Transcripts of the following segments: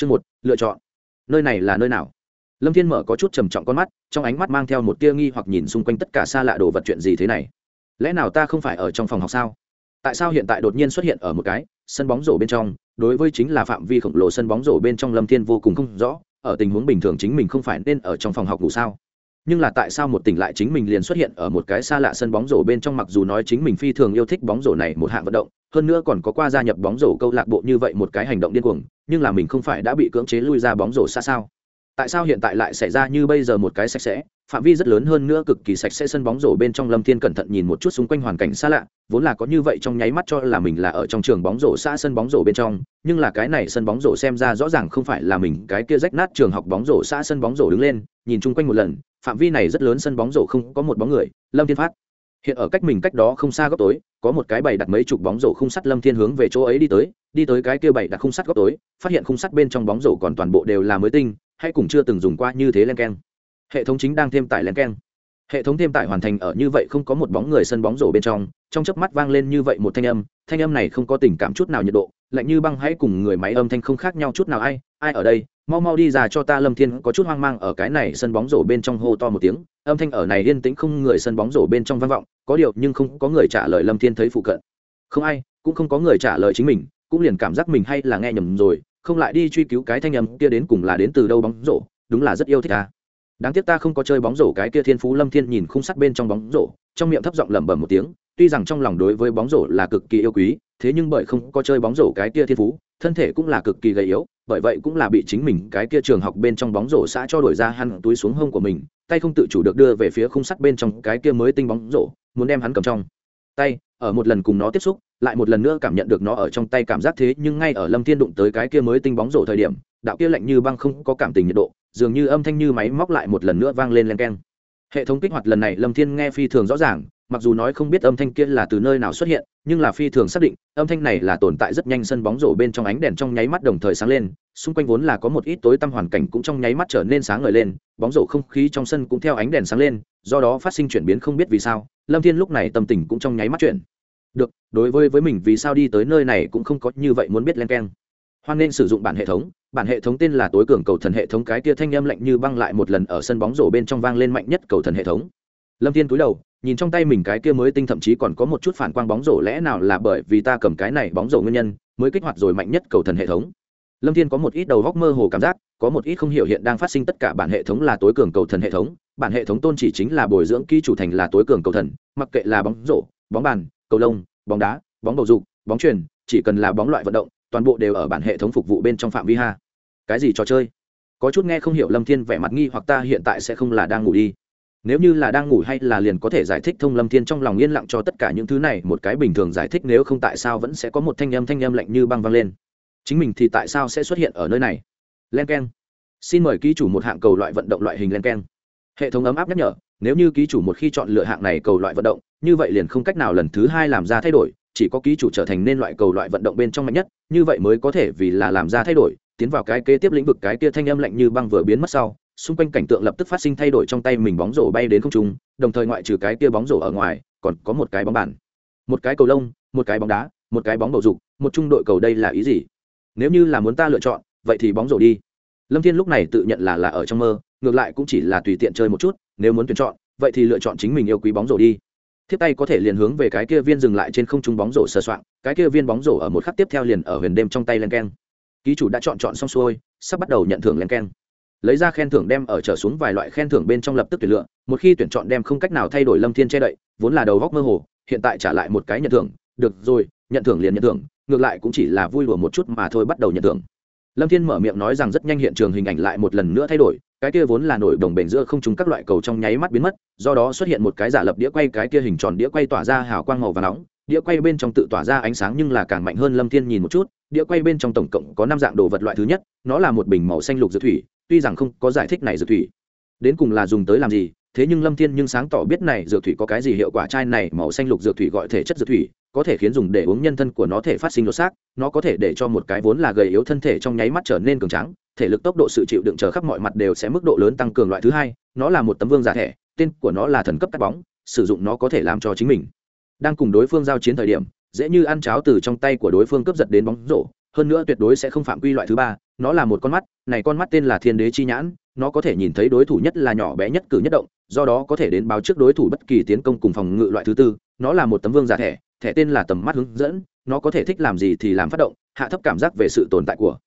chương một, lựa chọn. Nơi này là nơi nào? Lâm thiên mở có chút trầm trọng con mắt, trong ánh mắt mang theo một tia nghi hoặc nhìn xung quanh tất cả xa lạ đồ vật chuyện gì thế này. Lẽ nào ta không phải ở trong phòng học sao? Tại sao hiện tại đột nhiên xuất hiện ở một cái, sân bóng rổ bên trong? Đối với chính là phạm vi khổng lồ sân bóng rổ bên trong lâm thiên vô cùng không rõ, ở tình huống bình thường chính mình không phải nên ở trong phòng học ngủ sao? Nhưng là tại sao một tỉnh lại chính mình liền xuất hiện ở một cái xa lạ sân bóng rổ bên trong mặc dù nói chính mình phi thường yêu thích bóng rổ này một hạng vận động, hơn nữa còn có qua gia nhập bóng rổ câu lạc bộ như vậy một cái hành động điên cuồng, nhưng là mình không phải đã bị cưỡng chế lui ra bóng rổ xa sao? Tại sao hiện tại lại xảy ra như bây giờ một cái sạch sẽ, phạm vi rất lớn hơn nữa cực kỳ sạch sẽ sân bóng rổ bên trong lâm thiên cẩn thận nhìn một chút xung quanh hoàn cảnh xa lạ, vốn là có như vậy trong nháy mắt cho là mình là ở trong trường bóng rổ xa sân bóng rổ bên trong, nhưng là cái này sân bóng rổ xem ra rõ ràng không phải là mình, cái kia rách nát trường học bóng rổ xa sân bóng rổ đứng lên, nhìn chung quanh một lần, phạm vi này rất lớn sân bóng rổ không có một bóng người, lâm thiên phát hiện ở cách mình cách đó không xa góc tối, có một cái bày đặt mấy chục bóng rổ khung sắt lâm thiên hướng về chỗ ấy đi tới đi tới cái kia bày đặt khung sắt góc tối, phát hiện khung sắt bên trong bóng rổ còn toàn bộ đều là mới tinh, hay cùng chưa từng dùng qua như thế len keng. Hệ thống chính đang thêm tải len keng. Hệ thống thêm tải hoàn thành ở như vậy không có một bóng người sân bóng rổ bên trong trong chớp mắt vang lên như vậy một thanh âm thanh âm này không có tình cảm chút nào nhiệt độ, lạnh như băng hãy cùng người máy âm thanh không khác nhau chút nào ai ai ở đây, mau mau đi ra cho ta lâm thiên có chút hoang mang ở cái này sân bóng rổ bên trong hô to một tiếng, âm thanh ở này yên tĩnh không người sân bóng rổ bên trong vang vọng, có điều nhưng không có người trả lời lâm thiên thấy phụ cận. Không ai, cũng không có người trả lời chính mình, cũng liền cảm giác mình hay là nghe nhầm rồi, không lại đi truy cứu cái thanh âm kia đến cùng là đến từ đâu bóng rổ, đúng là rất yêu thích ta. Đáng tiếc ta không có chơi bóng rổ, cái kia thiên phú lâm thiên nhìn khung sắt bên trong bóng rổ, trong miệng thấp giọng lẩm bẩm một tiếng, tuy rằng trong lòng đối với bóng rổ là cực kỳ yêu quý, thế nhưng bởi không có chơi bóng rổ cái kia thiên phú, thân thể cũng là cực kỳ gầy yếu bởi vậy cũng là bị chính mình cái kia trường học bên trong bóng rổ xã cho đổi ra hắn túi xuống hông của mình, tay không tự chủ được đưa về phía khung sắt bên trong cái kia mới tinh bóng rổ, muốn đem hắn cầm trong. Tay, ở một lần cùng nó tiếp xúc, lại một lần nữa cảm nhận được nó ở trong tay cảm giác thế, nhưng ngay ở lâm thiên đụng tới cái kia mới tinh bóng rổ thời điểm, đạo kia lạnh như băng không có cảm tình nhiệt độ, dường như âm thanh như máy móc lại một lần nữa vang lên len keng. Hệ thống kích hoạt lần này lâm thiên nghe phi thường rõ ràng mặc dù nói không biết âm thanh kia là từ nơi nào xuất hiện, nhưng là phi thường xác định, âm thanh này là tồn tại rất nhanh sân bóng rổ bên trong ánh đèn trong nháy mắt đồng thời sáng lên, xung quanh vốn là có một ít tối tăm hoàn cảnh cũng trong nháy mắt trở nên sáng ngời lên, bóng rổ không khí trong sân cũng theo ánh đèn sáng lên, do đó phát sinh chuyển biến không biết vì sao, lâm thiên lúc này tâm tình cũng trong nháy mắt chuyển. Được, đối với với mình vì sao đi tới nơi này cũng không có như vậy muốn biết len keng. Hoan nên sử dụng bản hệ thống, bản hệ thống tên là tối cường cầu thần hệ thống, cái tia thanh âm lạnh như băng lại một lần ở sân bóng rổ bên trong vang lên mạnh nhất cầu thần hệ thống. Lâm thiên cúi đầu nhìn trong tay mình cái kia mới tinh thậm chí còn có một chút phản quang bóng rổ lẽ nào là bởi vì ta cầm cái này bóng rổ nguyên nhân mới kích hoạt rồi mạnh nhất cầu thần hệ thống. Lâm thiên có một ít đầu góc mơ hồ cảm giác, có một ít không hiểu hiện đang phát sinh tất cả bản hệ thống là tối cường cầu thần hệ thống, bản hệ thống tôn chỉ chính là bồi dưỡng ký chủ thành là tối cường cầu thần, mặc kệ là bóng rổ, bóng bàn, cầu lông, bóng đá, bóng bầu dục, bóng truyền chỉ cần là bóng loại vận động, toàn bộ đều ở bản hệ thống phục vụ bên trong phạm vi ha. Cái gì trò chơi? Có chút nghe không hiểu lâm thiên vẻ mặt nghi hoặc ta hiện tại sẽ không là đang ngủ đi nếu như là đang ngủ hay là liền có thể giải thích thông lâm thiên trong lòng yên lặng cho tất cả những thứ này, một cái bình thường giải thích nếu không tại sao vẫn sẽ có một thanh âm thanh âm lạnh như băng vang lên. Chính mình thì tại sao sẽ xuất hiện ở nơi này? Len k e n xin mời ký chủ một hạng cầu loại vận động loại hình len k e n hệ thống ấm áp nhắc nhở, nếu như ký chủ một khi chọn lựa hạng này cầu loại vận động, như vậy liền không cách nào lần thứ hai làm ra thay đổi, chỉ có ký chủ trở thành nên loại cầu loại vận động bên trong mạnh nhất, như vậy mới có thể vì là làm ra thay đổi tiến vào cái kế tiếp lĩnh vực cái kia thanh âm lạnh như băng vừa biến mất sau, xung quanh cảnh tượng lập tức phát sinh thay đổi trong tay mình bóng rổ bay đến không trung, đồng thời ngoại trừ cái kia bóng rổ ở ngoài, còn có một cái bóng bàn. Một cái cầu lông, một cái bóng đá, một cái bóng bầu dục, một trung đội cầu đây là ý gì? Nếu như là muốn ta lựa chọn, vậy thì bóng rổ đi. Lâm thiên lúc này tự nhận là là ở trong mơ, ngược lại cũng chỉ là tùy tiện chơi một chút, nếu muốn tuyển chọn, vậy thì lựa chọn chính mình yêu quý bóng rổ đi. Thiếp tay có thể liền hướng về cái kia viên dừng lại trên không trung bóng rổ sờ soạng, cái kia viên bóng rổ ở một khắc tiếp theo liền ở huyền đêm trong tay len keng ký chủ đã chọn chọn xong xuôi, sắp bắt đầu nhận thưởng len keng. Lấy ra khen thưởng đem ở trở xuống vài loại khen thưởng bên trong lập tức tuyển lựa, một khi tuyển chọn đem không cách nào thay đổi lâm thiên che đậy, vốn là đầu góc mơ hồ, hiện tại trả lại một cái nhận thưởng, được rồi, nhận thưởng liền nhận thưởng, ngược lại cũng chỉ là vui lùa một chút mà thôi bắt đầu nhận thưởng. Lâm thiên mở miệng nói rằng rất nhanh hiện trường hình ảnh lại một lần nữa thay đổi, cái kia vốn là nổi đồng bền giữa không trúng các loại cầu trong nháy mắt biến mất, do đó xuất hiện một cái giả lập đĩa quay, cái kia hình tròn đĩa quay tỏa ra hào quang màu và nóng đĩa quay bên trong tự tỏa ra ánh sáng nhưng là càng mạnh hơn lâm thiên nhìn một chút, đĩa quay bên trong tổng cộng có năm dạng đồ vật loại thứ nhất, nó là một bình màu xanh lục dược thủy, tuy rằng không có giải thích này dược thủy. Đến cùng là dùng tới làm gì, thế nhưng lâm thiên nhưng sáng tỏ biết này dược thủy có cái gì hiệu quả chai này màu xanh lục dược thủy gọi thể chất dược thủy, có thể khiến dùng để uống nhân thân của nó thể phát sinh đột xác, nó có thể để cho một cái vốn là gầy yếu thân thể trong nháy mắt trở nên cường tráng, thể lực tốc độ sự chịu đựng chờ khắp mọi mặt đều sẽ mức độ lớn tăng cường loại thứ hai, nó là một tấm vương giả thẻ tên của nó là thần cấp cắt bóng, sử dụng nó có thể làm cho chính mình đang cùng đối phương giao chiến thời điểm, dễ như ăn cháo từ trong tay của đối phương cướp giật đến bóng rổ, hơn nữa tuyệt đối sẽ không phạm quy loại thứ ba, nó là một con mắt, này con mắt tên là thiên đế chi nhãn, nó có thể nhìn thấy đối thủ nhất là nhỏ bé nhất cử nhất động, do đó có thể đến báo trước đối thủ bất kỳ tiến công cùng phòng ngự loại thứ tư, nó là một tấm vương giả thẻ thẻ tên là tầm mắt hướng dẫn, nó có thể thích làm gì thì làm phát động, hạ thấp cảm giác về sự tồn tại của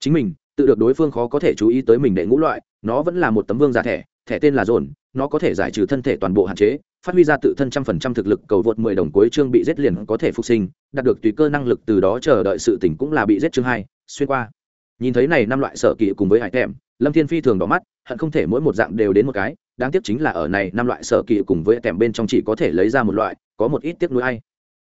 chính mình, tự được đối phương khó có thể chú ý tới mình đệ ngũ loại, nó vẫn là một tấm vương giả thẻ thẻ tên là dồn, nó có thể giải trừ thân thể toàn bộ hạn chế, phát huy ra tự thân trăm phần trăm thực lực cầu vượt mười đồng cuối chương bị giết liền có thể phục sinh, đạt được tùy cơ năng lực từ đó chờ đợi sự tỉnh cũng là bị giết chương hai, xuyên qua. Nhìn thấy này năm loại sở kỵ cùng với hải thèm lâm thiên phi thường đỏ mắt, hận không thể mỗi một dạng đều đến một cái, đáng tiếc chính là ở này năm loại sở kỵ cùng với tèm bên trong chỉ có thể lấy ra một loại, có một ít tiếc nuối hay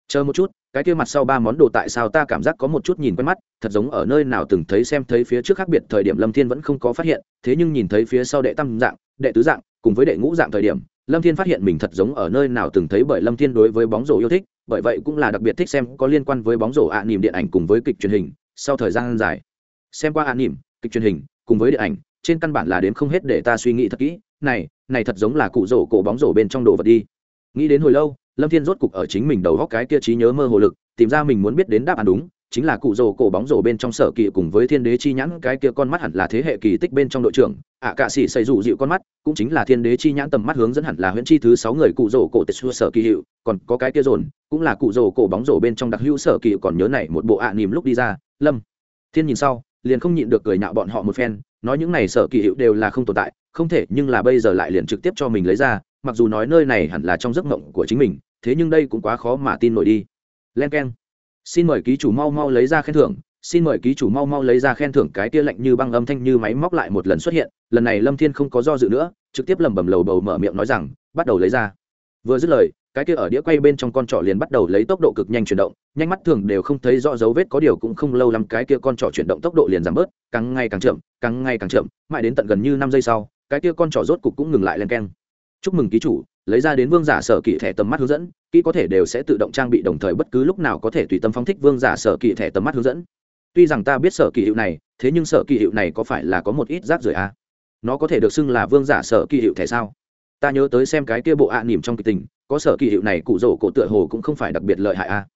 chờ một chút cái kia mặt sau ba món đồ tại sao ta cảm giác có một chút nhìn quen mắt, thật giống ở nơi nào từng thấy xem thấy phía trước khác biệt thời điểm lâm thiên vẫn không có phát hiện, thế nhưng nhìn thấy phía sau đệ tam dạng, đệ tứ dạng, cùng với đệ ngũ dạng thời điểm, lâm thiên phát hiện mình thật giống ở nơi nào từng thấy bởi lâm thiên đối với bóng rổ yêu thích, bởi vậy cũng là đặc biệt thích xem có liên quan với bóng rổ ạ à nỉm điện ảnh cùng với kịch truyền hình, sau thời gian dài. Xem qua ạ à nỉm, kịch truyền hình, cùng với điện ảnh, trên căn bản là đến không hết để ta suy nghĩ thật kỹ, này này thật giống là cụ rổ cổ bóng rổ bên trong đồ vật đi. Nghĩ đến hồi lâu lâm thiên rốt cục ở chính mình đầu góc cái kia trí nhớ mơ hồ lực tìm ra mình muốn biết đến đáp án đúng chính là cụ rổ cổ bóng rổ bên trong sở kỳ cùng với thiên đế chi nhãn cái kia con mắt hẳn là thế hệ kỳ tích bên trong đội trưởng ạ à, cạ sĩ xây dụ dịu con mắt cũng chính là thiên đế chi nhãn tầm mắt hướng dẫn hẳn là huyễn chi thứ sáu người cụ rổ cổ tịch xua sở kỳ hiệu còn có cái kia dồn cũng là cụ rổ cổ bóng rổ bên trong đặc hữu sở kỳ còn nhớ này một bộ ạ à nìm lúc đi ra lâm. Thiên nhìn sau liền không nhịn được cười nhạo bọn họ một phen nói những này sở kỳ hiệu đều là không tồn tại không thể nhưng là bây giờ lại liền trực tiếp cho mình lấy ra mặc dù nói nơi này hẳn là trong giấc mộng của chính mình thế nhưng đây cũng quá khó mà tin nổi đi. Len k e n xin mời ký chủ mau mau lấy ra khen thưởng, xin mời ký chủ mau mau lấy ra khen thưởng cái kia lạnh như băng âm thanh như máy móc lại một lần xuất hiện, lần này lâm thiên không có do dự nữa, trực tiếp lẩm bẩm lầu bầu mở miệng nói rằng, bắt đầu lấy ra. Vừa dứt lời, cái kia ở đĩa quay bên trong con trỏ liền bắt đầu lấy tốc độ cực nhanh chuyển động, nhanh mắt thường đều không thấy rõ dấu vết, có điều cũng không lâu lắm cái kia con trỏ chuyển động tốc độ liền giảm bớt, càng ngày càng chậm, càng ngày càng chậm, mãi đến tận gần như năm giây sau, cái kia con trỏ rốt cục cũng ngừng lại len keng. Chúc mừng ký chủ lấy ra đến vương giả sở kỵ thẻ tầm mắt hướng dẫn, kỹ có thể đều sẽ tự động trang bị đồng thời bất cứ lúc nào có thể tùy tâm phóng thích vương giả sở kỵ thẻ tầm mắt hướng dẫn tuy rằng ta biết sở kỳ hiệu này, thế nhưng sở kỳ hiệu này có phải là có một ít rác rưởi à? nó có thể được xưng là vương giả sở kỳ hiệu thẻ sao ta nhớ tới xem cái kia bộ ạ à nỉm trong kịch tình, có sở kỳ hiệu này cụ rổ cổ tựa hồ cũng không phải đặc biệt lợi hại à?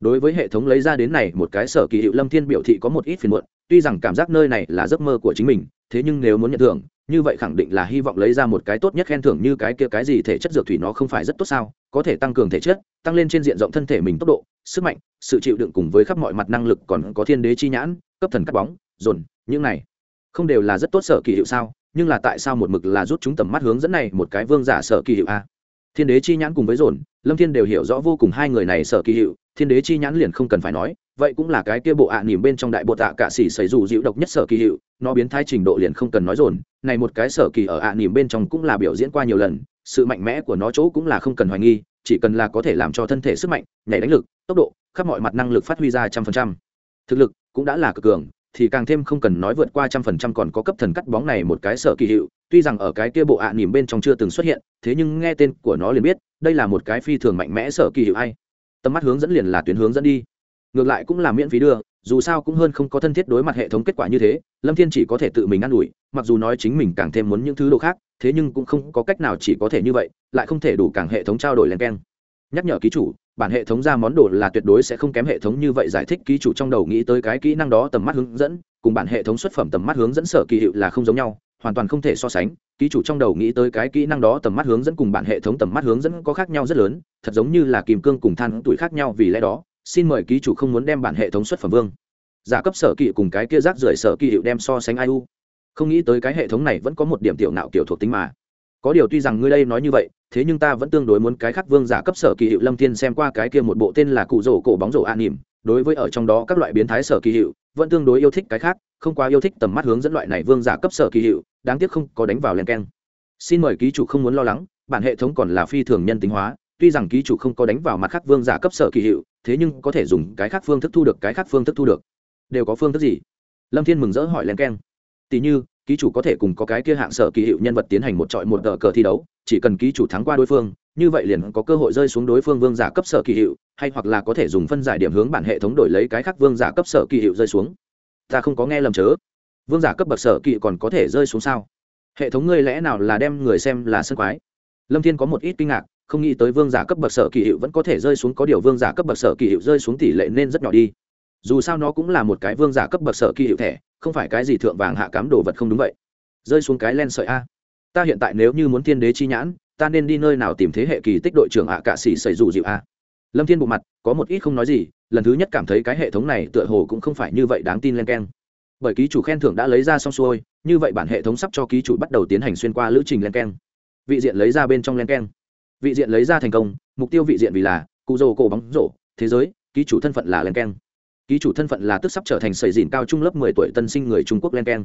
đối với hệ thống lấy ra đến này, một cái sở kỳ hiệu lâm thiên biểu thị có một ít phiền muộn, tuy rằng cảm giác nơi này là giấc mơ của chính mình thế nhưng nếu muốn nhận thưởng, như vậy khẳng định là hy vọng lấy ra một cái tốt nhất khen thưởng như cái kia cái gì thể chất dược thủy nó không phải rất tốt sao, có thể tăng cường thể chất, tăng lên trên diện rộng thân thể mình tốc độ, sức mạnh, sự chịu đựng cùng với khắp mọi mặt năng lực còn có thiên đế chi nhãn, cấp thần cắt bóng, dồn, những này. Không đều là rất tốt sở kỳ hiệu sao, nhưng là tại sao một mực là rút chúng tầm mắt hướng dẫn này một cái vương giả sở kỳ hiệu a? Thiên đế chi nhãn cùng với dồn lâm thiên đều hiểu rõ vô cùng hai người này sở kỳ hiệu, thiên đế chi nhãn liền không cần phải nói, vậy cũng là cái kia bộ ạ à nỉm bên trong đại bộ tạ cả xỉ xảy dù dịu độc nhất sở kỳ hiệu, nó biến thái trình độ liền không cần nói dồn, này một cái sở kỳ ở ạ à nỉm bên trong cũng là biểu diễn qua nhiều lần, sự mạnh mẽ của nó chỗ cũng là không cần hoài nghi, chỉ cần là có thể làm cho thân thể sức mạnh, nhảy đánh lực, tốc độ, khắp mọi mặt năng lực phát huy ra trăm phần trăm. Thực lực cũng đã là cực cường thì càng thêm không cần nói vượt qua trăm phần trăm còn có cấp thần cắt bóng này một cái sở kỳ hiệu. Tuy rằng ở cái kia bộ ạ à nỉm bên trong chưa từng xuất hiện, thế nhưng nghe tên của nó liền biết, đây là một cái phi thường mạnh mẽ sở kỳ hiệu hay. Tầm mắt hướng dẫn liền là tuyến hướng dẫn đi. Ngược lại cũng là miễn phí đưa, dù sao cũng hơn không có thân thiết đối mặt hệ thống kết quả như thế, lâm thiên chỉ có thể tự mình ă n ủi, mặc dù nói chính mình càng thêm muốn những thứ đồ khác, thế nhưng cũng không có cách nào chỉ có thể như vậy, lại không thể đủ càng hệ thống trao đổi len keng. Nhắc nhở ký chủ bản hệ thống ra món đồ là tuyệt đối sẽ không kém hệ thống như vậy giải thích ký chủ trong đầu nghĩ tới cái kỹ năng đó tầm mắt hướng dẫn, cùng bản hệ thống xuất phẩm tầm mắt hướng dẫn sở kỳ hiệu là không giống nhau, hoàn toàn không thể so sánh, ký chủ trong đầu nghĩ tới cái kỹ năng đó tầm mắt hướng dẫn cùng bản hệ thống tầm mắt hướng dẫn có khác nhau rất lớn, thật giống như là kìm cương cùng than tuổi khác nhau vì lẽ đó, xin mời ký chủ không muốn đem bản hệ thống xuất phẩm vương. Giả cấp sở kỳ cùng cái kia rác rưởi sở kỳ hiệu đem so sánh ai u. Không nghĩ tới cái hệ thống này vẫn có một điểm tiểu nạo kiểu thuộc tính mà có điều tuy rằng ngươi đây nói như vậy, thế nhưng ta vẫn tương đối muốn cái khác vương giả cấp sở kỳ hiệu lâm thiên xem qua cái kia một bộ tên là cụ rổ cổ bóng rổ an nỉm đối với ở trong đó các loại biến thái sở kỳ hiệu, vẫn tương đối yêu thích cái khác, không quá yêu thích tầm mắt hướng dẫn loại này vương giả cấp sở kỳ hiệu, đáng tiếc không có đánh vào len keng. Xin mời ký chủ không muốn lo lắng, bản hệ thống còn là phi thường nhân tính hóa, tuy rằng ký chủ không có đánh vào mặt khác vương giả cấp sở kỳ hiệu, thế nhưng có thể dùng cái khác phương thức thu được, cái khác phương thức thu được. Đều có phương thức gì? Lâm thiên mừng rỡ hỏi len keng. Tỷ như ký chủ có thể cùng có cái kia hạng sở kỳ hiệu nhân vật tiến hành một trọi một tờ cờ thi đấu, chỉ cần ký chủ thắng qua đối phương, như vậy liền có cơ hội rơi xuống đối phương vương giả cấp sở kỳ hiệu, hay hoặc là có thể dùng phân giải điểm hướng bản hệ thống đổi lấy cái khác vương giả cấp sở kỳ hiệu rơi xuống. Ta không có nghe lầm chớ. Vương giả cấp bậc sở kỳ còn có thể rơi xuống sao? Hệ thống ngươi lẽ nào là đem người xem là sân quái? Lâm thiên có một ít kinh ngạc, không nghĩ tới vương giả cấp bậc sở kỳ hiệu vẫn có thể rơi xuống, có điều vương giả cấp bậc sở kỳ hiệu rơi xuống tỷ lệ nên rất nhỏ đi dù sao nó cũng là một cái vương giả cấp bậc sở kỳ hiệu thẻ, không phải cái gì thượng vàng hạ cám đồ vật không đúng vậy. Rơi xuống cái len sợi a. Ta hiện tại nếu như muốn thiên đế chi nhãn, ta nên đi nơi nào tìm thế hệ kỳ tích đội trưởng ạ cạ xỉ xảy dù dịu a? Lâm thiên bộ mặt, có một ít không nói gì, lần thứ nhất cảm thấy cái hệ thống này tựa hồ cũng không phải như vậy đáng tin len keng. Bởi ký chủ khen thưởng đã lấy ra xong xuôi, như vậy bản hệ thống sắp cho ký chủ bắt đầu tiến hành xuyên qua lữ trình len keng. Vị diện lấy ra bên trong len keng. Vị diện lấy ra thành công, mục tiêu vị diện vì là cụ rồ cổ bóng rổ, thế giới, ký chủ thân phận là len keng ký chủ thân phận là tức sắp trở thành sầy dìn cao trung lớp mười tuổi tân sinh người trung quốc len keng.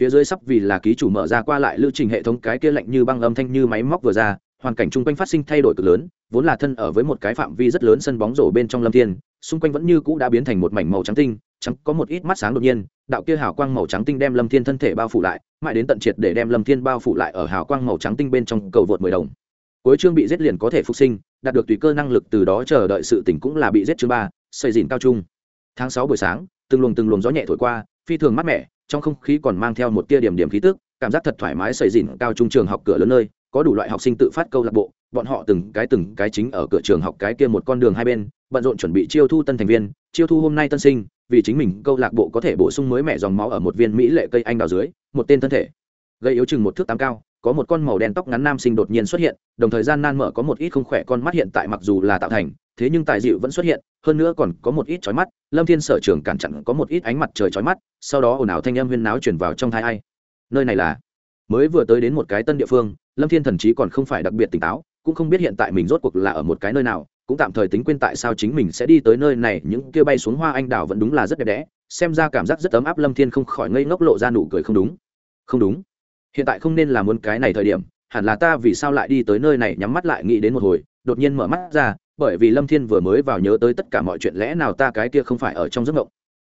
Phía dưới sắp vì là ký chủ mở ra qua lại lưu trình hệ thống cái kia lạnh như băng âm thanh như máy móc vừa ra, hoàn cảnh chung quanh phát sinh thay đổi cực lớn, vốn là thân ở với một cái phạm vi rất lớn sân bóng rổ bên trong lâm thiên, xung quanh vẫn như cũ đã biến thành một mảnh màu trắng tinh trắng có một ít mắt sáng đột nhiên, đạo kia hào quang màu trắng tinh đem lâm thiên thân thể bao phủ lại, mãi đến tận triệt để đem lâm thiên bao phủ lại ở hào quang màu trắng tinh bên trong cầu vượt mười đồng. Cuối chương bị giết liền có thể phục sinh, đạt được tùy cơ năng lực từ đó chờ đợi sự tỉnh cũng là bị giết chương ba xây dìn cao trung tháng sáu buổi sáng, từng luồng từng luồng gió nhẹ thổi qua, phi thường mát mẻ, trong không khí còn mang theo một tia điểm điểm khí tức, cảm giác thật thoải mái xây dìn cao trung trường học cửa lớn nơi, có đủ loại học sinh tự phát câu lạc bộ, bọn họ từng cái từng cái chính ở cửa trường học cái kia một con đường hai bên, bận rộn chuẩn bị chiêu thu tân thành viên, chiêu thu hôm nay tân sinh, vì chính mình câu lạc bộ có thể bổ sung mới mẹ dòng máu ở một viên mỹ lệ cây anh đào dưới, một tên thân thể, gây yếu chừng một thước tám cao có một con màu đen tóc ngắn nam sinh đột nhiên xuất hiện, đồng thời gian nan mở có một ít không khỏe con mắt hiện tại mặc dù là tạo thành, thế nhưng tài dịu vẫn xuất hiện, hơn nữa còn có một ít trói mắt, lâm thiên sở trường cản chặn có một ít ánh mặt trời trói mắt, sau đó ồn ào thanh âm huyên náo chuyển vào trong thai ai. Nơi này là? Mới vừa tới đến một cái tân địa phương, lâm thiên thần chí còn không phải đặc biệt tỉnh táo, cũng không biết hiện tại mình rốt cuộc là ở một cái nơi nào, cũng tạm thời tính quên tại sao chính mình sẽ đi tới nơi này, những kia bay xuống hoa anh đào vẫn đúng là rất đẹp đẽ, xem ra cảm giác rất ấm áp lâm thiên không khỏi ngây ngốc lộ ra nụ cười không đúng. Không đúng hiện tại không nên là muốn cái này thời điểm, hẳn là ta vì sao lại đi tới nơi này nhắm mắt lại nghĩ đến một hồi, đột nhiên mở mắt ra, bởi vì lâm thiên vừa mới vào nhớ tới tất cả mọi chuyện lẽ nào ta cái kia không phải ở trong giấc mộng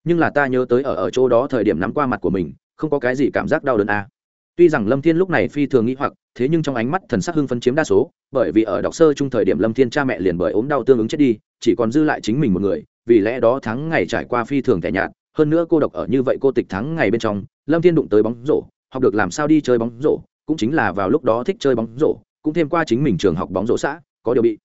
nhưng là ta nhớ tới ở ở chỗ đó thời điểm nắm qua mặt của mình, không có cái gì cảm giác đau đớn à. tuy rằng lâm thiên lúc này phi thường nghĩ hoặc, thế nhưng trong ánh mắt thần sắc hưng phấn chiếm đa số, bởi vì ở đọc sơ chung thời điểm lâm thiên cha mẹ liền bởi ốm đau tương ứng chết đi, chỉ còn dư lại chính mình một người, vì lẽ đó tháng ngày trải qua phi thường tẻ nhạt, hơn nữa cô độc ở như vậy cô tịch tháng ngày bên trong, lâm thiên đụng tới bóng rổ học được làm sao đi chơi bóng rổ, cũng chính là vào lúc đó thích chơi bóng rổ, cũng thêm qua chính mình trường học bóng rổ xã, có điều bị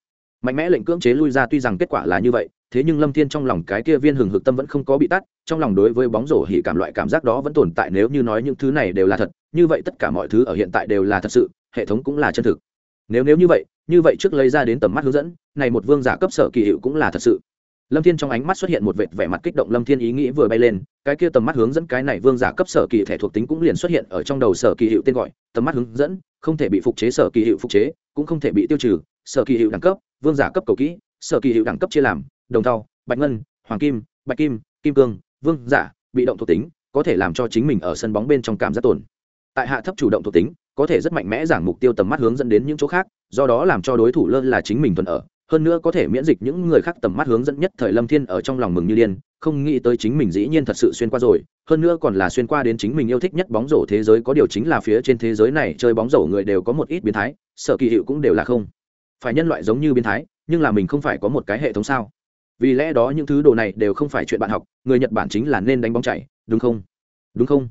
mạnh mẽ lệnh cưỡng chế lui ra tuy rằng kết quả là như vậy, thế nhưng lâm thiên trong lòng cái kia viên hừng hực tâm vẫn không có bị tắt, trong lòng đối với bóng rổ hỉ cảm loại cảm giác đó vẫn tồn tại nếu như nói những thứ này đều là thật, như vậy tất cả mọi thứ ở hiện tại đều là thật sự, hệ thống cũng là chân thực. Nếu nếu như vậy như vậy trước lấy ra đến tầm mắt hướng dẫn, này một vương giả cấp sở kỳ hiệu cũng là thật sự lâm thiên trong ánh mắt xuất hiện một vệt vẻ mặt kích động, lâm thiên ý nghĩ vừa bay lên, cái kia tầm mắt hướng dẫn cái này vương giả cấp sở kỳ thể thuộc tính cũng liền xuất hiện ở trong đầu sở kỳ hiệu tên gọi, tầm mắt hướng dẫn, không thể bị phục chế sở kỳ hiệu phục chế, cũng không thể bị tiêu trừ, sở kỳ hiệu đẳng cấp, vương giả cấp cầu kỹ, sở kỳ hiệu đẳng cấp chia làm, đồng thau, bạch ngân, hoàng kim, bạch kim kim cương, vương giả, bị động thuộc tính, có thể làm cho chính mình ở sân bóng bên trong cảm giác tổn. Tại hạ thấp chủ động thuộc tính, có thể rất mạnh mẽ giảng mục tiêu tầm mắt hướng dẫn đến những chỗ khác, do đó làm cho đối thủ lơ là chính mình tuần ở hơn nữa có thể miễn dịch những người khác tầm mắt hướng dẫn nhất thời lâm thiên ở trong lòng mừng như điên, không nghĩ tới chính mình dĩ nhiên thật sự xuyên qua rồi, hơn nữa còn là xuyên qua đến chính mình yêu thích nhất bóng rổ thế giới, có điều chính là phía trên thế giới này chơi bóng rổ người đều có một ít biến thái sợ kỳ hiệu cũng đều là không. Phải nhân loại giống như biến thái, nhưng là mình không phải có một cái hệ thống sao? Vì lẽ đó những thứ đồ này đều không phải chuyện bạn học, người nhật bản chính là nên đánh bóng chảy, đúng không? Đúng không?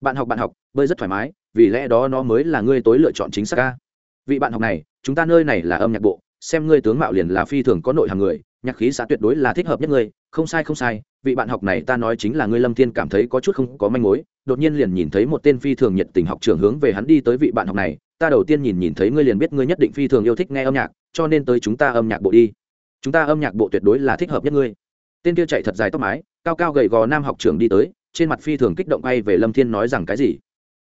Bạn học bạn học, bơi rất thoải mái, vì lẽ đó nó mới là ngươi tối lựa chọn chính xác ca. Vị bạn học này, chúng ta nơi này là âm nhạc bộ xem ngươi tướng mạo liền là phi thường có nội hàng người, nhạc khí xã tuyệt đối là thích hợp nhất ngươi, không sai không sai, vị bạn học này ta nói chính là ngươi lâm thiên cảm thấy có chút không có manh mối, đột nhiên liền nhìn thấy một tên phi thường nhiệt tình học trưởng hướng về hắn đi tới vị bạn học này, ta đầu tiên nhìn nhìn thấy ngươi liền biết ngươi nhất định phi thường yêu thích nghe âm nhạc, cho nên tới chúng ta âm nhạc bộ đi. Chúng ta âm nhạc bộ tuyệt đối là thích hợp nhất ngươi. Tên kia chạy thật dài tóc mái, cao cao gầy gò nam học trưởng đi tới, trên mặt phi thường kích động bay về lâm thiên nói rằng cái gì?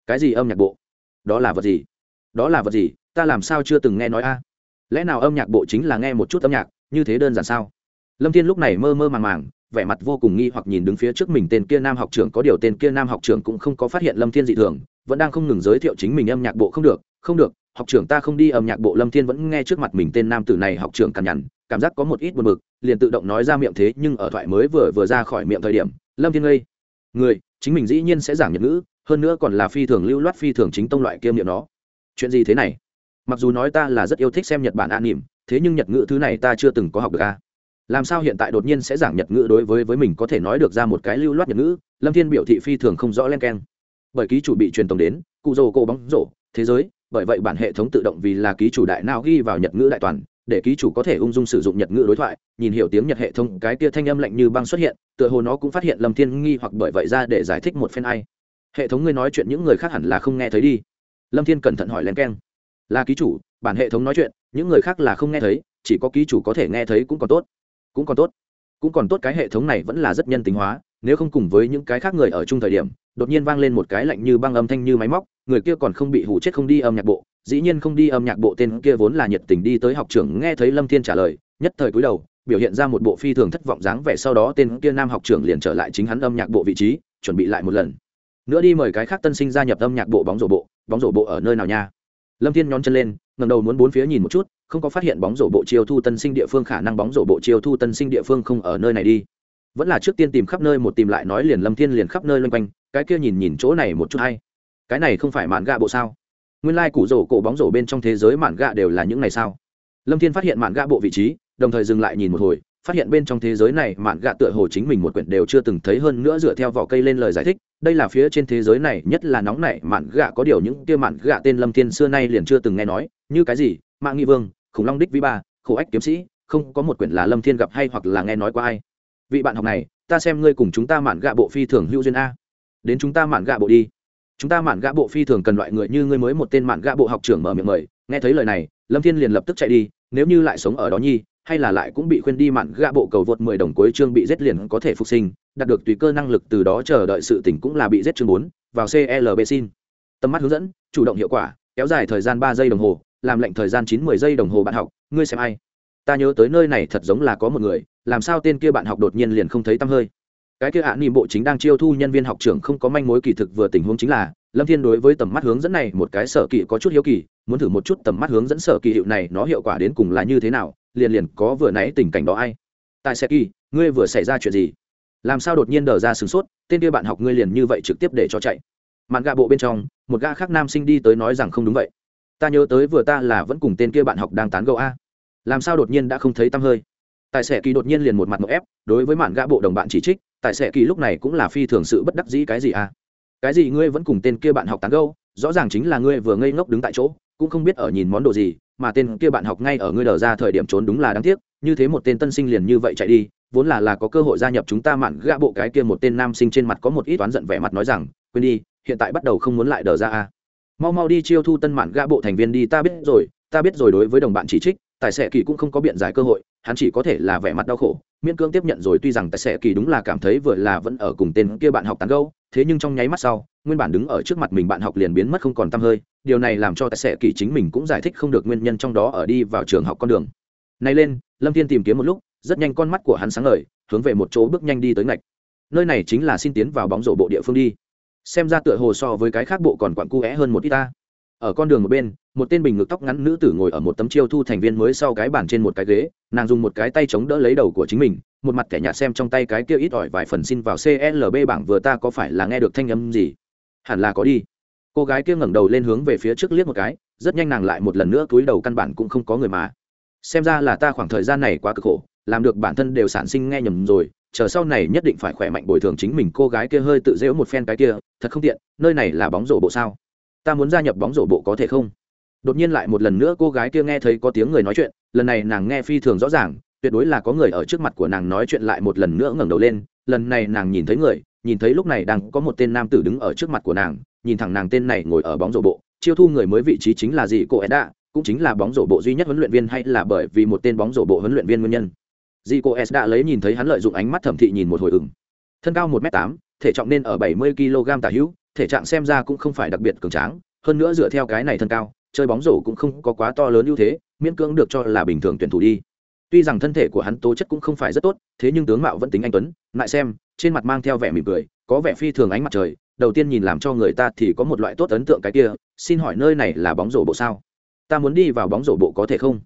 Cái gì âm nhạc bộ? Đó là vật gì? Đó là vật gì? Ta làm sao chưa từng nghe nói a? Lẽ nào âm nhạc bộ chính là nghe một chút âm nhạc, như thế đơn giản sao? Lâm thiên lúc này mơ mơ màng màng, vẻ mặt vô cùng nghi hoặc nhìn đứng phía trước mình tên kia nam học trưởng, có điều tên kia nam học trưởng cũng không có phát hiện lâm thiên dị thường, vẫn đang không ngừng giới thiệu chính mình âm nhạc bộ không được không được, học trưởng ta không đi, âm nhạc bộ lâm thiên vẫn nghe trước mặt mình tên nam tử này học trưởng cằn nhằn, cảm giác có một ít buồn bực, liền tự động nói ra miệng thế nhưng ở thoại mới vừa vừa ra khỏi miệng thời điểm, lâm thiên ngây người, chính mình dĩ nhiên sẽ giảng nhật ngữ, hơn nữa còn là phi thường lưu loát phi thường chính tông loại kiêm miệng nó chuyện gì thế này? Mặc dù nói ta là rất yêu thích xem nhật bản an nỉm thế nhưng nhật ngữ thứ này ta chưa từng có học được a làm sao hiện tại đột nhiên sẽ giảng nhật ngữ đối với với mình có thể nói được ra một cái lưu loát nhật ngữ? Lâm thiên biểu thị phi thường không rõ len keng. Bởi ký chủ bị truyền tống đến, cụ rồ cổ bóng rổ, thế giới, bởi vậy bản hệ thống tự động vì là ký chủ đại nào ghi vào nhật ngữ đại toàn, để ký chủ có thể ung dung sử dụng nhật ngữ đối thoại, nhìn hiểu tiếng nhật hệ thống, cái kia thanh âm lạnh như băng xuất hiện, tựa hồ nó cũng phát hiện lâm thiên nghi hoặc bởi vậy ra để giải thích một phen ai. Hệ thống ngươi nói chuyện những người khác hẳn là không nghe thấy đi. Lâm thiên cẩn thận hỏi len keng là ký chủ, bản hệ thống nói chuyện, những người khác là không nghe thấy, chỉ có ký chủ có thể nghe thấy cũng còn tốt. Cũng còn tốt. Cũng còn tốt cái hệ thống này vẫn là rất nhân tính hóa, nếu không cùng với những cái khác người ở chung thời điểm, đột nhiên vang lên một cái lạnh như băng âm thanh như máy móc, người kia còn không bị hủ chết không đi âm nhạc bộ, dĩ nhiên không đi âm nhạc bộ tên kia vốn là nhiệt tình đi tới học trưởng nghe thấy lâm thiên trả lời, nhất thời cúi đầu, biểu hiện ra một bộ phi thường thất vọng dáng vẻ sau đó tên kia nam học trưởng liền trở lại chính hắn âm nhạc bộ vị trí, chuẩn bị lại một lần. Nữa đi mời cái khác tân sinh gia nhập âm nhạc bộ bóng rổ bộ, bóng rổ bộ ở nơi nào nha? Lâm thiên nhón chân lên ngầm đầu muốn bốn phía nhìn một chút, không có phát hiện bóng rổ bộ chiêu thu tân sinh địa phương khả năng bóng rổ bộ chiêu thu tân sinh địa phương không ở nơi này đi. Vẫn là trước tiên tìm khắp nơi một tìm lại nói liền lâm thiên liền khắp nơi loanh quanh, cái kia nhìn nhìn chỗ này một chút hay. Cái này không phải mạn gạ bộ sao? Nguyên lai củ rổ cổ bóng rổ bên trong thế giới mạn gạ đều là những này sao? Lâm thiên phát hiện mạn gạ bộ vị trí, đồng thời dừng lại nhìn một hồi, phát hiện bên trong thế giới này mạn gạ tựa hồ chính mình một quyển đều chưa từng thấy hơn nữa dựa theo vỏ cây lên lời giải thích đây là phía trên thế giới này nhất là nóng này mạn gạ có điều những kia mạn gạ tên lâm thiên xưa nay liền chưa từng nghe nói. Như cái gì? Mạng nghị vương, khủng long đích Vi ba, khổ ách kiếm sĩ, không có một quyển là lâm thiên gặp hay hoặc là nghe nói qua ai. Vị bạn học này, ta xem ngươi cùng chúng ta mạn gạ bộ phi thường hữu duyên a. Đến chúng ta mạn gạ bộ đi. Chúng ta mạn gạ bộ phi thường cần loại người như ngươi mới một tên mạn gạ bộ học trưởng mở miệng mời. Nghe thấy lời này, lâm thiên liền lập tức chạy đi, nếu như lại sống ở đó nhi, hay là lại cũng bị khuyên đi mạn gạ bộ cầu vượt mười đồng cuối chương bị giết liền có thể phục sinh đạt được tùy cơ năng lực từ đó chờ đợi sự tỉnh cũng là bị giết chương bốn vào clb xin. Tầm mắt hướng dẫn chủ động hiệu quả kéo dài thời gian ba giây đồng hồ làm lệnh thời gian chín mười giây đồng hồ bạn học ngươi xem ai. Ta nhớ tới nơi này thật giống là có một người làm sao tên kia bạn học đột nhiên liền không thấy tăm hơi. Cái kia ạ à, bộ chính đang chiêu thu nhân viên học trưởng không có manh mối kỳ thực vừa tình huống chính là lâm thiên đối với tầm mắt hướng dẫn này một cái sở kỳ có chút hiếu kỳ muốn thử một chút tầm mắt hướng dẫn sở kỳ hiệu này nó hiệu quả đến cùng là như thế nào liền liền có vừa nãy tình cảnh đó ai. Tại xe kỳ ngươi vừa xảy ra chuyện gì? Làm sao đột nhiên đờ ra sửng sốt, tên kia bạn học ngươi liền như vậy trực tiếp để cho chạy. Mạn gạ bộ bên trong, một gã khác nam sinh đi tới nói rằng không đúng vậy. Ta nhớ tới vừa ta là vẫn cùng tên kia bạn học đang tán gẫu a. Làm sao đột nhiên đã không thấy tăm hơi? Tài xế kỳ đột nhiên liền một mặt một ép, đối với mạn gã bộ đồng bạn chỉ trích, tài xế kỳ lúc này cũng là phi thường sự bất đắc dĩ cái gì à cái gì ngươi vẫn cùng tên kia bạn học tán gẫu, rõ ràng chính là ngươi vừa ngây ngốc đứng tại chỗ, cũng không biết ở nhìn món đồ gì, mà tên kia bạn học ngay ở ngươi đờ ra thời điểm trốn đúng là đáng tiếc, như thế một tên tân sinh liền như vậy chạy đi vốn là là có cơ hội gia nhập chúng ta mạn gạ bộ cái kia một tên nam sinh trên mặt có một ít oán giận vẻ mặt nói rằng, quên đi, hiện tại bắt đầu không muốn lại đờ ra a. Mau mau đi chiêu thu tân mạn gạ bộ thành viên đi, ta biết rồi, ta biết rồi đối với đồng bạn chỉ trích, tài xế kỳ cũng không có biện giải cơ hội, hắn chỉ có thể là vẻ mặt đau khổ, miễn cưỡng tiếp nhận rồi tuy rằng tài xế kỳ đúng là cảm thấy vừa là vẫn ở cùng tên kia bạn học tán gâu thế nhưng trong nháy mắt sau, nguyên bản đứng ở trước mặt mình bạn học liền biến mất không còn t hơi, điều này làm cho tài xế kỳ chính mình cũng giải thích không được nguyên nhân trong đó ở đi vào trường học con đường. Này lên, lâm thiên tìm kiếm một lúc rất nhanh con mắt của hắn sáng ngời, hướng về một chỗ bước nhanh đi tới ngạch. Nơi này chính là xin tiến vào bóng rổ bộ địa phương đi. Xem ra tựa hồ so với cái khác bộ còn quặn cu é hơn một ít ta. Ở con đường một bên, một tên bình ngực tóc ngắn nữ tử ngồi ở một tấm chiêu thu thành viên mới sau cái bàn trên một cái ghế, nàng dùng một cái tay chống đỡ lấy đầu của chính mình, một mặt kẻ nhạt xem trong tay cái kia ít ỏi vài phần xin vào clb bảng vừa ta có phải là nghe được thanh âm gì? Hẳn là có đi. Cô gái kia ngẩng đầu lên hướng về phía trước liếc một cái, rất nhanh nàng lại một lần nữa túi đầu căn bản cũng không có người mà. Xem ra là ta khoảng thời gian này quá cực khổ làm được bản thân đều sản sinh nghe nhầm rồi, chờ sau này nhất định phải khỏe mạnh bồi thường chính mình cô gái kia hơi tự dễu một phen cái kia, thật không tiện, nơi này là bóng rổ bộ sao? Ta muốn gia nhập bóng rổ bộ có thể không? Đột nhiên lại một lần nữa cô gái kia nghe thấy có tiếng người nói chuyện, lần này nàng nghe phi thường rõ ràng, tuyệt đối là có người ở trước mặt của nàng nói chuyện lại một lần nữa ngẩng đầu lên, lần này nàng nhìn thấy người, nhìn thấy lúc này đang có một tên nam tử đứng ở trước mặt của nàng, nhìn thẳng nàng tên này ngồi ở bóng rổ bộ, chiêu thu người mới vị trí chính là gì cô edda, cũng chính là bóng rổ bộ duy nhất huấn luyện viên hay là bởi vì một tên bóng rổ bộ huấn luyện viên nguyên nhân? Dì cô s đã lấy nhìn thấy hắn lợi dụng ánh mắt thẩm thị nhìn một hồi ửng. thân cao một m tám, thể trọng nên ở bảy mươi kg tả hữu, thể trạng xem ra cũng không phải đặc biệt cường tráng, hơn nữa dựa theo cái này thân cao, chơi bóng rổ cũng không có quá to lớn ưu thế, miễn cưỡng được cho là bình thường tuyển thủ đi. Tuy rằng thân thể của hắn tố chất cũng không phải rất tốt, thế nhưng tướng mạo vẫn tính anh tuấn, lại xem, trên mặt mang theo vẻ mỉm cười, có vẻ phi thường ánh mặt trời, đầu tiên nhìn làm cho người ta thì có một loại tốt ấn tượng cái kia, xin hỏi nơi này là bóng rổ bộ sao? Ta muốn đi vào bóng rổ bộ có thể không?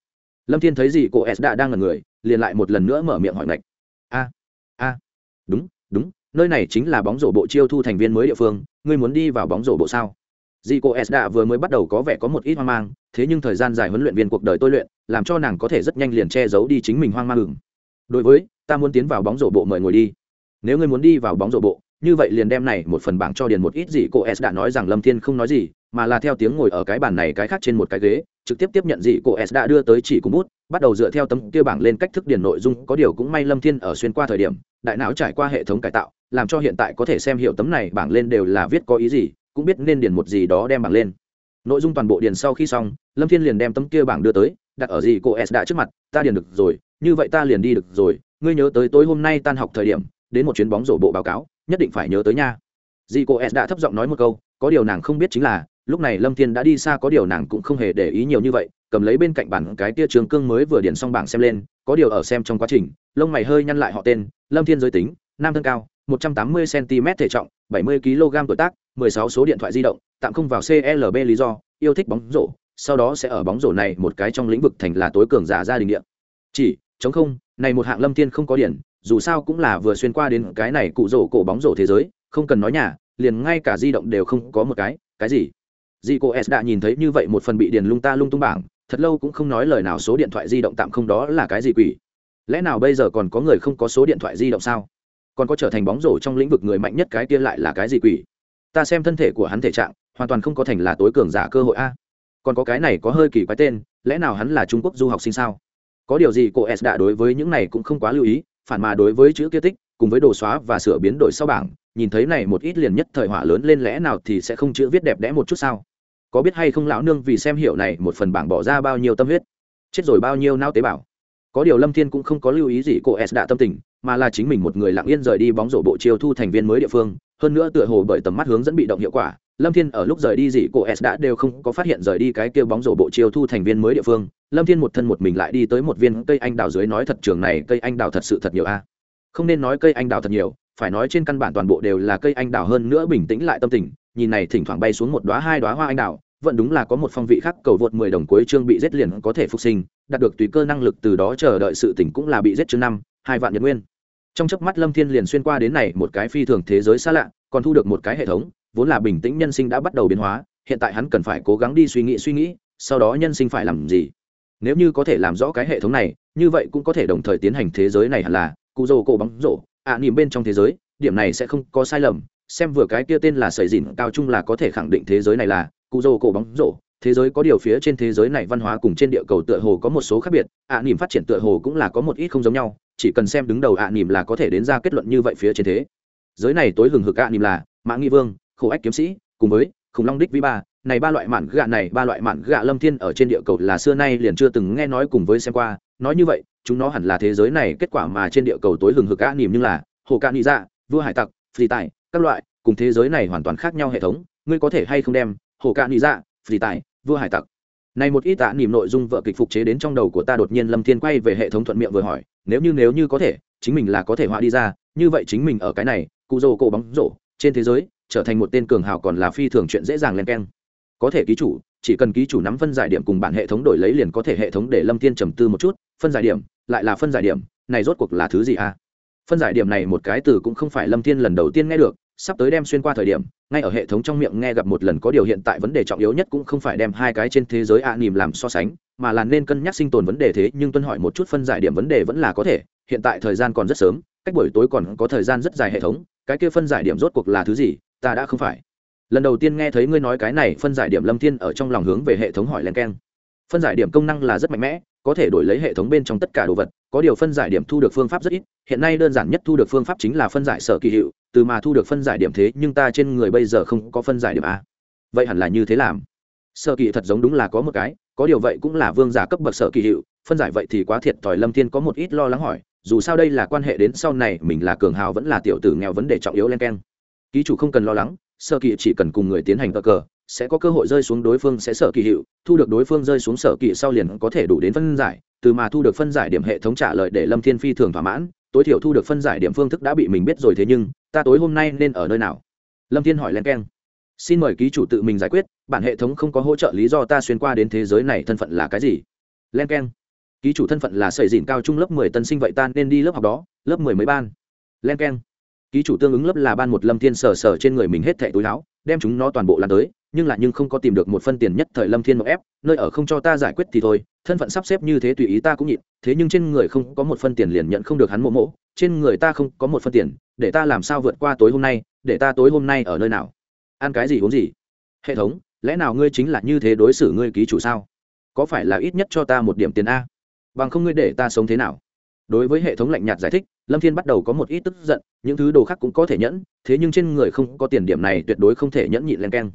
Lâm thiên thấy gì cô s đã đang ngẩn người liền lại một lần nữa mở miệng hỏi ngạch. A a, đúng đúng, nơi này chính là bóng rổ bộ chiêu thu thành viên mới địa phương, ngươi muốn đi vào bóng rổ bộ sao? Dì cô s đã vừa mới bắt đầu có vẻ có một ít hoang mang, thế nhưng thời gian dài huấn luyện viên cuộc đời tôi luyện, làm cho nàng có thể rất nhanh liền che giấu đi chính mình hoang mang ngừng đối với, ta muốn tiến vào bóng rổ bộ mời ngồi đi. Nếu ngươi muốn đi vào bóng rổ bộ như vậy liền đem này một phần bảng cho điền một ít gì, cô s đã nói rằng lâm thiên không nói gì, mà là theo tiếng ngồi ở cái bàn này cái khác trên một cái ghế, trực tiếp tiếp nhận gì, cô s đã đưa tới chỉ cùng bút, bắt đầu dựa theo tấm kia bảng lên cách thức điền nội dung. Có điều cũng may lâm thiên ở xuyên qua thời điểm, đại não trải qua hệ thống cải tạo, làm cho hiện tại có thể xem hiểu tấm này bảng lên đều là viết có ý gì, cũng biết nên điền một gì đó đem bảng lên. Nội dung toàn bộ điền sau khi xong, lâm thiên liền đem tấm kia bảng đưa tới, đặt ở gì, cô s đã trước mặt, ta điền được rồi, như vậy ta liền đi được rồi, ngươi nhớ tới tối hôm nay tan học thời điểm, đến một chuyến bóng rổ bộ báo cáo nhất định phải nhớ tới nha. Dì cô s đã thấp giọng nói một câu, có điều nàng không biết chính là, lúc này lâm thiên đã đi xa, có điều nàng cũng không hề để ý nhiều như vậy, cầm lấy bên cạnh bản cái tia trường cương mới vừa điền xong bảng xem lên, có điều ở xem trong quá trình, lông mày hơi nhăn lại họ tên, lâm thiên giới tính, nam thân cao 180 cm thể trọng 70 kg tuổi tác 16 số điện thoại di động, tạm không vào clb lý do, yêu thích bóng rổ, sau đó sẽ ở bóng rổ này một cái trong lĩnh vực thành là tối cường giả gia đình điện chỉ, chống không, này một hạng lâm thiên không có điển dù sao cũng là vừa xuyên qua đến cái này cụ rổ cổ bóng rổ thế giới, không cần nói nhà, liền ngay cả di động đều không có một cái cái gì? Di cô s đã nhìn thấy như vậy một phần bị điền lung ta lung tung bảng, thật lâu cũng không nói lời nào số điện thoại di động tạm không đó là cái gì quỷ. Lẽ nào bây giờ còn có người không có số điện thoại di động sao? Còn có trở thành bóng rổ trong lĩnh vực người mạnh nhất cái kia lại là cái gì quỷ? Ta xem thân thể của hắn thể trạng, hoàn toàn không có thành là tối cường giả cơ hội a. Còn có cái này có hơi kỳ quái tên, lẽ nào hắn là trung quốc du học sinh sao? Có điều gì cô s đã đối với những này cũng không quá lưu ý phản mà đối với chữ kia tích, cùng với đồ xóa và sửa biến đổi sau bảng, nhìn thấy này một ít liền nhất thời hỏa lớn lên lẽ nào thì sẽ không chữ viết đẹp đẽ một chút sao? Có biết hay không lão nương vì xem hiểu này một phần bảng bỏ ra bao nhiêu tâm huyết? Chết rồi bao nhiêu nao tế bào? Có điều lâm thiên cũng không có lưu ý gì cô s đã tâm tình, mà là chính mình một người lặng yên rời đi bóng rổ bộ chiêu thu thành viên mới địa phương, hơn nữa tựa hồ bởi tầm mắt hướng dẫn bị động hiệu quả lâm thiên ở lúc rời đi gì cô s đã đều không có phát hiện rời đi cái kêu bóng rổ bộ chiêu thu thành viên mới địa phương. Lâm thiên một thân một mình lại đi tới một viên cây anh đào dưới nói thật trường này cây anh đào thật sự thật nhiều a. Không nên nói cây anh đào thật nhiều, phải nói trên căn bản toàn bộ đều là cây anh đào hơn nữa bình tĩnh lại tâm tình. Nhìn này thỉnh thoảng bay xuống một đoá hai đoá hoa anh đào, vẫn đúng là có một phong vị khác, cầu vượt mười đồng cuối chương bị giết liền có thể phục sinh, đạt được tùy cơ năng lực từ đó chờ đợi sự tỉnh cũng là bị giết chương năm, hai vạn nhật nguyên. Trong chớp mắt lâm thiên liền xuyên qua đến này một cái phi thường thế giới xa lạ, còn thu được một cái hệ thống vốn là bình tĩnh nhân sinh đã bắt đầu biến hóa hiện tại hắn cần phải cố gắng đi suy nghĩ suy nghĩ sau đó nhân sinh phải làm gì? Nếu như có thể làm rõ cái hệ thống này như vậy cũng có thể đồng thời tiến hành thế giới này hẳn là cụ rồ cổ bóng rổ ạ à, nỉm bên trong thế giới điểm này sẽ không có sai lầm xem vừa cái kia tên là sợi dìn cao trung là có thể khẳng định thế giới này là cụ rồ cổ bóng rổ thế giới có điều phía trên thế giới này văn hóa cùng trên địa cầu tựa hồ có một số khác biệt ạ à, nỉm phát triển tựa hồ cũng là có một ít không giống nhau chỉ cần xem đứng đầu ạ à, nỉm là có thể đến ra kết luận như vậy phía trên thế. Giới này tối hừng hực ạ nỉm là mã nghi vương khổ ách kiếm sĩ, cùng với khủng long đích vĩ ba. Này ba loại mạn gạ này, ba loại mạn gạ lâm thiên ở trên địa cầu là xưa nay liền chưa từng nghe nói cùng với xem qua. Nói như vậy, chúng nó hẳn là thế giới này, kết quả mà trên địa cầu tối lừng hực á nỉm như là hồ ca nghĩ dạ vua hải tặc phi tài, các loại, cùng thế giới này hoàn toàn khác nhau hệ thống. Ngươi có thể hay không đem hồ ca nghĩ dạ phi tài, vua hải tặc, này một ít tạ nỉm nội dung vợ kịch phục chế đến trong đầu của ta đột nhiên lâm thiên quay về hệ thống thuận miệng vừa hỏi, nếu như nếu như có thể, chính mình là có thể họa đi ra. Như vậy chính mình ở cái này, cụ rồ cổ bóng rổ, trên thế giới trở thành một tên cường hào còn là phi thường chuyện dễ dàng len keng. Có thể ký chủ, chỉ cần ký chủ nắm phân giải điểm cùng bản hệ thống đổi lấy liền có thể hệ thống để lâm thiên trầm tư một chút, phân giải điểm, lại là phân giải điểm, này rốt cuộc là thứ gì à? Phân giải điểm này một cái từ cũng không phải lâm thiên lần đầu tiên nghe được, sắp tới đem xuyên qua thời điểm, ngay ở hệ thống trong miệng nghe gặp một lần có điều hiện tại vấn đề trọng yếu nhất cũng không phải đem hai cái trên thế giới ạ à nỉm làm so sánh, mà là nên cân nhắc sinh tồn vấn đề thế, nhưng tuân hỏi một chút phân giải điểm vấn đề vẫn là có thể, hiện tại thời gian còn rất sớm, cách buổi tối còn có thời gian rất dài hệ thống, cái kia phân giải điểm rốt cuộc là thứ gì? Ta đã không phải. Lần đầu tiên nghe thấy ngươi nói cái này, phân giải điểm lâm thiên ở trong lòng hướng về hệ thống hỏi len keng. Phân giải điểm công năng là rất mạnh mẽ, có thể đổi lấy hệ thống bên trong tất cả đồ vật, có điều phân giải điểm thu được phương pháp rất ít, hiện nay đơn giản nhất thu được phương pháp chính là phân giải sở kỳ hiệu, từ mà thu được phân giải điểm thế, nhưng ta trên người bây giờ không có phân giải điểm a. Vậy hẳn là như thế làm. Sở kỳ thật giống đúng là có một cái, có điều vậy cũng là vương giả cấp bậc sở kỳ hiệu, phân giải vậy thì quá thiệt thòi lâm thiên có một ít lo lắng hỏi, dù sao đây là quan hệ đến sau này, mình là cường hào vẫn là tiểu tử nghèo vấn đề trọng yếu len keng ký chủ không cần lo lắng, sở kỳ chỉ cần cùng người tiến hành cờ cờ, sẽ có cơ hội rơi xuống đối phương sẽ sở kỳ hiệu, thu được đối phương rơi xuống sở kỳ sau liền có thể đủ đến phân giải, từ mà thu được phân giải điểm hệ thống trả lời để lâm thiên phi thường thỏa mãn, tối thiểu thu được phân giải điểm phương thức đã bị mình biết rồi thế nhưng, ta tối hôm nay nên ở nơi nào? Lâm thiên hỏi len keng. Xin mời ký chủ tự mình giải quyết, bản hệ thống không có hỗ trợ lý do ta xuyên qua đến thế giới này thân phận là cái gì? Len keng. Ký chủ thân phận là sợi dìn cao trung lớp mười tân sinh vậy ta nên đi lớp học đó, lớp mười mấy ban. Len keng ký chủ tương ứng lớp là ban một lâm thiên sở sở trên người mình hết thẻ túi láo đem chúng nó toàn bộ lan tới, nhưng lại nhưng không có tìm được một phân tiền nhất thời lâm thiên một ép, nơi ở không cho ta giải quyết thì thôi, thân phận sắp xếp như thế tùy ý ta cũng nhịn, thế nhưng trên người không có một phân tiền liền nhận không được hắn mộ mộ, trên người ta không có một phân tiền, để ta làm sao vượt qua tối hôm nay, để ta tối hôm nay ở nơi nào? Ăn cái gì uống gì? Hệ thống, lẽ nào ngươi chính là như thế đối xử ngươi ký chủ sao? Có phải là ít nhất cho ta một điểm tiền a? Bằng không ngươi để ta sống thế nào? Đối với hệ thống lạnh nhạt giải thích lâm thiên bắt đầu có một ít tức giận, những thứ đồ khác cũng có thể nhẫn, thế nhưng trên người không có tiền điểm này tuyệt đối không thể nhẫn nhịn len keng.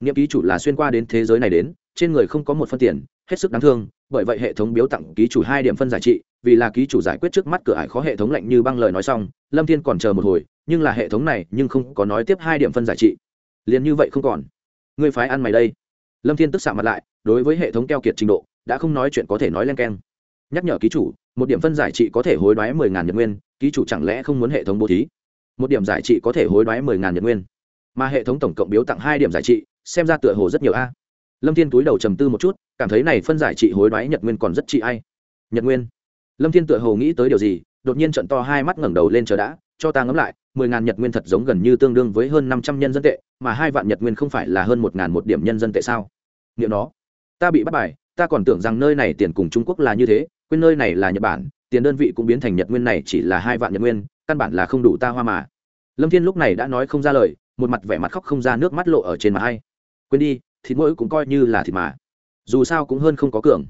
Nghiệm ký chủ là xuyên qua đến thế giới này đến, trên người không có một phân tiền, hết sức đáng thương, bởi vậy hệ thống biếu tặng ký chủ hai điểm phân giải trị, vì là ký chủ giải quyết trước mắt cửa ải khó hệ thống lạnh như băng lời nói xong, lâm thiên còn chờ một hồi, nhưng là hệ thống này nhưng không có nói tiếp hai điểm phân giải trị. Liền như vậy không còn. Ngươi phái ăn mày đây. Lâm thiên tức xạ mặt lại, đối với hệ thống keo kiệt trình độ, đã không nói chuyện có thể nói len keng. Nhắc nhở ký chủ một điểm phân giải trị có thể hối đoái mười ngàn nhật nguyên ký chủ chẳng lẽ không muốn hệ thống bố thí? Một điểm giải trị có thể hối đoái mười ngàn nhật nguyên. Mà hệ thống tổng cộng biếu tặng hai điểm giải trị xem ra tựa hồ rất nhiều a. Lâm thiên túi đầu trầm tư một chút cảm thấy này phân giải trị hối đoái nhật nguyên còn rất trị ai? Nhật nguyên. Lâm thiên tựa hồ nghĩ tới điều gì đột nhiên trận to hai mắt ngẩng đầu lên chờ đã cho ta ngẫm lại mười ngàn nhật nguyên thật giống gần như tương đương với hơn năm trăm nhân dân tệ mà hai vạn nhật nguyên không phải là hơn một ngàn một điểm nhân dân tệ sao? Nghiệm nó, ta bị bắt bài ta còn tưởng rằng nơi này tiền cùng trung quốc là như thế quên nơi này là nhật bản, tiền đơn vị cũng biến thành nhật nguyên này chỉ là hai vạn nhật nguyên, căn bản là không đủ ta hoa mà. Lâm thiên lúc này đã nói không ra lời, một mặt vẻ mặt khóc không ra nước mắt lộ ở trên mặt hay quên đi, thịt mỗi cũng coi như là thịt mà. Dù sao cũng hơn không có cường.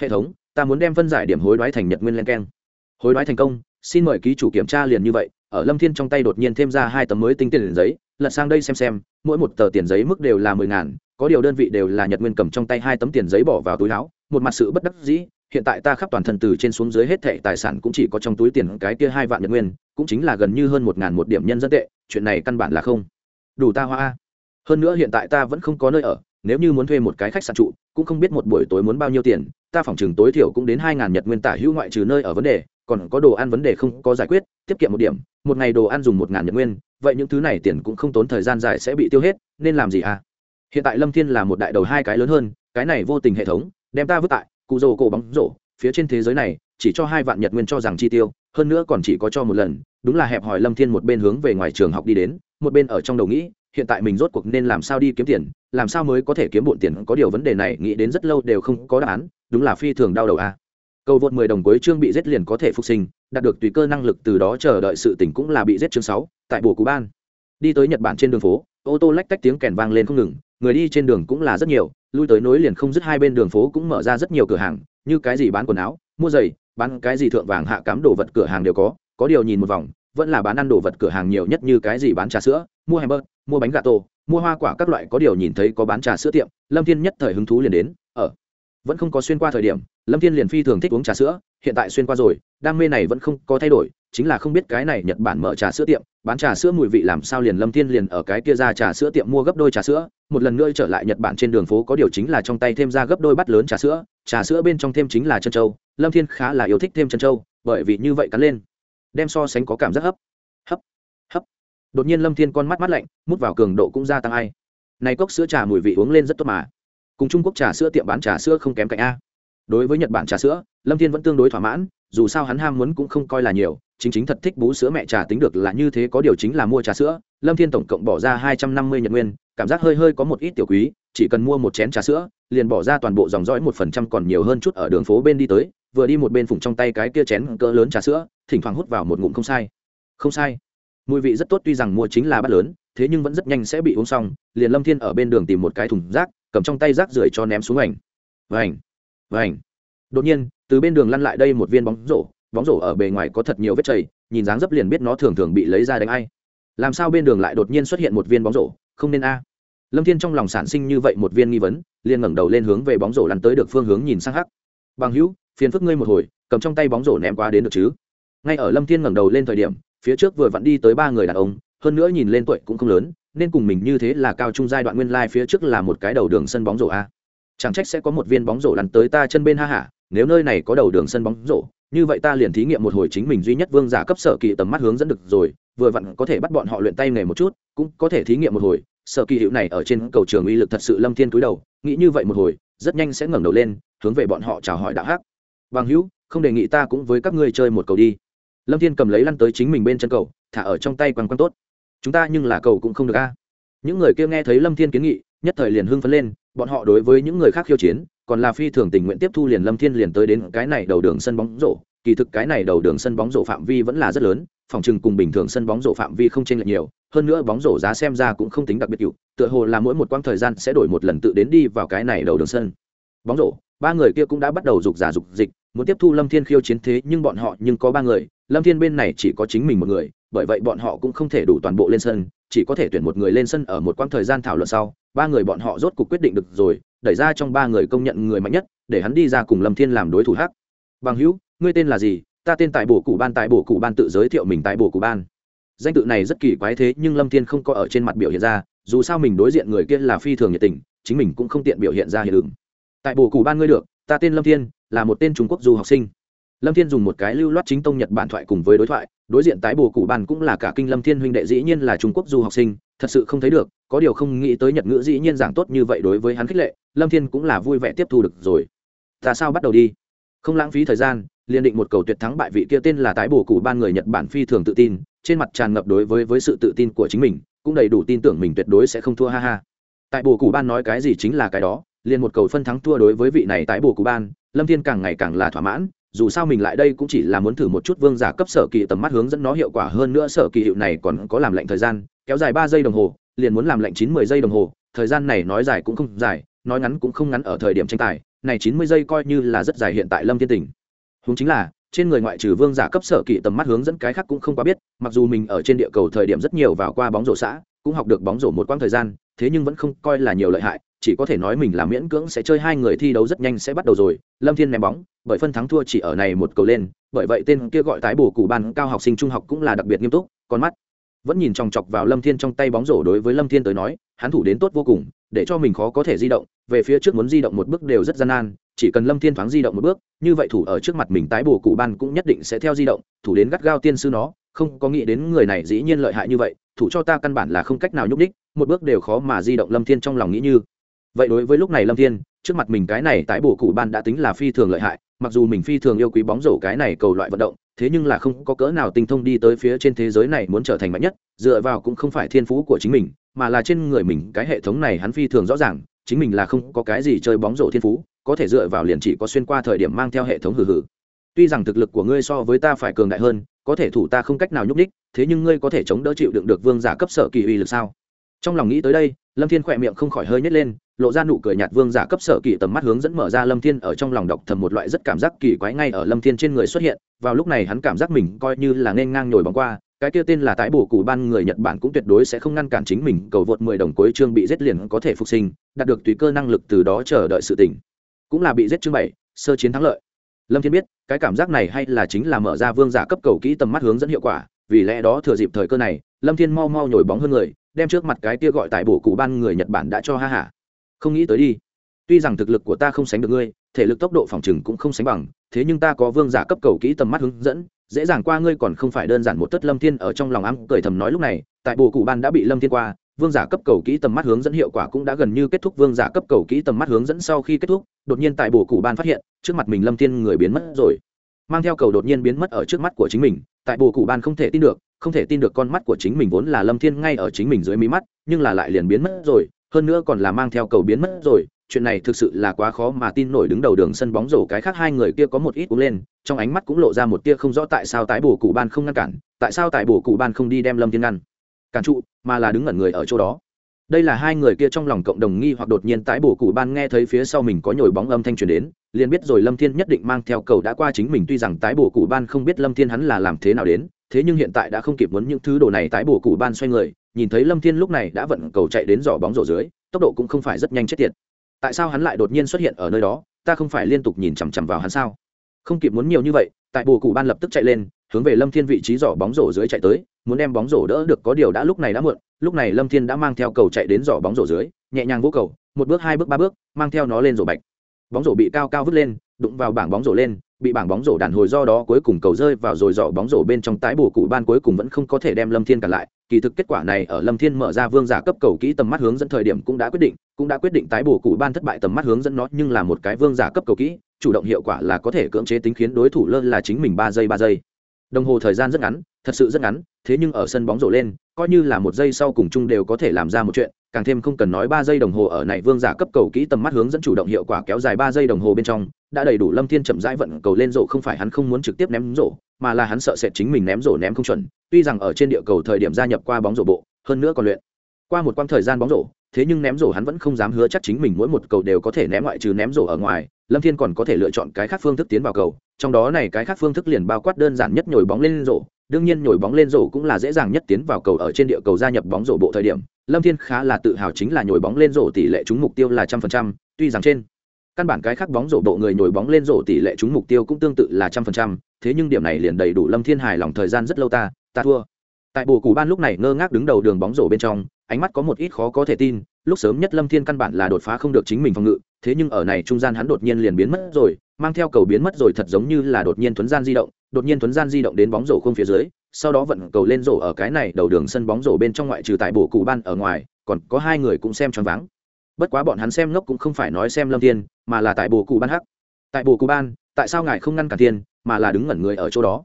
Hệ thống, ta muốn đem phân giải điểm hối đoái thành nhật nguyên len keng. Hối đoái thành công, xin mời ký chủ kiểm tra liền như vậy, ở lâm thiên trong tay đột nhiên thêm ra hai tấm mới tinh tiền giấy, lật sang đây xem xem, mỗi một tờ tiền giấy mức đều là mười ngàn, có điều đơn vị đều là nhật nguyên cầm trong tay hai tấm tiền giấy bỏ vào túi áo, một mặt sự bất đắc dĩ hiện tại ta khắp toàn thân từ trên xuống dưới hết thệ tài sản cũng chỉ có trong túi tiền cái kia hai vạn nhật nguyên, cũng chính là gần như hơn một ngàn một điểm nhân dân tệ, chuyện này căn bản là không đủ ta hoa. Hơn nữa hiện tại ta vẫn không có nơi ở, nếu như muốn thuê một cái khách sạn trụ, cũng không biết một buổi tối muốn bao nhiêu tiền, ta phỏng chừng tối thiểu cũng đến hai ngàn nhật nguyên tả hữu ngoại trừ nơi ở vấn đề, còn có đồ ăn vấn đề không có giải quyết, tiết kiệm một điểm, một ngày đồ ăn dùng một ngàn nhật nguyên, vậy những thứ này tiền cũng không tốn thời gian dài sẽ bị tiêu hết, nên làm gì à? Hiện tại lâm thiên là một đại đầu hai cái lớn hơn, cái này vô tình hệ thống, đem ta vứt tại cụ rồ cổ bóng rổ, phía trên thế giới này, chỉ cho hai vạn nhật nguyên cho rằng chi tiêu, hơn nữa còn chỉ có cho một lần, đúng là hẹp hỏi lâm thiên một bên hướng về ngoài trường học đi đến, một bên ở trong đầu nghĩ, hiện tại mình rốt cuộc nên làm sao đi kiếm tiền, làm sao mới có thể kiếm bộn tiền, có điều vấn đề này nghĩ đến rất lâu đều không có đáp án, đúng là phi thường đau đầu a à. cầu vượt mười đồng cuối chương bị giết liền có thể phục sinh, đạt được tùy cơ năng lực từ đó chờ đợi sự tỉnh cũng là bị giết chương sáu, tại bùa cú ban đi tới nhật bản trên đường phố, ô tô lách tách tiếng kèn vang lên không ngừng, người đi trên đường cũng là rất nhiều lui tới nối liền không dứt hai bên đường phố cũng mở ra rất nhiều cửa hàng, như cái gì bán quần áo, mua giày, bán cái gì thượng vàng hạ cám đồ vật cửa hàng đều có có điều nhìn một vòng, vẫn là bán ăn đồ vật cửa hàng nhiều nhất như cái gì bán trà sữa, mua hamburger, mua bánh gà mua hoa quả các loại có điều nhìn thấy có bán trà sữa tiệm, lâm thiên nhất thời hứng thú liền đến, ở vẫn không có xuyên qua thời điểm, lâm thiên liền phi thường thích uống trà sữa, hiện tại xuyên qua rồi, đam mê này vẫn không có thay đổi, chính là không biết cái này nhật bản mở trà sữa tiệm, bán trà sữa mùi vị làm sao liền lâm thiên liền ở cái kia ra trà sữa tiệm mua gấp đôi trà sữa, một lần nữa trở lại nhật bản trên đường phố có điều chính là trong tay thêm ra gấp đôi bát lớn trà sữa trà sữa bên trong thêm chính là chân trâu lâm thiên khá là yêu thích thêm chân trâu bởi vì như vậy cắn lên, đem so sánh có cảm giác hấp hấp hấp. Đột nhiên lâm thiên con mắt mắt lạnh, mút vào cường độ cũng gia tăng ai. Này cốc sữa trà mùi vị uống lên rất tốt mà cùng trung quốc trà sữa tiệm bán trà sữa không kém cạnh a đối với nhật bản trà sữa lâm thiên vẫn tương đối thỏa mãn dù sao hắn ham muốn cũng không coi là nhiều chính chính thật thích bú sữa mẹ trà tính được là như thế có điều chính là mua trà sữa lâm thiên tổng cộng bỏ ra hai trăm năm mươi nhật nguyên cảm giác hơi hơi có một ít tiểu quý chỉ cần mua một chén trà sữa liền bỏ ra toàn bộ dòng dõi một phần trăm còn nhiều hơn chút ở đường phố bên đi tới vừa đi một bên phụng trong tay cái kia chén cỡ lớn trà sữa thỉnh thoảng hút vào một ngụm không sai không sai mùi vị rất tốt tuy rằng mua chính là bát lớn thế nhưng vẫn rất nhanh sẽ bị uống xong liền lâm thiên ở bên đường tìm một cái thùng rác cầm trong tay rác rưởi cho ném xuống ảnh vành vành. Đột nhiên, từ bên đường lăn lại đây một viên bóng rổ. Bóng rổ ở bề ngoài có thật nhiều vết chảy nhìn dáng dấp liền biết nó thường thường bị lấy ra đánh ai. Làm sao bên đường lại đột nhiên xuất hiện một viên bóng rổ? Không nên a. Lâm thiên trong lòng sản sinh như vậy một viên nghi vấn, liền ngẩng đầu lên hướng về bóng rổ lăn tới được phương hướng nhìn sang hắc. Bằng hữu, phiền phức ngươi một hồi, cầm trong tay bóng rổ ném qua đến được chứ? Ngay ở lâm thiên ngẩng đầu lên thời điểm, phía trước vừa vặn đi tới ba người đàn ông, hơn nữa nhìn lên tuổi cũng không lớn nên cùng mình như thế là cao trung giai đoạn nguyên lai phía trước là một cái đầu đường sân bóng rổ a. Chẳng trách sẽ có một viên bóng rổ lăn tới ta chân bên ha hả nếu nơi này có đầu đường sân bóng rổ, như vậy ta liền thí nghiệm một hồi chính mình duy nhất vương giả cấp sở kỳ tầm mắt hướng dẫn được rồi, vừa vặn có thể bắt bọn họ luyện tay nghề một chút, cũng có thể thí nghiệm một hồi, sở kỳ hiệu này ở trên cầu trường uy lực thật sự lâm thiên cúi đầu, nghĩ như vậy một hồi, rất nhanh sẽ ngẩng đầu lên, hướng về bọn họ chào hỏi đạo hắc. Bằng hữu, không đề nghị ta cũng với các ngươi chơi một cầu đi. Lâm thiên cầm lấy lăn tới chính mình bên chân cầu, thả ở trong tay quăng quăng tốt chúng ta nhưng là cầu cũng không được a. Những người kia nghe thấy lâm thiên kiến nghị, nhất thời liền hưng phấn lên, bọn họ đối với những người khác khiêu chiến, còn là phi thường tình nguyện tiếp thu liền lâm thiên liền tới đến cái này đầu đường sân bóng rổ. Kỳ thực cái này đầu đường sân bóng rổ phạm vi vẫn là rất lớn, phòng trừng cùng bình thường sân bóng rổ phạm vi không chênh lệch nhiều, hơn nữa bóng rổ giá xem ra cũng không tính đặc biệt cựu tựa hồ là mỗi một quãng thời gian sẽ đổi một lần tự đến đi vào cái này đầu đường sân. Bóng rổ, ba người kia cũng đã bắt đầu rục giả rục dịch muốn tiếp thu lâm thiên khiêu chiến thế nhưng bọn họ nhưng có ba người, lâm thiên bên này chỉ có chính mình một người, bởi vậy bọn họ cũng không thể đủ toàn bộ lên sân, chỉ có thể tuyển một người lên sân ở một quãng thời gian thảo luận sau, ba người bọn họ rốt cuộc quyết định được rồi, đẩy ra trong ba người công nhận người mạnh nhất, để hắn đi ra cùng lâm thiên làm đối thủ hắc. Bằng hữu, ngươi tên là gì? Ta tên tại bổ cụ ban, tại bổ cụ ban tự giới thiệu mình tại bổ cụ ban. Danh tự này rất kỳ quái thế nhưng lâm thiên không có ở trên mặt biểu hiện ra, dù sao mình đối diện người kia là phi thường nhiệt tình, chính mình cũng không tiện biểu hiện ra hiện ứng tại bổ cụ ban ngươi được, ta tên lâm thiên là một tên trung quốc du học sinh. Lâm thiên dùng một cái lưu loát chính tông nhật bản thoại cùng với đối thoại, đối diện tái bồ cụ ban cũng là cả kinh lâm thiên huynh đệ dĩ nhiên là trung quốc du học sinh, thật sự không thấy được, có điều không nghĩ tới nhật ngữ dĩ nhiên giảng tốt như vậy đối với hắn khích lệ, lâm thiên cũng là vui vẻ tiếp thu được rồi. Ta sao bắt đầu đi? Không lãng phí thời gian, liền định một cầu tuyệt thắng bại vị kia tên là tái bổ cụ ban người nhật bản phi thường tự tin, trên mặt tràn ngập đối với với sự tự tin của chính mình, cũng đầy đủ tin tưởng mình tuyệt đối sẽ không thua, ha ha. Tại bổ cụ ban nói cái gì chính là cái đó, liền một cầu phân thắng thua đối với vị này tái bổ cụ ban lâm thiên càng ngày càng là thỏa mãn, dù sao mình lại đây cũng chỉ là muốn thử một chút vương giả cấp sở kỳ tầm mắt hướng dẫn nó hiệu quả hơn nữa sở kỳ hiệu này còn có làm lệnh thời gian, kéo dài ba giây đồng hồ, liền muốn làm lệnh chín mươi giây đồng hồ, thời gian này nói dài cũng không dài, nói ngắn cũng không ngắn ở thời điểm tranh tài, này chín mươi giây coi như là rất dài hiện tại lâm thiên tỉnh. Hướng chính là, trên người ngoại trừ vương giả cấp sở kỳ tầm mắt hướng dẫn cái khác cũng không quá biết, mặc dù mình ở trên địa cầu thời điểm rất nhiều vào qua bóng rổ xã, cũng học được bóng rổ một quãng thời gian, thế nhưng vẫn không coi là nhiều lợi hại chỉ có thể nói mình là miễn cưỡng sẽ chơi hai người thi đấu rất nhanh sẽ bắt đầu rồi. Lâm thiên ném bóng, bởi phân thắng thua chỉ ở này một cầu lên, bởi vậy tên kia gọi tái bổ cụ ban cao học sinh trung học cũng là đặc biệt nghiêm túc, con mắt vẫn nhìn chòng chọc vào lâm thiên trong tay bóng rổ đối với lâm thiên tới nói, hắn thủ đến tốt vô cùng, để cho mình khó có thể di động, về phía trước muốn di động một bước đều rất gian nan, chỉ cần lâm thiên thoáng di động một bước, như vậy thủ ở trước mặt mình tái bổ cụ ban cũng nhất định sẽ theo di động, thủ đến gắt gao tiên sư nó, không có nghĩ đến người này dĩ nhiên lợi hại như vậy, thủ cho ta căn bản là không cách nào nhúc đích một bước đều khó mà di động lâm thiên trong lòng nghĩ như vậy đối với lúc này lâm thiên, trước mặt mình cái này tái bổ cụ ban đã tính là phi thường lợi hại, mặc dù mình phi thường yêu quý bóng rổ cái này cầu loại vận động, thế nhưng là không có cỡ nào tinh thông đi tới phía trên thế giới này muốn trở thành mạnh nhất, dựa vào cũng không phải thiên phú của chính mình, mà là trên người mình cái hệ thống này hắn phi thường rõ ràng, chính mình là không có cái gì chơi bóng rổ thiên phú, có thể dựa vào liền chỉ có xuyên qua thời điểm mang theo hệ thống hừ hừ. Tuy rằng thực lực của ngươi so với ta phải cường đại hơn, có thể thủ ta không cách nào nhúc đích thế nhưng ngươi có thể chống đỡ chịu đựng được vương giả cấp sở kỳ uy lực sao? Trong lòng nghĩ tới đây, lâm thiên khỏe miệng không khỏi hơi nhét lên, lộ ra nụ cười nhạt vương giả cấp sở kỳ tầm mắt hướng dẫn mở ra lâm thiên ở trong lòng đọc thầm một loại rất cảm giác kỳ quái ngay ở lâm thiên trên người xuất hiện. Vào lúc này hắn cảm giác mình coi như là nên ngang nhồi bóng qua, cái kia tên là tái bổ cụ ban người nhật bản cũng tuyệt đối sẽ không ngăn cản chính mình, cầu vượt mười đồng cuối chương bị giết liền có thể phục sinh, đạt được tùy cơ năng lực từ đó chờ đợi sự tỉnh cũng là bị giết chương bảy, sơ chiến thắng lợi. Lâm thiên biết, cái cảm giác này hay là chính là mở ra vương giả cấp cầu kỹ tầm mắt hướng dẫn hiệu quả, vì lẽ đó thừa dịp thời cơ này, lâm thiên mau mau nhồi bóng hơn người đem trước mặt cái kia gọi tại bổ cụ ban người nhật bản đã cho ha hả không nghĩ tới đi. Tuy rằng thực lực của ta không sánh được ngươi, thể lực tốc độ phòng trừng cũng không sánh bằng, thế nhưng ta có vương giả cấp cầu kỹ tầm mắt hướng dẫn, dễ dàng qua ngươi còn không phải đơn giản một tất lâm thiên ở trong lòng ám cười thầm nói lúc này, tại bồ cụ ban đã bị lâm thiên qua, vương giả cấp cầu kỹ tầm mắt hướng dẫn hiệu quả cũng đã gần như kết thúc vương giả cấp cầu kỹ tầm mắt hướng dẫn sau khi kết thúc, đột nhiên tại bồ cụ ban phát hiện, trước mặt mình lâm thiên người biến mất rồi. Mang theo cầu đột nhiên biến mất ở trước mắt của chính mình, tại bồ cụ ban không thể tin được không thể tin được con mắt của chính mình vốn là lâm thiên ngay ở chính mình dưới mí mắt, nhưng là lại liền biến mất rồi, hơn nữa còn là mang theo cầu biến mất rồi. Chuyện này thực sự là quá khó mà tin nổi đứng đầu đường sân bóng rổ cái khác hai người kia có một ít cũng lên, trong ánh mắt cũng lộ ra một tia không rõ tại sao tái bổ cụ ban không ngăn cản, tại sao tại bổ cụ ban không đi đem lâm thiên ngăn. Cản trụ, mà là đứng ngẩn người ở chỗ đó. Đây là hai người kia trong lòng cộng đồng nghi hoặc đột nhiên tái bổ cụ ban nghe thấy phía sau mình có nhồi bóng âm thanh truyền đến, liền biết rồi lâm thiên nhất định mang theo cầu đã qua chính mình, tuy rằng tái bổ cụ ban không biết lâm thiên hắn là làm thế nào đến thế nhưng hiện tại đã không kịp muốn những thứ đồ này tái bổ cụ ban xoay người, nhìn thấy lâm thiên lúc này đã vận cầu chạy đến giỏ bóng rổ dưới, tốc độ cũng không phải rất nhanh chết tiệt. Tại sao hắn lại đột nhiên xuất hiện ở nơi đó, ta không phải liên tục nhìn chằm chằm vào hắn sao? Không kịp muốn nhiều như vậy, tại bồ cụ ban lập tức chạy lên, hướng về lâm thiên vị trí giỏ bóng rổ dưới chạy tới, muốn đem bóng rổ đỡ được có điều đã lúc này đã muộn, lúc này lâm thiên đã mang theo cầu chạy đến giỏ bóng rổ dưới, nhẹ nhàng vỗ cầu, một bước, hai bước, ba bước, mang theo nó lên rổ bạch. Bóng rổ bị cao cao vứt lên, đụng vào bảng bóng rổ lên bị bảng bóng rổ đàn hồi do đó cuối cùng cầu rơi vào rồi dọ bóng rổ bên trong tái bổ cụ ban cuối cùng vẫn không có thể đem lâm thiên cản lại. Kỳ thực kết quả này ở lâm thiên mở ra vương giả cấp cầu kỹ tầm mắt hướng dẫn thời điểm cũng đã quyết định, cũng đã quyết định tái bổ cụ ban thất bại tầm mắt hướng dẫn nó, nhưng là một cái vương giả cấp cầu kỹ, chủ động hiệu quả là có thể cưỡng chế tính khiến đối thủ lơ là chính mình ba giây ba giây. Đồng hồ thời gian rất ngắn, thật sự rất ngắn, thế nhưng ở sân bóng rổ lên, coi như là một giây sau cùng chung đều có thể làm ra một chuyện càng thêm không cần nói ba giây đồng hồ ở này vương giả cấp cầu kỹ tầm mắt hướng dẫn chủ động hiệu quả kéo dài ba giây đồng hồ bên trong, đã đầy đủ lâm thiên chậm rãi vận cầu lên rổ không phải hắn không muốn trực tiếp ném rổ, mà là hắn sợ sẽ chính mình ném rổ ném không chuẩn, tuy rằng ở trên địa cầu thời điểm gia nhập qua bóng rổ bộ, hơn nữa còn luyện. Qua một quãng thời gian bóng rổ, thế nhưng ném rổ hắn vẫn không dám hứa chắc chính mình mỗi một cầu đều có thể ném ngoại trừ ném rổ ở ngoài, lâm thiên còn có thể lựa chọn cái khác phương thức tiến vào cầu, trong đó này cái khác phương thức liền bao quát đơn giản nhất nhồi bóng lên rổ đương nhiên nhồi bóng lên rổ cũng là dễ dàng nhất tiến vào cầu ở trên địa cầu gia nhập bóng rổ bộ thời điểm. Lâm thiên khá là tự hào chính là nhồi bóng lên rổ tỷ lệ trúng mục tiêu là trăm phần trăm, tuy rằng trên căn bản cái khác bóng rổ bộ người nhồi bóng lên rổ tỷ lệ trúng mục tiêu cũng tương tự là trăm phần trăm, thế nhưng điểm này liền đầy đủ lâm thiên hài lòng thời gian rất lâu ta ta thua. Tại bồ cù ban lúc này ngơ ngác đứng đầu đường bóng rổ bên trong, ánh mắt có một ít khó có thể tin, lúc sớm nhất lâm thiên căn bản là đột phá không được chính mình phòng ngự, thế nhưng ở này trung gian hắn đột nhiên liền biến mất rồi, mang theo cầu biến mất rồi thật giống như là đột nhiên thuấn gian di động đột nhiên thuấn gian di động đến bóng rổ không phía dưới, sau đó vận cầu lên rổ ở cái này đầu đường sân bóng rổ bên trong ngoại trừ tại bồ cụ ban ở ngoài, còn có hai người cũng xem choáng váng. Bất quá bọn hắn xem ngốc cũng không phải nói xem lâm thiên, mà là tại bồ cụ ban hắc. Tại bồ cụ ban, tại sao ngài không ngăn cản thiên, mà là đứng ngẩn người ở chỗ đó?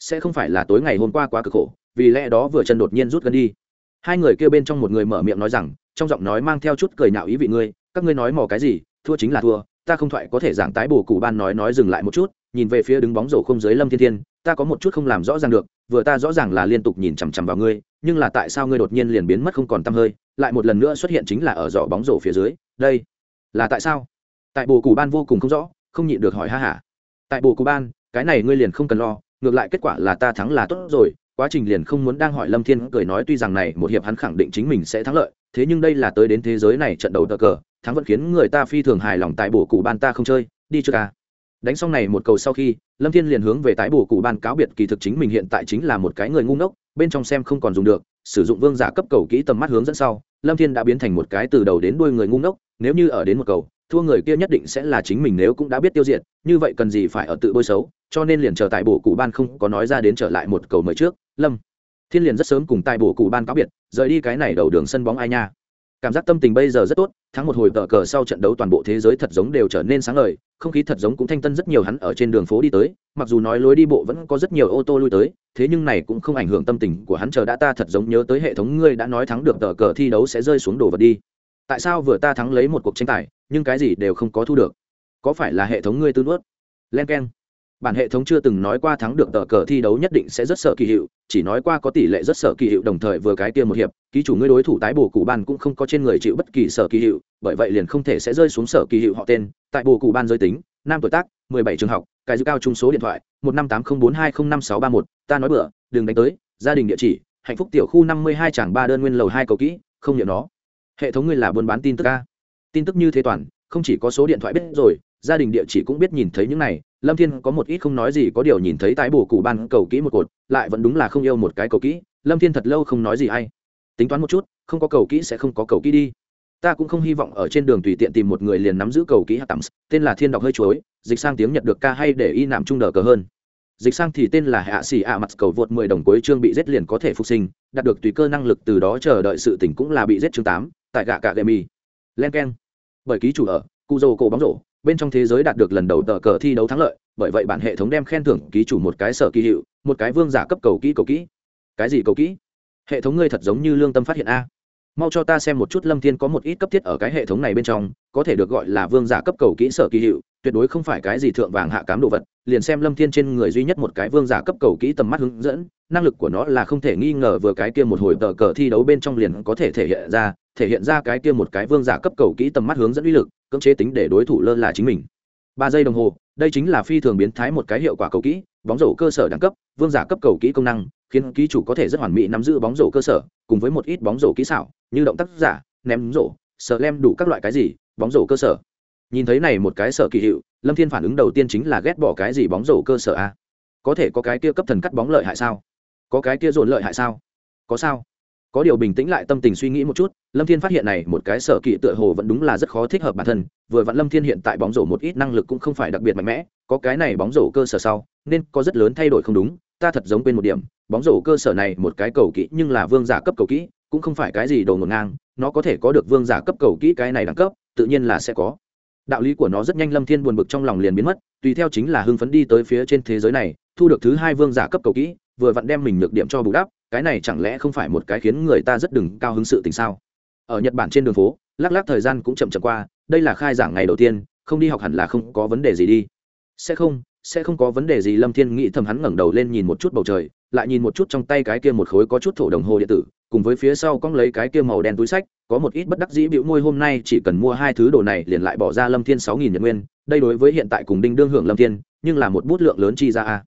Sẽ không phải là tối ngày hôm qua quá cực khổ, vì lẽ đó vừa chân đột nhiên rút gần đi. Hai người kêu bên trong một người mở miệng nói rằng, trong giọng nói mang theo chút cười nhạo ý vị ngươi, các ngươi nói mò cái gì, thua chính là thua, ta không thoại có thể giảng tái bổ cụ ban nói nói dừng lại một chút nhìn về phía đứng bóng rổ không dưới lâm thiên thiên, ta có một chút không làm rõ ràng được, vừa ta rõ ràng là liên tục nhìn chằm chằm vào ngươi, nhưng là tại sao ngươi đột nhiên liền biến mất không còn tăm hơi, lại một lần nữa xuất hiện chính là ở giỏ bóng rổ phía dưới, đây là tại sao? Tại bồ cù ban vô cùng không rõ, không nhịn được hỏi ha hả. Tại bồ cù ban, cái này ngươi liền không cần lo, ngược lại kết quả là ta thắng là tốt rồi, quá trình liền không muốn đang hỏi lâm thiên cười nói tuy rằng này một hiệp hắn khẳng định chính mình sẽ thắng lợi, thế nhưng đây là tới đến thế giới này trận đầu tờ cờ, thắng vẫn khiến người ta phi thường hài lòng tại bồ cù ban ta không chơi, đi chưa ca đánh xong này một cầu sau khi, lâm thiên liền hướng về tái bổ cụ ban cáo biệt kỳ thực chính mình hiện tại chính là một cái người ngu ngốc, bên trong xem không còn dùng được, sử dụng vương giả cấp cầu kỹ tầm mắt hướng dẫn sau, lâm thiên đã biến thành một cái từ đầu đến đuôi người ngu ngốc, nếu như ở đến một cầu, thua người kia nhất định sẽ là chính mình nếu cũng đã biết tiêu diệt, như vậy cần gì phải ở tự bôi xấu, cho nên liền chờ tại bổ cụ ban không có nói ra đến trở lại một cầu mới trước, lâm thiên liền rất sớm cùng tại bổ cụ ban cáo biệt, rời đi cái này đầu đường sân bóng ai nha cảm giác tâm tình bây giờ rất tốt, thắng một hồi tờ cờ sau trận đấu toàn bộ thế giới thật giống đều trở nên sáng ngời, không khí thật giống cũng thanh tân rất nhiều hắn ở trên đường phố đi tới, mặc dù nói lối đi bộ vẫn có rất nhiều ô tô lui tới, thế nhưng này cũng không ảnh hưởng tâm tình của hắn chờ đã ta thật giống nhớ tới hệ thống ngươi đã nói thắng được tờ cờ thi đấu sẽ rơi xuống đồ vật đi. Tại sao vừa ta thắng lấy một cuộc tranh tài, nhưng cái gì đều không có thu được? Có phải là hệ thống ngươi tư nuốt? Len k e n bản hệ thống chưa từng nói qua thắng được tờ cờ thi đấu nhất định sẽ rất sợ kỳ hiệu, chỉ nói qua có tỷ lệ rất sợ kỳ hiệu đồng thời vừa cái kia một hiệp, ký chủ ngươi đối thủ tái bổ cụ ban cũng không có trên người chịu bất kỳ sở kỳ hiệu, bởi vậy liền không thể sẽ rơi xuống sở kỳ hiệu họ tên. Tại bổ cụ ban giới tính, nam tuổi tác, mười bảy trường học cái dư cao trung số điện thoại, một năm tám không bốn hai không năm sáu ba một, ta nói bữa đừng đánh tới, gia đình địa chỉ, hạnh phúc tiểu khu năm mươi hai tràng ba đơn nguyên lầu hai cầu kỹ, không nhận nó. Hệ thống ngươi là buôn bán tin tức a? Tin tức như thế toàn, không chỉ có số điện thoại biết rồi gia đình địa chỉ cũng biết nhìn thấy những này. Lâm thiên có một ít không nói gì, có điều nhìn thấy tái bổ cụ ban cầu kỹ một cột, lại vẫn đúng là không yêu một cái cầu kỹ. Lâm thiên thật lâu không nói gì hay tính toán một chút, không có cầu kỹ sẽ không có cầu kỹ đi. Ta cũng không hy vọng ở trên đường tùy tiện tìm một người liền nắm giữ cầu kỹ hạ tắm tên là thiên đọc hơi chuối, dịch sang tiếng nhật được ca hay để y nạm trung đờ cờ hơn. Dịch sang thì tên là hạ xỉ ạ mặt, cầu vượt mười đồng cuối chương bị giết liền có thể phục sinh, đạt được tùy cơ năng lực từ đó chờ đợi sự tỉnh cũng là bị giết chương tám, tại gạ cả gậy mi len keng. Bởi ký chủ ở cu dô cổ bóng rổ bên trong thế giới đạt được lần đầu tờ cờ thi đấu thắng lợi, bởi vậy bản hệ thống đem khen thưởng ký chủ một cái sở kỳ hiệu, một cái vương giả cấp cầu kỹ cầu kỹ. Cái gì cầu kỹ? Hệ thống ngươi thật giống như lương tâm phát hiện a. Mau cho ta xem một chút lâm thiên có một ít cấp thiết ở cái hệ thống này bên trong, có thể được gọi là vương giả cấp cầu kỹ sở kỳ hiệu, tuyệt đối không phải cái gì thượng vàng hạ cám đồ vật, liền xem lâm thiên trên người duy nhất một cái vương giả cấp cầu kỹ tầm mắt hướng dẫn, năng lực của nó là không thể nghi ngờ vừa cái kia một hồi tờ cờ thi đấu bên trong liền có thể thể hiện ra, thể hiện ra cái kia một cái vương giả cấp cầu kỹ tầm mắt hướng dẫn uy lực cưỡng chế tính để đối thủ lơ là chính mình. Ba giây đồng hồ, đây chính là phi thường biến thái một cái hiệu quả cầu kỹ, bóng rổ cơ sở đẳng cấp, vương giả cấp cầu kỹ công năng, khiến ký chủ có thể rất hoàn mỹ nắm giữ bóng rổ cơ sở, cùng với một ít bóng rổ kỹ xảo, như động tác giả, ném rổ sợ lem đủ các loại cái gì, bóng rổ cơ sở. Nhìn thấy này một cái sở kỳ hiệu, lâm thiên phản ứng đầu tiên chính là ghét bỏ cái gì bóng rổ cơ sở a? Có thể có cái kia cấp thần cắt bóng lợi hại sao? Có cái kia dồn lợi hại sao? Có sao? Có điều bình tĩnh lại tâm tình suy nghĩ một chút, lâm thiên phát hiện này một cái sở kỵ tựa hồ vẫn đúng là rất khó thích hợp bản thân, vừa vặn lâm thiên hiện tại bóng rổ một ít năng lực cũng không phải đặc biệt mạnh mẽ, có cái này bóng rổ cơ sở sau, nên có rất lớn thay đổi không đúng, ta thật giống quên một điểm, bóng rổ cơ sở này một cái cầu kỹ nhưng là vương giả cấp cầu kỹ, cũng không phải cái gì đồ ngổn ngang, nó có thể có được vương giả cấp cầu kỹ cái này đẳng cấp, tự nhiên là sẽ có. Đạo lý của nó rất nhanh lâm thiên buồn bực trong lòng liền biến mất, tùy theo chính là hưng phấn đi tới phía trên thế giới này, thu được thứ hai vương giả cấp cầu kỹ, vừa vặn đem mình nhược điểm cho bù đắp cái này chẳng lẽ không phải một cái khiến người ta rất đừng cao hứng sự tình sao? Ở nhật bản trên đường phố, lắc lắc thời gian cũng chậm chậm qua, đây là khai giảng ngày đầu tiên, không đi học hẳn là không có vấn đề gì đi. Sẽ không sẽ không có vấn đề gì, lâm thiên nghĩ thầm hắn ngẩng đầu lên nhìn một chút bầu trời, lại nhìn một chút trong tay cái kia một khối có chút thổ đồng hồ điện tử, cùng với phía sau cong lấy cái kia màu đen túi sách, có một ít bất đắc dĩ bịu môi, hôm nay chỉ cần mua hai thứ đồ này liền lại bỏ ra lâm thiên sáu nghìn nhật nguyên, đây đối với hiện tại cùng đinh đương hưởng lâm thiên, nhưng là một bút lượng lớn chi ra a.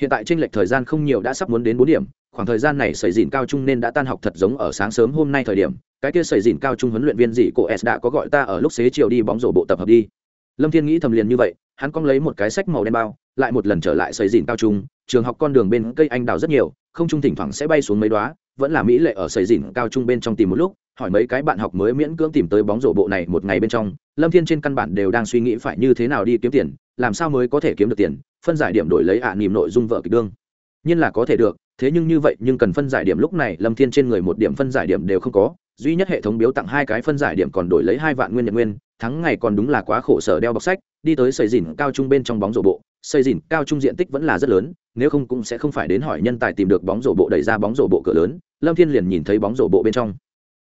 Hiện tại tranh lệch thời gian không nhiều, đã sắp muốn đến bốn điểm khoảng thời gian này sẩy dìn cao trung nên đã tan học thật giống ở sáng sớm hôm nay thời điểm cái kia sẩy dìn cao trung huấn luyện viên dị cổ s đã có gọi ta ở lúc xế chiều đi bóng rổ bộ tập hợp đi. Lâm thiên nghĩ thầm liền như vậy hắn cong lấy một cái sách màu đen bao lại một lần trở lại sẩy dìn cao trung trường học con đường bên cây anh đào rất nhiều không trung thỉnh thoảng sẽ bay xuống mấy đoá vẫn là mỹ lệ ở sẩy dìn cao trung bên trong tìm một lúc hỏi mấy cái bạn học mới miễn cưỡng tìm tới bóng rổ bộ này một ngày bên trong lâm thiên trên căn bản đều đang suy nghĩ phải như thế nào đi kiếm tiền làm sao mới có thể kiếm được tiền phân giải điểm đổi lấy ạ à, nội dung vợ kịch đương. Nhiên là có thể được thế nhưng như vậy, nhưng cần phân giải điểm lúc này, lâm thiên trên người một điểm phân giải điểm đều không có, duy nhất hệ thống biếu tặng hai cái phân giải điểm còn đổi lấy hai vạn nguyên nhật nguyên, thắng ngày còn đúng là quá khổ sở đeo bọc sách, đi tới xây dìn cao trung bên trong bóng rổ bộ. Xây dìn cao trung diện tích vẫn là rất lớn, nếu không cũng sẽ không phải đến hỏi nhân tài tìm được bóng rổ bộ đẩy ra bóng rổ bộ cửa lớn, lâm thiên liền nhìn thấy bóng rổ bộ bên trong.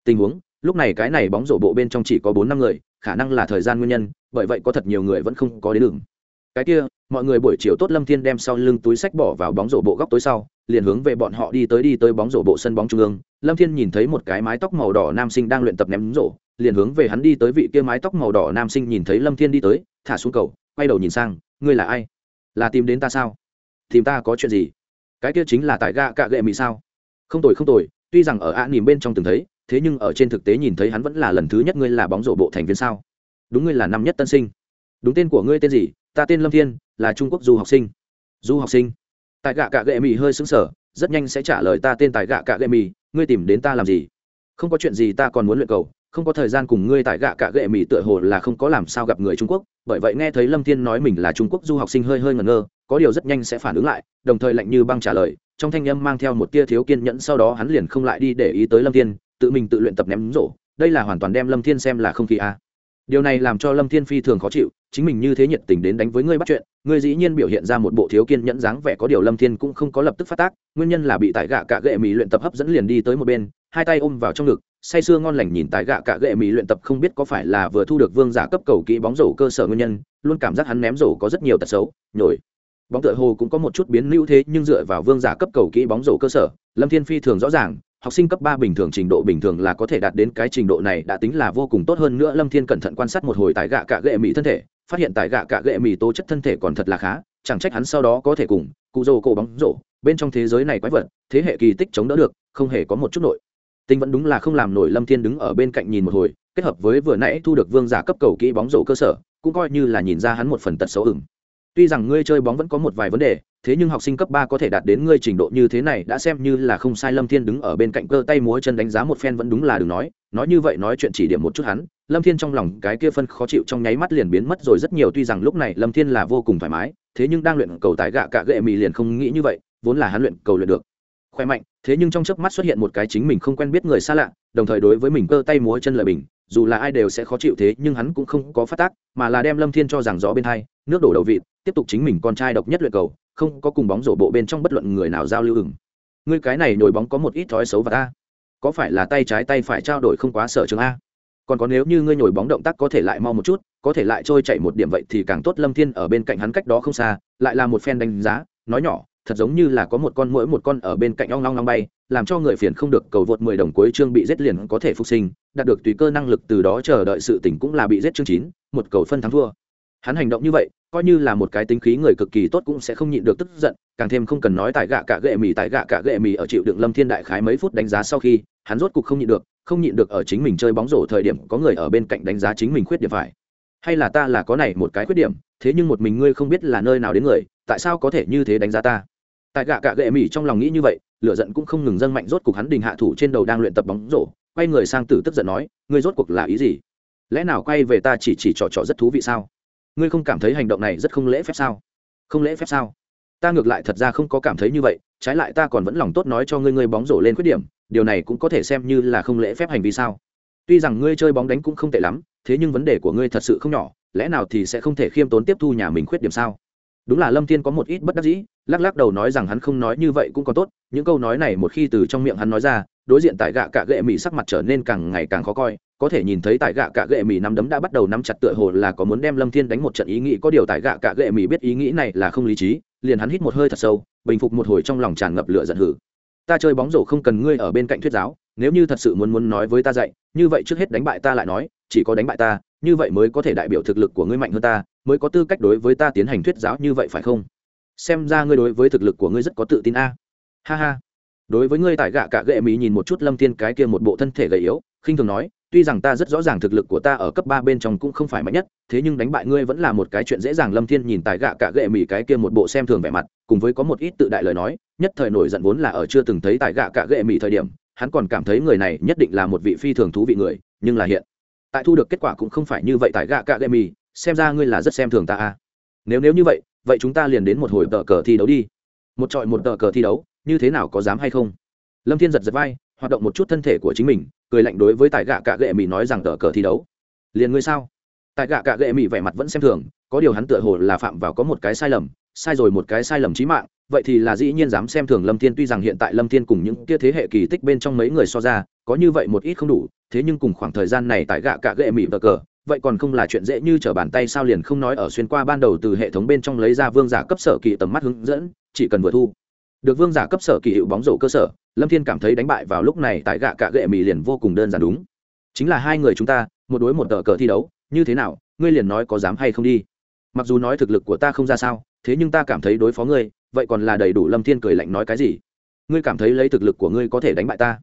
Tình huống, lúc này cái này bóng rổ bộ bên trong chỉ có bốn năm người, khả năng là thời gian nguyên nhân, bởi vậy có thật nhiều người vẫn không có đến đường. Cái kia, mọi người buổi chiều tốt lâm thiên đem sau lưng túi sách bỏ vào bóng rổ bộ góc tối sau liền hướng về bọn họ đi tới đi tới bóng rổ bộ sân bóng trung ương. Lâm thiên nhìn thấy một cái mái tóc màu đỏ nam sinh đang luyện tập ném rổ, liền hướng về hắn đi tới vị kia mái tóc màu đỏ nam sinh nhìn thấy lâm thiên đi tới, thả xuống cầu, quay đầu nhìn sang, ngươi là ai? Là tìm đến ta sao? Tìm ta có chuyện gì? Cái kia chính là tại ga cạ gệ mỹ sao? Không tồi không tồi, tuy rằng ở ạ nỉm bên trong từng thấy, thế nhưng ở trên thực tế nhìn thấy hắn vẫn là lần thứ nhất ngươi là bóng rổ bộ thành viên sao? Đúng ngươi là năm nhất tân sinh. Đúng tên của ngươi tên gì? Ta tên lâm thiên, là trung quốc du học sinh. Du học sinh? Tại gạ cạ gệ mì hơi xứng sở rất nhanh sẽ trả lời ta tên tại gạ cạ gệ mì, ngươi tìm đến ta làm gì? Không có chuyện gì ta còn muốn luyện cầu, không có thời gian cùng ngươi tại gạ cạ gệ mì tựa hồ là không có làm sao gặp người trung quốc, bởi vậy nghe thấy lâm thiên nói mình là trung quốc du học sinh hơi hơi ngẩn ngơ, có điều rất nhanh sẽ phản ứng lại, đồng thời lạnh như băng trả lời, trong thanh âm mang theo một tia thiếu kiên nhẫn sau đó hắn liền không lại đi để ý tới lâm thiên, tự mình tự luyện tập ném rổ, đây là hoàn toàn đem lâm thiên xem là không khí a. Điều này làm cho lâm thiên phi thường khó chịu chính mình như thế nhiệt tình đến đánh với ngươi bắt chuyện, ngươi dĩ nhiên biểu hiện ra một bộ thiếu kiên nhẫn dáng vẻ, có điều lâm thiên cũng không có lập tức phát tác, nguyên nhân là bị tại gạ cạ gệ mỹ luyện tập hấp dẫn liền đi tới một bên, hai tay ôm vào trong ngực, say sưa ngon lành nhìn tại gạ cạ gệ mỹ luyện tập không biết có phải là vừa thu được vương giả cấp cầu kỹ bóng rổ cơ sở nguyên nhân, luôn cảm giác hắn ném rổ có rất nhiều tật xấu, nhồi. Bóng tựa hồ cũng có một chút biến lưu thế, nhưng dựa vào vương giả cấp cầu kỹ bóng rổ cơ sở, lâm thiên phi thường rõ ràng, học sinh cấp ba bình thường trình độ bình thường là có thể đạt đến cái trình độ này, đã tính là vô cùng tốt hơn nữa, lâm thiên cẩn thận quan sát một hồi tại gạ cạ gệ mỹ thân thể phát hiện tại gạ cạ gệ mì tố chất thân thể còn thật là khá, chẳng trách hắn sau đó có thể cùng cụ rồ cổ bóng rổ, bên trong thế giới này quái vật, thế hệ kỳ tích chống đỡ được, không hề có một chút nội. Tinh vẫn đúng là không làm nổi lâm thiên đứng ở bên cạnh nhìn một hồi, kết hợp với vừa nãy thu được vương giả cấp cầu kỹ bóng rổ cơ sở, cũng coi như là nhìn ra hắn một phần tật xấu ửng. Tuy rằng ngươi chơi bóng vẫn có một vài vấn đề thế nhưng học sinh cấp ba có thể đạt đến ngươi trình độ như thế này đã xem như là không sai. Lâm thiên đứng ở bên cạnh cơ tay múa chân đánh giá một phen vẫn đúng là đừng nói nói như vậy nói chuyện chỉ điểm một chút hắn. Lâm thiên trong lòng cái kia phân khó chịu trong nháy mắt liền biến mất rồi rất nhiều, tuy rằng lúc này lâm thiên là vô cùng thoải mái, thế nhưng đang luyện cầu tái gạ cạ gệ mì liền không nghĩ như vậy, vốn là hắn luyện cầu luyện được khỏe mạnh, thế nhưng trong chớp mắt xuất hiện một cái chính mình không quen biết người xa lạ, đồng thời đối với mình cơ tay múa chân lời bình, dù là ai đều sẽ khó chịu thế, nhưng hắn cũng không có phát tác, mà là đem lâm thiên cho rằng rõ bên hai, nước đổ đầu vịt, tiếp tục chính mình con trai độc nhất luyện cầu, không có cùng bóng rổ bộ bên trong bất luận người nào giao lưu ửng. Ngươi cái này nhồi bóng có một ít thói xấu và ta. Có phải là tay trái tay phải trao đổi không quá sở trường a? Còn có nếu như ngươi nhồi bóng động tác có thể lại mau một chút, có thể lại trôi chạy một điểm vậy thì càng tốt. Lâm thiên ở bên cạnh hắn cách đó không xa, lại là một phen đánh giá, nói nhỏ thật giống như là có một con mỗi một con ở bên cạnh ong long long bay, làm cho người phiền không được cầu vượt mười đồng cuối chương bị giết liền có thể phục sinh, đạt được tùy cơ năng lực từ đó chờ đợi sự tỉnh cũng là bị giết chương chín, một cầu phân thắng thua. Hắn hành động như vậy, coi như là một cái tính khí người cực kỳ tốt cũng sẽ không nhịn được tức giận, càng thêm không cần nói tại gạ cả gệ mì, tại gạ cả gệ mì ở chịu đựng lâm thiên đại khái mấy phút đánh giá sau khi, hắn rốt cục không nhịn được, không nhịn được ở chính mình chơi bóng rổ thời điểm có người ở bên cạnh đánh giá chính mình khuyết điểm phải. Hay là ta là có này một cái khuyết điểm, thế nhưng một mình ngươi không biết là nơi nào đến người, tại sao có thể như thế đánh giá ta? Tại gạ cạ gệ mỹ trong lòng nghĩ như vậy, lửa giận cũng không ngừng dâng mạnh, rốt cuộc hắn đình hạ thủ trên đầu đang luyện tập bóng rổ, quay người sang tử tức giận nói, ngươi rốt cuộc là ý gì? Lẽ nào quay về ta chỉ chỉ trò trò rất thú vị sao? Ngươi không cảm thấy hành động này rất không lễ phép sao? Không lễ phép sao? Ta ngược lại thật ra không có cảm thấy như vậy, trái lại ta còn vẫn lòng tốt nói cho ngươi ngươi bóng rổ lên khuyết điểm, điều này cũng có thể xem như là không lễ phép hành vi sao? Tuy rằng ngươi chơi bóng đánh cũng không tệ lắm, thế nhưng vấn đề của ngươi thật sự không nhỏ, lẽ nào thì sẽ không thể khiêm tốn tiếp thu nhà mình khuyết điểm sao? Đúng là lâm thiên có một ít bất đắc dĩ, lắc lắc đầu nói rằng hắn không nói như vậy cũng còn tốt, những câu nói này một khi từ trong miệng hắn nói ra, đối diện tại gạ cạ gệ mỹ sắc mặt trở nên càng ngày càng khó coi, có thể nhìn thấy tại gạ cạ gệ mỹ nắm đấm đã bắt đầu nắm chặt tựa hồ là có muốn đem lâm thiên đánh một trận ý nghĩ, có điều tại gạ cạ gệ mỹ biết ý nghĩ này là không lý trí, liền hắn hít một hơi thật sâu, bình phục một hồi trong lòng tràn ngập lửa giận hử. Ta chơi bóng rổ không cần ngươi ở bên cạnh thuyết giáo, nếu như thật sự muốn muốn nói với ta dạy, như vậy trước hết đánh bại ta lại nói, chỉ có đánh bại ta, như vậy mới có thể đại biểu thực lực của ngươi mạnh hơn ta mới có tư cách đối với ta tiến hành thuyết giáo như vậy phải không? Xem ra ngươi đối với thực lực của ngươi rất có tự tin a. Ha ha. Đối với ngươi tại gạ cạ gệ mỹ nhìn một chút lâm thiên cái kia một bộ thân thể gầy yếu, khinh thường nói, tuy rằng ta rất rõ ràng thực lực của ta ở cấp ba bên trong cũng không phải mạnh nhất, thế nhưng đánh bại ngươi vẫn là một cái chuyện dễ dàng. Lâm thiên nhìn tại gạ cạ gệ mỹ cái kia một bộ xem thường vẻ mặt, cùng với có một ít tự đại lời nói, nhất thời nổi giận vốn là ở chưa từng thấy tại gạ cạ gệ mỹ thời điểm, hắn còn cảm thấy người này nhất định là một vị phi thường thú vị người, nhưng là hiện tại thu được kết quả cũng không phải như vậy tại gạ cạ gệ mỹ xem ra ngươi là rất xem thường ta a nếu nếu như vậy vậy chúng ta liền đến một hồi tờ cờ thi đấu đi. Một trọi một tờ cờ thi đấu, như thế nào có dám hay không? Lâm thiên giật giật vai, hoạt động một chút thân thể của chính mình, cười lạnh đối với tại gạ cạ gệ mỹ nói rằng tờ cờ thi đấu. Liền ngươi sao? Tại gạ cạ gệ mỹ vẻ mặt vẫn xem thường, có điều hắn tựa hồ là phạm vào có một cái sai lầm, sai rồi một cái sai lầm trí mạng, vậy thì là dĩ nhiên dám xem thường lâm thiên, tuy rằng hiện tại lâm thiên cùng những kia thế hệ kỳ tích bên trong mấy người so ra, có như vậy một ít không đủ, thế nhưng cùng khoảng thời gian này tại gạ cạ gệ mỹ vờ cờ vậy còn không là chuyện dễ như trở bàn tay sao liền không nói ở xuyên qua ban đầu từ hệ thống bên trong lấy ra vương giả cấp sở kỳ tầm mắt hướng dẫn, chỉ cần vừa thu. Được vương giả cấp sở kỳ hiệu bóng rổ cơ sở, lâm thiên cảm thấy đánh bại vào lúc này tại gạ cạ gệ mì liền vô cùng đơn giản đúng. Chính là hai người chúng ta, một đối một tờ cờ thi đấu, như thế nào, ngươi liền nói có dám hay không đi. Mặc dù nói thực lực của ta không ra sao, thế nhưng ta cảm thấy đối phó ngươi, vậy còn là đầy đủ lâm thiên cười lạnh nói cái gì? Ngươi cảm thấy lấy thực lực của ngươi có thể đánh bại ta?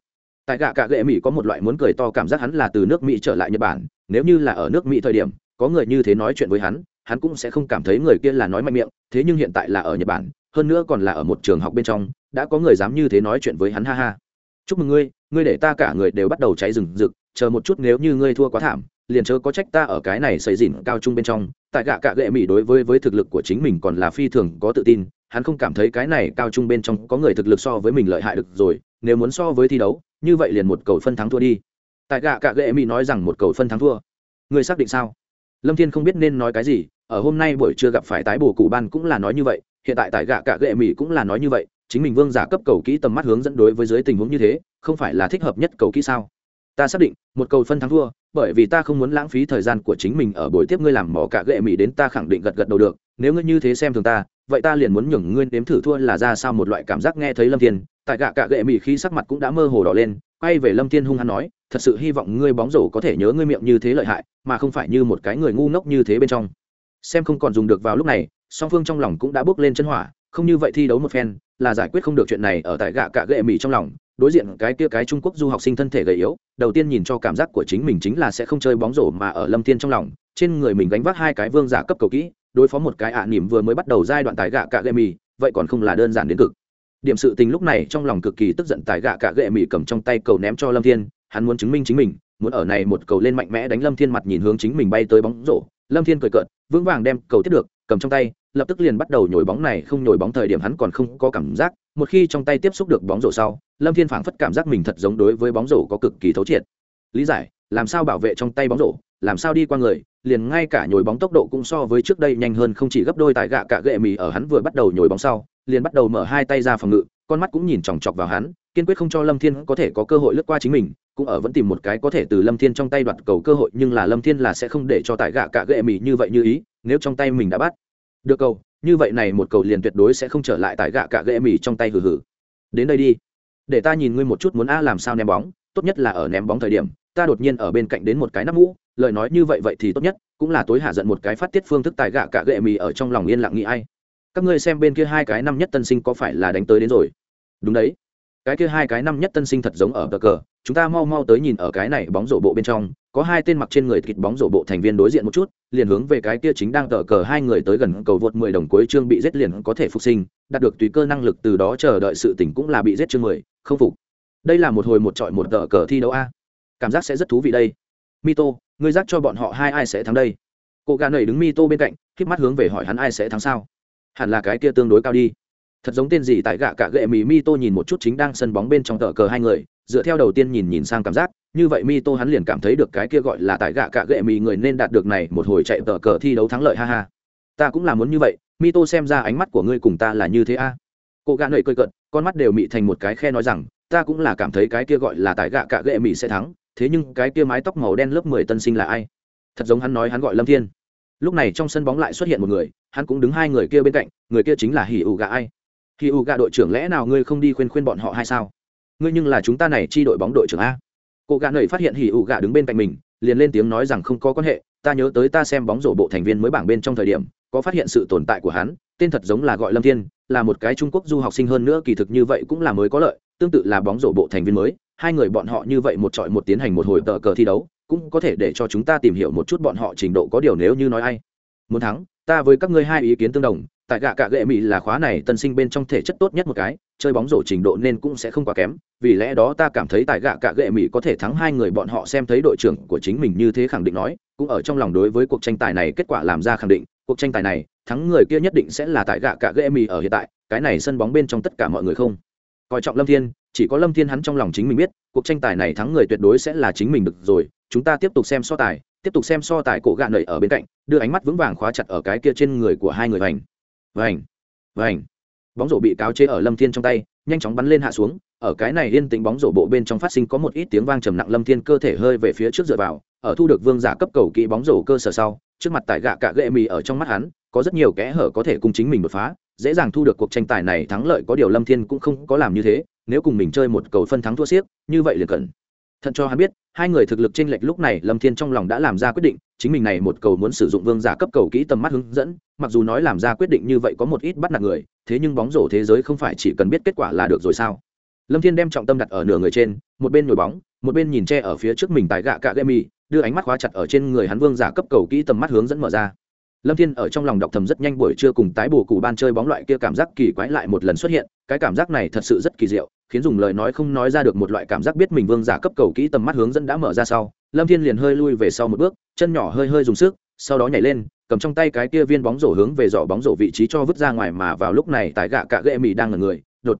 Tại gạ cạ gệ mỹ có một loại muốn cười to cảm giác hắn là từ nước mỹ trở lại nhật bản. Nếu như là ở nước mỹ thời điểm, có người như thế nói chuyện với hắn hắn cũng sẽ không cảm thấy người kia là nói mạnh miệng, thế nhưng hiện tại là ở nhật bản, hơn nữa còn là ở một trường học bên trong, đã có người dám như thế nói chuyện với hắn, ha ha. Chúc mừng ngươi ngươi để ta cả người đều bắt đầu cháy rừng rực, chờ một chút nếu như ngươi thua quá thảm, liền chớ có trách ta ở cái này xây dìn cao trung bên trong. Tại gạ cạ gệ mỹ đối với với thực lực của chính mình còn là phi thường có tự tin, hắn không cảm thấy cái này cao trung bên trong có người thực lực so với mình lợi hại được rồi, nếu muốn so với thi đấu như vậy liền một cầu phân thắng thua đi. Tại gạ cạ gệ mỹ nói rằng một cầu phân thắng thua. Người xác định sao? Lâm thiên không biết nên nói cái gì, ở hôm nay buổi trưa gặp phải tái bổ cụ ban cũng là nói như vậy, hiện tại tại gạ cạ gệ mỹ cũng là nói như vậy, chính mình vương giả cấp cầu kỹ tầm mắt hướng dẫn đối với dưới tình huống như thế, không phải là thích hợp nhất cầu kỹ sao? Ta xác định, một cầu phân thắng thua, bởi vì ta không muốn lãng phí thời gian của chính mình ở buổi tiếp ngươi làm mỏ cạ gệ mỹ đến ta khẳng định gật gật đầu được, nếu ngươi như thế xem thường ta, vậy ta liền muốn nhường ngươi nếm thử thua là ra sao một loại cảm giác nghe thấy lâm thiên tại gạ cạ gệ mỹ khi sắc mặt cũng đã mơ hồ đỏ lên, quay về lâm thiên hung hăng nói, thật sự hy vọng ngươi bóng rổ có thể nhớ ngươi miệng như thế lợi hại, mà không phải như một cái người ngu ngốc như thế bên trong. Xem không còn dùng được vào lúc này, song phương trong lòng cũng đã bước lên chân hỏa, không như vậy thi đấu một phen, là giải quyết không được chuyện này ở tại gạ cạ gệ mỹ trong lòng. Đối diện cái kia cái trung quốc du học sinh thân thể gầy yếu, đầu tiên nhìn cho cảm giác của chính mình chính là sẽ không chơi bóng rổ mà ở lâm thiên trong lòng, trên người mình gánh vác hai cái vương giả cấp cầu kỹ, đối phó một cái ạ à nỉm vừa mới bắt đầu giai đoạn tại gạ cạ gệ mỹ vậy còn không là đơn giản đến cực điểm sự tình lúc này trong lòng cực kỳ tức giận tại gạ cả gệ mỹ cầm trong tay cầu ném cho lâm thiên, hắn muốn chứng minh chính mình, muốn ở này một cầu lên mạnh mẽ đánh lâm thiên mặt nhìn hướng chính mình bay tới bóng rổ. Lâm thiên cười cợt, vững vàng đem cầu tiếp được, cầm trong tay, lập tức liền bắt đầu nhồi bóng này, không nhồi bóng thời điểm hắn còn không có cảm giác, một khi trong tay tiếp xúc được bóng rổ sau, lâm thiên phảng phất cảm giác mình thật giống đối với bóng rổ có cực kỳ thấu triệt. Lý giải, làm sao bảo vệ trong tay bóng rổ, làm sao đi qua người, liền ngay cả nhồi bóng tốc độ cũng so với trước đây nhanh hơn không chỉ gấp đôi tại gạ cả gệ mì ở hắn vừa bắt đầu nhồi bóng sau liền bắt đầu mở hai tay ra phòng ngự, con mắt cũng nhìn chòng chọc vào hắn, kiên quyết không cho lâm thiên có thể có cơ hội lướt qua chính mình, cũng ở vẫn tìm một cái có thể từ lâm thiên trong tay đoạt cầu cơ hội, nhưng là lâm thiên là sẽ không để cho tại gạ cả gệ mì như vậy như ý, nếu trong tay mình đã bắt được cầu, như vậy này một cầu liền tuyệt đối sẽ không trở lại tại gạ cả gệ mì trong tay hừ hừ. Đến đây đi, để ta nhìn ngươi một chút muốn a làm sao ném bóng, tốt nhất là ở ném bóng thời điểm, ta đột nhiên ở bên cạnh đến một cái nắp mũ, lời nói như vậy vậy thì tốt nhất, cũng là tối hạ giận một cái phát tiết phương thức tại gạ cả gệ mì ở trong lòng yên lặng nghĩ ai các ngươi xem bên kia hai cái năm nhất tân sinh có phải là đánh tới đến rồi? Đúng đấy. Cái kia hai cái năm nhất tân sinh thật giống ở cờ cờ chúng ta mau mau tới nhìn ở cái này bóng rổ bộ bên trong. Có hai tên mặc trên người thịt bóng rổ bộ thành viên đối diện một chút, liền hướng về cái kia chính đang tờ cờ hai người tới gần cầu vượt mười đồng cuối chương bị giết liền có thể phục sinh, đạt được tùy cơ năng lực từ đó chờ đợi sự tỉnh cũng là bị giết chương mười, không phục. Đây là một hồi một trọi một tờ cờ thi đấu a. Cảm giác sẽ rất thú vị đây. Mito, ngươi giác cho bọn họ hai ai sẽ thắng đây? Cô gà nầy đứng mito bên cạnh k mắt hướng về hỏi hắn ai sẽ thắng sao? Hẳn là cái kia tương đối cao đi. Thật giống tên gì tại gạ cả gệ mì mi tô nhìn một chút chính đang sân bóng bên trong tờ cờ hai người, dựa theo đầu tiên nhìn nhìn sang cảm giác, như vậy mi tô hắn liền cảm thấy được cái kia gọi là tại gạ cả gệ mì người nên đạt được này một hồi chạy tờ cờ thi đấu thắng lợi, ha ha. Ta cũng là muốn như vậy mi tô xem ra ánh mắt của ngươi cùng ta là như thế a. Cô gã nầy cơi cận con mắt đều mị thành một cái khe nói rằng, ta cũng là cảm thấy cái kia gọi là tại gạ cả gệ mì sẽ thắng, thế nhưng cái kia mái tóc màu đen lớp mười tân sinh là ai? Thật giống hắn nói hắn gọi lâm thiên lúc này trong sân bóng lại xuất hiện một người, hắn cũng đứng hai người kia bên cạnh, người kia chính là hỉ ủ gà ai? Hỉ ủ gà đội trưởng lẽ nào ngươi không đi khuyên khuyên bọn họ hay sao? Ngươi nhưng là chúng ta này chi đội bóng đội trưởng a. Cô gà nầy phát hiện hỉ ủ gà đứng bên cạnh mình, liền lên tiếng nói rằng không có quan hệ, ta nhớ tới ta xem bóng rổ bộ thành viên mới bảng bên trong thời điểm, có phát hiện sự tồn tại của hắn, tên thật giống là gọi lâm thiên, là một cái trung quốc du học sinh hơn nữa kỳ thực như vậy cũng là mới có lợi, tương tự là bóng rổ bộ thành viên mới, hai người bọn họ như vậy một trọi một tiến hành một hồi tờ cờ thi đấu cũng có thể để cho chúng ta tìm hiểu một chút bọn họ trình độ có điều nếu như nói ai. Muốn thắng, ta với các ngươi hai ý kiến tương đồng, tại gạ cạ gệ mỹ là khóa này tân sinh bên trong thể chất tốt nhất một cái, chơi bóng rổ trình độ nên cũng sẽ không quá kém, vì lẽ đó ta cảm thấy tại gạ cạ gệ mỹ có thể thắng hai người bọn họ xem thấy đội trưởng của chính mình như thế khẳng định nói, cũng ở trong lòng đối với cuộc tranh tài này kết quả làm ra khẳng định, cuộc tranh tài này, thắng người kia nhất định sẽ là tại gạ cạ gệ mỹ ở hiện tại, cái này sân bóng bên trong tất cả mọi người không. Coi trọng lâm thiên, chỉ có lâm thiên hắn trong lòng chính mình biết, cuộc tranh tài này thắng người tuyệt đối sẽ là chính mình được rồi chúng ta tiếp tục xem so tài, tiếp tục xem so tài cổ gạ nẩy ở bên cạnh, đưa ánh mắt vững vàng khóa chặt ở cái kia trên người của hai người vành. Vành vành. Bóng rổ bị cáo chế ở lâm thiên trong tay, nhanh chóng bắn lên hạ xuống, ở cái này yên tĩnh bóng rổ bộ bên trong phát sinh có một ít tiếng vang trầm nặng lâm thiên cơ thể hơi về phía trước dựa vào, ở thu được vương giả cấp cầu kỹ bóng rổ cơ sở sau, trước mặt tại gạ cạ gệ mì ở trong mắt hắn, có rất nhiều kẽ hở có thể cùng chính mình đột phá, dễ dàng thu được cuộc tranh tài này thắng lợi có điều lâm thiên cũng không có làm như thế, nếu cùng mình chơi một cầu phân thắng thua xiếc, như vậy liền cần thận cho hắn biết, hai người thực lực chênh lệch lúc này lâm thiên trong lòng đã làm ra quyết định, chính mình này một cầu muốn sử dụng vương giả cấp cầu kỹ tầm mắt hướng dẫn, mặc dù nói làm ra quyết định như vậy có một ít bắt nạt người, thế nhưng bóng rổ thế giới không phải chỉ cần biết kết quả là được rồi sao? Lâm thiên đem trọng tâm đặt ở nửa người trên, một bên nhồi bóng, một bên nhìn che ở phía trước mình tại gạ cạ gây mì đưa ánh mắt khóa chặt ở trên người hắn vương giả cấp cầu kỹ tầm mắt hướng dẫn mở ra lâm thiên ở trong lòng đọc thầm rất nhanh buổi trưa cùng tái bổ cụ ban chơi bóng loại kia cảm giác kỳ quái lại một lần xuất hiện, cái cảm giác này thật sự rất kỳ diệu, khiến dùng lời nói không nói ra được một loại cảm giác biết mình vương giả cấp cầu kỹ tầm mắt hướng dẫn đã mở ra sau, lâm thiên liền hơi lui về sau một bước, chân nhỏ hơi hơi dùng sức, sau đó nhảy lên, cầm trong tay cái kia viên bóng rổ hướng về giỏ bóng rổ vị trí cho vứt ra ngoài mà vào lúc này tại gạ cạ ghệ mì đang là người, đột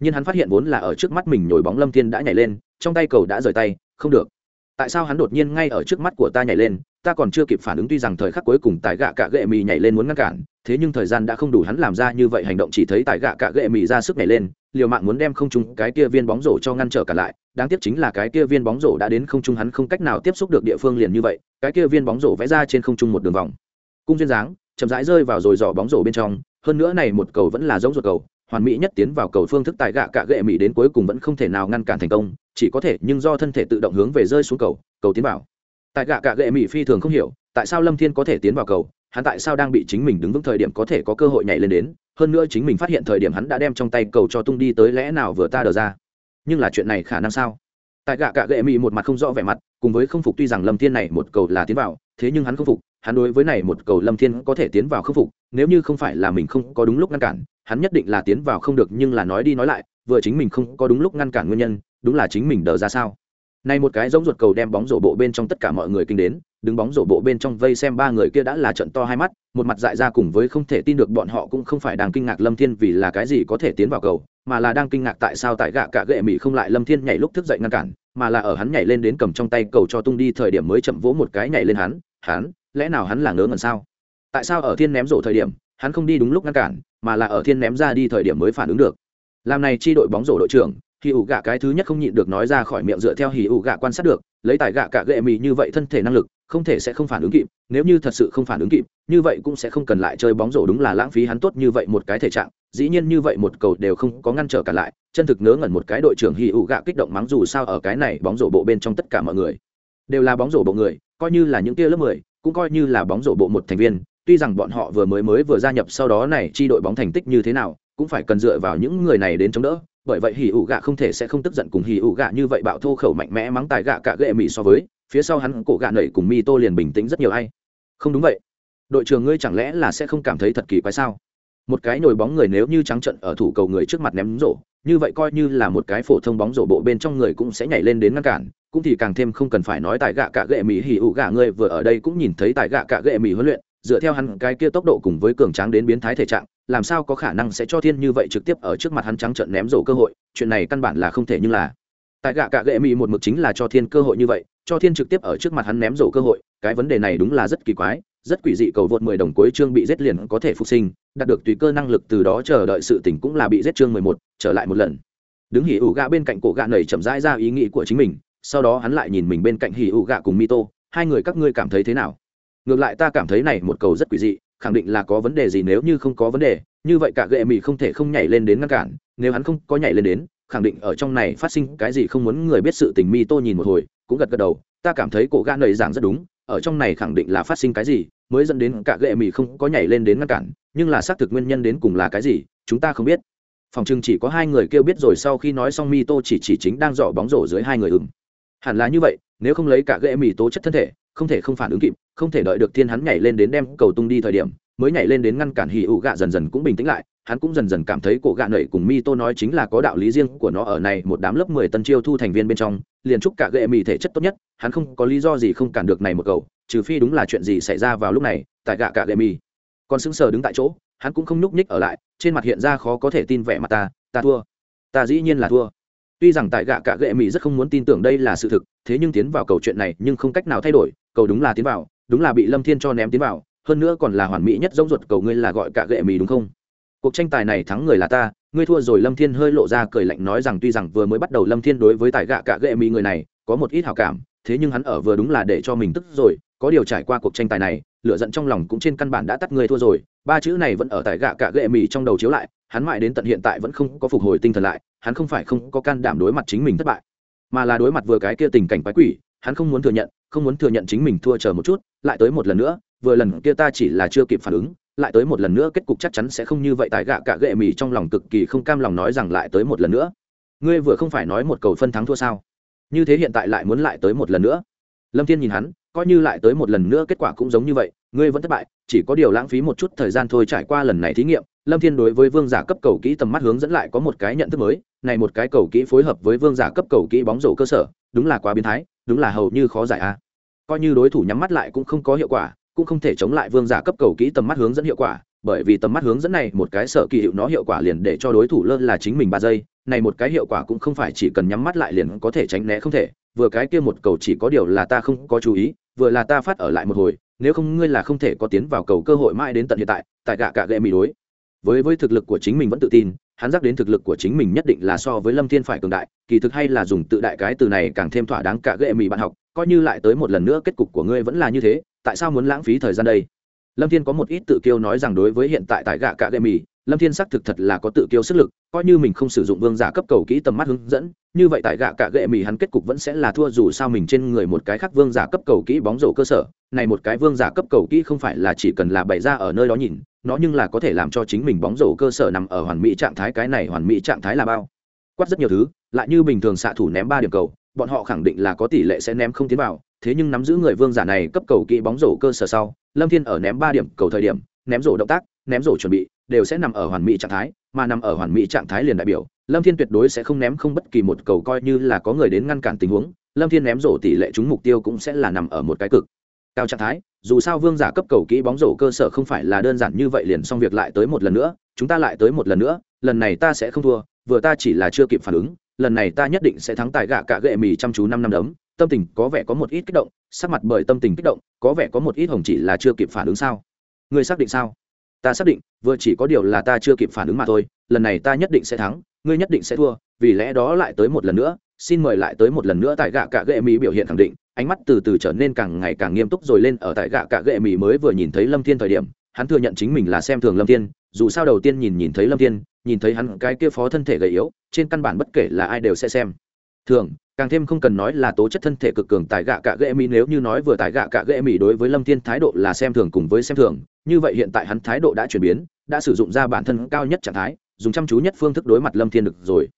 nhiên hắn phát hiện vốn là ở trước mắt mình nhồi bóng lâm thiên đã nhảy lên, trong tay cầu đã rời tay, không được. Tại sao hắn đột nhiên ngay ở trước mắt của ta nhảy lên ta còn chưa kịp phản ứng tuy rằng thời khắc cuối cùng tại gạ cạ gệ mì nhảy lên muốn ngăn cản, thế nhưng thời gian đã không đủ hắn làm ra như vậy hành động chỉ thấy tại gạ cạ gệ mì ra sức nhảy lên, liều mạng muốn đem không trung cái kia viên bóng rổ cho ngăn trở cả lại. Đáng tiếc chính là cái kia viên bóng rổ đã đến không trung hắn không cách nào tiếp xúc được địa phương liền như vậy, cái kia viên bóng rổ vẽ ra trên không trung một đường vòng. Cung duyên dáng, chậm rãi rơi vào rồi dò bóng rổ bên trong, hơn nữa này một cầu vẫn là giống ruột cầu, hoàn mỹ nhất tiến vào cầu phương thức tại gạ cạ gệ mỹ đến cuối cùng vẫn không thể nào ngăn cản thành công, chỉ có thể nhưng do thân thể tự động hướng về rơi xuống cầu cầu tiến vào tại gạ cạ gệ mỹ phi thường không hiểu, tại sao lâm thiên có thể tiến vào cầu, hắn tại sao đang bị chính mình đứng vững thời điểm có thể có cơ hội nhảy lên đến, hơn nữa chính mình phát hiện thời điểm hắn đã đem trong tay cầu cho tung đi tới lẽ nào vừa ta đờ ra. Nhưng là chuyện này khả năng sao? Tại gạ cạ gệ mỹ một mặt không rõ vẻ mặt, cùng với không phục tuy rằng lâm thiên này một cầu là tiến vào, thế nhưng hắn không phục, hắn đối với này một cầu lâm thiên có thể tiến vào không phục, nếu như không phải là mình không có đúng lúc ngăn cản, hắn nhất định là tiến vào không được, nhưng là nói đi nói lại, vừa chính mình không có đúng lúc ngăn cản nguyên nhân, đúng là chính mình đờ ra sao? Này một cái giống ruột cầu đem bóng rổ bộ bên trong tất cả mọi người kinh đến, đứng bóng rổ bộ bên trong vây xem ba người kia đã là trận to hai mắt, một mặt dại ra cùng với không thể tin được bọn họ cũng không phải đang kinh ngạc lâm thiên vì là cái gì có thể tiến vào cầu, mà là đang kinh ngạc tại sao tại gạ cả gệ mỹ không lại lâm thiên nhảy lúc thức dậy ngăn cản, mà là ở hắn nhảy lên đến cầm trong tay cầu cho tung đi thời điểm mới chậm vỗ một cái nhảy lên hắn hắn, lẽ nào hắn là ngớ ngẩn sao? Tại sao ở thiên ném rổ thời điểm, hắn không đi đúng lúc ngăn cản, mà là ở thiên ném ra đi thời điểm mới phản ứng được? Làm này chi đội bóng rổ đội trưởng hì ủ gạ cái thứ nhất không nhịn được nói ra khỏi miệng dựa theo hì ủ gạ quan sát được, lấy tài gạ cả gệ mì như vậy thân thể năng lực, không thể sẽ không phản ứng kịp, nếu như thật sự không phản ứng kịp, như vậy cũng sẽ không cần lại chơi bóng rổ đúng là lãng phí hắn tốt như vậy một cái thể trạng, dĩ nhiên như vậy một cầu đều không có ngăn trở cả lại, chân thực ngớ ngẩn một cái đội trưởng hì ủ gạ kích động mắng dù sao ở cái này bóng rổ bộ bên trong tất cả mọi người, đều là bóng rổ bộ người, coi như là những tia lớp mười, cũng coi như là bóng rổ bộ một thành viên, tuy rằng bọn họ vừa mới mới vừa gia nhập sau đó này chi đội bóng thành tích như thế nào cũng phải cần dựa vào những người này đến chống đỡ, bởi vậy hỉ ủ gạ không thể sẽ không tức giận cùng hỉ ủ gạ như vậy bạo thô khẩu mạnh mẽ mắng tài gạ cả ghệ mỹ so với, phía sau hắn cổ gạ nẩy cùng mi tô liền bình tĩnh rất nhiều ai. Không đúng vậy. Đội trưởng ngươi chẳng lẽ là sẽ không cảm thấy thật kỳ quái sao? Một cái nhồi bóng người nếu như trắng trận ở thủ cầu người trước mặt ném rổ, như vậy coi như là một cái phổ thông bóng rổ bộ bên trong người cũng sẽ nhảy lên đến ngăn cản, cũng thì càng thêm không cần phải nói tại gạ cả gệ mỹ hỉ ủ gạ ngươi vừa ở đây cũng nhìn thấy tại gạ cả gệ mỹ huấn luyện dựa theo hắn cái kia tốc độ cùng với cường tráng đến biến thái thể trạng làm sao có khả năng sẽ cho thiên như vậy trực tiếp ở trước mặt hắn trắng trận ném rổ cơ hội chuyện này căn bản là không thể nhưng là. Tại gạ cả gệ mỹ một mực chính là cho thiên cơ hội như vậy cho thiên trực tiếp ở trước mặt hắn ném rổ cơ hội cái vấn đề này đúng là rất kỳ quái rất quỷ dị cầu vượt 10 đồng cuối chương bị giết liền có thể phục sinh đạt được tùy cơ năng lực từ đó chờ đợi sự tỉnh cũng là bị giết chương 11, trở lại một lần. Đứng hỉ ủ gạ bên cạnh cổ gạ nảy chậm rãi ra ý nghĩ của chính mình sau đó hắn lại nhìn mình bên cạnh hỉ ủ gạ cùng mito hai người các ngươi cảm thấy thế nào? Ngược lại ta cảm thấy này một cầu rất quỷ dị, khẳng định là có vấn đề gì nếu như không có vấn đề, như vậy cả gệ mỹ không thể không nhảy lên đến ngăn cản, nếu hắn không có nhảy lên đến, khẳng định ở trong này phát sinh cái gì không muốn người biết sự tình mi tô nhìn một hồi, cũng gật gật đầu, ta cảm thấy cổ gã nầy giảng rất đúng, ở trong này khẳng định là phát sinh cái gì, mới dẫn đến cả gệ mỹ không có nhảy lên đến ngăn cản, nhưng là xác thực nguyên nhân đến cùng là cái gì, chúng ta không biết. Phòng chừng chỉ có hai người kêu biết rồi sau khi nói xong mi tô chỉ chỉ chính đang dò bóng rổ dưới hai người ừng hẳn là như vậy, nếu không lấy cả gệ mỹ tố chất thân thể không thể không phản ứng kịp, không thể đợi được thiên hắn nhảy lên đến đem cầu tung đi thời điểm, mới nhảy lên đến ngăn cản hì ụ gạ dần dần cũng bình tĩnh lại, hắn cũng dần dần cảm thấy cổ gạ nẩy cùng mi tô nói chính là có đạo lý riêng của nó ở này, một đám lớp mười tân chiêu thu thành viên bên trong, liền chúc cả gệ mì thể chất tốt nhất, hắn không có lý do gì không cản được này một cầu, trừ phi đúng là chuyện gì xảy ra vào lúc này, tại gạ cả gệ mì. Còn sững sờ đứng tại chỗ, hắn cũng không nhúc nhích ở lại, trên mặt hiện ra khó có thể tin vẻ mặt ta ta thua. Ta dĩ nhiên là thua tuy rằng tại gạ cả gệ mì rất không muốn tin tưởng đây là sự thực, thế nhưng tiến vào cầu chuyện này nhưng không cách nào thay đổi, cầu đúng là tiến vào, đúng là bị lâm thiên cho ném tiến vào, hơn nữa còn là hoàn mỹ nhất giống ruột cầu ngươi là gọi cả gệ mì đúng không? Cuộc tranh tài này thắng người là ta, ngươi thua rồi lâm thiên hơi lộ ra cười lạnh nói rằng tuy rằng vừa mới bắt đầu lâm thiên đối với tài gạ cả gệ mì người này có một ít hào cảm, thế nhưng hắn ở vừa đúng là để cho mình tức rồi, có điều trải qua cuộc tranh tài này, lửa giận trong lòng cũng trên căn bản đã tắt người thua rồi, ba chữ này vẫn ở tại gạ cả gệ mì trong đầu chiếu lại, hắn mãi đến tận hiện tại vẫn không có phục hồi tinh thần lại hắn không phải không có can đảm đối mặt chính mình thất bại, mà là đối mặt vừa cái kia tình cảnh quái quỷ, hắn không muốn thừa nhận, không muốn thừa nhận chính mình thua chờ một chút, lại tới một lần nữa, vừa lần kia ta chỉ là chưa kịp phản ứng, lại tới một lần nữa kết cục chắc chắn sẽ không như vậy, tại gạ cả gệ mì trong lòng cực kỳ không cam lòng nói rằng lại tới một lần nữa. Ngươi vừa không phải nói một cầu phân thắng thua sao? Như thế hiện tại lại muốn lại tới một lần nữa. Lâm thiên nhìn hắn coi như lại tới một lần nữa kết quả cũng giống như vậy, ngươi vẫn thất bại, chỉ có điều lãng phí một chút thời gian thôi trải qua lần này thí nghiệm, lâm thiên đối với vương giả cấp cầu kỹ tầm mắt hướng dẫn lại có một cái nhận thức mới, này một cái cầu kỹ phối hợp với vương giả cấp cầu kỹ bóng rổ cơ sở, đúng là quá biến thái, đúng là hầu như khó giải a. Coi như đối thủ nhắm mắt lại cũng không có hiệu quả, cũng không thể chống lại vương giả cấp cầu kỹ tầm mắt hướng dẫn hiệu quả, bởi vì tầm mắt hướng dẫn này một cái sở kỳ hiệu nó hiệu quả liền để cho đối thủ lơ là chính mình ba giây, này một cái hiệu quả cũng không phải chỉ cần nhắm mắt lại liền có thể tránh né không thể, vừa cái kia một cầu chỉ có điều là ta không có chú ý vừa là ta phát ở lại một hồi, nếu không ngươi là không thể có tiến vào cầu cơ hội mãi đến tận hiện tại tại gạ cả gệ mỹ đối. Với với thực lực của chính mình vẫn tự tin, hắn giác đến thực lực của chính mình nhất định là so với lâm thiên phải cường đại, kỳ thực hay là dùng tự đại cái từ này càng thêm thỏa đáng cả gệ mỹ bạn học, coi như lại tới một lần nữa kết cục của ngươi vẫn là như thế, tại sao muốn lãng phí thời gian đây? Lâm thiên có một ít tự kiêu nói rằng đối với hiện tại tại gạ cả gệ mỹ lâm thiên sắc thực thật là có tự kiêu sức lực, coi như mình không sử dụng vương giả cấp cầu kỹ tầm mắt hướng dẫn, như vậy tại gạ cả gệ mỹ hắn kết cục vẫn sẽ là thua dù sao mình trên người một cái khác vương giả cấp cầu kỹ bóng rổ cơ sở, này một cái vương giả cấp cầu kỹ không phải là chỉ cần là bày ra ở nơi đó nhìn, nó nhưng là có thể làm cho chính mình bóng rổ cơ sở nằm ở hoàn mỹ trạng thái, cái này hoàn mỹ trạng thái là bao, quát rất nhiều thứ, lại như bình thường xạ thủ ném ba điểm cầu, bọn họ khẳng định là có tỷ lệ sẽ ném không tiến vào, thế nhưng nắm giữ người vương giả này cấp cầu kỹ bóng rổ cơ sở sau, lâm thiên ở ném ba điểm cầu thời điểm, ném rổ động tác, ném rổ chuẩn bị đều sẽ nằm ở hoàn mỹ trạng thái, mà nằm ở hoàn mỹ trạng thái liền đại biểu, lâm thiên tuyệt đối sẽ không ném không bất kỳ một cầu coi như là có người đến ngăn cản tình huống, lâm thiên ném rổ tỷ lệ trúng mục tiêu cũng sẽ là nằm ở một cái cực cao trạng thái, dù sao vương giả cấp cầu kỹ bóng rổ cơ sở không phải là đơn giản như vậy liền xong việc lại tới một lần nữa, chúng ta lại tới một lần nữa, lần này ta sẽ không thua, vừa ta chỉ là chưa kịp phản ứng, lần này ta nhất định sẽ thắng tại gạ cả gệ mì chăm chú năm năm đấm, tâm tình có vẻ có một ít kích động, sắc mặt bởi tâm tình kích động, có vẻ có một ít hồng chỉ là chưa kịp phản ứng sao? Ngươi xác định sao? Ta xác định, vừa chỉ có điều là ta chưa kịp phản ứng mà thôi, lần này ta nhất định sẽ thắng, ngươi nhất định sẽ thua, vì lẽ đó lại tới một lần nữa, xin mời lại tới một lần nữa tại gạ cạ gệ mỹ biểu hiện khẳng định, ánh mắt từ từ trở nên càng ngày càng nghiêm túc rồi lên ở tại gạ cạ gệ mỹ mới vừa nhìn thấy lâm thiên thời điểm, hắn thừa nhận chính mình là xem thường lâm thiên, dù sao đầu tiên nhìn nhìn thấy lâm thiên, nhìn thấy hắn cái kia phó thân thể gầy yếu, trên căn bản bất kể là ai đều sẽ xem. Thường, càng thêm không cần nói là tố chất thân thể cực cường tại gạ cạ gệ mỹ nếu như nói vừa tại gạ cạ gệ mỹ đối với lâm thiên thái độ là xem thường cùng với xem thường như vậy hiện tại hắn thái độ đã chuyển biến, đã sử dụng ra bản thân cao nhất trạng thái, dùng chăm chú nhất phương thức đối mặt lâm thiên được rồi.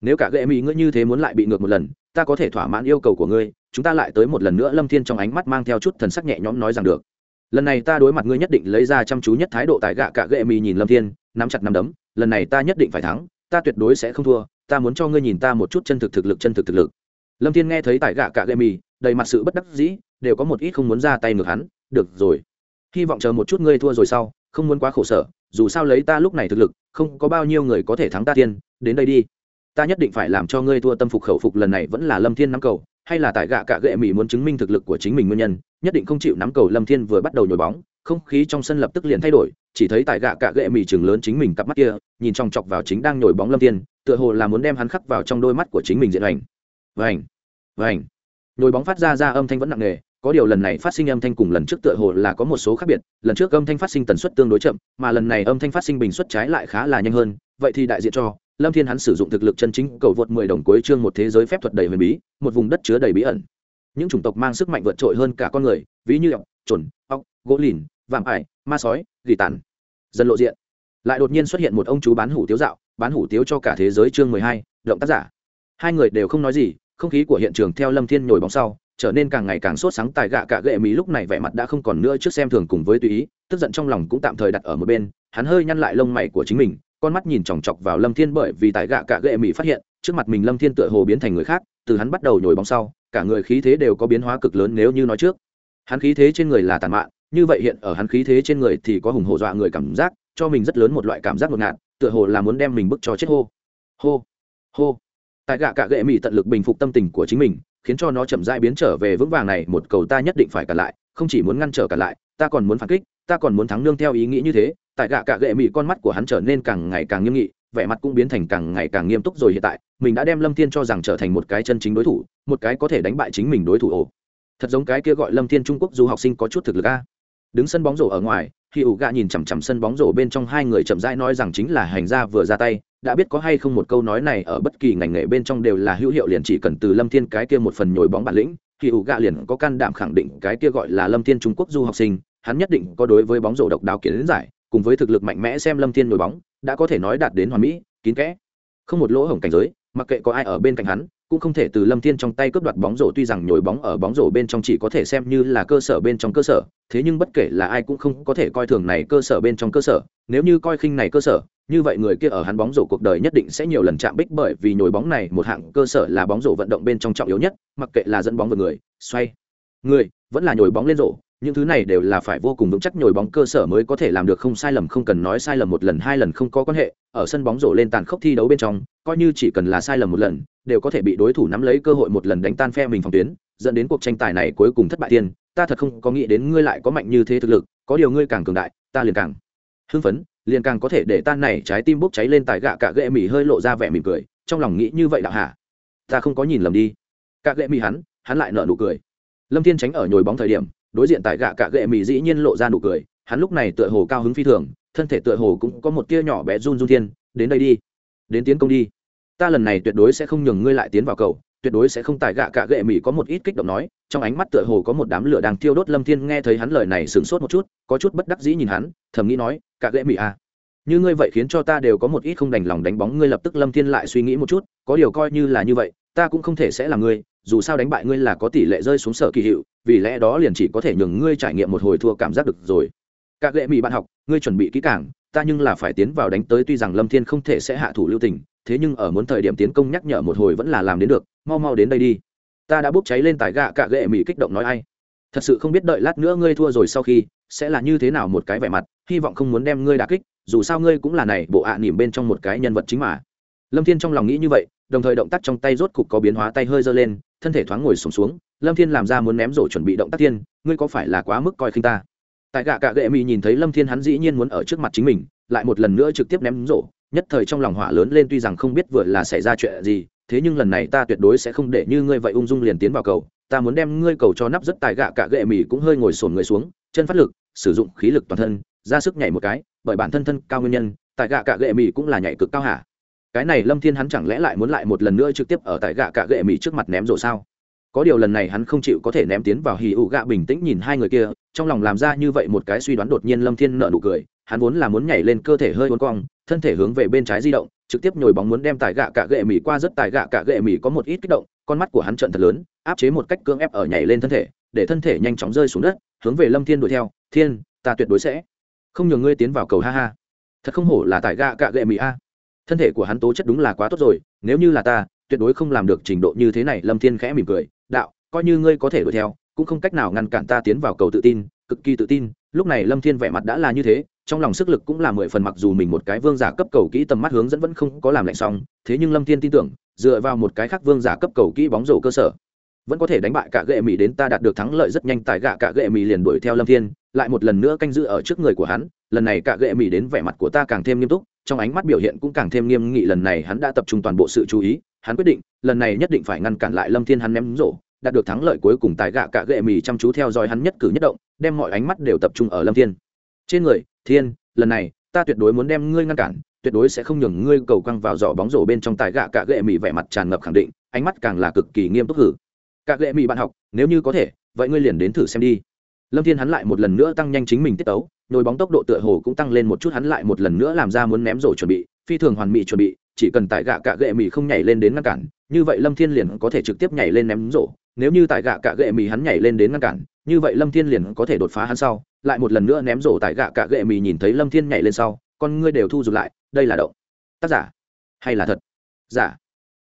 Nếu cả gệ mỹ ngươi như thế muốn lại bị ngược một lần, ta có thể thỏa mãn yêu cầu của ngươi, chúng ta lại tới một lần nữa lâm thiên trong ánh mắt mang theo chút thần sắc nhẹ nhõm nói rằng được. Lần này ta đối mặt ngươi nhất định lấy ra chăm chú nhất thái độ tại gạ cả gệ mỹ nhìn lâm thiên, nắm chặt nắm đấm, lần này ta nhất định phải thắng, ta tuyệt đối sẽ không thua, ta muốn cho ngươi nhìn ta một chút chân thực thực lực, chân thực thực lực. Lâm thiên nghe thấy tại gạ cả gệ mỹ đầy mặt sự bất đắc dĩ, đều có một ít không muốn ra tay ngược hắn. Được rồi hy vọng chờ một chút ngươi thua rồi sau, không muốn quá khổ sở, dù sao lấy ta lúc này thực lực, không có bao nhiêu người có thể thắng ta tiên, đến đây đi. Ta nhất định phải làm cho ngươi thua tâm phục khẩu phục lần này vẫn là lâm thiên nắm cầu, hay là tại gạ cạ gệ mỹ muốn chứng minh thực lực của chính mình nguyên nhân, nhất định không chịu nắm cầu lâm thiên vừa bắt đầu nhồi bóng, không khí trong sân lập tức liền thay đổi, chỉ thấy tại gạ cạ gệ mỹ chừng lớn chính mình cặp mắt kia, nhìn trong chọc vào chính đang nhồi bóng lâm thiên, tựa hồ là muốn đem hắn khắc vào trong đôi mắt của chính mình diện ảnh vành vành. Nhồi bóng phát ra ra âm thanh vẫn nặng nề có điều lần này phát sinh âm thanh cùng lần trước tựa hồ là có một số khác biệt, lần trước âm thanh phát sinh tần suất tương đối chậm, mà lần này âm thanh phát sinh bình suất trái lại khá là nhanh hơn, vậy thì đại diện cho, lâm thiên hắn sử dụng thực lực chân chính, cầu vượt mười đồng cuối chương một thế giới phép thuật đầy huyền bí, một vùng đất chứa đầy bí ẩn. Những chủng tộc mang sức mạnh vượt trội hơn cả con người, ví như ọc trồn ọc gỗ lìn, vạm ải, ma sói, gỉ tàn. Dần lộ diện. Lại đột nhiên xuất hiện một ông chú bán hủ tiếu dạo, bán hủ tiếu cho cả thế giới chương mười hai, động tác giả. Hai người đều không nói gì, không khí của hiện trường theo lâm thiên nhồi bóng sau trở nên càng ngày càng sốt sáng, tài gạ cả gệ mỹ lúc này vẻ mặt đã không còn nữa trước xem thường cùng với tùy ý, tức giận trong lòng cũng tạm thời đặt ở một bên, hắn hơi nhăn lại lông mày của chính mình, con mắt nhìn chòng chọc vào lâm thiên bởi vì tài gạ cả gệ mỹ phát hiện, trước mặt mình lâm thiên tựa hồ biến thành người khác, từ hắn bắt đầu nhồi bóng sau, cả người khí thế đều có biến hóa cực lớn nếu như nói trước. Hắn khí thế trên người là tàn mạn, như vậy hiện ở hắn khí thế trên người thì có hùng hổ dọa người cảm giác, cho mình rất lớn một loại cảm giác ngột ngạt, tựa hồ là muốn đem mình bức cho chết hô. Hô. Hô. Tại gạ cạ gệ mỹ tận lực bình phục tâm tình của chính mình khiến cho nó chậm rãi biến trở về vững vàng này, một cầu ta nhất định phải cả lại, không chỉ muốn ngăn trở cả lại, ta còn muốn phản kích, ta còn muốn thắng nương theo ý nghĩ như thế. Tại gạ cạ gệ mị, con mắt của hắn trở nên càng ngày càng nghiêm nghị, vẻ mặt cũng biến thành càng ngày càng nghiêm túc rồi hiện tại, mình đã đem lâm thiên cho rằng trở thành một cái chân chính đối thủ, một cái có thể đánh bại chính mình đối thủ ồ. Thật giống cái kia gọi lâm thiên trung quốc du học sinh có chút thực lực a. Đứng sân bóng rổ ở ngoài khi ủ gạ nhìn chằm chằm sân bóng rổ bên trong hai người chậm rãi nói rằng chính là hành gia vừa ra tay, đã biết có hay không một câu nói này ở bất kỳ ngành nghề bên trong đều là hữu hiệu liền chỉ cần từ lâm thiên cái kia một phần nhồi bóng bản lĩnh, khi ủ gạ liền có can đảm khẳng định cái kia gọi là lâm thiên trung quốc du học sinh, hắn nhất định có đối với bóng rổ độc đáo kiến giải, cùng với thực lực mạnh mẽ xem lâm thiên nhồi bóng, đã có thể nói đạt đến hoàn mỹ, kín kẽ. Không một lỗ hổng cảnh giới, mặc kệ có ai ở bên cạnh hắn cũng không thể từ lâm thiên trong tay cướp đoạt bóng rổ, tuy rằng nhồi bóng ở bóng rổ bên trong chỉ có thể xem như là cơ sở bên trong cơ sở, thế nhưng bất kể là ai cũng không có thể coi thường này cơ sở bên trong cơ sở. Nếu như coi khinh này cơ sở, như vậy người kia ở hắn bóng rổ cuộc đời nhất định sẽ nhiều lần chạm bích bởi vì nhồi bóng này một hạng cơ sở là bóng rổ vận động bên trong trọng yếu nhất, mặc kệ là dẫn bóng vào người, xoay, người, vẫn là nhồi bóng lên rổ, những thứ này đều là phải vô cùng vững chắc nhồi bóng cơ sở mới có thể làm được không sai lầm, không cần nói sai lầm một lần hai lần không có quan hệ, ở sân bóng rổ lên tàn khốc thi đấu bên trong, coi như chỉ cần là sai lầm một lần đều có thể bị đối thủ nắm lấy cơ hội một lần đánh tan phe mình phòng tuyến, dẫn đến cuộc tranh tài này cuối cùng thất bại tiên ta thật không có nghĩ đến ngươi lại có mạnh như thế thực lực, có điều ngươi càng cường đại, ta liền càng hưng phấn, liền càng có thể để tan này trái tim bốc cháy lên tại gạ cạ ghệ mì hơi lộ ra vẻ mỉm cười, trong lòng nghĩ như vậy đạo hả? Ta không có nhìn lầm đi. Cạ ghệ mì hắn hắn lại nở nụ cười. Lâm thiên tránh ở nhồi bóng thời điểm, đối diện tại gạ cạ ghệ mì dĩ nhiên lộ ra nụ cười, hắn lúc này tựa hồ cao hứng phi thường, thân thể tựa hồ cũng có một tia nhỏ bé run run thiên, đến đây đi, đến tiến công đi ta lần này tuyệt đối sẽ không nhường ngươi lại tiến vào cầu, tuyệt đối sẽ không tài gạ cạ gệ mỹ có một ít kích động nói, trong ánh mắt tựa hồ có một đám lửa đang thiêu đốt lâm thiên nghe thấy hắn lời này sửng sốt một chút, có chút bất đắc dĩ nhìn hắn, thầm nghĩ nói cạ gệ mỹ à. Như ngươi vậy khiến cho ta đều có một ít không đành lòng đánh bóng ngươi lập tức lâm thiên lại suy nghĩ một chút, có điều coi như là như vậy, ta cũng không thể sẽ là ngươi, dù sao đánh bại ngươi là có tỷ lệ rơi xuống sở kỳ hiệu, vì lẽ đó liền chỉ có thể nhường ngươi trải nghiệm một hồi thua cảm giác được rồi. Các lệ mỹ bạn học, ngươi chuẩn bị kỹ càng, ta nhưng là phải tiến vào đánh tới tuy rằng lâm thiên không thể sẽ hạ thủ lưu tình thế nhưng ở muốn thời điểm tiến công nhắc nhở một hồi vẫn là làm đến được mau mau đến đây đi. Ta đã bốc cháy lên tại gạ cạ gệ mỹ kích động nói ai. Thật sự không biết đợi lát nữa ngươi thua rồi sau khi sẽ là như thế nào một cái vẻ mặt hy vọng không muốn đem ngươi đà kích dù sao ngươi cũng là này bộ ạ à nỉm bên trong một cái nhân vật chính mà. Lâm thiên trong lòng nghĩ như vậy đồng thời động tác trong tay rốt cục có biến hóa tay hơi giơ lên thân thể thoáng ngồi sùng xuống, xuống lâm thiên làm ra muốn ném rổ chuẩn bị động tác tiên ngươi có phải là quá mức coi khinh ta? Tại gạ cạ gệ mỹ nhìn thấy lâm thiên hắn dĩ nhiên muốn ở trước mặt chính mình lại một lần nữa trực tiếp ném rổ nhất thời trong lòng hỏa lớn lên tuy rằng không biết vừa là xảy ra chuyện gì, thế nhưng lần này ta tuyệt đối sẽ không để như ngươi vậy ung dung liền tiến vào cầu. Ta muốn đem ngươi cầu cho nắp rất tài gạ cả gệ mì cũng hơi ngồi sồn người xuống, chân phát lực, sử dụng khí lực toàn thân, ra sức nhảy một cái, bởi bản thân thân cao nguyên nhân tại gạ cả gệ mì cũng là nhảy cực cao hả? Cái này lâm thiên hắn chẳng lẽ lại muốn lại một lần nữa trực tiếp ở tại gạ cả gệ mì trước mặt ném rồi sao? Có điều lần này hắn không chịu có thể ném tiến vào hì ụ gạ bình tĩnh nhìn hai người kia, trong lòng làm ra như vậy một cái suy đoán đột nhiên lâm thiên nợ nụ cười hắn vốn là muốn nhảy lên cơ thể hơi uốn cong, thân thể hướng về bên trái di động, trực tiếp nhồi bóng muốn đem tài gạ cả gệ mỉ qua rất tài gạ cả gệ mỉ có một ít kích động, con mắt của hắn trận thật lớn, áp chế một cách cưỡng ép ở nhảy lên thân thể, để thân thể nhanh chóng rơi xuống đất, hướng về lâm thiên đuổi theo, thiên, ta tuyệt đối sẽ không nhường ngươi tiến vào cầu ha ha. Thật không hổ là tài gạ cả gệ mỉ a. Thân thể của hắn tố chất đúng là quá tốt rồi, nếu như là ta, tuyệt đối không làm được trình độ như thế này. Lâm thiên khẽ mỉm cười, đạo, coi như ngươi có thể đuổi theo, cũng không cách nào ngăn cản ta tiến vào cầu tự tin, cực kỳ tự tin. Lúc này lâm thiên vẻ mặt đã là như thế trong lòng sức lực cũng là mười phần, mặc dù mình một cái vương giả cấp cầu kỹ, tầm mắt hướng dẫn vẫn không có làm lạnh xong, thế nhưng lâm thiên tin tưởng, dựa vào một cái khác vương giả cấp cầu kỹ bóng rổ cơ sở, vẫn có thể đánh bại cả gệ mỹ đến ta đạt được thắng lợi rất nhanh, tại gạ cả gệ mỹ liền đuổi theo lâm thiên, lại một lần nữa canh giữ ở trước người của hắn, lần này cả gệ mỹ đến vẻ mặt của ta càng thêm nghiêm túc, trong ánh mắt biểu hiện cũng càng thêm nghiêm nghị, lần này hắn đã tập trung toàn bộ sự chú ý, hắn quyết định, lần này nhất định phải ngăn cản lại lâm thiên hắn ném rổ, đạt được thắng lợi cuối cùng tại gạ cả gệ mì chăm chú theo dõi hắn nhất cử nhất động, đem mọi ánh mắt đều tập trung ở lâm thiên. Trên người thiên, lần này, ta tuyệt đối muốn đem ngươi ngăn cản, tuyệt đối sẽ không nhường ngươi cầu quăng vào giỏ bóng rổ bên trong tài gạ cạ gệ mỹ vẻ mặt tràn ngập khẳng định, ánh mắt càng là cực kỳ nghiêm túc hử. Cạ gệ mỹ bạn học, nếu như có thể, vậy ngươi liền đến thử xem đi. Lâm thiên hắn lại một lần nữa tăng nhanh chính mình tiết tấu nhồi bóng tốc độ tựa hồ cũng tăng lên một chút, hắn lại một lần nữa làm ra muốn ném rổ chuẩn bị, phi thường hoàn mỹ chuẩn bị, chỉ cần tại gạ cạ gệ mì không nhảy lên đến ngăn cản, như vậy lâm thiên liền có thể trực tiếp nhảy lên ném rổ. Nếu như tại gạ cạ gệ mì hắn nhảy lên đến ngăn cản như vậy lâm thiên liền có thể đột phá hắn sau, lại một lần nữa ném rổ tại gạ cạ gệ mì nhìn thấy lâm thiên nhảy lên sau, con ngươi đều thu rụt lại, đây là động. Tác giả. Hay là thật? Giả.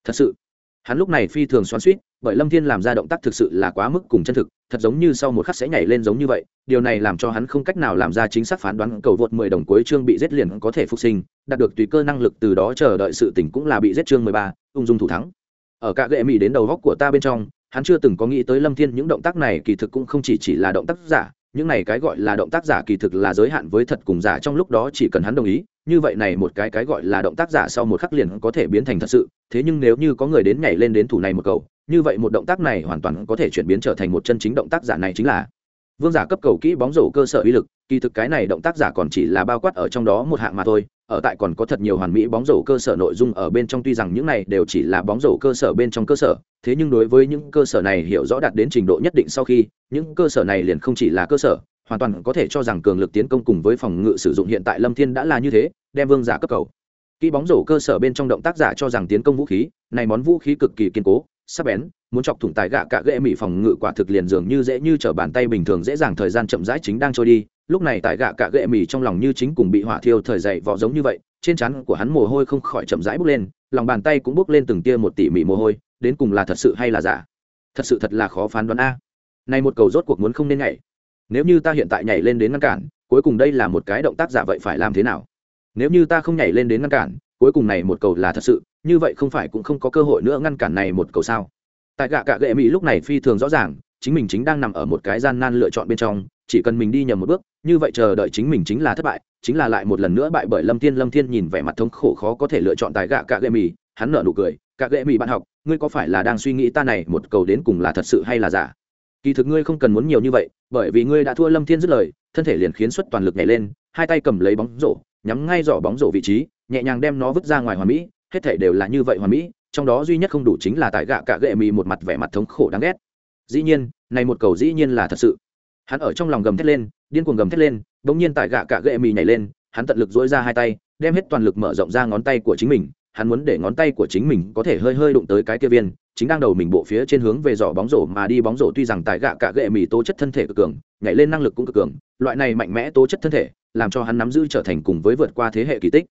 Thật sự. Hắn lúc này phi thường xoắn suýt bởi lâm thiên làm ra động tác thực sự là quá mức cùng chân thực, thật giống như sau một khắc sẽ nhảy lên giống như vậy, điều này làm cho hắn không cách nào làm ra chính xác phán đoán cầu vượt mười đồng cuối chương bị giết liền có thể phục sinh, đạt được tùy cơ năng lực từ đó chờ đợi sự tỉnh cũng là bị giết chương mười ba, ung dung thủ thắng. Ở cả gệ mỹ đến đầu góc của ta bên trong hắn chưa từng có nghĩ tới lâm thiên những động tác này kỳ thực cũng không chỉ chỉ là động tác giả, những này cái gọi là động tác giả kỳ thực là giới hạn với thật cùng giả trong lúc đó chỉ cần hắn đồng ý, như vậy này một cái cái gọi là động tác giả sau một khắc liền có thể biến thành thật sự, thế nhưng nếu như có người đến nhảy lên đến thủ này một cầu, như vậy một động tác này hoàn toàn có thể chuyển biến trở thành một chân chính động tác giả này chính là vương giả cấp cầu kỹ bóng rổ cơ sở uy lực, kỳ thực cái này động tác giả còn chỉ là bao quát ở trong đó một hạng mà thôi, ở tại còn có thật nhiều hoàn mỹ bóng rổ cơ sở nội dung ở bên trong tuy rằng những này đều chỉ là bóng rổ cơ sở bên trong cơ sở, thế nhưng đối với những cơ sở này hiểu rõ đạt đến trình độ nhất định sau khi, những cơ sở này liền không chỉ là cơ sở, hoàn toàn có thể cho rằng cường lực tiến công cùng với phòng ngự sử dụng hiện tại lâm thiên đã là như thế, đem vương giả cấp cầu. Kỹ bóng rổ cơ sở bên trong động tác giả cho rằng tiến công vũ khí, này món vũ khí cực kỳ kiên cố sắc bén, muốn chọc thủng tài gạ cả ghệ mỹ phòng ngự quả thực liền dường như dễ như trở bàn tay bình thường dễ dàng thời gian chậm rãi chính đang trôi đi. Lúc này tại gạ cả ghệ mỹ trong lòng như chính cùng bị hỏa thiêu thời dậy vỏ giống như vậy, trên trán của hắn mồ hôi không khỏi chậm rãi bốc lên, lòng bàn tay cũng bốc lên từng tia một tỉ mỉ mồ hôi, đến cùng là thật sự hay là giả? Thật sự thật là khó phán đoán a. Này một cầu rốt cuộc muốn không nên nhảy. Nếu như ta hiện tại nhảy lên đến ngăn cản, cuối cùng đây là một cái động tác giả vậy phải làm thế nào? Nếu như ta không nhảy lên đến ngăn cản cuối cùng này một cầu là thật sự, như vậy không phải cũng không có cơ hội nữa ngăn cản này một cầu sao? Tại gạ cạ gệ mỹ lúc này phi thường rõ ràng, chính mình chính đang nằm ở một cái gian nan lựa chọn bên trong, chỉ cần mình đi nhầm một bước, như vậy chờ đợi chính mình chính là thất bại, chính là lại một lần nữa bại bởi lâm thiên. Lâm thiên nhìn vẻ mặt thống khổ khó có thể lựa chọn tại gạ cạ gệ mỹ, hắn nở nụ cười, cạ gệ mỹ bạn học, ngươi có phải là đang suy nghĩ ta này một cầu đến cùng là thật sự hay là giả? Kỳ thực ngươi không cần muốn nhiều như vậy, bởi vì ngươi đã thua lâm thiên dứt lời, thân thể liền khiến xuất toàn lực nhảy lên, hai tay cầm lấy bóng rổ, nhắm ngay giỏ bóng rổ vị trí nhẹ nhàng đem nó vứt ra ngoài hoàn mỹ, hết thể đều là như vậy hoàn mỹ, trong đó duy nhất không đủ chính là tại gạ cạ gệ mì một mặt vẻ mặt thống khổ đáng ghét. Dĩ nhiên, này một cầu dĩ nhiên là thật sự. Hắn ở trong lòng gầm thét lên, điên cuồng gầm thét lên, bỗng nhiên tại gạ cạ gệ mì nhảy lên, hắn tận lực dỗi ra hai tay, đem hết toàn lực mở rộng ra ngón tay của chính mình, hắn muốn để ngón tay của chính mình có thể hơi hơi đụng tới cái kia viên, chính đang đầu mình bộ phía trên hướng về giỏ bóng rổ mà đi bóng rổ tuy rằng tại gạ cạ gệ mì tố chất thân thể cực cường, nhảy lên năng lực cũng cực cường, loại này mạnh mẽ tố chất thân thể, làm cho hắn nắm giữ trở thành cùng với vượt qua thế hệ kỳ tích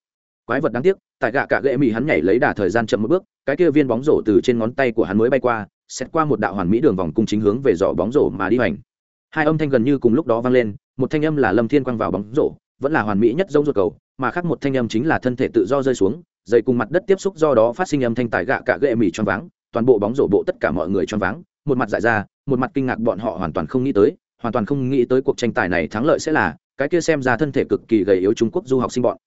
quái vật đáng tiếc, tại gạ cạ gệ mỹ hắn nhảy lấy đà thời gian chậm một bước, cái kia viên bóng rổ từ trên ngón tay của hắn mới bay qua xét qua một đạo hoàn mỹ đường vòng cung chính hướng về giỏ bóng rổ mà đi hành hai âm thanh gần như cùng lúc đó vang lên, một thanh âm là lâm thiên quang vào bóng rổ, vẫn là hoàn mỹ nhất giống ruột cầu, mà khác một thanh âm chính là thân thể tự do rơi xuống dậy cùng mặt đất tiếp xúc do đó phát sinh âm thanh tại gạ cạ gệ mỹ choáng váng, toàn bộ bóng rổ bộ tất cả mọi người choáng váng, một mặt dại ra, một mặt kinh ngạc bọn họ hoàn toàn không nghĩ tới, hoàn toàn không nghĩ tới cuộc tranh tài này thắng lợi sẽ là, cái kia xem ra thân thể cực kỳ gầy yếu trung quốc du học sinh bọn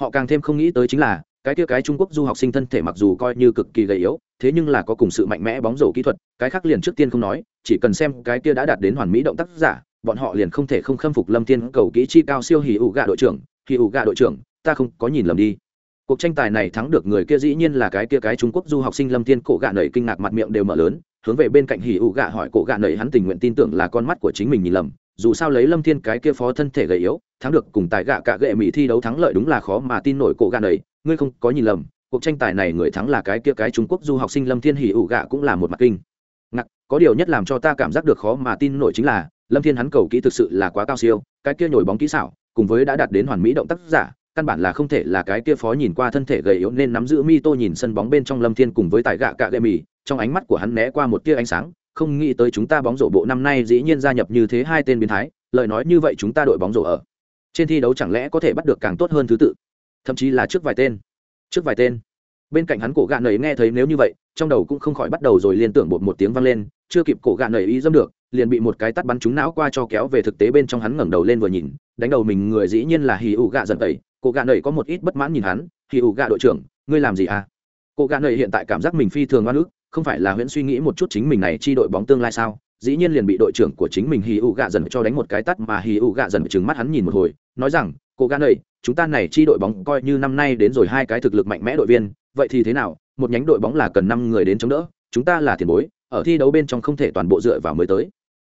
họ càng thêm không nghĩ tới chính là, cái kia cái trung quốc du học sinh thân thể mặc dù coi như cực kỳ gầy yếu, thế nhưng là có cùng sự mạnh mẽ bóng rổ kỹ thuật, cái khác liền trước tiên không nói, chỉ cần xem cái kia đã đạt đến hoàn mỹ động tác giả, bọn họ liền không thể không khâm phục lâm tiên cầu kỹ chi cao siêu hì ủ gạ đội trưởng hì ủ gạ đội trưởng, ta không có nhìn lầm đi. Cuộc tranh tài này thắng được người kia dĩ nhiên là cái kia cái trung quốc du học sinh lâm tiên cổ gạ nầy kinh ngạc mặt miệng đều mở lớn, hướng về bên cạnh hì ủ gạ hỏi cổ gạ nầy hắn tình nguyện tin tưởng là con mắt của chính mình nhìn lầm dù sao lấy lâm thiên cái kia phó thân thể gầy yếu thắng được cùng tài gạ cạ gệ mỹ thi đấu thắng lợi đúng là khó mà tin nổi cổ gạ nầy ngươi không có nhìn lầm cuộc tranh tài này người thắng là cái kia cái trung quốc du học sinh lâm thiên hỉ ủ gạ cũng là một mặt kinh. Ngặc có điều nhất làm cho ta cảm giác được khó mà tin nổi chính là lâm thiên hắn cầu kỹ thực sự là quá cao siêu cái kia nhồi bóng kỹ xảo cùng với đã đạt đến hoàn mỹ động tác giả căn bản là không thể là cái kia phó nhìn qua thân thể gầy yếu nên nắm giữ mi tô nhìn sân bóng bên trong lâm thiên cùng với tài gạ cạ gậy mỹ, trong ánh mắt của hắn né qua một tia ánh sáng không nghĩ tới chúng ta bóng rổ bộ năm nay dĩ nhiên gia nhập như thế hai tên biến thái, lời nói như vậy chúng ta đội bóng rổ ở. Trên thi đấu chẳng lẽ có thể bắt được càng tốt hơn thứ tự? Thậm chí là trước vài tên. Trước vài tên. Bên cạnh hắn cổ gạn nầy nghe thấy nếu như vậy, trong đầu cũng không khỏi bắt đầu rồi liên tưởng bột một tiếng vang lên, chưa kịp cổ gạn nầy ý dâm được, liền bị một cái tắt bắn trúng não qua cho kéo về thực tế bên trong hắn ngẩng đầu lên vừa nhìn, đánh đầu mình người dĩ nhiên là hì ủ gạ dần tẩy. Cổ gạn nầy có một ít bất mãn nhìn hắn hì ủ gạ đội trưởng, ngươi làm gì à? Cổ gạn nầy hiện tại cảm giác mình phi thường oan ức không phải là huyễn suy nghĩ một chút chính mình này chi đội bóng tương lai sao? Dĩ nhiên liền bị đội trưởng của chính mình hì ụ gạ dần cho đánh một cái tắt mà hì ụ gạ dần trừng mắt hắn nhìn một hồi, nói rằng, cô gã ơi chúng ta này chi đội bóng coi như năm nay đến rồi hai cái thực lực mạnh mẽ đội viên, vậy thì thế nào? Một nhánh đội bóng là cần năm người đến chống đỡ, chúng ta là tiền bối, ở thi đấu bên trong không thể toàn bộ dựa vào mới tới.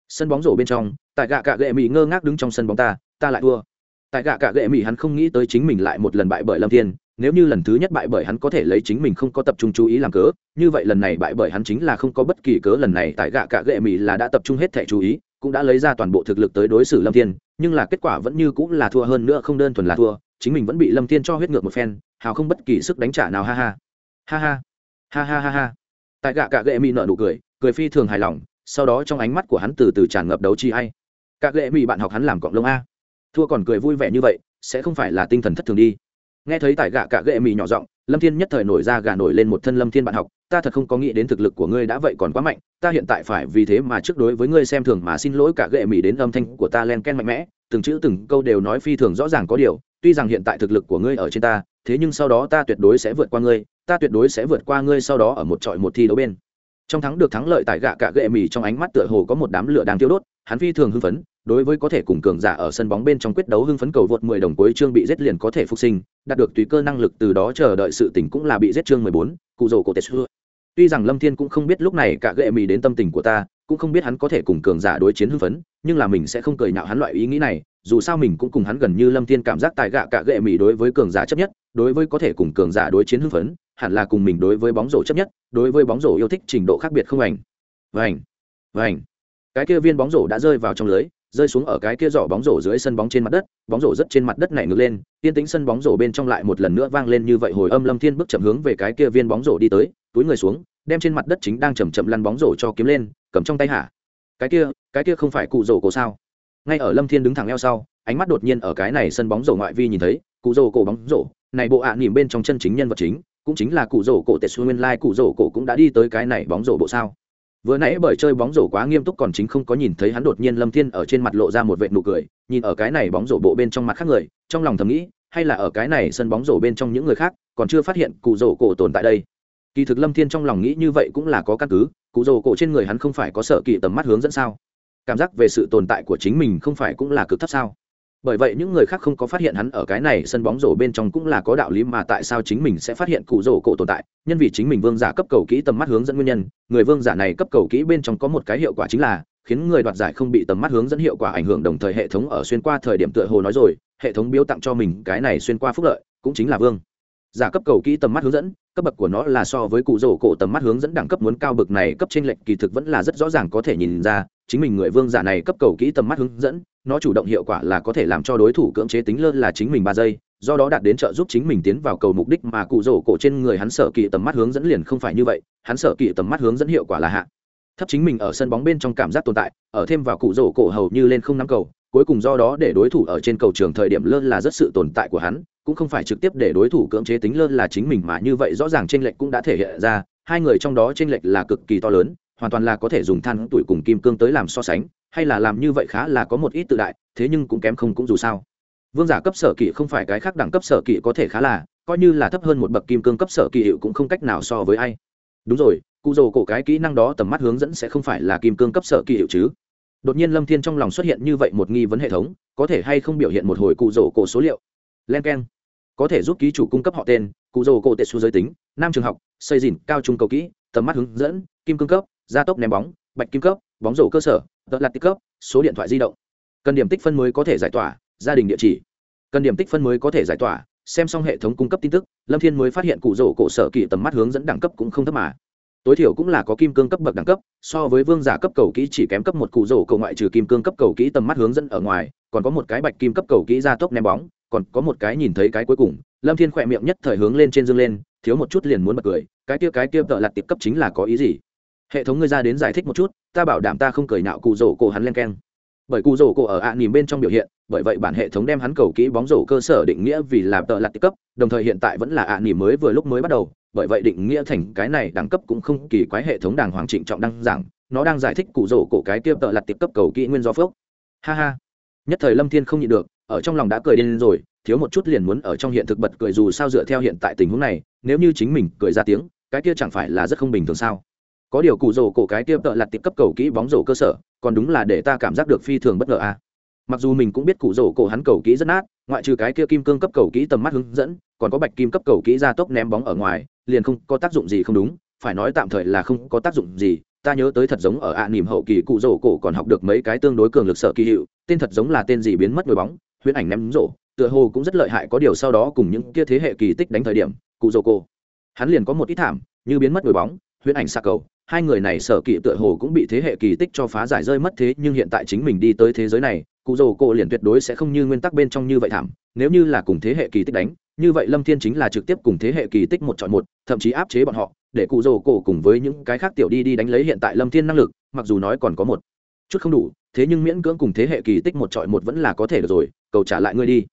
Sân bóng rổ bên trong, tại gạ cạ gệ mỹ ngơ ngác đứng trong sân bóng ta ta lại thua. Tại gạ cạ gệ mỹ hắn không nghĩ tới chính mình lại một lần bại bởi lâm thiên nếu như lần thứ nhất bại bởi hắn có thể lấy chính mình không có tập trung chú ý làm cớ, như vậy lần này bại bởi hắn chính là không có bất kỳ cớ lần này tại gạ cạ gệ mỹ là đã tập trung hết thẻ chú ý, cũng đã lấy ra toàn bộ thực lực tới đối xử lâm thiên, nhưng là kết quả vẫn như cũng là thua hơn nữa không đơn thuần là thua, chính mình vẫn bị lâm thiên cho huyết ngược một phen, hào không bất kỳ sức đánh trả nào, ha ha. Ha ha. Ha ha ha ha. Tại gạ cạ gệ mỹ nợ nụ cười cười phi thường hài lòng, sau đó trong ánh mắt của hắn từ từ tràn ngập đấu chi hay. Cạ gệ mỹ bạn học hắn làm cọng lông a. Thua còn cười vui vẻ như vậy, sẽ không phải là tinh thần thất thường đi nghe thấy tại gạ cạ gệ mì nhỏ giọng, lâm thiên nhất thời nổi ra gà nổi lên một thân lâm thiên bạn học, ta thật không có nghĩ đến thực lực của ngươi đã vậy còn quá mạnh, ta hiện tại phải vì thế mà trước đối với ngươi xem thường mà xin lỗi cả gệ mì đến âm thanh của ta len ken mạnh mẽ, từng chữ từng câu đều nói phi thường rõ ràng có điều, tuy rằng hiện tại thực lực của ngươi ở trên ta, thế nhưng sau đó ta tuyệt đối sẽ vượt qua ngươi, ta tuyệt đối sẽ vượt qua ngươi sau đó ở một trọi một thi đấu bên trong thắng được thắng lợi tại gạ cạ gệ mì trong ánh mắt tựa hồ có một đám lửa đang tiêu đốt hắn phi thường hưng phấn đối với có thể cùng cường giả ở sân bóng bên trong quyết đấu hưng phấn cầu vượt 10 đồng cuối chương bị giết liền có thể phục sinh đạt được tùy cơ năng lực từ đó chờ đợi sự tỉnh cũng là bị giết chương 14, cụ rồ cổ tetsu tuy rằng lâm thiên cũng không biết lúc này cả gệ mì đến tâm tình của ta cũng không biết hắn có thể cùng cường giả đối chiến hưng phấn nhưng là mình sẽ không cười nhạo hắn loại ý nghĩ này dù sao mình cũng cùng hắn gần như lâm thiên cảm giác tài gạ cả gệ mỹ đối với cường giả chấp nhất, đối với có thể cùng cường giả đối chiến hưng phấn, hẳn là cùng mình đối với bóng rổ chấp nhất, đối với bóng rổ yêu thích trình độ khác biệt không ảnh. Vành vành. Cái kia viên bóng rổ đã rơi vào trong lưới, rơi xuống ở cái kia giỏ bóng rổ dưới sân bóng trên mặt đất, bóng rổ rất trên mặt đất này ngược lên tiên tính sân bóng rổ bên trong lại một lần nữa vang lên như vậy hồi âm lâm thiên bước chậm hướng về cái kia viên bóng rổ đi tới, túi người xuống, đem trên mặt đất chính đang chầm chậm lăn bóng rổ cho kiếm lên, cầm trong tay hả? Cái kia cái kia không phải cụ rổ cổ sao? Ngay ở lâm thiên đứng thẳng eo sau, ánh mắt đột nhiên ở cái này sân bóng rổ ngoại vi nhìn thấy, cụ rổ cổ bóng rổ. Này bộ ạ à nỉm bên trong chân chính nhân vật chính, cũng chính là cụ rổ cổ tệ xu nguyên lai, cụ rổ cổ cũng đã đi tới cái này bóng rổ bộ sao. Vừa nãy bởi chơi bóng rổ quá nghiêm túc còn chính không có nhìn thấy hắn đột nhiên lâm thiên ở trên mặt lộ ra một vệ nụ cười, nhìn ở cái này bóng rổ bộ bên trong mặt khác người, trong lòng thầm nghĩ, hay là ở cái này sân bóng rổ bên trong những người khác, còn chưa phát hiện cụ rổ cổ tồn tại đây. Kỳ thực lâm thiên trong lòng nghĩ như vậy cũng là có căn cứ, cụ rổ cổ trên người hắn không phải có sợ kỳ tầm mắt hướng dẫn sao cảm giác về sự tồn tại của chính mình không phải cũng là cực thấp sao? Bởi vậy những người khác không có phát hiện hắn ở cái này sân bóng rổ bên trong cũng là có đạo lý mà tại sao chính mình sẽ phát hiện cụ rổ cổ tồn tại? Nhân vì chính mình vương giả cấp cầu kỹ tầm mắt hướng dẫn nguyên nhân, người vương giả này cấp cầu kỹ bên trong có một cái hiệu quả chính là khiến người đoạt giải không bị tầm mắt hướng dẫn hiệu quả ảnh hưởng đồng thời hệ thống ở xuyên qua thời điểm tựa hồ nói rồi, hệ thống biếu tặng cho mình cái này xuyên qua phúc lợi, cũng chính là vương. Giả cấp cầu kỹ tầm mắt hướng dẫn cấp bậc của nó là so với cụ rổ cổ tầm mắt hướng dẫn đẳng cấp muốn cao bậc này cấp trên lệnh kỳ thực vẫn là rất rõ ràng có thể nhìn ra, chính mình người vương giả này cấp cầu kỹ tầm mắt hướng dẫn, nó chủ động hiệu quả là có thể làm cho đối thủ cưỡng chế tính lơ là chính mình ba giây, do đó đạt đến trợ giúp chính mình tiến vào cầu mục đích mà cụ rổ cổ trên người hắn sở kỳ tầm mắt hướng dẫn liền không phải như vậy, hắn sở kỳ tầm mắt hướng dẫn hiệu quả là hạ. Thấp chính mình ở sân bóng bên trong cảm giác tồn tại, ở thêm vào cụ rổ cổ hầu như lên không nắm cầu, cuối cùng do đó để đối thủ ở trên cầu trường thời điểm lơ là rất sự tồn tại của hắn cũng không phải trực tiếp để đối thủ cưỡng chế tính lơ là chính mình mà như vậy rõ ràng trên lệch cũng đã thể hiện ra, hai người trong đó trên lệch là cực kỳ to lớn, hoàn toàn là có thể dùng than tuổi cùng kim cương tới làm so sánh, hay là làm như vậy khá là có một ít tự đại, thế nhưng cũng kém không cũng dù sao. Vương giả cấp sở kỵ không phải cái khác đẳng cấp sở kỵ có thể khá là, coi như là thấp hơn một bậc kim cương cấp sở kỵ hiệu cũng không cách nào so với ai. Đúng rồi, cụ dồ cổ cái kỹ năng đó tầm mắt hướng dẫn sẽ không phải là kim cương cấp sở kỵ hiệu chứ. Đột nhiên lâm thiên trong lòng xuất hiện như vậy một nghi vấn hệ thống, có thể hay không biểu hiện một hồi cụ dồ cổ số liệu. Len k e n có thể giúp ký chủ cung cấp họ tên, cụ dồ cổ tệ xu giới tính, nam trường học, xây dìn cao trung cầu kỹ, tầm mắt hướng dẫn, kim cương cấp, gia tốc ném bóng, bạch kim cấp, bóng rổ cơ sở tợ lạc tích cấp, số điện thoại di động. Cần điểm tích phân mới có thể giải tỏa, gia đình địa chỉ. Cần điểm tích phân mới có thể giải tỏa, xem xong hệ thống cung cấp tin tức, lâm thiên mới phát hiện cụ rổ cổ sở kỳ tầm mắt hướng dẫn đẳng cấp cũng không thấp mà. Tối thiểu cũng là có kim cương cấp bậc đẳng cấp, so với vương giả cấp cầu kỹ chỉ kém cấp một cụ rổ cầu ngoại trừ kim cương cấp cầu kỹ tầm mắt hướng dẫn ở ngoài, còn có một cái bạch kim cấp cầu kỹ gia tốc ném bóng còn có một cái nhìn thấy cái cuối cùng, lâm thiên khỏe miệng nhất thời hướng lên trên dương lên, thiếu một chút liền muốn bật cười, cái kia cái kia tợ lặt tiệp cấp chính là có ý gì? Hệ thống ngươi ra đến giải thích một chút, ta bảo đảm ta không cười nạo cụ rổ cổ hắn len keng. Bởi cụ rổ cổ ở ạ à bên trong biểu hiện, bởi vậy bản hệ thống đem hắn cầu kỹ bóng rổ cơ sở định nghĩa vì là tợ lặt cấp, đồng thời hiện tại vẫn là ạ à mới vừa lúc mới bắt đầu, bởi vậy định nghĩa thành cái này đẳng cấp cũng không kỳ quái hệ thống đàng hoàng trịnh trọng đăng giảng, nó đang giải thích cụ rổ cổ cái kia tợ lặt tiệp cấp cầu kỹ nguyên do phước. Ha ha. Nhất thời lâm thiên không nhịn được ở trong lòng đã cười điên rồi, thiếu một chút liền muốn ở trong hiện thực bật cười dù sao dựa theo hiện tại tình huống này, nếu như chính mình cười ra tiếng, cái kia chẳng phải là rất không bình thường sao? Có điều cụ rổ cổ cái kia tợ lật tiệp cấp cầu kỹ bóng rổ cơ sở, còn đúng là để ta cảm giác được phi thường bất ngờ a mặc dù mình cũng biết cụ rổ cổ hắn cầu kỹ rất nát, ngoại trừ cái kia kim cương cấp cầu kỹ tầm mắt hướng dẫn, còn có bạch kim cấp cầu kỹ ra tốc ném bóng ở ngoài, liền không có tác dụng gì không đúng, phải nói tạm thời là không có tác dụng gì. Ta nhớ tới thật giống ở ạ à nỉm hậu kỳ cụ rổ cổ còn học được mấy cái tương đối cường lực sở kỳ hiệu, tên thật giống là tên gì biến mất nổi bóng huyễn ảnh ném rổ, tựa hồ cũng rất lợi hại có điều sau đó cùng những kia thế hệ kỳ tích đánh thời điểm cụ dô cô hắn liền có một ít thảm, như biến mất đôi bóng, huyễn ảnh xa cầu, hai người này sở kỳ tựa hồ cũng bị thế hệ kỳ tích cho phá giải rơi mất thế, nhưng hiện tại chính mình đi tới thế giới này cụ dô cô liền tuyệt đối sẽ không như nguyên tắc bên trong như vậy thảm, nếu như là cùng thế hệ kỳ tích đánh, như vậy lâm thiên chính là trực tiếp cùng thế hệ kỳ tích một chọn một, thậm chí áp chế bọn họ, để cụ dô cô cùng với những cái khác tiểu đi đi đánh lấy hiện tại lâm thiên năng lực, mặc dù nói còn có một chút không đủ thế nhưng miễn cưỡng cùng thế hệ kỳ tích một trọi một vẫn là có thể được rồi, cầu trả lại ngươi đi.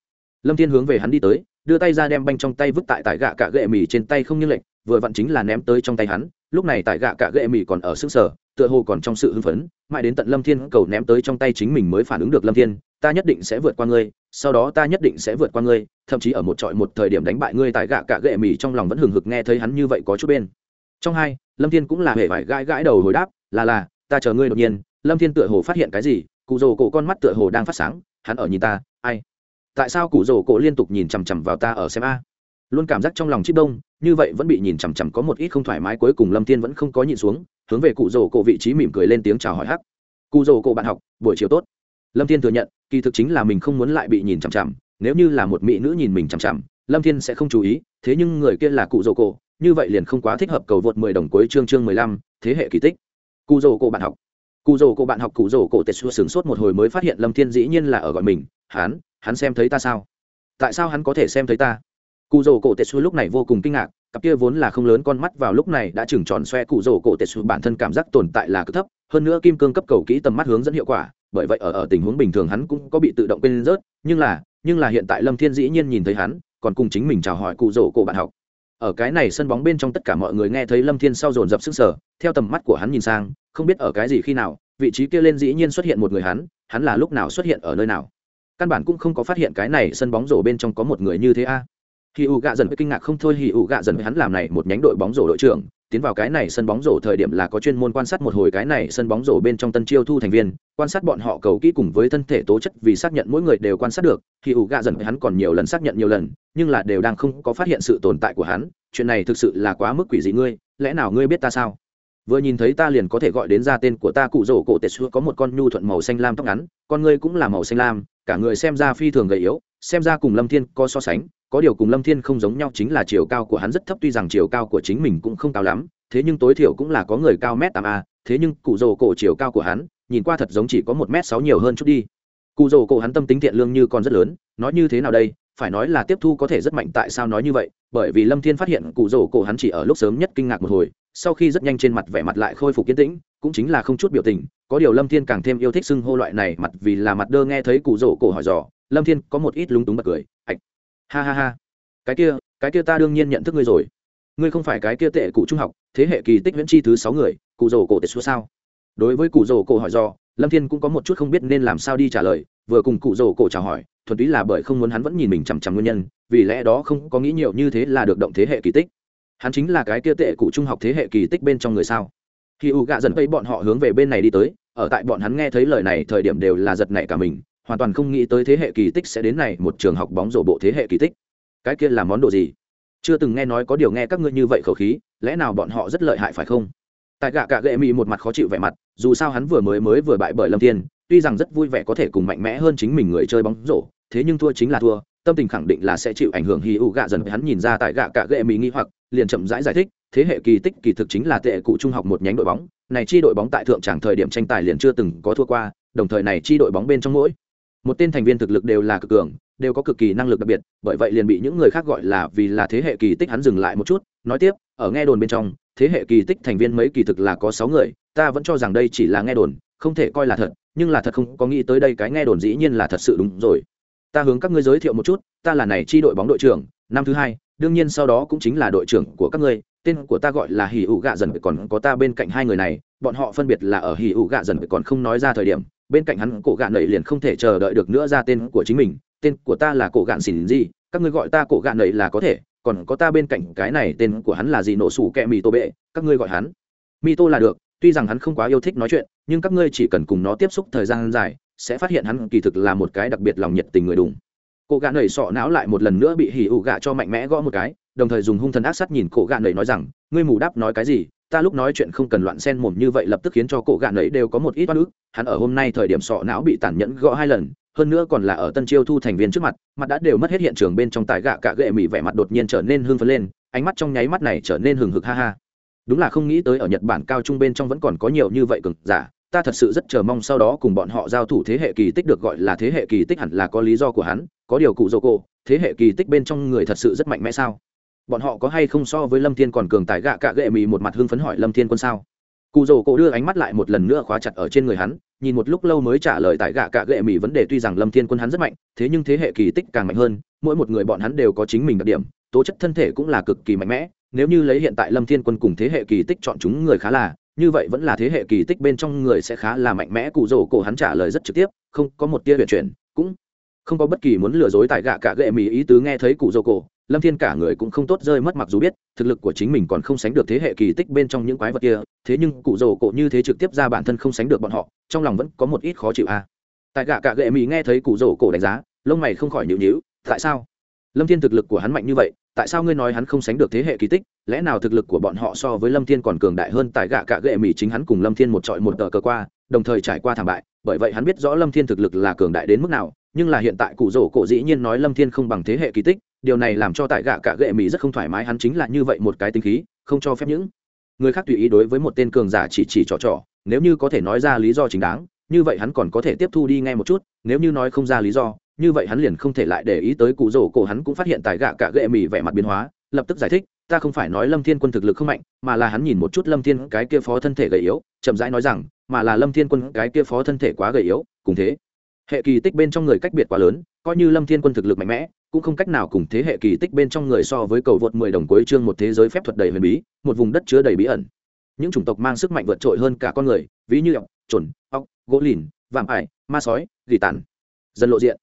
Lâm thiên hướng về hắn đi tới, đưa tay ra đem banh trong tay vứt tại tại gạ cả gệ mì trên tay không như lệnh vừa vặn chính là ném tới trong tay hắn, lúc này tại gạ cả gệ mì còn ở sức sở tựa hồ còn trong sự hưng phấn, mãi đến tận lâm thiên cầu ném tới trong tay chính mình mới phản ứng được lâm thiên, ta nhất định sẽ vượt qua ngươi, sau đó ta nhất định sẽ vượt qua ngươi, thậm chí ở một trọi một thời điểm đánh bại ngươi tại gạ cả gệ mì trong lòng vẫn hừng hực nghe thấy hắn như vậy có chút bên. Trong hai, lâm thiên cũng là hề vải gãi gãi đầu hồi đáp, là là, ta chờ ngươi đột nhiên lâm thiên tựa hồ phát hiện cái gì, cụ rồ cổ con mắt tựa hồ đang phát sáng, hắn ở nhìn ta, ai? Tại sao cụ rồ cổ liên tục nhìn chằm chằm vào ta ở xem a? Luôn cảm giác trong lòng chip đông, như vậy vẫn bị nhìn chằm chằm có một ít không thoải mái cuối cùng lâm thiên vẫn không có nhìn xuống, hướng về cụ rồ cổ vị trí mỉm cười lên tiếng chào hỏi hắc. Cụ rồ cổ bạn học, buổi chiều tốt. Lâm thiên thừa nhận, kỳ thực chính là mình không muốn lại bị nhìn chằm chằm, nếu như là một mỹ nữ nhìn mình chằm chằm, lâm thiên sẽ không chú ý, thế nhưng người kia là cụ rồ cổ, như vậy liền không quá thích hợp cầu vượt mười đồng cuối chương chương mười lăm, thế hệ kỳ tích. Cụ rồ cổ bạn học cụ rổ cổ bạn học cụ rổ cổ tết xua sửng sốt một hồi mới phát hiện lâm thiên dĩ nhiên là ở gọi mình, hắn hắn xem thấy ta sao? Tại sao hắn có thể xem thấy ta? Cụ rổ cổ tết xua lúc này vô cùng kinh ngạc, cặp kia vốn là không lớn con mắt vào lúc này đã chừng tròn xoe cụ rổ cổ tết xua bản thân cảm giác tồn tại là cực thấp, hơn nữa kim cương cấp cầu kỹ tầm mắt hướng dẫn hiệu quả, bởi vậy ở ở tình huống bình thường hắn cũng có bị tự động quên rớt, nhưng là nhưng là hiện tại lâm thiên dĩ nhiên nhìn thấy hắn, còn cùng chính mình chào hỏi cụ rổ cổ bạn học ở cái này sân bóng bên trong tất cả mọi người nghe thấy lâm thiên sau dồn dập sức sở theo tầm mắt của hắn nhìn sang, không biết ở cái gì khi nào, vị trí kia lên dĩ nhiên xuất hiện một người hắn hắn là lúc nào xuất hiện ở nơi nào. Căn bản cũng không có phát hiện cái này sân bóng rổ bên trong có một người như thế a. Hì ụ gạ dần với kinh ngạc không thôi hì ụ gạ dần với hắn làm này một nhánh đội bóng rổ đội trưởng tiến vào cái này sân bóng rổ thời điểm là có chuyên môn quan sát một hồi cái này sân bóng rổ bên trong tân chiêu thu thành viên, quan sát bọn họ cầu kỹ cùng với thân thể tố chất vì xác nhận mỗi người đều quan sát được, thì ủ gạ dần với hắn còn nhiều lần xác nhận nhiều lần, nhưng là đều đang không có phát hiện sự tồn tại của hắn, chuyện này thực sự là quá mức quỷ dị ngươi, lẽ nào ngươi biết ta sao? Vừa nhìn thấy ta liền có thể gọi đến ra tên của ta, cụ rổ cổ tệ xưa có một con nhu thuận màu xanh lam tóc ngắn, con ngươi cũng là màu xanh lam, cả người xem ra phi thường gầy yếu, xem ra cùng lâm thiên có so sánh có điều cùng lâm thiên không giống nhau chính là chiều cao của hắn rất thấp, tuy rằng chiều cao của chính mình cũng không cao lắm, thế nhưng tối thiểu cũng là có người cao m tám a, thế nhưng cụ rồ cổ chiều cao của hắn, nhìn qua thật giống chỉ có một m sáu nhiều hơn chút đi. Cụ rồ cổ hắn tâm tính thiện lương như còn rất lớn, nói như thế nào đây? Phải nói là tiếp thu có thể rất mạnh, tại sao nói như vậy? Bởi vì lâm thiên phát hiện cụ rồ cổ hắn chỉ ở lúc sớm nhất kinh ngạc một hồi, sau khi rất nhanh trên mặt vẻ mặt lại khôi phục kiến tĩnh, cũng chính là không chút biểu tình. Có điều lâm thiên càng thêm yêu thích xưng hô loại này, mặt vì là mặt đơ nghe thấy cụ rồ cổ hỏi dò, lâm thiên có một ít lúng túng bật cười, ạch ha ha ha. Cái kia cái kia ta đương nhiên nhận thức ngươi rồi. Ngươi không phải cái kia tệ cụ trung học, thế hệ kỳ tích viễn chi thứ sáu người, cụ rồ cổ tệ xua sao? Đối với cụ rồ cổ hỏi do, lâm thiên cũng có một chút không biết nên làm sao đi trả lời, vừa cùng cụ rồ cổ chào hỏi, thuần túy là bởi không muốn hắn vẫn nhìn mình chằm chằm nguyên nhân, vì lẽ đó không có nghĩ nhiều như thế là được động thế hệ kỳ tích. Hắn chính là cái kia tệ cụ trung học thế hệ kỳ tích bên trong người sao? Khi u gạ dần vây bọn họ hướng về bên này đi tới, ở tại bọn hắn nghe thấy lời này thời điểm đều là giật nảy cả mình hoàn toàn không nghĩ tới thế hệ kỳ tích sẽ đến này một trường học bóng rổ bộ thế hệ kỳ tích. Cái kia là món đồ gì? Chưa từng nghe nói có điều nghe các ngươi như vậy khẩu khí lẽ nào bọn họ rất lợi hại phải không? Tại gạ cả gệ mị một mặt khó chịu vẻ mặt dù sao hắn vừa mới mới vừa bại bởi lâm thiên tuy rằng rất vui vẻ có thể cùng mạnh mẽ hơn chính mình người chơi bóng rổ thế nhưng thua chính là thua tâm tình khẳng định là sẽ chịu ảnh hưởng hi u gạ dần. Hắn nhìn ra tại gạ cả gệ mị nghi hoặc liền chậm rãi giải, giải thích thế hệ kỳ tích kỳ thực chính là tệ cụ trung học một nhánh đội bóng. Này chi đội bóng tại thượng tràng thời điểm tranh tài liền chưa từng có thua qua đồng thời này chi đội bóng bên trong mỗi một tên thành viên thực lực đều là cực cường, đều có cực kỳ năng lực đặc biệt, bởi vậy liền bị những người khác gọi là vì là thế hệ kỳ tích hắn dừng lại một chút, nói tiếp, ở nghe đồn bên trong, thế hệ kỳ tích thành viên mấy kỳ thực là có sáu người, ta vẫn cho rằng đây chỉ là nghe đồn, không thể coi là thật, nhưng là thật không có nghĩ tới đây cái nghe đồn dĩ nhiên là thật sự đúng rồi. Ta hướng các ngươi giới thiệu một chút, ta là này chi đội bóng đội trưởng, năm thứ hai, đương nhiên sau đó cũng chính là đội trưởng của các ngươi, tên của ta gọi là hỉ ủ gạ dần, còn có ta bên cạnh hai người này, bọn họ phân biệt là ở hỉ ủ gạ dần còn không nói ra thời điểm bên cạnh hắn cổ gạn nầy liền không thể chờ đợi được nữa ra tên của chính mình, tên của ta là cổ gạn xỉn gì, các ngươi gọi ta cổ gạn nầy là có thể, còn có ta bên cạnh cái này tên của hắn là gì nổ sủ kẹ mì tô bệ, các ngươi gọi hắn. Mi tô là được, tuy rằng hắn không quá yêu thích nói chuyện, nhưng các ngươi chỉ cần cùng nó tiếp xúc thời gian dài, sẽ phát hiện hắn kỳ thực là một cái đặc biệt lòng nhiệt tình người đùng. Cổ gạn nầy sọ não lại một lần nữa bị hỉ ủ gạ cho mạnh mẽ gõ một cái, đồng thời dùng hung thần ác sắt nhìn cổ gạn nầy nói rằng, ngươi mù đáp nói cái gì? Ta lúc nói chuyện không cần loạn xen mồm như vậy lập tức khiến cho cổ gạn ấy đều có một ít oan ức. Hắn ở hôm nay thời điểm sọ não bị tàn nhẫn gõ hai lần, hơn nữa còn là ở tân chiêu thu thành viên trước mặt mặt đã đều mất hết hiện trường bên trong tài gạ cả gệ mỹ vẻ mặt đột nhiên trở nên hưng phấn lên, ánh mắt trong nháy mắt này trở nên hừng hực ha ha. Đúng là không nghĩ tới ở nhật bản cao trung bên trong vẫn còn có nhiều như vậy cực giả, ta thật sự rất chờ mong sau đó cùng bọn họ giao thủ thế hệ kỳ tích được gọi là thế hệ kỳ tích hẳn là có lý do của hắn, có điều cụ dô cô thế hệ kỳ tích bên trong người thật sự rất mạnh mẽ sao? Bọn họ có hay không so với lâm thiên còn cường tài gạ cạ gệ mì một mặt hưng phấn hỏi lâm thiên quân sao? Cụ dô cô đưa ánh mắt lại một lần nữa khóa chặt ở trên người hắn, nhìn một lúc lâu mới trả lời tại gạ cạ gệ mì vấn đề tuy rằng lâm thiên quân hắn rất mạnh, thế nhưng thế hệ kỳ tích càng mạnh hơn, mỗi một người bọn hắn đều có chính mình đặc điểm, tố chất thân thể cũng là cực kỳ mạnh mẽ, nếu như lấy hiện tại lâm thiên quân cùng thế hệ kỳ tích chọn chúng người khá là, như vậy vẫn là thế hệ kỳ tích bên trong người sẽ khá là mạnh mẽ, cụ rổ cổ hắn trả lời rất trực tiếp, không có một tia huyền chuyển, cũng không có bất kỳ muốn lừa dối tại gạ cạ gệ mì, ý tứ nghe thấy cụ rổ cổ lâm thiên cả người cũng không tốt rơi mất mặc dù biết, thực lực của chính mình còn không sánh được thế hệ kỳ tích bên trong những quái vật kia, thế nhưng cụ rổ cổ như thế trực tiếp ra bản thân không sánh được bọn họ, trong lòng vẫn có một ít khó chịu a à. tại gạ cả gệ mỹ nghe thấy cụ rổ cổ đánh giá, lông mày không khỏi nhịu nhịu tại sao lâm thiên thực lực của hắn mạnh như vậy, tại sao ngươi nói hắn không sánh được thế hệ kỳ tích lẽ nào thực lực của bọn họ so với lâm thiên còn cường đại hơn tại gạ cả gệ mỹ chính hắn cùng lâm thiên một trọi một tờ cờ qua, đồng thời trải qua thảm bại, bởi vậy hắn biết rõ lâm thiên thực lực là cường đại đến mức nào, nhưng là hiện tại cụ rổ cổ dĩ nhiên nói lâm thiên không bằng thế hệ kỳ tích điều này làm cho tại gạ cả gệ mỹ rất không thoải mái, hắn chính là như vậy một cái tính khí, không cho phép những người khác tùy ý đối với một tên cường giả chỉ chỉ trò trò. Nếu như có thể nói ra lý do chính đáng, như vậy hắn còn có thể tiếp thu đi ngay một chút, nếu như nói không ra lý do, như vậy hắn liền không thể lại để ý tới cụ rổ cổ. Hắn cũng phát hiện tại gạ cả gệ mỹ vẻ mặt biến hóa, lập tức giải thích, ta không phải nói lâm thiên quân thực lực không mạnh, mà là hắn nhìn một chút lâm thiên cái kia phó thân thể gầy yếu, chậm rãi nói rằng, mà là lâm thiên quân cái kia phó thân thể quá gầy yếu, cùng thế hệ kỳ tích bên trong người cách biệt quá lớn, coi như lâm thiên quân thực lực mạnh mẽ, cũng không cách nào cùng thế hệ kỳ tích bên trong người so với cầu vượt mười đồng cuối chương một thế giới phép thuật đầy huyền bí, một vùng đất chứa đầy bí ẩn. Những chủng tộc mang sức mạnh vượt trội hơn cả con người, ví như ọc trồn ọc gỗ lìn, vạm ải, ma sói, gỉ tàn. Dần lộ diện.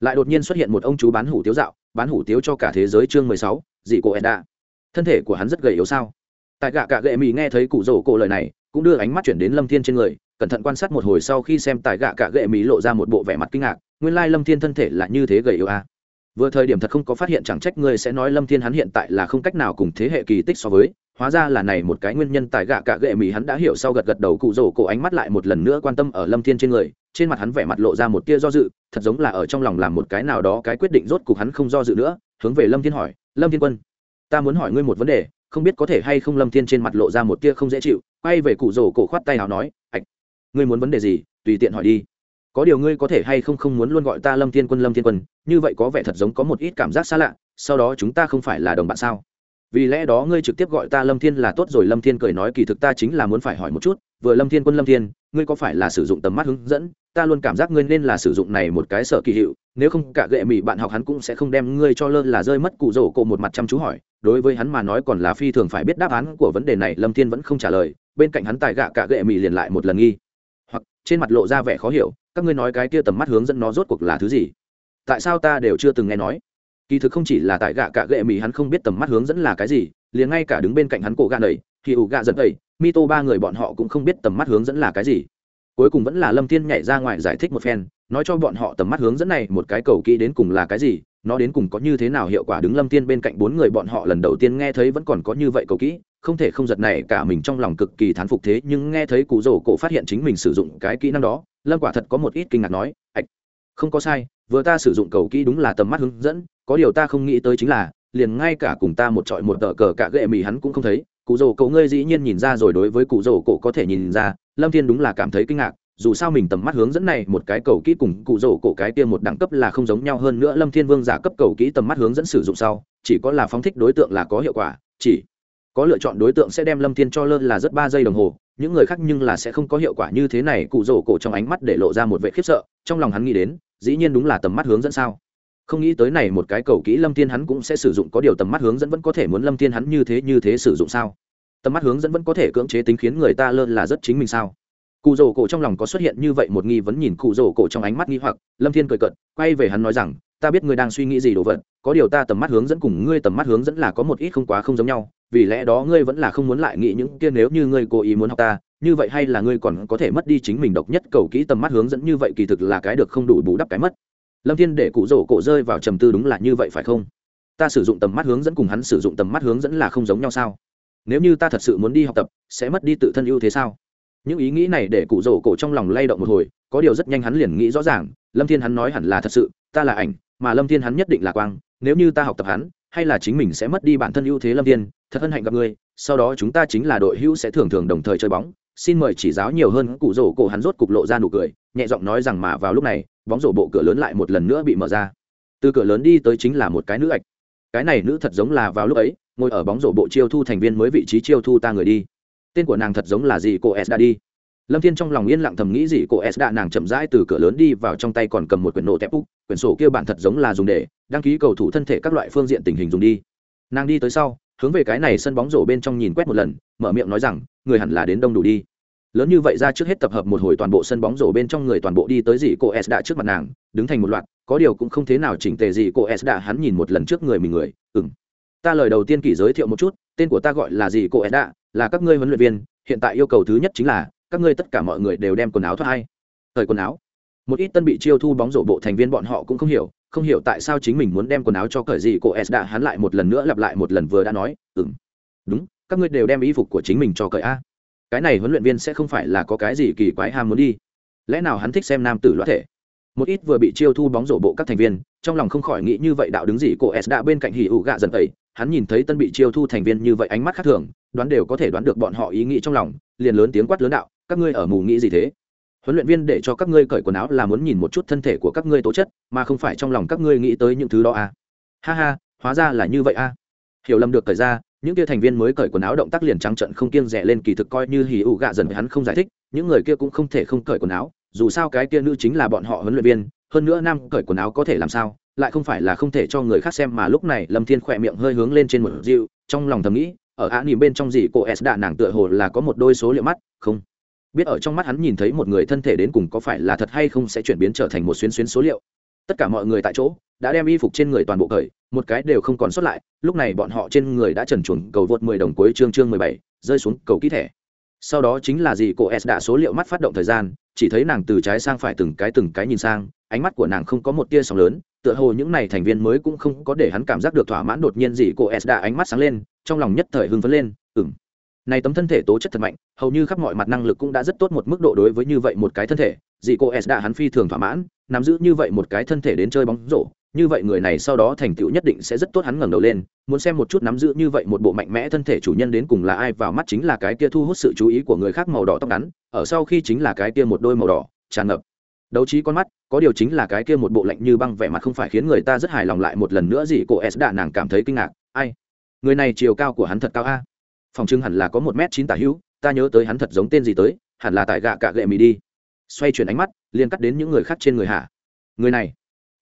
Lại đột nhiên xuất hiện một ông chú bán hủ tiếu dạo, bán hủ tiếu cho cả thế giới chương mười sáu, dị cổ edda. Thân thể của hắn rất gầy yếu sao? Tại gạ cả gệ mỹ nghe thấy cụ rổ cổ lời này, cũng đưa ánh mắt chuyển đến lâm thiên trên người cẩn thận quan sát một hồi sau khi xem tại gạ cả gệ mỹ lộ ra một bộ vẻ mặt kinh ngạc, nguyên lai lâm thiên thân thể là như thế gầy yếu à. vừa thời điểm thật không có phát hiện chẳng trách ngươi sẽ nói lâm thiên hắn hiện tại là không cách nào cùng thế hệ kỳ tích so với, hóa ra là này một cái nguyên nhân tại gạ cả gệ mỹ hắn đã hiểu sau gật gật đầu cụ rổ cổ ánh mắt lại một lần nữa quan tâm ở lâm thiên trên người, trên mặt hắn vẻ mặt lộ ra một tia do dự, thật giống là ở trong lòng làm một cái nào đó cái quyết định rốt cuộc hắn không do dự nữa, hướng về lâm thiên hỏi, lâm thiên quân, ta muốn hỏi ngươi một vấn đề, không biết có thể hay không lâm thiên trên mặt lộ ra một tia không dễ chịu quay về cụ rổ cổ khoát tay nào nói ạch ngươi muốn vấn đề gì, tùy tiện hỏi đi. Có điều ngươi có thể hay không không muốn luôn gọi ta lâm thiên quân, lâm thiên quân, như vậy có vẻ thật giống có một ít cảm giác xa lạ, sau đó chúng ta không phải là đồng bạn sao? Vì lẽ đó ngươi trực tiếp gọi ta lâm thiên là tốt rồi, lâm thiên cười nói kỳ thực ta chính là muốn phải hỏi một chút, vừa lâm thiên quân, lâm thiên, ngươi có phải là sử dụng tầm mắt hướng dẫn? Ta luôn cảm giác ngươi nên là sử dụng này một cái sở kỳ hiệu, nếu không cả gệ mỹ bạn học hắn cũng sẽ không đem ngươi cho lơ là rơi mất cụ rổ cổ một mặt chăm chú hỏi. Đối với hắn mà nói còn là phi thường phải biết đáp án của vấn đề này, lâm thiên vẫn không trả lời, bên cạnh hắn tài gạ cả gệ mỹ liền lại một lần nghi trên mặt lộ ra vẻ khó hiểu, các ngươi nói cái kia tầm mắt hướng dẫn nó rốt cuộc là thứ gì? Tại sao ta đều chưa từng nghe nói? Kỳ thực không chỉ là tại gạ cả gệ mỹ hắn không biết tầm mắt hướng dẫn là cái gì, liền ngay cả đứng bên cạnh hắn cổ gạ nầy, thì ủ gạ dần đầy mi tô ba người bọn họ cũng không biết tầm mắt hướng dẫn là cái gì. Cuối cùng vẫn là lâm thiên nhảy ra ngoài giải thích một phen, nói cho bọn họ tầm mắt hướng dẫn này một cái cầu kỹ đến cùng là cái gì, nó đến cùng có như thế nào hiệu quả đứng lâm thiên bên cạnh bốn người bọn họ lần đầu tiên nghe thấy vẫn còn có như vậy cầu kỹ không thể không giật này cả mình trong lòng cực kỳ thán phục thế, nhưng nghe thấy cụ rổ cổ phát hiện chính mình sử dụng cái kỹ năng đó, lâm quả thật có một ít kinh ngạc nói, ạch, không có sai, vừa ta sử dụng cầu kỹ đúng là tầm mắt hướng dẫn, có điều ta không nghĩ tới chính là, liền ngay cả cùng ta một trọi một tờ cờ cả gệ mì hắn cũng không thấy. Cụ rổ cổ ngươi dĩ nhiên nhìn ra rồi, đối với cụ rổ cổ có thể nhìn ra, lâm thiên đúng là cảm thấy kinh ngạc, dù sao mình tầm mắt hướng dẫn này một cái cầu kỹ cùng cụ rổ cổ cái kia một đẳng cấp là không giống nhau hơn nữa, lâm thiên vương giả cấp cầu kỹ tầm mắt hướng dẫn sử dụng sau, chỉ có là phóng thích đối tượng là có hiệu quả, chỉ có lựa chọn đối tượng sẽ đem lâm thiên cho lơ là rất ba giây đồng hồ, những người khác nhưng là sẽ không có hiệu quả như thế này, cụ rổ cổ trong ánh mắt để lộ ra một vệ khiếp sợ, trong lòng hắn nghĩ đến, dĩ nhiên đúng là tầm mắt hướng dẫn sao. Không nghĩ tới này một cái cầu kỹ lâm thiên hắn cũng sẽ sử dụng, có điều tầm mắt hướng dẫn vẫn có thể muốn lâm thiên hắn như thế như thế sử dụng sao? Tầm mắt hướng dẫn vẫn có thể cưỡng chế tính khiến người ta lơ là rất chính mình sao? Cụ rổ cổ trong lòng có xuất hiện như vậy một nghi vấn nhìn cụ rổ cổ trong ánh mắt nghi hoặc, lâm thiên cười cận quay về hắn nói rằng, ta biết ngươi đang suy nghĩ gì đồ vật có điều ta tầm mắt hướng dẫn cùng ngươi tầm mắt hướng dẫn là có một ít không quá không giống nhau, vì lẽ đó ngươi vẫn là không muốn lại nghĩ những kia nếu như ngươi cố ý muốn học ta, như vậy hay là ngươi còn có thể mất đi chính mình độc nhất cầu kỹ tầm mắt hướng dẫn như vậy kỳ thực là cái được không đủ bù đắp cái mất. Lâm thiên để cụ rổ cổ rơi vào trầm tư đúng là như vậy phải không? Ta sử dụng tầm mắt hướng dẫn cùng hắn sử dụng tầm mắt hướng dẫn là không giống nhau sao? Nếu như ta thật sự muốn đi học tập, sẽ mất đi tự thân ưu thế sao? Những ý nghĩ này để cụ rổ cổ trong lòng lay động một hồi, có điều rất nhanh hắn liền nghĩ rõ ràng, lâm thiên hắn nói hẳn là thật sự, ta là ảnh, mà lâm thiên hắn nhất định là quang nếu như ta học tập hắn, hay là chính mình sẽ mất đi bản thân ưu thế lâm thiên, thật hân hạnh gặp ngươi, sau đó chúng ta chính là đội hữu sẽ thường thường đồng thời chơi bóng. Xin mời chỉ giáo nhiều hơn, cụ rổ cổ hắn rốt cục lộ ra nụ cười, nhẹ giọng nói rằng mà vào lúc này, bóng rổ bộ cửa lớn lại một lần nữa bị mở ra. Từ cửa lớn đi tới chính là một cái nữ ạch. Cái này nữ thật giống là vào lúc ấy, ngồi ở bóng rổ bộ chiêu thu thành viên mới vị trí chiêu thu ta người đi. Tên của nàng thật giống là gì cô s đã đi. Lâm thiên trong lòng yên lặng thầm nghĩ gì cô s đã nàng chậm rãi từ cửa lớn đi vào trong tay còn cầm một quyển nổ tép úc, quyển sổ kia bản thật giống là dùng để đăng ký cầu thủ thân thể các loại phương diện tình hình dùng đi. Nàng đi tới sau, hướng về cái này sân bóng rổ bên trong nhìn quét một lần, mở miệng nói rằng, người hẳn là đến đông đủ đi. Lớn như vậy ra trước hết tập hợp một hồi toàn bộ sân bóng rổ bên trong người toàn bộ đi tới gì cô s đã trước mặt nàng, đứng thành một loạt, có điều cũng không thế nào chỉnh tề gì cô s đã, hắn nhìn một lần trước người mình người ừng ta lời đầu tiên kỷ giới thiệu một chút, tên của ta gọi là gì cô s đã, là các ngươi huấn luyện viên, hiện tại yêu cầu thứ nhất chính là, các ngươi tất cả mọi người đều đem quần áo thoát hay thời quần áo? Một ít tân bị chiêu thu bóng rổ bộ thành viên bọn họ cũng không hiểu không hiểu tại sao chính mình muốn đem quần áo cho cởi gì cô s đã, hắn lại một lần nữa lặp lại một lần vừa đã nói ừng đúng, các ngươi đều đem y phục của chính mình cho cởi a. Cái này huấn luyện viên sẽ không phải là có cái gì kỳ quái ham muốn đi. Lẽ nào hắn thích xem nam tử loạt thể? Một ít vừa bị chiêu thu bóng rổ bộ các thành viên, trong lòng không khỏi nghĩ như vậy đạo đứng gì cô s đã bên cạnh hỉ ủ gạ dần tẩy hắn nhìn thấy tân bị chiêu thu thành viên như vậy ánh mắt khác thường, đoán đều có thể đoán được bọn họ ý nghĩ trong lòng, liền lớn tiếng quát lớn đạo, các ngươi ở mù nghĩ gì thế? Huấn luyện viên để cho các ngươi cởi quần áo là muốn nhìn một chút thân thể của các ngươi tố chất, mà không phải trong lòng các ngươi nghĩ tới những thứ đó à. ha ha, hóa ra là như vậy à. hiểu lầm được cởi ra, những kia thành viên mới cởi quần áo động tác liền trắng trận không kiêng rẻ lên kỳ thực coi như hì ụ gạ dần với hắn không giải thích, những người kia cũng không thể không cởi quần áo, dù sao cái kia nữ chính là bọn họ huấn luyện viên, hơn nữa nam cởi quần áo có thể làm sao, lại không phải là không thể cho người khác xem mà lúc này lâm thiên khỏe miệng hơi hướng lên trên một dịu, trong lòng thầm nghĩ, ở á nỉ bên trong gì cô s đạ nàng tựa hồ là có một đôi số liệu mắt, không biết ở trong mắt hắn nhìn thấy một người thân thể đến cùng có phải là thật hay không sẽ chuyển biến trở thành một xuyến xuyến số liệu. Tất cả mọi người tại chỗ đã đem y phục trên người toàn bộ cởi, một cái đều không còn sót lại, lúc này bọn họ trên người đã trần chuồn cầu vượt mười đồng cuối chương chương mười bảy, rơi xuống cầu ký thẻ. Sau đó chính là gì, cô s đã số liệu mắt phát động thời gian, chỉ thấy nàng từ trái sang phải từng cái từng cái nhìn sang, ánh mắt của nàng không có một tia sóng lớn, tựa hồ những này thành viên mới cũng không có để hắn cảm giác được thỏa mãn đột nhiên gì, cô s đã ánh mắt sáng lên, trong lòng nhất thời hưng phấn lên ừng này tấm thân thể tố chất thật mạnh, hầu như khắp mọi mặt năng lực cũng đã rất tốt một mức độ đối với như vậy một cái thân thể. Dì cô s đã hắn phi thường thỏa mãn, nắm giữ như vậy một cái thân thể đến chơi bóng rổ, như vậy người này sau đó thành tựu nhất định sẽ rất tốt hắn ngẩng đầu lên, muốn xem một chút nắm giữ như vậy một bộ mạnh mẽ thân thể chủ nhân đến cùng là ai vào mắt chính là cái kia thu hút sự chú ý của người khác màu đỏ tóc ngắn, ở sau khi chính là cái kia một đôi màu đỏ, tràn ngập. Đấu trí con mắt, có điều chính là cái kia một bộ lạnh như băng vẻ mặt không phải khiến người ta rất hài lòng lại một lần nữa gì cô s đã nàng cảm thấy kinh ngạc. Ai? Người này chiều cao của hắn thật cao a phòng trưng hẳn là có một m chín tả hữu, ta nhớ tới hắn thật giống tên gì tới, hẳn là tại gạ cạ gệ mì đi. Xoay chuyển ánh mắt, liền cắt đến những người khác trên người hạ. Người này,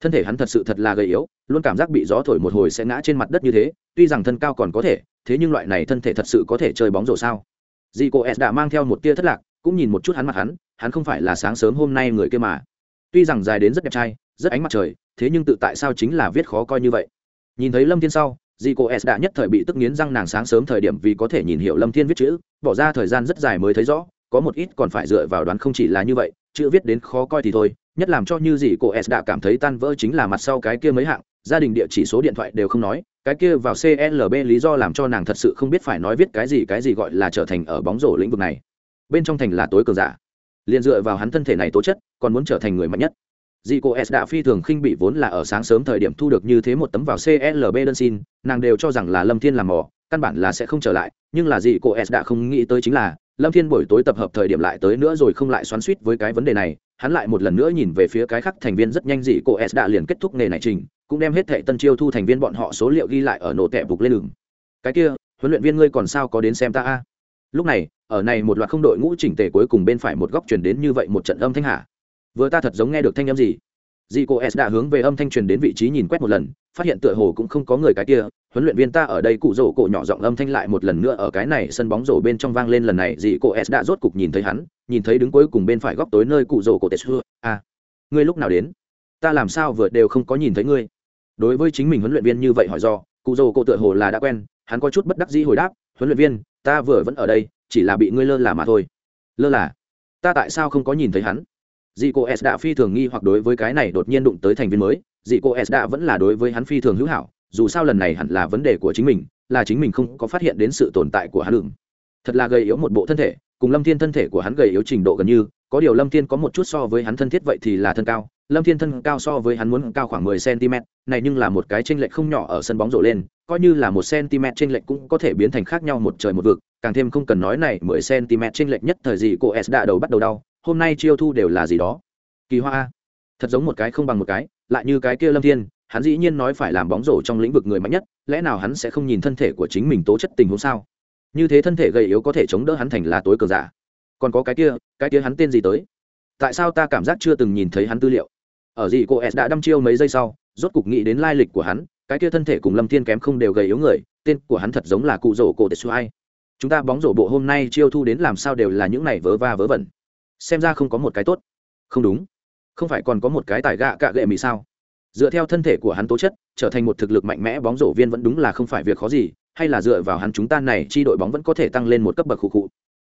thân thể hắn thật sự thật là gầy yếu, luôn cảm giác bị gió thổi một hồi sẽ ngã trên mặt đất như thế, tuy rằng thân cao còn có thể, thế nhưng loại này thân thể thật sự có thể chơi bóng rổ sao? Dì cô s đã mang theo một tia thất lạc, cũng nhìn một chút hắn mặt hắn hắn không phải là sáng sớm hôm nay người kia mà. Tuy rằng dài đến rất đẹp trai, rất ánh mặt trời, thế nhưng tự tại sao chính là viết khó coi như vậy? Nhìn thấy lâm thiên sau dì cô s đã nhất thời bị tức nghiến răng nàng sáng sớm thời điểm vì có thể nhìn hiểu lâm thiên viết chữ, bỏ ra thời gian rất dài mới thấy rõ, có một ít còn phải dựa vào đoán không chỉ là như vậy, chữ viết đến khó coi thì thôi, nhất làm cho như gì cô s đã cảm thấy tan vỡ chính là mặt sau cái kia mấy hạng, gia đình địa chỉ số điện thoại đều không nói, cái kia vào clb lý do làm cho nàng thật sự không biết phải nói viết cái gì cái gì gọi là trở thành ở bóng rổ lĩnh vực này. Bên trong thành là tối cường giả, liền dựa vào hắn thân thể này tố chất, còn muốn trở thành người mạnh nhất dì cô s đã phi thường khinh bị vốn là ở sáng sớm thời điểm thu được như thế một tấm vào clb đơn xin, nàng đều cho rằng là lâm thiên làm mỏ căn bản là sẽ không trở lại, nhưng là dì cô s đã không nghĩ tới chính là, lâm thiên buổi tối tập hợp thời điểm lại tới nữa rồi không lại xoắn suýt với cái vấn đề này, hắn lại một lần nữa nhìn về phía cái khác thành viên rất nhanh dì cô s đã liền kết thúc nghề này trình, cũng đem hết thệ tân chiêu thu thành viên bọn họ số liệu ghi lại ở nổ tẹp bục lên đường. Cái kia, huấn luyện viên ngươi còn sao có đến xem ta a? Lúc này, ở này một loạt không đội ngũ chỉnh tề cuối cùng bên phải một góc truyền đến như vậy một trận âm thanh hạ vừa ta thật giống nghe được thanh âm gì. Dì cô s đã hướng về âm thanh truyền đến vị trí nhìn quét một lần, phát hiện tựa hồ cũng không có người cái kia. Huấn luyện viên ta ở đây cụ rổ cổ nhỏ giọng âm thanh lại một lần nữa ở cái này sân bóng rổ bên trong vang lên lần này. Dì cô s đã rốt cục nhìn thấy hắn, nhìn thấy đứng cuối cùng bên phải góc tối nơi cụ rổ cổ tết xưa à ngươi lúc nào đến? Ta làm sao vừa đều không có nhìn thấy ngươi? Đối với chính mình huấn luyện viên như vậy hỏi do, cụ rổ cổ tựa hồ là đã quen, hắn có chút bất đắc dĩ hồi đáp, huấn luyện viên, ta vừa vẫn ở đây, chỉ là bị ngươi lơ là mà thôi. Lơ là? Ta tại sao không có nhìn thấy hắn? Dì cô s đã phi thường nghi hoặc đối với cái này đột nhiên đụng tới thành viên mới. Dì cô s đã vẫn là đối với hắn phi thường hữu hảo, dù sao lần này hẳn là vấn đề của chính mình, là chính mình không có phát hiện đến sự tồn tại của hắn đường thật là gầy yếu một bộ thân thể, cùng lâm thiên thân thể của hắn gầy yếu trình độ gần như, có điều lâm thiên có một chút so với hắn thân thiết vậy thì là thân cao. Lâm thiên thân cao so với hắn muốn cao khoảng mười cm, này nhưng là một cái tranh lệch không nhỏ ở sân bóng rổ lên, coi như là một cm tranh lệch cũng có thể biến thành khác nhau một trời một vực. Càng thêm không cần nói này, mười cm tranh lệch nhất thời gì cô s đã đầu bắt đầu đau hôm nay chiêu thu đều là gì đó. Kỳ hoa thật giống một cái không bằng một cái, lại như cái kia lâm thiên, hắn dĩ nhiên nói phải làm bóng rổ trong lĩnh vực người mạnh nhất, lẽ nào hắn sẽ không nhìn thân thể của chính mình tố chất tình huống sao? Như thế thân thể gầy yếu có thể chống đỡ hắn thành là tối cờ giả. Còn có cái kia cái kia hắn tên gì tới? Tại sao ta cảm giác chưa từng nhìn thấy hắn tư liệu? Ở gì cô s đã đăm chiêu mấy giây sau, rốt cục nghĩ đến lai lịch của hắn, cái kia thân thể cùng lâm thiên kém không đều gầy yếu người, tên của hắn thật giống là cụ rổ cổ tetsu ai chúng ta bóng rổ bộ hôm nay chiêu thu đến làm sao đều là những này vớ va vớ vẩn xem ra không có một cái tốt. Không đúng. Không phải còn có một cái tài gạ cạ gệ mì sao? Dựa theo thân thể của hắn tố chất, trở thành một thực lực mạnh mẽ bóng rổ viên vẫn đúng là không phải việc khó gì, hay là dựa vào hắn chúng ta này, chi đội bóng vẫn có thể tăng lên một cấp bậc khụ khụ.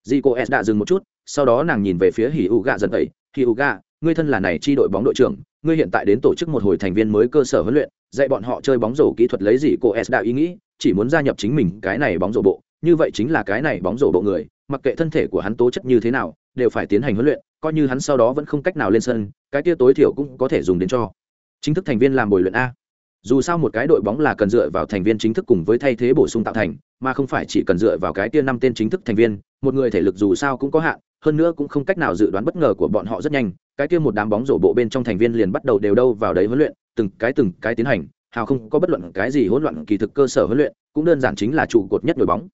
Dì cô s đã dừng một chút, sau đó nàng nhìn về phía hì u gạ dần tẩy hì u gạ ngươi thân là này chi đội bóng đội trưởng, ngươi hiện tại đến tổ chức một hồi thành viên mới cơ sở huấn luyện, dạy bọn họ chơi bóng rổ kỹ thuật lấy gì cô s đã ý nghĩ, chỉ muốn gia nhập chính mình cái này bóng rổ bộ. Như vậy chính là cái này bóng rổ bộ người, mặc kệ thân thể của hắn tố chất như thế nào đều phải tiến hành huấn luyện, coi như hắn sau đó vẫn không cách nào lên sân, cái kia tối thiểu cũng có thể dùng đến cho. Chính thức thành viên làm bồi luyện a. Dù sao một cái đội bóng là cần dựa vào thành viên chính thức cùng với thay thế bổ sung tạo thành, mà không phải chỉ cần dựa vào cái kia năm tên chính thức thành viên, một người thể lực dù sao cũng có hạn, hơn nữa cũng không cách nào dự đoán bất ngờ của bọn họ rất nhanh, cái kia một đám bóng rổ bộ bên trong thành viên liền bắt đầu đều đâu vào đấy huấn luyện, từng cái từng cái tiến hành, hào không có bất luận cái gì hỗn loạn kỳ thực cơ sở huấn luyện, cũng đơn giản chính là trụ cột nhất đội bóng.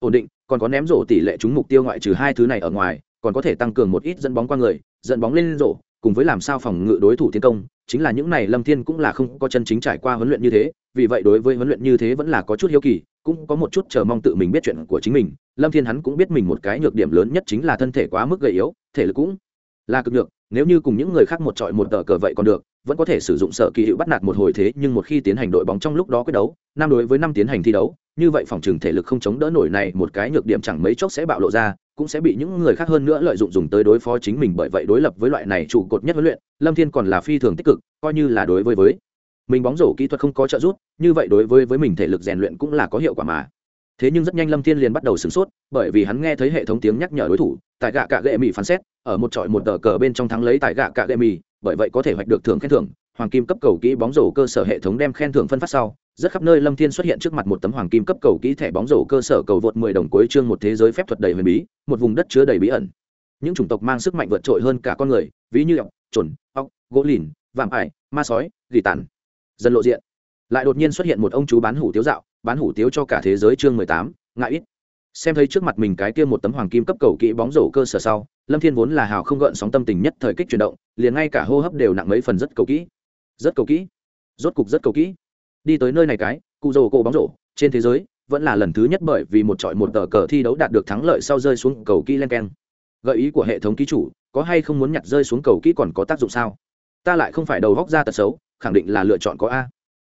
Ổn định, còn có ném rổ tỷ lệ trúng mục tiêu ngoại trừ hai thứ này ở ngoài còn có thể tăng cường một ít dẫn bóng qua người, dẫn bóng lên rổ, cùng với làm sao phòng ngự đối thủ tiến công chính là những này lâm thiên cũng là không có chân chính trải qua huấn luyện như thế, vì vậy đối với huấn luyện như thế vẫn là có chút hiếu kỳ, cũng có một chút chờ mong tự mình biết chuyện của chính mình lâm thiên hắn cũng biết mình một cái nhược điểm lớn nhất chính là thân thể quá mức gầy yếu, thể lực cũng là cực được. nếu như cùng những người khác một trọi một tờ cờ vậy còn được, vẫn có thể sử dụng sợ kỳ hiệu bắt nạt một hồi thế, nhưng một khi tiến hành đội bóng trong lúc đó quyết đấu, năm đối với năm tiến hành thi đấu, như vậy phòng trường thể lực không chống đỡ nổi này, một cái nhược điểm chẳng mấy chốc sẽ bạo lộ ra cũng sẽ bị những người khác hơn nữa lợi dụng dùng tới đối phó chính mình bởi vậy đối lập với loại này trụ cột nhất huấn luyện, lâm thiên còn là phi thường tích cực, coi như là đối với với. Mình bóng rổ kỹ thuật không có trợ giúp, như vậy đối với với mình thể lực rèn luyện cũng là có hiệu quả mà. Thế nhưng rất nhanh lâm thiên liền bắt đầu sửng sốt, bởi vì hắn nghe thấy hệ thống tiếng nhắc nhở đối thủ, tại gạ cạ gệ mì phán xét, ở một trọi một tờ cờ bên trong thắng lấy tại gạ cạ gệ mì, bởi vậy có thể hoạch được thưởng khen thưởng, hoàng kim cấp cầu kỹ bóng rổ cơ sở hệ thống đem khen thưởng phân phát sau rất khắp nơi lâm thiên xuất hiện trước mặt một tấm hoàng kim cấp cầu kỹ thẻ bóng rổ cơ sở cầu vượt 10 đồng cuối chương một thế giới phép thuật đầy huyền bí một vùng đất chứa đầy bí ẩn. Những chủng tộc mang sức mạnh vượt trội hơn cả con người ví như ọc chuẩn ọc gỗ lìn vạm ải ma sói gỉ tàn. Dần lộ diện. Lại đột nhiên xuất hiện một ông chú bán hủ tiếu dạo bán hủ tiếu cho cả thế giới chương 18, ngại ít. Xem thấy trước mặt mình cái kia một tấm hoàng kim cấp cầu kỹ bóng rổ cơ sở sau lâm thiên vốn là hào không gợn sóng tâm tình nhất thời kích chuyển động liền ngay cả hô hấp đều nặng mấy phần rất cầu kỹ. Rất cầu kỹ. Rốt cục rất cầu kỹ đi tới nơi này cái, cụ rồ cổ bóng rổ, trên thế giới, vẫn là lần thứ nhất bởi vì một trọi một tờ cờ thi đấu đạt được thắng lợi sau rơi xuống cầu kỹ len keng. Gợi ý của hệ thống ký chủ, có hay không muốn nhặt rơi xuống cầu kỹ còn có tác dụng sao? Ta lại không phải đầu góc ra tật xấu, khẳng định là lựa chọn có a.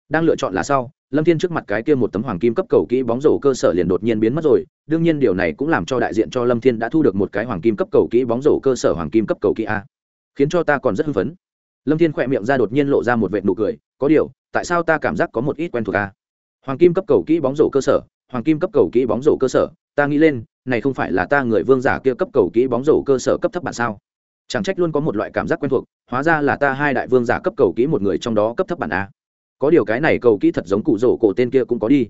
Đang lựa chọn là sau, lâm thiên trước mặt cái kia một tấm hoàng kim cấp cầu kỹ bóng rổ cơ sở liền đột nhiên biến mất rồi, đương nhiên điều này cũng làm cho đại diện cho lâm thiên đã thu được một cái hoàng kim cấp cầu kỹ bóng rổ cơ sở hoàng kim cấp cầu kỹ a. Khiến cho ta còn rất hưng phấn lâm thiên khỏe miệng ra đột nhiên lộ ra một vệt nụ cười, có điều, tại sao ta cảm giác có một ít quen thuộc ta hoàng kim cấp cầu kỹ bóng rổ cơ sở, hoàng kim cấp cầu kỹ bóng rổ cơ sở, ta nghĩ lên, này không phải là ta người vương giả kia cấp cầu kỹ bóng rổ cơ sở cấp thấp bản sao? Chẳng trách luôn có một loại cảm giác quen thuộc, hóa ra là ta hai đại vương giả cấp cầu kỹ một người trong đó cấp thấp bản a à. có điều cái này cầu kỹ thật giống cụ rổ cổ tên kia cũng có đi.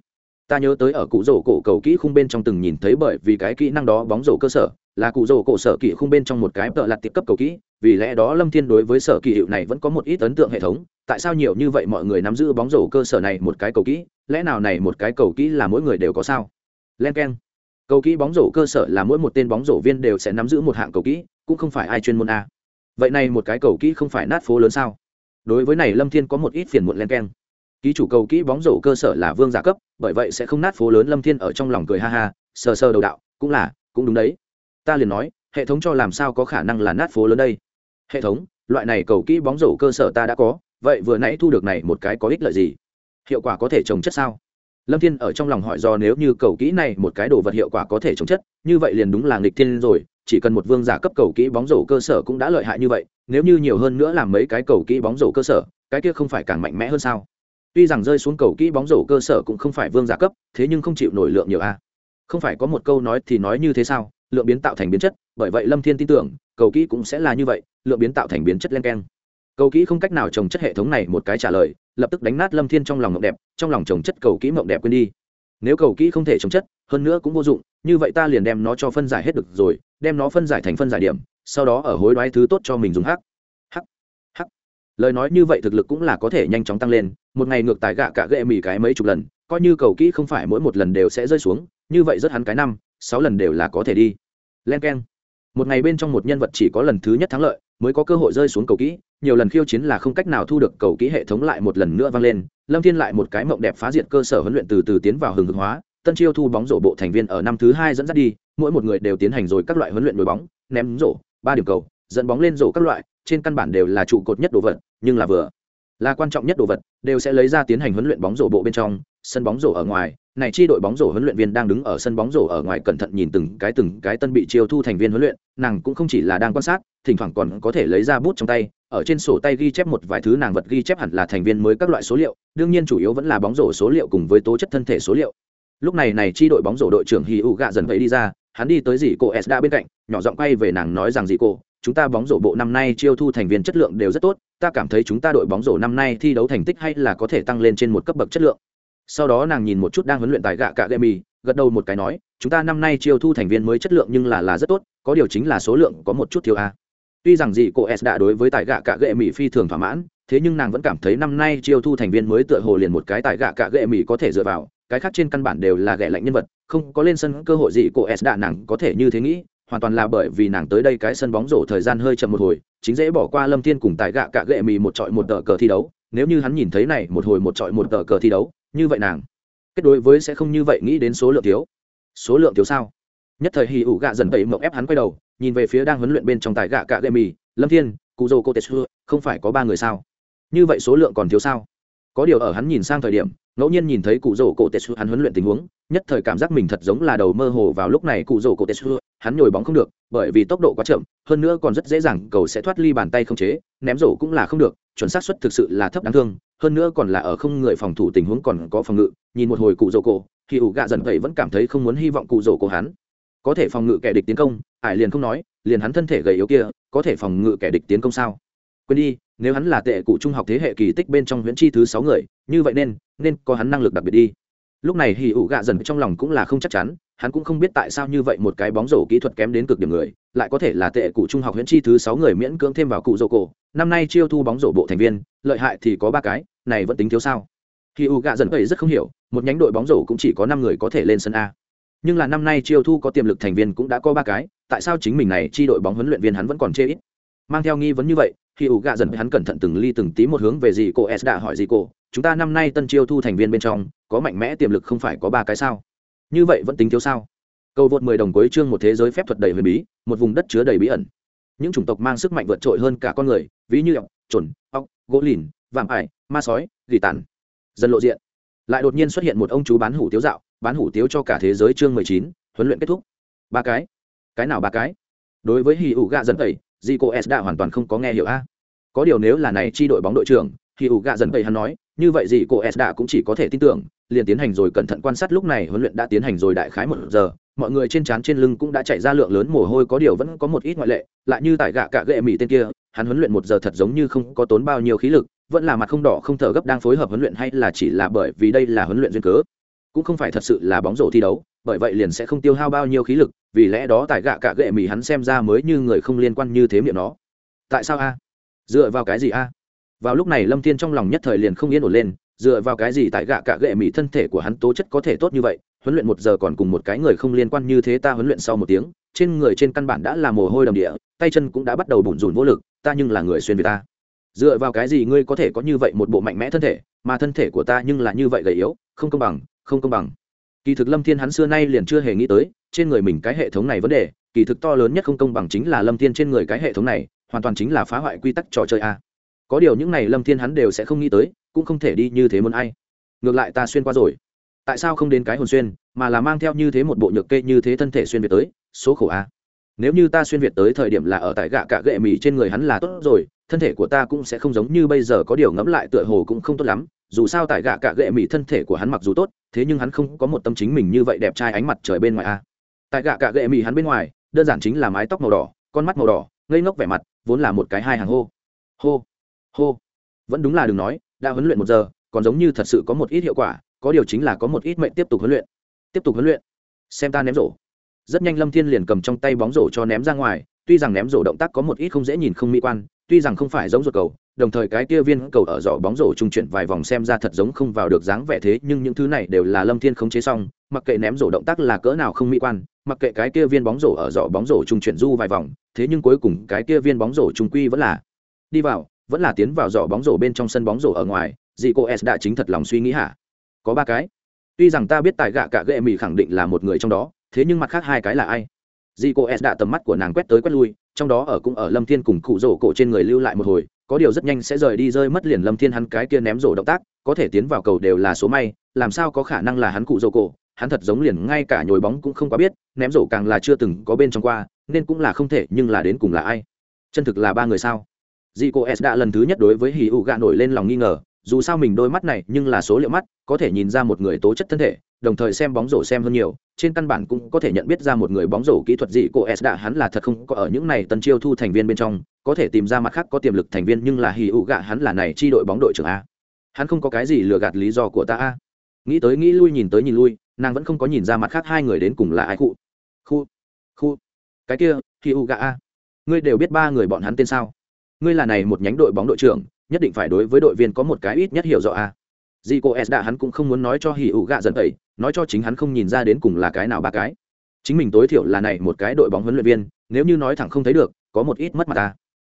Ta nhớ tới ở cụ rổ cổ cầu kỹ khung bên trong từng nhìn thấy bởi vì cái kỹ năng đó bóng rổ cơ sở là cụ rổ cổ sở kỳ khung bên trong một cái tợ lặt tiệp cấp cầu kỹ, vì lẽ đó lâm thiên đối với sở kỳ hiệu này vẫn có một ít ấn tượng hệ thống, tại sao nhiều như vậy mọi người nắm giữ bóng rổ cơ sở này một cái cầu kỹ, lẽ nào này một cái cầu kỹ là mỗi người đều có sao? Len k e n cầu kỹ bóng rổ cơ sở là mỗi một tên bóng rổ viên đều sẽ nắm giữ một hạng cầu kỹ, cũng không phải ai chuyên môn a. Vậy này một cái cầu kỹ không phải nát phố lớn sao? Đối với này lâm thiên có một ít phiền muộn len k e n ký chủ cầu kỹ bóng rổ cơ sở là vương giả cấp, bởi vậy sẽ không nát phố lớn lâm thiên ở trong lòng cười ha ha, sờ sờ đầu đạo, cũng là, cũng đúng đấy ta liền nói, hệ thống cho làm sao có khả năng là nát phố lớn đây? Hệ thống, loại này cầu kỹ bóng rổ cơ sở ta đã có, vậy vừa nãy thu được này một cái có ích lợi gì? Hiệu quả có thể trồng chất sao? Lâm thiên ở trong lòng hỏi do nếu như cầu kỹ này một cái đồ vật hiệu quả có thể trồng chất, như vậy liền đúng là nghịch thiên rồi, chỉ cần một vương giả cấp cầu kỹ bóng rổ cơ sở cũng đã lợi hại như vậy, nếu như nhiều hơn nữa làm mấy cái cầu kỹ bóng rổ cơ sở, cái kia không phải càng mạnh mẽ hơn sao? Tuy rằng rơi xuống cầu kỹ bóng rổ cơ sở cũng không phải vương giả cấp, thế nhưng không chịu nổi lượng nhiều a. Không phải có một câu nói thì nói như thế sao? Lượng biến tạo thành biến chất, bởi vậy lâm thiên tin tưởng, cầu kỹ cũng sẽ là như vậy, lượng biến tạo thành biến chất len keng. Cầu kỹ không cách nào trồng chất hệ thống này một cái trả lời, lập tức đánh nát lâm thiên trong lòng mộng đẹp, trong lòng trồng chất cầu kỹ mộng đẹp quên đi. Nếu cầu kỹ không thể trồng chất, hơn nữa cũng vô dụng, như vậy ta liền đem nó cho phân giải hết được rồi, đem nó phân giải thành phân giải điểm, sau đó ở hối đoái thứ tốt cho mình dùng hắc. Hắc hắc. Lời nói như vậy thực lực cũng là có thể nhanh chóng tăng lên, một ngày ngược tài gạ cả ghệ mì cái mấy chục lần, coi như cầu kỹ không phải mỗi một lần đều sẽ rơi xuống, như vậy rất hắn cái năm sáu lần đều là có thể đi. Len k e n một ngày bên trong một nhân vật chỉ có lần thứ nhất thắng lợi, mới có cơ hội rơi xuống cầu kỹ. Nhiều lần khiêu chiến là không cách nào thu được cầu kỹ hệ thống lại một lần nữa vang lên. Lâm thiên lại một cái mộng đẹp phá diệt cơ sở huấn luyện từ từ tiến vào hừng hực hóa. Tân chiêu thu bóng rổ bộ thành viên ở năm thứ hai dẫn dắt đi. Mỗi một người đều tiến hành rồi các loại huấn luyện đổi bóng, ném rổ, ba điểm cầu, dẫn bóng lên rổ các loại. Trên căn bản đều là trụ cột nhất đồ vật, nhưng là vừa, là quan trọng nhất đồ vật, đều sẽ lấy ra tiến hành huấn luyện bóng rổ bộ bên trong. Sân bóng rổ ở ngoài này chi đội bóng rổ huấn luyện viên đang đứng ở sân bóng rổ ở ngoài cẩn thận nhìn từng cái từng cái tân bị chiêu thu thành viên huấn luyện, nàng cũng không chỉ là đang quan sát, thỉnh thoảng còn có thể lấy ra bút trong tay, ở trên sổ tay ghi chép một vài thứ nàng vật ghi chép hẳn là thành viên mới các loại số liệu, đương nhiên chủ yếu vẫn là bóng rổ số liệu cùng với tố chất thân thể số liệu. Lúc này này chi đội bóng rổ đội trưởng hì ụ gạ dần vậy đi ra, hắn đi tới dì cô s đã bên cạnh, nhỏ giọng quay về nàng nói rằng dì cô, chúng ta bóng rổ bộ năm nay chiêu thu thành viên chất lượng đều rất tốt, ta cảm thấy chúng ta đội bóng rổ năm nay thi đấu thành tích hay là có thể tăng lên trên một cấp bậc chất lượng sau đó nàng nhìn một chút đang huấn luyện tại gạ cạ gậy mì gật đầu một cái nói, chúng ta năm nay chiêu thu thành viên mới chất lượng nhưng là là rất tốt, có điều chính là số lượng có một chút thiếu a. Tuy rằng gì cô s đã đối với tại gạ cạ gậy mì phi thường thỏa mãn, thế nhưng nàng vẫn cảm thấy năm nay chiêu thu thành viên mới tựa hồ liền một cái tại gạ cạ gậy mì có thể dựa vào, cái khác trên căn bản đều là gậy lạnh nhân vật, không có lên sân cơ hội gì cô s đã nàng có thể như thế nghĩ, hoàn toàn là bởi vì nàng tới đây cái sân bóng rổ thời gian hơi chậm một hồi, chính dễ bỏ qua lâm thiên cùng tại gạ cạ gậy mì một trọi một tờ cờ thi đấu, nếu như hắn nhìn thấy này, một hồi một trọi một tờ cờ thi đấu như vậy nàng. Kết đối với sẽ không như vậy nghĩ đến số lượng thiếu. Số lượng thiếu sao? Nhất thời hì ủ gạ dần tẩy mộng ép hắn quay đầu, nhìn về phía đang huấn luyện bên trong tài gạ cạ gậy mì lâm thiên, cụ dô cô tê xưa, không phải có ba người sao? Như vậy số lượng còn thiếu sao? Có điều ở hắn nhìn sang thời điểm, ngẫu nhiên nhìn thấy cụ rổ cổ tê xưa hắn huấn luyện tình huống, nhất thời cảm giác mình thật giống là đầu mơ hồ vào lúc này cụ rổ cổ tê xưa, hắn nhồi bóng không được bởi vì tốc độ quá chậm, hơn nữa còn rất dễ dàng, cầu sẽ thoát ly bàn tay không chế, ném rổ cũng là không được, chuẩn xác suất thực sự là thấp đáng thương, hơn nữa còn là ở không người phòng thủ tình huống còn có phòng ngự, nhìn một hồi cụ rổ cổ, thì ủ gạ dần vậy vẫn cảm thấy không muốn hy vọng cụ rổ cổ hắn. Có thể phòng ngự kẻ địch tiến công ải liền không nói, liền hắn thân thể gầy yếu kia, có thể phòng ngự kẻ địch tiến công sao? Quên đi, nếu hắn là tệ cụ trung học thế hệ kỳ tích bên trong huyễn chi thứ sáu người, như vậy nên nên có hắn năng lực đặc biệt đi. Lúc này hì ủ gạ dần trong lòng cũng là không chắc chắn hắn cũng không biết tại sao như vậy một cái bóng rổ kỹ thuật kém đến cực điểm người, lại có thể là tệ cụ trung học huyễn chi thứ sáu người miễn cưỡng thêm vào cụ rổ cổ. Năm nay chiêu thu bóng rổ bộ thành viên, lợi hại thì có ba cái, này vẫn tính thiếu sao? Khi U gạ dần vậy rất không hiểu, một nhánh đội bóng rổ cũng chỉ có năm người có thể lên sân a. Nhưng là năm nay chiêu thu có tiềm lực thành viên cũng đã có ba cái, tại sao chính mình này chi đội bóng huấn luyện viên hắn vẫn còn chê ít? Mang theo nghi vấn như vậy, khi U gạ dần hắn cẩn thận từng ly từng tí một hướng về gì cô s đã hỏi gì cô chúng ta năm nay tân chiêu thu thành viên bên trong, có mạnh mẽ tiềm lực không phải có ba cái sao? Như vậy vẫn tính thiếu sao? Cầu vượt mười đồng cuối chương một thế giới phép thuật đầy huyền bí, một vùng đất chứa đầy bí ẩn. Những chủng tộc mang sức mạnh vượt trội hơn cả con người, ví như ọc trồn ọc gỗ lìn, vạm ải, ma sói, gỉ tàn. Dần lộ diện. Lại đột nhiên xuất hiện một ông chú bán hủ tiếu dạo, bán hủ tiếu cho cả thế giới chương mười chín, huấn luyện kết thúc. Ba cái. Cái nào ba cái? Đối với hì ủ gạ dần tẩy di cô s đã hoàn toàn không có nghe hiểu a. Có điều nếu là này chi đội bóng đội trưởng hì ủ gạ dần tẩy hắn nói như vậy gì cô s đã cũng chỉ có thể tin tưởng, liền tiến hành rồi cẩn thận quan sát lúc này huấn luyện đã tiến hành rồi đại khái một giờ, mọi người trên trán trên lưng cũng đã chạy ra lượng lớn mồ hôi, có điều vẫn có một ít ngoại lệ, lại như tại gạ cạ gệ mỹ tên kia, hắn huấn luyện một giờ thật giống như không có tốn bao nhiêu khí lực, vẫn là mặt không đỏ không thở gấp đang phối hợp huấn luyện hay là chỉ là bởi vì đây là huấn luyện duyên cớ. Cũng không phải thật sự là bóng rổ thi đấu, bởi vậy liền sẽ không tiêu hao bao nhiêu khí lực, vì lẽ đó tại gạ cạ gệ mỹ hắn xem ra mới như người không liên quan như thế miệng nó. Tại sao a? Dựa vào cái gì a? Vào lúc này lâm thiên trong lòng nhất thời liền không yên ổn lên, dựa vào cái gì tại gạ cạ gệ mỹ thân thể của hắn tố chất có thể tốt như vậy, huấn luyện một giờ còn cùng một cái người không liên quan như thế ta huấn luyện sau một tiếng, trên người trên căn bản đã là mồ hôi đầm địa, tay chân cũng đã bắt đầu bủn rủn vô lực, ta nhưng là người xuyên việt ta. Dựa vào cái gì ngươi có thể có như vậy một bộ mạnh mẽ thân thể, mà thân thể của ta nhưng là như vậy gầy yếu, không công bằng, không công bằng. Kỳ thực lâm thiên hắn xưa nay liền chưa hề nghĩ tới, trên người mình cái hệ thống này vấn đề, kỳ thực to lớn nhất không công bằng chính là lâm thiên trên người cái hệ thống này, hoàn toàn chính là phá hoại quy tắc trò chơi a có điều những này lâm thiên hắn đều sẽ không nghĩ tới, cũng không thể đi như thế muốn ai. Ngược lại ta xuyên qua rồi. Tại sao không đến cái hồn xuyên, mà là mang theo như thế một bộ nhược kê như thế thân thể xuyên việt tới, số khổ a. Nếu như ta xuyên việt tới thời điểm là ở tại gạ cạ gệ mì trên người hắn là tốt rồi, thân thể của ta cũng sẽ không giống như bây giờ có điều ngẫm lại tựa hồ cũng không tốt lắm, dù sao tại gạ cạ gệ mì thân thể của hắn mặc dù tốt, thế nhưng hắn không có một tâm chính mình như vậy đẹp trai ánh mặt trời bên ngoài a. Tại gạ cạ gệ mì hắn bên ngoài, đơn giản chính là mái tóc màu đỏ, con mắt màu đỏ, ngây ngốc vẻ mặt, vốn là một cái hai hàng hô. Hô hô. Vẫn đúng là đừng nói, đã huấn luyện một giờ, còn giống như thật sự có một ít hiệu quả, có điều chính là có một ít mệnh tiếp tục huấn luyện. Tiếp tục huấn luyện. Xem ta ném rổ. Rất nhanh lâm thiên liền cầm trong tay bóng rổ cho ném ra ngoài, tuy rằng ném rổ động tác có một ít không dễ nhìn không mỹ quan, tuy rằng không phải giống ruột cầu, đồng thời cái kia viên cầu ở giỏ bóng rổ trung chuyển vài vòng xem ra thật giống không vào được dáng vẻ thế, nhưng những thứ này đều là lâm thiên khống chế xong, mặc kệ ném rổ động tác là cỡ nào không mỹ quan, mặc kệ cái kia viên bóng rổ ở giỏ bóng rổ trung chuyển du vài vòng, thế nhưng cuối cùng cái kia viên bóng rổ trung quy vẫn là đi vào vẫn là tiến vào giỏ bóng rổ bên trong sân bóng rổ ở ngoài, dì cô s đã chính thật lòng suy nghĩ hả? Có ba cái. Tuy rằng ta biết tài gạ cả ghệ mỹ khẳng định là một người trong đó, thế nhưng mặt khác hai cái là ai? Dì cô s đã tầm mắt của nàng quét tới quét lui, trong đó ở cũng ở lâm thiên cùng cụ rổ cổ trên người lưu lại một hồi, có điều rất nhanh sẽ rời đi rơi mất liền lâm thiên hắn cái kia ném rổ động tác, có thể tiến vào cầu đều là số may, làm sao có khả năng là hắn cụ rổ cổ? Hắn thật giống liền ngay cả nhồi bóng cũng không quá biết, ném rổ càng là chưa từng có bên trong qua, nên cũng là không thể, nhưng là đến cùng là ai? Chân thực là ba người sao? Dì cô s đã lần thứ nhất đối với hì ụ gạ nổi lên lòng nghi ngờ, dù sao mình đôi mắt này nhưng là số liệu mắt, có thể nhìn ra một người tố chất thân thể, đồng thời xem bóng rổ xem hơn nhiều, trên căn bản cũng có thể nhận biết ra một người bóng rổ kỹ thuật gì cô s đã, hắn là thật không có ở những này tân chiêu thu thành viên bên trong, có thể tìm ra mặt khác có tiềm lực thành viên nhưng là hì ụ gạ hắn là này chi đội bóng đội trưởng a. Hắn không có cái gì lừa gạt lý do của ta a. Nghĩ tới nghĩ lui nhìn tới nhìn lui, nàng vẫn không có nhìn ra mặt khác hai người đến cùng là ai cụ. khu khu. Cái kia hì ụ gạ a. Ngươi đều biết ba người bọn hắn tên sao? Ngươi là này một nhánh đội bóng đội trưởng, nhất định phải đối với đội viên có một cái ít nhất hiểu rõ a dì cô s đã hắn cũng không muốn nói cho hỉ ủ gạ dần tẩy, nói cho chính hắn không nhìn ra đến cùng là cái nào ba cái. Chính mình tối thiểu là này một cái đội bóng huấn luyện viên, nếu như nói thẳng không thấy được, có một ít mất mặt ta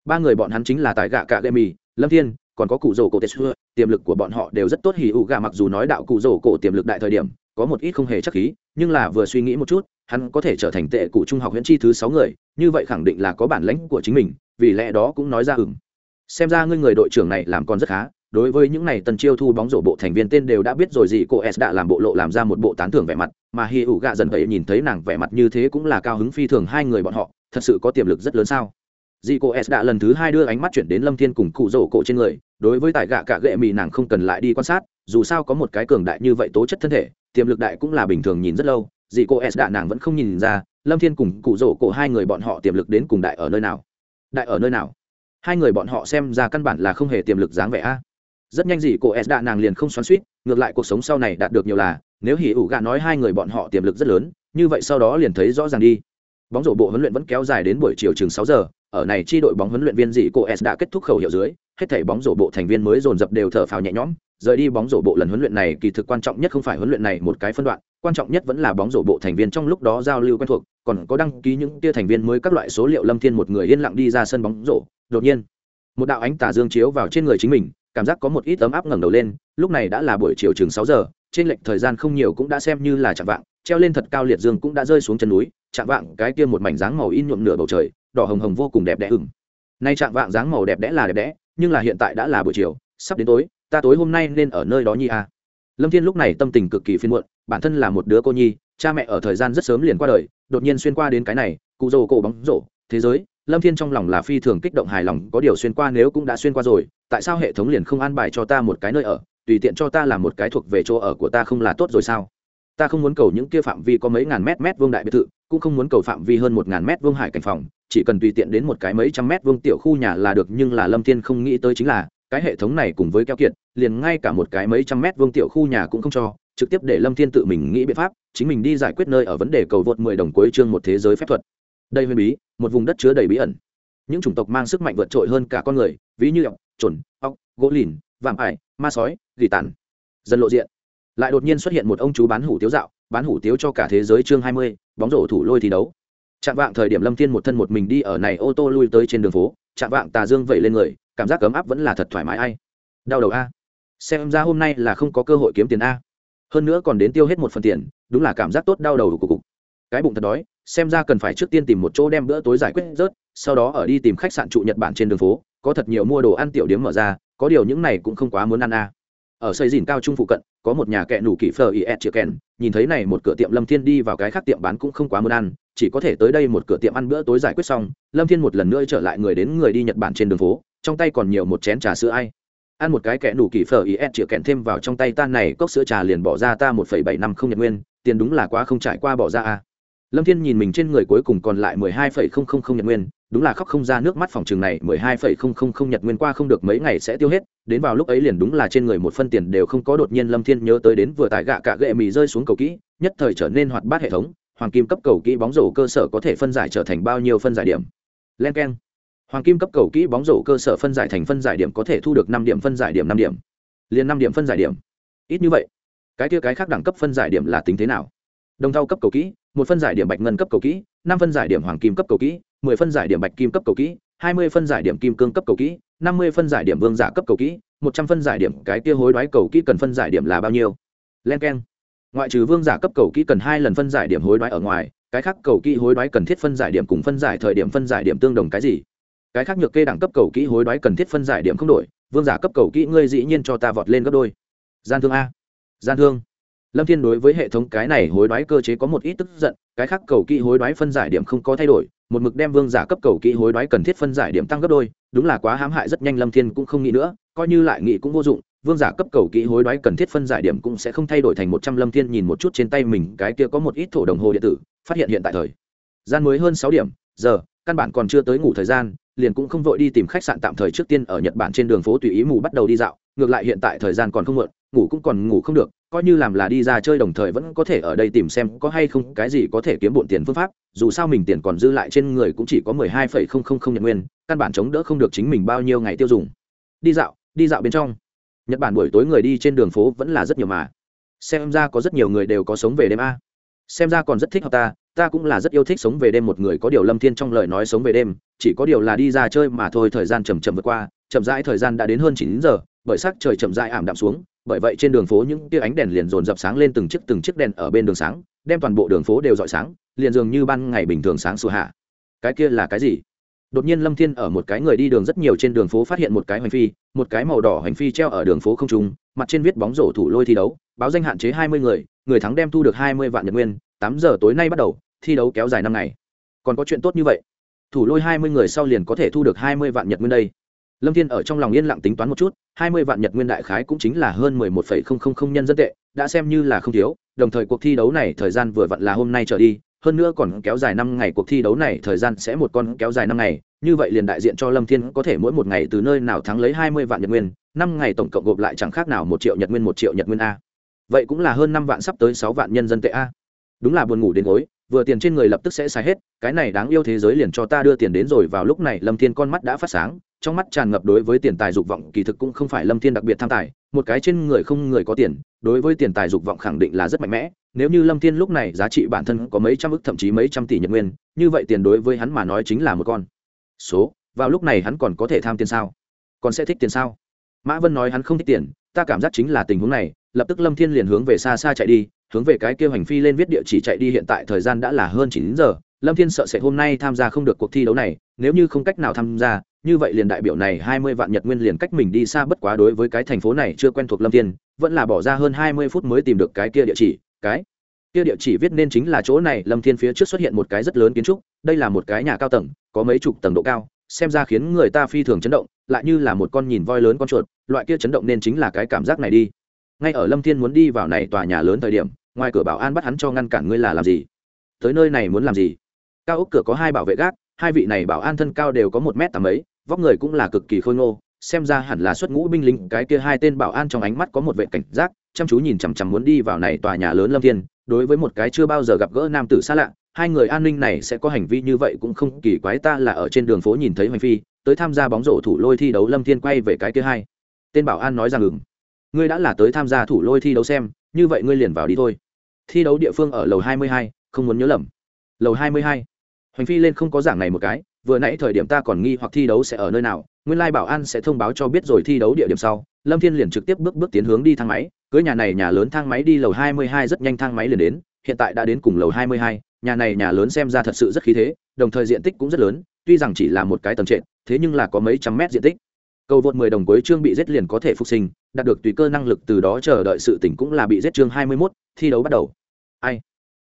ba người bọn hắn chính là tài gạ cạ gậy mì, lâm thiên, còn có cụ rổ cổ tết xưa, tiềm lực của bọn họ đều rất tốt, hỉ ủ gạ mặc dù nói đạo cụ rổ cổ tiềm lực đại thời điểm, có một ít không hề chắc khí, nhưng là vừa suy nghĩ một chút hắn có thể trở thành tệ cụ trung học huyện chi thứ sáu người, như vậy khẳng định là có bản lãnh của chính mình, vì lẽ đó cũng nói ra ừng xem ra ngươi người đội trưởng này làm còn rất khá, đối với những này tần chiêu thu bóng rổ bộ thành viên tên đều đã biết rồi gì cô s đã làm bộ lộ làm ra một bộ tán thưởng vẻ mặt, mà hi ủ gạ dần vậy nhìn thấy nàng vẻ mặt như thế cũng là cao hứng phi thường hai người bọn họ, thật sự có tiềm lực rất lớn sao? Dì cô s đã lần thứ hai đưa ánh mắt chuyển đến lâm thiên cùng cụ rổ cổ trên người, đối với tài gạ cả gệ mì nàng không cần lại đi quan sát, dù sao có một cái cường đại như vậy tố chất thân thể, tiềm lực đại cũng là bình thường nhìn rất lâu dì cô s đạ nàng vẫn không nhìn ra, lâm thiên cùng cụ rổ cổ hai người bọn họ tiềm lực đến cùng đại ở nơi nào? Đại ở nơi nào? Hai người bọn họ xem ra căn bản là không hề tiềm lực dáng vẻ a. Rất nhanh dì cô s đạ nàng liền không xoắn suýt ngược lại cuộc sống sau này đạt được nhiều là, nếu hỉ ủ gạ nói hai người bọn họ tiềm lực rất lớn, như vậy sau đó liền thấy rõ ràng đi. Bóng rổ bộ huấn luyện vẫn kéo dài đến buổi chiều chừng sáu giờ, ở này chi đội bóng huấn luyện viên dì cô s đã kết thúc khẩu hiệu dưới, hết thảy bóng rổ bộ thành viên mới dồn dập đều thở phào nhẹ nhõm, rời đi bóng rổ bộ lần huấn luyện này kỳ thực quan trọng nhất không phải huấn luyện này một cái phân đoạn quan trọng nhất vẫn là bóng rổ bộ thành viên trong lúc đó giao lưu quen thuộc, còn có đăng ký những tia thành viên mới các loại số liệu lâm thiên một người yên lặng đi ra sân bóng rổ, đột nhiên, một đạo ánh tà dương chiếu vào trên người chính mình, cảm giác có một ít ấm áp ngẩng đầu lên, lúc này đã là buổi chiều chừng sáu giờ, trên lệch thời gian không nhiều cũng đã xem như là chạm vạng, treo lên thật cao liệt dương cũng đã rơi xuống chân núi, chạm vạng cái kia một mảnh dáng màu in nhuộm nửa bầu trời, đỏ hồng hồng vô cùng đẹp đẽ ửng nay chạm vạng dáng màu đẹp đẽ là đẹp đẽ, nhưng là hiện tại đã là buổi chiều, sắp đến tối, ta tối hôm nay nên ở nơi đó nhi à. lâm thiên lúc này tâm tình cực kỳ phiên muộn bản thân là một đứa cô nhi, cha mẹ ở thời gian rất sớm liền qua đời, đột nhiên xuyên qua đến cái này, cụ rồ cổ bóng rổ, thế giới. Lâm thiên trong lòng là phi thường kích động hài lòng, có điều xuyên qua nếu cũng đã xuyên qua rồi, tại sao hệ thống liền không an bài cho ta một cái nơi ở, tùy tiện cho ta làm một cái thuộc về chỗ ở của ta không là tốt rồi sao? Ta không muốn cầu những kia phạm vi có mấy ngàn mét mét vuông đại biệt thự, cũng không muốn cầu phạm vi hơn một ngàn mét vuông hải cảnh phòng, chỉ cần tùy tiện đến một cái mấy trăm mét vuông tiểu khu nhà là được, nhưng là lâm thiên không nghĩ tới chính là, cái hệ thống này cùng với keo kiệt, liền ngay cả một cái mấy trăm mét vuông tiểu khu nhà cũng không cho trực tiếp để lâm thiên tự mình nghĩ biện pháp, chính mình đi giải quyết nơi ở vấn đề cầu vượt mười đồng cuối chương một thế giới phép thuật. Đây huyền bí, một vùng đất chứa đầy bí ẩn. Những chủng tộc mang sức mạnh vượt trội hơn cả con người, ví như ọc trồn ọc gỗ lìn, vạm ải, ma sói, gỉ tàn. Dân lộ diện. Lại đột nhiên xuất hiện một ông chú bán hủ tiếu dạo, bán hủ tiếu cho cả thế giới chương hai mươi, bóng rổ thủ lôi thi đấu. Chạm vạng thời điểm lâm thiên một thân một mình đi ở này ô tô lui tới trên đường phố, chạm vạng tà dương vẩy lên người, cảm giác ấm áp vẫn là thật thoải mái ai. Đau đầu a. Xem ra hôm nay là không có cơ hội kiếm tiền a hơn nữa còn đến tiêu hết một phần tiền, đúng là cảm giác tốt đau đầu của cục. Cái bụng thật đói, xem ra cần phải trước tiên tìm một chỗ đem bữa tối giải quyết rớt, sau đó ở đi tìm khách sạn trụ nhật bản trên đường phố, có thật nhiều mua đồ ăn tiểu điếm mở ra, có điều những này cũng không quá muốn ăn a ở xây dìn cao trung phụ cận, có một nhà kẹ nủ kỷ phờ is chĩa kèn, nhìn thấy này một cửa tiệm lâm thiên đi vào cái khác tiệm bán cũng không quá muốn ăn, chỉ có thể tới đây một cửa tiệm ăn bữa tối giải quyết xong, lâm thiên một lần nữa trở lại người đến người đi nhật bản trên đường phố, trong tay còn nhiều một chén trà sữa ai ăn một cái kẹ nủ phở, ý is chĩa kèn thêm vào trong tay tan này cốc sữa trà liền bỏ ra ta một phẩy bảy năm không nhật nguyên tiền đúng là quá không trải qua bỏ ra a lâm thiên nhìn mình trên người cuối cùng còn lại mười hai phẩy không không không nhật nguyên đúng là khóc không ra nước mắt phòng trường này mười hai phẩy không không không nhật nguyên qua không được mấy ngày sẽ tiêu hết đến vào lúc ấy liền đúng là trên người một phân tiền đều không có đột nhiên lâm thiên nhớ tới đến vừa tải gạ cả gệ mì rơi xuống cầu kỹ nhất thời trở nên hoạt bát hệ thống hoàng kim cấp cầu kỹ bóng rổ cơ sở có thể phân giải trở thành bao nhiêu phân giải điểm. Len keng hoàng kim cấp cầu kỹ bóng rổ cơ sở phân giải thành phân giải điểm có thể thu được năm điểm phân giải điểm năm điểm liền năm điểm phân giải điểm ít như vậy cái kia cái khác đẳng cấp phân giải điểm là tính thế nào đồng thau cấp cầu kỹ một phân giải điểm bạch ngân cấp cầu kỹ năm phân giải điểm hoàng kim cấp cầu kỹ mười phân giải điểm bạch kim cấp cầu kỹ hai mươi phân giải điểm kim cương cấp cầu kỹ năm mươi phân giải điểm vương giả cấp cầu kỹ một trăm phân giải điểm cái kia hối đoái cầu kỹ cần phân giải điểm là bao nhiêu len k e n ngoại trừ vương giả cấp cầu kỹ cần hai lần phân giải điểm hối đoái ở ngoài cái khác cầu kỹ hối đoái cần thiết phân giải điểm cùng phân giải thời điểm phân giải điểm tương đồng cái gì cái khác nhược kê đẳng cấp cầu kỹ hối đoái cần thiết phân giải điểm không đổi, vương giả cấp cầu kỹ ngươi dĩ nhiên cho ta vọt lên gấp đôi. Gian thương a. Gian thương. Lâm thiên đối với hệ thống cái này hối đoái cơ chế có một ít tức giận, cái khác cầu kỹ hối đoái phân giải điểm không có thay đổi, một mực đem vương giả cấp cầu kỹ hối đoái cần thiết phân giải điểm tăng gấp đôi, đúng là quá hãm hại rất nhanh lâm thiên cũng không nghĩ nữa, coi như lại nghĩ cũng vô dụng, vương giả cấp cầu kỹ hối đoái cần thiết phân giải điểm cũng sẽ không thay đổi thành một trăm lâm thiên nhìn một chút trên tay mình, cái kia có một ít thổ đồng hồ điện tử, phát hiện hiện tại thời. Gian mới hơn sáu điểm, giờ, căn bản còn chưa tới ngủ thời gian liền cũng không vội đi tìm khách sạn tạm thời trước tiên ở nhật bản trên đường phố tùy ý mù bắt đầu đi dạo, ngược lại hiện tại thời gian còn không muộn, ngủ cũng còn ngủ không được, coi như làm là đi ra chơi đồng thời vẫn có thể ở đây tìm xem có hay không cái gì có thể kiếm bộn tiền phương pháp, dù sao mình tiền còn dư lại trên người cũng chỉ có mười hai phẩy không không không nhật nguyên, căn bản chống đỡ không được chính mình bao nhiêu ngày tiêu dùng. Đi dạo đi dạo bên trong. Nhật bản buổi tối người đi trên đường phố vẫn là rất nhiều mà. Xem ra có rất nhiều người đều có sống về đêm a. Xem ra còn rất thích hợp ta ta cũng là rất yêu thích sống về đêm một người có điều lâm thiên trong lời nói sống về đêm, chỉ có điều là đi ra chơi mà thôi, thời gian chầm chậm vượt qua, chậm rãi thời gian đã đến hơn chín giờ, bởi sắc trời chậm rãi ảm đạm xuống, bởi vậy trên đường phố những tia ánh đèn liền dồn dập sáng lên từng chiếc từng chiếc đèn ở bên đường sáng, đem toàn bộ đường phố đều rọi sáng, liền dường như ban ngày bình thường sáng sủa hạ. Cái kia là cái gì? Đột nhiên lâm thiên ở một cái người đi đường rất nhiều trên đường phố phát hiện một cái hành phi, một cái màu đỏ hành phi treo ở đường phố không trung, mặt trên viết bóng rổ thủ lôi thi đấu, báo danh hạn chế hai mươi người người thắng đem thu được hai mươi vạn nhật nguyên, tám giờ tối nay bắt đầu thi đấu kéo dài năm ngày. Còn có chuyện tốt như vậy. Thủ lôi hai mươi người sau liền có thể thu được hai mươi vạn nhật nguyên đây. Lâm thiên ở trong lòng yên lặng tính toán một chút, hai mươi vạn nhật nguyên đại khái cũng chính là hơn mười một phẩy không không không nhân dân tệ, đã xem như là không thiếu, đồng thời cuộc thi đấu này thời gian vừa vặn là hôm nay trở đi, hơn nữa còn kéo dài năm ngày, cuộc thi đấu này thời gian sẽ một con kéo dài năm ngày, như vậy liền đại diện cho lâm thiên có thể mỗi một ngày từ nơi nào thắng lấy hai mươi vạn nhật nguyên, năm ngày tổng cộng gộp lại chẳng khác nào một triệu nhật nguyên, một triệu nhật nguyên a. Vậy cũng là hơn năm vạn sắp tới sáu vạn nhân dân tệ a. Đúng là buồn ngủ đến gối vừa tiền trên người lập tức sẽ xài hết, cái này đáng yêu thế giới liền cho ta đưa tiền đến rồi, vào lúc này lâm thiên con mắt đã phát sáng, trong mắt tràn ngập đối với tiền tài dục vọng, kỳ thực cũng không phải lâm thiên đặc biệt tham tài, một cái trên người không người có tiền, đối với tiền tài dục vọng khẳng định là rất mạnh mẽ, nếu như lâm thiên lúc này giá trị bản thân có mấy trăm ức, thậm chí mấy trăm tỷ nhật nguyên, như vậy tiền đối với hắn mà nói chính là một con số, vào lúc này hắn còn có thể tham tiền sao? Còn sẽ thích tiền sao? Mã vân nói hắn không thích tiền, ta cảm giác chính là tình huống này, lập tức lâm thiên liền hướng về xa xa chạy đi hướng về cái kia hành phi lên viết địa chỉ chạy đi hiện tại thời gian đã là hơn chín giờ. Lâm thiên sợ sẽ hôm nay tham gia không được cuộc thi đấu này, nếu như không cách nào tham gia, như vậy liền đại biểu này hai mươi vạn nhật nguyên liền cách mình đi xa bất quá đối với cái thành phố này chưa quen thuộc lâm thiên, vẫn là bỏ ra hơn hai mươi phút mới tìm được cái kia địa chỉ, cái kia địa chỉ viết nên chính là chỗ này. Lâm thiên phía trước xuất hiện một cái rất lớn kiến trúc, đây là một cái nhà cao tầng, có mấy chục tầng độ cao, xem ra khiến người ta phi thường chấn động, lại như là một con nhìn voi lớn con chuột, loại kia chấn động nên chính là cái cảm giác này đi. Ngay ở lâm thiên muốn đi vào này tòa nhà lớn thời điểm ngoài cửa bảo an bắt hắn cho ngăn cản ngươi là làm gì? Tới nơi này muốn làm gì? Cao ốc cửa có hai bảo vệ gác, hai vị này bảo an thân cao đều có một mét tầm ấy vóc người cũng là cực kỳ khôi ngô, xem ra hẳn là xuất ngũ binh lính. Cái kia hai tên bảo an trong ánh mắt có một vệ cảnh giác, chăm chú nhìn chằm chằm muốn đi vào này tòa nhà lớn lâm thiên. Đối với một cái chưa bao giờ gặp gỡ nam tử xa lạ, hai người an ninh này sẽ có hành vi như vậy cũng không kỳ quái. Ta là ở trên đường phố nhìn thấy hoành phi, tới tham gia bóng rổ thủ lôi thi đấu, lâm thiên quay về cái kia hai. Tên bảo an nói rằng ngừng ngươi đã là tới tham gia thủ lôi thi đấu xem, như vậy ngươi liền vào đi thôi thi đấu địa phương ở lầu hai mươi hai, không muốn nhớ lầm. Lầu hai mươi hai. Hoành phi lên không có giảng này một cái, vừa nãy thời điểm ta còn nghi hoặc thi đấu sẽ ở nơi nào, nguyên lai bảo an sẽ thông báo cho biết rồi thi đấu địa điểm sau, lâm thiên liền trực tiếp bước bước tiến hướng đi thang máy, cưới nhà này nhà lớn thang máy đi lầu hai mươi hai rất nhanh thang máy liền đến, hiện tại đã đến cùng lầu hai mươi hai, nhà này nhà lớn xem ra thật sự rất khí thế, đồng thời diện tích cũng rất lớn, tuy rằng chỉ là một cái tầng trệt, thế nhưng là có mấy trăm mét diện tích cầu vượt 10 đồng cuối chương bị giết liền có thể phục sinh đạt được tùy cơ năng lực từ đó chờ đợi sự tỉnh cũng là bị giết chương 21, thi đấu bắt đầu. Ai?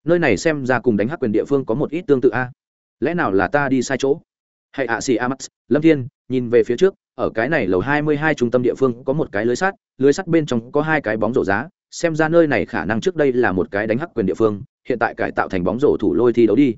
Nơi này xem ra cùng đánh hắc quyền địa phương có một ít tương tự a. Lẽ nào là ta đi sai chỗ? Hay ạ xì a mắt lâm thiên nhìn về phía trước ở cái này lầu 22 trung tâm địa phương có một cái lưới sắt lưới sắt bên trong có hai cái bóng rổ giá xem ra nơi này khả năng trước đây là một cái đánh hắc quyền địa phương hiện tại cải tạo thành bóng rổ thủ lôi thi đấu đi.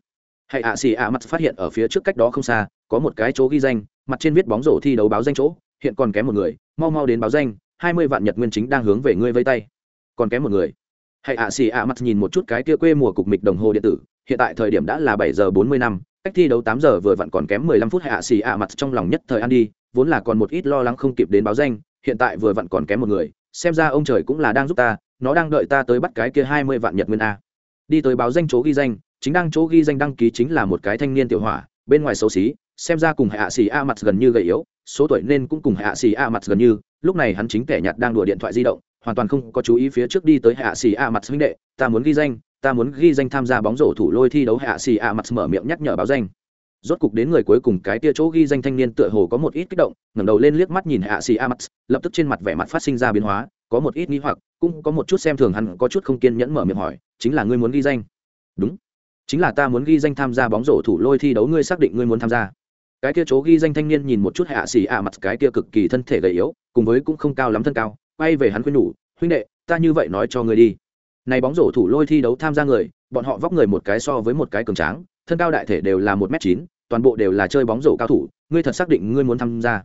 Hay ạ xì a mắt phát hiện ở phía trước cách đó không xa có một cái chỗ ghi danh mặt trên viết bóng rổ thi đấu báo danh chỗ hiện còn kém một người, mau mau đến báo danh, hai mươi vạn nhật nguyên chính đang hướng về ngươi vây tay. Còn kém một người. Hãy ạ xì ạ mặt nhìn một chút cái kia quê mùa cục mịch đồng hồ điện tử, hiện tại thời điểm đã là bảy giờ bốn mươi năm cách thi đấu tám giờ vừa vặn còn kém mười lăm phút hãy ạ xì ạ mặt trong lòng nhất thời ăn đi, vốn là còn một ít lo lắng không kịp đến báo danh, hiện tại vừa vặn còn kém một người, xem ra ông trời cũng là đang giúp ta, nó đang đợi ta tới bắt cái kia hai mươi vạn nhật nguyên a. Đi tới báo danh chỗ ghi danh, chính đang chỗ ghi danh đăng ký chính là một cái thanh niên tiểu hỏa, bên ngoài xấu xí, xem ra cùng hạ xì a mặt gần như gầy yếu số tuổi nên cũng cùng hạ xì a mặt gần như. Lúc này hắn chính kẻ nhạt đang đùa điện thoại di động, hoàn toàn không có chú ý phía trước đi tới hạ xì a mặt huynh đệ. Ta muốn ghi danh, ta muốn ghi danh tham gia bóng rổ thủ lôi thi đấu. Hạ xì a mặt mở miệng nhắc nhở báo danh. Rốt cục đến người cuối cùng, cái tia chỗ ghi danh thanh niên tựa hồ có một ít kích động, ngẩng đầu lên liếc mắt nhìn hạ xì a mặt lập tức trên mặt vẻ mặt phát sinh ra biến hóa, có một ít nghi hoặc, cũng có một chút xem thường hắn, có chút không kiên nhẫn mở miệng hỏi, chính là ngươi muốn ghi danh? Đúng, chính là ta muốn ghi danh tham gia bóng rổ thủ lôi thi đấu, ngươi xác định ngươi muốn tham gia cái kia chỗ ghi danh thanh niên nhìn một chút hạ xỉ ạ mặt cái kia cực kỳ thân thể gầy yếu cùng với cũng không cao lắm thân cao quay về hắn khuyên nhủ huynh đệ ta như vậy nói cho ngươi đi. Này bóng rổ thủ lôi thi đấu tham gia người bọn họ vóc người một cái so với một cái cường tráng thân cao đại thể đều là một m chín toàn bộ đều là chơi bóng rổ cao thủ ngươi thật xác định ngươi muốn tham gia?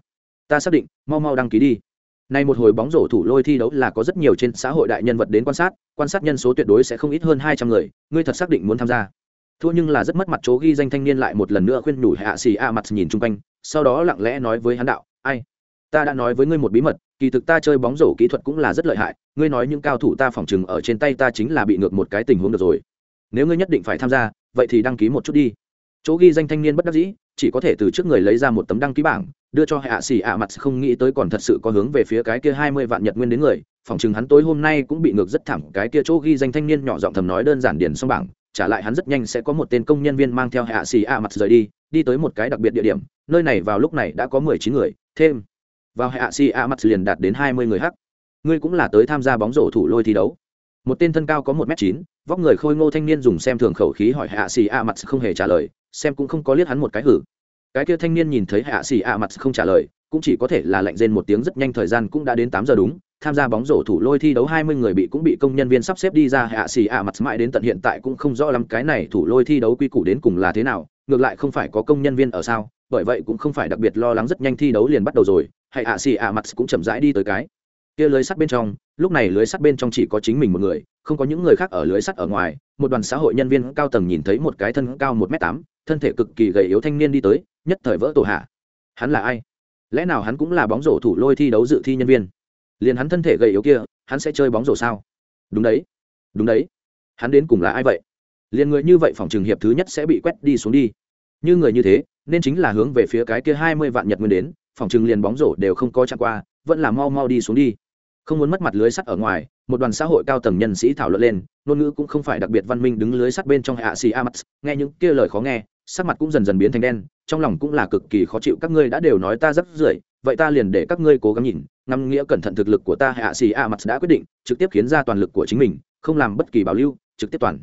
Ta xác định mau mau đăng ký đi. Này một hồi bóng rổ thủ lôi thi đấu là có rất nhiều trên xã hội đại nhân vật đến quan sát, quan sát nhân số tuyệt đối sẽ không ít hơn hai trăm người, ngươi thật xác định muốn tham gia? Thua nhưng là rất mất mặt chỗ ghi danh thanh niên lại một lần nữa khuyên nhủ hạ xì a mặt nhìn chung quanh, sau đó lặng lẽ nói với hắn đạo, ai? Ta đã nói với ngươi một bí mật, kỳ thực ta chơi bóng rổ kỹ thuật cũng là rất lợi hại, ngươi nói những cao thủ ta phỏng chừng ở trên tay ta chính là bị ngược một cái tình huống được rồi. Nếu ngươi nhất định phải tham gia, vậy thì đăng ký một chút đi. Chỗ ghi danh thanh niên bất đắc dĩ, chỉ có thể từ trước người lấy ra một tấm đăng ký bảng, đưa cho hạ xì ạ mặt không nghĩ tới còn thật sự có hướng về phía cái kia hai mươi vạn nhật nguyên đến người phòng chừng hắn tối hôm nay cũng bị ngược rất thẳng cái kia chỗ ghi danh thanh niên nhỏ giọng thầm nói đơn giản điền xong bảng trả lại hắn rất nhanh sẽ có một tên công nhân viên mang theo hạ xì a mặt rời đi đi tới một cái đặc biệt địa điểm, nơi này vào lúc này đã có mười chín người, thêm. Vào hạ xì a mặt liền đạt đến hai mươi người hắc. Ngươi cũng là tới tham gia bóng rổ thủ lôi thi đấu. Một tên thân cao có một m chín, vóc người khôi ngô thanh niên dùng xem thường khẩu khí hỏi hạ xì a mặt không hề trả lời, xem cũng không có liếc hắn một cái hử. Cái kia thanh niên nhìn thấy hạ xì a mặt không trả lời, cũng chỉ có thể là lạnh rên một tiếng rất nhanh, thời gian cũng đã đến tám giờ đúng tham gia bóng rổ thủ lôi thi đấu hai mươi người bị cũng bị công nhân viên sắp xếp đi ra hạ xì ạ mặt mãi đến tận hiện tại cũng không rõ lắm cái này thủ lôi thi đấu quy củ đến cùng là thế nào, ngược lại không phải có công nhân viên ở sao, bởi vậy cũng không phải đặc biệt lo lắng rất nhanh thi đấu liền bắt đầu rồi, hay hạ xì ạ mặt cũng chậm rãi đi tới cái kia lưới sắt bên trong, lúc này lưới sắt bên trong chỉ có chính mình một người, không có những người khác ở lưới sắt ở ngoài, một đoàn xã hội nhân viên cao tầng nhìn thấy một cái thân cao một m tám, thân thể cực kỳ gầy yếu thanh niên đi tới, nhất thời vỡ tổ hạ. Hắn là ai? Lẽ nào hắn cũng là bóng rổ thủ lôi thi đấu dự thi nhân viên? Liền hắn thân thể gầy yếu kia, hắn sẽ chơi bóng rổ sao? Đúng đấy. Đúng đấy. Hắn đến cùng là ai vậy? Liền người như vậy phòng trường hiệp thứ nhất sẽ bị quét đi xuống đi. Như người như thế, nên chính là hướng về phía cái kia hai mươi vạn nhật nguyên đến, phòng trường liền bóng rổ đều không có chạm qua, vẫn là mau mau đi xuống đi. Không muốn mất mặt lưới sắt ở ngoài, một đoàn xã hội cao tầng nhân sĩ thảo luận lên, ngôn ngữ cũng không phải đặc biệt văn minh đứng lưới sắt bên trong hạ xì a mắt nghe những kia lời khó nghe, sắc mặt cũng dần dần biến thành đen, trong lòng cũng là cực kỳ khó chịu, các ngươi đã đều nói ta rất rưởi vậy ta liền để các ngươi cố gắng nhìn, ngắm nghĩa cẩn thận thực lực của ta, hạ xì a mặt đã quyết định, trực tiếp khiến ra toàn lực của chính mình, không làm bất kỳ bảo lưu, trực tiếp toàn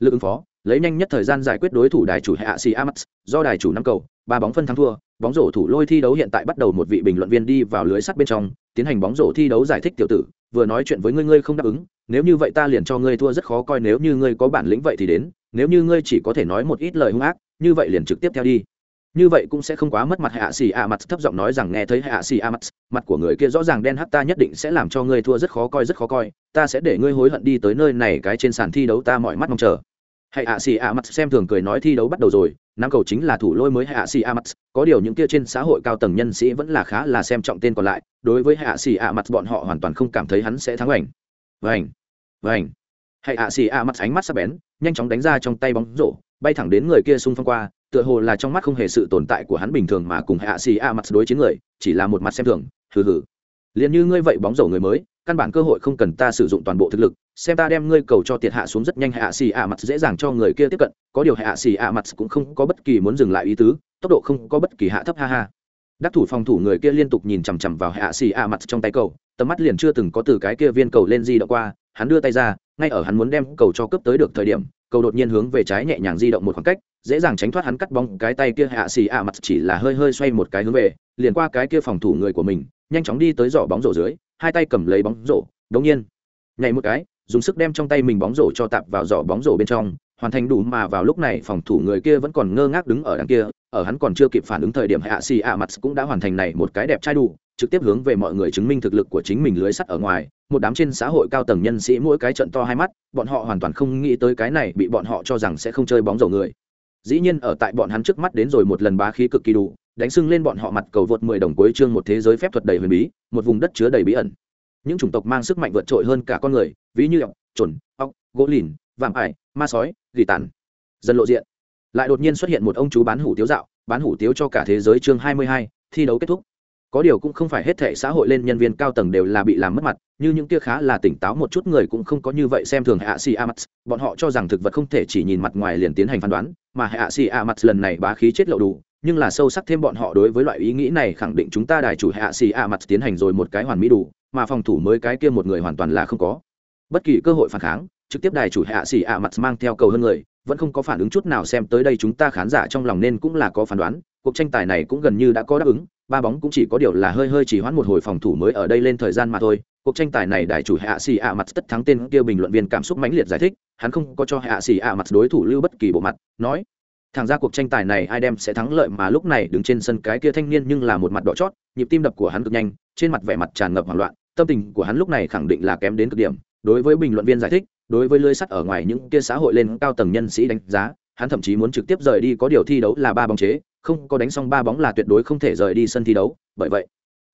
lực ứng phó, lấy nhanh nhất thời gian giải quyết đối thủ đài chủ hạ xì a mặt do đài chủ năm cầu, ba bóng phân thắng thua, bóng rổ thủ lôi thi đấu hiện tại bắt đầu một vị bình luận viên đi vào lưới sắt bên trong, tiến hành bóng rổ thi đấu giải thích tiểu tử, vừa nói chuyện với ngươi ngươi không đáp ứng, nếu như vậy ta liền cho ngươi thua rất khó coi, nếu như ngươi có bản lĩnh vậy thì đến, nếu như ngươi chỉ có thể nói một ít lời hung ác, như vậy liền trực tiếp theo đi như vậy cũng sẽ không quá mất mặt hạ xì a mặt thấp giọng nói rằng nghe thấy hạ xì a mặt mặt của người kia rõ ràng đen hắt ta nhất định sẽ làm cho ngươi thua rất khó coi, rất khó coi. Ta sẽ để ngươi hối hận đi tới nơi này, cái trên sàn thi đấu ta mọi mắt mong chờ. Hạ xì a mặt xem thường cười nói thi đấu bắt đầu rồi, nam cầu chính là thủ lôi mới hạ xì a mặt có điều những kia trên xã hội cao tầng nhân sĩ vẫn là khá là xem trọng tên còn lại, đối với hạ xì a mặt bọn họ hoàn toàn không cảm thấy hắn sẽ thắng ảnh vành vành hạ xì a mặt ánh mắt sắc bén, nhanh chóng đánh ra trong tay bóng rổ, bay thẳng đến người kia xung phong qua tựa hồ là trong mắt không hề sự tồn tại của hắn bình thường mà cùng hạ xì a mặt đối chiến người, chỉ là một mặt xem thường, hừ hừ. Liền như ngươi vậy bóng rổ người mới, căn bản cơ hội không cần ta sử dụng toàn bộ thực lực, xem ta đem ngươi cầu cho tiệt hạ xuống rất nhanh hạ xì a mặt dễ dàng cho người kia tiếp cận, có điều hạ xì a mặt cũng không có bất kỳ muốn dừng lại ý tứ, tốc độ không có bất kỳ hạ thấp ha ha. Đắc thủ phòng thủ người kia liên tục nhìn chằm chằm vào hạ xì a mặt trong tay cầu, tầm mắt liền chưa từng có từ cái kia viên cầu lên di động qua, hắn đưa tay ra, ngay ở hắn muốn đem cầu cho cướp tới được thời điểm, cầu đột nhiên hướng về trái nhẹ nhàng di động một khoảng cách dễ dàng tránh thoát hắn cắt bóng cái tay kia hạ xì a mặt chỉ là hơi hơi xoay một cái hướng về, liền qua cái kia phòng thủ người của mình, nhanh chóng đi tới giỏ bóng rổ dưới, hai tay cầm lấy bóng rổ, đống nhiên, nhảy một cái, dùng sức đem trong tay mình bóng rổ cho tạp vào giỏ bóng rổ bên trong, hoàn thành đủ mà vào lúc này phòng thủ người kia vẫn còn ngơ ngác đứng ở đằng kia, ở hắn còn chưa kịp phản ứng thời điểm hạ xì a mặt cũng đã hoàn thành này một cái đẹp trai đủ, trực tiếp hướng về mọi người chứng minh thực lực của chính mình lưới sắt ở ngoài, một đám trên xã hội cao tầng nhân sĩ mỗi cái trận to hai mắt, bọn họ hoàn toàn không nghĩ tới cái này bị bọn họ cho rằng sẽ không chơi bóng rổ người dĩ nhiên ở tại bọn hắn trước mắt đến rồi một lần bá khí cực kỳ đủ, đánh sưng lên bọn họ mặt cầu vượt mười đồng cuối chương một thế giới phép thuật đầy huyền bí, một vùng đất chứa đầy bí ẩn. Những chủng tộc mang sức mạnh vượt trội hơn cả con người, ví như ọc chuẩn ọc gỗ lìn vàm ải, ma sói, gỉ tàn. Dần lộ diện. Lại đột nhiên xuất hiện một ông chú bán hủ tiếu dạo, bán hủ tiếu cho cả thế giới chương hai mươi hai, thi đấu kết thúc có điều cũng không phải hết thể xã hội lên nhân viên cao tầng đều là bị làm mất mặt, như những kia khá là tỉnh táo một chút người cũng không có như vậy xem thường hạ si amax bọn họ cho rằng thực vật không thể chỉ nhìn mặt ngoài liền tiến hành phán đoán, mà hạ si amax lần này bá khí chết lậu đủ, nhưng là sâu sắc thêm bọn họ đối với loại ý nghĩ này khẳng định chúng ta đài chủ hạ si amax tiến hành rồi một cái hoàn mỹ đủ, mà phòng thủ mới cái kia một người hoàn toàn là không có. Bất kỳ cơ hội phản kháng, trực tiếp đài chủ hạ si amax mang theo cầu hơn người, vẫn không có phản ứng chút nào xem tới đây chúng ta khán giả trong lòng nên cũng là có phán đoán, cuộc tranh tài này cũng gần như đã có đáp ứng ba bóng cũng chỉ có điều là hơi hơi chỉ hoãn một hồi phòng thủ mới ở đây lên thời gian mà thôi. Cuộc tranh tài này đại chủ hạ xì ạ mặt tất thắng tên kia bình luận viên cảm xúc mãnh liệt giải thích, hắn không có cho hạ xì ạ mặt đối thủ lưu bất kỳ bộ mặt, nói thẳng ra cuộc tranh tài này ai đem sẽ thắng lợi mà lúc này đứng trên sân cái kia thanh niên nhưng là một mặt đỏ chót, nhịp tim đập của hắn cực nhanh, trên mặt vẻ mặt tràn ngập hoảng loạn, tâm tình của hắn lúc này khẳng định là kém đến cực điểm. Đối với bình luận viên giải thích, đối với lưới sắt ở ngoài những kia xã hội lên cao tầng nhân sĩ đánh giá, hắn thậm chí muốn trực tiếp rời đi có điều thi đấu là ba bóng chế không có đánh xong ba bóng là tuyệt đối không thể rời đi sân thi đấu, bởi vậy,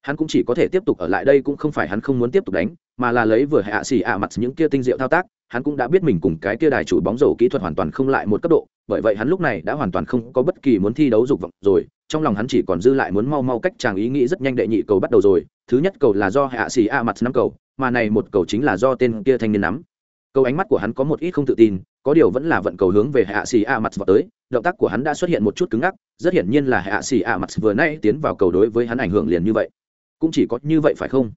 hắn cũng chỉ có thể tiếp tục ở lại đây cũng không phải hắn không muốn tiếp tục đánh, mà là lấy vừa hạ xỉ ạ mặt những kia tinh diệu thao tác, hắn cũng đã biết mình cùng cái kia đài chủ bóng rổ kỹ thuật hoàn toàn không lại một cấp độ, bởi vậy hắn lúc này đã hoàn toàn không có bất kỳ muốn thi đấu dục vọng rồi, trong lòng hắn chỉ còn dư lại muốn mau mau cách chàng ý nghĩ rất nhanh đệ nhị cầu bắt đầu rồi, thứ nhất cầu là do hạ xỉ ạ mặt năm cầu, mà này một cầu chính là do tên kia thanh niên nắm. Câu ánh mắt của hắn có một ít không tự tin, có điều vẫn là vận cầu hướng về hạ xì a mặt vào tới, động tác của hắn đã xuất hiện một chút cứng ngắc rất hiển nhiên là hạ xì ạ mặt vừa nay tiến vào cầu đối với hắn ảnh hưởng liền như vậy. Cũng chỉ có như vậy phải không?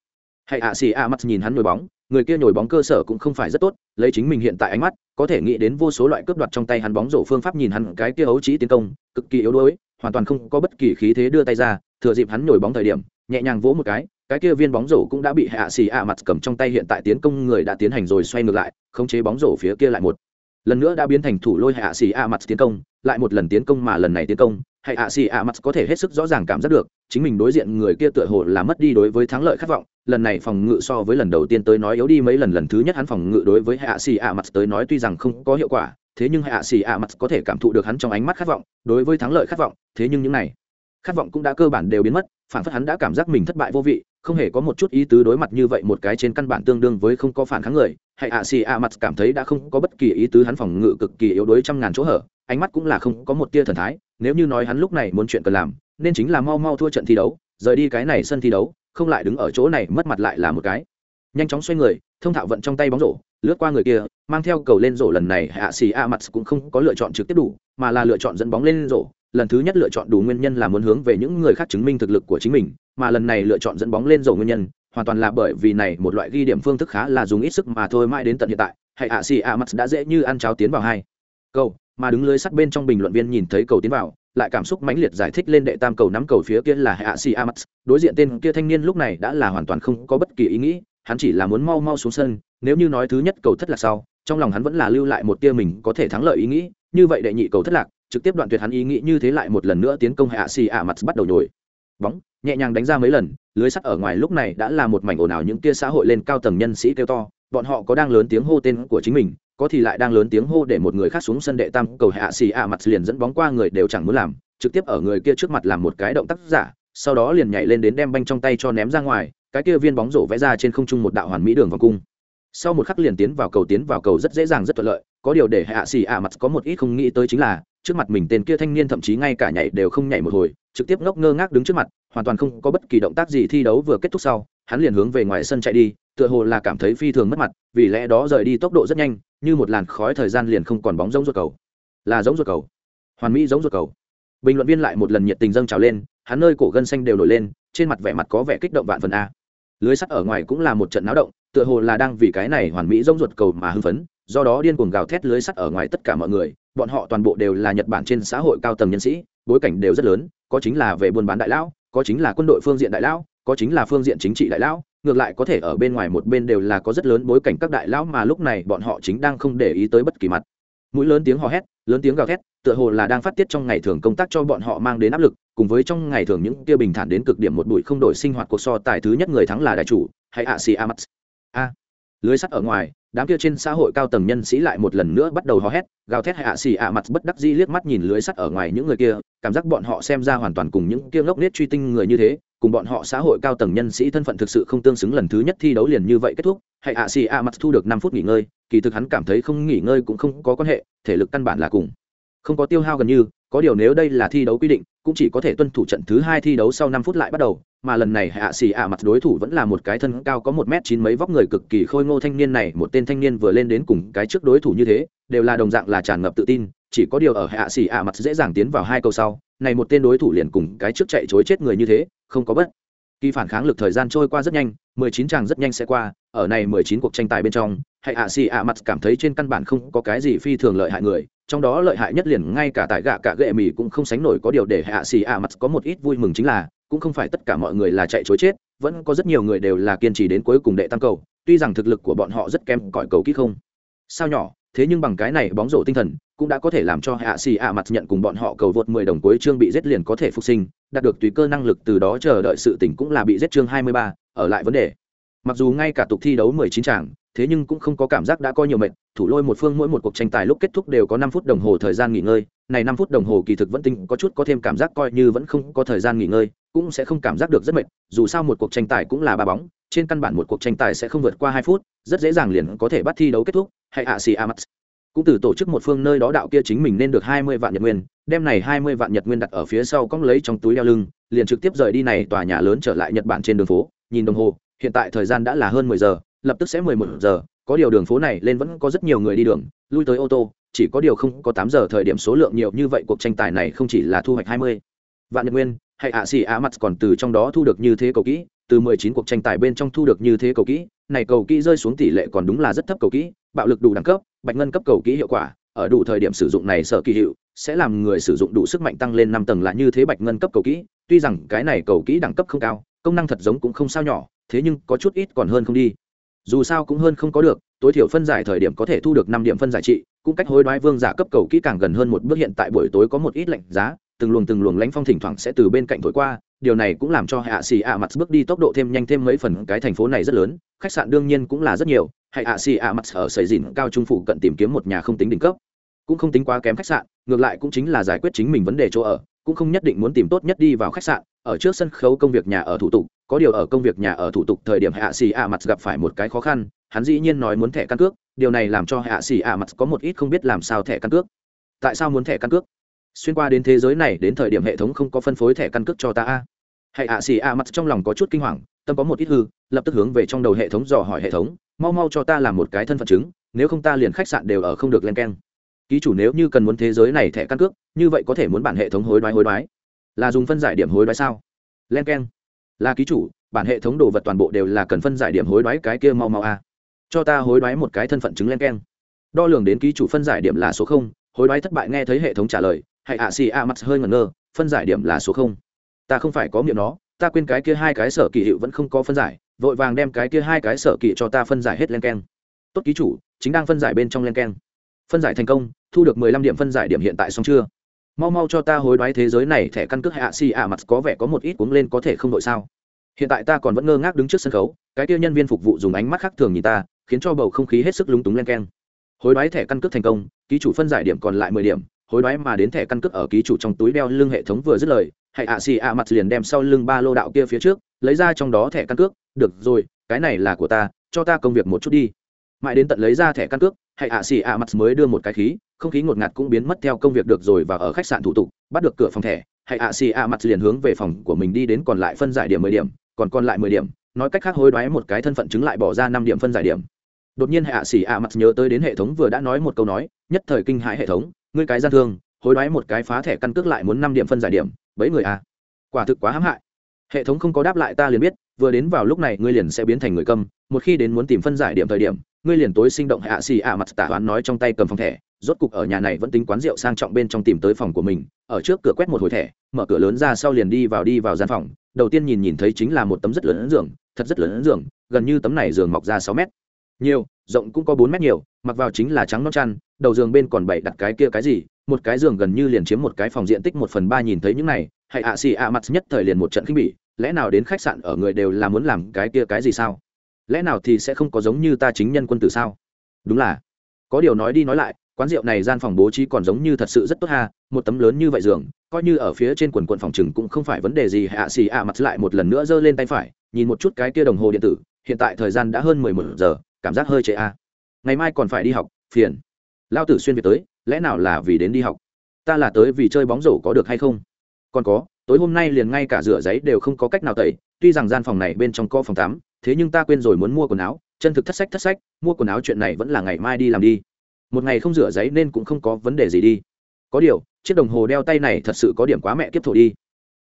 Hạ xì ạ mặt nhìn hắn nhồi bóng, người kia nhồi bóng cơ sở cũng không phải rất tốt, lấy chính mình hiện tại ánh mắt, có thể nghĩ đến vô số loại cướp đoạt trong tay hắn bóng rổ phương pháp nhìn hắn cái kia ấu trí tiến công, cực kỳ yếu đuối, hoàn toàn không có bất kỳ khí thế đưa tay ra, thừa dịp hắn nhồi bóng thời điểm, nhẹ nhàng vỗ một cái cái kia viên bóng rổ cũng đã bị hạ xì ạ mặt cầm trong tay hiện tại tiến công người đã tiến hành rồi xoay ngược lại, khống chế bóng rổ phía kia lại một lần nữa đã biến thành thủ lôi hạ xì ạ mặt tiến công, lại một lần tiến công mà lần này tiến công hạ xì ạ mặt có thể hết sức rõ ràng cảm giác được, chính mình đối diện người kia tựa hồ là mất đi đối với thắng lợi khát vọng. Lần này phòng ngự so với lần đầu tiên tới nói yếu đi mấy lần lần thứ nhất hắn phòng ngự đối với hạ xì ạ mặt tới nói tuy rằng không có hiệu quả, thế nhưng hạ xì ạ mặt có thể cảm thụ được hắn trong ánh mắt khát vọng, đối với thắng lợi khát vọng, thế nhưng những này khát vọng cũng đã cơ bản đều biến mất, phản phất hắn đã cảm giác mình thất bại vô vị, không hề có một chút ý tứ đối mặt như vậy một cái trên căn bản tương đương với không có phản kháng người. Hãy ạ xì ạ mặt cảm thấy đã không có bất kỳ ý tứ hắn phòng ngự cực kỳ yếu đuối trăm ngàn chỗ hở ánh mắt cũng là không có một tia thần thái, nếu như nói hắn lúc này muốn chuyện cần làm, nên chính là mau mau thua trận thi đấu, rời đi cái này sân thi đấu, không lại đứng ở chỗ này mất mặt lại là một cái. Nhanh chóng xoay người, thông thạo vận trong tay bóng rổ, lướt qua người kia, mang theo cầu lên rổ lần này, hạ xì a mặt cũng không có lựa chọn trực tiếp đủ, mà là lựa chọn dẫn bóng lên rổ. Lần thứ nhất lựa chọn đủ nguyên nhân là muốn hướng về những người khác chứng minh thực lực của chính mình, mà lần này lựa chọn dẫn bóng lên rổ nguyên nhân, hoàn toàn là bởi vì này một loại ghi điểm phương thức khá là dùng ít sức mà thôi mãi đến tận hiện tại hạ ạ xì a mặt đã dễ như ăn cháo tiến vào hai. Câu mà đứng lưới sắt bên trong bình luận viên nhìn thấy cầu tiến vào, lại cảm xúc mãnh liệt giải thích lên đệ tam cầu nắm cầu phía kia là hạ si a đối diện tên kia thanh niên lúc này đã là hoàn toàn không có bất kỳ ý nghĩ, hắn chỉ là muốn mau mau xuống sân, nếu như nói thứ nhất cầu thất lạc sau, trong lòng hắn vẫn là lưu lại một tia mình có thể thắng lợi ý nghĩ, như vậy đệ nhị cầu thất lạc, trực tiếp đoạn tuyệt hắn ý nghĩ như thế lại một lần nữa tiến công hạ si a bắt đầu nhồi. Bóng, nhẹ nhàng đánh ra mấy lần, lưới sắt ở ngoài lúc này đã là một mảnh ồn ào những tia xã hội lên cao tầng nhân sĩ kêu to bọn họ có đang lớn tiếng hô tên của chính mình, có thì lại đang lớn tiếng hô để một người khác xuống sân đệ tam cầu hạ xì ạ mặt liền dẫn bóng qua người đều chẳng muốn làm, trực tiếp ở người kia trước mặt làm một cái động tác giả, sau đó liền nhảy lên đến đem banh trong tay cho ném ra ngoài, cái kia viên bóng rổ vẽ ra trên không trung một đạo hoàn mỹ đường vòng cung. Sau một khắc liền tiến vào cầu tiến vào cầu rất dễ dàng rất thuận lợi, có điều để hạ xì ạ mặt có một ít không nghĩ tới chính là, trước mặt mình tên kia thanh niên thậm chí ngay cả nhảy đều không nhảy một hồi, trực tiếp ngốc ngơ ngác đứng trước mặt, hoàn toàn không có bất kỳ động tác gì thi đấu vừa kết thúc sau, hắn liền hướng về ngoài sân chạy đi tựa hồ là cảm thấy phi thường mất mặt, vì lẽ đó rời đi tốc độ rất nhanh, như một làn khói thời gian liền không còn bóng giống ruột cầu. Là giống ruột cầu. Hoàn mỹ giống ruột cầu. Bình luận viên lại một lần nhiệt tình dâng trào lên, hắn nơi cổ gân xanh đều nổi lên, trên mặt vẻ mặt có vẻ kích động vạn phần a. Lưới sắt ở ngoài cũng là một trận náo động, tựa hồ là đang vì cái này hoàn mỹ giống ruột cầu mà hưng phấn, do đó điên cuồng gào thét lưới sắt ở ngoài tất cả mọi người, bọn họ toàn bộ đều là nhật bản trên xã hội cao tầng nhân sĩ, bối cảnh đều rất lớn, có chính là về buôn bán đại lão, có chính là quân đội phương diện đại lão, có chính là phương diện chính trị đại lão ngược lại có thể ở bên ngoài một bên đều là có rất lớn bối cảnh các đại lão mà lúc này bọn họ chính đang không để ý tới bất kỳ mặt. Mũi lớn tiếng hò hét, lớn tiếng gào thét, tựa hồ là đang phát tiết trong ngày thường công tác cho bọn họ mang đến áp lực, cùng với trong ngày thường những kia bình thản đến cực điểm một bụi không đổi sinh hoạt cuộc so tài thứ nhất người thắng là đại chủ, hay ạ xì a mắt a. Lưới sắt ở ngoài, đám kia trên xã hội cao tầng nhân sĩ lại một lần nữa bắt đầu hò hét, gào thét hay ạ xì a mặt bất đắc dĩ liếc mắt nhìn lưới sắt ở ngoài những người kia, cảm giác bọn họ xem ra hoàn toàn cùng những kia ngốc nết truy tinh người như thế cùng bọn họ xã hội cao tầng nhân sĩ thân phận thực sự không tương xứng lần thứ nhất thi đấu liền như vậy kết thúc, hay ạ xì a mặt thu được năm phút nghỉ ngơi, kỳ thực hắn cảm thấy không nghỉ ngơi cũng không có quan hệ, thể lực căn bản là cùng. Không có tiêu hao gần như có điều nếu đây là thi đấu quy định, cũng chỉ có thể tuân thủ trận thứ hai thi đấu sau năm phút lại bắt đầu, mà lần này hạ xì ạ mặt đối thủ vẫn là một cái thân cao có một m chín mấy vóc người cực kỳ khôi ngô thanh niên này, một tên thanh niên vừa lên đến cùng cái trước đối thủ như thế, đều là đồng dạng là tràn ngập tự tin, chỉ có điều ở hạ xì ạ mặt dễ dàng tiến vào hai câu sau, này một tên đối thủ liền cùng cái trước chạy chối chết người như thế, không có bất kỳ phản kháng lực thời gian trôi qua rất nhanh, mười chín chàng rất nhanh sẽ qua, ở này mười chín cuộc tranh tài bên trong hãy ạ xì ạ mặt cảm thấy trên căn bản không có cái gì phi thường lợi hại người trong đó lợi hại nhất liền ngay cả tại gạ cả gệ mì cũng không sánh nổi có điều để hạ xì ạ mặt có một ít vui mừng chính là cũng không phải tất cả mọi người là chạy chối chết vẫn có rất nhiều người đều là kiên trì đến cuối cùng đệ tăng cầu tuy rằng thực lực của bọn họ rất kém cõi cầu kỹ không sao nhỏ thế nhưng bằng cái này bóng rổ tinh thần cũng đã có thể làm cho hạ xì ạ mặt nhận cùng bọn họ cầu vượt 10 đồng cuối chương bị giết liền có thể phục sinh đạt được tùy cơ năng lực từ đó chờ đợi sự tỉnh cũng là bị giết chương 23, ở lại vấn đề. Mặc dù ngay cả tục thi đấu 19 tràng thế nhưng cũng không có cảm giác đã coi nhiều mệt, thủ lôi một phương mỗi một cuộc tranh tài lúc kết thúc đều có năm phút đồng hồ thời gian nghỉ ngơi, này năm phút đồng hồ kỳ thực vẫn tinh có chút có thêm cảm giác coi như vẫn không có thời gian nghỉ ngơi, cũng sẽ không cảm giác được rất mệt, dù sao một cuộc tranh tài cũng là ba bóng, trên căn bản một cuộc tranh tài sẽ không vượt qua hai phút, rất dễ dàng liền có thể bắt thi đấu kết thúc, hay ạ xì a mắt cũng từ tổ chức một phương nơi đó đạo kia chính mình nên được hai mươi vạn nhật nguyên, đem này hai mươi vạn nhật nguyên đặt ở phía sau cong lấy trong túi đeo lưng, liền trực tiếp rời đi này tòa nhà lớn trở lại nhật bản trên đường phố, nhìn đồng hồ, hiện tại thời gian đã là hơn mười giờ lập tức sẽ mười một giờ, có điều đường phố này lên vẫn có rất nhiều người đi đường, lui tới ô tô, chỉ có điều không có tám giờ thời điểm số lượng nhiều như vậy, cuộc tranh tài này không chỉ là thu hoạch hai mươi. Vạn nhật nguyên, hay ạ xì ạ mặt còn từ trong đó thu được như thế cầu kỹ, từ mười chín cuộc tranh tài bên trong thu được như thế cầu kỹ, này cầu kỹ rơi xuống tỷ lệ còn đúng là rất thấp cầu kỹ, bạo lực đủ đẳng cấp, bạch ngân cấp cầu kỹ hiệu quả, ở đủ thời điểm sử dụng này sở kỳ hiệu, sẽ làm người sử dụng đủ sức mạnh tăng lên năm tầng là như thế bạch ngân cấp cầu kỹ, tuy rằng cái này cầu kỹ đẳng cấp không cao, công năng thật giống cũng không sao nhỏ, thế nhưng có chút ít còn hơn không đi dù sao cũng hơn không có được, tối thiểu phân giải thời điểm có thể thu được năm điểm phân giải trị, cũng cách hối đoái vương giả cấp cầu kỹ càng gần hơn một bước hiện tại buổi tối có một ít lạnh giá, từng luồng từng luồng lãnh phong thỉnh thoảng sẽ từ bên cạnh thổi qua, điều này cũng làm cho hạ xì ạ mặt bước đi tốc độ thêm nhanh thêm mấy phần, cái thành phố này rất lớn, khách sạn đương nhiên cũng là rất nhiều, hạ xì ạ mặt ở sầy dìn cao trung phụ cận tìm kiếm một nhà không tính đỉnh cấp, cũng không tính quá kém khách sạn, ngược lại cũng chính là giải quyết chính mình vấn đề chỗ ở, cũng không nhất định muốn tìm tốt nhất đi vào khách sạn, ở trước sân khấu công việc nhà ở thủ tục có điều ở công việc nhà ở thủ tục thời điểm hạ xì ạ mặt gặp phải một cái khó khăn, hắn dĩ nhiên nói muốn thẻ căn cước, điều này làm cho hạ xì ạ mặt có một ít không biết làm sao thẻ căn cước. Tại sao muốn thẻ căn cước? Xuyên qua đến thế giới này, đến thời điểm hệ thống không có phân phối thẻ căn cước cho ta a. Hãy hạ xì ạ mặt trong lòng có chút kinh hoàng, tâm có một ít hư, lập tức hướng về trong đầu hệ thống dò hỏi hệ thống, mau mau cho ta làm một cái thân phận chứng, nếu không ta liền khách sạn đều ở không được len keng. Ký chủ nếu như cần muốn thế giới này thẻ căn cước, như vậy có thể muốn bản hệ thống hối đoái hối đoái. Là dùng phân giải điểm hối đoái sao? Len keng là ký chủ, bản hệ thống đồ vật toàn bộ đều là cần phân giải điểm hối đoái cái kia mau mau a. Cho ta hối đoái một cái thân phận chứng len keng. Đo lường đến ký chủ phân giải điểm là số không, hối đoái thất bại nghe thấy hệ thống trả lời, hãy ạ, xì a mặt hơi ngẩn ngơ, phân giải điểm là số không. Ta không phải có miệng nó, ta quên cái kia hai cái sở kỳ hiệu vẫn không có phân giải, vội vàng đem cái kia hai cái sở kỳ cho ta phân giải hết len keng. Tốt ký chủ, chính đang phân giải bên trong len keng. Phân giải thành công, thu được mười lăm điểm phân giải điểm hiện tại xong chưa? Mau mau cho ta hối đoái thế giới này thẻ căn cước hạ xì ạ mặt có vẻ có một ít cuống lên có thể không đội sao. Hiện tại ta còn vẫn ngơ ngác đứng trước sân khấu, cái kia nhân viên phục vụ dùng ánh mắt khác thường nhìn ta, khiến cho bầu không khí hết sức lúng túng len keng. Hối đoái thẻ căn cước thành công, ký chủ phân giải điểm còn lại mười điểm, hối đoái mà đến thẻ căn cước ở ký chủ trong túi đeo lưng hệ thống vừa dứt lời hãy ạ xì ạ mặt liền đem sau lưng ba lô đạo kia phía trước, lấy ra trong đó thẻ căn cước, được rồi, cái này là của ta, cho ta công việc một chút đi mãi đến tận lấy ra thẻ căn cước hãy ạ xì ạ mặt mới đưa một cái khí, không khí ngột ngạt cũng biến mất theo công việc được rồi và ở khách sạn thủ tục, bắt được cửa phòng thẻ hãy ạ xì ạ mặt liền hướng về phòng của mình đi đến còn lại phân giải điểm mười điểm, còn còn lại mười điểm, nói cách khác hối đoái một cái thân phận chứng lại bỏ ra năm điểm phân giải điểm. Đột nhiên hạ xỉ ạ mặt nhớ tới đến hệ thống vừa đã nói một câu nói, nhất thời kinh hãi hệ thống, ngươi cái gian thương, hối đoái một cái phá thẻ căn cước lại muốn năm điểm phân giải điểm, bấy người a quả thực quá hãm hại. Hệ thống không có đáp lại ta liền biết vừa đến vào lúc này ngươi liền sẽ biến thành người câm, một khi đến muốn tìm phân giải điểm thời điểm, ngươi liền tối sinh động hạ xì ạ mặt tả toán nói trong tay cầm phòng thẻ, rốt cục ở nhà này vẫn tính quán rượu sang trọng bên trong tìm tới phòng của mình, ở trước cửa quét một hồi thẻ, mở cửa lớn ra sau liền đi vào đi vào gian phòng, đầu tiên nhìn nhìn thấy chính là một tấm rất lớn giường, thật rất lớn giường, gần như tấm này giường mọc ra sáu mét. Nhiều, rộng cũng có bốn mét nhiều, mặc vào chính là trắng non chăn, đầu giường bên còn bảy đặt cái kia cái gì, một cái giường gần như liền chiếm một cái phòng diện tích một phần ba nhìn thấy những này hãy ạ xì ạ mặt nhất thời liền một trận khinh bỉ lẽ nào đến khách sạn ở người đều là muốn làm cái kia cái gì sao? Lẽ nào thì sẽ không có giống như ta chính nhân quân tử sao? Đúng là. Có điều nói đi nói lại, quán rượu này gian phòng bố trí còn giống như thật sự rất tốt ha, một tấm lớn như vậy giường, coi như ở phía trên quần quận phòng chừng cũng không phải vấn đề gì, hạ xì ạ mặt lại một lần nữa giơ lên tay phải, nhìn một chút cái kia đồng hồ điện tử, hiện tại thời gian đã hơn mười một giờ, cảm giác hơi trễ a. Ngày mai còn phải đi học, phiền. Lao tử xuyên việt tới, lẽ nào là vì đến đi học? Ta là tới vì chơi bóng rổ có được hay không? Còn có tối hôm nay liền ngay cả rửa giấy đều không có cách nào tẩy, tuy rằng gian phòng này bên trong có phòng tắm, thế nhưng ta quên rồi muốn mua quần áo, chân thực thất sách thất sách, mua quần áo chuyện này vẫn là ngày mai đi làm đi. Một ngày không rửa giấy nên cũng không có vấn đề gì đi. Có điều, chiếc đồng hồ đeo tay này thật sự có điểm quá mẹ kiếp thổ đi.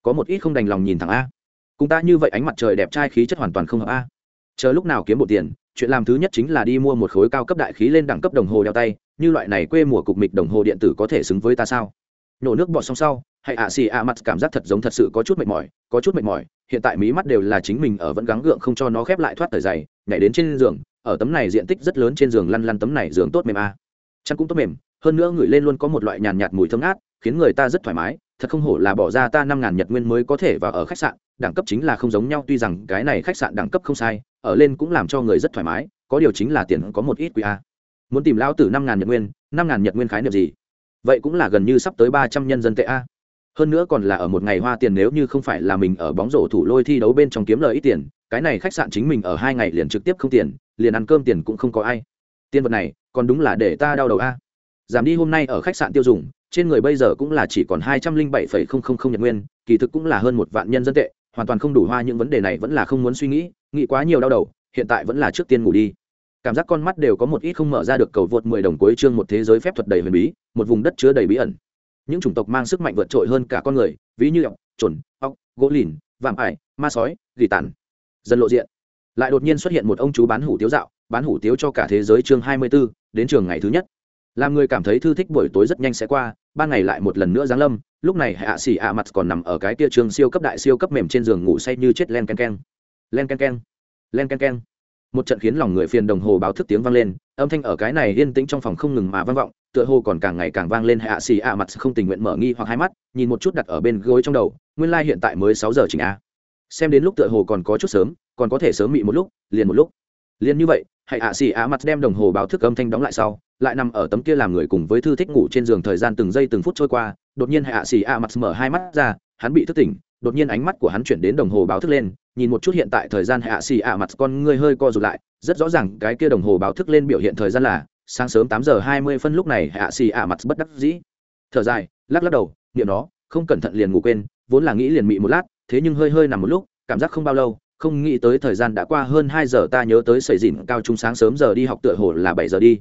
Có một ít không đành lòng nhìn thẳng a. Cùng ta như vậy ánh mặt trời đẹp trai khí chất hoàn toàn không hợp a. Chờ lúc nào kiếm bộ tiền, chuyện làm thứ nhất chính là đi mua một khối cao cấp đại khí lên đẳng cấp đồng hồ đeo tay, như loại này quê mùa cục mịch đồng hồ điện tử có thể xứng với ta sao? Nhổ nước bọt xong sau hãy ạ xì ạ mặt cảm giác thật giống thật sự có chút mệt mỏi, có chút mệt mỏi. Hiện tại mí mắt đều là chính mình ở vẫn gắng gượng không cho nó khép lại thoát thời dày, nhảy đến trên giường. Ở tấm này diện tích rất lớn trên giường lăn lăn tấm này giường tốt mềm a à. chăn cũng tốt mềm, hơn nữa ngửi lên luôn có một loại nhàn nhạt mùi thơm ngát, khiến người ta rất thoải mái. Thật không hổ là bỏ ra ta năm ngàn nhật nguyên mới có thể vào ở khách sạn. Đẳng cấp chính là không giống nhau, tuy rằng cái này khách sạn đẳng cấp không sai, ở lên cũng làm cho người rất thoải mái, có điều chính là tiền có một ít quý a muốn tìm lão tử năm ngàn nhật nguyên, năm ngàn nhật nguyên khái niệm gì? Vậy cũng là gần như sắp tới ba trăm nhân dân tệ a hơn nữa còn là ở một ngày hoa tiền nếu như không phải là mình ở bóng rổ thủ lôi thi đấu bên trong kiếm lời ít tiền, cái này khách sạn chính mình ở hai ngày liền trực tiếp không tiền, liền ăn cơm tiền cũng không có ai. Tiền vật này, còn đúng là để ta đau đầu a. Giảm đi hôm nay ở khách sạn tiêu dùng, trên người bây giờ cũng là chỉ còn hai trăm linh bảy phẩy không không không nhật nguyên, kỳ thực cũng là hơn một vạn nhân dân tệ, hoàn toàn không đủ hoa, những vấn đề này vẫn là không muốn suy nghĩ nghĩ quá nhiều đau đầu, hiện tại vẫn là trước tiên ngủ đi. Cảm giác con mắt đều có một ít không mở ra được cầu vượt mười đồng cuối chương một thế giới phép thuật đầy huyền bí, một vùng đất chứa đầy bí ẩn những chủng tộc mang sức mạnh vượt trội hơn cả con người ví như ọc trồn ọc gỗ lìn vạm ải ma sói gỉ tàn. Dần lộ diện. Lại đột nhiên xuất hiện một ông chú bán hủ tiếu dạo bán hủ tiếu cho cả thế giới chương hai mươi 24, đến trường ngày thứ nhất. Làm người cảm thấy thư thích buổi tối rất nhanh sẽ qua ban ngày lại một lần nữa giáng lâm lúc này hạ xỉ ạ mặt còn nằm ở cái tia trường siêu cấp đại siêu cấp mềm trên giường ngủ say như chết len ken ken len ken ken len ken ken một trận khiến lòng người phiền đồng hồ báo thức tiếng vang lên, âm thanh ở cái này yên tĩnh trong phòng không ngừng mà vang vọng, tựa hồ còn càng ngày càng vang lên hạ xì ạ mặt không tình nguyện mở nghi hoặc hai mắt, nhìn một chút đặt ở bên gối trong đầu, nguyên lai、like、hiện tại mới sáu giờ chỉnh a. Xem đến lúc tựa hồ còn có chút sớm, còn có thể sớm mị một lúc, liền một lúc. Liền như vậy, hãy ạ xì ạ mặt đem đồng hồ báo thức âm thanh đóng lại sau, lại nằm ở tấm kia làm người cùng với thư thích ngủ trên giường thời gian từng giây từng phút trôi qua, đột nhiên hạ xì ạ mặt mở hai mắt ra, hắn bị thức tỉnh đột nhiên ánh mắt của hắn chuyển đến đồng hồ báo thức lên, nhìn một chút hiện tại thời gian hạ xì ạ mặt con ngươi hơi co rụt lại, rất rõ ràng cái kia đồng hồ báo thức lên biểu hiện thời gian là sáng sớm tám giờ hai mươi phân lúc này hạ xì ạ mặt bất đắc dĩ. Thở dài, lắc lắc đầu, niệm nó, không cẩn thận liền ngủ quên, vốn là nghĩ liền mị một lát, thế nhưng hơi hơi nằm một lúc, cảm giác không bao lâu, không nghĩ tới thời gian đã qua hơn hai giờ ta nhớ tới sẩy dìn cao trung sáng sớm giờ đi học tựa hồ là bảy giờ đi.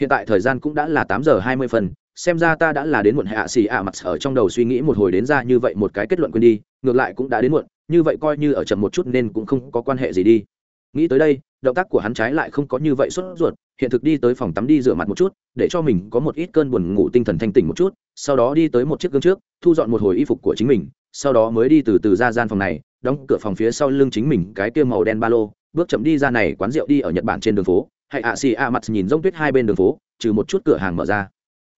Hiện tại thời gian cũng đã là tám giờ hai mươi phần xem ra ta đã là đến muộn hạ xì ạ mặt ở trong đầu suy nghĩ một hồi đến ra như vậy một cái kết luận quên đi, ngược lại cũng đã đến muộn, như vậy coi như ở chậm một chút nên cũng không có quan hệ gì đi. Nghĩ tới đây, động tác của hắn trái lại không có như vậy sốt ruột, hiện thực đi tới phòng tắm đi rửa mặt một chút, để cho mình có một ít cơn buồn ngủ tinh thần thanh tỉnh một chút, sau đó đi tới một chiếc gương trước, thu dọn một hồi y phục của chính mình, sau đó mới đi từ từ ra gian phòng này, đóng cửa phòng phía sau lưng chính mình cái kia màu đen ba lô, bước chậm đi ra này quán rượu đi ở nhật bản trên đường phố. Hãy ạ xì ạ mặt nhìn rông tuyết hai bên đường phố, trừ một chút cửa hàng mở ra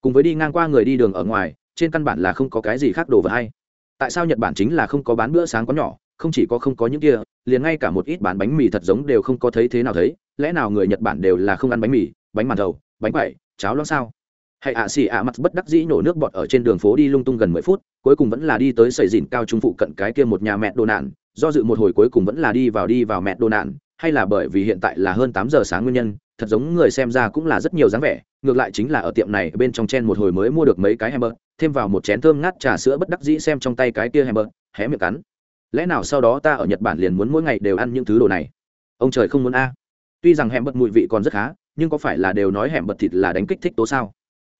cùng với đi ngang qua người đi đường ở ngoài, trên căn bản là không có cái gì khác đồ vật hay. Tại sao nhật bản chính là không có bán bữa sáng có nhỏ, không chỉ có không có những kia, liền ngay cả một ít bán bánh mì thật giống đều không có thấy thế nào thấy. Lẽ nào người nhật bản đều là không ăn bánh mì, bánh màn thầu bánh quậy cháo lo sao? Hãy ạ xì ạ mặt bất đắc dĩ nổ nước bọt ở trên đường phố đi lung tung gần mười phút, cuối cùng vẫn là đi tới sầy dìn cao trung phụ cận cái kia một nhà mẹ đồ nạn. Do dự một hồi cuối cùng vẫn là đi vào đi vào mẹ đồ nạn, hay là bởi vì hiện tại là hơn tám giờ sáng nguyên nhân thật giống người xem ra cũng là rất nhiều dáng vẻ, ngược lại chính là ở tiệm này bên trong chen một hồi mới mua được mấy cái hamburger, thêm vào một chén thơm ngát trà sữa bất đắc dĩ xem trong tay cái kia hamburger, hé miệng cắn. Lẽ nào sau đó ta ở nhật bản liền muốn mỗi ngày đều ăn những thứ đồ này? Ông trời không muốn a. Tuy rằng hẻm bật mùi vị còn rất khá, nhưng có phải là đều nói hẻm bật thịt là đánh kích thích tố sao?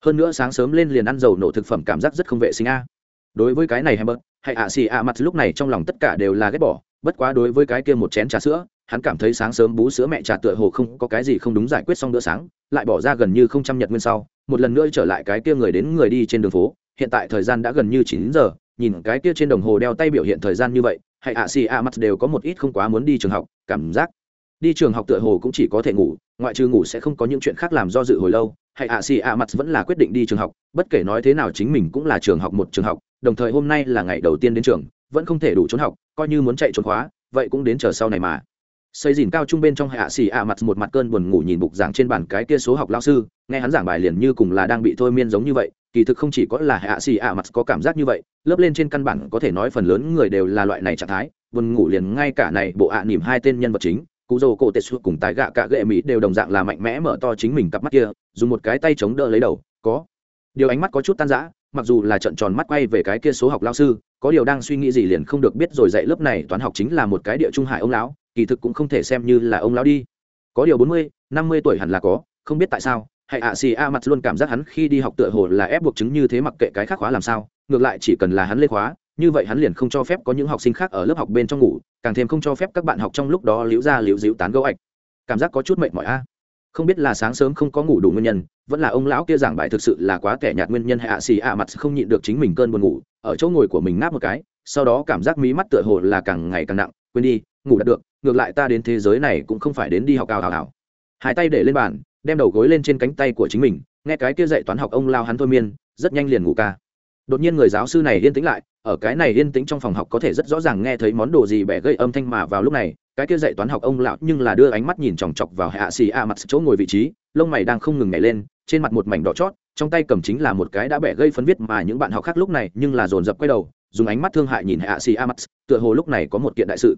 Hơn nữa sáng sớm lên liền ăn dầu nổ thực phẩm cảm giác rất không vệ sinh a. Đối với cái này hay bật hay ạ xì ạ mặt lúc này trong lòng tất cả đều là ghét bỏ, bất quá đối với cái kia một chén trà sữa hắn cảm thấy sáng sớm bú sữa mẹ trà tựa hồ không có cái gì không đúng giải quyết xong bữa sáng, lại bỏ ra gần như không trăm nhật nguyên sau, một lần nữa trở lại cái kia người đến người đi trên đường phố. Hiện tại thời gian đã gần như chín giờ, nhìn cái kia trên đồng hồ đeo tay biểu hiện thời gian như vậy, hay ạ xì ạ mặt đều có một ít không quá muốn đi trường học, cảm giác đi trường học tựa hồ cũng chỉ có thể ngủ, ngoại trừ ngủ sẽ không có những chuyện khác làm do dự hồi lâu. Hay ạ xì ạ mặt vẫn là quyết định đi trường học, bất kể nói thế nào chính mình cũng là trường học một trường học, đồng thời hôm nay là ngày đầu tiên đến trường, vẫn không thể đủ trốn học, coi như muốn chạy trốn khóa, vậy cũng đến chờ sau này mà xây dìn cao trung bên trong hạ xì ạ mặt một mặt cơn buồn ngủ nhìn bục giảng trên bàn cái kia số học lao sư, nghe hắn giảng bài liền như cùng là đang bị thôi miên giống như vậy, kỳ thực không chỉ có là hạ xì ạ mặt có cảm giác như vậy, lớp lên trên căn bản có thể nói phần lớn người đều là loại này trạng thái, buồn ngủ liền ngay cả này bộ ạ à nỉm hai tên nhân vật chính cụ dồ cổ tetsu cùng tái gạ cả gệ mỹ đều đồng dạng là mạnh mẽ mở to chính mình cặp mắt kia, dùng một cái tay chống đỡ lấy đầu, có. Điều ánh mắt có chút tan rã, mặc dù là trận tròn mắt quay về cái kia số học lao sư, có điều đang suy nghĩ gì liền không được biết rồi dạy lớp này toán học chính là một cái địa trung hải ông lão kỳ thực cũng không thể xem như là ông lão đi. Có điều bốn mươi, năm mươi tuổi hẳn là có, không biết tại sao hãy ạ xì a mặt luôn cảm giác hắn khi đi học tựa hồ là ép buộc chứng như thế mặc kệ cái khác khóa làm sao, ngược lại chỉ cần là hắn lên khóa, như vậy hắn liền không cho phép có những học sinh khác ở lớp học bên trong ngủ, càng thêm không cho phép các bạn học trong lúc đó liễu ra liễu dịu tán gấu ạch. Cảm giác có chút mệt mỏi a. Không biết là sáng sớm không có ngủ đủ nguyên nhân, vẫn là ông lão kia giảng bài thực sự là quá kẻ nhạt nguyên nhân hay xì ạ mặt không nhịn được chính mình cơn buồn ngủ, ở chỗ ngồi của mình ngáp một cái, sau đó cảm giác mí mắt tựa hồ là càng ngày càng nặng, quên đi, ngủ đã được ngược lại ta đến thế giới này cũng không phải đến đi học ảo ảo ảo hai tay để lên bàn, đem đầu gối lên trên cánh tay của chính mình, nghe cái kia dạy toán học ông lao hắn thôi miên, rất nhanh liền ngủ ca. Đột nhiên người giáo sư này yên tĩnh lại, ở cái này yên tĩnh trong phòng học có thể rất rõ ràng nghe thấy món đồ gì bẻ gây âm thanh mà vào lúc này, cái kia dạy toán học ông lão nhưng là đưa ánh mắt nhìn chòng chọc vào hạ xì a mặt chỗ ngồi vị trí, lông mày đang không ngừng nhảy lên, trên mặt một mảnh đỏ chót, trong tay cầm chính là một cái đã bẻ gây phấn viết mà những bạn học khác lúc này nhưng là dồn dập quay đầu, dùng ánh mắt thương hại nhìn hạ xì a mặt, tựa hồ lúc này có một kiện đại sự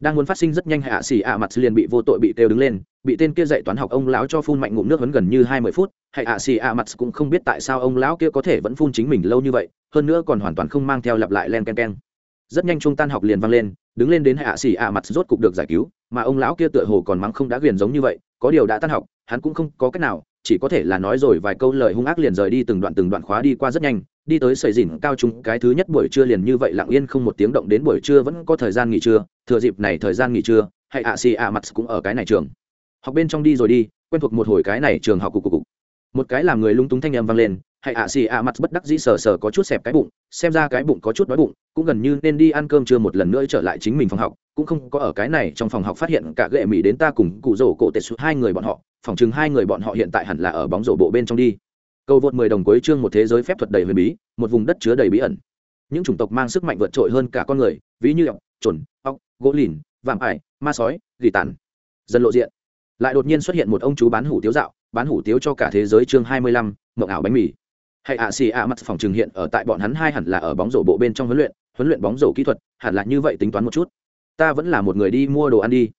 đang muốn phát sinh rất nhanh hạ xì ạ mặt liền bị vô tội bị kêu đứng lên, bị tên kia dạy toán học ông lão cho phun mạnh ngụm nước hấn gần như hai mươi phút, hạ xì ạ mặt cũng không biết tại sao ông lão kia có thể vẫn phun chính mình lâu như vậy, hơn nữa còn hoàn toàn không mang theo lặp lại len ken ken. Rất nhanh trung tan học liền vang lên, đứng lên đến hạ xì ạ mặt rốt cục được giải cứu, mà ông lão kia tựa hồ còn mắng không đã ghiền giống như vậy, có điều đã tan học, hắn cũng không có cách nào, chỉ có thể là nói rồi vài câu lời hung ác liền rời đi từng đoạn từng đoạn khóa đi qua rất nhanh, đi tới sầy dìn cao trung, cái thứ nhất buổi trưa liền như vậy lặng yên không một tiếng động đến buổi trưa vẫn có thời gian nghỉ trưa thừa dịp này thời gian nghỉ trưa, hay ạ xì ạ mặt cũng ở cái này trường. Học bên trong đi rồi đi, quen thuộc một hồi cái này trường học cục cục cục. Một cái làm người lung túng thanh âm vang lên, hay ạ xì ạ mặt bất đắc dĩ sờ sờ có chút xẹp cái bụng, xem ra cái bụng có chút đói bụng, cũng gần như nên đi ăn cơm trưa một lần nữa trở lại chính mình phòng học, cũng không có ở cái này trong phòng học phát hiện cả gệ mỹ đến ta cùng cụ rổ cổ tệ xuống hai người bọn họ, phòng chừng hai người bọn họ hiện tại hẳn là ở bóng rổ bộ bên trong đi. Cầu vượt mười đồng cuối chương một thế giới phép thuật đầy huyền bí, một vùng đất chứa đầy bí ẩn những chủng tộc mang sức mạnh vượt trội hơn cả con người, ví như ọc trồn ọc gỗ lìn, vạm ải, ma sói, gỉ tàn. Dần lộ diện. Lại đột nhiên xuất hiện một ông chú bán hủ tiếu dạo, bán hủ tiếu cho cả thế giới chương hai mươi lăm, mộng ảo bánh mì. Hay ạ, xì ạ, mặt phòng trường hiện ở tại bọn hắn hai hẳn là ở bóng rổ bộ bên trong huấn luyện huấn luyện bóng rổ kỹ thuật, hẳn là như vậy tính toán một chút. Ta vẫn là một người đi mua đồ ăn đi.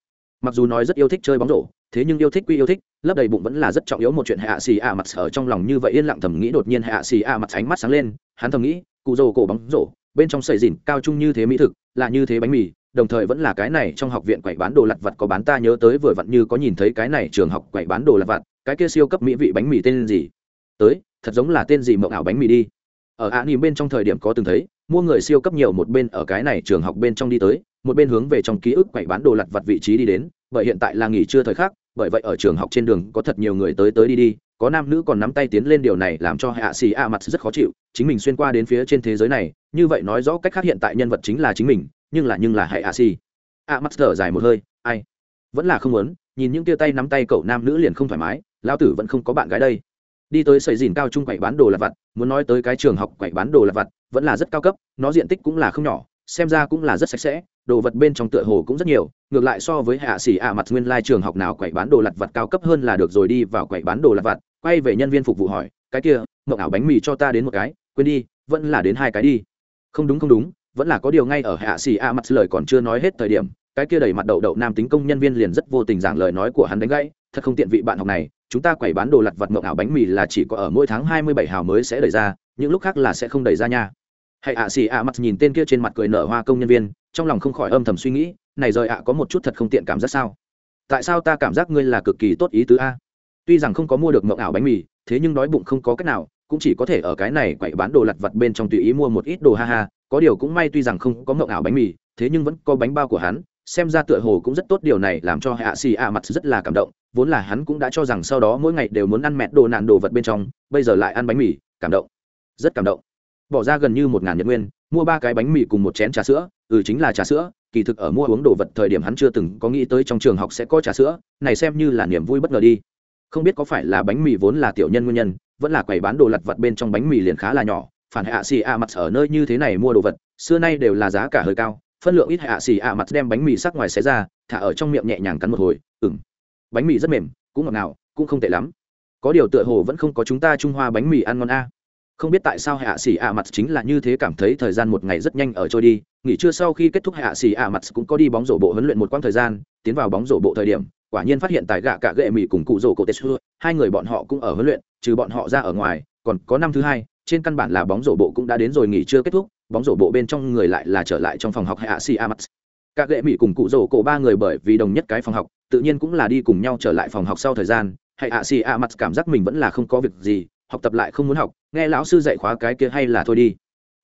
Mặc dù nói rất yêu thích chơi bóng rổ thế nhưng yêu thích quy yêu thích lấp đầy bụng vẫn là rất trọng yếu một chuyện hạ xì a mặt ở trong lòng như vậy yên lặng thầm nghĩ đột nhiên hạ xì a mặt ánh mắt sáng lên, hắn thầm nghĩ, cụ rồ cổ bóng rổ, bên trong sầy dìn cao trung như thế mỹ thực, là như thế bánh mì, đồng thời vẫn là cái này trong học viện quậy bán đồ lặt vặt có bán ta nhớ tới vừa vặn như có nhìn thấy cái này trường học quậy bán đồ lặt vặt, cái kia siêu cấp mỹ vị bánh mì tên gì? Tới, thật giống là tên gì mộng ảo bánh mì đi. Ở ạ nỉm bên trong thời điểm có từng thấy, mua người siêu cấp nhiều một bên ở cái này trường học bên trong đi tới, một bên hướng về trong ký ức quậy bán đồ lặt vặt vị trí đi đến bởi hiện tại là nghỉ trưa thời khắc, bởi vậy ở trường học trên đường có thật nhiều người tới tới đi đi, có nam nữ còn nắm tay tiến lên điều này làm cho hạ xì a mặt rất khó chịu, chính mình xuyên qua đến phía trên thế giới này, như vậy nói rõ cách khác hiện tại nhân vật chính là chính mình, nhưng là nhưng là hệ a xì a mặt thở dài một hơi, ai? Vẫn là không muốn, nhìn những tia tay nắm tay cậu nam nữ liền không thoải mái lao tử vẫn không có bạn gái đây. Đi tới sợi dìn cao trung quậy bán đồ là vặt, muốn nói tới cái trường học quậy bán đồ là vặt, vẫn là rất cao cấp, nó diện tích cũng là không nhỏ, xem ra cũng là rất sạch sẽ đồ vật bên trong tựa hồ cũng rất nhiều, ngược lại so với hạ xỉ ạ mặt nguyên lai trường học nào quậy bán đồ lặt vặt cao cấp hơn là được rồi đi vào quậy bán đồ lặt vặt, quay về nhân viên phục vụ hỏi, cái kia, mộng ảo bánh mì cho ta đến một cái, quên đi, vẫn là đến hai cái đi. Không đúng không đúng, vẫn là có điều ngay ở hạ xỉ ạ mặt lời còn chưa nói hết thời điểm, cái kia đầy mặt đậu đậu nam tính công nhân viên liền rất vô tình giảng lời nói của hắn đánh gãy, thật không tiện vị bạn học này, chúng ta quẩy bán đồ lặt vặt mộng ảo bánh mì là chỉ có ở mỗi tháng hai mươi bảy hào mới sẽ đẩy ra, những lúc khác là sẽ không đẩy ra nha. Hãy ạ xì ạ mặt nhìn tên kia trên mặt cười nở hoa công nhân viên trong lòng không khỏi âm thầm suy nghĩ, này rời ạ có một chút thật không tiện cảm giác sao? Tại sao ta cảm giác ngươi là cực kỳ tốt ý tứ a? Tuy rằng không có mua được mộng ảo bánh mì, thế nhưng đói bụng không có cách nào, cũng chỉ có thể ở cái này quậy bán đồ lặt vặt bên trong tùy ý mua một ít đồ ha ha. Có điều cũng may tuy rằng không có mộng ảo bánh mì, thế nhưng vẫn có bánh bao của hắn. Xem ra tựa hồ cũng rất tốt điều này làm cho hạ xì ạ mặt rất là cảm động, vốn là hắn cũng đã cho rằng sau đó mỗi ngày đều muốn ăn mẹt đồ nạn đồ vật bên trong, bây giờ lại ăn bánh mì, cảm động. Rất cảm động. Bỏ ra gần như một ngàn nhật nguyên mua ba cái bánh mì cùng một chén trà sữa ừ chính là trà sữa, kỳ thực ở mua uống đồ vật thời điểm hắn chưa từng có nghĩ tới trong trường học sẽ có trà sữa, này xem như là niềm vui bất ngờ đi. Không biết có phải là bánh mì vốn là tiểu nhân nguyên nhân, vẫn là quầy bán đồ lặt vặt bên trong bánh mì liền khá là nhỏ, phản hạ xì ạ mặt ở nơi như thế này mua đồ vật, xưa nay đều là giá cả hơi cao, phân lượng ít hạ xì ạ mặt đem bánh mì sắc ngoài xé ra, thả ở trong miệng nhẹ nhàng cắn một hồi ừng bánh mì rất mềm, cũng ngọt ngào, cũng không tệ lắm. Có điều tựa hồ vẫn không có chúng ta trung hoa bánh mì ăn ngon a không biết tại sao hạ xỉ ạ mặt chính là như thế cảm thấy thời gian một ngày rất nhanh ở trôi đi, nghỉ trưa sau khi kết thúc hạ xỉ ạ mặt cũng có đi bóng rổ bộ huấn luyện một quãng thời gian, tiến vào bóng rổ bộ thời điểm, quả nhiên phát hiện tại gạ cả gệ mỹ cùng cụ rổ cổ tết xưa, hai người bọn họ cũng ở huấn luyện, trừ bọn họ ra ở ngoài, còn có năm thứ hai, trên căn bản là bóng rổ bộ cũng đã đến rồi nghỉ trưa kết thúc, bóng rổ bộ bên trong người lại là trở lại trong phòng học hạ xỉ ạ mặt cả gệ mỹ cùng cụ rổ cổ ba người bởi vì đồng nhất cái phòng học, tự nhiên cũng là đi cùng nhau trở lại phòng học sau thời gian hay ạ xì ạ mặt cảm giác mình vẫn là không có việc gì học tập lại không muốn học, nghe lão sư dạy khóa cái kia hay là thôi đi.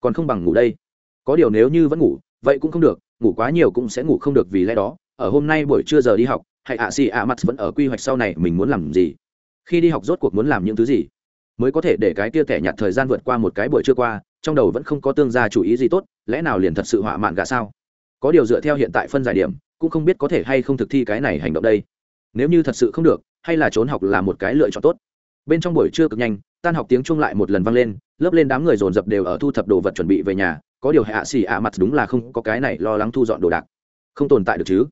Còn không bằng ngủ đây. Có điều nếu như vẫn ngủ, vậy cũng không được, ngủ quá nhiều cũng sẽ ngủ không được vì lẽ đó, ở hôm nay buổi trưa giờ đi học, hay ạ xì ạ mặt vẫn ở quy hoạch sau này mình muốn làm gì? Khi đi học rốt cuộc muốn làm những thứ gì? Mới có thể để cái kia kẻ nhặt thời gian vượt qua một cái buổi trưa qua, trong đầu vẫn không có tương gia chủ ý gì tốt, lẽ nào liền thật sự họa mạn gà sao? Có điều dựa theo hiện tại phân giải điểm, cũng không biết có thể hay không thực thi cái này hành động đây. Nếu như thật sự không được, hay là trốn học là một cái lựa chọn tốt. Bên trong buổi trưa cực nhanh tan học tiếng chuông lại một lần vang lên, lớp lên đám người dồn dập đều ở thu thập đồ vật chuẩn bị về nhà, có điều hạ xì ạ mặt đúng là không có cái này lo lắng thu dọn đồ đạc. Không tồn tại được chứ?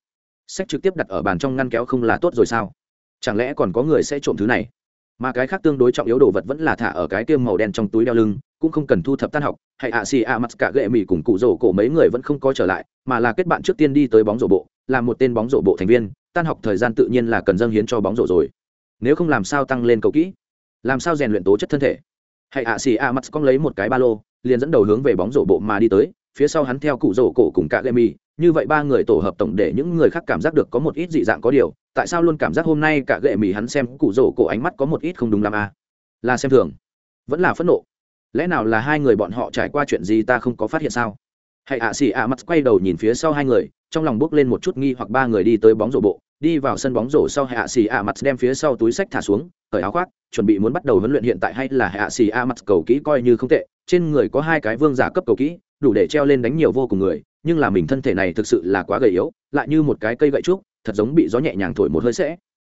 Sách trực tiếp đặt ở bàn trong ngăn kéo không là tốt rồi sao? Chẳng lẽ còn có người sẽ trộm thứ này? Mà cái khác tương đối trọng yếu đồ vật vẫn là thả ở cái tiêm màu đen trong túi đeo lưng, cũng không cần thu thập tan học, hay ạ xì ạ mặt cả gệ mỹ cùng cụ rổ cổ mấy người vẫn không có trở lại, mà là kết bạn trước tiên đi tới bóng rổ bộ là một tên bóng rổ bộ thành viên, tan học thời gian tự nhiên là cần dâng hiến cho bóng rổ rồi. Nếu không làm sao tăng lên cầu kỹ? Làm sao rèn luyện tố chất thân thể? Hãy ạ, xì a mắt con lấy một cái ba lô, liền dẫn đầu hướng về bóng rổ bộ mà đi tới, phía sau hắn theo cụ rổ cổ cùng cả gây mi như vậy ba người tổ hợp tổng để những người khác cảm giác được có một ít dị dạng có điều. Tại sao luôn cảm giác hôm nay cả gệ mì hắn xem cụ rổ cổ ánh mắt có một ít không đúng làm à? là xem thường. Vẫn là phẫn nộ. Lẽ nào là hai người bọn họ trải qua chuyện gì ta không có phát hiện sao? Hãy ạ, xì ạ mắt quay đầu nhìn phía sau hai người, trong lòng bước lên một chút nghi hoặc ba người đi tới bóng rổ bộ đi vào sân bóng rổ sau hạ xì a mặt đem phía sau túi sách thả xuống, cởi áo khoác, chuẩn bị muốn bắt đầu huấn luyện hiện tại hay là hạ xì a mặt cầu kỹ coi như không tệ. Trên người có hai cái vương giả cấp cầu kỹ, đủ để treo lên đánh nhiều vô cùng người, nhưng là mình thân thể này thực sự là quá gầy yếu, lại như một cái cây gậy trúc, thật giống bị gió nhẹ nhàng thổi một hơi sẽ.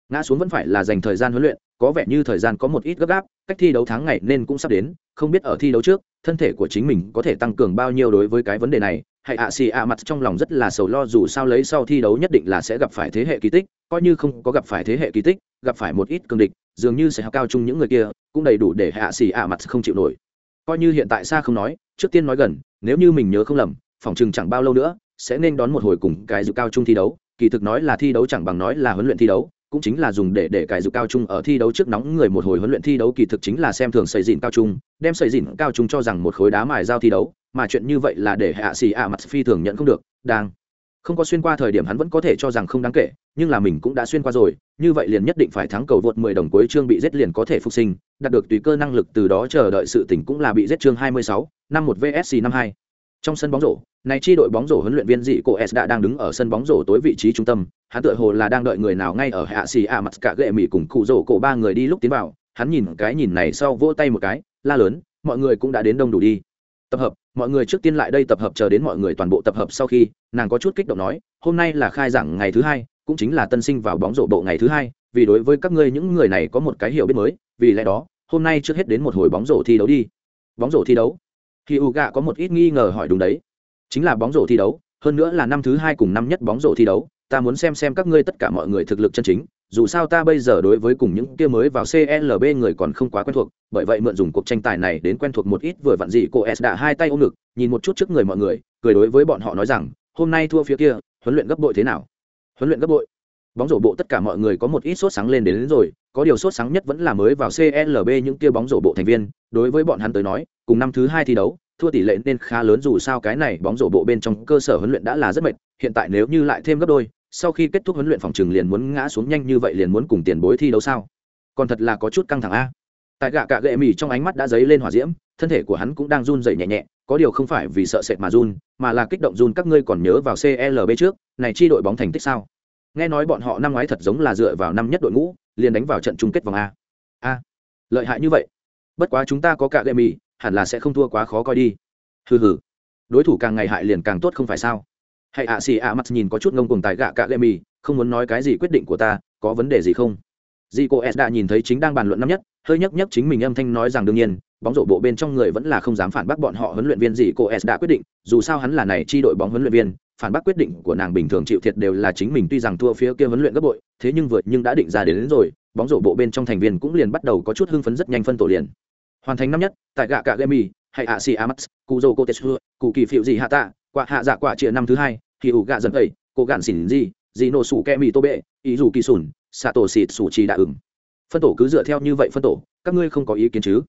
Ngã xuống vẫn phải là dành thời gian huấn luyện, có vẻ như thời gian có một ít gấp gáp, cách thi đấu tháng ngày nên cũng sắp đến, không biết ở thi đấu trước, thân thể của chính mình có thể tăng cường bao nhiêu đối với cái vấn đề này hãy ạ xì ạ mặt trong lòng rất là sầu lo, dù sao lấy sau thi đấu nhất định là sẽ gặp phải thế hệ kỳ tích, coi như không có gặp phải thế hệ kỳ tích, gặp phải một ít cường địch, dường như sẽ học cao chung những người kia, cũng đầy đủ để hạ xì ạ mặt không chịu nổi. Coi như hiện tại xa không nói, trước tiên nói gần, nếu như mình nhớ không lầm, phòng chừng chẳng bao lâu nữa, sẽ nên đón một hồi cùng cái dự cao chung thi đấu, kỳ thực nói là thi đấu chẳng bằng nói là huấn luyện thi đấu cũng chính là dùng để để cải dục cao trung ở thi đấu trước nóng người một hồi huấn luyện thi đấu kỳ thực chính là xem thường xây dìn cao trung đem xây dìn cao trung cho rằng một khối đá mài giao thi đấu mà chuyện như vậy là để hạ xì ạ mặt phi thường nhận không được đang. Không có xuyên qua thời điểm hắn vẫn có thể cho rằng không đáng kể nhưng là mình cũng đã xuyên qua rồi như vậy liền nhất định phải thắng cầu vượt 10 đồng cuối chương bị giết liền có thể phục sinh đạt được tùy cơ năng lực từ đó chờ đợi sự tỉnh cũng là bị giết chương 26, năm một vsc năm hai trong sân bóng rổ, này chi đội bóng rổ huấn luyện viên dị cổ s đã đang đứng ở sân bóng rổ tối vị trí trung tâm, hắn tựa hồ là đang đợi người nào ngay ở hạ xì a mặt cả gệ mỹ cùng cụ rổ cổ ba người đi lúc tiến vào, hắn nhìn cái nhìn này sau vỗ tay một cái, la lớn, mọi người cũng đã đến đông đủ đi. Tập hợp, mọi người trước tiên lại đây tập hợp chờ đến mọi người toàn bộ tập hợp sau khi, nàng có chút kích động nói, hôm nay là khai giảng ngày thứ hai, cũng chính là tân sinh vào bóng rổ bộ ngày thứ hai, vì đối với các ngươi những người này có một cái hiểu biết mới, vì lẽ đó, hôm nay trước hết đến một hồi bóng rổ thi đấu đi. Bóng rổ thi đấu khi u gạ có một ít nghi ngờ hỏi đúng đấy chính là bóng rổ thi đấu hơn nữa là năm thứ hai cùng năm nhất bóng rổ thi đấu ta muốn xem xem các ngươi tất cả mọi người thực lực chân chính dù sao ta bây giờ đối với cùng những kia mới vào CLB người còn không quá quen thuộc, bởi vậy mượn dùng cuộc tranh tài này đến quen thuộc một ít vừa vặn gì cô S đã hai tay ôm ngực, nhìn một chút trước người mọi người, cười đối với bọn họ nói rằng, hôm nay thua phía kia, huấn luyện gấp bội thế nào? Huấn luyện gấp bội. Bóng rổ bộ tất cả mọi người có một ít sốt sáng lên đến, đến rồi, có điều sốt sáng nhất vẫn là mới vào CLB những kia bóng rổ bộ thành viên, đối với bọn hắn tới nói, cùng năm thứ hai thi đấu, thua tỷ lệ nên khá lớn dù sao cái này bóng rổ bộ bên trong cơ sở huấn luyện đã là rất mệt, hiện tại nếu như lại thêm gấp đôi, sau khi kết thúc huấn luyện phòng trường liền muốn ngã xuống nhanh như vậy liền muốn cùng tiền bối thi đấu sao? Còn thật là có chút căng thẳng a. Tại gạ cạ gệ mì trong ánh mắt đã dấy lên hỏa diễm thân thể của hắn cũng đang run dậy nhẹ nhẹ có điều không phải vì sợ sệt mà run mà là kích động run. Các ngươi còn nhớ vào clb trước này chi đội bóng thành tích sao? Nghe nói bọn họ năm ngoái thật giống là dựa vào năm nhất đội ngũ, liền đánh vào trận chung kết vòng a. A, lợi hại như vậy. Bất quá chúng ta có cả gệ mỹ hẳn là sẽ không thua quá khó coi đi. Hừ hừ. Đối thủ càng ngày hại liền càng tốt không phải sao? Hãy ạ xì ạ mặt nhìn có chút ngông cùng tài gạ cả gệ mỹ không muốn nói cái gì quyết định của ta, có vấn đề gì không? Dì cô s đã nhìn thấy chính đang bàn luận năm nhất hơi nhấc nhấc chính mình âm thanh nói rằng đương nhiên bóng rổ bộ bên trong người vẫn là không dám phản bác bọn họ huấn luyện viên gì cô s đã quyết định dù sao hắn là này chi đội bóng huấn luyện viên phản bác quyết định của nàng bình thường chịu thiệt đều là chính mình tuy rằng thua phía kia huấn luyện gấp bội thế nhưng vượt nhưng đã định ra đến, đến rồi bóng rổ bộ bên trong thành viên cũng liền bắt đầu có chút hưng phấn rất nhanh phân tổ liền. Hoàn thành năm nhất tại gạ cạ gemi hay ạ xì amax cụ Kotetsu, cô cụ kỳ phiệu gì hạ tạ quả hạ dạ quả trịa năm thứ hai kỳ ủ gạ dần ấy cô gạn xỉn gì gì nổ sủ kẹ mì tô bệ ý dù kỳ sùn xạ tổ xịt sủ trì đã ửng phân tổ cứ dựa theo như vậy phân tổ, các ngươi không có ý kiến chứ?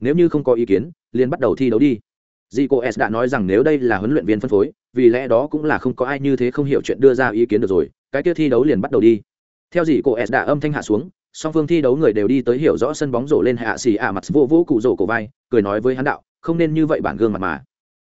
Nếu như không có ý kiến, liền bắt đầu thi đấu đi. Dì cô s đã nói rằng nếu đây là huấn luyện viên phân phối, vì lẽ đó cũng là không có ai như thế không hiểu chuyện đưa ra ý kiến được rồi, cái kia thi đấu liền bắt đầu đi. Theo dì cô s đã âm thanh hạ xuống, song phương thi đấu người đều đi tới hiểu rõ sân bóng rổ lên hạ xì ạ mặt vô vô cụ rổ cổ vai, cười nói với hắn đạo, không nên như vậy bản gương mặt mà.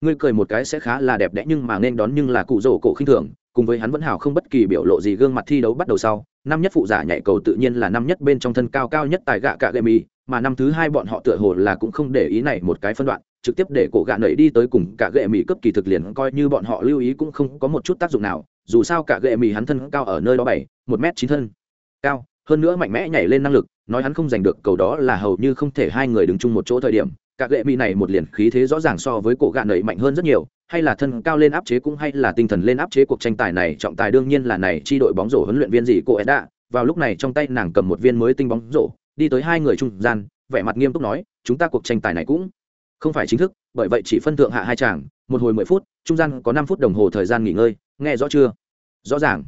Ngươi cười một cái sẽ khá là đẹp đẽ nhưng mà nên đón nhưng là cụ rổ cổ khinh thường, cùng với hắn vẫn hào không bất kỳ biểu lộ gì gương mặt thi đấu bắt đầu sau năm nhất phụ giả nhảy cầu tự nhiên là năm nhất bên trong thân cao cao nhất tại gạ cạ gậy mì, mà năm thứ hai bọn họ tựa hồ là cũng không để ý này một cái phân đoạn, trực tiếp để cổ gạ nẩy đi tới cùng cả gệ mì cấp kỳ thực liền coi như bọn họ lưu ý cũng không có một chút tác dụng nào, dù sao cả gệ mì hắn thân cao ở nơi đó bảy, một m chín thân cao, hơn nữa mạnh mẽ nhảy lên năng lực, nói hắn không giành được cầu đó là hầu như không thể hai người đứng chung một chỗ thời điểm cả gệ mỹ này một liền khí thế rõ ràng so với cổ gạ nẩy mạnh hơn rất nhiều, hay là thân cao lên áp chế cũng hay là tinh thần lên áp chế cuộc tranh tài này, trọng tài đương nhiên là này, chi đội bóng rổ huấn luyện viên gì cô Edda vào lúc này trong tay nàng cầm một viên mới tinh bóng rổ, đi tới hai người trung gian, vẻ mặt nghiêm túc nói, chúng ta cuộc tranh tài này cũng không phải chính thức, bởi vậy chỉ phân thượng hạ hai chàng một hồi mười phút, trung gian có năm phút đồng hồ thời gian nghỉ ngơi, nghe rõ chưa? Rõ ràng.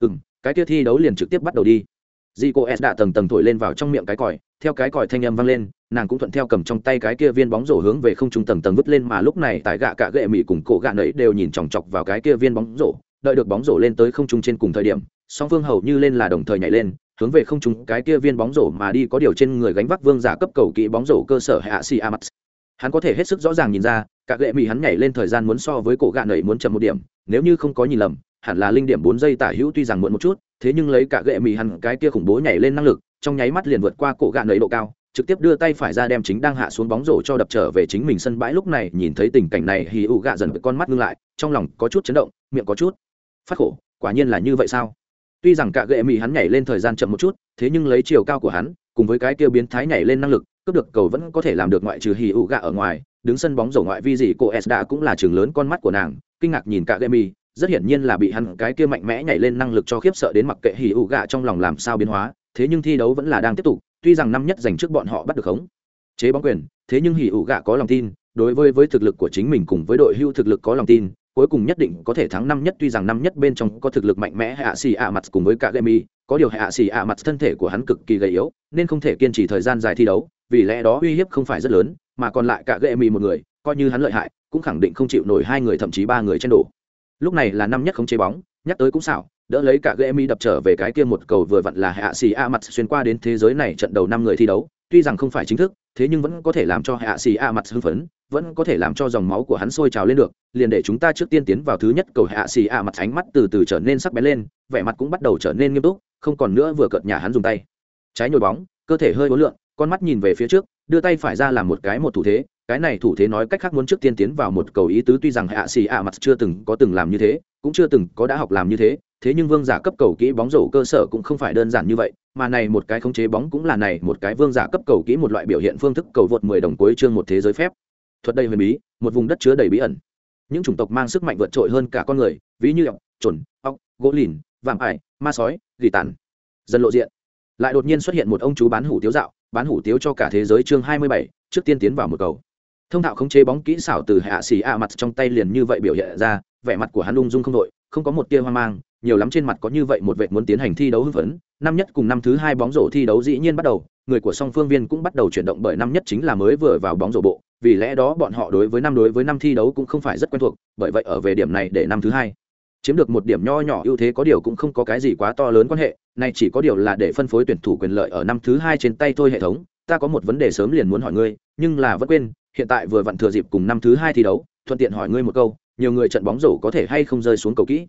Ừ m cái kia thi đấu liền trực tiếp bắt đầu đi dì cô s đã tầng tầng thổi lên vào trong miệng cái còi, theo cái còi thanh âm vang lên, nàng cũng thuận theo cầm trong tay cái kia viên bóng rổ hướng về không trung tầng tầng vứt lên mà lúc này tại gạ cả gệ mỹ cùng cổ gạ nấy đều nhìn chòng chọc vào cái kia viên bóng rổ, đợi được bóng rổ lên tới không trung trên cùng thời điểm, song phương hầu như lên là đồng thời nhảy lên, hướng về không trung cái kia viên bóng rổ mà đi có điều trên người gánh vác vương giả cấp cầu kỹ bóng rổ cơ sở hạ si amax hắn có thể hết sức rõ ràng nhìn ra cả gệ mỹ hắn nhảy lên thời gian muốn so với cổ gạ nẩy muốn chậm một điểm, nếu như không có nhìn lầm hẳn là linh điểm bốn giây tả hữu tuy rằng muộn một chút, thế nhưng lấy cả gệ mì hắn cái kia khủng bố nhảy lên năng lực, trong nháy mắt liền vượt qua cổ gạn nẩy độ cao, trực tiếp đưa tay phải ra đem chính đang hạ xuống bóng rổ cho đập trở về chính mình sân bãi lúc này, nhìn thấy tình cảnh này hì ụ gạ dần với con mắt ngưng lại, trong lòng có chút chấn động, miệng có chút phát khổ, quả nhiên là như vậy sao tuy rằng cả gệ mì hắn nhảy lên thời gian chậm một chút, thế nhưng lấy chiều cao của hắn, cùng với cái kia biến thái nhảy lên năng lực, cướp được cầu vẫn có thể làm được ngoại trừ hì ụ gạ ở ngoài, đứng sân bóng rổ ngoại vi gì, cô s đã cũng là trường lớn con mắt của nàng, kinh ngạc nhìn cả gệ mì rất hiển nhiên là bị hắn cái kia mạnh mẽ nhảy lên năng lực cho khiếp sợ đến mặc kệ hỉ ủ gạ trong lòng làm sao biến hóa, thế nhưng thi đấu vẫn là đang tiếp tục, tuy rằng năm nhất dành trước bọn họ bắt được khống, chế bóng quyền, thế nhưng hỉ ủ gạ có lòng tin, đối với với thực lực của chính mình cùng với đội hưu thực lực có lòng tin, cuối cùng nhất định có thể thắng năm nhất, tuy rằng năm nhất bên trong có thực lực mạnh mẽ hạ xì ạ mặt cùng với cả gemi, có điều hạ xì ạ mặt thân thể của hắn cực kỳ gầy yếu, nên không thể kiên trì thời gian dài thi đấu, vì lẽ đó uy hiếp không phải rất lớn, mà còn lại cả gemi một người, coi như hắn lợi hại, cũng khẳng định không chịu nổi hai người, thậm chí ba người trên đổ lúc này là năm nhất không chế bóng, nhắc tới cũng xảo, đỡ lấy cả gemi đập trở về cái kia một cầu vừa vặn là hạ xì a mặt xuyên qua đến thế giới này trận đầu năm người thi đấu, tuy rằng không phải chính thức, thế nhưng vẫn có thể làm cho hạ xì a mặt hưng phấn, vẫn có thể làm cho dòng máu của hắn sôi trào lên được, liền để chúng ta trước tiên tiến vào thứ nhất cầu hạ xì a mặt ánh mắt từ từ trở nên sắc bén lên, vẻ mặt cũng bắt đầu trở nên nghiêm túc, không còn nữa vừa cợt nhà hắn dùng tay. Trái nhồi bóng, cơ thể hơi ố lượn, con mắt nhìn về phía trước, đưa tay phải ra làm một cái một thủ thế cái này thủ thế nói cách khác muốn trước tiên tiến vào một cầu ý tứ, tuy rằng hạ xì a mặt chưa từng có từng làm như thế, cũng chưa từng có đã học làm như thế thế nhưng vương giả cấp cầu kỹ bóng rổ cơ sở cũng không phải đơn giản như vậy, mà này một cái khống chế bóng cũng là này một cái vương giả cấp cầu kỹ một loại biểu hiện phương thức cầu vượt mười đồng cuối chương một thế giới phép. Thuật đầy huyền bí, một vùng đất chứa đầy bí ẩn. Những chủng tộc mang sức mạnh vượt trội hơn cả con người, ví như ọc trồn ọc gỗ lìn, vạm ải, ma sói, gỉ tàn. Dân lộ diện. Lại đột nhiên xuất hiện một ông chú bán hủ tiếu dạo, bán hủ tiếu cho cả thế giới chương hai mươi bảy, trước tiên tiến vào một cầu thông thạo khống chế bóng kỹ xảo từ hạ xì a mặt trong tay liền như vậy biểu hiện ra, vẻ mặt của hắn ung dung không đội, không có một tia hoang mang, nhiều lắm trên mặt có như vậy một vệ muốn tiến hành thi đấu hưng phấn. Năm nhất cùng năm thứ hai bóng rổ thi đấu dĩ nhiên bắt đầu, người của song phương viên cũng bắt đầu chuyển động bởi năm nhất chính là mới vừa vào bóng rổ bộ, vì lẽ đó bọn họ đối với năm đối với năm thi đấu cũng không phải rất quen thuộc, bởi vậy ở về điểm này để năm thứ hai chiếm được một điểm nho nhỏ ưu thế có điều cũng không có cái gì quá to lớn quan hệ này chỉ có điều là để phân phối tuyển thủ quyền lợi ở năm thứ hai trên tay thôi hệ thống, ta có một vấn đề sớm liền muốn hỏi ngươi, nhưng là vẫn quên hiện tại vừa vặn thừa dịp cùng năm thứ hai thi đấu, thuận tiện hỏi ngươi một câu, nhiều người trận bóng rổ có thể hay không rơi xuống cầu kỹ?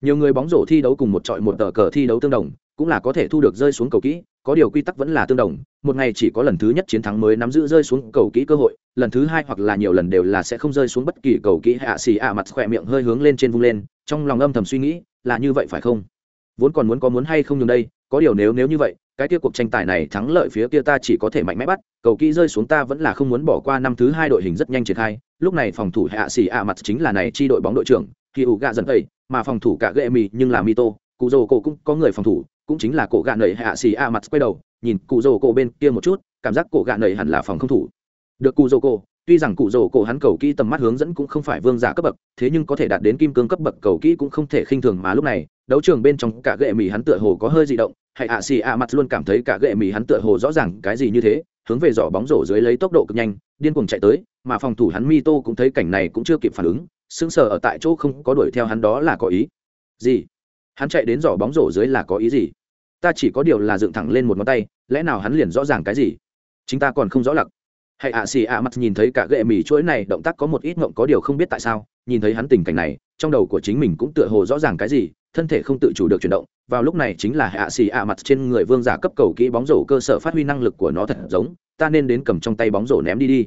Nhiều người bóng rổ thi đấu cùng một trọi một tờ cờ thi đấu tương đồng, cũng là có thể thu được rơi xuống cầu kỹ, có điều quy tắc vẫn là tương đồng, một ngày chỉ có lần thứ nhất chiến thắng mới nắm giữ rơi xuống cầu kỹ cơ hội, lần thứ hai hoặc là nhiều lần đều là sẽ không rơi xuống bất kỳ cầu kỹ. Hạ xì ạ mặt khỏe miệng hơi hướng lên trên vung lên, trong lòng âm thầm suy nghĩ, là như vậy phải không? Vốn còn muốn có muốn hay không nhường đây, có điều nếu nếu như vậy cái kia cuộc tranh tài này thắng lợi phía kia ta chỉ có thể mạnh mẽ bắt, cầu kỹ rơi xuống ta vẫn là không muốn bỏ qua năm thứ hai đội hình rất nhanh triển khai, lúc này phòng thủ hạ xì ạ mặt chính là này chi đội bóng đội trưởng khi ủ gạ dần tẩy mà phòng thủ cả ghệ mì nhưng là mito, cụ dồ cổ cũng có người phòng thủ, cũng chính là cổ gạ nầy hạ xì ạ mặt quay đầu, nhìn cụ dồ cổ bên kia một chút, cảm giác cổ gạ nầy hẳn là phòng không thủ. Được cụ dồ cổ, tuy rằng cụ dồ cổ hắn cầu kỹ tầm mắt hướng dẫn cũng không phải vương giả cấp bậc, thế nhưng có thể đạt đến kim cương cấp bậc cầu kỹ cũng không thể khinh thường mà lúc này, đấu trường bên trong cả gệ mì hắn tựa hồ có hơi di động Hãy ạ xì ạ mặt luôn cảm thấy cả gệ mì hắn tựa hồ rõ ràng cái gì như thế, hướng về giỏ bóng rổ dưới lấy tốc độ cực nhanh, điên cuồng chạy tới, mà phòng thủ hắn mi tô cũng thấy cảnh này cũng chưa kịp phản ứng, sững sờ ở tại chỗ không có đuổi theo hắn đó là có ý. Gì? Hắn chạy đến giỏ bóng rổ dưới là có ý gì? Ta chỉ có điều là dựng thẳng lên một ngón tay, lẽ nào hắn liền rõ ràng cái gì? Chính ta còn không rõ lặc. Hãy ạ xì ạ mặt nhìn thấy cả gệ mì chuỗi này, động tác có một ít ngộng có điều không biết tại sao, nhìn thấy hắn tình cảnh này, trong đầu của chính mình cũng tựa hồ rõ ràng cái gì thân thể không tự chủ được chuyển động, vào lúc này chính là hạ xì ạ mặt trên người vương giả cấp cầu kỹ bóng rổ cơ sở phát huy năng lực của nó thật giống, ta nên đến cầm trong tay bóng rổ ném đi đi.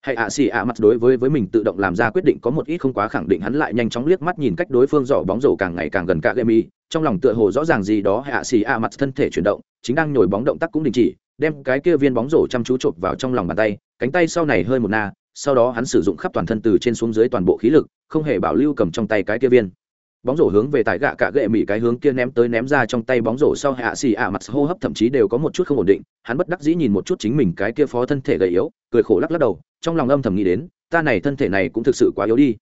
Hãy ạ xì ạ mặt đối với với mình tự động làm ra quyết định có một ít không quá khẳng định, hắn lại nhanh chóng liếc mắt nhìn cách đối phương dò bóng rổ càng ngày càng gần cả gemi trong lòng tựa hồ rõ ràng gì đó hạ xì ạ mặt thân thể chuyển động, chính đang nhồi bóng động tác cũng đình chỉ, đem cái kia viên bóng rổ chăm chú chộp vào trong lòng bàn tay, cánh tay sau này hơi một na, sau đó hắn sử dụng khắp toàn thân từ trên xuống dưới toàn bộ khí lực, không hề bảo lưu cầm trong tay cái kia viên bóng rổ hướng về tại gạ cả gệ mỹ cái hướng kia ném tới ném ra trong tay bóng rổ sau hạ xì ạ mặt hô hấp thậm chí đều có một chút không ổn định. Hắn bất đắc dĩ nhìn một chút chính mình cái kia phó thân thể gầy yếu, cười khổ lắc lắc đầu, trong lòng âm thầm nghĩ đến, ta này thân thể này cũng thực sự quá yếu đi.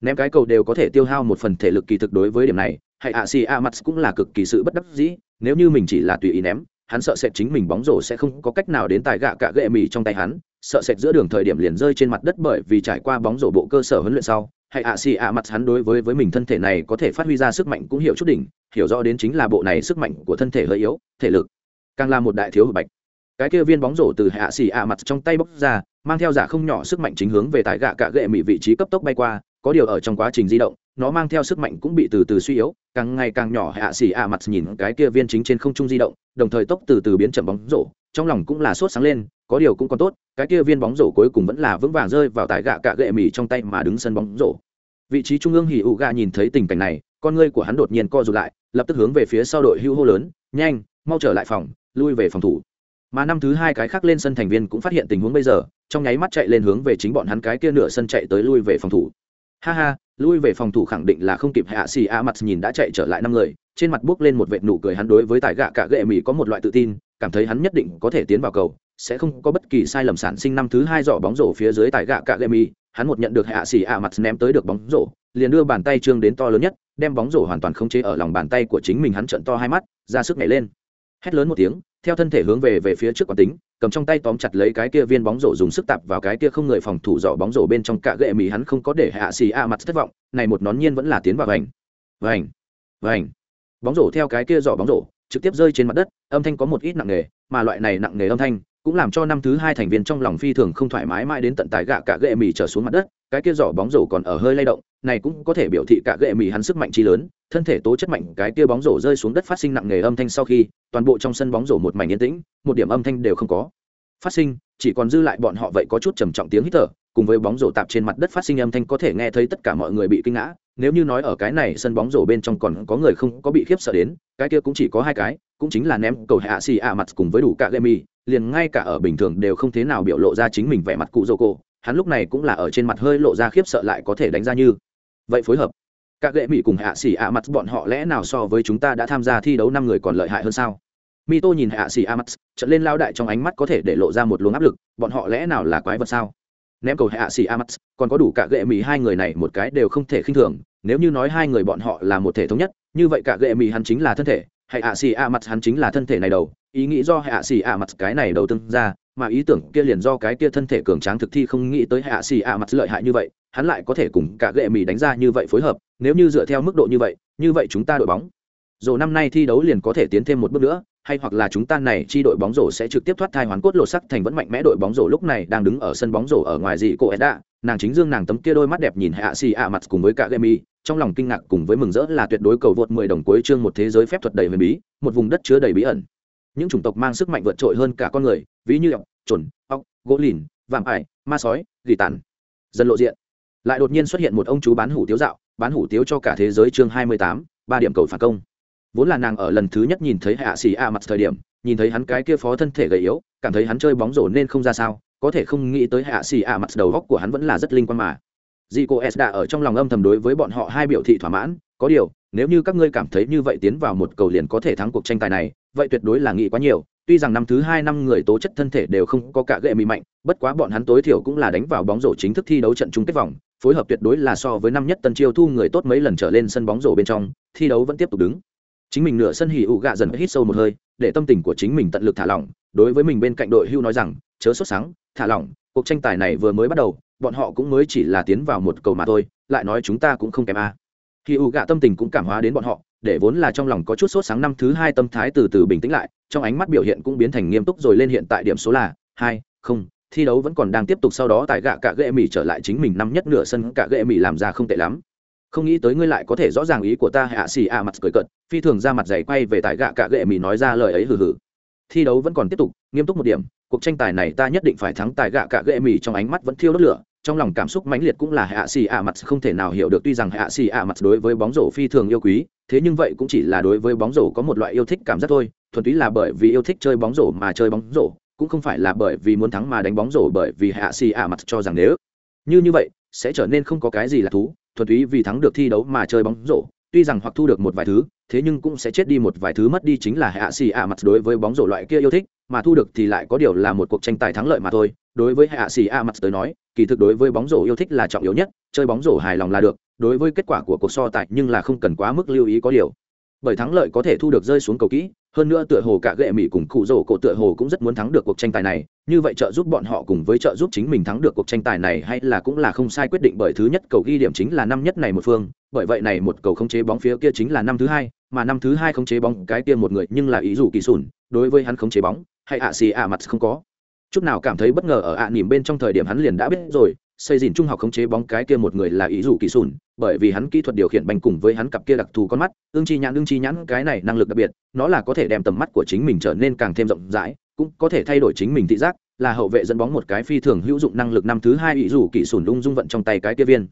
Ném cái cầu đều có thể tiêu hao một phần thể lực kỳ thực đối với điểm này, hay ạ xì ạ mặt cũng là cực kỳ sự bất đắc dĩ, nếu như mình chỉ là tùy ý ném, hắn sợ sệt chính mình bóng rổ sẽ không có cách nào đến tài gạ cả gệ mì trong tay hắn, sợ sệt giữa đường thời điểm liền rơi trên mặt đất bởi vì trải qua bóng rổ bộ cơ sở huấn luyện sau hay ạ xì ạ mặt hắn đối với với mình thân thể này có thể phát huy ra sức mạnh cũng hiểu chút đỉnh, hiểu rõ đến chính là bộ này sức mạnh của thân thể hơi yếu, thể lực. Càng là một đại thiếu hụt bạch. Cái kia viên bóng rổ từ hạ xì ạ mặt trong tay bốc ra, mang theo giả không nhỏ sức mạnh chính hướng về tại gạ cạ gệ mỹ vị trí cấp tốc bay qua, có điều ở trong quá trình di động, nó mang theo sức mạnh cũng bị từ từ suy yếu, càng ngày càng nhỏ hạ xì ạ mặt nhìn cái kia viên chính trên không trung di động, đồng thời tốc từ từ biến chậm bóng rổ, trong lòng cũng là sốt sáng lên có điều cũng còn tốt, cái kia viên bóng rổ cuối cùng vẫn là vững vàng rơi vào tại gạ cạ gệ mì trong tay mà đứng sân bóng rổ. Vị trí trung ương hỉ ụ gà nhìn thấy tình cảnh này, con ngươi của hắn đột nhiên co rụt lại, lập tức hướng về phía sau đội hưu hô lớn, nhanh, mau trở lại phòng, lui về phòng thủ. Mà năm thứ hai cái khác lên sân thành viên cũng phát hiện tình huống bây giờ, trong nháy mắt chạy lên hướng về chính bọn hắn cái kia nửa sân chạy tới lui về phòng thủ. Ha ha, lui về phòng thủ khẳng định là không kịp hạ xì a mặt nhìn đã chạy trở lại năm người, trên mặt buốc lên một vệt nụ cười hắn đối với tài gạ cả gệ mỹ có một loại tự tin cảm thấy hắn nhất định có thể tiến vào cầu, sẽ không có bất kỳ sai lầm sản sinh năm thứ hai dọ bóng rổ phía dưới tại gạ cạ lệ mi hắn một nhận được hạ xì a mặt ném tới được bóng rổ, liền đưa bàn tay trương đến to lớn nhất, đem bóng rổ hoàn toàn không chế ở lòng bàn tay của chính mình hắn trận to hai mắt, ra sức nhảy lên. Hét lớn một tiếng, theo thân thể hướng về về phía trước quán tính, cầm trong tay tóm chặt lấy cái kia viên bóng rổ dùng sức tạp vào cái kia không người phòng thủ dọ bóng rổ bên trong cạ gệ mì. Hắn không có để hạ xì a mặt thất vọng, này một nón nhiên vẫn là tiến vào vành. Vành. Vành. Bóng rổ theo cái kia dọ bóng rổ trực tiếp rơi trên mặt đất, âm thanh có một ít nặng nề, mà loại này nặng nề âm thanh cũng làm cho năm thứ hai thành viên trong lòng phi thường không thoải mái mãi đến tận tài gạ cả gệ mì trở xuống mặt đất, cái kia giỏ bóng rổ còn ở hơi lay động, này cũng có thể biểu thị cả gệ mì hắn sức mạnh chi lớn, thân thể tố chất mạnh, cái kia bóng rổ rơi xuống đất phát sinh nặng nề âm thanh sau khi, toàn bộ trong sân bóng rổ một mảnh yên tĩnh, một điểm âm thanh đều không có. Phát sinh, chỉ còn dư lại bọn họ vậy có chút trầm trọng tiếng hít thở, cùng với bóng rổ tạp trên mặt đất phát sinh âm thanh có thể nghe thấy tất cả mọi người bị kinh ngã nếu như nói ở cái này sân bóng rổ bên trong còn có người không có bị khiếp sợ đến, cái kia cũng chỉ có hai cái, cũng chính là ném cầu hạ xì ạ mặt cùng với đủ cả gệ mì liền ngay cả ở bình thường đều không thế nào biểu lộ ra chính mình vẻ mặt cụ dô cô hắn lúc này cũng là ở trên mặt hơi lộ ra khiếp sợ lại có thể đánh ra như. Vậy phối hợp các lệ mỹ cùng hạ xỉ ạ mặt bọn họ lẽ nào so với chúng ta đã tham gia thi đấu năm người còn lợi hại hơn sao? Mi tô nhìn hạ xỉ ạ mặt trận lên lao đại trong ánh mắt có thể để lộ ra một luồng áp lực, bọn họ lẽ nào là quái vật sao? Ném cầu hạ xỉ a mặt còn có đủ cả gệ mỹ hai người này một cái đều không thể khinh thường, nếu như nói hai người bọn họ là một thể thống nhất, như vậy cả gệ mỹ hắn chính là thân thể hay hạ xì a mặt hắn chính là thân thể này đầu, ý nghĩ do hạ xỉ a mặt cái này đầu tương ra, mà ý tưởng kia liền do cái kia thân thể cường tráng thực thi không nghĩ tới hạ xì a mặt lợi hại như vậy, hắn lại có thể cùng cả gệ mì đánh ra như vậy phối hợp, nếu như dựa theo mức độ như vậy như vậy chúng ta đội bóng. Dù năm nay thi đấu liền có thể tiến thêm một bước nữa hay hoặc là chúng ta này chi đội bóng rổ sẽ trực tiếp thoát thai hoàn cốt lộ sắc thành vẫn mạnh mẽ đội bóng rổ lúc này đang đứng ở sân bóng rổ ở ngoài dị cô Edda, nàng chính dương nàng tấm kia đôi mắt đẹp nhìn hạ xì ạ mặt cùng với cả Gemi, trong lòng kinh ngạc cùng với mừng rỡ là tuyệt đối cầu vượt 10 đồng cuối chương một thế giới phép thuật đầy huyền bí, một vùng đất chứa đầy bí ẩn. Những chủng tộc mang sức mạnh vượt trội hơn cả con người, ví như ọc, chuẩn, ọc, gỗ lìn, vạm ải, ma sói, gỉ tàn. Dần lộ diện. Lại đột nhiên xuất hiện một ông chú bán hủ tiếu dạo, bán hủ tiếu cho cả thế giới chương 28, ba điểm cầu phản công vốn là nàng ở lần thứ nhất nhìn thấy hạ xì a mặt thời điểm, nhìn thấy hắn cái kia phó thân thể gầy yếu, cảm thấy hắn chơi bóng rổ nên không ra sao, có thể không nghĩ tới hạ xì a mặt đầu góc của hắn vẫn là rất linh quan mà. Dì cô s đã ở trong lòng âm thầm đối với bọn họ hai biểu thị thỏa mãn, có điều, nếu như các ngươi cảm thấy như vậy tiến vào một cầu liền có thể thắng cuộc tranh tài này, vậy tuyệt đối là nghĩ quá nhiều, tuy rằng năm thứ hai năm người tố chất thân thể đều không có cả gệ mì mạnh, bất quá bọn hắn tối thiểu cũng là đánh vào bóng rổ chính thức thi đấu trận chung kết vòng, phối hợp tuyệt đối là so với năm nhất tân chiêu thu người tốt mấy lần trở lên sân bóng rổ bên trong, thi đấu vẫn tiếp tục đứng chính mình nửa sân hỉ ụ gạ dần hít sâu một hơi, để tâm tình của chính mình tận lực thả lỏng đối với mình bên cạnh đội hưu nói rằng, chớ sốt sáng thả lỏng, cuộc tranh tài này vừa mới bắt đầu, bọn họ cũng mới chỉ là tiến vào một cầu mà thôi, lại nói chúng ta cũng không kém a à. hỉ ụ gạ tâm tình cũng cảm hóa đến bọn họ, để vốn là trong lòng có chút sốt sáng năm thứ hai tâm thái từ từ bình tĩnh lại, trong ánh mắt biểu hiện cũng biến thành nghiêm túc rồi lên hiện tại điểm số là hai, không, thi đấu vẫn còn đang tiếp tục, sau đó tại gạ cả ghệ mỹ trở lại chính mình năm nhất nửa sân cả ghệ mỹ làm ra không tệ lắm không nghĩ tới ngươi lại có thể rõ ràng ý của ta. Hạ xì a mặt cười cận phi thường ra mặt dày quay về tại gạ cả gệ mỹ nói ra lời ấy hừ hừ. Thi đấu vẫn còn tiếp tục, nghiêm túc một điểm, cuộc tranh tài này ta nhất định phải thắng tại gạ cả gệ mỹ trong ánh mắt vẫn thiêu đốt lửa, trong lòng cảm xúc mãnh liệt cũng là hạ xì a mặt không thể nào hiểu được, tuy rằng hạ xì a mặt đối với bóng rổ phi thường yêu quý, thế nhưng vậy cũng chỉ là đối với bóng rổ có một loại yêu thích cảm giác thôi, thuần túy là bởi vì yêu thích chơi bóng rổ mà chơi bóng rổ, cũng không phải là bởi vì muốn thắng mà đánh bóng rổ bởi vì hạ xì a mặt cho rằng nếu như như vậy, sẽ trở nên không có cái gì là thú thuần túy vì thắng được thi đấu mà chơi bóng rổ, tuy rằng hoặc thu được một vài thứ, thế nhưng cũng sẽ chết đi một vài thứ mất đi chính là hạ xì ạ mặt đối với bóng rổ loại kia yêu thích, mà thu được thì lại có điều là một cuộc tranh tài thắng lợi mà thôi. Đối với hạ xì ạ mặt tới nói, kỳ thực đối với bóng rổ yêu thích là trọng yếu nhất, chơi bóng rổ hài lòng là được, đối với kết quả của cuộc so tài nhưng là không cần quá mức lưu ý có điều bởi thắng lợi có thể thu được rơi xuống cầu kỹ, hơn nữa tựa hồ cả gệ mỹ cùng cụ rổ cổ tựa hồ cũng rất muốn thắng được cuộc tranh tài này, như vậy trợ giúp bọn họ cùng với trợ giúp chính mình thắng được cuộc tranh tài này hay là cũng là không sai quyết định bởi thứ nhất cầu ghi điểm chính là năm nhất này một phương, bởi vậy này một cầu khống chế bóng phía kia chính là năm thứ hai, mà năm thứ hai khống chế bóng cái kia một người nhưng là ý dù kỳ sùn, đối với hắn khống chế bóng, hay ạ xì ạ mặt không có. Chút nào cảm thấy bất ngờ ở ạ nỉm bên trong thời điểm hắn liền đã biết rồi xây dìn trung học khống chế bóng cái kia một người là ý dù kỳ sùn, bởi vì hắn kỹ thuật điều khiển bành cùng với hắn cặp kia đặc thù con mắt, ương chi nhãn, ương chi nhãn, cái này năng lực đặc biệt, nó là có thể đem tầm mắt của chính mình trở nên càng thêm rộng rãi, cũng có thể thay đổi chính mình thị giác, là hậu vệ dẫn bóng một cái phi thường hữu dụng năng lực năm thứ hai ý dù kỳ sùn lung dung vận trong tay cái kia viên.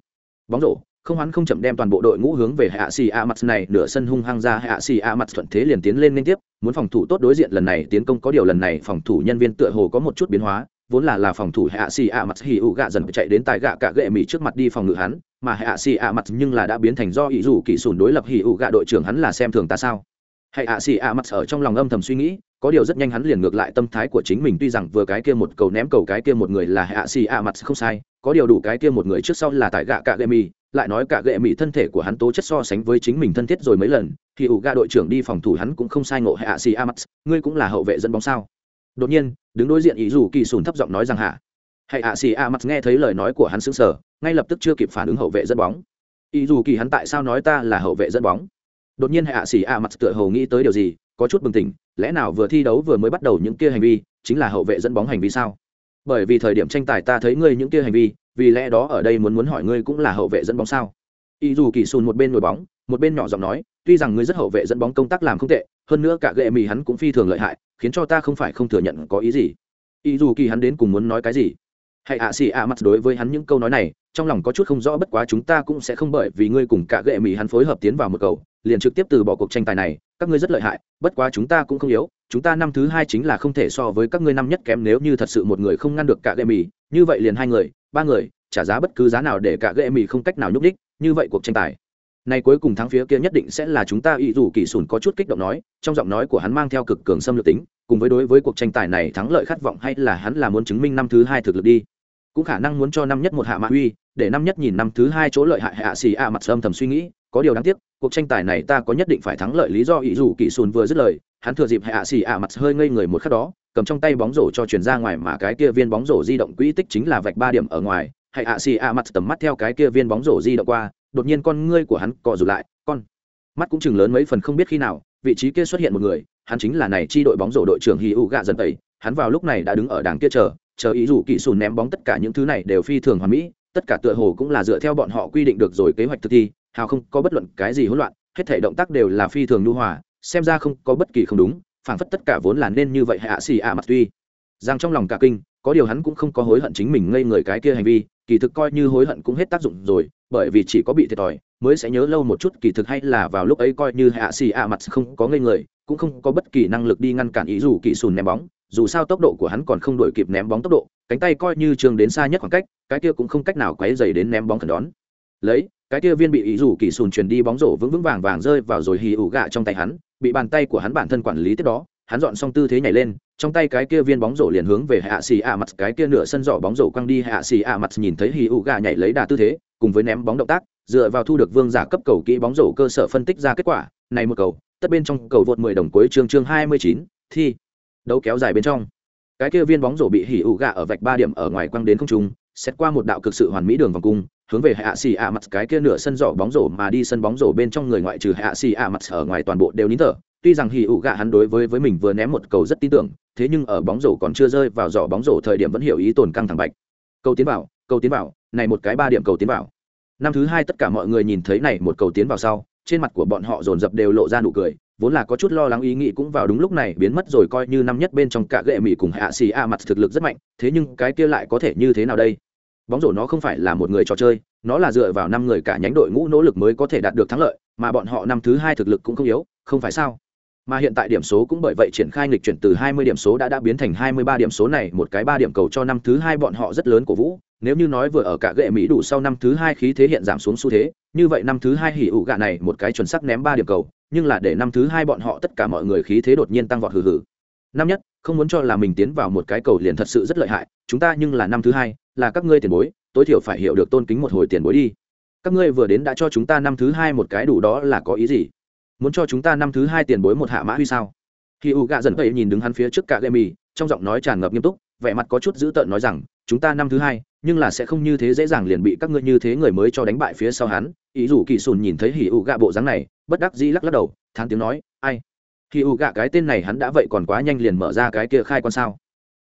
Bóng rổ, không hắn không chậm đem toàn bộ đội ngũ hướng về hạ xì a mặt này, nửa sân hung hăng ra hạ xì a mặt thuận thế liền tiến lên liên tiếp, muốn phòng thủ tốt đối diện lần này, tiến công có điều lần này, phòng thủ nhân viên tựa hồ có một chút biến hóa vốn là là phòng thủ hạ xì a mặt hì ụ gạ dần chạy đến tại gạ cả gệ mỹ trước mặt đi phòng ngự hắn, mà hạ xì a mặt nhưng là đã biến thành do ý dù kỳ sùn đối lập hì ụ gạ đội trưởng hắn là xem thường ta sao? Hạ xì a mặt ở trong lòng âm thầm suy nghĩ, có điều rất nhanh hắn liền ngược lại tâm thái của chính mình tuy rằng vừa cái kia một cầu ném cầu cái kia một người là hạ xì a mặt không sai, có điều đủ cái kia một người trước sau là tại gạ cả gệ mỹ lại nói cả gệ mỹ thân thể của hắn tố chất so sánh với chính mình thân thiết rồi mấy lần thì ủ gạ đội trưởng đi phòng thủ hắn cũng không sai ngộ hạ xì a mặt, ngươi cũng là hậu vệ dẫn bóng sao? Đột nhiên, đứng đối diện ý dù kỳ sùn thấp giọng nói rằng hạ hãy ạ, xì a mặt nghe thấy lời nói của hắn sững sờ, ngay lập tức chưa kịp phản ứng hậu vệ dẫn bóng. Ý dù kỳ hắn tại sao nói ta là hậu vệ dẫn bóng? Đột nhiên hạ xì a mặt tựa hồ nghĩ tới điều gì, có chút bừng tỉnh, lẽ nào vừa thi đấu vừa mới bắt đầu những kia hành vi, chính là hậu vệ dẫn bóng hành vi sao? Bởi vì thời điểm tranh tài ta thấy ngươi những kia hành vi, vì lẽ đó ở đây muốn muốn hỏi ngươi cũng là hậu vệ dẫn bóng sao? Ý dù kỳ sùn một bên nổi bóng một bên nhỏ giọng nói, tuy rằng ngươi rất hậu vệ dẫn bóng công tác làm không tệ, hơn nữa cả gệ mì hắn cũng phi thường lợi hại, khiến cho ta không phải không thừa nhận có ý gì. Ý dù kỳ hắn đến cùng muốn nói cái gì? Hãy ạ xì ạ mặt đối với hắn những câu nói này, trong lòng có chút không rõ, bất quá chúng ta cũng sẽ không bởi vì ngươi cùng cả gệ mì hắn phối hợp tiến vào một cầu, liền trực tiếp từ bỏ cuộc tranh tài này, các ngươi rất lợi hại, bất quá chúng ta cũng không yếu, chúng ta năm thứ hai chính là không thể so với các ngươi năm nhất kém nếu như thật sự một người không ngăn được cả gệ mì, như vậy liền hai người, ba người, trả giá bất cứ giá nào để cả gệ mì không cách nào nhúc đích như vậy cuộc tranh tài này cuối cùng thắng phía kia nhất định sẽ là chúng ta ý dù kỳ sùn có chút kích động nói, trong giọng nói của hắn mang theo cực cường xâm lược tính, cùng với đối với cuộc tranh tài này thắng lợi khát vọng hay là hắn là muốn chứng minh năm thứ hai thực lực đi. Cũng khả năng muốn cho năm nhất một hạ mạ uy, để năm nhất nhìn năm thứ hai chỗ lợi hại hạ xì a mặt sâm thầm suy nghĩ, có điều đáng tiếc, cuộc tranh tài này ta có nhất định phải thắng lợi lý do ý dù kỳ sùn vừa dứt lời, hắn thừa dịp hạ xì a mặt hơi ngây người một khắc đó, cầm trong tay bóng rổ cho chuyển ra ngoài mà cái kia viên bóng rổ di động quỹ tích chính là vạch ba điểm ở ngoài hạ xì a mặt tầm mắt theo cái kia viên bóng rổ di động qua đột nhiên con ngươi của hắn cọ rụt lại, con mắt cũng chừng lớn mấy phần không biết khi nào, vị trí kia xuất hiện một người, hắn chính là này chi đội bóng rổ đội trưởng hì ụ gạ dần tẩy. Hắn vào lúc này đã đứng ở đàng kia chờ chờ ý dù kỹ sùn ném bóng tất cả những thứ này đều phi thường hoàn mỹ, tất cả tựa hồ cũng là dựa theo bọn họ quy định được rồi kế hoạch thực thi, hào không có bất luận cái gì hỗn loạn, hết thể động tác đều là phi thường nhu hòa, xem ra không có bất kỳ không đúng, phảng phất tất cả vốn là nên như vậy hạ xì ạ mặt tuy. Rằng trong lòng cả kinh có điều hắn cũng không có hối hận chính mình ngây người cái kia hành vi, kỳ thực coi như hối hận cũng hết tác dụng rồi, bởi vì chỉ có bị thiệt thòi, mới sẽ nhớ lâu một chút, kỳ thực hay là vào lúc ấy coi như hạ xì ạ mặt không có ngây người, cũng không có bất kỳ năng lực đi ngăn cản ý dù kỳ sùn ném bóng, dù sao tốc độ của hắn còn không đổi kịp ném bóng tốc độ, cánh tay coi như trường đến xa nhất khoảng cách, cái kia cũng không cách nào quấy dày đến ném bóng khẩn đón. Lấy, cái kia viên bị ý dù kỳ sùn truyền đi bóng rổ vững vững vàng vàng rơi vào rồi hì ủ gạ trong tay hắn, bị bàn tay của hắn bản thân quản lý tiếp đó, hắn dọn xong tư thế nhảy lên trong tay cái kia viên bóng rổ liền hướng về hạ xì a mặt cái kia nửa sân giỏ bóng rổ quăng đi. Hạ xì a mặt nhìn thấy hì ụ gạ nhảy lấy đà tư thế cùng với ném bóng động tác dựa vào thu được vương giả cấp cầu kỹ bóng rổ cơ sở phân tích ra kết quả. Này một cầu tất bên trong cầu vượt 10 đồng cuối chương chương 29, thi. Đấu kéo dài bên trong. Cái kia viên bóng rổ bị hỉ ủ gạ ở vạch ba điểm ở ngoài quăng đến không trung xét qua một đạo cực sự hoàn mỹ đường vòng cung hướng về hạ xì ạ mặt cái kia nửa sân giỏ bóng rổ mà đi sân bóng rổ bên trong người ngoại trừ hạ xì ạ mặt ở ngoài toàn bộ đều nín thở tuy rằng hỉ ủ gạ hắn đối với với mình vừa ném một cầu rất tin tưởng, thế nhưng ở bóng rổ còn chưa rơi vào giỏ bóng rổ thời điểm vẫn hiểu ý tồn căng thẳng bạch. Cầu tiến vào, cầu tiến vào, này một cái ba điểm cầu tiến vào. Năm thứ hai tất cả mọi người nhìn thấy này một cầu tiến vào sau, trên mặt của bọn họ dồn dập đều lộ ra nụ cười, vốn là có chút lo lắng ý nghĩ cũng vào đúng lúc này biến mất rồi coi như năm nhất bên trong cả gệ mỹ cùng hạ xì a mặt thực lực rất mạnh, thế nhưng cái kia lại có thể như thế nào đây? Bóng rổ nó không phải là một người trò chơi, nó là dựa vào năm người cả nhánh đội ngũ nỗ lực mới có thể đạt được thắng lợi, mà bọn họ năm thứ hai thực lực cũng không yếu, không phải sao? Mà hiện tại điểm số cũng bởi vậy triển khai nghịch chuyển từ 20 điểm số đã đã biến thành 23 điểm số này, một cái ba điểm cầu cho năm thứ hai bọn họ rất lớn của vũ. Nếu như nói vừa ở cả gệ mỹ đủ sau năm thứ hai khí thế hiện giảm xuống xu thế, như vậy năm thứ hai hỉ ủ gạ này một cái chuẩn sắc ném ba điểm cầu, nhưng là để năm thứ hai bọn họ tất cả mọi người khí thế đột nhiên tăng vọt hừ hừ. Năm nhất, không muốn cho là mình tiến vào một cái cầu liền thật sự rất lợi hại, chúng ta nhưng là năm thứ hai, là các ngươi tiền bối, tối thiểu phải hiểu được tôn kính một hồi tiền bối đi. Các ngươi vừa đến đã cho chúng ta năm thứ hai một cái đủ đó là có ý gì? Muốn cho chúng ta năm thứ hai tiền bối một hạ mã huy sao? Khi u gạ dần vậy nhìn đứng hắn phía trước cả gậy mì trong giọng nói tràn ngập nghiêm túc, vẻ mặt có chút dữ tợn nói rằng, chúng ta năm thứ hai, nhưng là sẽ không như thế dễ dàng liền bị các ngươi như thế người mới cho đánh bại phía sau hắn. Ý dù kỳ sùn nhìn thấy hỉ ụ gạ bộ dáng này, bất đắc dĩ lắc lắc đầu, thán tiếng nói, ai? Hỉ ụ gạ cái tên này hắn đã vậy còn quá nhanh liền mở ra cái kia khai con sao?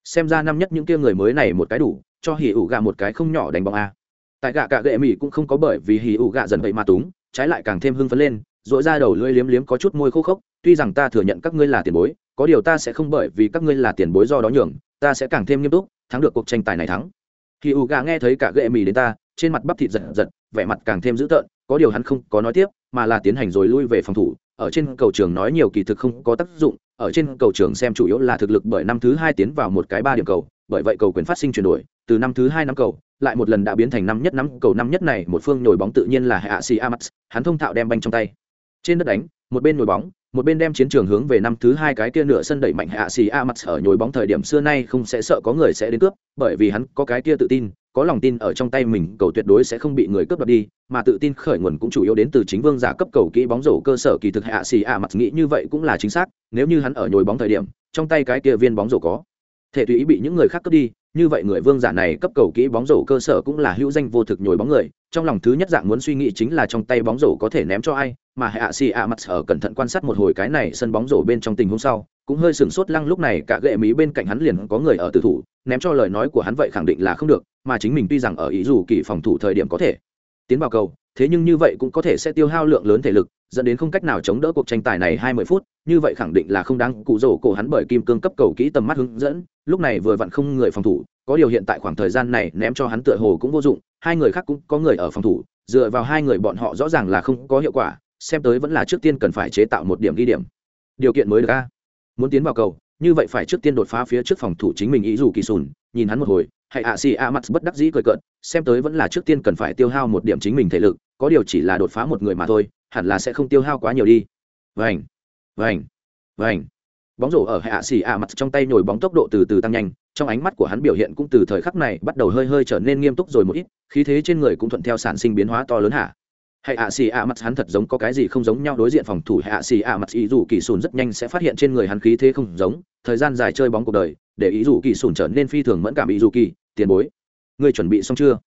Xem ra năm nhất những kia người mới này một cái đủ, cho hỉ ụ gạ một cái không nhỏ đánh bóng a. Tại gạ cả gệ mỹ cũng không có bởi vì hỉ ụ gạ dần vậy mà túng, trái lại càng thêm hưng phấn lên dội ra đầu lưỡi liếm liếm có chút môi khô khốc, tuy rằng ta thừa nhận các ngươi là tiền bối, có điều ta sẽ không bởi vì các ngươi là tiền bối do đó nhường, ta sẽ càng thêm nghiêm túc, thắng được cuộc tranh tài này thắng. Khi u gà nghe thấy cả gệ mì đến ta, trên mặt bắp thịt giật giật, vẻ mặt càng thêm dữ tợn, có điều hắn không có nói tiếp, mà là tiến hành rồi lui về phòng thủ. Ở trên cầu trường nói nhiều kỳ thực không có tác dụng, ở trên cầu trường xem chủ yếu là thực lực bởi năm thứ hai tiến vào một cái ba điểm cầu, bởi vậy cầu quyền phát sinh chuyển đổi, từ năm thứ hai năm cầu, lại một lần đã biến thành năm nhất năm cầu, năm nhất này một phương nhồi bóng tự nhiên là hạ si amax hắn thông thạo đem banh trong tay trên đất đánh, một bên nhồi bóng, một bên đem chiến trường hướng về năm thứ hai cái kia nửa sân đẩy mạnh hạ xì a mặt ở nhồi bóng thời điểm xưa nay không sẽ sợ có người sẽ đến cướp, bởi vì hắn có cái kia tự tin, có lòng tin ở trong tay mình, cầu tuyệt đối sẽ không bị người cướp đoạt đi, mà tự tin khởi nguồn cũng chủ yếu đến từ chính vương giả cấp cầu kỹ bóng rổ cơ sở kỳ thực hạ xì a mặt nghĩ như vậy cũng là chính xác, nếu như hắn ở nhồi bóng thời điểm, trong tay cái kia viên bóng rổ có thể tùy ý bị những người khác cướp đi, như vậy người vương giả này cấp cầu kỹ bóng rổ cơ sở cũng là hữu danh vô thực nhồi bóng người trong lòng thứ nhất dạng muốn suy nghĩ chính là trong tay bóng rổ có thể ném cho ai, mà hạ xì ạ mặt ở cẩn thận quan sát một hồi cái này sân bóng rổ bên trong tình huống sau, cũng hơi sửng sốt lăng lúc này cả gệ mỹ bên cạnh hắn liền có người ở tử thủ, ném cho lời nói của hắn vậy khẳng định là không được, mà chính mình tuy rằng ở ý dù kỳ phòng thủ thời điểm có thể tiến vào cầu, thế nhưng như vậy cũng có thể sẽ tiêu hao lượng lớn thể lực, dẫn đến không cách nào chống đỡ cuộc tranh tài này hai mươi phút, như vậy khẳng định là không đáng, cụ rổ cổ hắn bởi kim cương cấp cầu kỹ tầm mắt hướng dẫn, lúc này vừa vặn không người phòng thủ, có điều hiện tại khoảng thời gian này ném cho hắn tựa hồ cũng vô dụng hai người khác cũng có người ở phòng thủ, dựa vào hai người bọn họ rõ ràng là không có hiệu quả, xem tới vẫn là trước tiên cần phải chế tạo một điểm ghi điểm. Điều kiện mới được a. Muốn tiến vào cầu, như vậy phải trước tiên đột phá phía trước phòng thủ chính mình ý dù kỳ sùn nhìn hắn một hồi hãy ạ xì a mắt bất đắc dĩ cười cợt, xem tới vẫn là trước tiên cần phải tiêu hao một điểm chính mình thể lực, có điều chỉ là đột phá một người mà thôi, hẳn là sẽ không tiêu hao quá nhiều đi. Vành vành vành bóng rổ ở hạ xì ạ mặt trong tay nhồi bóng tốc độ từ từ tăng nhanh, trong ánh mắt của hắn biểu hiện cũng từ thời khắc này bắt đầu hơi hơi trở nên nghiêm túc rồi một ít, khí thế trên người cũng thuận theo sản sinh biến hóa to lớn hả? Hạ ạ xì ạ mặt hắn thật giống có cái gì không giống nhau đối diện phòng thủ hạ ạ xì ạ mặt, ý dù kỳ sùn rất nhanh sẽ phát hiện trên người hắn khí thế không giống, thời gian dài chơi bóng cuộc đời, để ý dù kỳ sùn trở nên phi thường mẫn cảm ý dù kỳ, tiền bối người chuẩn bị xong chưa?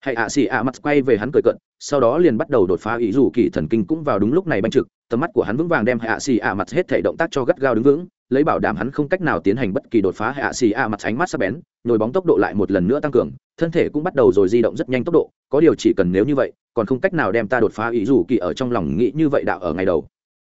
Hay ạ xì ạ mặt quay về hắn cười cận sau đó liền bắt đầu đột phá ý dù kỳ thần kinh cũng vào đúng lúc này banh trực, tầm mắt của hắn vững vàng đem hạ xì ạ mặt hết thể động tác cho gắt gao đứng vững lấy bảo đảm hắn không cách nào tiến hành bất kỳ đột phá hạ xì a mặt ánh mắt sắc bén, nhồi bóng tốc độ lại một lần nữa tăng cường, thân thể cũng bắt đầu rồi di động rất nhanh tốc độ, có điều chỉ cần nếu như vậy, còn không cách nào đem ta đột phá ý dù kỳ ở trong lòng nghĩ như vậy đạo ở ngày đầu.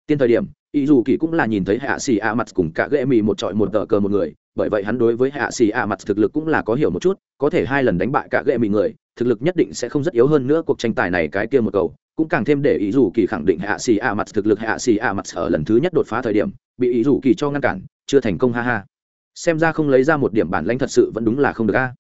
Tiên thời điểm, ý dù kỳ cũng là nhìn thấy hạ xì a mặt cùng cả ghệ mì một trọi một tờ cờ một người, bởi vậy hắn đối với hạ xì a mặt thực lực cũng là có hiểu một chút, có thể hai lần đánh bại cả ghệ mì người, thực lực nhất định sẽ không rất yếu hơn nữa cuộc tranh tài này cái kia một cầu cũng càng thêm để ý dù kỳ khẳng định hạ xì a mặt, thực lực hạ xì a mặt ở lần thứ nhất đột phá thời điểm, bị ý dù kỳ cho ngăn cản, chưa thành công, ha ha. Xem ra không lấy ra một điểm bản lãnh thật sự vẫn đúng là không được a.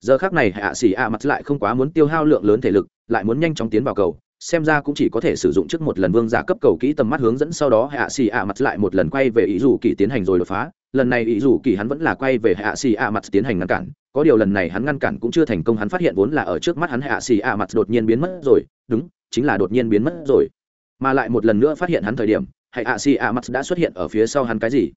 Giờ khác này hạ xì a mặt lại không quá muốn tiêu hao lượng lớn thể lực, lại muốn nhanh chóng tiến vào cầu, xem ra cũng chỉ có thể sử dụng trước một lần vương giả cấp cầu kỹ tầm mắt hướng dẫn, sau đó hạ xì a mặt lại một lần quay về ý dù kỳ tiến hành rồi đột phá. Lần này ý dù kỳ hắn vẫn là quay về hạ xì a mặt tiến hành ngăn cản, có điều lần này hắn ngăn cản cũng chưa thành công, hắn phát hiện vốn là ở trước mắt hắn hạ xì a mặt đột nhiên biến mất rồi, đúng chính là đột nhiên biến mất rồi. Mà lại một lần nữa phát hiện hắn thời điểm hạ xì a mặt đã xuất hiện ở phía sau hắn cái gì?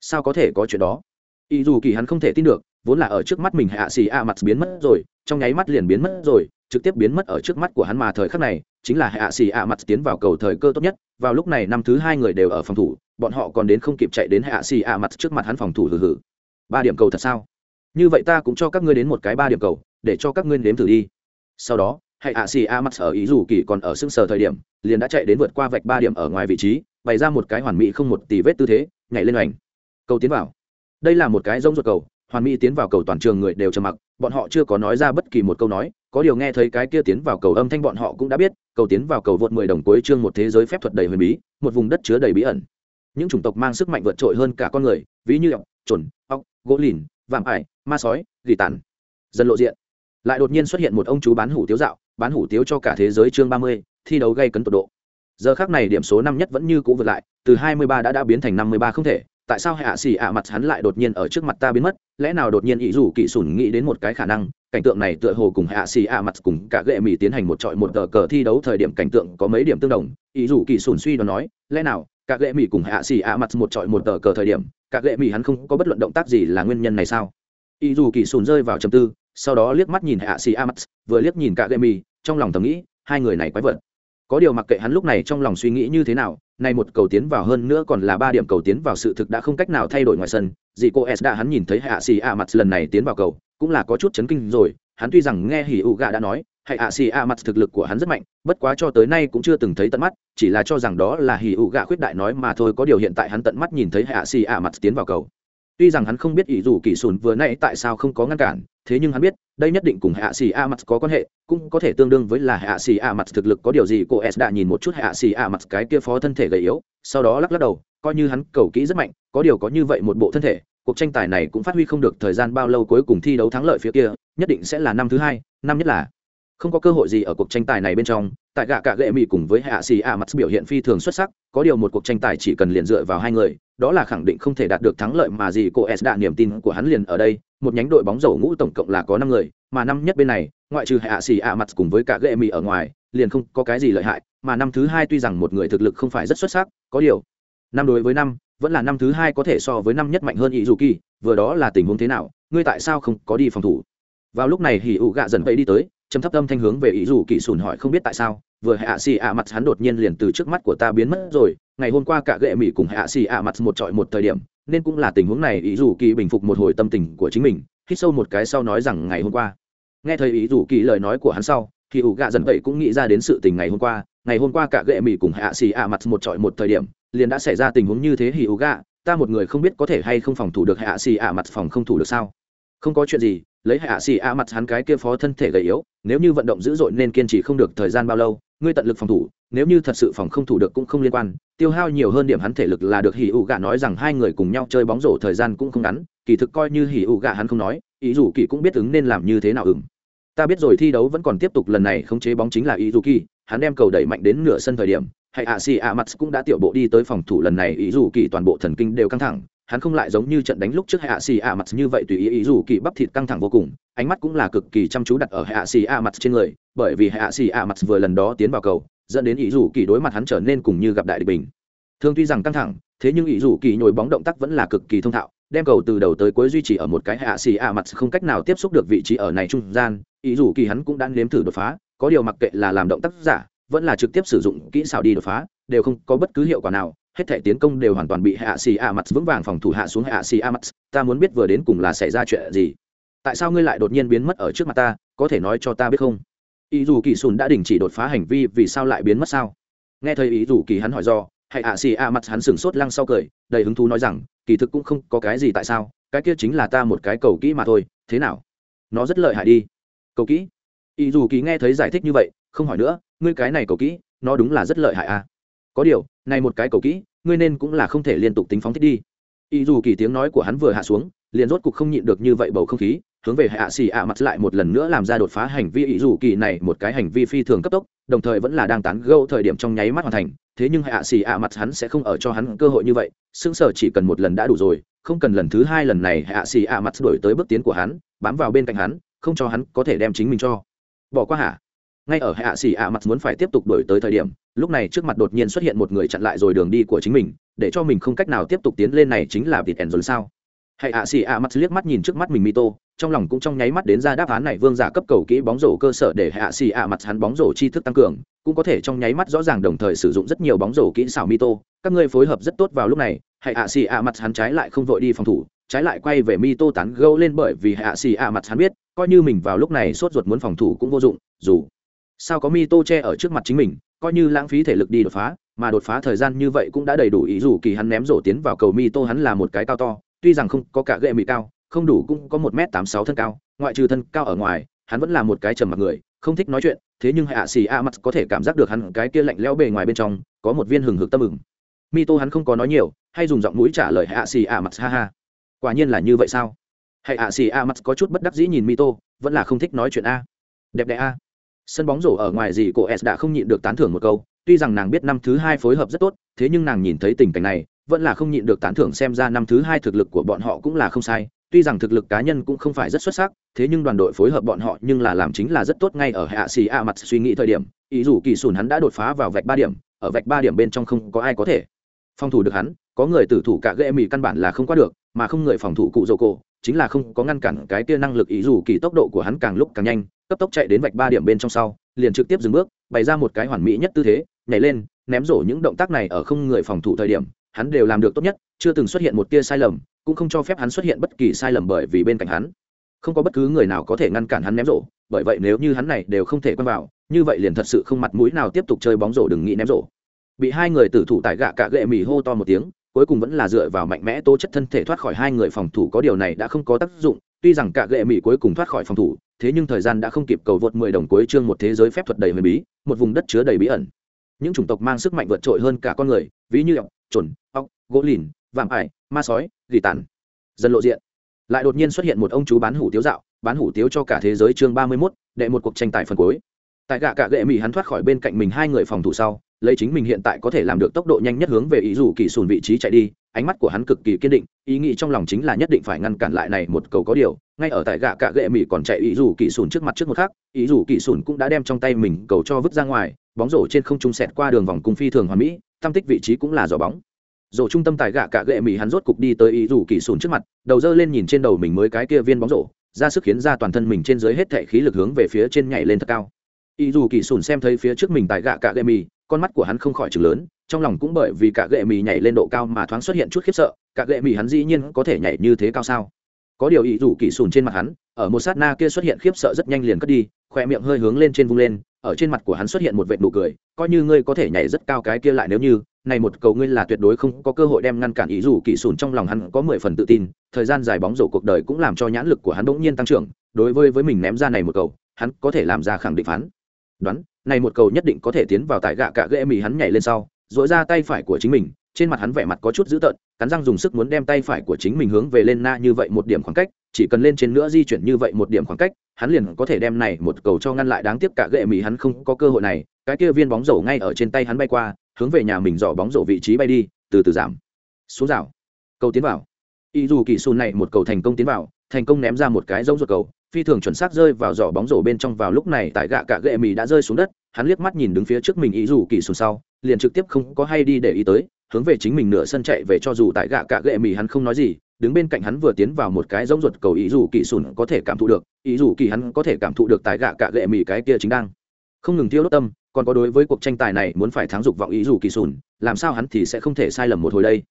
Sao có thể có chuyện đó? Ý dù kỳ hắn không thể tin được, vốn là ở trước mắt mình hạ xì a mặt biến mất rồi, trong nháy mắt liền biến mất rồi, trực tiếp biến mất ở trước mắt của hắn mà thời khắc này, chính là hạ xì a mặt tiến vào cầu thời cơ tốt nhất. Vào lúc này năm thứ hai người đều ở phòng thủ, bọn họ còn đến không kịp chạy đến hạ xì a mặt trước mặt hắn phòng thủ hừ hừ. Ba điểm cầu thật sao? Như vậy ta cũng cho các ngươi đến một cái ba điểm cầu, để cho các ngươi nếm thử đi. Sau đó hãy ạ xì a mắt ở ý dù kỳ còn ở sưng sờ thời điểm, liền đã chạy đến vượt qua vạch ba điểm ở ngoài vị trí, bày ra một cái hoàn mỹ không một tỷ vết tư thế, nhảy lên ảnh cầu tiến vào. Đây là một cái giống ruột cầu, hoàn mỹ tiến vào cầu toàn trường người đều trầm mặc, bọn họ chưa có nói ra bất kỳ một câu nói, có điều nghe thấy cái kia tiến vào cầu âm thanh bọn họ cũng đã biết, cầu tiến vào cầu vượt mười đồng cuối chương một thế giới phép thuật đầy huyền bí, một vùng đất chứa đầy bí ẩn. Những chủng tộc mang sức mạnh vượt trội hơn cả con người, ví như ọc chuẩn ọc gỗ lìn, vạm ải, ma sói, gỉ tàn. Dần lộ diện. Lại đột nhiên xuất hiện một ông chú bán hủ tiếu dạo bán hủ tiếu cho cả thế giới chương ba mươi, thi đấu gây cấn tột độ. Giờ khác này điểm số năm nhất vẫn như cũ vượt lại, từ hai mươi ba đã đã biến thành năm mươi ba không thể. Tại sao hạ xì ạ mặt hắn lại đột nhiên ở trước mặt ta biến mất? Lẽ nào đột nhiên ý dù kỵ sùn nghĩ đến một cái khả năng, cảnh tượng này tựa hồ cùng hạ xì ạ mặt cùng cả gệ mỹ tiến hành một trọi một tờ cờ thi đấu thời điểm cảnh tượng có mấy điểm tương đồng. Ý dù kỵ sùn suy đoán nói, lẽ nào cả gệ mỹ cùng hạ xì ạ mặt một trọi một tờ cờ thời điểm, cả gệ mỹ hắn không có bất luận động tác gì là nguyên nhân này sao? Ý dù kỳ sùn rơi vào trầm tư sau đó liếc mắt nhìn hạ xì amax vừa liếc nhìn cả gây mì trong lòng thầm nghĩ, hai người này quái vật. Có điều mặc kệ hắn lúc này trong lòng suy nghĩ như thế nào, nay một cầu tiến vào hơn nữa còn là ba điểm cầu tiến vào sự thực đã không cách nào thay đổi ngoài sân. Dì cô s đã hắn nhìn thấy hạ xì a mặt lần này tiến vào cầu, cũng là có chút chấn kinh rồi. Hắn tuy rằng nghe hỉ ụ gà đã nói, hạ xì a mặt thực lực của hắn rất mạnh, bất quá cho tới nay cũng chưa từng thấy tận mắt, chỉ là cho rằng đó là hỉ ụ gà khuyết đại nói mà thôi, có điều hiện tại hắn tận mắt nhìn thấy hạ xì a mặt tiến vào cầu tuy rằng hắn không biết ý dù kỳ sùn vừa nãy tại sao không có ngăn cản, thế nhưng hắn biết, đây nhất định cùng hạ xì a mặt có quan hệ, cũng có thể tương đương với là hạ xì a mặt thực lực có điều gì, cô s đã nhìn một chút hạ xì a mặt cái kia phó thân thể gầy yếu, sau đó lắc lắc đầu, coi như hắn cầu kỹ rất mạnh, có điều có như vậy một bộ thân thể, cuộc tranh tài này cũng phát huy không được thời gian bao lâu cuối cùng thi đấu thắng lợi phía kia, nhất định sẽ là năm thứ hai, năm nhất là không có cơ hội gì ở cuộc tranh tài này bên trong, tại gạ cạ gệ mỹ cùng với hạ xì a mặt biểu hiện phi thường xuất sắc, có điều một cuộc tranh tài chỉ cần liền dựa vào hai người, đó là khẳng định không thể đạt được thắng lợi mà gì cô s đã niềm tin của hắn liền ở đây, một nhánh đội bóng dầu ngũ tổng cộng là có năm người, mà năm nhất bên này, ngoại trừ hạ xì a mặt cùng với cả gệ mỹ ở ngoài, liền không có cái gì lợi hại, mà năm thứ hai tuy rằng một người thực lực không phải rất xuất sắc, có điều năm đối với năm, vẫn là năm thứ hai có thể so với năm nhất mạnh hơn ý dù kỳ vừa đó là tình huống thế nào, ngươi tại sao không có đi phòng thủ? Vào lúc này hỉ ụ gạ dần vậy đi tới châm thấp âm thanh hướng về ý dù kỳ sùn hỏi không biết tại sao, vừa hạ xì ạ mặt hắn đột nhiên liền từ trước mắt của ta biến mất rồi, ngày hôm qua cả gệ mỹ cùng hạ xì ạ mặt một trọi một thời điểm, nên cũng là tình huống này ý dù kỳ bình phục một hồi tâm tình của chính mình, hít sâu một cái sau nói rằng ngày hôm qua. Nghe thấy ý dù kỳ lời nói của hắn sau, thì ủ gạ dần vậy cũng nghĩ ra đến sự tình ngày hôm qua, ngày hôm qua cả gệ mỹ cùng hạ xì ạ mặt một trọi một thời điểm, liền đã xảy ra tình huống như thế hì ủ gạ, ta một người không biết có thể hay không phòng thủ được hạ xì ạ mặt phòng không thủ được sao? Không có chuyện gì lấy hạ xì a mặt hắn cái kia phó thân thể gầy yếu, nếu như vận động dữ dội nên kiên trì không được thời gian bao lâu, ngươi tận lực phòng thủ, nếu như thật sự phòng không thủ được cũng không liên quan, tiêu hao nhiều hơn điểm hắn thể lực là được hỉ ủ gạ nói rằng hai người cùng nhau chơi bóng rổ thời gian cũng không ngắn, kỳ thực coi như hỉ ủ gạ hắn không nói, ý dù kỳ cũng biết ứng nên làm như thế nào ứng ta biết rồi thi đấu vẫn còn tiếp tục, lần này khống chế bóng chính là ý dù kỳ hắn đem cầu đẩy mạnh đến nửa sân thời điểm hay ạ xì ạ mặt cũng đã tiểu bộ đi tới phòng thủ, lần này ý dù kỳ toàn bộ thần kinh đều căng thẳng hắn không lại giống như trận đánh lúc trước hạ xì a mặt như vậy tùy ý ý dù kỳ bắp thịt căng thẳng vô cùng, ánh mắt cũng là cực kỳ chăm chú đặt ở hạ xì a mặt trên người, bởi vì hạ xì a mặt vừa lần đó tiến vào cầu, dẫn đến ý dù kỳ đối mặt hắn trở nên cùng như gặp đại địch bình. Thường tuy rằng căng thẳng, thế nhưng ý dù kỳ nhồi bóng động tác vẫn là cực kỳ thông thạo, đem cầu từ đầu tới cuối duy trì ở một cái hạ xì a mặt không cách nào tiếp xúc được vị trí ở này trung gian, ý dù kỳ hắn cũng đã nếm thử đột phá, có điều mặc kệ là làm động tác giả, vẫn là trực tiếp sử dụng kỹ xảo đi đột phá, đều không có bất cứ hiệu quả nào hết thể tiến công đều hoàn toàn bị hạ xì a mặt vững vàng phòng thủ hạ xuống. Hạ xì a mặt ta muốn biết vừa đến cùng là xảy ra chuyện gì? Tại sao ngươi lại đột nhiên biến mất ở trước mặt ta? Có thể nói cho ta biết không? Ý dù kỳ sùn đã đình chỉ đột phá hành vi, vì sao lại biến mất sao? Nghe thấy ý dù kỳ hắn hỏi do hãy ạ xì a mặt hắn sửng sốt lăng sau cười, đầy hứng thú nói rằng, kỳ thực cũng không có cái gì tại sao, cái kia chính là ta một cái cầu kỹ mà thôi, thế nào? Nó rất lợi hại đi. Cầu kỹ? Ý dù kỳ nghe thấy giải thích như vậy, không hỏi nữa, ngươi cái này cầu kỹ, nó đúng là rất lợi hại à? Có điều, này một cái cầu kỹ, ngươi nên cũng là không thể liên tục tính phóng thích đi. Ý dù kỳ tiếng nói của hắn vừa hạ xuống, liền rốt cục không nhịn được như vậy bầu không khí, hướng về hạ xì ạ mặt lại một lần nữa làm ra đột phá hành vi ý dù kỳ này một cái hành vi phi thường cấp tốc, đồng thời vẫn là đang tán gâu thời điểm trong nháy mắt hoàn thành. Thế nhưng hạ xì ạ mặt hắn sẽ không ở cho hắn cơ hội như vậy xương sở chỉ cần một lần đã đủ rồi, không cần lần thứ hai lần này hạ xì ạ mặt đổi tới bước tiến của hắn, bám vào bên cạnh hắn, không cho hắn có thể đem chính mình cho. Bỏ qua hả? Ngay ở hạ xỉ ạ mặt muốn phải tiếp tục đổi tới thời điểm, lúc này trước mặt đột nhiên xuất hiện một người chặn lại rồi đường đi của chính mình, để cho mình không cách nào tiếp tục tiến lên này chính là vịt ẻn rồi sao? Hãy ạ xỉ ạ mặt liếc mắt nhìn trước mắt mình mito, trong lòng cũng trong nháy mắt đến ra đáp án này vương giả cấp cầu kỹ bóng rổ cơ sở để hạ xỉ ạ mặt hắn bóng rổ tri thức tăng cường, cũng có thể trong nháy mắt rõ ràng đồng thời sử dụng rất nhiều bóng rổ kỹ xảo mito. Các ngươi phối hợp rất tốt vào lúc này, hãy ạ xỉ ạ mặt hắn trái lại không vội đi phòng thủ, trái lại quay về mito tán gâu lên bởi vì hạ xỉ ạ mặt hắn biết, coi như mình vào lúc này sốt ruột muốn phòng thủ cũng vô dụng, dù sao có mito che ở trước mặt chính mình, coi như lãng phí thể lực đi đột phá, mà đột phá thời gian như vậy cũng đã đầy đủ ý dù kỳ hắn ném rổ tiến vào cầu mito hắn là một cái cao to, tuy rằng không có cả gậy mị cao, không đủ cũng có một m tám sáu thân cao, ngoại trừ thân cao ở ngoài, hắn vẫn là một cái trầm mặc người, không thích nói chuyện, thế nhưng hạ xì a mặt có thể cảm giác được hắn cái kia lạnh leo bề ngoài bên trong, có một viên hừng hực tâm ừng mi tô hắn không có nói nhiều, hay dùng giọng mũi trả lời hạ xì a mặt ha ha. Quả nhiên là như vậy sao? Hạ xì a mặt có chút bất đắc dĩ nhìn mi tô vẫn là không thích nói chuyện a. Đẹp đẽ a sân bóng rổ ở ngoài gì cô s đã không nhịn được tán thưởng một câu, tuy rằng nàng biết năm thứ hai phối hợp rất tốt, thế nhưng nàng nhìn thấy tình cảnh này, vẫn là không nhịn được tán thưởng xem ra năm thứ hai thực lực của bọn họ cũng là không sai, tuy rằng thực lực cá nhân cũng không phải rất xuất sắc, thế nhưng đoàn đội phối hợp bọn họ nhưng là làm chính là rất tốt ngay ở hạ xì a mặt suy nghĩ thời điểm, ý dù kỳ sùn hắn đã đột phá vào vạch ba điểm, ở vạch ba điểm bên trong không có ai có thể phòng thủ được hắn, có người tử thủ cả ghệ mì căn bản là không qua được, mà không người phòng thủ cụ dô cổ chính là không có ngăn cản cái kia năng lực ý dù kỳ tốc độ của hắn càng lúc càng nhanh, cấp tốc chạy đến vạch ba điểm bên trong sau, liền trực tiếp dừng bước, bày ra một cái hoàn mỹ nhất tư thế, nhảy lên, ném rổ những động tác này ở không người phòng thủ thời điểm, hắn đều làm được tốt nhất, chưa từng xuất hiện một tia sai lầm, cũng không cho phép hắn xuất hiện bất kỳ sai lầm bởi vì bên cạnh hắn. Không có bất cứ người nào có thể ngăn cản hắn ném rổ, bởi vậy nếu như hắn này đều không thể quen vào, như vậy liền thật sự không mặt mũi nào tiếp tục chơi bóng rổ đừng nghĩ ném rổ. Bị hai người tử thủ tại gạ cạ gệ mì hô to một tiếng cuối cùng vẫn là dựa vào mạnh mẽ tố chất thân thể thoát khỏi hai người phòng thủ có điều này đã không có tác dụng. Tuy rằng cả gệ mỹ cuối cùng thoát khỏi phòng thủ, thế nhưng thời gian đã không kịp cầu vượt mười đồng cuối chương một thế giới phép thuật đầy huyền bí, một vùng đất chứa đầy bí ẩn. Những chủng tộc mang sức mạnh vượt trội hơn cả con người, ví như ọc, trồn, ọc, gỗ lìn, vạm ải, ma sói, gỉ tàn. Dần lộ diện, lại đột nhiên xuất hiện một ông chú bán hủ tiếu dạo, bán hủ tiếu cho cả thế giới chương ba mươi mốt, đệ một cuộc tranh tài phần cuối. Tại gạ cả gệ mỹ hắn thoát khỏi bên cạnh mình hai người phòng thủ sau lấy chính mình hiện tại có thể làm được tốc độ nhanh nhất hướng về ý dù kỳ sùn vị trí chạy đi, ánh mắt của hắn cực kỳ kiên định, ý nghĩ trong lòng chính là nhất định phải ngăn cản lại này một cầu có điều. Ngay ở tại gạ cạ gệ mỹ còn chạy ý dù kỳ sùn trước mặt trước một khác ý dù kỳ sùn cũng đã đem trong tay mình cầu cho vứt ra ngoài, bóng rổ trên không trung sẹt qua đường vòng cung phi thường hoàn mỹ, tam tích vị trí cũng là giỏ bóng. Rổ trung tâm tại gạ cạ gệ mỹ hắn rốt cục đi tới ý dù kỳ sùn trước mặt, đầu dơ lên nhìn trên đầu mình mới cái kia viên bóng rổ, ra sức khiến ra toàn thân mình trên dưới hết thể khí lực hướng về phía trên nhảy lên thật cao. Ý dù kỳ sùn xem thấy phía trước mình tại gạ cạ gệ mỹ con mắt của hắn không khỏi chừng lớn, trong lòng cũng bởi vì cả gệ mì nhảy lên độ cao mà thoáng xuất hiện chút khiếp sợ, cả gệ mì hắn dĩ nhiên có thể nhảy như thế cao sao? Có điều ý rủ kỳ sùn trên mặt hắn, ở một sát na kia xuất hiện khiếp sợ rất nhanh liền cất đi khoe miệng hơi hướng lên trên vung lên, ở trên mặt của hắn xuất hiện một vệt nụ cười, coi như ngươi có thể nhảy rất cao cái kia lại nếu như, này một cầu ngươi là tuyệt đối không có cơ hội đem ngăn cản ý dù kỳ sùn trong lòng hắn có mười phần tự tin, thời gian dài bóng rổ cuộc đời cũng làm cho nhãn lực của hắn bỗng nhiên tăng trưởng, đối với với mình ném ra này một cầu, hắn có thể làm ra khẳng định phán. Đoán này một cầu nhất định có thể tiến vào tại gạ cả ghệ mì hắn nhảy lên sau dội ra tay phải của chính mình, trên mặt hắn vẻ mặt có chút dữ tợn, cắn răng dùng sức muốn đem tay phải của chính mình hướng về lên na như vậy một điểm khoảng cách, chỉ cần lên trên nữa di chuyển như vậy một điểm khoảng cách, hắn liền có thể đem này một cầu cho ngăn lại. Đáng tiếc cả gệ mì hắn không có cơ hội này, cái kia viên bóng rổ ngay ở trên tay hắn bay qua, hướng về nhà mình dò bóng rổ vị trí bay đi, từ từ giảm, xuống rào, cầu tiến vào. Y dù kỳ xùn này một cầu thành công tiến vào, thành công ném ra một cái giống ruột cầu phi thường chuẩn xác rơi vào giỏ bóng rổ bên trong vào lúc này tại gạ cạ gệ mì đã rơi xuống đất, hắn liếc mắt nhìn đứng phía trước mình ý dù kỳ xuống sau, liền trực tiếp không có hay đi để ý tới, hướng về chính mình nửa sân chạy về cho dù tại gạ cạ gệ mì hắn không nói gì, đứng bên cạnh hắn vừa tiến vào một cái giống ruột cầu ý dù kỳ sùn có thể cảm thụ được, ý dù kỳ hắn có thể cảm thụ được tại gạ cạ gệ mì cái kia chính đang. Không ngừng thiêu đốt tâm, còn có đối với cuộc tranh tài này muốn phải thắng dục vọng ý dù kỳ sùn, làm sao hắn thì sẽ không thể sai lầm một hồi đây?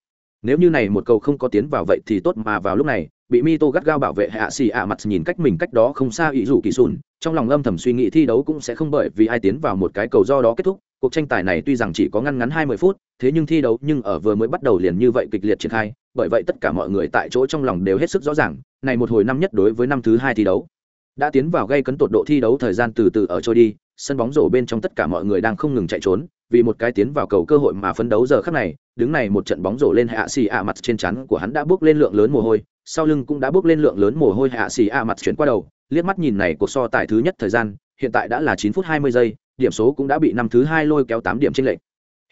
Nếu như này một cầu không có tiến vào vậy thì tốt mà vào lúc này bị mi tô gắt gao bảo vệ hạ xì ạ mặt nhìn cách mình cách đó không xa ý dù kỳ sùn, trong lòng âm thầm suy nghĩ thi đấu cũng sẽ không bởi vì ai tiến vào một cái cầu do đó kết thúc. Cuộc tranh tài này tuy rằng chỉ có ngăn ngắn 20 phút, thế nhưng thi đấu nhưng ở vừa mới bắt đầu liền như vậy kịch liệt triển khai, bởi vậy tất cả mọi người tại chỗ trong lòng đều hết sức rõ ràng, này một hồi năm nhất đối với năm thứ hai thi đấu. Đã tiến vào gây cấn tột độ thi đấu thời gian từ từ ở trôi đi, sân bóng rổ bên trong tất cả mọi người đang không ngừng chạy trốn, vì một cái tiến vào cầu cơ hội mà phấn đấu giờ khắc này, đứng này một trận bóng rổ lên hạ xì ạ mặt trên chắn của hắn đã bước lên lượng lớn mồ hôi sau lưng cũng đã bước lên lượng lớn mồ hôi hạ xì a mặt chuyển qua đầu, liếc mắt nhìn này cuộc so tài thứ nhất thời gian, hiện tại đã là chín phút hai mươi giây, điểm số cũng đã bị năm thứ hai lôi kéo tám điểm trên lệnh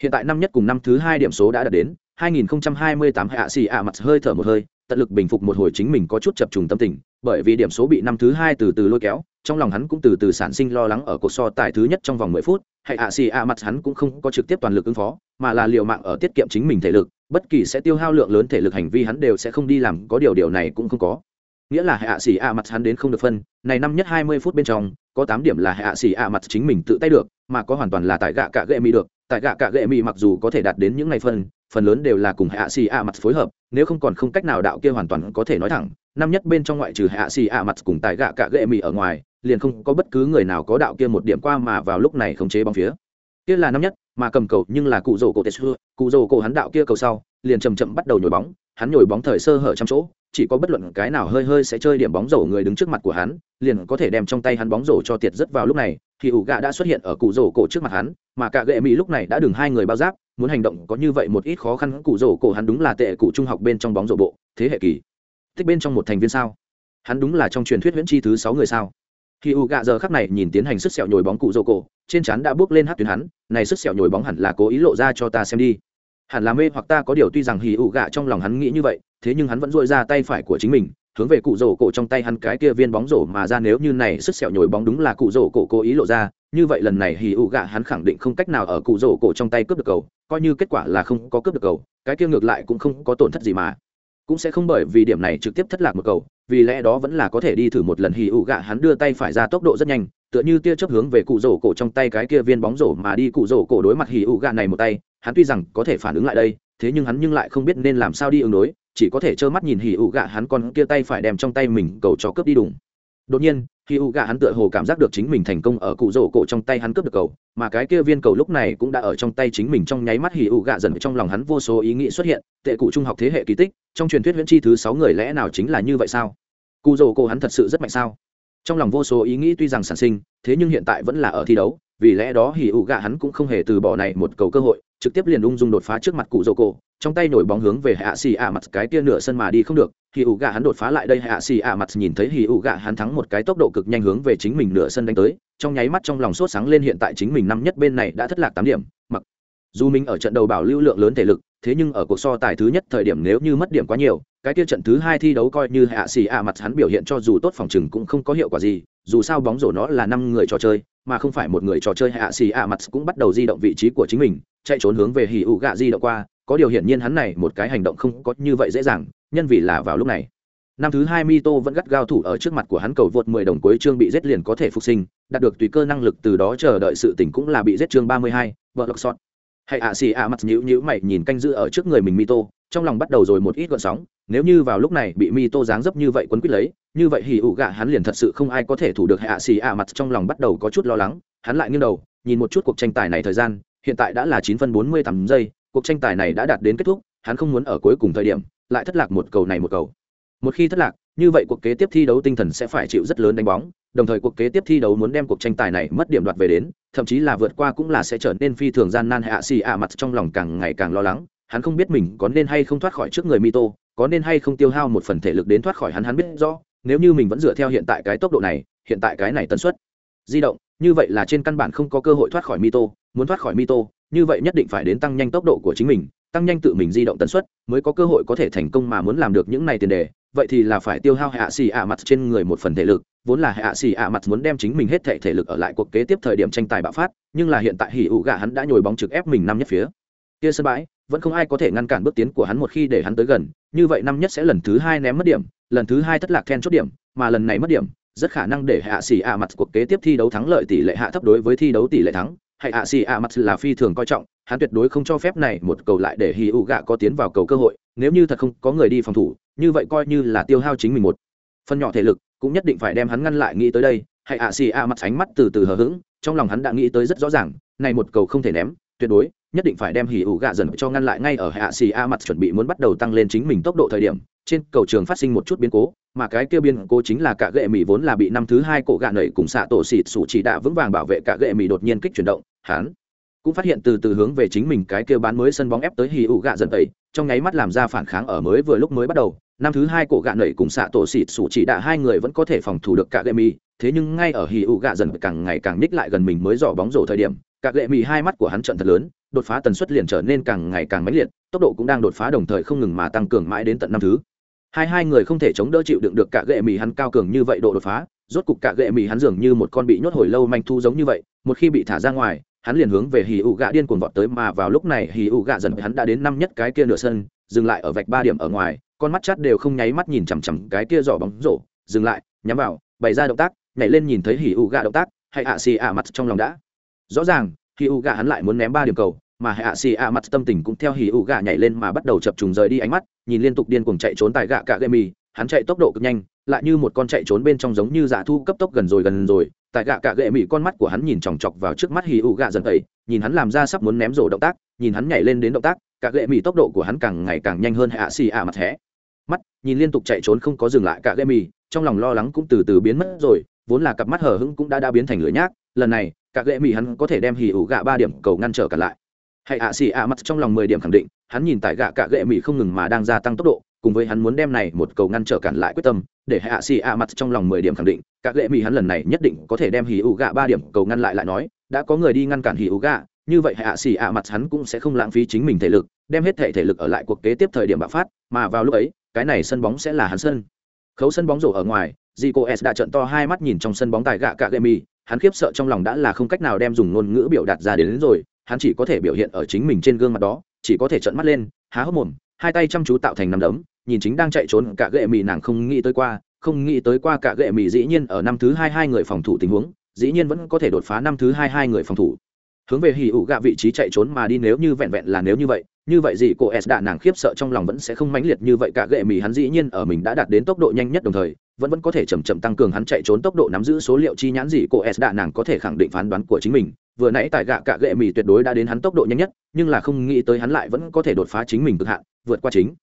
hiện tại năm nhất cùng năm thứ hai điểm số đã đạt đến 2028 hạ xì ạ mặt hơi thở một hơi, tận lực bình phục một hồi chính mình có chút chập trùng tâm tình, bởi vì điểm số bị năm thứ hai từ từ lôi kéo, trong lòng hắn cũng từ từ sản sinh lo lắng ở cuộc so tài thứ nhất trong vòng 10 phút, hay ạ xì ạ mặt hắn cũng không có trực tiếp toàn lực ứng phó, mà là liều mạng ở tiết kiệm chính mình thể lực bất kỳ sẽ tiêu hao lượng lớn thể lực hành vi hắn đều sẽ không đi làm, có điều điều này cũng không có. Nghĩa là hạ xỉ ạ mặt hắn đến không được phân, này năm nhất 20 phút bên trong, có tám điểm là hạ xỉ ạ mặt chính mình tự tay được, mà có hoàn toàn là tại gạ cả gệ mi được. Tại gạ cả gệ mi mặc dù có thể đạt đến những ngày phân, phần lớn đều là cùng hạ xỉ ạ mặt phối hợp, nếu không còn không cách nào đạo kia hoàn toàn có thể nói thẳng, năm nhất bên trong ngoại trừ hạ xỉ ạ mặt cùng tại gạ cả gệ mì ở ngoài, liền không có bất cứ người nào có đạo kia một điểm qua mà vào lúc này khống chế bóng phía. Kia là năm nhất mà cầm cầu nhưng là cụ rổ cổ tết cụ rổ cổ hắn đạo kia cầu sau, liền chầm chậm bắt đầu nhồi bóng, hắn nhồi bóng thời sơ hở trăm chỗ, chỉ có bất luận cái nào hơi hơi sẽ chơi điểm bóng rổ người đứng trước mặt của hắn, liền có thể đem trong tay hắn bóng rổ cho tiệt rất vào lúc này, thì ủ gạ đã xuất hiện ở cụ rổ cổ trước mặt hắn, mà cả gệ mỹ lúc này đã đừng hai người bao giáp, muốn hành động có như vậy một ít khó khăn, cụ rổ cổ hắn đúng là tệ cụ trung học bên trong bóng rổ bộ, thế hệ kỳ. Thích bên trong một thành viên sao? Hắn đúng là trong truyền thuyết huyễn chi thứ sáu người sao? Khi u gạ giờ khắc này nhìn tiến hành sức sẹo nhồi bóng cụ dô cổ, trên chắn đã bước lên hát tuyến hắn, này sức sẹo nhồi bóng hẳn là cố ý lộ ra cho ta xem đi. Hẳn là mê hoặc ta có điều tuy rằng hì ụ gạ trong lòng hắn nghĩ như vậy, thế nhưng hắn vẫn dội ra tay phải của chính mình, hướng về cụ rổ cổ trong tay hắn cái kia viên bóng rổ mà ra nếu như này sức sẹo nhồi bóng đúng là cụ rổ cổ cố ý lộ ra, như vậy lần này hì ụ gạ hắn khẳng định không cách nào ở cụ rổ cổ trong tay cướp được cầu, coi như kết quả là không có cướp được cầu, cái kia ngược lại cũng không có tổn thất gì mà. Cũng sẽ không bởi vì điểm này trực tiếp thất lạc một cầu vì lẽ đó vẫn là có thể đi thử một lần hì ụ gạ hắn đưa tay phải ra tốc độ rất nhanh, tựa như tia chớp hướng về cụ rổ cổ trong tay cái kia viên bóng rổ mà đi cụ rổ cổ đối mặt hì ụ gạ này một tay, hắn tuy rằng có thể phản ứng lại đây, thế nhưng hắn nhưng lại không biết nên làm sao đi ứng đối, chỉ có thể trơ mắt nhìn hì ụ gạ hắn con kia tay phải đem trong tay mình cầu cho cướp đi đúng. đột nhiên khi u gạ hắn tựa hồ cảm giác được chính mình thành công ở cụ rổ cổ trong tay hắn cướp được cầu, mà cái kia viên cầu lúc này cũng đã ở trong tay chính mình trong nháy mắt hì U gạ dần trong lòng hắn vô số ý nghĩ xuất hiện, tệ cụ trung học thế hệ kỳ tích, trong truyền thuyết viễn chi thứ sáu người lẽ nào chính là như vậy sao? Cụ rổ cổ hắn thật sự rất mạnh sao? Trong lòng vô số ý nghĩ tuy rằng sản sinh, thế nhưng hiện tại vẫn là ở thi đấu, vì lẽ đó hì U gạ hắn cũng không hề từ bỏ này một cầu cơ hội, trực tiếp liền ung dung đột phá trước mặt cụ rổ cổ, trong tay nổi bóng hướng về hạ xì ạ mặt cái kia nửa sân mà đi không được hì ủ gạ hắn đột phá lại đây, hạ xì ạ mặt nhìn thấy hì ủ gạ hắn thắng một cái tốc độ cực nhanh hướng về chính mình nửa sân đánh tới, trong nháy mắt trong lòng sốt sáng lên hiện tại chính mình năm nhất bên này đã thất lạc tám điểm, mặc dù mình ở trận đầu bảo lưu lượng lớn thể lực, thế nhưng ở cuộc so tài thứ nhất thời điểm nếu như mất điểm quá nhiều, cái kia trận thứ hai thi đấu coi như hạ xì ạ mặt hắn biểu hiện cho dù tốt phòng chừng cũng không có hiệu quả gì, dù sao bóng rổ nó là năm người trò chơi, mà không phải một người trò chơi, hạ xì ạ mặt cũng bắt đầu di động vị trí của chính mình, chạy trốn hướng về hì ủ gạ di động qua có điều hiển nhiên hắn này một cái hành động không có như vậy dễ dàng, nhân vì là vào lúc này. Năm thứ hai mito vẫn gắt gao thủ ở trước mặt của hắn cầu vượt mười đồng cuối chương bị giết liền có thể phục sinh, đạt được tùy cơ năng lực từ đó chờ đợi sự tỉnh cũng là bị giết chương ba mươi hai, vợ lộc sọt. Hay ạ, xì ạ, mặt nhữ nhữ mày nhìn canh giữ ở trước người mình mito, trong lòng bắt đầu rồi một ít gợn sóng. Nếu như vào lúc này bị mito dáng dấp như vậy quấn quýt lấy, như vậy hì ụ gạ hắn liền thật sự không ai có thể thủ được. Hạ xì ạ, mặt trong lòng bắt đầu có chút lo lắng, hắn lại nghiêng đầu, nhìn một chút cuộc tranh tài này thời gian, hiện tại đã là chín phân bốn mươi tám giây cuộc tranh tài này đã đạt đến kết thúc, hắn không muốn ở cuối cùng thời điểm, lại thất lạc một cầu này một cầu. Một khi thất lạc, như vậy cuộc kế tiếp thi đấu tinh thần sẽ phải chịu rất lớn đánh bóng, đồng thời cuộc kế tiếp thi đấu muốn đem cuộc tranh tài này mất điểm đoạt về đến, thậm chí là vượt qua cũng là sẽ trở nên phi thường gian nan hạ xì ạ mặt trong lòng càng ngày càng lo lắng. Hắn không biết mình có nên hay không thoát khỏi trước người mito, có nên hay không tiêu hao một phần thể lực đến thoát khỏi hắn hắn biết rõ, nếu như mình vẫn dựa theo hiện tại cái tốc độ này, hiện tại cái này tần suất di động, như vậy là trên căn bản không có cơ hội thoát khỏi mito, muốn thoát khỏi mito như vậy nhất định phải đến tăng nhanh tốc độ của chính mình, tăng nhanh tự mình di động tần suất mới có cơ hội có thể thành công mà muốn làm được những này tiền đề. Vậy thì là phải tiêu hao hạ xì ạ mặt trên người một phần thể lực, vốn là hạ xì ạ mặt muốn đem chính mình hết thể thể lực ở lại cuộc kế tiếp thời điểm tranh tài bạo phát, nhưng là hiện tại hỉ ủ gà hắn đã nhồi bóng trực ép mình năm nhất phía. Kia sân bãi, vẫn không ai có thể ngăn cản bước tiến của hắn một khi để hắn tới gần, như vậy năm nhất sẽ lần thứ hai ném mất điểm, lần thứ hai thất lạc then chốt điểm, mà lần này mất điểm, rất khả năng để hạ xì ạ mặt cuộc kế tiếp thi đấu thắng lợi tỷ lệ hạ thấp đối với thi đấu tỷ lệ thắng. Hãy ạ xì ạ mặt là phi thường coi trọng, hắn tuyệt đối không cho phép này một cầu lại để hì ụ gạ có tiến vào cầu cơ hội, nếu như thật không có người đi phòng thủ, như vậy coi như là tiêu hao chính mình một phần nhỏ thể lực, cũng nhất định phải đem hắn ngăn lại nghĩ tới đây Hãy ạ xì ạ mặt ánh mắt từ từ hờ hững, trong lòng hắn đã nghĩ tới rất rõ ràng, này một cầu không thể ném, tuyệt đối, nhất định phải đem hỉ ủ gạ dần cho ngăn lại ngay ở hạ xì a mặt chuẩn bị muốn bắt đầu tăng lên chính mình tốc độ thời điểm, trên cầu trường phát sinh một chút biến cố, mà cái kia biến cố chính là cả gệ mỹ vốn là bị năm thứ hai cổ gạ nẩy cùng xạ tổ xịt xủ chỉ đạ vững vàng bảo vệ cả gệ mỹ đột nhiên kích chuyển động hắn cũng phát hiện từ từ hướng về chính mình cái kia bán mới sân bóng ép tới hì ụ gạ dần tẩy, trong nháy mắt làm ra phản kháng ở mới vừa lúc mới bắt đầu. Năm thứ hai cổ gạ nẩy cùng xạ tổ xịt sủ chỉ đạ hai người vẫn có thể phòng thủ được cả gệ mì thế nhưng ngay ở hì ụ gạ dần càng ngày càng ních lại gần mình mới dò bóng rổ thời điểm, cả gệ mì hai mắt của hắn trận thật lớn, đột phá tần suất liền trở nên càng ngày càng mãnh liệt, tốc độ cũng đang đột phá đồng thời không ngừng mà tăng cường mãi đến tận năm thứ. Hai hai người không thể chống đỡ chịu đựng được cả gệ mì hắn cao cường như vậy độ đột phá, rốt cục cả gệ mì hắn dường như một con bị nhốt hồi lâu manh thu giống như vậy, một khi bị thả ra ngoài hắn liền hướng về hì ụ gạ điên cuồng vọt tới mà vào lúc này hì ụ gạ dần hắn đã đến năm nhất cái kia nửa sân, dừng lại ở vạch ba điểm ở ngoài, con mắt chắt đều không nháy mắt nhìn chằm chằm cái kia giỏ bóng rổ, dừng lại, nhắm vào, bày ra động tác, nhảy lên nhìn thấy hì ụ gạ động tác, hay ạ xì ạ mặt trong lòng đã. Rõ ràng hì ụ gạ hắn lại muốn ném ba điểm cầu, mà hạ xì ạ mặt tâm tình cũng theo hì ụ gạ nhảy lên mà bắt đầu chập trùng rời đi ánh mắt, nhìn liên tục điên cuồng chạy trốn tại gạ cả gây mì hắn chạy tốc độ cực nhanh, lại như một con chạy trốn bên trong giống như dạ thu cấp tốc gần rồi gần rồi, tại gạ cạ gậy mỹ con mắt của hắn nhìn chòng chọc vào trước mắt hì ụ gạ dần tẩy nhìn hắn làm ra sắp muốn ném rổ động tác, nhìn hắn nhảy lên đến động tác cạ gậy mỹ tốc độ của hắn càng ngày càng nhanh hơn hạ xì ạ mặt hẽ mắt nhìn liên tục chạy trốn không có dừng lại cạ gậy mỹ trong lòng lo lắng cũng từ từ biến mất rồi, vốn là cặp mắt hờ hững cũng đã đã biến thành lửa nhác, lần này, cả gệ mỹ hắn có thể đem hì ụ gạ ba điểm cầu ngăn trở cả lại. Hãy ạ xì ạ mặt trong lòng mười điểm khẳng định, hắn nhìn tại gạ cả gệ mỹ không ngừng mà đang gia tăng tốc độ cùng với hắn muốn đem này một cầu ngăn trở cản lại quyết tâm để hạ xì ạ mặt trong lòng mười điểm khẳng định các lệ mỹ hắn lần này nhất định có thể đem hì ủ gạ ba điểm cầu ngăn lại lại nói đã có người đi ngăn cản hì ủ gạ như vậy hạ xì ạ mặt hắn cũng sẽ không lãng phí chính mình thể lực đem hết thể thể lực ở lại cuộc kế tiếp thời điểm bạo phát mà vào lúc ấy cái này sân bóng sẽ là hắn sân. Khấu sân bóng rổ ở ngoài Zico S đã trợn to hai mắt nhìn trong sân bóng tại gạ cả Gemi, hắn khiếp sợ trong lòng đã là không cách nào đem dùng ngôn ngữ biểu đạt ra đến, đến rồi, hắn chỉ có thể biểu hiện ở chính mình trên gương mặt đó chỉ có thể trợn mắt lên há hốc mồm hai tay chăm chú tạo thành nắm đấm nhìn chính đang chạy trốn cả gệ mì nàng không nghĩ tới qua, không nghĩ tới qua cả gệ mì dĩ nhiên ở năm thứ hai hai người phòng thủ tình huống, dĩ nhiên vẫn có thể đột phá năm thứ hai hai người phòng thủ. Hướng về hỉ ủ gạ vị trí chạy trốn mà đi nếu như vẹn vẹn là nếu như vậy như vậy gì cô s đã nàng khiếp sợ trong lòng vẫn sẽ không mãnh liệt như vậy, cả gệ mì hắn dĩ nhiên ở mình đã đạt đến tốc độ nhanh nhất đồng thời, vẫn vẫn có thể chậm chậm tăng cường hắn chạy trốn tốc độ nắm giữ số liệu chi nhãn gì cô s đã nàng có thể khẳng định phán đoán của chính mình. Vừa nãy tại gạ cả gệ mì tuyệt đối đã đến hắn tốc độ nhanh nhất, nhưng là không nghĩ tới hắn lại vẫn có thể đột phá chính mình cực hạn, vượt qua chính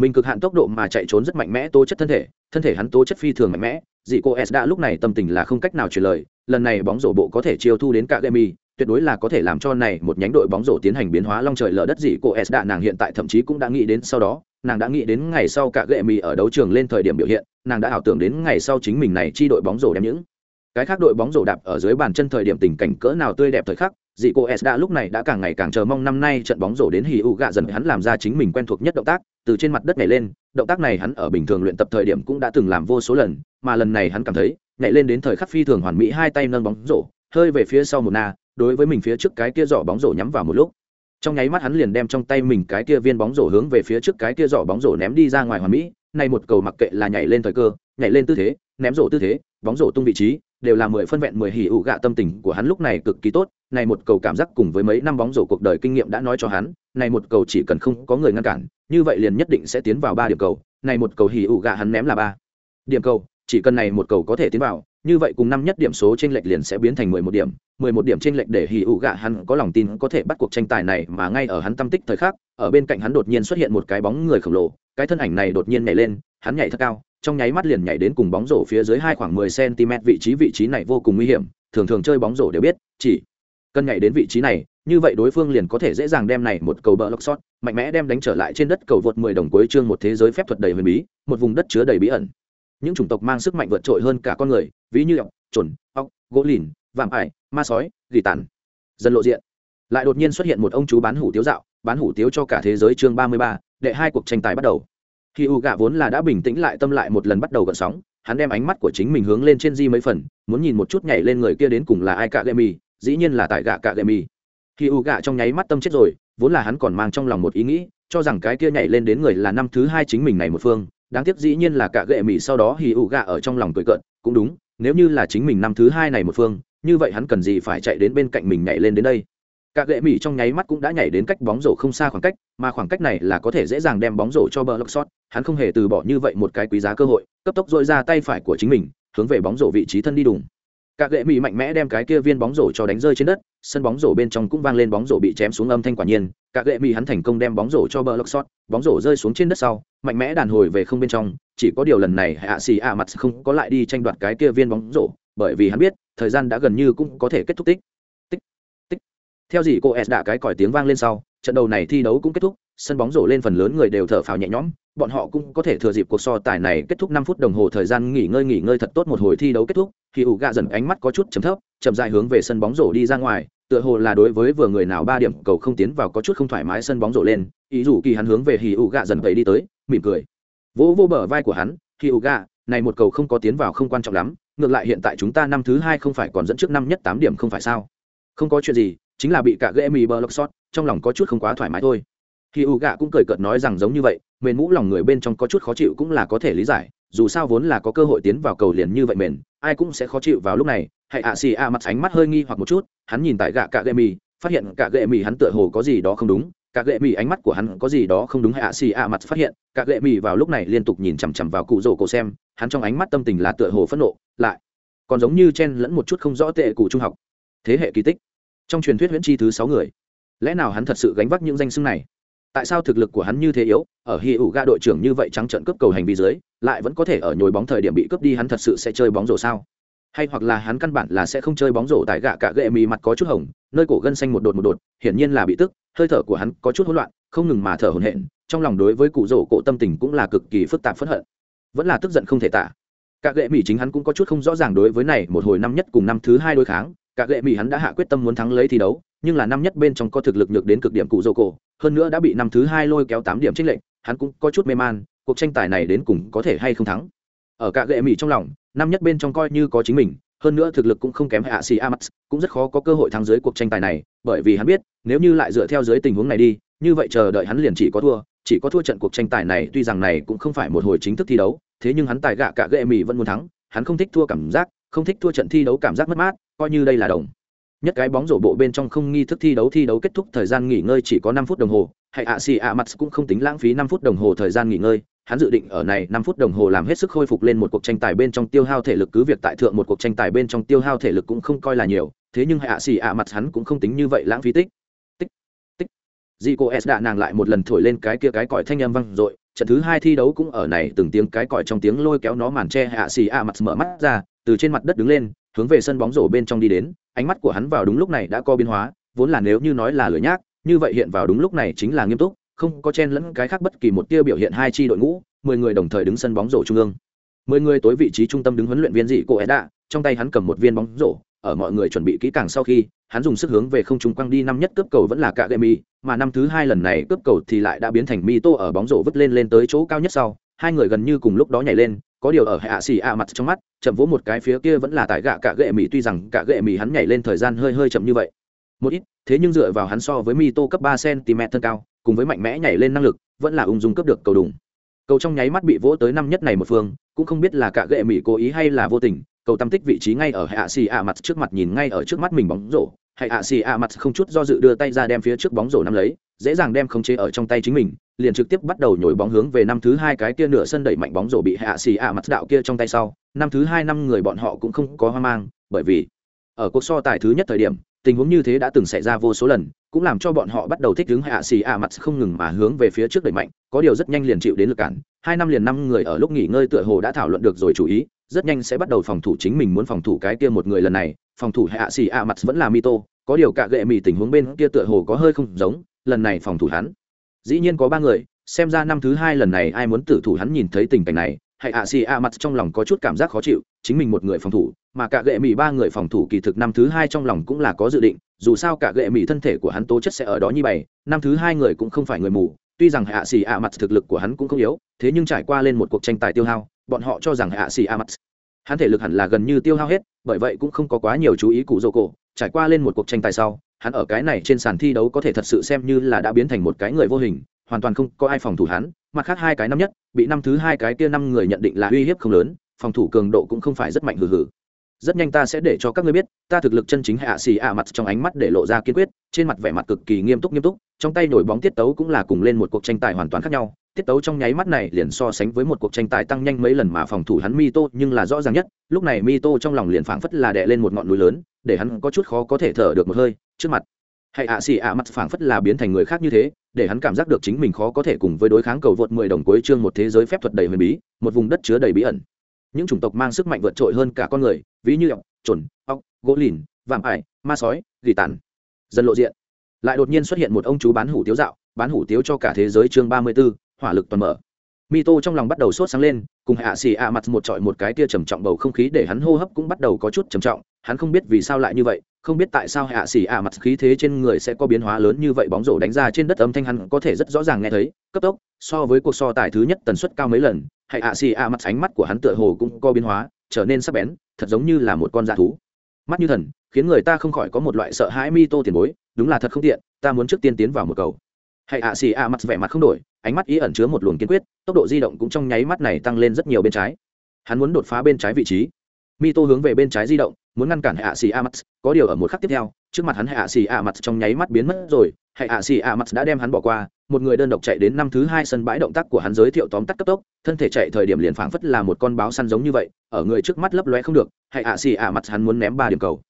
mình cực hạn tốc độ mà chạy trốn rất mạnh mẽ tố chất thân thể thân thể hắn tố chất phi thường mạnh mẽ dị cô s đã lúc này tâm tình là không cách nào truyền lời, lần này bóng rổ bộ có thể chiêu thu đến cả gệ mì tuyệt đối là có thể làm cho này một nhánh đội bóng rổ tiến hành biến hóa long trời lở đất dị cô s đã nàng hiện tại thậm chí cũng đã nghĩ đến sau đó, nàng đã nghĩ đến ngày sau cả gệ mì ở đấu trường lên thời điểm biểu hiện, nàng đã ảo tưởng đến ngày sau chính mình này chi đội bóng rổ đem những cái khác đội bóng rổ đạp ở dưới bàn chân thời điểm tình cảnh cỡ nào tươi đẹp thời khắc dị cô s đã lúc này đã càng ngày càng chờ mong năm nay trận bóng rổ đến hì u gạ dần hắn làm ra chính mình quen thuộc nhất động tác, từ trên mặt đất nhảy lên, động tác này hắn ở bình thường luyện tập thời điểm cũng đã từng làm vô số lần, mà lần này hắn cảm thấy, nhảy lên đến thời khắc phi thường hoàn mỹ hai tay nâng bóng rổ, hơi về phía sau một na, đối với mình phía trước cái kia giỏ bóng rổ nhắm vào một lúc. Trong nháy mắt hắn liền đem trong tay mình cái kia viên bóng rổ hướng về phía trước cái kia giỏ bóng rổ ném đi ra ngoài hoàn mỹ, này một cầu mặc kệ là nhảy lên thời cơ, nhảy lên tư thế, ném rổ tư thế, bóng rổ tung vị trí, đều là mười phân vẹn mười hỉ ụ gạ tâm tình của hắn lúc này cực kỳ tốt này một cầu cảm giác cùng với mấy năm bóng rổ cuộc đời kinh nghiệm đã nói cho hắn này một cầu chỉ cần không có người ngăn cản như vậy liền nhất định sẽ tiến vào ba điểm cầu này một cầu hỉ ủ gạ hắn ném là ba điểm cầu chỉ cần này một cầu có thể tiến vào như vậy cùng năm nhất điểm số trên lệch liền sẽ biến thành mười một điểm mười một điểm trên lệch để hỉ ủ gạ hắn có lòng tin có thể bắt cuộc tranh tài này mà ngay ở hắn tâm tích thời khắc ở bên cạnh hắn đột nhiên xuất hiện một cái bóng người khổng lồ cái thân ảnh này đột nhiên nhảy lên hắn nhảy thật cao trong nháy mắt liền nhảy đến cùng bóng rổ phía dưới hai khoảng 10 cm vị trí vị trí này vô cùng nguy hiểm, thường thường chơi bóng rổ đều biết, chỉ cân nhảy đến vị trí này, như vậy đối phương liền có thể dễ dàng đem này một cầu bờ lóc sót mạnh mẽ đem đánh trở lại trên đất cầu vượt 10 đồng cuối chương một thế giới phép thuật đầy huyền bí, một vùng đất chứa đầy bí ẩn. Những chủng tộc mang sức mạnh vượt trội hơn cả con người, ví như ọc, chuẩn, ọc, gỗ lìn, vạm ải, ma sói, gỉ tàn. Dần lộ diện. Lại đột nhiên xuất hiện một ông chú bán hủ tiếu dạo, bán hủ tiếu cho cả thế giới chương 33, đệ hai cuộc tranh tài bắt đầu khi u gạ vốn là đã bình tĩnh lại tâm lại một lần bắt đầu gợn sóng hắn đem ánh mắt của chính mình hướng lên trên di mấy phần muốn nhìn một chút nhảy lên người kia đến cùng là ai cả lệ mì dĩ nhiên là tại gạ cạ gậy mì. Khi u gạ trong nháy mắt tâm chết rồi, vốn là hắn còn mang trong lòng một ý nghĩ, cho rằng cái kia nhảy lên đến người là năm thứ hai chính mình này một phương. Đáng tiếc dĩ nhiên là cả gệ mì sau đó hì ụ gạ ở trong lòng cười cợt, cũng đúng, nếu như là chính mình năm thứ hai này một phương, như vậy hắn cần gì phải chạy đến bên cạnh mình nhảy lên đến đây? Cả gệ mì trong nháy mắt cũng đã nhảy đến cách bóng rổ không xa khoảng cách, mà khoảng cách này là có thể dễ dàng đem bóng rổ cho bờ lốc sót. Hắn không hề từ bỏ như vậy một cái quý giá cơ hội, cấp tốc dội ra tay phải của chính mình, hướng về bóng rổ vị trí thân đi đùng cả gệ mỹ mạnh mẽ đem cái kia viên bóng rổ cho đánh rơi trên đất, sân bóng rổ bên trong cũng vang lên bóng rổ bị chém xuống âm thanh quả nhiên, cả gệ mỹ hắn thành công đem bóng rổ cho bờ lộc sót bóng rổ rơi xuống trên đất sau, mạnh mẽ đàn hồi về không bên trong, chỉ có điều lần này hạ xì ạ mặt không có lại đi tranh đoạt cái kia viên bóng rổ, bởi vì hắn biết, thời gian đã gần như cũng có thể kết thúc tích. Tích tích. Theo gì cô s đã cái còi tiếng vang lên sau, trận đầu này thi đấu cũng kết thúc sân bóng rổ lên phần lớn người đều thở phào nhẹ nhõm, bọn họ cũng có thể thừa dịp cuộc so tài này kết thúc năm phút đồng hồ thời gian nghỉ ngơi nghỉ ngơi thật tốt một hồi thi đấu kết thúc, khi ủ gạ dần ánh mắt có chút chấm thấp, chậm dài hướng về sân bóng rổ đi ra ngoài, tựa hồ là đối với vừa người nào ba điểm cầu không tiến vào có chút không thoải mái sân bóng rổ lên, ý dù kỳ hắn hướng về hì ủ gạ dần vậy đi tới, mỉm cười. Vỗ vô bờ vai của hắn hì ủ gạ, này một cầu không có tiến vào không quan trọng lắm, ngược lại hiện tại chúng ta năm thứ hai không phải còn dẫn trước năm nhất tám điểm không phải sao? Không có chuyện gì, chính là bị cả ghệ mì bờ lọc sót, trong lòng có chút không quá thoải mái thôi khi u gạ cũng cười cợt nói rằng giống như vậy, mền mũ lòng người bên trong có chút khó chịu cũng là có thể lý giải, dù sao vốn là có cơ hội tiến vào cầu liền như vậy mền, ai cũng sẽ khó chịu vào lúc này. Hãy ạ xì ạ mặt ánh mắt hơi nghi hoặc một chút, hắn nhìn tại gạ cạ gệ mì, phát hiện cả gệ mì hắn tựa hồ có gì đó không đúng cả gệ mì ánh mắt của hắn có gì đó không đúng. Hay ạ xì ạ mặt phát hiện cả gệ mì vào lúc này liên tục nhìn chằm chằm vào cụ rổ cổ xem, hắn trong ánh mắt tâm tình là tựa hồ phẫn nộ, lại còn giống như chen lẫn một chút không rõ tệ cụ trung học. Thế hệ kỳ tích. Trong truyền thuyết huyễn chi thứ sáu người, lẽ nào hắn thật sự gánh vác những danh xưng này? Tại sao thực lực của hắn như thế yếu, ở hi ủ ga đội trưởng như vậy trắng trận cướp cầu hành vi dưới, lại vẫn có thể ở nhồi bóng thời điểm bị cướp đi hắn thật sự sẽ chơi bóng rổ sao? Hay hoặc là hắn căn bản là sẽ không chơi bóng rổ tại gạ cả gệ mì mặt có chút hồng, nơi cổ gân xanh một đột một đột, hiển nhiên là bị tức, hơi thở của hắn có chút hỗn loạn, không ngừng mà thở hổn hển, trong lòng đối với cụ rổ cổ tâm tình cũng là cực kỳ phức tạp phẫn hận. Vẫn là tức giận không thể tả. Cả gệ mỹ chính hắn cũng có chút không rõ ràng đối với này một hồi năm nhất cùng năm thứ hai đối kháng, cả gệ mỹ hắn đã hạ quyết tâm muốn thắng lấy thi đấu nhưng là năm nhất bên trong có thực lực nhược đến cực điểm cụ dô cổ, hơn nữa đã bị năm thứ hai lôi kéo tám điểm trích lệnh hắn cũng có chút mê man, cuộc tranh tài này đến cùng có thể hay không thắng. Ở cả gệ mỹ trong lòng, năm nhất bên trong coi như có chính mình, hơn nữa thực lực cũng không kém hạ sĩ amax cũng rất khó có cơ hội thắng dưới cuộc tranh tài này, bởi vì hắn biết, nếu như lại dựa theo dưới tình huống này đi, như vậy chờ đợi hắn liền chỉ có thua, chỉ có thua trận cuộc tranh tài này, tuy rằng này cũng không phải một hồi chính thức thi đấu, thế nhưng hắn tài gạ cả gệ mỹ vẫn muốn thắng, hắn không thích thua cảm giác, không thích thua trận thi đấu cảm giác mất mát, coi như đây là đồng nhất cái bóng rổ bộ bên trong không nghi thức thi đấu thi đấu kết thúc thời gian nghỉ ngơi chỉ có năm phút đồng hồ, hay ạ xì ạ mặt cũng không tính lãng phí năm phút đồng hồ thời gian nghỉ ngơi, hắn dự định ở này năm phút đồng hồ làm hết sức khôi phục lên một cuộc tranh tài bên trong tiêu hao thể lực, cứ việc tại thượng một cuộc tranh tài bên trong tiêu hao thể lực cũng không coi là nhiều, thế nhưng hạ xì ạ mặt hắn cũng không tính như vậy lãng phí tích. Tích tích. Dì cô s đã nàng lại một lần thổi lên cái kia cái còi thanh âm vang dội, trận thứ hai thi đấu cũng ở này từng tiếng cái còi trong tiếng lôi kéo nó màn che hạ xì ạ mặt mở mắt ra, từ trên mặt đất đứng lên hướng về sân bóng rổ bên trong đi đến, ánh mắt của hắn vào đúng lúc này đã có biến hóa, vốn là nếu như nói là lửa nhác, như vậy hiện vào đúng lúc này chính là nghiêm túc, không có chen lẫn cái khác bất kỳ một tia biểu hiện hai chi đội ngũ, mười người đồng thời đứng sân bóng rổ trung ương. Mười người tối vị trí trung tâm đứng huấn luyện viên dị cô edda trong tay hắn cầm một viên bóng rổ, ở mọi người chuẩn bị kỹ càng sau khi, hắn dùng sức hướng về không trung quăng đi năm nhất cướp cầu vẫn là cả gậy mi mà năm thứ hai lần này cướp cầu thì lại đã biến thành mi tô ở bóng rổ vứt lên lên tới chỗ cao nhất sau, hai người gần như cùng lúc đó nhảy lên có điều ở hạ xì ạ mặt trong mắt, chậm vỗ một cái phía kia vẫn là tại gạ cả gệ mỹ tuy rằng cả gệ mỹ hắn nhảy lên thời gian hơi hơi chậm như vậy. Một ít, thế nhưng dựa vào hắn so với mi tô cấp ba cm thân cao, cùng với mạnh mẽ nhảy lên năng lực, vẫn là ung dung cướp được cầu đùng. Cầu trong nháy mắt bị vỗ tới năm nhất này một phương, cũng không biết là cả gệ mỹ cố ý hay là vô tình, cầu tâm tích vị trí ngay ở hạ xì ạ mặt trước mặt nhìn ngay ở trước mắt mình bóng rổ. Hạ xì ạ mặt không chút do dự đưa tay ra đem phía trước bóng rổ nắm lấy, dễ dàng đem khống chế ở trong tay chính mình liền trực tiếp bắt đầu nhồi bóng hướng về năm thứ hai cái kia nửa sân đẩy mạnh bóng rổ bị hạ xì ạ mặt đạo kia trong tay sau. Năm thứ hai năm người bọn họ cũng không có hoang mang, bởi vì ở cuộc so tài thứ nhất thời điểm, tình huống như thế đã từng xảy ra vô số lần, cũng làm cho bọn họ bắt đầu thích đứng hạ xì ạ mặt không ngừng mà hướng về phía trước đẩy mạnh, có điều rất nhanh liền chịu đến lực cản. Hai năm liền năm người ở lúc nghỉ ngơi tựa hồ đã thảo luận được rồi chủ ý, rất nhanh sẽ bắt đầu phòng thủ chính mình muốn phòng thủ cái kia một người lần này. Phòng thủ hạ xì ạ mặt vẫn là mito, có điều cả gệ mì tình huống bên kia tựa hồ có hơi không giống, lần này phòng thủ hắn dĩ nhiên có ba người, xem ra năm thứ hai lần này ai muốn tử thủ hắn nhìn thấy tình cảnh này hãy ạ xì ạ mặt trong lòng có chút cảm giác khó chịu, chính mình một người phòng thủ, mà cả gệ mỹ ba người phòng thủ kỳ thực năm thứ hai trong lòng cũng là có dự định, dù sao cả gệ mỹ thân thể của hắn tố chất sẽ ở đó như bày, năm thứ hai người cũng không phải người mù, tuy rằng hạ xì ạ mặt thực lực của hắn cũng không yếu, thế nhưng trải qua lên một cuộc tranh tài tiêu hao, bọn họ cho rằng hạ xì ạ mặt hắn thể lực hẳn là gần như tiêu hao hết, bởi vậy cũng không có quá nhiều chú ý cụ dô cổ, trải qua lên một cuộc tranh tài sau hắn ở cái này trên sàn thi đấu có thể thật sự xem như là đã biến thành một cái người vô hình hoàn toàn không có ai phòng thủ hắn mặt khác hai cái năm nhất bị năm thứ hai cái kia năm người nhận định là uy hiếp không lớn phòng thủ cường độ cũng không phải rất mạnh hừ hừ. Rất nhanh ta sẽ để cho các ngươi biết ta thực lực chân chính hạ xì ạ mặt trong ánh mắt để lộ ra kiên quyết trên mặt vẻ mặt cực kỳ nghiêm túc nghiêm túc trong tay nổi bóng tiết tấu cũng là cùng lên một cuộc tranh tài hoàn toàn khác nhau. Tiết tấu trong nháy mắt này liền so sánh với một cuộc tranh tài tăng nhanh mấy lần mà phòng thủ hắn Mito nhưng là rõ ràng nhất, lúc này Mito trong lòng liền phảng phất là đè lên một ngọn núi lớn, để hắn có chút khó có thể thở được một hơi, trước mặt. Hay ạ à, xì ạ mặt phảng phất là biến thành người khác như thế, để hắn cảm giác được chính mình khó có thể cùng với đối kháng cầu vượt 10 đồng cuối chương một thế giới phép thuật đầy huyền bí, một vùng đất chứa đầy bí ẩn. Những chủng tộc mang sức mạnh vượt trội hơn cả con người, ví như ọc, chuẩn, ọc, gỗ lìn, vạm ải, ma sói, gỉ tản. Dần lộ diện. Lại đột nhiên xuất hiện một ông chú bán hủ tiếu dạo, bán hủ tiếu cho cả thế giới chương 34, hỏa lực toàn mở Mito trong lòng bắt đầu sốt sáng lên, cùng hạ xì ạ mặt một trọi một cái tia trầm trọng bầu không khí để hắn hô hấp cũng bắt đầu có chút trầm trọng, hắn không biết vì sao lại như vậy, không biết tại sao hạ xì ạ mặt khí thế trên người sẽ có biến hóa lớn như vậy bóng rổ đánh ra trên đất âm thanh hắn có thể rất rõ ràng nghe thấy, cấp tốc, so với cuộc so tài thứ nhất tần suất cao mấy lần, hạ xì ạ mặt ánh mắt của hắn tựa hồ cũng có biến hóa, trở nên sắc bén, thật giống như là một con dạ thú. Mắt như thần, khiến người ta không khỏi có một loại sợ hãi Mito tiền bối, đúng là thật không tiện, ta muốn trước tiên tiến vào một cầu. Hạ xì ạ mặt vẻ mặt không đổi, ánh mắt ý ẩn chứa một luồng kiên quyết tốc độ di động cũng trong nháy mắt này tăng lên rất nhiều bên trái. Hắn muốn đột phá bên trái vị trí. Mi tô hướng về bên trái di động muốn ngăn cản hạ xì a có điều ở một khắc tiếp theo trước mặt hắn hạ xì a trong nháy mắt biến mất rồi. Hạ xì a đã đem hắn bỏ qua. Một người đơn độc chạy đến năm thứ hai sân bãi động tác của hắn giới thiệu tóm tắt cấp tốc thân thể chạy thời điểm liền phảng phất là một con báo săn giống như vậy ở người trước mắt lấp lóe không được. Hạ xì a hắn muốn ném ba điểm cầu.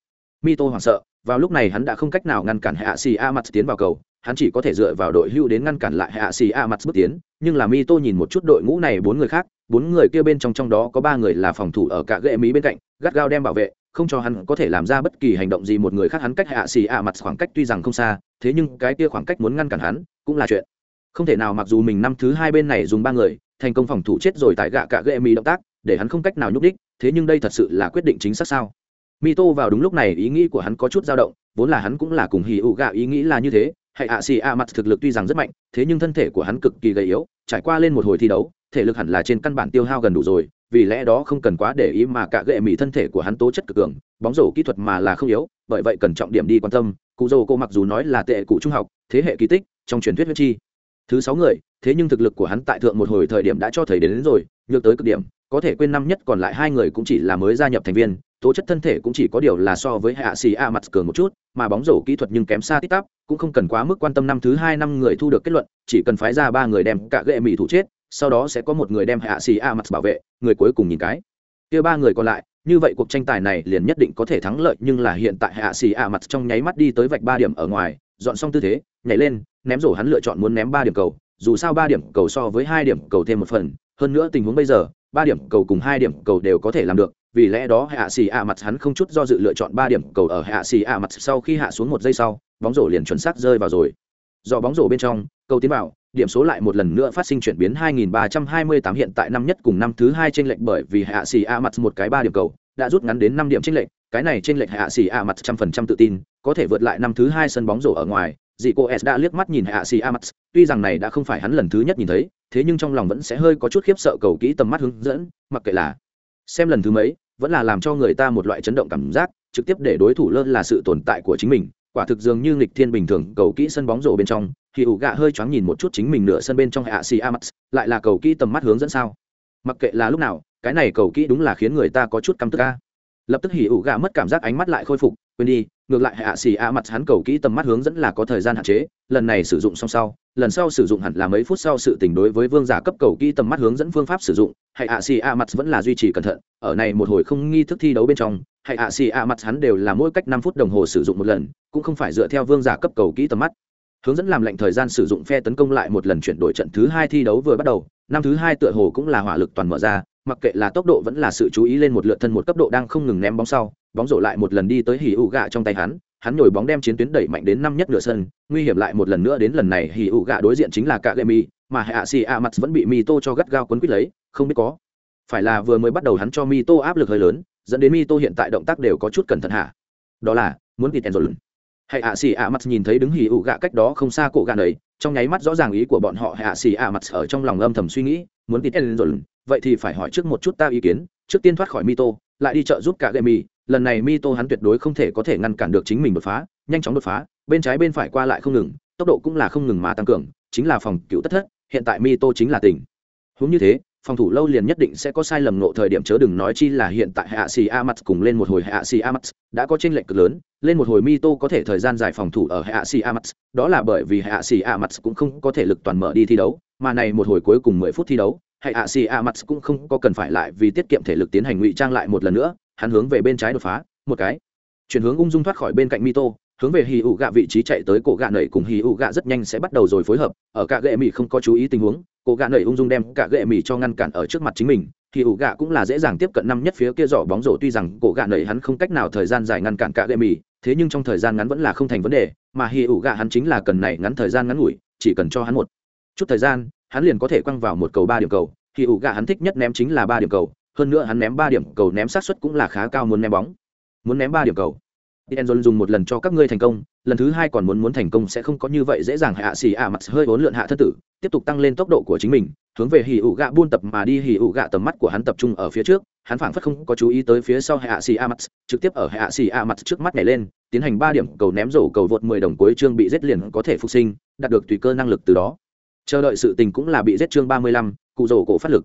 Mi tô hoảng sợ vào lúc này hắn đã không cách nào ngăn cản hạ xì a tiến vào cầu hắn chỉ có thể dựa vào đội hưu đến ngăn cản lại hạ xì a mặt bước tiến, nhưng là mi tô nhìn một chút đội ngũ này bốn người khác, bốn người kia bên trong trong đó có ba người là phòng thủ ở cả ghệ mỹ bên cạnh, gắt gao đem bảo vệ, không cho hắn có thể làm ra bất kỳ hành động gì một người khác hắn cách hạ xì a mặt khoảng cách tuy rằng không xa, thế nhưng cái kia khoảng cách muốn ngăn cản hắn cũng là chuyện. Không thể nào mặc dù mình năm thứ hai bên này dùng ba người, thành công phòng thủ chết rồi tại gạ cả ghệ mỹ động tác, để hắn không cách nào nhúc đích thế nhưng đây thật sự là quyết định chính xác sao? Mi tô vào đúng lúc này ý nghĩ của hắn có chút dao động, vốn là hắn cũng là cùng hì ụ gạ ý nghĩ là như thế Hệ ạ xì ạ mặt thực lực tuy rằng rất mạnh thế nhưng thân thể của hắn cực kỳ gầy yếu trải qua lên một hồi thi đấu thể lực hẳn là trên căn bản tiêu hao gần đủ rồi vì lẽ đó không cần quá để ý mà cả gệ mỹ thân thể của hắn tố chất cực cường bóng rổ kỹ thuật mà là không yếu bởi vậy cần trọng điểm đi quan tâm. Cụ dô cô mặc dù nói là tệ cụ trung học thế hệ kỳ tích trong truyền thuyết huyết chi. Thứ sáu người thế nhưng thực lực của hắn tại thượng một hồi thời điểm đã cho thấy đến, đến rồi nhược tới cực điểm có thể quên năm nhất còn lại hai người cũng chỉ là mới gia nhập thành viên tố chất thân thể cũng chỉ có điều là so với hạ xì a mặt cường một chút, mà bóng rổ kỹ thuật nhưng kém xa tít tắp, cũng không cần quá mức quan tâm năm thứ hai năm người thu được kết luận, chỉ cần phái ra ba người đem cả gệ mỹ thủ chết, sau đó sẽ có một người đem hạ xì a mặt bảo vệ, người cuối cùng nhìn cái. Kia ba người còn lại, như vậy cuộc tranh tài này liền nhất định có thể thắng lợi, nhưng là hiện tại hạ xì a mặt trong nháy mắt đi tới vạch ba điểm ở ngoài, dọn xong tư thế, nhảy lên, ném rổ hắn lựa chọn muốn ném ba điểm cầu, dù sao ba điểm cầu so với hai điểm cầu thêm một phần, hơn nữa tình huống bây giờ, ba điểm cầu cùng hai điểm cầu đều có thể làm được vì lẽ đó hạ xì a mặt hắn không chút do dự lựa chọn ba điểm cầu ở hạ xì a mặt sau khi hạ xuống một giây sau, bóng rổ liền chuẩn xác rơi vào rồi. Do bóng rổ bên trong, cầu tiến vào, điểm số lại một lần nữa phát sinh chuyển biến 2328 hiện tại năm nhất cùng năm thứ hai trên lệnh bởi vì hạ xì a mặt một cái ba điểm cầu, đã rút ngắn đến năm điểm trên lệnh cái này trên lệnh hạ xì a mặt trăm phần trăm tự tin, có thể vượt lại năm thứ hai sân bóng rổ ở ngoài. Dì cô s đã liếc mắt nhìn hạ xì a mặt, tuy rằng này đã không phải hắn lần thứ nhất nhìn thấy, thế nhưng trong lòng vẫn sẽ hơi có chút khiếp sợ cầu kỹ tầm mắt hướng dẫn, mặc kệ là xem lần thứ mấy vẫn là làm cho người ta một loại chấn động cảm giác, trực tiếp để đối thủ lơ là sự tồn tại của chính mình. Quả thực dường như nghịch thiên bình thường, cầu kỹ sân bóng rổ bên trong, thì ủ gạ hơi choáng nhìn một chút chính mình nửa sân bên trong hạ xì amax lại là cầu kỹ tầm mắt hướng dẫn sao? Mặc kệ là lúc nào, cái này cầu kỹ đúng là khiến người ta có chút căm tức ca lập tức hỉ ủ gạ mất cảm giác ánh mắt lại khôi phục, quên đi, ngược lại hạ xì a mặt hắn cầu kỹ tầm mắt hướng dẫn là có thời gian hạn chế, lần này sử dụng xong sau lần sau sử dụng hẳn là mấy phút sau sự tình đối với vương giả cấp cầu kỹ tầm mắt hướng dẫn phương pháp sử dụng, hay ạ xì a mặt vẫn là duy trì cẩn thận, ở này một hồi không nghi thức thi đấu bên trong, hay ạ xì a mặt hắn đều là mỗi cách năm phút đồng hồ sử dụng một lần, cũng không phải dựa theo vương giả cấp cầu kỹ tầm mắt. Hướng dẫn làm lệnh thời gian sử dụng phe tấn công lại một lần chuyển đổi trận thứ hai thi đấu vừa bắt đầu, năm thứ hai tựa hồ cũng là hỏa lực toàn mở ra, mặc kệ là tốc độ vẫn là sự chú ý lên một lượt thân một cấp độ đang không ngừng ném bóng sau, bóng rổ lại một lần đi tới hỉ ủ gạ trong tay hắn hắn nhồi bóng đem chiến tuyến đẩy mạnh đến năm nhất nửa sân, nguy hiểm lại một lần nữa đến lần này hỉ ụ gạ đối diện chính là cả gậy mi, mà hạ xì a mặt vẫn bị mi tô cho gắt gao quấn quýt lấy, không biết có phải là vừa mới bắt đầu hắn cho mi tô áp lực hơi lớn, dẫn đến mi tô hiện tại động tác đều có chút cẩn thận hạ đó là, muốn tịt rồi hay hạ xì a mặt nhìn thấy đứng hỉ ụ gạ cách đó không xa cổ gạ ấy trong nháy mắt rõ ràng ý của bọn họ, hạ xì a mặt ở trong lòng âm thầm suy nghĩ, muốn tịt rồi vậy thì phải hỏi trước một chút ta ý kiến, trước tiên thoát khỏi mi tô lại đi chợ giúp cả gậy Mì lần này Mito hắn tuyệt đối không thể có thể ngăn cản được chính mình đột phá, nhanh chóng đột phá, bên trái bên phải qua lại không ngừng, tốc độ cũng là không ngừng mà tăng cường, chính là phòng cựu tất thất, hiện tại Mito chính là tỉnh. Huống như thế, phòng thủ lâu liền nhất định sẽ có sai lầm nộ thời điểm chớ đừng nói chi là hiện tại hạ xì a mặt cùng lên một hồi hạ xì a mặt đã có tranh lệch cực lớn lên một hồi mito có thể thời gian dài phòng thủ ở hạ xì a mặt đó là bởi vì hạ xì a mặt cũng không có thể lực toàn mở đi thi đấu mà này một hồi cuối cùng mười phút thi đấu hạ xì ạ mặt cũng không có cần phải lại vì tiết kiệm thể lực tiến hành ngụy trang lại một lần nữa, hắn hướng về bên trái đột phá, một cái. Chuyển hướng ung dung thoát khỏi bên cạnh mito, hướng về hì ụ gạ vị trí chạy tới cổ gạ nẩy cùng hì ụ gạ rất nhanh sẽ bắt đầu rồi phối hợp, ở cả gệ mỹ không có chú ý tình huống, cổ gạ nẩy ung dung đem cả gệ mỹ cho ngăn cản ở trước mặt chính mình. Hì ụ gạ cũng là dễ dàng tiếp cận năm nhất phía kia giỏ bóng rổ, tuy rằng cổ gạ nẩy hắn không cách nào thời gian dài ngăn cản cả gệ mỹ thế nhưng trong thời gian ngắn vẫn là không thành vấn đề, mà hì ụ gạ hắn chính là cần này ngắn thời gian ngắn ngủi, chỉ cần cho hắn một chút thời gian hắn liền có thể quăng vào một cầu ba điểm cầu hì ủ gà hắn thích nhất ném chính là ba điểm cầu hơn nữa hắn ném ba điểm cầu ném sát suất cũng là khá cao muốn ném bóng. Muốn ném ba điểm cầu. Enzo dùng một lần cho các ngươi thành công, lần thứ hai còn muốn muốn thành công sẽ không có như vậy dễ dàng. Hạ xì ạ mặt hơi vốn lượn hạ thân tử, tiếp tục tăng lên tốc độ của chính mình, hướng về hỉ ủ gạ buôn tập mà đi. Hỉ ủ gạ tầm mắt của hắn tập trung ở phía trước, hắn phảng phất không có chú ý tới phía sau hạ xì ạ mặt, trực tiếp ở hạ xì ạ mặt trước mắt nhảy lên, tiến hành ba điểm cầu ném rổ cầu vượt 10 đồng cuối chương bị giết liền có thể phục sinh, đạt được tùy cơ năng lực từ đó. Chờ đợi sự tình cũng là bị giết chương 35, cụ rổ cổ phát lực.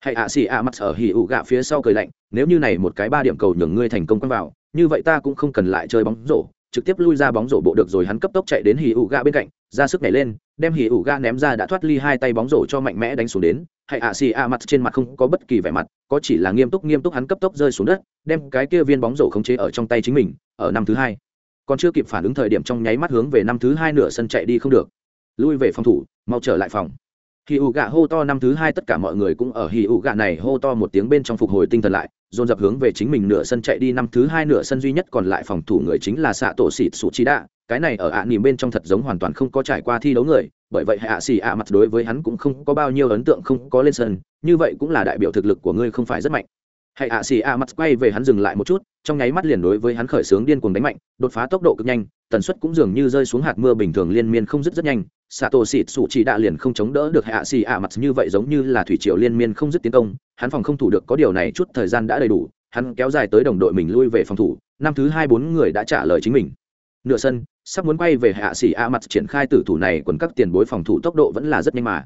Hay ạ xì ạ mặt ở hỉ ủ gạ phía sau cười lạnh, nếu như này một cái ba điểm cầu nhường ngươi thành công quăng vào, như vậy ta cũng không cần lại chơi bóng rổ trực tiếp lui ra bóng rổ bộ được rồi hắn cấp tốc chạy đến hỉ ủ gạ bên cạnh ra sức nhảy lên đem hỉ ủ gạ ném ra đã thoát ly hai tay bóng rổ cho mạnh mẽ đánh xuống đến. Hay ạ xì ạ mặt trên mặt không có bất kỳ vẻ mặt có chỉ là nghiêm túc nghiêm túc hắn cấp tốc rơi xuống đất đem cái kia viên bóng rổ khống chế ở trong tay chính mình ở năm thứ hai. Còn chưa kịp phản ứng thời điểm trong nháy mắt hướng về năm thứ hai nửa sân chạy đi không được lui về phòng thủ, mau trở lại phòng. Hì ủ gạ hô to năm thứ hai tất cả mọi người cũng ở hì ủ gạ này hô to một tiếng bên trong phục hồi tinh thần lại, dồn dập hướng về chính mình nửa sân chạy đi. Năm thứ hai nửa sân duy nhất còn lại phòng thủ người chính là xạ tổ xịt sụ chi đạ. Cái này ở ạ à nỉm bên trong thật giống hoàn toàn không có trải qua thi đấu người, bởi vậy hạ xì ạ mặt đối với hắn cũng không có bao nhiêu ấn tượng, không có lên sân. Như vậy cũng là đại biểu thực lực của ngươi không phải rất mạnh hãy ạ, xì a mặt quay về hắn dừng lại một chút, trong nháy mắt liền đối với hắn khởi xướng điên cuồng đánh mạnh, đột phá tốc độ cực nhanh, tần suất cũng dường như rơi xuống hạt mưa bình thường liên miên không dứt rất nhanh. Xạ tổ xịt sụ chỉ đạ liền không chống đỡ được hạ xì ạ, mặt như vậy giống như là thủy triều liên miên không dứt tiến công. Hắn phòng không thủ được, có điều này chút thời gian đã đầy đủ. Hắn kéo dài tới đồng đội mình lui về phòng thủ. Năm thứ hai bốn người đã trả lời chính mình. Nửa sân, sắp muốn quay về hạ xì a mặt triển khai tử thủ này, quần các tiền bối phòng thủ tốc độ vẫn là rất nhanh mà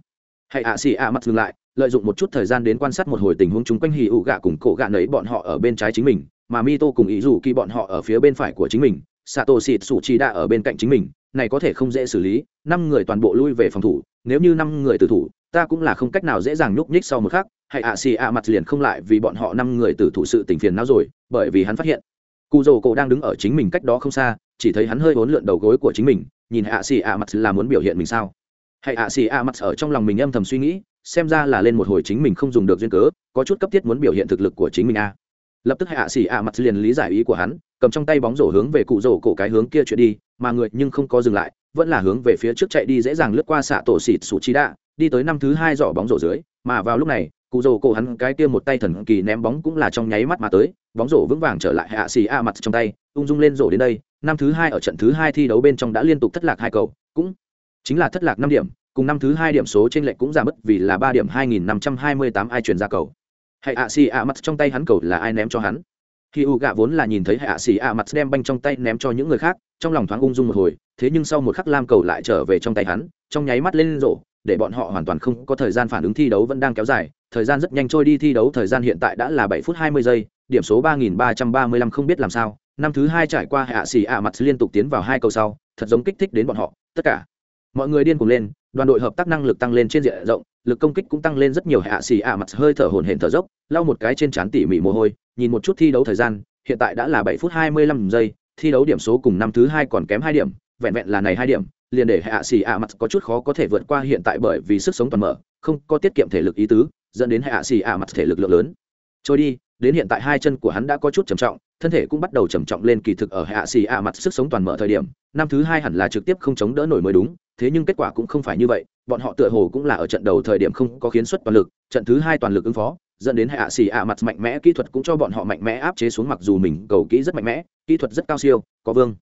hãy ạ, xì ạ mặt dừng lại, lợi dụng một chút thời gian đến quan sát một hồi tình huống chúng quanh hì ụ gạ cùng cổ gạ nấy bọn họ ở bên trái chính mình, mà mi tô cùng ý dù kỳ bọn họ ở phía bên phải của chính mình, sato xịt sủ chi đa ở bên cạnh chính mình, này có thể không dễ xử lý, năm người toàn bộ lui về phòng thủ, nếu như năm người tử thủ, ta cũng là không cách nào dễ dàng nhúc nhích sau một khắc Hãy ạ, xì ạ mặt liền không lại vì bọn họ năm người tử thủ sự tình phiền não rồi, bởi vì hắn phát hiện cụ dồ cổ đang đứng ở chính mình cách đó không xa, chỉ thấy hắn hơi hốn lượn đầu gối của chính mình, nhìn hạ xì ạ mặt là muốn biểu hiện mình sao? Hãy ạ, xì ạ mặt ở trong lòng mình âm thầm suy nghĩ, xem ra là lên một hồi chính mình không dùng được duyên cớ, có chút cấp thiết muốn biểu hiện thực lực của chính mình a. Lập tức hạ xì ạ mặt liền lý giải ý của hắn, cầm trong tay bóng rổ hướng về cụ rổ cổ cái hướng kia chuyển đi, mà người nhưng không có dừng lại, vẫn là hướng về phía trước chạy đi dễ dàng lướt qua xạ tổ xịt sủ chi đạ, đi tới năm thứ hai giỏ bóng rổ dưới, mà vào lúc này, cụ rổ cổ hắn cái kia một tay thần kỳ ném bóng cũng là trong nháy mắt mà tới, bóng rổ vững vàng trở lại hạ xì a mặt trong tay, ung dung lên rổ đến đây, năm thứ hai ở trận thứ hai thi đấu bên trong đã liên tục thất lạc hai cầu, cũng chính là thất lạc năm điểm, cùng năm thứ hai điểm số trên lệch cũng giảm mất vì là ba điểm hai nghìn năm trăm hai mươi tám ai chuyển ra cầu. Hãy ạ xì ạ mặt trong tay hắn cầu là ai ném cho hắn? Khi u gạ vốn là nhìn thấy hạ xì ạ mặt đem banh trong tay ném cho những người khác, trong lòng thoáng ung dung một hồi, thế nhưng sau một khắc lam cầu lại trở về trong tay hắn, trong nháy mắt lên rổ để bọn họ hoàn toàn không có thời gian phản ứng thi đấu vẫn đang kéo dài, thời gian rất nhanh trôi đi thi đấu, thời gian hiện tại đã là bảy phút hai mươi giây, điểm số ba nghìn ba trăm ba mươi lăm không biết làm sao, năm thứ hai trải qua hạ xì ạ mặt liên tục tiến vào hai cầu sau, thật giống kích thích đến bọn họ, tất cả mọi người điên cuồng lên, đoàn đội hợp tác năng lực tăng lên trên diện rộng, lực công kích cũng tăng lên rất nhiều. Hạ xì ạ mặt hơi thở hồn hển thở dốc, lau một cái trên trán tỉ mỉ mồ hôi, nhìn một chút thi đấu thời gian, hiện tại đã là bảy phút hai mươi lăm giây, thi đấu điểm số cùng năm thứ hai còn kém hai điểm, vẹn vẹn là này hai điểm, liền để hạ xì ạ mặt có chút khó có thể vượt qua hiện tại bởi vì sức sống toàn mở, không có tiết kiệm thể lực ý tứ, dẫn đến hạ xì ạ mặt thể lực lượng lớn. Trôi đi, đến hiện tại hai chân của hắn đã có chút trầm trọng, thân thể cũng bắt đầu trầm trọng lên. Kỳ thực ở hạ xì ạ mặt sức sống toàn mở thời điểm, năm thứ hai hẳn là trực tiếp không chống đỡ nổi mới đúng thế nhưng kết quả cũng không phải như vậy, bọn họ tựa hồ cũng là ở trận đầu thời điểm không có khiến xuất toàn lực, trận thứ hai toàn lực ứng phó, dẫn đến hạ xì ạ mặt mạnh mẽ, kỹ thuật cũng cho bọn họ mạnh mẽ áp chế xuống mặc dù mình cầu kỹ rất mạnh mẽ, kỹ thuật rất cao siêu, có vương.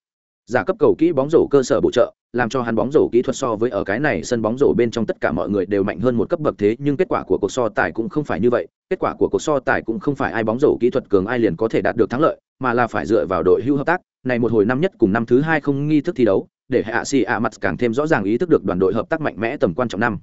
Giả cấp cầu kỹ bóng rổ cơ sở bổ trợ, làm cho hắn bóng rổ kỹ thuật so với ở cái này sân bóng rổ bên trong tất cả mọi người đều mạnh hơn một cấp bậc thế, nhưng kết quả của cuộc so tài cũng không phải như vậy, kết quả của cuộc so tài cũng không phải ai bóng rổ kỹ thuật cường ai liền có thể đạt được thắng lợi, mà là phải dựa vào đội hưu hợp tác. Này một hồi năm nhất cùng năm thứ hai không nghi thức thi đấu để hạ xì ạ mặt càng thêm rõ ràng ý thức được đoàn đội hợp tác mạnh mẽ tầm quan trọng năm.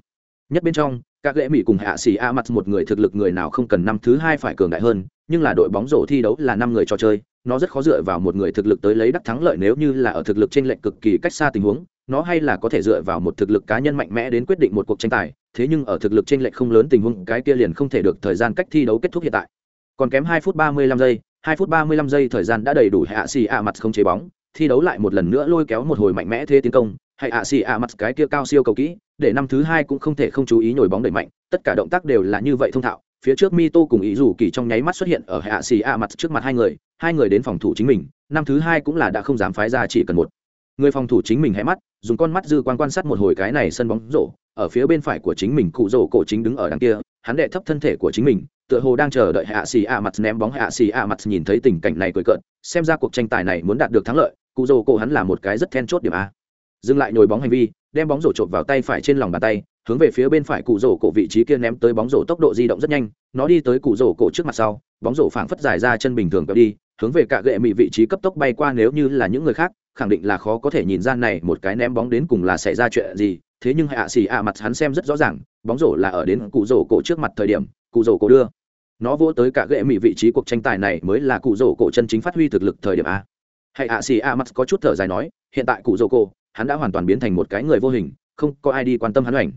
Nhất bên trong, các lễ mỹ cùng hạ xì a mặt một người thực lực người nào không cần năm thứ hai phải cường đại hơn, nhưng là đội bóng rổ thi đấu là năm người trò chơi, nó rất khó dựa vào một người thực lực tới lấy đắc thắng lợi nếu như là ở thực lực trên lệnh cực kỳ cách xa tình huống, nó hay là có thể dựa vào một thực lực cá nhân mạnh mẽ đến quyết định một cuộc tranh tài, thế nhưng ở thực lực trên lệnh không lớn tình huống, cái kia liền không thể được thời gian cách thi đấu kết thúc hiện tại. Còn kém hai phút ba mươi lăm giây, hai phút ba mươi lăm giây thời gian đã đầy đủ hạ xì a mặt không chế bóng thi đấu lại một lần nữa lôi kéo một hồi mạnh mẽ thế tiến công, hay ạ xì ạ mặt cái kia cao siêu cầu kỹ, để năm thứ hai cũng không thể không chú ý nhồi bóng đẩy mạnh, tất cả động tác đều là như vậy thông thạo. Phía trước Mito cùng ý rủ kỳ trong nháy mắt xuất hiện ở hạ xì ạ mặt trước mặt hai người hai người đến phòng thủ chính mình, năm thứ hai cũng là đã không dám phái ra chỉ cần một. Người phòng thủ chính mình hé mắt, dùng con mắt dư quan quan sát một hồi cái này sân bóng rổ, ở phía bên phải của chính mình cụ rổ cổ chính đứng ở đằng kia, hắn đệ thấp thân thể của chính mình, tựa hồ đang chờ đợi hạ xì a mặt ném bóng hạ xì a mặt nhìn thấy tình cảnh này cười cợt, xem ra cuộc tranh tài này muốn đạt được thắng lợi cụ rồ cổ hắn là một cái rất then chốt điểm a. Dừng lại nhồi bóng hành vi, đem bóng rổ trộm vào tay phải trên lòng bàn tay, hướng về phía bên phải cụ rổ cổ vị trí kia ném tới bóng rổ tốc độ di động rất nhanh, nó đi tới cụ rổ cổ trước mặt sau, bóng rổ phảng phất dài ra chân bình thường kéo đi, hướng về cả gệ mị vị trí cấp tốc bay qua nếu như là những người khác, khẳng định là khó có thể nhìn ra này một cái ném bóng đến cùng là xảy ra chuyện gì, thế nhưng hạ xì ạ mặt hắn xem rất rõ ràng, bóng rổ là ở đến cụ rổ cổ trước mặt thời điểm, cụ rổ cổ đưa. Nó vỗ tới cả gệ mị vị trí cuộc tranh tài này mới là cụ rổ cổ chân chính phát huy thực lực thời điểm a. Hãy ạ, xì a mắt có chút thở dài nói, hiện tại cụ dô cô hắn đã hoàn toàn biến thành một cái người vô hình, không có ai đi quan tâm hắn ảnh.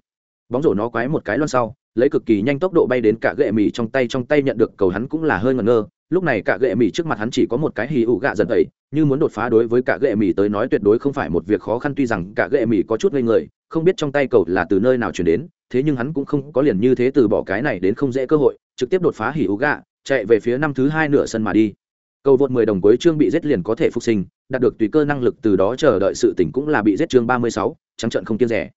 Bóng rổ nó quái một cái loan sau, lấy cực kỳ nhanh tốc độ bay đến cả gệ mì trong tay trong tay nhận được cầu hắn cũng là hơi ngẩn ngơ. Lúc này cả gệ mì trước mặt hắn chỉ có một cái hì ụ gạ dần tẩy như muốn đột phá đối với cả gệ mì tới nói tuyệt đối không phải một việc khó khăn, tuy rằng cả gệ mì có chút ngây người, không biết trong tay cầu là từ nơi nào chuyển đến, thế nhưng hắn cũng không có liền như thế từ bỏ cái này đến không dễ cơ hội, trực tiếp đột phá hì ụ gạ, chạy về phía năm thứ hai nửa sân mà đi cầu vượt 10 đồng cuối chương bị giết liền có thể phục sinh đạt được tùy cơ năng lực từ đó chờ đợi sự tỉnh cũng là bị giết chương 36, trắng trận không kiêng rẻ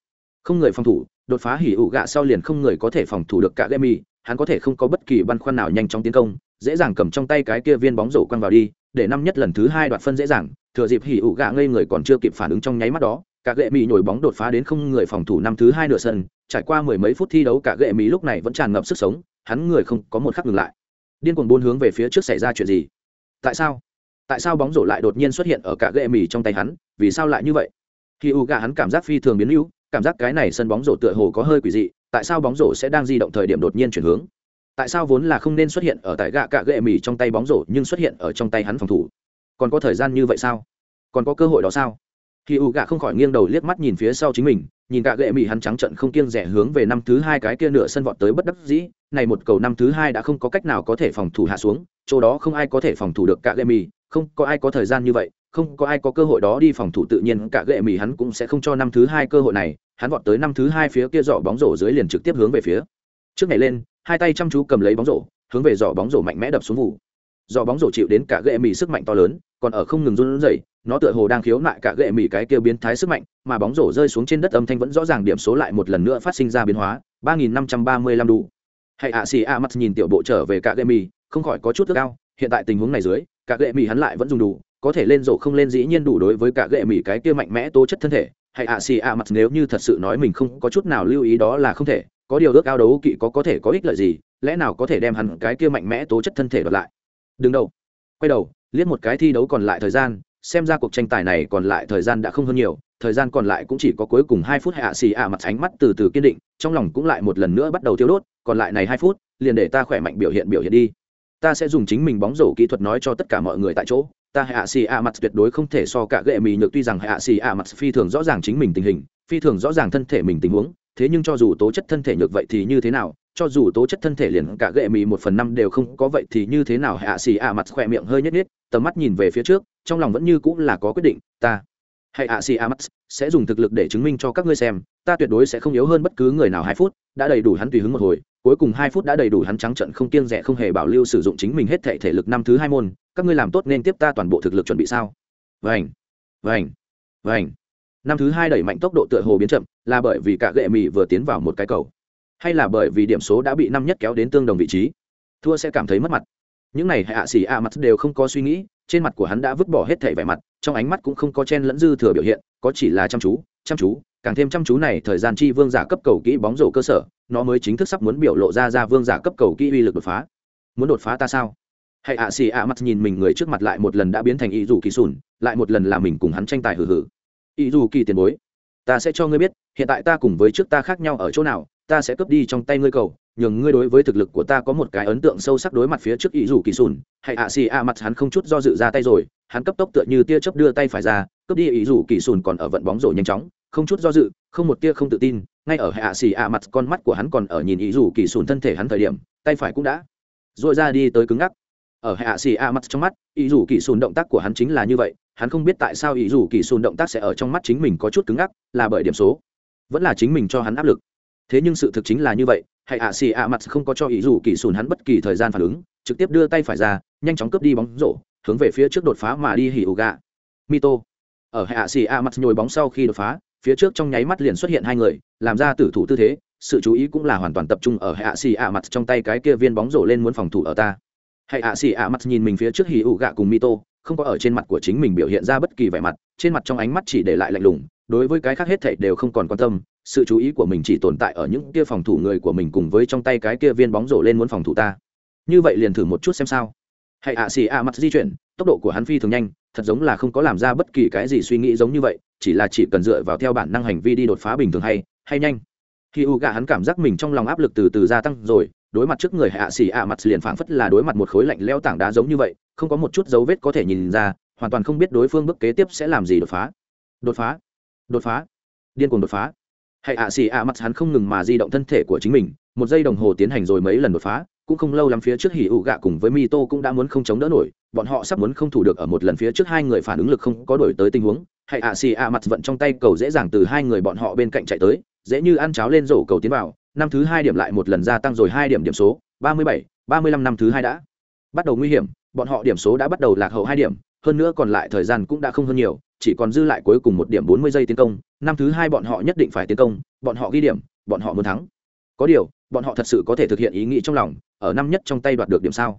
không người phòng thủ đột phá hỉ ủ gạ sau liền không người có thể phòng thủ được cả Gemi, hắn có thể không có bất kỳ băn khoăn nào nhanh chóng tiến công, dễ dàng cầm trong tay cái kia viên bóng rổ quăng vào đi, để năm nhất lần thứ hai đoạt phân dễ dàng, thừa dịp hỉ ủ gạ ngây người còn chưa kịp phản ứng trong nháy mắt đó, cả Gemi nhồi bóng đột phá đến không người phòng thủ năm thứ hai nửa sân, trải qua mười mấy phút thi đấu cả Gemi lúc này vẫn tràn ngập sức sống, hắn người không có một khắc ngừng lại. Điên cuồng buôn hướng về phía trước xảy ra chuyện gì? Tại sao? Tại sao bóng rổ lại đột nhiên xuất hiện ở cả Gemi trong tay hắn, vì sao lại như vậy? Khi u gà hắn cảm giác phi thường biến hữu, cảm giác cái này sân bóng rổ tựa hồ có hơi quỷ dị tại sao bóng rổ sẽ đang di động thời điểm đột nhiên chuyển hướng? Tại sao vốn là không nên xuất hiện ở tại gạ cạ ghệ mì trong tay bóng rổ nhưng xuất hiện ở trong tay hắn phòng thủ? Còn có thời gian như vậy sao? Còn có cơ hội đó sao? Khi u gạ không khỏi nghiêng đầu liếc mắt nhìn phía sau chính mình nhìn cả gệ mì hắn trắng trận không kiêng rẻ hướng về năm thứ hai cái kia nửa sân vọt tới bất đắc dĩ này một cầu năm thứ hai đã không có cách nào có thể phòng thủ hạ xuống chỗ đó không ai có thể phòng thủ được cạ lệ mì không có ai có thời gian như vậy, không có ai có cơ hội đó đi phòng thủ tự nhiên cả gệ mì hắn cũng sẽ không cho năm thứ hai cơ hội này, hắn vọt tới năm thứ hai phía kia dọ bóng rổ dưới liền trực tiếp hướng về phía. Trước này lên, hai tay chăm chú cầm lấy bóng rổ, hướng về dọ bóng rổ mạnh mẽ đập xuống vụ. Dọ bóng rổ chịu đến cả gệ mì sức mạnh to lớn, còn ở không ngừng run rẩy, nó tựa hồ đang khiếu nại cả gệ mì cái kia biến thái sức mạnh, mà bóng rổ rơi xuống trên đất âm thanh vẫn rõ ràng điểm số lại một lần nữa phát sinh ra biến hóa, ba nghìn năm trăm ba mươi lăm đủ hãy ạ xì a mắt nhìn tiểu bộ trở về cả gệ mì không khỏi có chút ước ao. hiện tại tình huống này dưới, cả gệ mì hắn lại vẫn dùng đủ, có thể lên rổ không lên dĩ nhiên đủ đối với cả gệ mỹ cái kia mạnh mẽ tố chất thân thể, hay ạ xì ạ mặt nếu như thật sự nói mình không có chút nào lưu ý đó là không thể, có điều ước ao đấu kỵ có có thể có ích lợi gì, lẽ nào có thể đem hẳn cái kia mạnh mẽ tố chất thân thể đoạt lại đừng đâu quay đầu, liếc một cái thi đấu còn lại thời gian, xem ra cuộc tranh tài này còn lại thời gian đã không hơn nhiều, thời gian còn lại cũng chỉ có cuối cùng hai phút hạ xì ạ mặt ánh mắt từ từ kiên định, trong lòng cũng lại một lần nữa bắt đầu tiêu đốt, còn lại này hai phút, liền để ta khỏe mạnh biểu hiện biểu hiện đi ta sẽ dùng chính mình bóng rổ kỹ thuật nói cho tất cả mọi người tại chỗ. Ta hạ xì a mặt tuyệt đối không thể so cả gệ mì nhược tuy rằng hạ xì a mặt phi thường rõ ràng chính mình tình hình, phi thường rõ ràng thân thể mình tình huống, thế nhưng cho dù tố chất thân thể nhược vậy thì như thế nào? Cho dù tố chất thân thể liền cả gệ mì một phần năm đều không có vậy thì như thế nào? Hạ xì a mặt khỏe miệng hơi nhất nhất tầm mắt nhìn về phía trước, trong lòng vẫn như cũng là có quyết định, ta hay ạ, xì a sẽ dùng thực lực để chứng minh cho các ngươi xem, ta tuyệt đối sẽ không yếu hơn bất cứ người nào hai phút, đã đầy đủ hắn tùy hứng một hồi, cuối cùng hai phút đã đầy đủ hắn trắng trận không kiêng rẻ không hề bảo lưu sử dụng chính mình hết thể thể lực năm thứ hai môn, các ngươi làm tốt nên tiếp ta toàn bộ thực lực chuẩn bị sao? Vành vành vành. Năm thứ hai đẩy mạnh tốc độ tựa hồ biến chậm, là bởi vì cả gệ mì vừa tiến vào một cái cầu. Hay là bởi vì điểm số đã bị năm nhất kéo đến tương đồng vị trí? Thua sẽ cảm thấy mất mặt. Những này hạ xỉ a mặt đều không có suy nghĩ trên mặt của hắn đã vứt bỏ hết thể vẻ mặt, trong ánh mắt cũng không có chen lẫn dư thừa biểu hiện, có chỉ là chăm chú chăm chú, càng thêm chăm chú này thời gian chi vương giả cấp cầu kỹ bóng rổ cơ sở, nó mới chính thức sắp muốn biểu lộ ra ra vương giả cấp cầu kỹ uy lực đột phá. Muốn đột phá ta sao? Hay ạ, xì ạ, mắt nhìn mình người trước mặt lại một lần đã biến thành ý dù kỳ sùn, lại một lần là mình cùng hắn tranh tài hử hử ý dù kỳ tiền bối, ta sẽ cho ngươi biết, hiện tại ta cùng với trước ta khác nhau ở chỗ nào, ta sẽ cướp đi trong tay ngươi cầu nhường ngươi đối với thực lực của ta có một cái ấn tượng sâu sắc đối mặt phía trước ý rủ kỳ sùn, hay ạ xì a mặt hắn không chút do dự ra tay rồi, hắn cấp tốc tựa như tia chớp đưa tay phải ra, cướp đi ý rủ kỳ sùn còn ở vận bóng rổ nhanh chóng, không chút do dự, không một tia không tự tin, ngay ở hạ xì a mặt con mắt của hắn còn ở nhìn ý rủ kỳ sùn thân thể hắn thời điểm, tay phải cũng đã dội ra đi tới cứng ngắc. Ở hạ xì a mặt trong mắt, ý rủ kỳ sùn động tác của hắn chính là như vậy, hắn không biết tại sao ý rủ kỳ sùn động tác sẽ ở trong mắt chính mình có chút cứng ngắc, là bởi điểm số, vẫn là chính mình cho hắn áp lực. Thế nhưng sự thực chính là như vậy hãy ạ xì ạ mặt không có cho ý dù kỳ sùn hắn bất kỳ thời gian phản ứng, trực tiếp đưa tay phải ra, nhanh chóng cướp đi bóng rổ, hướng về phía trước đột phá mà đi hỉ ủ gà mito. Ở hạ xì ạ mặt nhồi bóng sau khi đột phá, phía trước trong nháy mắt liền xuất hiện hai người, làm ra tử thủ tư thế, sự chú ý cũng là hoàn toàn tập trung ở hạ xì ạ mặt trong tay cái kia viên bóng rổ lên muốn phòng thủ ở ta. Hạ xì ạ mặt nhìn mình phía trước hỉ ủ gà cùng mito, không có ở trên mặt của chính mình biểu hiện ra bất kỳ vẻ mặt, trên mặt trong ánh mắt chỉ để lại lạnh lùng đối với cái khác hết thảy đều không còn quan tâm, sự chú ý của mình chỉ tồn tại ở những kia phòng thủ người của mình cùng với trong tay cái kia viên bóng rổ lên muốn phòng thủ ta. Như vậy liền thử một chút xem sao. Hãy ạ, xì ạ, mặt di chuyển, tốc độ của hắn phi thường nhanh, thật giống là không có làm ra bất kỳ cái gì suy nghĩ giống như vậy, chỉ là chỉ cần dựa vào theo bản năng hành vi đi đột phá bình thường hay hay nhanh. Khi u gà hắn cảm giác mình trong lòng áp lực từ từ gia tăng rồi, đối mặt trước người hạ xì ạ mặt liền phảng phất là đối mặt một khối lạnh leo tảng đá giống như vậy, không có một chút dấu vết có thể nhìn ra, hoàn toàn không biết đối phương bước kế tiếp sẽ làm gì đột phá. Đột phá? Đột phá. Điên cuồng đột phá. Hãy ạ, xì ạ, mặt hắn không ngừng mà di động thân thể của chính mình, một giây đồng hồ tiến hành rồi mấy lần đột phá, cũng không lâu lắm phía trước hỉ ủ gạ cùng với mi tô cũng đã muốn không chống đỡ nổi, bọn họ sắp muốn không thủ được ở một lần phía trước hai người phản ứng lực không có đổi tới tình huống. Hãy ạ, xì ạ, mặt vận trong tay cầu dễ dàng từ hai người bọn họ bên cạnh chạy tới, dễ như ăn cháo lên rổ cầu tiến vào. Năm thứ hai điểm lại một lần gia tăng rồi hai điểm điểm số, ba mươi bảy, ba mươi lăm năm thứ hai đã bắt đầu nguy hiểm, bọn họ điểm số đã bắt đầu lạc hậu hai điểm, hơn nữa còn lại thời gian cũng đã không hơn nhiều chỉ còn dư lại cuối cùng một điểm bốn mươi giây tiến công, năm thứ hai bọn họ nhất định phải tiến công, bọn họ ghi điểm, bọn họ muốn thắng. Có điều, bọn họ thật sự có thể thực hiện ý nghĩ trong lòng, ở năm nhất trong tay đoạt được điểm sao?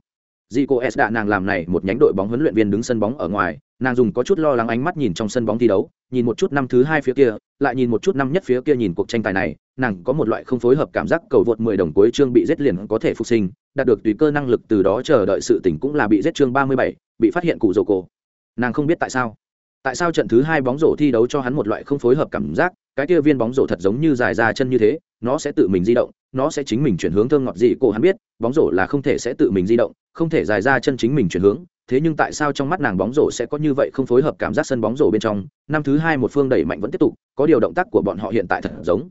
Dì cô s đã nàng làm này một nhánh đội bóng huấn luyện viên đứng sân bóng ở ngoài, nàng dùng có chút lo lắng ánh mắt nhìn trong sân bóng thi đấu, nhìn một chút năm thứ hai phía kia, lại nhìn một chút năm nhất phía kia nhìn cuộc tranh tài này, nàng có một loại không phối hợp cảm giác cầu vượt mười đồng cuối chương bị giết liền có thể phục sinh, đạt được tùy cơ năng lực từ đó chờ đợi sự tỉnh cũng là bị giết chương ba mươi bảy, bị phát hiện cụ rồ cổ nàng không biết tại sao tại sao trận thứ hai bóng rổ thi đấu cho hắn một loại không phối hợp cảm giác, cái kia viên bóng rổ thật giống như dài ra chân như thế, nó sẽ tự mình di động, nó sẽ chính mình chuyển hướng thơm ngọt gì cổ hắn biết, bóng rổ là không thể sẽ tự mình di động, không thể dài ra chân chính mình chuyển hướng, thế nhưng tại sao trong mắt nàng bóng rổ sẽ có như vậy không phối hợp cảm giác sân bóng rổ bên trong, năm thứ hai một phương đẩy mạnh vẫn tiếp tục, có điều động tác của bọn họ hiện tại thật giống.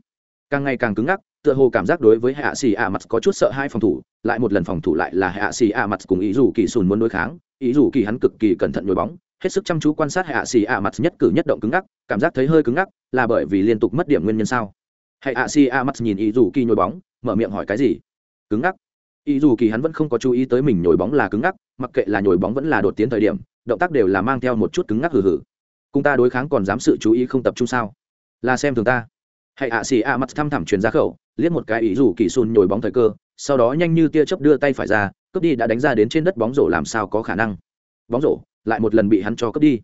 Càng ngày càng cứng ngắc, tựa hồ cảm giác đối với hạ xì ạ mặt có chút sợ hai phòng thủ, lại một lần phòng thủ lại là hạ xì ạ mặt cùng ý dù kỳ sùn muốn đối kháng, ý dù kỳ hắn cực kỳ cẩn thận nhồi bóng hết sức chăm chú quan sát hạ xì a mặt nhất cử nhất động cứng ngắc, cảm giác thấy hơi cứng ngắc, là bởi vì liên tục mất điểm nguyên nhân sao? Hạ xì a mặt nhìn ý dù kỳ nhồi bóng, mở miệng hỏi cái gì? Cứng ngắc. Ý dù kỳ hắn vẫn không có chú ý tới mình nhồi bóng là cứng ngắc, mặc kệ là nhồi bóng vẫn là đột tiến thời điểm, động tác đều là mang theo một chút cứng ngắc hừ hừ. Cùng ta đối kháng còn dám sự chú ý không tập trung sao? Là xem thường ta. Hãy ạ xì ạ mặt thăm thẳm truyền ra khẩu, liếc một cái ý dù kỳ xùn nhồi bóng thời cơ, sau đó nhanh như tia chớp đưa tay phải ra, cướp đi đã đánh ra đến trên đất bóng rổ làm sao có khả năng? Bóng rổ? Lại một lần bị hắn cho cướp đi.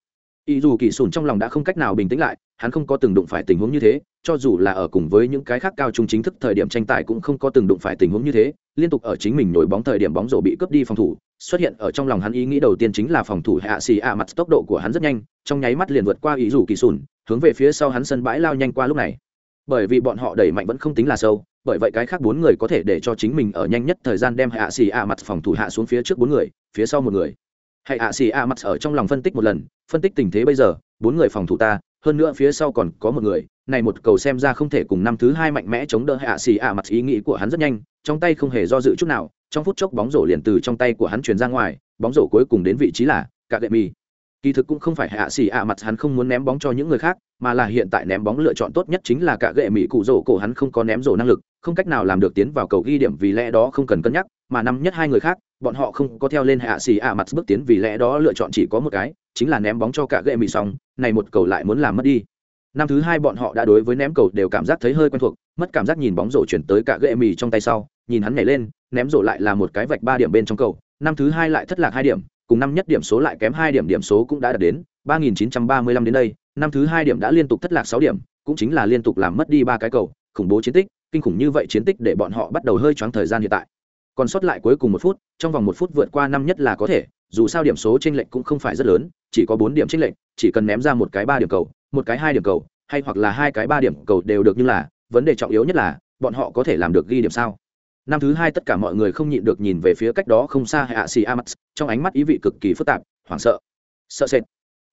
Ý dù kỳ sùn trong lòng đã không cách nào bình tĩnh lại, hắn không có từng đụng phải tình huống như thế, cho dù là ở cùng với những cái khác cao trung chính thức thời điểm tranh tài cũng không có từng đụng phải tình huống như thế, liên tục ở chính mình nổi bóng thời điểm bóng rổ bị cướp đi phòng thủ, xuất hiện ở trong lòng hắn ý nghĩ đầu tiên chính là phòng thủ hạ xì ạ mặt tốc độ của hắn rất nhanh, trong nháy mắt liền vượt qua ý dù kỳ sùn, hướng về phía sau hắn sân bãi lao nhanh qua lúc này. Bởi vì bọn họ đẩy mạnh vẫn không tính là sâu, bởi vậy cái khác bốn người có thể để cho chính mình ở nhanh nhất thời gian đem hạ xì a mặt phòng thủ hạ xuống phía trước bốn người, phía sau một người hãy ạ xì a mặt ở trong lòng phân tích một lần, phân tích tình thế bây giờ, bốn người phòng thủ ta, hơn nữa phía sau còn có một người, này một cầu xem ra không thể cùng năm thứ hai mạnh mẽ chống đỡ hạ xì a mặt ý nghĩ của hắn rất nhanh, trong tay không hề do dự chút nào, trong phút chốc bóng rổ liền từ trong tay của hắn truyền ra ngoài, bóng rổ cuối cùng đến vị trí là cạ gậy mì kỳ thực cũng không phải hạ xỉ ạ mặt hắn không muốn ném bóng cho những người khác, mà là hiện tại ném bóng lựa chọn tốt nhất chính là cả gệ mỹ cụ rổ cổ hắn không có ném rổ năng lực, không cách nào làm được tiến vào cầu ghi điểm vì lẽ đó không cần cân nhắc, mà năm nhất hai người khác, bọn họ không có theo lên hạ xỉ ạ mặt bước tiến vì lẽ đó lựa chọn chỉ có một cái, chính là ném bóng cho cả gệ mỹ xong, này một cầu lại muốn làm mất đi. Năm thứ hai bọn họ đã đối với ném cầu đều cảm giác thấy hơi quen thuộc, mất cảm giác nhìn bóng rổ chuyển tới cả gệ mì trong tay sau, nhìn hắn nhảy lên, ném rổ lại là một cái vạch ba điểm bên trong cầu, năm thứ hai lại thất lạc hai điểm cùng năm nhất điểm số lại kém hai điểm điểm số cũng đã đạt đến ba nghìn chín trăm ba mươi lăm đến đây, năm thứ hai điểm đã liên tục thất lạc sáu điểm, cũng chính là liên tục làm mất đi ba cái cầu, khủng bố chiến tích, kinh khủng như vậy chiến tích để bọn họ bắt đầu hơi choáng thời gian hiện tại. Còn sót lại cuối cùng một phút, trong vòng một phút vượt qua năm nhất là có thể, dù sao điểm số chênh lệch cũng không phải rất lớn, chỉ có bốn điểm chênh lệch, chỉ cần ném ra một cái ba điểm cầu, một cái hai điểm cầu, hay hoặc là hai cái ba điểm cầu đều được, nhưng là, vấn đề trọng yếu nhất là, bọn họ có thể làm được ghi điểm sao? Năm thứ hai tất cả mọi người không nhịn được nhìn về phía cách đó không xa hạ xì amax trong ánh mắt ý vị cực kỳ phức tạp, hoảng sợ sợ sệt,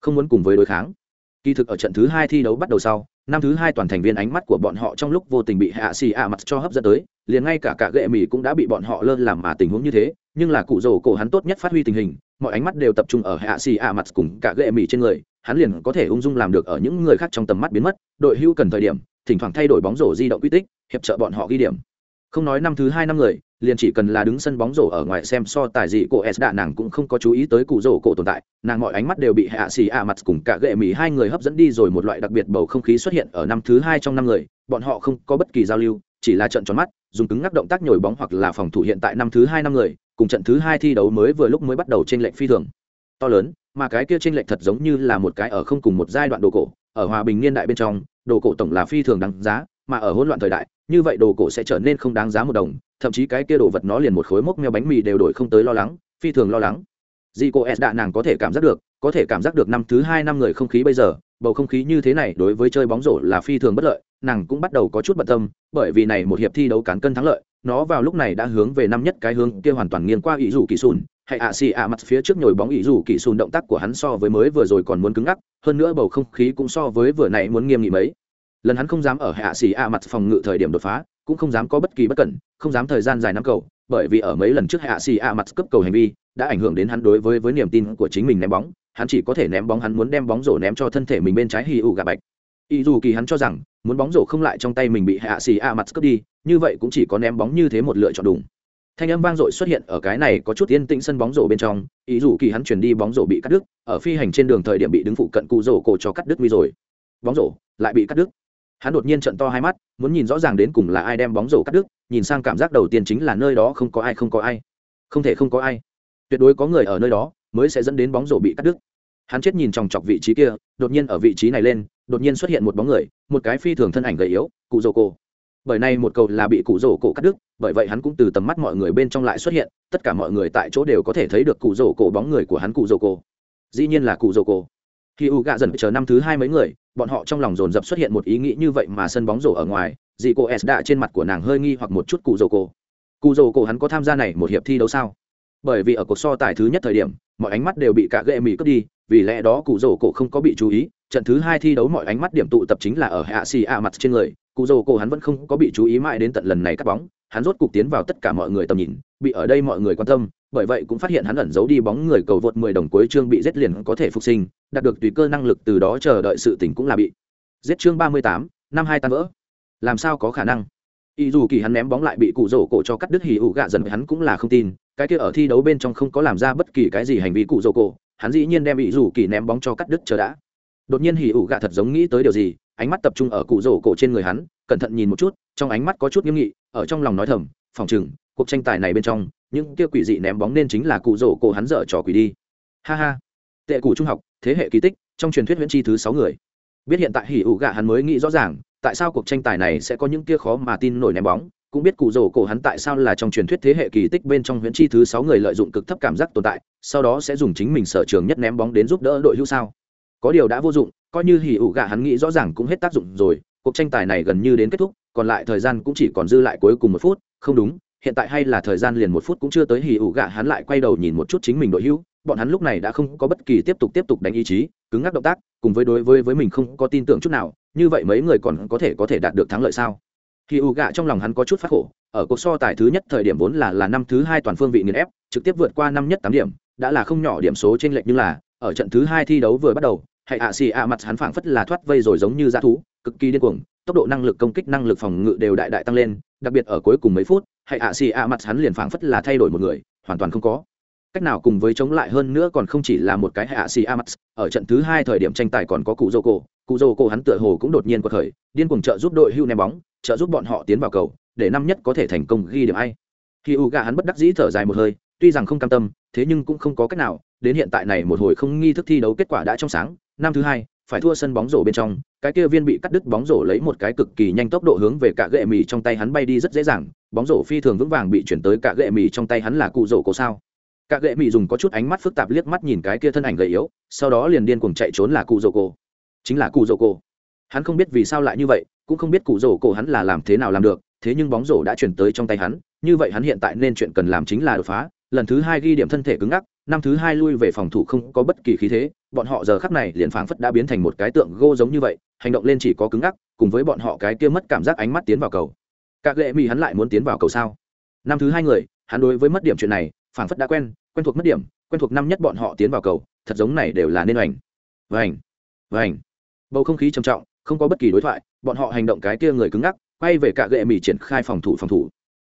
không muốn cùng với đối kháng. Kỳ thực ở trận thứ hai thi đấu bắt đầu sau, năm thứ hai toàn thành viên ánh mắt của bọn họ trong lúc vô tình bị hạ xì Mặt cho hấp dẫn tới, liền ngay cả cả gệ mỹ cũng đã bị bọn họ lơ làm mà tình huống như thế, nhưng là cụ rổ cổ hắn tốt nhất phát huy tình hình, mọi ánh mắt đều tập trung ở hạ xì Mặt cùng cả gệ mỹ trên người, hắn liền có thể ung dung làm được ở những người khác trong tầm mắt biến mất, đội hưu cần thời điểm, thỉnh thoảng thay đổi bóng rổ di động quy tích, hiệp trợ bọn họ ghi điểm không nói năm thứ hai năm người, liền chỉ cần là đứng sân bóng rổ ở ngoài xem so tài gì cô s đạ, nàng cũng không có chú ý tới cụ rổ cổ tồn tại, nàng mọi ánh mắt đều bị hạ xì ạ mặt cùng cả gệ mỹ hai người hấp dẫn đi rồi một loại đặc biệt bầu không khí xuất hiện ở năm thứ hai trong năm người, bọn họ không có bất kỳ giao lưu, chỉ là trận tròn mắt, dùng cứng ngắc động tác nhồi bóng hoặc là phòng thủ hiện tại năm thứ hai năm người, cùng trận thứ hai thi đấu mới vừa lúc mới bắt đầu trên lệnh phi thường. To lớn, mà cái kia trên lệnh thật giống như là một cái ở không cùng một giai đoạn đồ cổ, ở hòa bình niên đại bên trong, đồ cổ tổng là phi thường đáng giá, mà ở hỗn loạn thời đại như vậy đồ cổ sẽ trở nên không đáng giá một đồng, thậm chí cái kia đồ vật nó liền một khối mốc meo bánh mì đều đổi không tới lo lắng, phi thường lo lắng. Dì cô s đạ nàng có thể cảm giác được, có thể cảm giác được năm thứ hai năm người không khí bây giờ, bầu không khí như thế này đối với chơi bóng rổ là phi thường bất lợi, nàng cũng bắt đầu có chút bận tâm, bởi vì này một hiệp thi đấu cán cân thắng lợi, nó vào lúc này đã hướng về năm nhất cái hướng kia hoàn toàn nghiêng qua ý rủ kỳ sùn, hay ạ xì ạ mặt phía trước nhồi bóng ý rủ kỳ sùn động tác của hắn so với mới vừa rồi còn muốn cứng ngắc, hơn nữa bầu không khí cũng so với vừa này muốn nghiêm nghị mấy lần hắn không dám ở hạ xì a mặt phòng ngự thời điểm đột phá, cũng không dám có bất kỳ bất cẩn, không dám thời gian dài năm cầu, bởi vì ở mấy lần trước hạ xì a mặt cấp cầu hành vi, đã ảnh hưởng đến hắn đối với với niềm tin của chính mình ném bóng, hắn chỉ có thể ném bóng, hắn muốn đem bóng rổ ném cho thân thể mình bên trái hì ụ gà bạch. Ý dù kỳ hắn cho rằng, muốn bóng rổ không lại trong tay mình bị hạ xì a mặt cướp đi, như vậy cũng chỉ có ném bóng như thế một lựa chọn đúng thanh âm vang dội xuất hiện ở cái này có chút yên tĩnh sân bóng rổ bên trong, ý dù kỳ hắn chuyển đi bóng rổ bị cắt đứt, ở phi hành trên đường thời điểm bị đứng phụ cận cụ rổ cổ cho cắt đứt nguy rồi. Bóng rổ lại bị cắt đứt hắn đột nhiên trận to hai mắt, muốn nhìn rõ ràng đến cùng là ai đem bóng rổ cắt đứt, nhìn sang cảm giác đầu tiên chính là nơi đó không có ai, không có ai. Không thể không có ai. Tuyệt đối có người ở nơi đó, mới sẽ dẫn đến bóng rổ bị cắt đứt. Hắn chết nhìn chòng chọc vị trí kia, đột nhiên ở vị trí này lên, đột nhiên xuất hiện một bóng người, một cái phi thường thân ảnh gầy yếu, cụ rổ cổ. Bởi nay một cầu là bị cụ rổ cổ cắt đứt, bởi vậy hắn cũng từ tầm mắt mọi người bên trong lại xuất hiện, tất cả mọi người tại chỗ đều có thể thấy được cụ rổ cổ bóng người của hắn cụ rổ cổ. Dĩ nhiên là cụ rổ cổ khi u gạ dần chờ năm thứ hai mấy người, bọn họ trong lòng dồn dập xuất hiện một ý nghĩ như vậy mà sân bóng rổ ở ngoài dị cô s đã trên mặt của nàng hơi nghi hoặc một chút cụ rổ cổ. Cụ rổ cổ hắn có tham gia này một hiệp thi đấu sao? Bởi vì ở cuộc so tài thứ nhất thời điểm, mọi ánh mắt đều bị cả ghệ mỹ cướp đi, vì lẽ đó cụ rổ cổ không có bị chú ý, trận thứ hai thi đấu mọi ánh mắt điểm tụ tập chính là ở hạ xì a mặt trên người, cụ rổ cổ hắn vẫn không có bị chú ý mãi đến tận lần này cắt bóng hắn rốt cục tiến vào tất cả mọi người tầm nhìn bị ở đây mọi người quan tâm bởi vậy cũng phát hiện hắn ẩn giấu đi bóng người cầu vượt 10 đồng cuối chương bị giết liền có thể phục sinh đạt được tùy cơ năng lực từ đó chờ đợi sự tỉnh cũng là bị giết chương 38, năm hai tan vỡ. Làm sao có khả năng? Ý dù kỳ hắn ném bóng lại bị cụ rổ cổ cho cắt đứt hì ụ gạ dần hắn cũng là không tin cái kia ở thi đấu bên trong không có làm ra bất kỳ cái gì hành vi cụ rổ cổ hắn dĩ nhiên đem ý dù kỳ ném bóng cho cắt đứt chờ đã. Đột nhiên hì ụ gạ thật giống nghĩ tới điều gì ánh mắt tập trung ở cụ rổ cổ trên người hắn cẩn thận nhìn một chút trong ánh mắt có chút nghiêm nghị, ở trong lòng nói thầm, phòng chừng cuộc tranh tài này bên trong, những kia quỷ dị ném bóng nên chính là cụ rổ cổ hắn dở trò quỷ đi. Ha ha. Tệ cụ trung học, thế hệ kỳ tích, trong truyền thuyết huyễn chi thứ sáu người. Biết hiện tại hỉ ủ gạ hắn mới nghĩ rõ ràng, tại sao cuộc tranh tài này sẽ có những kia khó mà tin nổi ném bóng, cũng biết cụ rổ cổ hắn tại sao là trong truyền thuyết thế hệ kỳ tích bên trong huyễn chi thứ sáu người lợi dụng cực thấp cảm giác tồn tại, sau đó sẽ dùng chính mình sở trường nhất ném bóng đến giúp đỡ đội hữu sao? Có điều đã vô dụng, coi như hỉ ủ gạ hắn nghĩ rõ ràng cũng hết tác dụng rồi, cuộc tranh tài này gần như đến kết thúc còn lại thời gian cũng chỉ còn dư lại cuối cùng một phút, không đúng, hiện tại hay là thời gian liền một phút cũng chưa tới hì ủ gạ, hắn lại quay đầu nhìn một chút chính mình đội hữu, bọn hắn lúc này đã không có bất kỳ tiếp tục tiếp tục đánh ý chí, cứng ngắc động tác, cùng với đối với với mình không có tin tưởng chút nào, như vậy mấy người còn có thể có thể đạt được thắng lợi sao? Hì ủ gạ trong lòng hắn có chút phát khổ, ở cuộc so tài thứ nhất thời điểm vốn là là năm thứ hai toàn phương vị nghiền ép, trực tiếp vượt qua năm nhất tám điểm, đã là không nhỏ điểm số trên lệch nhưng là, ở trận thứ hai thi đấu vừa bắt đầu, hay ạ xì ạ mặt hắn phảng phất là thoát vây rồi giống như dã thú cực kỳ điên cuồng, tốc độ năng lực, công kích năng lực phòng ngự đều đại đại tăng lên, đặc biệt ở cuối cùng mấy phút hãy ạ xì ạ mặt hắn liền phảng phất là thay đổi một người, hoàn toàn không có. Cách nào cùng với chống lại hơn nữa còn không chỉ là một cái hạ xì amax ở trận thứ hai thời điểm tranh tài còn có cụ dô cổ, cụ dô cổ hắn tựa hồ cũng đột nhiên có khởi, điên cuồng trợ giúp đội hưu ném bóng, trợ giúp bọn họ tiến vào cầu, để năm nhất có thể thành công ghi điểm ai. Khi u gà hắn bất đắc dĩ thở dài một hơi, tuy rằng không cam tâm, thế nhưng cũng không có cách nào, đến hiện tại này một hồi không nghi thức thi đấu kết quả đã trong sáng, năm thứ hai, phải thua sân bóng rổ bên trong cái kia viên bị cắt đứt bóng rổ lấy một cái cực kỳ nhanh tốc độ hướng về cả gệ mì trong tay hắn bay đi rất dễ dàng, bóng rổ phi thường vững vàng bị chuyển tới cả gệ mì trong tay hắn là cụ rổ cổ sao? Cả gệ mì dùng có chút ánh mắt phức tạp liếc mắt nhìn cái kia thân ảnh gầy yếu, sau đó liền điên cuồng chạy trốn là cụ rổ cổ. Chính là cụ rổ cổ. Hắn không biết vì sao lại như vậy, cũng không biết cụ rổ cổ hắn là làm thế nào làm được, thế nhưng bóng rổ đã chuyển tới trong tay hắn, như vậy hắn hiện tại nên chuyện cần làm chính là đột phá. Lần thứ hai ghi điểm thân thể cứng ngắc năm thứ hai lui về phòng thủ không có bất kỳ khí thế, bọn họ giờ khắc này liền phảng phất đã biến thành một cái tượng gô giống như vậy, hành động lên chỉ có cứng ngắc, cùng với bọn họ cái kia mất cảm giác ánh mắt tiến vào cầu. Các lệ mỹ hắn lại muốn tiến vào cầu sao? Năm thứ hai người, hắn đối với mất điểm chuyện này, phảng phất đã quen quen thuộc mất điểm, quen thuộc năm nhất bọn họ tiến vào cầu, thật giống này đều là nên ảnh. vành vành. Bầu không khí trầm trọng, không có bất kỳ đối thoại, bọn họ hành động cái kia người cứng ngắc, quay về cả gệ mỹ triển khai phòng thủ phòng thủ.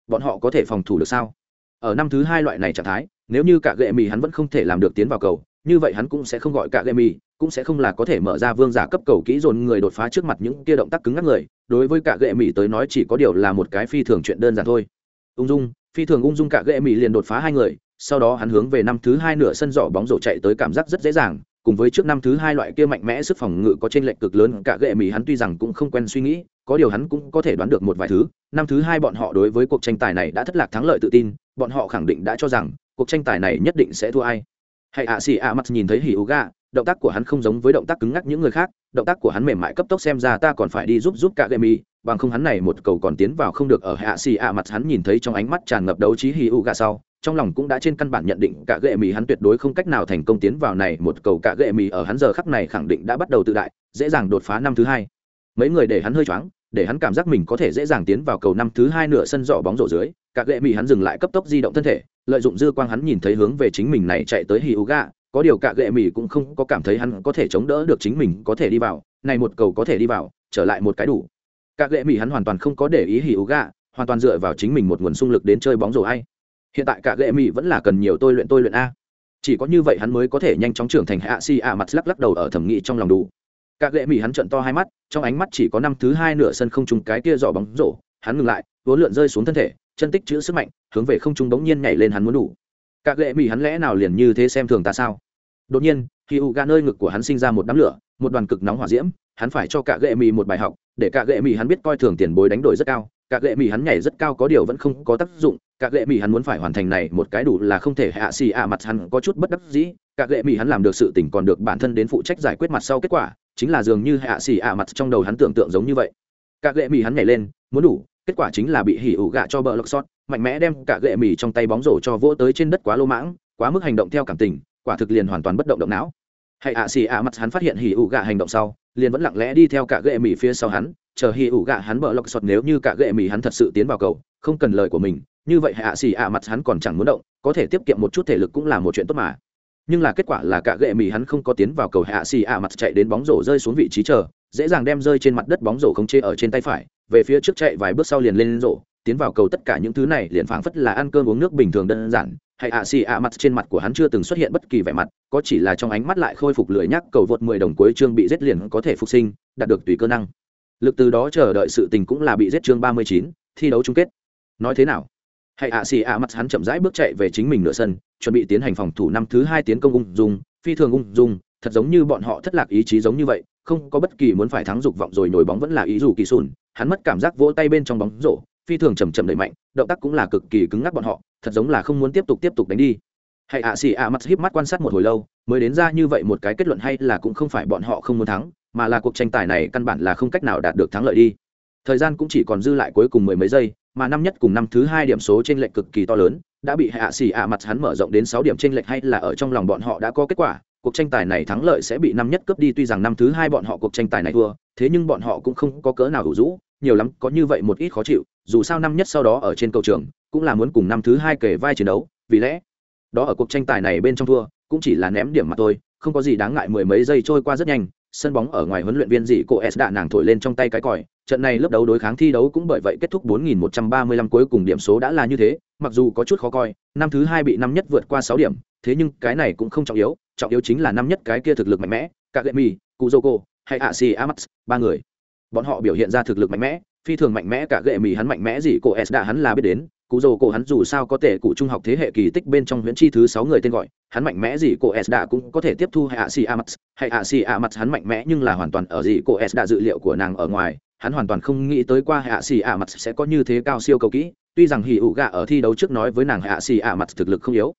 Bọn họ có thể phòng thủ được sao? Ở năm thứ hai loại này trạng thái nếu như cả gệ mì hắn vẫn không thể làm được tiến vào cầu như vậy hắn cũng sẽ không gọi cả gệ mì, cũng sẽ không là có thể mở ra vương giả cấp cầu kỹ dồn người đột phá trước mặt những kia động tác cứng ngắc người. Đối với cả gệ mì tới nói chỉ có điều là một cái phi thường chuyện đơn giản thôi. Ung dung phi thường ung dung cả gệ mì liền đột phá hai người sau đó hắn hướng về năm thứ hai nửa sân giỏ bóng rổ chạy tới cảm giác rất dễ dàng cùng với trước năm thứ hai loại kia mạnh mẽ sức phòng ngự có trên lệnh cực lớn, cả gệ mỹ hắn tuy rằng cũng không quen suy nghĩ, có điều hắn cũng có thể đoán được một vài thứ. Năm thứ hai bọn họ đối với cuộc tranh tài này đã thất lạc thắng lợi tự tin, bọn họ khẳng định đã cho rằng cuộc tranh tài này nhất định sẽ thua ai. Hãy ạ, xì ạ mặt nhìn thấy hỉ u gà, động tác của hắn không giống với động tác cứng ngắc những người khác, động tác của hắn mềm mại cấp tốc xem ra ta còn phải đi giúp giúp cả gệ mỹ bằng không hắn này một cầu còn tiến vào không được. Ở hạ xì ạ mặt hắn nhìn thấy trong ánh mắt tràn ngập đấu trí hì u gà sau trong lòng cũng đã trên căn bản nhận định cả gệ mì hắn tuyệt đối không cách nào thành công tiến vào này, một cầu cả gệ mì ở hắn giờ khắc này khẳng định đã bắt đầu tự đại, dễ dàng đột phá năm thứ hai. Mấy người để hắn hơi choáng, để hắn cảm giác mình có thể dễ dàng tiến vào cầu năm thứ hai nửa sân dọ bóng rổ dưới, cả gệ mì hắn dừng lại cấp tốc di động thân thể, lợi dụng dư quang hắn nhìn thấy hướng về chính mình này chạy tới hì u gà có điều cả gệ mì cũng không có cảm thấy hắn có thể chống đỡ được chính mình có thể đi vào, này một cầu có thể đi vào, trở lại một cái đủ. Cả gệ mì hắn hoàn toàn không có để ý hì u gà hoàn toàn dựa vào chính mình một nguồn xung lực đến chơi bóng rổ hay hiện tại cả gệ mỹ vẫn là cần nhiều tôi luyện tôi luyện a. Chỉ có như vậy hắn mới có thể nhanh chóng trưởng thành hạ si a mặt lắc lắc đầu ở thẩm nghị trong lòng đủ. Cả lệ mỹ hắn trận to hai mắt, trong ánh mắt chỉ có năm thứ hai nửa sân không trùng cái kia dò bóng rổ, hắn ngừng lại, vốn lượn rơi xuống thân thể, chân tích chữ sức mạnh, hướng về không trung bỗng nhiên nhảy lên hắn muốn đủ. Cả lệ mỹ hắn lẽ nào liền như thế xem thường ta sao? Đột nhiên khi u ga nơi ngực của hắn sinh ra một đám lửa, một đoàn cực nóng hỏa diễm, hắn phải cho cả gệ mỹ một bài học, để cả gệ mỹ hắn biết coi thường tiền bối đánh đổi rất cao, cả gệ mỹ hắn nhảy rất cao có điều vẫn không có tác dụng các lệ mỹ hắn muốn phải hoàn thành này một cái đủ là không thể hạ xì ạ mặt hắn có chút bất đắc dĩ. Các lệ mỹ hắn làm được sự tỉnh còn được bản thân đến phụ trách giải quyết mặt sau kết quả, chính là dường như hạ xì ạ mặt trong đầu hắn tưởng tượng giống như vậy. Các lệ mỹ hắn nhảy lên, muốn đủ, kết quả chính là bị hỉ ủ gạ cho bờ lọc sót, mạnh mẽ đem cả gệ mỹ trong tay bóng rổ cho vỗ tới trên đất quá lô mãng, quá mức hành động theo cảm tình, quả thực liền hoàn toàn bất động động não. Hạ ạ xì ạ mặt hắn phát hiện hỉ ủ gạ hành động sau, liền vẫn lặng lẽ đi theo cả gệ mỹ phía sau hắn, chờ hỉ ủ gạ hắn bờ lọc sọt nếu như cả gệ mỹ hắn thật sự tiến vào cầu, không cần lời của mình như vậy hạ xì ạ mặt hắn còn chẳng muốn động, có thể tiết kiệm một chút thể lực cũng là một chuyện tốt mà. Nhưng là kết quả là cả gệ mì hắn không có tiến vào cầu hạ xì ạ mặt chạy đến bóng rổ rơi xuống vị trí chờ, dễ dàng đem rơi trên mặt đất bóng rổ không chê ở trên tay phải, về phía trước chạy vài bước sau liền lên rổ, tiến vào cầu tất cả những thứ này liền phảng phất là ăn cơm uống nước bình thường đơn giản. Hay ạ xì ạ mặt trên mặt của hắn chưa từng xuất hiện bất kỳ vẻ mặt, có chỉ là trong ánh mắt lại khôi phục lười nhắc cầu vượt mười đồng cuối chương bị giết liền có thể phục sinh, đạt được tùy cơ năng. Lực từ đó chờ đợi sự tình cũng là bị giết chương ba mươi chín, thi đấu chung kết. Nói thế nào? Hãy ạ, xì ạ, mặt hắn chậm rãi bước chạy về chính mình nửa sân, chuẩn bị tiến hành phòng thủ năm thứ hai tiến công ung dung, phi thường ung dung, thật giống như bọn họ thất lạc ý chí giống như vậy, không có bất kỳ muốn phải thắng dục vọng rồi nổi bóng vẫn là ý dù kỳ sùn, hắn mất cảm giác vỗ tay bên trong bóng rổ, phi thường chầm chậm đẩy mạnh, động tác cũng là cực kỳ cứng ngắc bọn họ, thật giống là không muốn tiếp tục tiếp tục đánh đi. Hãy ạ, xì ạ, mặt híp mắt quan sát một hồi lâu, mới đến ra như vậy một cái kết luận hay là cũng không phải bọn họ không muốn thắng, mà là cuộc tranh tài này căn bản là không cách nào đạt được thắng lợi đi. Thời gian cũng chỉ còn dư lại cuối cùng mười mấy giây mà năm nhất cùng năm thứ hai điểm số trên lệnh cực kỳ to lớn, đã bị hạ xỉ ạ mặt hắn mở rộng đến sáu điểm trên lệnh hay là ở trong lòng bọn họ đã có kết quả, cuộc tranh tài này thắng lợi sẽ bị năm nhất cướp đi tuy rằng năm thứ hai bọn họ cuộc tranh tài này thua, thế nhưng bọn họ cũng không có cỡ nào hữu rũ, nhiều lắm có như vậy một ít khó chịu, dù sao năm nhất sau đó ở trên cầu trường, cũng là muốn cùng năm thứ hai kể vai chiến đấu, vì lẽ đó ở cuộc tranh tài này bên trong thua, cũng chỉ là ném điểm mà thôi, không có gì đáng ngại mười mấy giây trôi qua rất nhanh sân bóng ở ngoài huấn luyện viên dị cô s đã nàng thổi lên trong tay cái còi. Trận này lớp đấu đối kháng thi đấu cũng bởi vậy kết thúc 4.135 cuối cùng điểm số đã là như thế. Mặc dù có chút khó coi, năm thứ hai bị năm nhất vượt qua 6 điểm, thế nhưng cái này cũng không trọng yếu. Trọng yếu chính là năm nhất cái kia thực lực mạnh mẽ cả gậy mì cụ dô hay ạ xì amax ba người. Bọn họ biểu hiện ra thực lực mạnh mẽ, phi thường mạnh mẽ cả gậy mì hắn mạnh mẽ gì cô s đã hắn là biết đến cụ dồ cổ hắn dù sao có thể cụ trung học thế hệ kỳ tích bên trong huyễn chi thứ sáu người tên gọi, hắn mạnh mẽ gì cô s đã cũng có thể tiếp thu hay ạ xì amax hay ạ xì amax hắn mạnh mẽ nhưng là hoàn toàn ở gì cô s đã dự liệu của nàng ở ngoài, hắn hoàn toàn không nghĩ tới qua hạ xì ạ mặt sẽ có như thế cao siêu cầu kỹ, tuy rằng hỉ ủ gạ ở thi đấu trước nói với nàng hạ xì ạ mặt thực lực không yếu.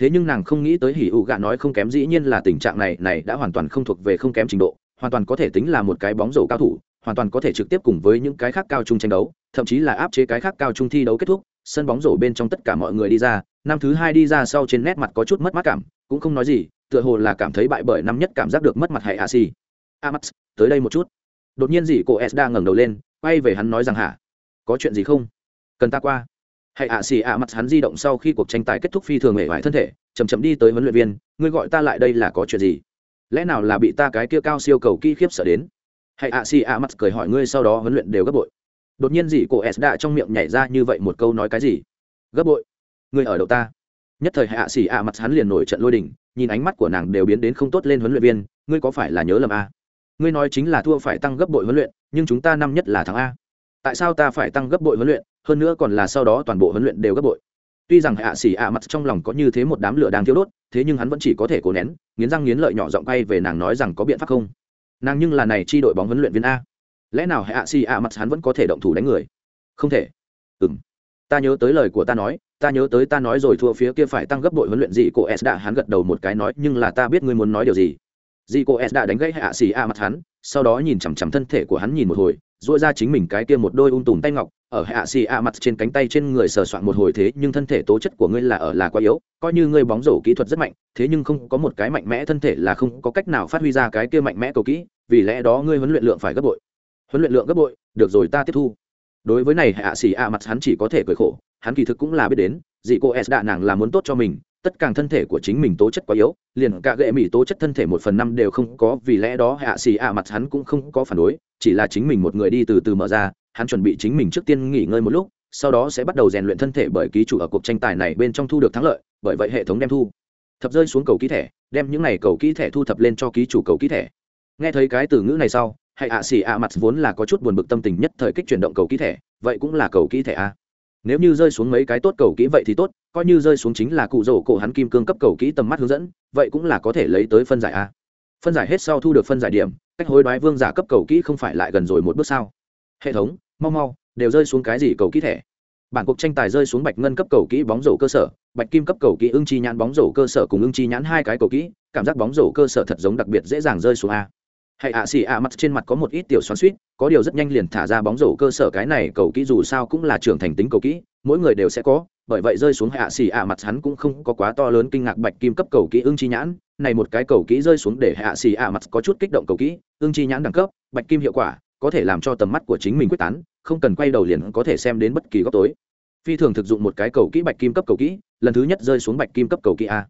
Thế nhưng nàng không nghĩ tới hỉ ủ gạ nói không kém dĩ nhiên là tình trạng này này đã hoàn toàn không thuộc về không kém trình độ, hoàn toàn có thể tính là một cái bóng rổ cao thủ, hoàn toàn có thể trực tiếp cùng với những cái khác cao trung tranh đấu, thậm chí là áp chế cái khác cao trung thi đấu kết thúc sân bóng rổ bên trong tất cả mọi người đi ra, năm thứ hai đi ra sau trên nét mặt có chút mất mát cảm, cũng không nói gì, tựa hồ là cảm thấy bại bởi năm nhất cảm giác được mất mặt hay a si a max tới đây một chút. Đột nhiên gì cô s đang ngẩng đầu lên, quay về hắn nói rằng, hả? Có chuyện gì không? Cần ta qua. Hãy ạ à xì ạ mặt hắn di động sau khi cuộc tranh tài kết thúc phi thường mể vải thân thể chầm chậm đi tới huấn luyện viên, ngươi gọi ta lại đây là có chuyện gì? Lẽ nào là bị ta cái kia cao siêu cầu kỹ khiếp sợ đến? Hãy ạ à xì ạ mặt cười hỏi, ngươi sau đó huấn luyện đều gấp bội đột nhiên gì cô s đã trong miệng nhảy ra như vậy một câu nói cái gì? Gấp bội. Người ở đầu ta. Nhất thời hạ xỉ ạ mặt hắn liền nổi trận lôi đình, nhìn ánh mắt của nàng đều biến đến không tốt lên huấn luyện viên, ngươi có phải là nhớ lầm a? Ngươi nói chính là thua phải tăng gấp bội huấn luyện, nhưng chúng ta năm nhất là thắng a. Tại sao ta phải tăng gấp bội huấn luyện, hơn nữa còn là sau đó toàn bộ huấn luyện đều gấp bội? Tuy rằng hạ xỉ ạ mặt trong lòng có như thế một đám lửa đang thiêu đốt, thế nhưng hắn vẫn chỉ có thể cố nén, nghiến răng nghiến lợi nhỏ giọng bay về nàng nói rằng có biện pháp không? Nàng nhưng là này chi đội bóng huấn luyện viên a lẽ nào hạ xì ạ mặt hắn vẫn có thể động thủ đánh người? Không thể. Ừng ta nhớ tới lời của ta nói, ta nhớ tới ta nói rồi thua phía kia phải tăng gấp đội huấn luyện gì cô s đã. Hắn gật đầu một cái nói, nhưng là ta biết ngươi muốn nói điều gì. Dì cô s đã đánh gãy hạ xì a mặt hắn, sau đó nhìn chằm chằm thân thể của hắn nhìn một hồi dội ra chính mình cái kia một đôi ung tùm tay ngọc, ở hạ xì a mặt trên cánh tay trên người sờ soạn một hồi thế, nhưng thân thể tố chất của ngươi là ở là quá yếu, coi như ngươi bóng rổ kỹ thuật rất mạnh, thế nhưng không có một cái mạnh mẽ thân thể là không có cách nào phát huy ra cái kia mạnh mẽ cầu kỹ, vì lẽ đó ngươi huấn luyện lượng phải gấp bội huấn luyện lượng gấp bội, được rồi ta tiếp thu. Đối với này, hạ xỉ ạ mặt hắn chỉ có thể cười khổ, hắn kỳ thực cũng là biết đến dị cô s đạ nàng là muốn tốt cho mình, tất cả thân thể của chính mình tố chất quá yếu, liền cả gệ mỹ tố chất thân thể một phần năm đều không có, vì lẽ đó hạ xì ạ mặt hắn cũng không có phản đối, chỉ là chính mình một người đi từ từ mở ra, hắn chuẩn bị chính mình trước tiên nghỉ ngơi một lúc, sau đó sẽ bắt đầu rèn luyện thân thể bởi ký chủ ở cuộc tranh tài này bên trong thu được thắng lợi, bởi vậy hệ thống đem thu. Thập rơi xuống cầu ký thẻ, đem những này cầu ký thẻ thu thập lên cho ký chủ cầu ký thẻ. Nghe thấy cái từ ngữ này sau hãy ạ xì ạ mặt vốn là có chút buồn bực tâm tình nhất thời kích chuyển động cầu kỹ thẻ, vậy cũng là cầu kỹ thẻ a. Nếu như rơi xuống mấy cái tốt cầu kỹ vậy thì tốt, coi như rơi xuống chính là cụ rổ cổ hắn kim cương cấp cầu kỹ tầm mắt hướng dẫn, vậy cũng là có thể lấy tới phân giải a. Phân giải hết sau thu được phân giải điểm, cách hối đoái vương giả cấp cầu kỹ không phải lại gần rồi một bước sao? Hệ thống, mau mau, đều rơi xuống cái gì cầu kỹ thẻ? Bản cuộc tranh tài rơi xuống bạch ngân cấp cầu kỹ bóng rổ cơ sở, bạch kim cấp cầu kỹ ưng chi nhãn bóng rổ cơ sở cùng ưng chi nhãn hai cái cầu kỹ, cảm giác bóng rổ cơ sở thật giống đặc biệt dễ dàng rơi xuống a hãy ạ, xì ạ, mặt trên mặt có một ít tiểu xoắn suýt, có điều rất nhanh liền thả ra bóng rổ cơ sở cái này cầu kỹ dù sao cũng là trưởng thành tính cầu kỹ, mỗi người đều sẽ có, bởi vậy rơi xuống hạ xì ạ, mặt hắn cũng không có quá to lớn kinh ngạc bạch kim cấp cầu kỹ ưng chi nhãn. Này một cái cầu kỹ rơi xuống để hạ xì ạ, mặt có chút kích động cầu kỹ, ưng chi nhãn đẳng cấp, bạch kim hiệu quả, có thể làm cho tầm mắt của chính mình quyết tán, không cần quay đầu liền có thể xem đến bất kỳ góc tối. Phi thường thực dụng một cái cầu kỹ bạch kim cấp cầu kỹ, lần thứ nhất rơi xuống bạch kim cấp cầu kỹ a.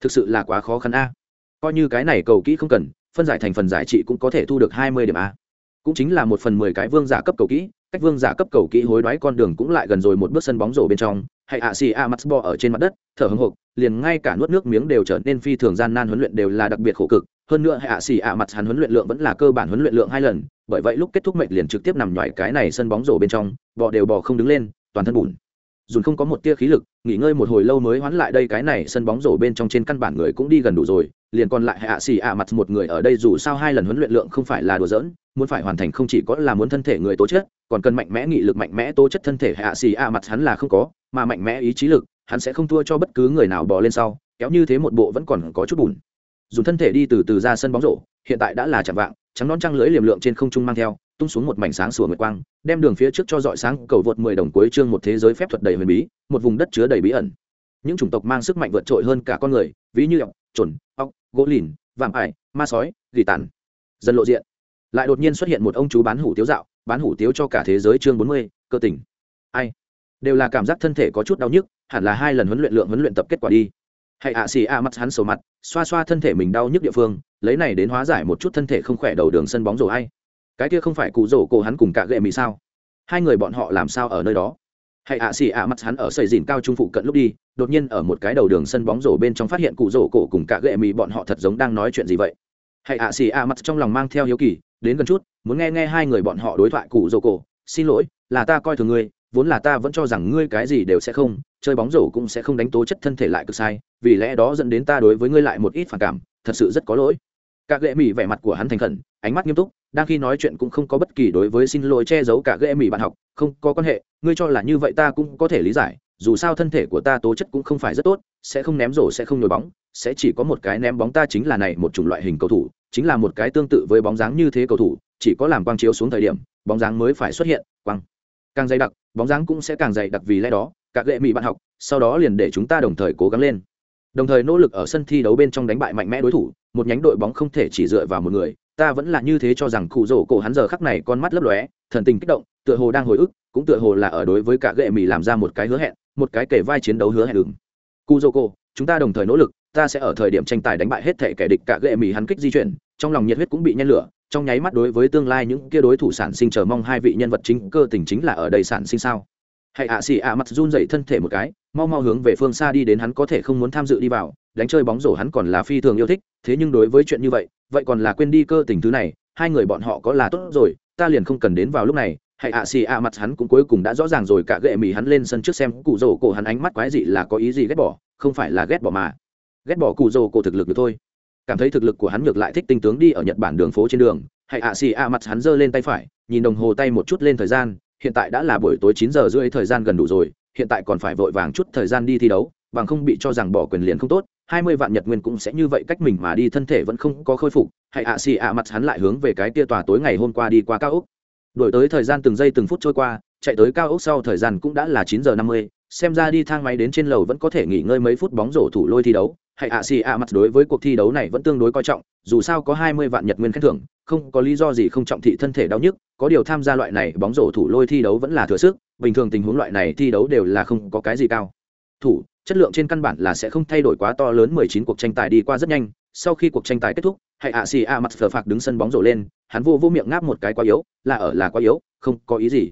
Thực sự là quá khó khăn a. Coi như cái này cầu kỹ không cần phân giải thành phần giải trị cũng có thể thu được hai mươi điểm a. Cũng chính là một phần mười cái vương giả cấp cầu kỹ, cách vương giả cấp cầu kỹ hối đoái con đường cũng lại gần rồi một bước sân bóng rổ bên trong. Hay ạ, xì a mắt bo ở trên mặt đất, thở hưng hộp liền ngay cả nuốt nước miếng đều trở nên phi thường gian nan huấn luyện đều là đặc biệt khổ cực. Hơn nữa, hay ạ, xì a mặt hắn huấn luyện lượng vẫn là cơ bản huấn luyện lượng hai lần, bởi vậy lúc kết thúc mệnh liền trực tiếp nằm nhòi cái này sân bóng rổ bên trong bọ đều bò không đứng lên, toàn thân bùn. Dùn không có một tia khí lực nghỉ ngơi một hồi lâu mới hoán lại đây, cái này sân bóng rổ bên trong trên căn bản người cũng đi gần đủ rồi, liền còn lại hạ xì ạ mặt một người ở đây, dù sao hai lần huấn luyện lượng không phải là đùa giỡn, muốn phải hoàn thành không chỉ có là muốn thân thể người tố chất, còn cần mạnh mẽ nghị lực, mạnh mẽ tố chất thân thể hạ xì ạ mặt hắn là không có, mà mạnh mẽ ý chí lực, hắn sẽ không thua cho bất cứ người nào bò lên sau, kéo như thế một bộ vẫn còn có chút bùn. Dùng thân thể đi từ từ ra sân bóng rổ, hiện tại đã là chạm vạng, trắng non trăng lưỡi liềm lượng trên không trung mang theo tung xuống một mảnh sáng sủa nguyệt quang đem đường phía trước cho dọi sáng cầu vượt mười đồng cuối chương một thế giới phép thuật đầy huyền bí một vùng đất chứa đầy bí ẩn. Những chủng tộc mang sức mạnh vượt trội hơn cả con người ví như ọc chuẩn, ọc gỗ lìn vạm ải ma sói dị tản, dần lộ diện. Lại đột nhiên xuất hiện một ông chú bán hủ tiếu dạo bán hủ tiếu cho cả thế giới chương bốn mươi cơ tỉnh ai? Đều là cảm giác thân thể có chút đau nhức hẳn là hai lần huấn luyện lượng huấn luyện tập kết quả đi. Hãy ạ xì a mắt hắn sầu mặt xoa xoa thân thể mình đau nhức địa phương lấy này đến hóa giải một chút thân thể không khỏe đầu đường sân bóng rổ hay cái kia không phải cụ rổ cổ hắn cùng cả gệ mỹ sao? Hai người bọn họ làm sao ở nơi đó? Hãy ạ xì ạ mắt hắn ở xây dìn cao trung phụ cận lúc đi, đột nhiên ở một cái đầu đường sân bóng rổ bên trong phát hiện cụ rổ cổ cùng cả gệ mỹ bọn họ thật giống đang nói chuyện gì vậy? Hãy ạ xì ạ mắt trong lòng mang theo hiếu kỳ, đến gần chút, muốn nghe nghe hai người bọn họ đối thoại cụ rổ cổ. Xin lỗi, là ta coi thường ngươi, vốn là ta vẫn cho rằng ngươi cái gì đều sẽ không, chơi bóng rổ cũng sẽ không đánh tố chất thân thể lại cực sai, vì lẽ đó dẫn đến ta đối với ngươi lại một ít phản cảm, thật sự rất có lỗi cả ghệ mỹ vẻ mặt của hắn thành khẩn, ánh mắt nghiêm túc, đang khi nói chuyện cũng không có bất kỳ đối với xin lỗi che giấu cả ghệ mỹ bạn học, không có quan hệ, ngươi cho là như vậy ta cũng có thể lý giải, dù sao thân thể của ta tố chất cũng không phải rất tốt, sẽ không ném rổ, sẽ không nhồi bóng, sẽ chỉ có một cái ném bóng ta chính là này một chủng loại hình cầu thủ, chính là một cái tương tự với bóng dáng như thế cầu thủ, chỉ có làm quang chiếu xuống thời điểm, bóng dáng mới phải xuất hiện, quang. Càng dày đặc, bóng dáng cũng sẽ càng dày đặc vì lẽ đó các lệ mỹ bạn học, sau đó liền để chúng ta đồng thời cố gắng lên. Đồng thời nỗ lực ở sân thi đấu bên trong đánh bại mạnh mẽ đối thủ một nhánh đội bóng không thể chỉ dựa vào một người, ta vẫn là như thế cho rằng cụ rổ cổ hắn giờ khắc này con mắt lấp lóe, thần tình kích động, tựa hồ đang hồi ức, cũng tựa hồ là ở đối với cả gệ mì làm ra một cái hứa hẹn, một cái kể vai chiến đấu hứa hẹn ứng cụ rổ cổ, chúng ta đồng thời nỗ lực, ta sẽ ở thời điểm tranh tài đánh bại hết thể kẻ địch cả gệ mì hắn kích di chuyển, trong lòng nhiệt huyết cũng bị nhen lửa, trong nháy mắt đối với tương lai những kia đối thủ sản sinh chờ mong hai vị nhân vật chính, cơ tình chính là ở đây sản sinh sao? Hãy ạ xì ạ mặt run dậy thân thể một cái, mau mau hướng về phương xa đi đến hắn có thể không muốn tham dự đi vào đánh chơi bóng rổ hắn còn là phi thường yêu thích, thế nhưng đối với chuyện như vậy vậy còn là quên đi cơ tình thứ này, hai người bọn họ có là tốt rồi, ta liền không cần đến vào lúc này, hãy ạ xì ạ mặt hắn cũng cuối cùng đã rõ ràng rồi, cả gệ mỹ hắn lên sân trước xem, cụ rổ cổ hắn ánh mắt quái dị là có ý gì ghét bỏ, không phải là ghét bỏ mà. Ghét bỏ cụ rổ cổ thực lực được thôi. Cảm thấy thực lực của hắn ngược lại thích tinh tướng đi ở nhật bản đường phố trên đường, hãy ạ xì ạ mặt hắn giơ lên tay phải, nhìn đồng hồ tay một chút lên thời gian, hiện tại đã là buổi tối chín giờ rưỡi thời gian gần đủ rồi, hiện tại còn phải vội vàng chút thời gian đi thi đấu bằng không bị cho rằng bỏ quyền liền không tốt, hai mươi vạn nhật nguyên cũng sẽ như vậy cách mình mà đi, thân thể vẫn không có khôi phục hãy ạ xì ạ mặt hắn lại hướng về cái kia tòa tối ngày hôm qua đi qua cao ốc. Đổi tới thời gian từng giây từng phút trôi qua, chạy tới cao ốc sau thời gian cũng đã là chín giờ năm mươi, xem ra đi thang máy đến trên lầu vẫn có thể nghỉ ngơi mấy phút bóng rổ thủ lôi thi đấu hãy ạ xì ạ mặt đối với cuộc thi đấu này vẫn tương đối coi trọng, dù sao có hai mươi vạn nhật nguyên khen thưởng, không có lý do gì không trọng thị thân thể đau nhức, có điều tham gia loại này bóng rổ thủ lôi thi đấu vẫn là thừa sức, bình thường tình huống loại này thi đấu đều là không có cái gì cao. Thủ chất lượng trên căn bản là sẽ không thay đổi quá to lớn mười chín cuộc tranh tài đi qua rất nhanh. Sau khi cuộc tranh tài kết thúc, hãy ạ xì ạ mặt phờ phạc đứng sân bóng rổ lên, hắn vô vô miệng ngáp một cái quá yếu, là ở là quá yếu, không có ý gì.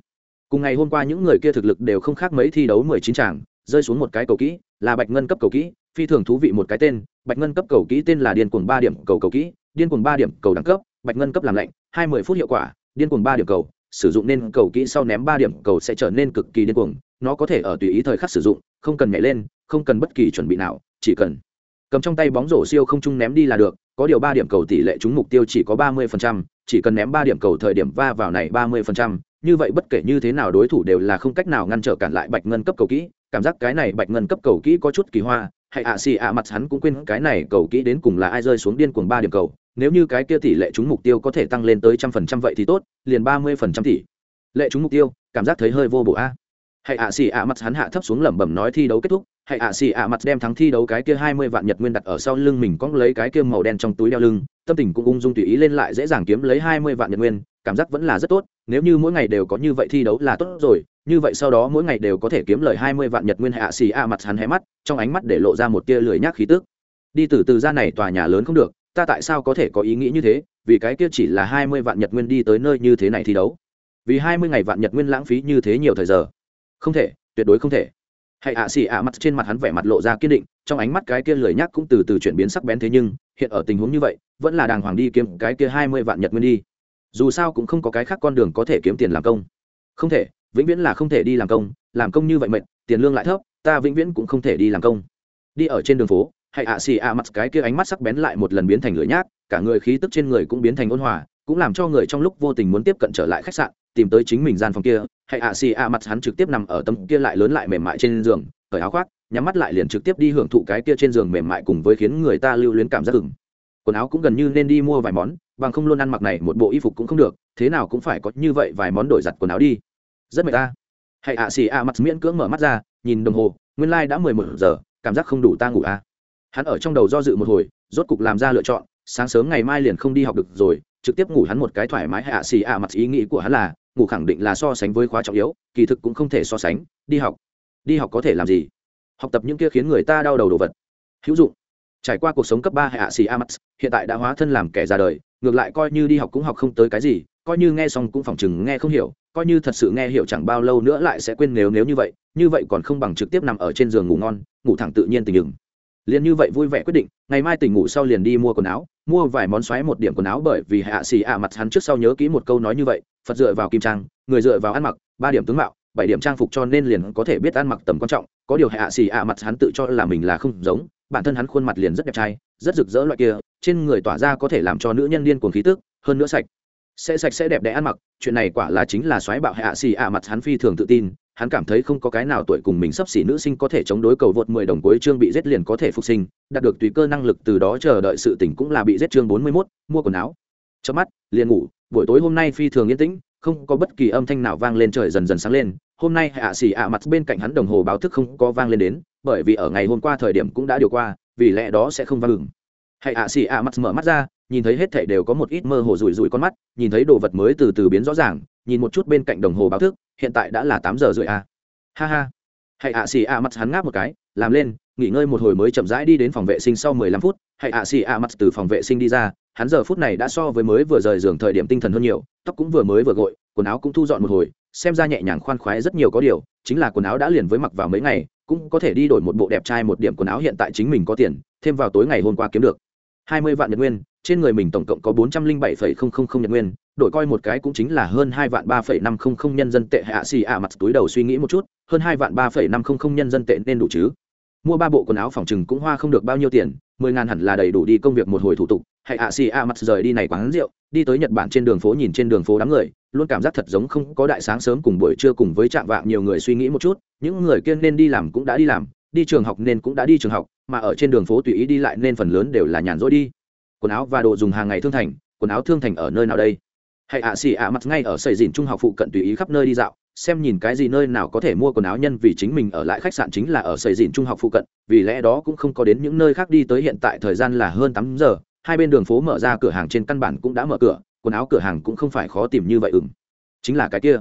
Cùng ngày hôm qua những người kia thực lực đều không khác mấy thi đấu mười chín tràng rơi xuống một cái cầu kỹ, là bạch ngân cấp cầu kỹ, phi thường thú vị một cái tên, bạch ngân cấp cầu kỹ tên là điên cuồng ba điểm cầu cầu kỹ, điên cuồng ba điểm cầu đẳng cấp, bạch ngân cấp làm lạnh, hai mươi phút hiệu quả, điên cuồng ba điểm cầu, sử dụng nên cầu kỹ sau ném ba điểm cầu sẽ trở nên cực kỳ điên cuồng, nó có thể ở tùy ý thời khắc sử dụng, không cần nhảy lên không cần bất kỳ chuẩn bị nào chỉ cần cầm trong tay bóng rổ siêu không trung ném đi là được có điều ba điểm cầu tỷ lệ trúng mục tiêu chỉ có ba mươi phần trăm, chỉ cần ném ba điểm cầu thời điểm va vào này ba mươi phần trăm, như vậy bất kể như thế nào đối thủ đều là không cách nào ngăn trở cản lại bạch ngân cấp cầu kỹ cảm giác cái này bạch ngân cấp cầu kỹ có chút kỳ hoa hay ạ xì ạ mặt hắn cũng quên cái này cầu kỹ đến cùng là ai rơi xuống điên cuồng ba điểm cầu nếu như cái kia tỷ lệ trúng mục tiêu có thể tăng lên tới trăm phần trăm vậy thì tốt liền ba mươi phần trăm tỷ. Lệ trúng mục tiêu cảm giác thấy hơi vô bổ a hãy ạ xì ạ mặt hắn hạ thấp xuống lẩm bẩm nói thi đấu kết thúc. Hãy ạ xì ạ mặt đem thắng thi đấu cái kia hai mươi vạn nhật nguyên đặt ở sau lưng mình cóng lấy cái kia màu đen trong túi đeo lưng. Tâm tình cũng ung dung tùy ý lên lại dễ dàng kiếm lấy hai mươi vạn nhật nguyên. Cảm giác vẫn là rất tốt. Nếu như mỗi ngày đều có như vậy thi đấu là tốt rồi. Như vậy sau đó mỗi ngày đều có thể kiếm lời hai mươi vạn nhật nguyên. Hạ xì a mặt hắn hé mắt, trong ánh mắt để lộ ra một tia lười nhác khí tức. Đi từ từ ra này tòa nhà lớn không được. Ta tại sao có thể có ý nghĩ như thế? Vì cái kia chỉ là hai mươi vạn nhật nguyên đi tới nơi như thế này thi đấu. Vì hai mươi ngày vạn nhật nguyên lãng phí như thế nhiều thời giờ không thể, tuyệt đối không thể. Hãy ạ xì ạ mặt trên mặt hắn vẻ mặt lộ ra kiên định, trong ánh mắt cái kia lười nhác cũng từ từ chuyển biến sắc bén thế nhưng, hiện ở tình huống như vậy, vẫn là đàng hoàng đi kiếm cái kia hai mươi vạn nhật nguyên đi. Dù sao cũng không có cái khác con đường có thể kiếm tiền làm công. Không thể, vĩnh viễn là không thể đi làm công làm công như vậy mệt, tiền lương lại thấp, ta vĩnh viễn cũng không thể đi làm công. Đi ở trên đường phố hãy ạ xì ạ mặt cái kia ánh mắt sắc bén lại một lần biến thành lưỡi nhác, cả người khí tức trên người cũng biến thành ôn hòa, cũng làm cho người trong lúc vô tình muốn tiếp cận trở lại khách sạn tìm tới chính mình gian phòng kia hãy ạ xì ạ mặt hắn trực tiếp nằm ở tấm kia lại lớn lại mềm mại trên giường, cởi áo khoác, nhắm mắt lại liền trực tiếp đi hưởng thụ cái kia trên giường mềm mại cùng với khiến người ta lưu luyến cảm giác ửng. Quần áo cũng gần như nên đi mua vài món, bằng không luôn ăn mặc này một bộ y phục cũng không được, thế nào cũng phải có như vậy vài món đổi giặt quần áo đi. Rất mệt ta. Hãy ạ xì ạ mặt miễn cưỡng mở mắt ra, nhìn đồng hồ, nguyên lai、like、đã mười một giờ, cảm giác không đủ ta ngủ à. hắn ở trong đầu do dự một hồi, rốt cục làm ra lựa chọn, sáng sớm ngày mai liền không đi học được rồi trực tiếp ngủ hắn một cái thoải mái, hạ xì ạ mặt ý nghĩ của hắn là, ngủ khẳng định là so sánh với khóa trọng yếu, kỳ thực cũng không thể so sánh, đi học. Đi học có thể làm gì? Học tập những kia khiến người ta đau đầu đồ vật. Hữu dụng. Trải qua cuộc sống cấp ba, hạ xì mặt, hiện tại đã hóa thân làm kẻ ra đời, ngược lại coi như đi học cũng học không tới cái gì, coi như nghe xong cũng phỏng chừng nghe không hiểu, coi như thật sự nghe hiểu chẳng bao lâu nữa lại sẽ quên nếu nếu như vậy như vậy còn không bằng trực tiếp nằm ở trên giường ngủ ngon, ngủ thẳng tự nhiên tình đừng liền như vậy vui vẻ quyết định, ngày mai tỉnh ngủ sau liền đi mua quần áo, mua vài món xoáy một điểm quần áo bởi vì hạ xì ạ mặt hắn trước sau nhớ kỹ một câu nói như vậy, phật dựa vào kim trang, người dựa vào ăn mặc, ba điểm tướng mạo, bảy điểm trang phục cho nên liền có thể biết ăn mặc tầm quan trọng, có điều hạ xì ạ mặt hắn tự cho là mình là không giống, bản thân hắn khuôn mặt liền rất đẹp trai, rất rực rỡ loại kia, trên người tỏa ra có thể làm cho nữ nhân điên cuồng khí tức, hơn nữa sạch. Sẽ sạch sẽ đẹp đẽ ăn mặc, chuyện này quả là chính là xoáy bạo hạ xì ạ mặt hắn phi thường tự tin hắn cảm thấy không có cái nào tuổi cùng mình sắp xỉ nữ sinh có thể chống đối cầu vượt 10 đồng cuối chương bị giết liền có thể phục sinh, đạt được tùy cơ năng lực từ đó chờ đợi sự tỉnh cũng là bị giết chương 41, mua quần áo. Chớp mắt, liền ngủ, buổi tối hôm nay phi thường yên tĩnh, không có bất kỳ âm thanh nào vang lên trời dần dần sáng lên, hôm nay hạ xỉ ạ mặt bên cạnh hắn đồng hồ báo thức không có vang lên đến, bởi vì ở ngày hôm qua thời điểm cũng đã điều qua, vì lẽ đó sẽ không vang ngừng. Hãy ạ xỉ ạ mặt mở mắt ra, nhìn thấy hết thảy đều có một ít mơ hồ rủi rủi con mắt, nhìn thấy đồ vật mới từ từ biến rõ ràng, nhìn một chút bên cạnh đồng hồ báo thức, hiện tại đã là tám giờ rưỡi. À. Ha ha. Hãy ạ xì ạ mặt hắn ngáp một cái, làm lên, nghỉ ngơi một hồi mới chậm rãi đi đến phòng vệ sinh sau mười lăm phút, hãy ạ xì ạ mặt từ phòng vệ sinh đi ra, hắn giờ phút này đã so với mới vừa rời giường thời điểm tinh thần hơn nhiều, tóc cũng vừa mới vừa gội, quần áo cũng thu dọn một hồi, xem ra nhẹ nhàng khoan khoái rất nhiều có điều, chính là quần áo đã liền với mặc vào mấy ngày, cũng có thể đi đổi một bộ đẹp trai một điểm quần áo hiện tại chính mình có tiền, thêm vào tối ngày hôm qua kiếm được hai mươi vạn nhật nguyên, trên người mình tổng cộng có bốn trăm linh bảy phẩy không không không nhật nguyên, đổi coi một cái cũng chính là hơn hai vạn ba phẩy năm không không nhân dân tệ hạ xì ạ mặt túi đầu suy nghĩ một chút, hơn hai vạn ba phẩy năm không không nhân dân tệ nên đủ chứ. Mua ba bộ quần áo phòng chừng cũng hoa không được bao nhiêu tiền, mười ngàn hẳn là đầy đủ đi công việc một hồi thủ tục hãy ạ xì ạ mặt rời đi này quán rượu, đi tới nhật bản trên đường phố nhìn trên đường phố đám người, luôn cảm giác thật giống không có đại sáng sớm cùng buổi trưa cùng với trạm vạng nhiều người suy nghĩ một chút, những người kia nên đi làm cũng đã đi làm đi trường học nên cũng đã đi trường học, mà ở trên đường phố tùy ý đi lại nên phần lớn đều là nhàn rỗi đi. Quần áo và đồ dùng hàng ngày thương thành, quần áo thương thành ở nơi nào đây? Hãy ạ xì ạ mặt ngay ở sầy dìn trung học phụ cận tùy ý khắp nơi đi dạo, xem nhìn cái gì nơi nào có thể mua quần áo nhân vì chính mình ở lại khách sạn chính là ở sầy dìn trung học phụ cận, vì lẽ đó cũng không có đến những nơi khác đi tới hiện tại thời gian là hơn tám giờ, hai bên đường phố mở ra cửa hàng trên căn bản cũng đã mở cửa, quần áo cửa hàng cũng không phải khó tìm như vậy ừng chính là cái kia.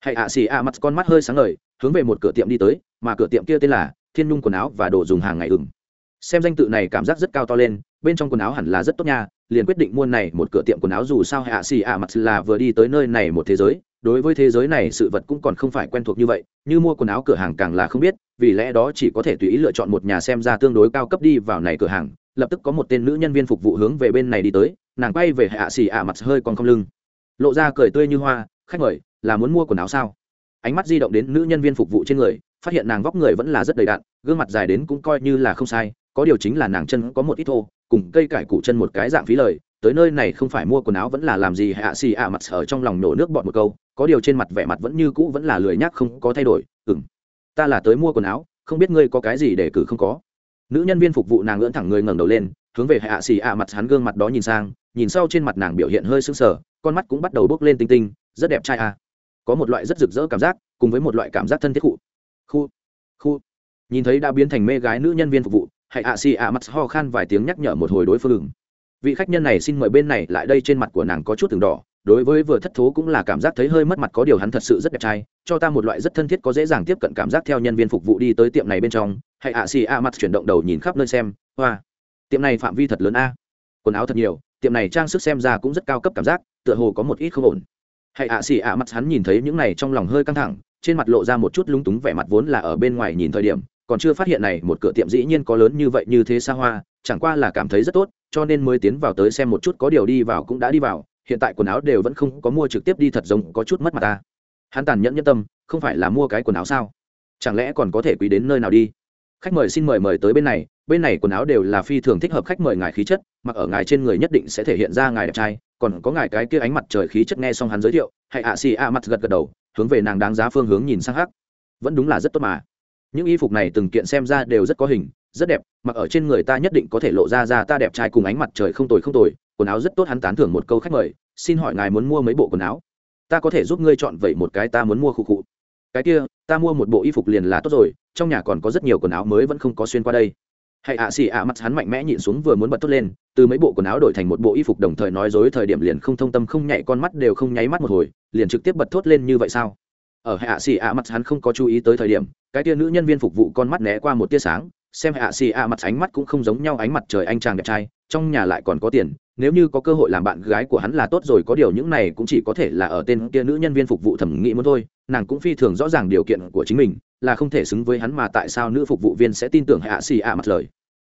Hãy ạ xì ạ mặt con mắt hơi sáng ngời, hướng về một cửa tiệm đi tới, mà cửa tiệm kia tên là thiên nhung quần áo và đồ dùng hàng ngày ửng. Xem danh tự này cảm giác rất cao to lên, bên trong quần áo hẳn là rất tốt nha, liền quyết định mua này một cửa tiệm quần áo dù sao hạ xì ạ mặt là vừa đi tới nơi này một thế giới, đối với thế giới này sự vật cũng còn không phải quen thuộc như vậy, như mua quần áo cửa hàng càng là không biết, vì lẽ đó chỉ có thể tùy ý lựa chọn một nhà xem ra tương đối cao cấp đi vào này cửa hàng, lập tức có một tên nữ nhân viên phục vụ hướng về bên này đi tới, nàng quay về hạ xì ạ mặt hơi còn không lưng. Lộ ra cười tươi như hoa, khách mời, là muốn mua quần áo sao? Ánh mắt di động đến nữ nhân viên phục vụ trên người phát hiện nàng vóc người vẫn là rất đầy đặn, gương mặt dài đến cũng coi như là không sai, có điều chính là nàng chân có một ít thô, cùng cây cải củ chân một cái dạng phí lời, tới nơi này không phải mua quần áo vẫn là làm gì, hạ xì ạ mặt ở trong lòng nổ nước bọt một câu, có điều trên mặt vẻ mặt vẫn như cũ vẫn là lười nhác không có thay đổi ừng ta là tới mua quần áo, không biết ngươi có cái gì để cử không có. Nữ nhân viên phục vụ nàng lưỡn thẳng người ngẩng đầu lên, hướng về hạ xì ạ mặt hắn gương mặt đó nhìn sang, nhìn sau trên mặt nàng biểu hiện hơi sưng sờ, con mắt cũng bắt đầu bốc lên tinh tinh, rất đẹp trai à. Có một loại rất rực rỡ cảm giác, cùng với một loại cảm giác thân thiết cụ khu khu. Nhìn thấy đã biến thành mê gái nữ nhân viên phục vụ hãy ạ xì ạ mắt ho khan vài tiếng nhắc nhở một hồi đối phương. Vị khách nhân này xin mời bên này, lại đây trên mặt của nàng có chút từng đỏ. Đối với vừa thất thố cũng là cảm giác thấy hơi mất mặt, có điều hắn thật sự rất đẹp trai, cho ta một loại rất thân thiết có dễ dàng tiếp cận cảm giác theo nhân viên phục vụ đi tới tiệm này bên trong. Hãy ạ xì ạ mặt chuyển động đầu nhìn khắp nơi xem, hoa. Tiệm này phạm vi thật lớn a. Quần áo thật nhiều, tiệm này trang sức xem ra cũng rất cao cấp cảm giác, tựa hồ có một ít không ổn. Hãy ạ xì ạ mặt hắn nhìn thấy những này trong lòng hơi căng thẳng trên mặt lộ ra một chút lúng túng vẻ mặt vốn là ở bên ngoài nhìn thời điểm, còn chưa phát hiện này một cửa tiệm dĩ nhiên có lớn như vậy như thế xa hoa, chẳng qua là cảm thấy rất tốt, cho nên mới tiến vào tới xem một chút có điều đi vào cũng đã đi vào, hiện tại quần áo đều vẫn không có mua trực tiếp đi thật giống có chút mất mặt ta. Hắn tàn nhẫn nhân tâm, không phải là mua cái quần áo sao? Chẳng lẽ còn có thể quý đến nơi nào đi? Khách mời xin mời mời tới bên này bên này quần áo đều là phi thường thích hợp khách mời ngài khí chất, mặc ở ngài trên người nhất định sẽ thể hiện ra ngài đẹp trai, còn có ngài cái kia ánh mặt trời khí chất nghe xong hắn giới thiệu hãy ạ xì ạ mặt gật gật đầu hướng về nàng đáng giá phương hướng nhìn sang hắc. Vẫn đúng là rất tốt mà. Những y phục này từng kiện xem ra đều rất có hình, rất đẹp, mặc ở trên người ta nhất định có thể lộ ra ra ta đẹp trai cùng ánh mặt trời không tồi không tồi, quần áo rất tốt hắn tán thưởng một câu khách mời, xin hỏi ngài muốn mua mấy bộ quần áo? Ta có thể giúp ngươi chọn vậy một cái ta muốn mua khu cụ cái kia, ta mua một bộ y phục liền là tốt rồi, trong nhà còn có rất nhiều quần áo mới vẫn không có xuyên qua đây. Hãy ạ xì ạ, mặt hắn mạnh mẽ nhịn xuống vừa muốn bật tốt lên từ mấy bộ quần áo đổi thành một bộ y phục đồng thời nói dối thời điểm liền không thông tâm, không nhạy con mắt đều không nháy mắt một hồi, liền trực tiếp bật thốt lên như vậy sao? Ở hạ xì ạ mặt hắn không có chú ý tới thời điểm, cái tia nữ nhân viên phục vụ con mắt né qua một tia sáng, xem hạ xì ạ mặt ánh mắt cũng không giống nhau, ánh mặt trời, anh chàng đẹp trai, trong nhà lại còn có tiền, nếu như có cơ hội làm bạn gái của hắn là tốt rồi, có điều những này cũng chỉ có thể là ở tên kia nữ nhân viên phục vụ thẩm nghĩ muốn thôi, nàng cũng phi thường rõ ràng điều kiện của chính mình, là không thể xứng với hắn mà tại sao nữ phục vụ viên sẽ tin tưởng hạ xì ạ mặt lời.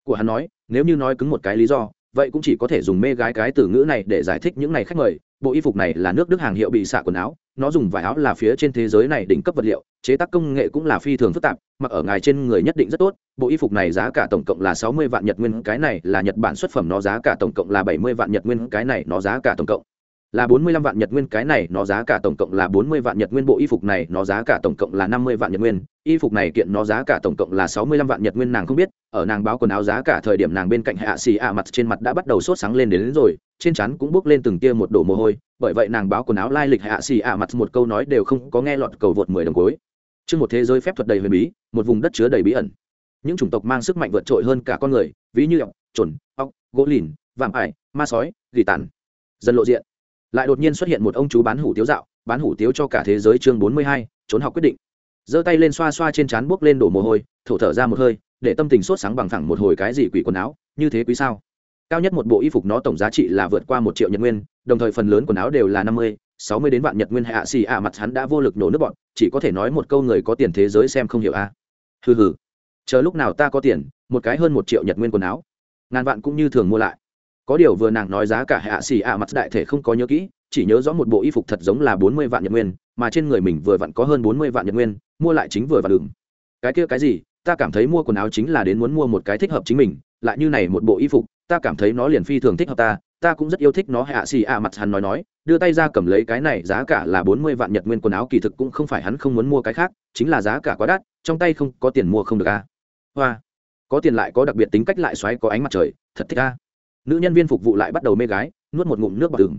Của hắn nói, nếu như nói cứng một cái lý do vậy cũng chỉ có thể dùng mê gái cái từ ngữ này để giải thích những này khách mời. Bộ y phục này là nước đức hàng hiệu bị xạ quần áo, nó dùng vải áo là phía trên thế giới này đỉnh cấp vật liệu, chế tác công nghệ cũng là phi thường phức tạp, mặc ở ngài trên người nhất định rất tốt. Bộ y phục này giá cả tổng cộng là sáu mươi vạn nhật nguyên, cái này là nhật bản xuất phẩm, nó giá cả tổng cộng là bảy mươi vạn nhật nguyên, cái này nó giá cả tổng cộng là bốn mươi lăm vạn nhật nguyên cái này nó giá cả tổng cộng là bốn mươi vạn nhật nguyên bộ y phục này nó giá cả tổng cộng là năm mươi vạn nhật nguyên y phục này kiện nó giá cả tổng cộng là sáu mươi lăm vạn nhật nguyên nàng không biết ở nàng báo quần áo giá cả thời điểm nàng bên cạnh hạ xì ạ mặt trên mặt đã bắt đầu sốt sáng lên đến, đến rồi trên chắn cũng bước lên từng tia một đổ mồ hôi bởi vậy nàng báo quần áo lai lịch hạ xì ạ mặt một câu nói đều không có nghe lọt cầu vượt mười đồng cuối. Trước một thế giới phép thuật đầy huyền bí một vùng đất chứa đầy bí ẩn. Những chủng tộc mang sức mạnh vượt trội hơn cả con người ví như ọc trồn ọc gỗ lìn vạm ải ma sói gỉ tàn. Dân lộ diện lại đột nhiên xuất hiện một ông chú bán hủ tiếu dạo, bán hủ tiếu cho cả thế giới chương bốn mươi hai, trốn học quyết định. Giơ tay lên xoa xoa trên trán buốc lên đổ mồ hôi, thổ thở ra một hơi, để tâm tình sốt sáng bằng thẳng một hồi cái gì quỷ quần áo, như thế quý sao. Cao nhất một bộ y phục nó tổng giá trị là vượt qua một triệu nhật nguyên, đồng thời phần lớn quần áo đều là năm mươi, sáu mươi đến vạn nhật nguyên hạ xì ạ mặt hắn đã vô lực nổ nước bọn, chỉ có thể nói một câu người có tiền thế giới xem không hiểu a. Hừ hừ. Chờ lúc nào ta có tiền, một cái hơn một triệu nhật nguyên quần áo. Ngàn vạn cũng như thường mua lại có điều vừa nàng nói giá cả hạ xì ạ mặt đại thể không có nhớ kỹ, chỉ nhớ rõ một bộ y phục thật giống là bốn mươi vạn nhật nguyên, mà trên người mình vừa vặn có hơn bốn mươi vạn nhật nguyên, mua lại chính vừa vặn đường cái kia cái gì? Ta cảm thấy mua quần áo chính là đến muốn mua một cái thích hợp chính mình, lại như này một bộ y phục, ta cảm thấy nó liền phi thường thích hợp ta ta cũng rất yêu thích nó, hạ xì ạ mặt hắn nói nói, đưa tay ra cầm lấy cái này, giá cả là bốn mươi vạn nhật nguyên quần áo kỳ thực cũng không phải hắn không muốn mua cái khác, chính là giá cả quá đắt, trong tay không có tiền mua không được a. Hoa. Có tiền lại có đặc biệt tính cách lại xoáy có ánh mặt trời, thật thích a nữ nhân viên phục vụ lại bắt đầu mê gái, nuốt một ngụm nước bọt đường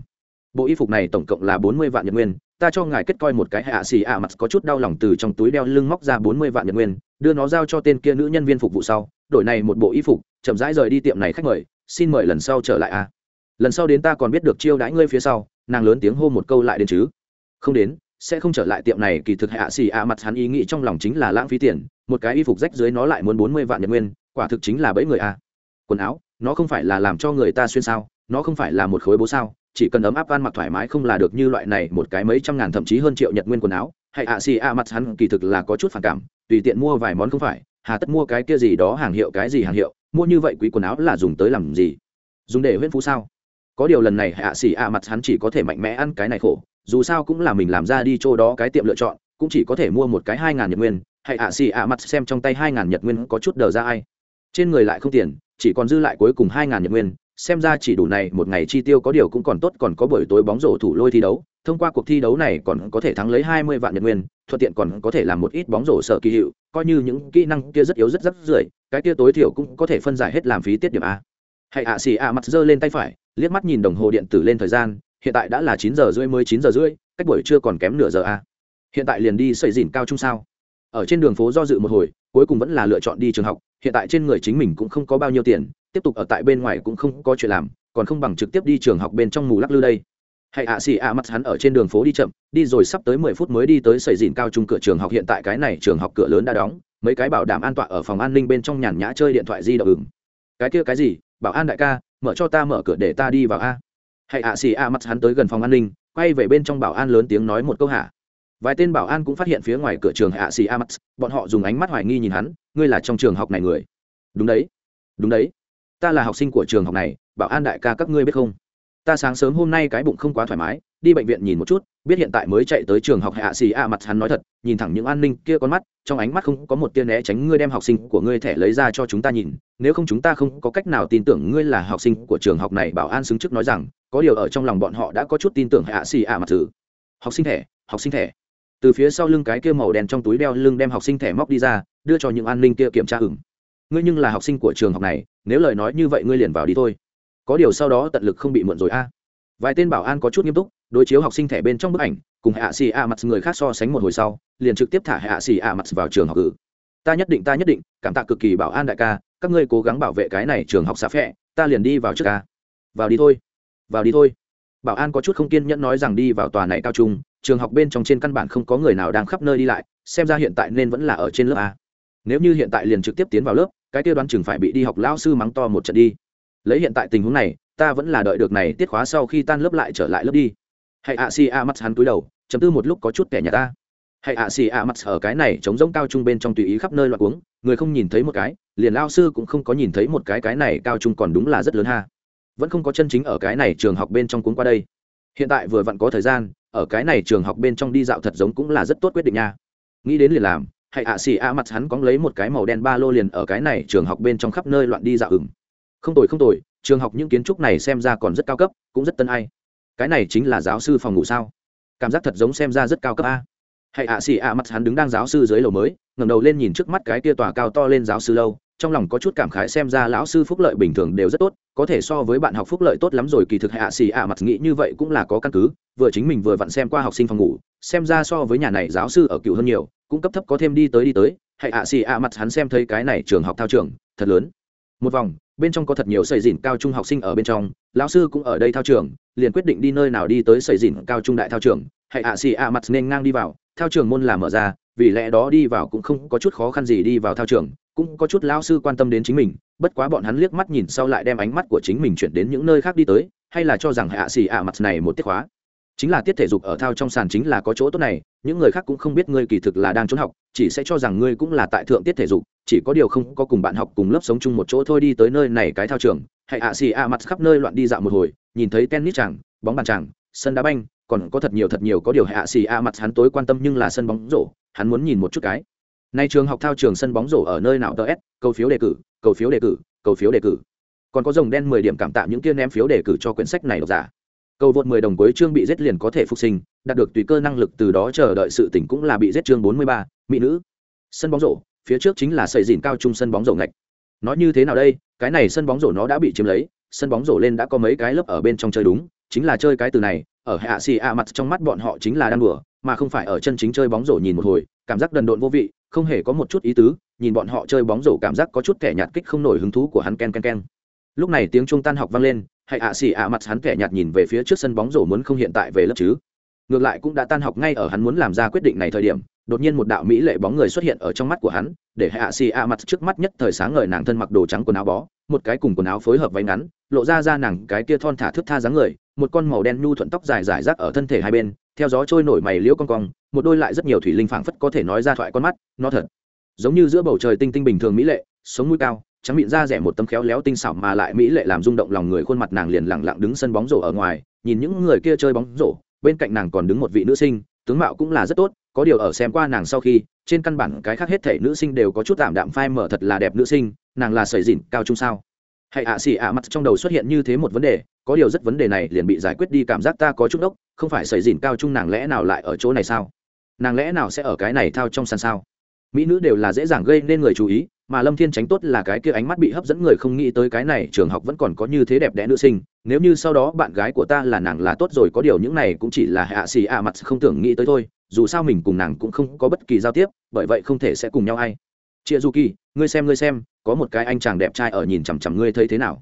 bộ y phục này tổng cộng là bốn mươi vạn nhật nguyên, ta cho ngài kết coi một cái hạ xì ạ mặt có chút đau lòng từ trong túi đeo lưng móc ra bốn mươi vạn nhật nguyên, đưa nó giao cho tên kia nữ nhân viên phục vụ sau, đổi này một bộ y phục, chậm rãi rời đi tiệm này khách mời, xin mời lần sau trở lại a lần sau đến ta còn biết được chiêu đãi ngươi phía sau, nàng lớn tiếng hô một câu lại đến chứ. Không đến, sẽ không trở lại tiệm này, kỳ thực hạ xì ạ mặt hắn ý nghĩ trong lòng chính là lãng phí tiền, một cái y phục rách dưới nó lại muốn bốn mươi vạn nhật nguyên, quả thực chính là bẫy người a quần áo nó không phải là làm cho người ta xuyên sao, nó không phải là một khối bố sao, chỉ cần ấm áp ăn mặc thoải mái không là được như loại này một cái mấy trăm ngàn thậm chí hơn triệu nhật nguyên quần áo. Hay ạ, xì ạ, mặt hắn kỳ thực là có chút phản cảm, tùy tiện mua vài món không phải, hà tất mua cái kia gì đó hàng hiệu cái gì hàng hiệu, mua như vậy quý quần áo là dùng tới làm gì? Dùng để huyễn phú sao? Có điều lần này hạ xì ạ, mặt hắn chỉ có thể mạnh mẽ ăn cái này khổ, dù sao cũng là mình làm ra đi chỗ đó cái tiệm lựa chọn, cũng chỉ có thể mua một cái hai ngàn nhật nguyên. Hay ạ, xì ạ, mặt xem trong tay hai ngàn nhật nguyên có chút đờ ra ai? Trên người lại không tiền chỉ còn dư lại cuối cùng hai ngàn nhật nguyên, xem ra chỉ đủ này một ngày chi tiêu có điều cũng còn tốt, còn có buổi tối bóng rổ thủ lôi thi đấu, thông qua cuộc thi đấu này còn có thể thắng lấy hai mươi vạn nhật nguyên, thuận tiện còn có thể làm một ít bóng rổ sở kỳ hiệu, coi như những kỹ năng kia rất yếu rất rất rưởi cái kia tối thiểu cũng có thể phân giải hết làm phí tiết điểm a. Hãy ạ, xì ạ, mặt giơ lên tay phải, liếc mắt nhìn đồng hồ điện tử lên thời gian, hiện tại đã là chín giờ rưỡi mới chín giờ rưỡi, cách buổi trưa còn kém nửa giờ a. Hiện tại liền đi xây dìn cao trung sao? Ở trên đường phố do dự một hồi, cuối cùng vẫn là lựa chọn đi trường học hiện tại trên người chính mình cũng không có bao nhiêu tiền, tiếp tục ở tại bên ngoài cũng không có chuyện làm, còn không bằng trực tiếp đi trường học bên trong mù lắc lư đây. Hãy ạ à, xì ạ à, mặt hắn ở trên đường phố đi chậm, đi rồi sắp tới mười phút mới đi tới sầy dìn cao trung cửa trường học, hiện tại cái này trường học cửa lớn đã đóng, mấy cái bảo đảm an toàn ở phòng an ninh bên trong nhàn nhã chơi điện thoại di động ừng cái kia cái gì? Bảo an đại ca, mở cho ta mở cửa để ta đi vào a. Hãy ạ à, xì ạ mặt hắn tới gần phòng an ninh, quay về bên trong bảo an lớn tiếng nói một câu hả? Vài tên bảo an cũng phát hiện phía ngoài cửa trường hạ xì a mắt bọn họ dùng ánh mắt hoài nghi nhìn hắn, ngươi là trong trường học này người? Đúng đấy đúng đấy. Ta là học sinh của trường học này, bảo an đại ca các ngươi biết không? Ta sáng sớm hôm nay cái bụng không quá thoải mái, đi bệnh viện nhìn một chút, biết hiện tại mới chạy tới trường học hạ xì a mặt hắn nói thật, nhìn thẳng những an ninh kia con mắt, trong ánh mắt không có một tia né tránh ngươi đem học sinh của ngươi thẻ lấy ra cho chúng ta nhìn. Nếu không chúng ta không có cách nào tin tưởng ngươi là học sinh của trường học này, bảo an xứng chức nói rằng, có điều ở trong lòng bọn họ đã có chút tin tưởng hạ xì a mặt thử học sinh thẻ, học sinh thẻ từ phía sau lưng cái kia màu đen trong túi đeo lưng đem học sinh thẻ móc đi ra, đưa cho những an ninh kia kiểm tra ửng. Ngươi nhưng là học sinh của trường học này, nếu lời nói như vậy ngươi liền vào đi thôi. Có điều sau đó tận lực không bị mượn rồi a. Vài tên bảo an có chút nghiêm túc, đối chiếu học sinh thẻ bên trong bức ảnh, cùng hạ xì a mặt người khác so sánh một hồi sau, liền trực tiếp thả hạ xì a mặt vào trường học ử. Ta nhất định, ta nhất định, cảm tạ cực kỳ bảo an đại ca, các ngươi cố gắng bảo vệ cái này trường học xà phẹ ta liền đi vào trước ca vào đi thôi, vào đi thôi. Bảo an có chút không kiên nhẫn nói rằng đi vào tòa này cao trung trường học bên trong trên căn bản không có người nào đang khắp nơi đi lại, xem ra hiện tại nên vẫn là ở trên lớp a. Nếu như hiện tại liền trực tiếp tiến vào lớp, cái kêu đoán chừng phải bị đi học lao sư mắng to một trận đi. Lấy hiện tại tình huống này, ta vẫn là đợi được này tiết khóa sau khi tan lớp lại trở lại lớp đi. Hãy ạ, xì ạ mắt hắn túi đầu, chấm tư một lúc có chút kẻ nhà ta. Hãy ạ, xì ạ mắt ở cái này chống giống cao trung bên trong tùy ý khắp nơi loạn uống, người không nhìn thấy một cái, liền lao sư cũng không có nhìn thấy một cái cái này cao trung còn đúng là rất lớn ha. Vẫn không có chân chính ở cái này trường học bên trong cuốn qua đây hiện tại vừa vặn có thời gian, ở cái này trường học bên trong đi dạo thật giống cũng là rất tốt quyết định nha. Nghĩ đến liền làm hãy ạ xì a mặt hắn cóng lấy một cái màu đen ba lô liền ở cái này trường học bên trong khắp nơi loạn đi dạo ừng không tồi không tồi, trường học những kiến trúc này xem ra còn rất cao cấp, cũng rất tân ai. Cái này chính là giáo sư phòng ngủ sao? Cảm giác thật giống xem ra rất cao cấp a. Hãy ạ xì ạ mặt hắn đứng đang giáo sư dưới lầu mới, ngẩng đầu lên nhìn trước mắt cái kia tòa cao to lên giáo sư lâu, trong lòng có chút cảm khái xem ra lão sư phúc lợi bình thường đều rất tốt có thể so với bạn học phúc lợi tốt lắm rồi, kỳ thực hạ xì ạ mặt nghĩ như vậy cũng là có căn cứ. Vừa chính mình vừa vặn xem qua học sinh phòng ngủ, xem ra so với nhà này giáo sư ở cựu hơn nhiều, cũng cấp thấp có thêm đi tới đi tới. Hãy ạ xì ạ mặt hắn xem thấy cái này trường học thao trường, thật lớn. Một vòng, bên trong có thật nhiều sầy dìn cao trung học sinh ở bên trong, lão sư cũng ở đây thao trường, liền quyết định đi nơi nào đi tới sầy dìn cao trung đại thao trường. Hãy ạ xì ạ mặt nên ngang đi vào, thao trường môn là mở ra, vì lẽ đó đi vào cũng không có chút khó khăn gì đi vào thao trường, cũng có chút lão sư quan tâm đến chính mình bất quá bọn hắn liếc mắt nhìn sau lại đem ánh mắt của chính mình chuyển đến những nơi khác đi tới, hay là cho rằng hạ xì ạ mặt này một tiết khóa. Chính là tiết thể dục ở thao trong sàn chính là có chỗ tốt này, những người khác cũng không biết ngươi kỳ thực là đang trốn học, chỉ sẽ cho rằng ngươi cũng là tại thượng tiết thể dục, chỉ có điều không có cùng bạn học cùng lớp sống chung một chỗ thôi đi tới nơi này cái thao trường. Hãy ạ xì ạ mặt khắp nơi loạn đi dạo một hồi, nhìn thấy tennis chẳng bóng bàn chẳng sân đá banh, còn có thật nhiều thật nhiều, có điều hạ xì ạ mặt hắn tối quan tâm nhưng là sân bóng rổ, hắn muốn nhìn một chút cái nay trường học thao trường sân bóng rổ ở nơi nào ts cầu phiếu đề cử, cầu phiếu đề cử, cầu phiếu đề cử. Còn có dòng đen mười điểm cảm tạ những kia ném phiếu đề cử cho quyển sách này độc giả. Cầu vượt mười đồng cuối chương bị giết liền có thể phục sinh, đạt được tùy cơ năng lực từ đó chờ đợi sự tỉnh cũng là bị giết chương bốn mươi ba, mỹ nữ. Sân bóng rổ, phía trước chính là sợi dìn cao trung sân bóng rổ ngạch. Nói như thế nào đây? Cái này sân bóng rổ nó đã bị chiếm lấy, sân bóng rổ lên đã có mấy cái lớp ở bên trong chơi đúng, chính là chơi cái từ này, ở hạ xì a mặt trong mắt bọn họ chính là đang đùa mà không phải ở chân chính chơi bóng rổ nhìn một hồi, cảm giác đần độn vô vị, không hề có một chút ý tứ, nhìn bọn họ chơi bóng rổ cảm giác có chút kẻ nhạt kích không nổi hứng thú của hắn ken ken ken. Lúc này tiếng trung tan học vang lên hãy ạ xì ạ mặt hắn kẻ nhạt nhìn về phía trước sân bóng rổ muốn không hiện tại về lớp chứ. Ngược lại cũng đã tan học ngay ở hắn muốn làm ra quyết định này thời điểm, đột nhiên một đạo mỹ lệ bóng người xuất hiện ở trong mắt của hắn, để hạ xì ạ mặt trước mắt nhất thời sáng ngời nàng thân mặc đồ trắng quần áo bó, một cái cùng quần áo phối hợp váy ngắn, lộ ra ra nàng cái kia thon thả thướt tha dáng người, một con màu đen nhu thuận tóc dài dài rác ở thân thể hai bên theo gió trôi nổi mày liễu cong cong, một đôi lại rất nhiều thủy linh phảng phất có thể nói ra thoại con mắt, nó thật, giống như giữa bầu trời tinh tinh bình thường mỹ lệ, sống mũi cao, trắng miệng da rẻ một tấm khéo léo tinh xảo mà lại mỹ lệ làm rung động lòng người, khuôn mặt nàng liền lẳng lặng đứng sân bóng rổ ở ngoài, nhìn những người kia chơi bóng rổ, bên cạnh nàng còn đứng một vị nữ sinh, tướng mạo cũng là rất tốt, có điều ở xem qua nàng sau khi, trên căn bản cái khác hết thể nữ sinh đều có chút tạm đạm phai mở thật là đẹp nữ sinh, nàng là sởi dịn cao trung sao? Hãy ạ xì ạ mặt trong đầu xuất hiện như thế một vấn đề, có điều rất vấn đề này liền bị giải quyết đi, cảm giác ta có chút đốc không phải sởi dìn cao trung nàng lẽ nào lại ở chỗ này sao? Nàng lẽ nào sẽ ở cái này thao trong sàn sao? Mỹ nữ đều là dễ dàng gây nên người chú ý, mà lâm thiên tránh tốt là cái kia ánh mắt bị hấp dẫn người không nghĩ tới cái này trường học vẫn còn có như thế đẹp đẽ nữ sinh, nếu như sau đó bạn gái của ta là nàng là tốt rồi có điều những này cũng chỉ là hạ xì ạ mặt không tưởng nghĩ tới thôi, dù sao mình cùng nàng cũng không có bất kỳ giao tiếp, bởi vậy không thể sẽ cùng nhau ai. Chị du kỳ, ngươi xem ngươi xem, có một cái anh chàng đẹp trai ở nhìn chằm chằm ngươi thấy thế nào?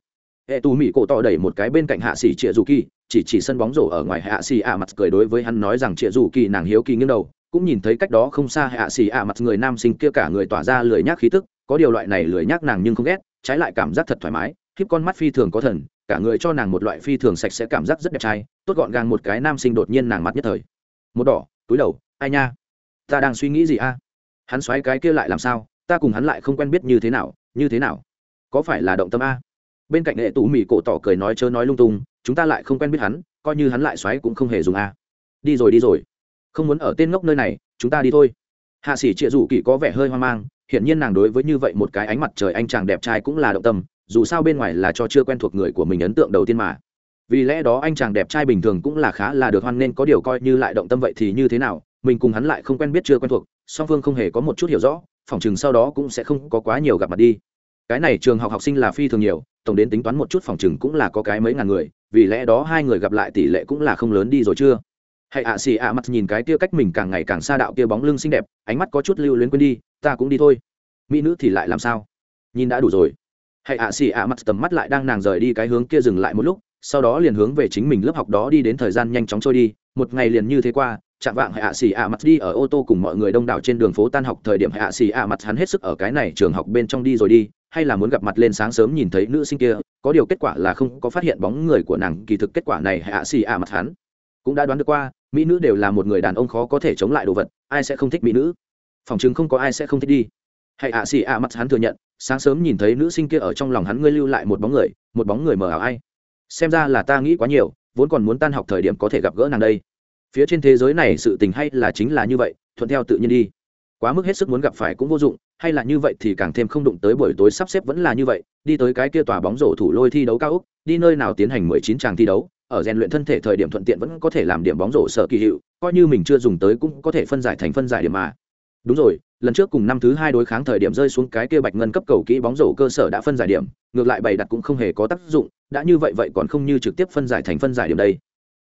Hệ tù mỹ cổ tỏ đẩy một cái bên cạnh hạ sĩ chị dù kỳ, chỉ chỉ sân bóng rổ ở ngoài hạ sĩ ạ mặt cười đối với hắn nói rằng chị dù kỳ nàng hiếu kỳ nghiêng đầu, cũng nhìn thấy cách đó không xa hạ sĩ ạ mặt người nam sinh kia cả người tỏa ra lười nhác khí tức, có điều loại này lười nhác nàng nhưng không ghét, trái lại cảm giác thật thoải mái, khiếp con mắt phi thường có thần, cả người cho nàng một loại phi thường sạch sẽ cảm giác rất đẹp trai, tốt gọn gàng một cái nam sinh đột nhiên nàng mắt nhất thời. Một đỏ, túi đầu, ai nha? Ta đang suy nghĩ gì a? Hắn xoáy cái kia lại làm sao? Ta cùng hắn lại không quen biết như thế nào, như thế nào? Có phải là động tâm a? Bên cạnh hệ tú mỹ cổ tỏ cười nói chớ nói lung tung, chúng ta lại không quen biết hắn, coi như hắn lại xoáy cũng không hề dùng a. Đi rồi đi rồi. Không muốn ở tên ngốc nơi này, chúng ta đi thôi. Hạ sĩ trịa rủ kỳ có vẻ hơi hoang mang, hiển nhiên nàng đối với như vậy một cái ánh mặt trời anh chàng đẹp trai cũng là động tâm, dù sao bên ngoài là cho chưa quen thuộc người của mình ấn tượng đầu tiên mà. Vì lẽ đó anh chàng đẹp trai bình thường cũng là khá là được hoan nên có điều coi như lại động tâm vậy thì như thế nào, mình cùng hắn lại không quen biết chưa quen thuộc, song phương không hề có một chút hiểu rõ phòng chừng sau đó cũng sẽ không có quá nhiều gặp mặt đi. Cái này trường học học sinh là phi thường nhiều tổng đến tính toán một chút phòng chừng cũng là có cái mấy ngàn người, vì lẽ đó hai người gặp lại tỷ lệ cũng là không lớn đi rồi chưa? Hãy ạ, xì ạ, mặt nhìn cái kia cách mình càng ngày càng xa đạo kia bóng lưng xinh đẹp, ánh mắt có chút lưu luyến quên đi, ta cũng đi thôi. Mỹ nữ thì lại làm sao? Nhìn đã đủ rồi. Hãy ạ, xì ạ, mặt tầm mắt lại đang nàng rời đi cái hướng kia dừng lại một lúc, sau đó liền hướng về chính mình lớp học đó đi đến thời gian nhanh chóng trôi đi. Một ngày liền như thế qua, chạm vạng hạ xì ạ, mặt đi ở ô tô cùng mọi người đông đảo trên đường phố tan học thời điểm hạ xì ạ, mặt hắn hết sức ở cái này trường học bên trong đi rồi đi hay là muốn gặp mặt lên sáng sớm nhìn thấy nữ sinh kia, có điều kết quả là không có phát hiện bóng người của nàng, kỳ thực kết quả này hạ xì ạ mặt hắn cũng đã đoán được qua, mỹ nữ đều là một người đàn ông khó có thể chống lại đồ vật, ai sẽ không thích mỹ nữ? Phòng chứng không có ai sẽ không thích đi. Hãy ạ xì ạ mặt hắn thừa nhận, sáng sớm nhìn thấy nữ sinh kia ở trong lòng hắn ngươi lưu lại một bóng người, một bóng người mờ ảo ai? Xem ra là ta nghĩ quá nhiều, vốn còn muốn tan học thời điểm có thể gặp gỡ nàng đây. Phía trên thế giới này sự tình hay là chính là như vậy, thuận theo tự nhiên đi. Quá mức hết sức muốn gặp phải cũng vô dụng hay là như vậy thì càng thêm không đụng tới buổi tối sắp xếp vẫn là như vậy đi tới cái kia tòa bóng rổ thủ lôi thi đấu cao ốc, đi nơi nào tiến hành mười chín tràng thi đấu ở rèn luyện thân thể thời điểm thuận tiện vẫn có thể làm điểm bóng rổ sở kỳ hiệu coi như mình chưa dùng tới cũng có thể phân giải thành phân giải điểm mà. Đúng rồi lần trước cùng năm thứ hai đối kháng thời điểm rơi xuống cái kia bạch ngân cấp cầu kỹ bóng rổ cơ sở đã phân giải điểm ngược lại bày đặt cũng không hề có tác dụng đã như vậy vậy còn không như trực tiếp phân giải thành phân giải điểm đây.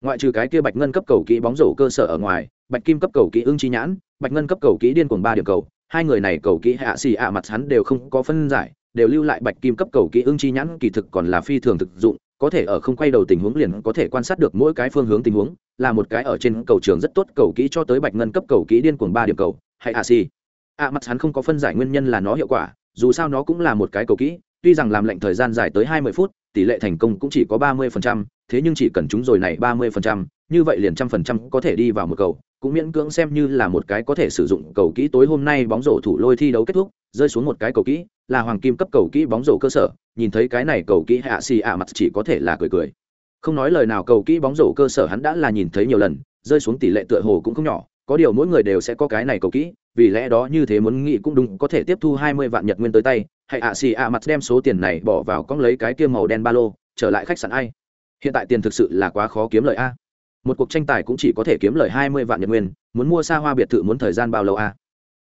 Ngoại trừ cái kia bạch ngân cấp cầu kỹ bóng rổ cơ sở ở ngoài bạch kim cấp cầu kỹ ưng chi nhãn bạch ngân cấp cầu kỹ điên cuồng ba điểm cầu hai người này cầu kỹ hạ xì ạ mặt hắn đều không có phân giải, đều lưu lại bạch kim cấp cầu kỹ ưng chi nhãn, kỳ thực còn là phi thường thực dụng, có thể ở không quay đầu tình huống liền có thể quan sát được mỗi cái phương hướng tình huống, là một cái ở trên cầu trường rất tốt cầu kỹ cho tới bạch ngân cấp cầu kỹ điên cuồng ba điểm cầu, hay hạ xì ạ mặt hắn không có phân giải nguyên nhân là nó hiệu quả, dù sao nó cũng là một cái cầu kỹ, tuy rằng làm lệnh thời gian dài tới hai mươi phút, tỷ lệ thành công cũng chỉ có ba mươi phần trăm, thế nhưng chỉ cần chúng rồi này ba mươi phần trăm như vậy liền trăm phần trăm có thể đi vào một cầu, cũng miễn cưỡng xem như là một cái có thể sử dụng cầu kỹ tối hôm nay bóng rổ thủ lôi thi đấu kết thúc, rơi xuống một cái cầu kỹ, là hoàng kim cấp cầu kỹ bóng rổ cơ sở, nhìn thấy cái này cầu kỹ hạ xì ạ mặt chỉ có thể là cười cười. Không nói lời nào, cầu kỹ bóng rổ cơ sở hắn đã là nhìn thấy nhiều lần, rơi xuống tỷ lệ tựa hồ cũng không nhỏ, có điều mỗi người đều sẽ có cái này cầu kỹ, vì lẽ đó như thế muốn nghĩ cũng đúng, có thể tiếp thu hai mươi vạn nhật nguyên tới tay hãy ạ xì ạ mặt đem số tiền này bỏ vào con lấy cái kia màu đen ba lô, trở lại khách sạn ai? Hiện tại tiền thực sự là quá khó kiếm lời a một cuộc tranh tài cũng chỉ có thể kiếm lời hai mươi vạn nhật nguyên, muốn mua xa hoa biệt thự muốn thời gian bao lâu a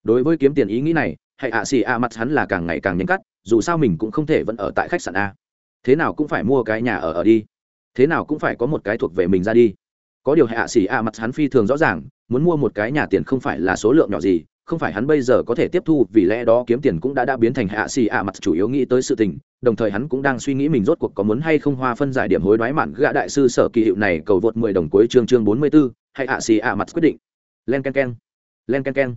đối với kiếm tiền ý nghĩ này hãy ạ xì a mặt hắn là càng ngày càng nhanh cắt, dù sao mình cũng không thể vẫn ở tại khách sạn a. Thế nào cũng phải mua cái nhà ở ở đi. Thế nào cũng phải có một cái thuộc về mình ra đi. Có điều hạ xỉ a mặt hắn phi thường rõ ràng, muốn mua một cái nhà tiền không phải là số lượng nhỏ gì, không phải hắn bây giờ có thể tiếp thu, vì lẽ đó kiếm tiền cũng đã đã biến thành hạ xì a mặt chủ yếu nghĩ tới sự tình đồng thời hắn cũng đang suy nghĩ mình rốt cuộc có muốn hay không hoa phân giải điểm hối đoái mạn gã đại sư sở kỳ hiệu này cầu vượt mười đồng cuối chương chương bốn mươi 44, hay ạ à xì ạ à mặt quyết định. Len ken ken. Len ken ken.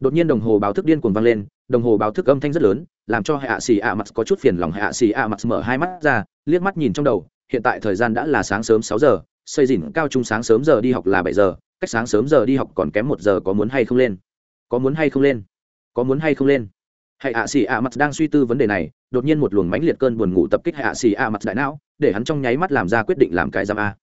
Đột nhiên đồng hồ báo thức điên cuồng vang lên đồng hồ báo thức âm thanh rất lớn làm cho hạ à xì ạ mặt có chút phiền lòng. Hạ xì ạ mặt mở hai mắt ra liếc mắt nhìn trong đầu hiện tại thời gian đã là sáng sớm sáu giờ xây dìn cao trung sáng sớm giờ đi học là bảy giờ cách sáng sớm giờ đi học còn kém một giờ có muốn hay không lên? Có muốn hay không lên? Có muốn hay không lên? Hãy ạ xì ạ mặt đang suy tư vấn đề này, đột nhiên một luồng mãnh liệt cơn buồn ngủ tập kích hạ xì ạ mặt đại não, để hắn trong nháy mắt làm ra quyết định làm cái giam a.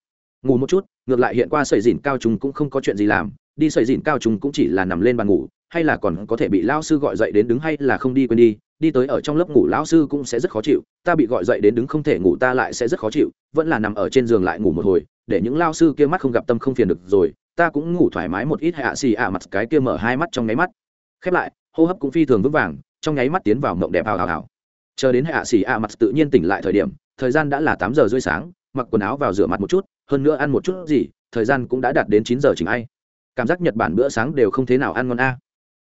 Ngủ một chút, ngược lại hiện qua sợi dìn cao trung cũng không có chuyện gì làm, đi sợi dìn cao trung cũng chỉ là nằm lên bàn ngủ, hay là còn có thể bị lao sư gọi dậy đến đứng hay là không đi quên đi đi tới ở trong lớp ngủ lão sư cũng sẽ rất khó chịu, ta bị gọi dậy đến đứng không thể ngủ ta lại sẽ rất khó chịu, vẫn là nằm ở trên giường lại ngủ một hồi, để những lao sư kia mắt không gặp tâm không phiền được rồi, ta cũng ngủ thoải mái một ít hạ xì ạ mặt cái kia mở hai mắt trong nháy mắt. Khép lại, hô hấp cũng phi thường vững vàng trong nháy mắt tiến vào mộng đẹp hào hào hào. Chờ đến hạ xì ạ mặt tự nhiên tỉnh lại thời điểm, thời gian đã là tám giờ rưỡi sáng, mặc quần áo vào rửa mặt một chút, hơn nữa ăn một chút gì, thời gian cũng đã đạt đến chín giờ chỉnh ai. Cảm giác nhật bản bữa sáng đều không thế nào ăn ngon a.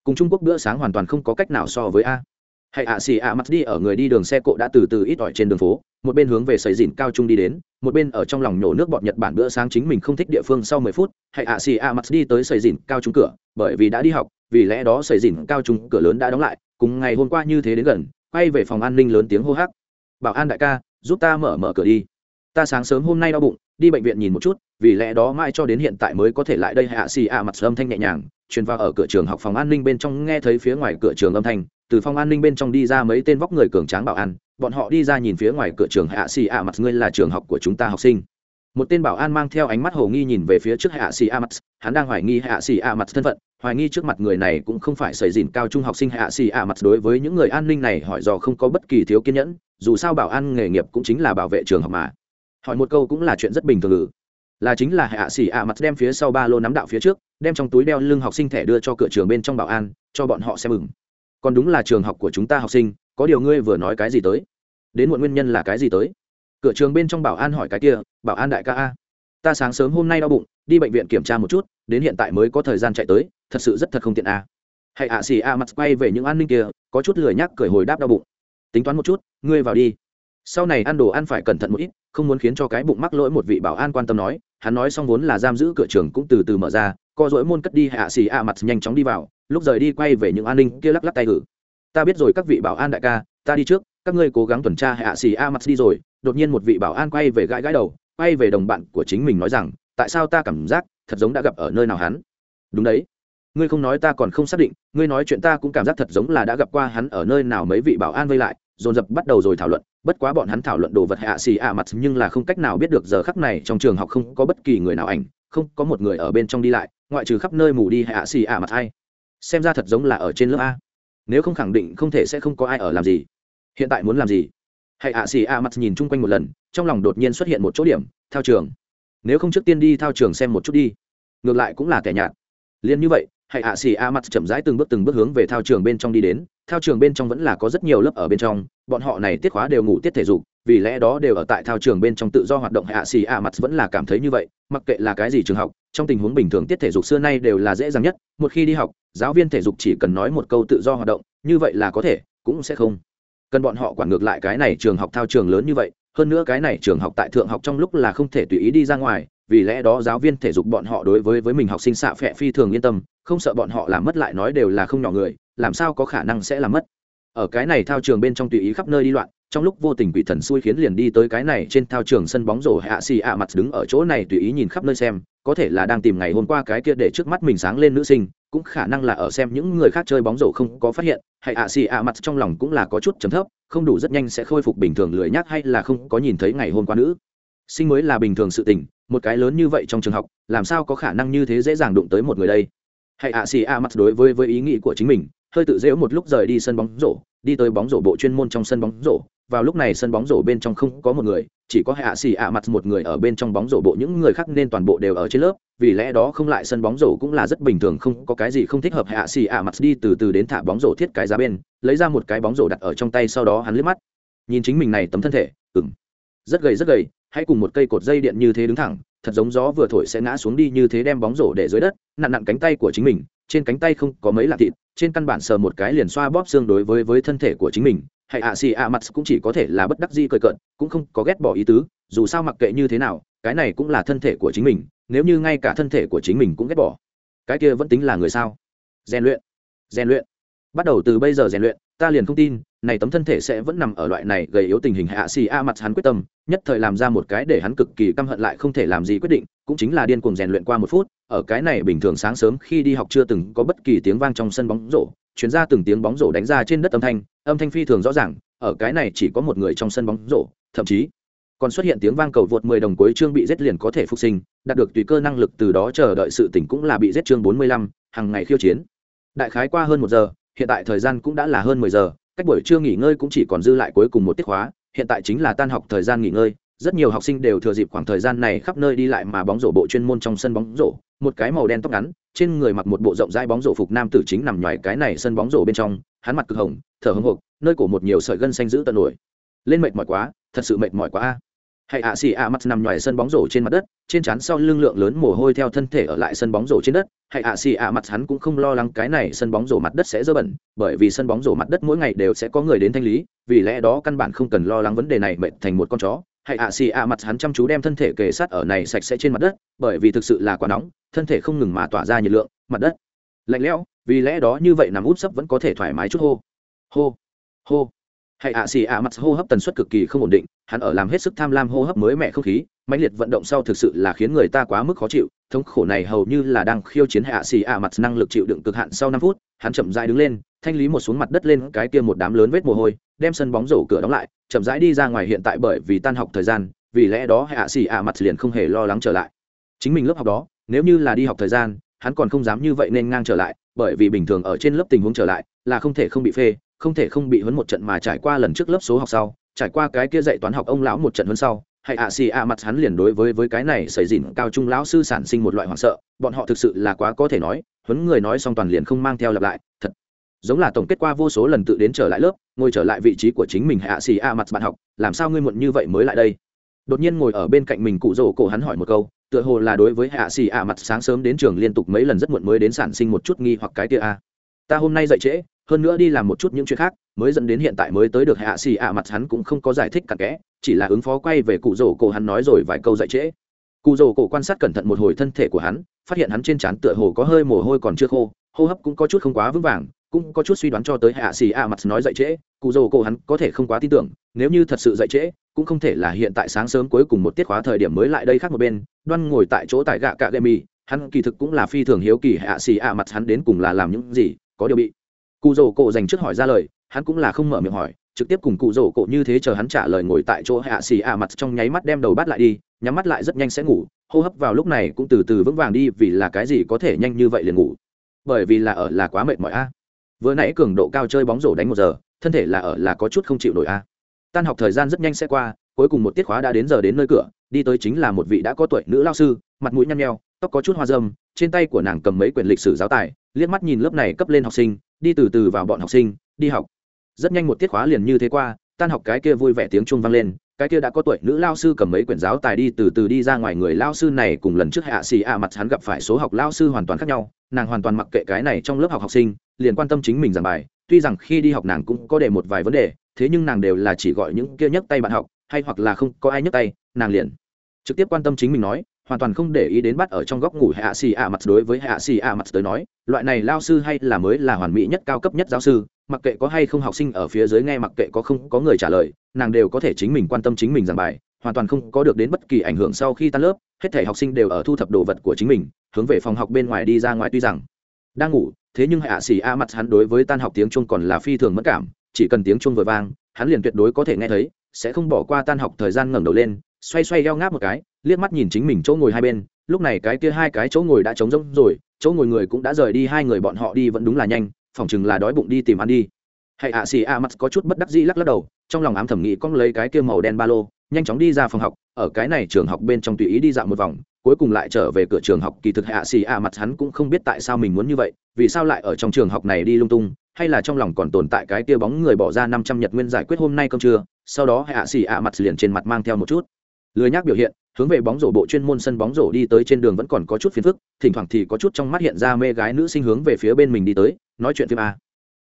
Cùng trung quốc bữa sáng hoàn toàn không có cách nào so với a. Hãy ạ xì ạ mặt đi ở người đi đường xe cộ đã từ từ ít ỏi trên đường phố, một bên hướng về sầy dìn cao trung đi đến, một bên ở trong lòng nhổ nước bọt nhật bản bữa sáng chính mình không thích địa phương sau mười phút hãy ạ xì ạ mặt đi tới sầy dìn cao trung cửa, bởi vì đã đi học, vì lẽ đó sầy dìn cao trung cửa lớn đã đóng lại cùng ngày hôm qua như thế đến gần, quay về phòng an ninh lớn tiếng hô hắc. Bảo an đại ca, giúp ta mở mở cửa đi. Ta sáng sớm hôm nay đau bụng, đi bệnh viện nhìn một chút, vì lẽ đó mai cho đến hiện tại mới có thể lại đây hạ xì ạ mặt âm thanh nhẹ nhàng, truyền vào ở cửa trường học phòng an ninh bên trong nghe thấy phía ngoài cửa trường âm thanh, từ phòng an ninh bên trong đi ra mấy tên vóc người cường tráng bảo an, bọn họ đi ra nhìn phía ngoài cửa trường hạ xì a mặt, ngươi là trường học của chúng ta học sinh. Một tên bảo an mang theo ánh mắt hồ nghi nhìn về phía trước hạ xì a mặt, hắn đang hoài nghi hạ xì a mặt thân phận hoài nghi trước mặt người này cũng không phải xảy dìn cao trung học sinh hạ xì ạ mặt đối với những người an ninh này hỏi do không có bất kỳ thiếu kiên nhẫn, dù sao bảo an nghề nghiệp cũng chính là bảo vệ trường học mà. Hỏi một câu cũng là chuyện rất bình thường ngữ. Là chính là hạ xì ạ mặt đem phía sau ba lô nắm đạo phía trước, đem trong túi đeo lưng học sinh thẻ đưa cho cửa trường bên trong bảo an, cho bọn họ xem mừng còn đúng là trường học của chúng ta học sinh, có điều ngươi vừa nói cái gì tới? Đến muộn nguyên nhân là cái gì tới? Cửa trường bên trong bảo an hỏi cái kia, bảo an đại ca a, ta sáng sớm hôm nay đau bụng, đi bệnh viện kiểm tra một chút, đến hiện tại mới có thời gian chạy tới thật sự rất thật không tiện à, hãy ạ xì a mặt quay về những an ninh kia có chút lười nhắc cởi hồi đáp đau bụng. Tính toán một chút ngươi vào đi. Sau này ăn đồ ăn phải cẩn thận một ít không muốn khiến cho cái bụng mắc lỗi một vị bảo an quan tâm nói. Hắn nói xong vốn là giam giữ cửa trường cũng từ từ mở ra co dỗi môn cất đi hạ xì a mặt nhanh chóng đi vào lúc rời đi quay về những an ninh kia lắc lắc tay gử ta biết rồi các vị bảo an đại ca ta đi trước các ngươi cố gắng tuần tra hạ xì a mặt đi rồi. Đột nhiên một vị bảo an quay về gãi gãi đầu quay về đồng bạn của chính mình nói rằng tại sao ta cảm giác thật giống đã gặp ở nơi nào hắn? Đúng đấy ngươi không nói ta còn không xác định, ngươi nói chuyện ta cũng cảm giác thật giống là đã gặp qua hắn ở nơi nào mấy vị bảo an vây lại, dồn dập bắt đầu rồi thảo luận. Bất quá bọn hắn thảo luận đồ vật hạ xì a mặt nhưng là không cách nào biết được giờ khắc này trong trường học không có bất kỳ người nào ảnh, không có một người ở bên trong đi lại, ngoại trừ khắp nơi mù đi hạ xì a mặt hay xem ra thật giống là ở trên lớp a. Nếu không khẳng định không thể sẽ không có ai ở làm gì. Hiện tại muốn làm gì? Hãy ạ xì ạ mặt nhìn chung quanh một lần, trong lòng đột nhiên xuất hiện một chỗ điểm, Thao trường. Nếu không trước tiên đi thao trường xem một chút đi. Ngược lại cũng là kẻ nhạt. Liền như vậy hãy ạ xì a mặt chậm rãi từng bước từng bước hướng về thao trường bên trong đi đến. Thao trường bên trong vẫn là có rất nhiều lớp ở bên trong. Bọn họ này tiết khóa đều ngủ tiết thể dục, vì lẽ đó đều ở tại thao trường bên trong tự do hoạt động. Hạ xì a mặt vẫn là cảm thấy như vậy, mặc kệ là cái gì trường học, trong tình huống bình thường tiết thể dục xưa nay đều là dễ dàng nhất. Một khi đi học, giáo viên thể dục chỉ cần nói một câu tự do hoạt động, như vậy là có thể, cũng sẽ không cần bọn họ quản ngược lại cái này trường học thao trường lớn như vậy. Hơn nữa cái này trường học tại thượng học trong lúc là không thể tùy ý đi ra ngoài, vì lẽ đó giáo viên thể dục bọn họ đối với với mình học sinh xạ phẹ phi thường yên tâm không sợ bọn họ làm mất lại nói đều là không nhỏ người, làm sao có khả năng sẽ làm mất? Ở cái này thao trường bên trong tùy ý khắp nơi đi loạn, trong lúc vô tình quỷ thần xui khiến liền đi tới cái này trên thao trường sân bóng rổ hạ xì ạ mặt đứng ở chỗ này tùy ý nhìn khắp nơi xem, có thể là đang tìm ngày hôm qua cái kia để trước mắt mình sáng lên nữ sinh, cũng khả năng là ở xem những người khác chơi bóng rổ không có phát hiện, hay ạ xì ạ mặt trong lòng cũng là có chút chấm thấp, không đủ rất nhanh sẽ khôi phục bình thường lười nhác hay là không có nhìn thấy ngày hôm qua nữ. Sinh mới là bình thường sự tình, một cái lớn như vậy trong trường học, làm sao có khả năng như thế dễ dàng đụng tới một người đây? Hãy ạ xì a mặt đối với với ý nghĩ của chính mình, hơi tự dễu một lúc rời đi sân bóng rổ, đi tới bóng rổ bộ chuyên môn trong sân bóng rổ. Vào lúc này sân bóng rổ bên trong không có một người, chỉ có hạ xì ạ mặt một người ở bên trong bóng rổ bộ. Những người khác nên toàn bộ đều ở trên lớp, vì lẽ đó không lại sân bóng rổ cũng là rất bình thường, không có cái gì không thích hợp. Hạ xì ạ mặt đi từ từ đến thả bóng rổ thiết cái giá bên, lấy ra một cái bóng rổ đặt ở trong tay, sau đó hắn liếc mắt. Nhìn chính mình này tấm thân thể ừng rất gầy rất gầy, hãy cùng một cây cột dây điện như thế đứng thẳng thật giống gió vừa thổi sẽ ngã xuống đi như thế đem bóng rổ để dưới đất, nặn nặn cánh tay của chính mình, trên cánh tay không có mấy lạc thịt, trên căn bản sờ một cái liền xoa bóp xương đối với với thân thể của chính mình. Hay ạ xì ạ mặt cũng chỉ có thể là bất đắc di cười cợt, cũng không có ghét bỏ ý tứ, dù sao mặc kệ như thế nào, cái này cũng là thân thể của chính mình, nếu như ngay cả thân thể của chính mình cũng ghét bỏ. Cái kia vẫn tính là người sao? Rèn luyện. Rèn luyện. Bắt đầu từ bây giờ rèn luyện, ta liền không tin này tấm thân thể sẽ vẫn nằm ở loại này gây yếu tình hình hạ xì a mặt hắn quyết tâm nhất thời làm ra một cái để hắn cực kỳ căm hận lại không thể làm gì quyết định cũng chính là điên cuồng rèn luyện qua một phút ở cái này bình thường sáng sớm khi đi học chưa từng có bất kỳ tiếng vang trong sân bóng rổ chuyển ra từng tiếng bóng rổ đánh ra trên đất âm thanh âm thanh phi thường rõ ràng ở cái này chỉ có một người trong sân bóng rổ thậm chí còn xuất hiện tiếng vang cầu vượt 10 đồng cuối chương bị giết liền có thể phục sinh đạt được tùy cơ năng lực từ đó chờ đợi sự tỉnh cũng là bị giết chương 45, hàng ngày khiêu chiến. Đại khái qua hơn một giờ hiện tại thời gian cũng đã là hơn 10 giờ cách buổi trưa nghỉ ngơi cũng chỉ còn dư lại cuối cùng một tiết khóa, hiện tại chính là tan học thời gian nghỉ ngơi. Rất nhiều học sinh đều thừa dịp khoảng thời gian này khắp nơi đi lại mà bóng rổ bộ chuyên môn trong sân bóng rổ. Một cái màu đen tóc ngắn, trên người mặc một bộ rộng rãi bóng rổ phục nam tử chính nằm ngoài cái này sân bóng rổ bên trong, hắn mặt cực hồng, thở hồng hộc, nơi cổ một nhiều sợi gân xanh giữ tận nổi. Lên mệt mỏi quá, thật sự mệt mỏi quá a hãy ạ, xì ạ, mặt nằm ngoài sân bóng rổ trên mặt đất, trên trán sau lưng lượng lớn mồ hôi theo thân thể ở lại sân bóng rổ trên đất. Hãy ạ, xì ạ, mặt hắn cũng không lo lắng cái này sân bóng rổ mặt đất sẽ dơ bẩn, bởi vì sân bóng rổ mặt đất mỗi ngày đều sẽ có người đến thanh lý, vì lẽ đó căn bản không cần lo lắng vấn đề này mệt thành một con chó. Hãy ạ, xì ạ, mặt hắn chăm chú đem thân thể kề sát ở này sạch sẽ trên mặt đất, bởi vì thực sự là quá nóng, thân thể không ngừng mà tỏa ra nhiệt lượng, mặt đất lạnh lẽo, vì lẽ đó như vậy nằm út sấp vẫn có thể thoải mái chút hô. Hô hô. Hãy ạ, xì ạ, mặt hô hấp tần suất cực kỳ không ổn định hắn ở làm hết sức tham lam hô hấp mới mẻ không khí, mãnh liệt vận động sau thực sự là khiến người ta quá mức khó chịu. Thống khổ này hầu như là đang khiêu chiến hạ xì ạ mặt năng lực chịu đựng cực hạn sau năm phút, hắn chậm rãi đứng lên, thanh lý một xuống mặt đất lên cái kia một đám lớn vết mồ hôi, đem sân bóng rổ cửa đóng lại, chậm rãi đi ra ngoài hiện tại bởi vì tan học thời gian, vì lẽ đó hạ xì ạ mặt liền không hề lo lắng trở lại. Chính mình lớp học đó, nếu như là đi học thời gian, hắn còn không dám như vậy nên ngang trở lại, bởi vì bình thường ở trên lớp tình huống trở lại là không thể không bị phê, không thể không bị huấn một trận mà trải qua lần trước lớp số học sau trải qua cái kia dạy toán học ông lão một trận hơn sau, hay ạ xì ạ mặt hắn liền đối với với cái này xảy dịn cao trung lão sư sản sinh một loại hoảng sợ, bọn họ thực sự là quá có thể nói, huấn người nói xong toàn liền không mang theo lặp lại, thật giống là tổng kết qua vô số lần tự đến trở lại lớp, ngồi trở lại vị trí của chính mình hạ xì a mặt bạn học, làm sao ngươi muộn như vậy mới lại đây? Đột nhiên ngồi ở bên cạnh mình cụ rổ cổ hắn hỏi một câu, tựa hồ là đối với hạ xì a mặt sáng sớm đến trường liên tục mấy lần rất muộn mới đến sản sinh một chút nghi hoặc cái kia a. Ta hôm nay dậy trễ hơn nữa đi làm một chút những chuyện khác, mới dẫn đến hiện tại mới tới được hạ xì ạ, mặt hắn cũng không có giải thích cặn kẽ, chỉ là ứng phó quay về cụ rổ cổ hắn nói rồi vài câu dạy trễ. Cụ rổ cổ quan sát cẩn thận một hồi thân thể của hắn, phát hiện hắn trên trán tựa hồ có hơi mồ hôi còn chưa khô, hô hấp cũng có chút không quá vững vàng, cũng có chút suy đoán cho tới hạ xì ạ, mặt nói dạy trễ. Cụ rổ cổ hắn có thể không quá tin tưởng, nếu như thật sự dạy trễ, cũng không thể là hiện tại sáng sớm cuối cùng một tiết khóa thời điểm mới lại đây khác một bên, đoan ngồi tại chỗ tại gạ cạ gậy mì, hắn kỳ thực cũng là phi thường hiếu kỳ hạ xì ạ, mặt hắn đến cùng là làm những gì, có điều bị cụ rổ cổ dành trước hỏi ra lời, hắn cũng là không mở miệng hỏi, trực tiếp cùng cụ rổ cổ như thế chờ hắn trả lời ngồi tại chỗ hạ xì ạ mặt trong nháy mắt đem đầu bắt lại đi, nhắm mắt lại rất nhanh sẽ ngủ, hô hấp vào lúc này cũng từ từ vững vàng đi vì là cái gì có thể nhanh như vậy liền ngủ. Bởi vì là ở là quá mệt mỏi a. Vừa nãy cường độ cao chơi bóng rổ đánh một giờ, thân thể là ở là có chút không chịu nổi a. Tan học thời gian rất nhanh sẽ qua, cuối cùng một tiết khóa đã đến giờ đến nơi cửa, đi tới chính là một vị đã có tuổi nữ lao sư, mặt mũi nhăn nheo, tóc có chút hoa dâm trên tay của nàng cầm mấy quyển lịch sử giáo tài, liếc mắt nhìn lớp này cấp lên học sinh đi từ từ vào bọn học sinh, đi học. Rất nhanh một tiết khóa liền như thế qua, tan học cái kia vui vẻ tiếng chuông vang lên, cái kia đã có tuổi nữ lao sư cầm mấy quyển giáo tài đi từ từ đi ra ngoài người lao sư này cùng lần trước hạ xì a mặt hắn gặp phải số học lao sư hoàn toàn khác nhau, nàng hoàn toàn mặc kệ cái này trong lớp học học sinh, liền quan tâm chính mình giảng bài, tuy rằng khi đi học nàng cũng có để một vài vấn đề, thế nhưng nàng đều là chỉ gọi những kia nhấc tay bạn học, hay hoặc là không có ai nhấc tay, nàng liền trực tiếp quan tâm chính mình nói hoàn toàn không để ý đến bắt ở trong góc ngủ hạ xì a mặt đối với hạ xì a mặt tới nói, loại này lao sư hay là mới là hoàn mỹ nhất cao cấp nhất giáo sư, mặc kệ có hay không học sinh ở phía dưới nghe mặc kệ có không có người trả lời, nàng đều có thể chính mình quan tâm chính mình giảng bài, hoàn toàn không có được đến bất kỳ ảnh hưởng sau khi tan lớp, hết thể học sinh đều ở thu thập đồ vật của chính mình, hướng về phòng học bên ngoài đi ra ngoài tuy rằng đang ngủ, thế nhưng hạ xì a mặt hắn đối với tan học tiếng chuông còn là phi thường mất cảm, chỉ cần tiếng chuông vừa vang, hắn liền tuyệt đối có thể nghe thấy, sẽ không bỏ qua tan học thời gian ngẩng đầu lên, xoay xoay eo ngáp một cái liếc mắt nhìn chính mình chỗ ngồi hai bên, lúc này cái kia hai cái chỗ ngồi đã trống rỗng rồi, chỗ ngồi người cũng đã rời đi, hai người bọn họ đi vẫn đúng là nhanh phỏng chừng là đói bụng đi tìm ăn đi. Hãy ạ, xì a mặt có chút bất đắc dĩ lắc lắc đầu, trong lòng ám thẩm nghĩ con lấy cái kia màu đen ba lô, nhanh chóng đi ra phòng học, ở cái này trường học bên trong tùy ý đi dạo một vòng, cuối cùng lại trở về cửa trường học, kỳ thực hạ xì a mặt hắn cũng không biết tại sao mình muốn như vậy, vì sao lại ở trong trường học này đi lung tung, hay là trong lòng còn tồn tại cái kia bóng người bỏ ra năm trăm nhật nguyên giải quyết hôm nay cơm trưa, sau đó hạ xì a mặt liền trên mặt mang theo một chút lười nhác biểu hiện hướng về bóng rổ bộ chuyên môn sân bóng rổ đi tới trên đường vẫn còn có chút phiền phức, thỉnh thoảng thì có chút trong mắt hiện ra mê gái nữ sinh hướng về phía bên mình đi tới, nói chuyện phim a.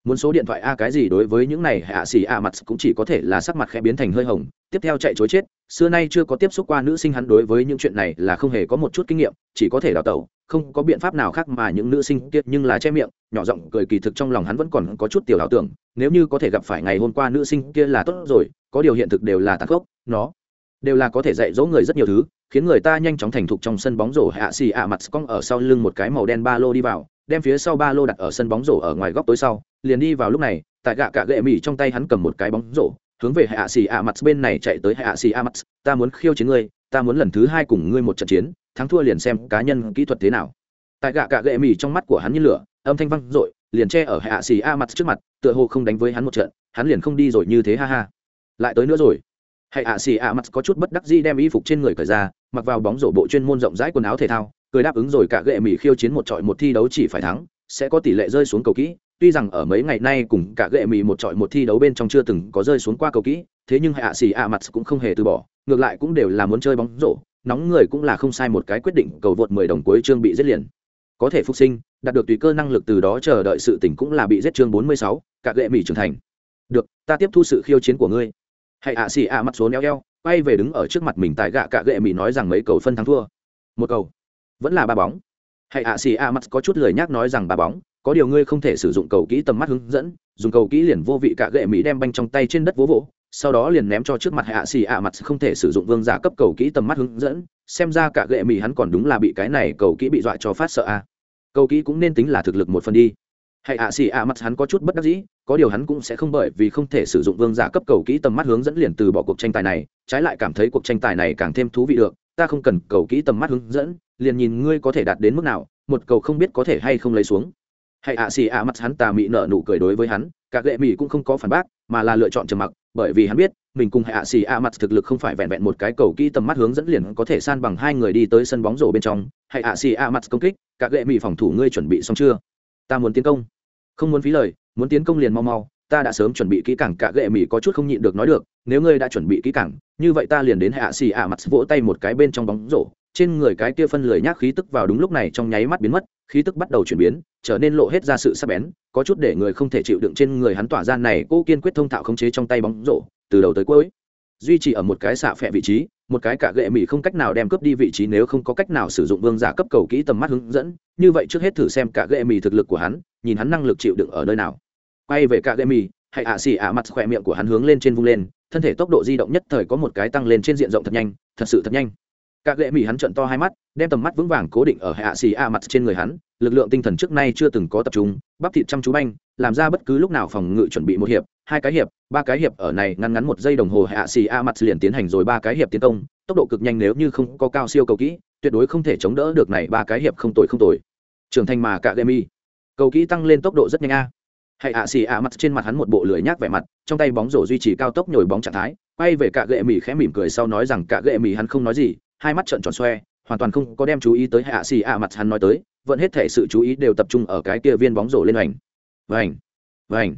Muốn số điện thoại a cái gì đối với những này, hạ xỉ a mặt cũng chỉ có thể là sắc mặt khẽ biến thành hơi hồng, tiếp theo chạy chối chết, xưa nay chưa có tiếp xúc qua nữ sinh hắn đối với những chuyện này là không hề có một chút kinh nghiệm, chỉ có thể đào tẩu, không có biện pháp nào khác mà những nữ sinh kiệt nhưng là che miệng, nhỏ giọng cười kỳ thực trong lòng hắn vẫn còn có chút tiểu ảo tưởng, nếu như có thể gặp phải ngày hôm qua nữ sinh kia là tốt rồi, có điều hiện thực đều là tàn khốc, nó đều là có thể dạy dỗ người rất nhiều thứ, khiến người ta nhanh chóng thành thục trong sân bóng rổ hạ xì ạ mặt cong ở sau lưng một cái màu đen ba lô đi vào, đem phía sau ba lô đặt ở sân bóng rổ ở ngoài góc tối sau, liền đi vào lúc này, tại gạ cả gệ mỹ trong tay hắn cầm một cái bóng rổ, hướng về hạ xì ạ mặt bên này chạy tới hạ xì ạ mặt, ta muốn khiêu chiến ngươi, ta muốn lần thứ hai cùng ngươi một trận chiến, thắng thua liền xem cá nhân kỹ thuật thế nào. Tại gạ cả gệ mỹ trong mắt của hắn như lửa, âm thanh văng rội liền che ở hạ xì a mặt trước mặt, tựa hồ không đánh với hắn một trận, hắn liền không đi rồi như thế ha ha. Lại tới nữa rồi hãy ạ, xì ạ, mặt có chút bất đắc dĩ đem y phục trên người cởi ra, mặc vào bóng rổ bộ chuyên môn rộng rãi quần áo thể thao, cười đáp ứng rồi cả gệ mỹ khiêu chiến một trọi một thi đấu chỉ phải thắng, sẽ có tỷ lệ rơi xuống cầu kỹ. Tuy rằng ở mấy ngày nay cùng cả gệ mỹ một trọi một thi đấu bên trong chưa từng có rơi xuống qua cầu kỹ, thế nhưng hạ xì ạ, mặt cũng không hề từ bỏ, ngược lại cũng đều là muốn chơi bóng rổ, nóng người cũng là không sai một cái quyết định, cầu vượt mười đồng cuối chương bị giết liền. Có thể phục sinh, đạt được tùy cơ năng lực từ đó chờ đợi sự tỉnh cũng là bị giết chương bốn mươi sáu, cả gệ mỹ trưởng thành. Được, ta tiếp thu sự khiêu chiến của ngươi hãy ạ, xì ạ, mặt số neo eo, quay về đứng ở trước mặt mình tại gạ cạ gệ mỹ nói rằng mấy cầu phân thắng thua. Một cầu. Vẫn là ba bóng. Hãy ạ, xì ạ, mặt có chút lời nhắc nói rằng ba bóng. Có điều ngươi không thể sử dụng cầu kỹ tầm mắt hướng dẫn, dùng cầu kỹ liền vô vị cạ gệ mỹ đem banh trong tay trên đất vỗ vỗ, sau đó liền ném cho trước mặt hạ xì ạ, mặt không thể sử dụng vương giả cấp cầu kỹ tầm mắt hướng dẫn, xem ra cả gệ mỹ hắn còn đúng là bị cái này cầu kỹ bị dọa cho phát sợ a. Cầu kỹ cũng nên tính là thực lực một phần đi hãy ạ, xì ạ, mặt hắn có chút bất đắc dĩ, có điều hắn cũng sẽ không bởi vì không thể sử dụng vương giả cấp cầu kỹ tầm mắt hướng dẫn liền từ bỏ cuộc tranh tài này, trái lại cảm thấy cuộc tranh tài này càng thêm thú vị được, ta không cần cầu kỹ tầm mắt hướng dẫn, liền nhìn ngươi có thể đạt đến mức nào, một cầu không biết có thể hay không lấy xuống. Hãy ạ, xì ạ, mặt hắn tà mị nợ nụ cười đối với hắn, cả lệ mị cũng không có phản bác, mà là lựa chọn trầm mặc, bởi vì hắn biết, mình cùng hạ xì a mặt thực lực không phải vẹn vẹn một cái cầu kỹ tầm mắt hướng dẫn liền có thể san bằng hai người đi tới sân bóng rổ bên trong. Hạ xì a mặt công kích, cả lệ mị phòng thủ ngươi chuẩn bị xong chưa? Ta muốn tiến công. Không muốn phí lời, muốn tiến công liền mau mau, ta đã sớm chuẩn bị kỹ cảng cả gệ mỹ có chút không nhịn được nói được, nếu ngươi đã chuẩn bị kỹ cảng như vậy ta liền đến hạ xì ạ mặt vỗ tay một cái bên trong bóng rổ, trên người cái kia phân lười nhác khí tức vào đúng lúc này trong nháy mắt biến mất, khí tức bắt đầu chuyển biến, trở nên lộ hết ra sự sắc bén, có chút để người không thể chịu đựng trên người hắn tỏa ra này cô kiên quyết thông thạo khống chế trong tay bóng rổ, từ đầu tới cuối, duy trì ở một cái xạ phẹ vị trí một cái cả gệ mỹ không cách nào đem cướp đi vị trí nếu không có cách nào sử dụng vương giả cấp cầu kỹ tầm mắt hướng dẫn. Như vậy trước hết thử xem cả gệ mỹ thực lực của hắn, nhìn hắn năng lực chịu đựng ở nơi nào. Quay về cả gệ mỹ hãy ạ xỉ ạ mặt khỏe miệng của hắn hướng lên trên vung lên, thân thể tốc độ di động nhất thời có một cái tăng lên trên diện rộng thật nhanh, thật sự thật nhanh. Cả gệ mỹ hắn trận to hai mắt, đem tầm mắt vững vàng cố định ở hạ xì a mặt trên người hắn lực lượng tinh thần trước nay chưa từng có tập trung, bắp thịt chăm chú banh, làm ra bất cứ lúc nào phòng ngự chuẩn bị một hiệp, hai cái hiệp, ba cái hiệp, ở này ngắn ngắn một giây đồng hồ hạ xì a mặt liền tiến hành rồi ba cái hiệp tiến công, tốc độ cực nhanh nếu như không có cao siêu cầu kỹ, tuyệt đối không thể chống đỡ được này ba cái hiệp không tội không tội trưởng thành mà cả gemi cầu kỹ tăng lên tốc độ rất nhanh a. Hãy ạ xì ạ mặt trên mặt hắn một bộ lưỡi nhác vẻ mặt, trong tay bóng rổ duy trì cao tốc nhồi bóng trạng thái, quay về cả gệ khẽ mỉm cười sau nói rằng cả gệ mỹ hắn không nói gì, hai mắt trợn tròn xoe hoàn toàn không có đem chú ý tới hạ xì ạ mặt hắn nói tới, vẫn hết thể sự chú ý đều tập trung ở cái kia viên bóng rổ lên ảnh. vành vành.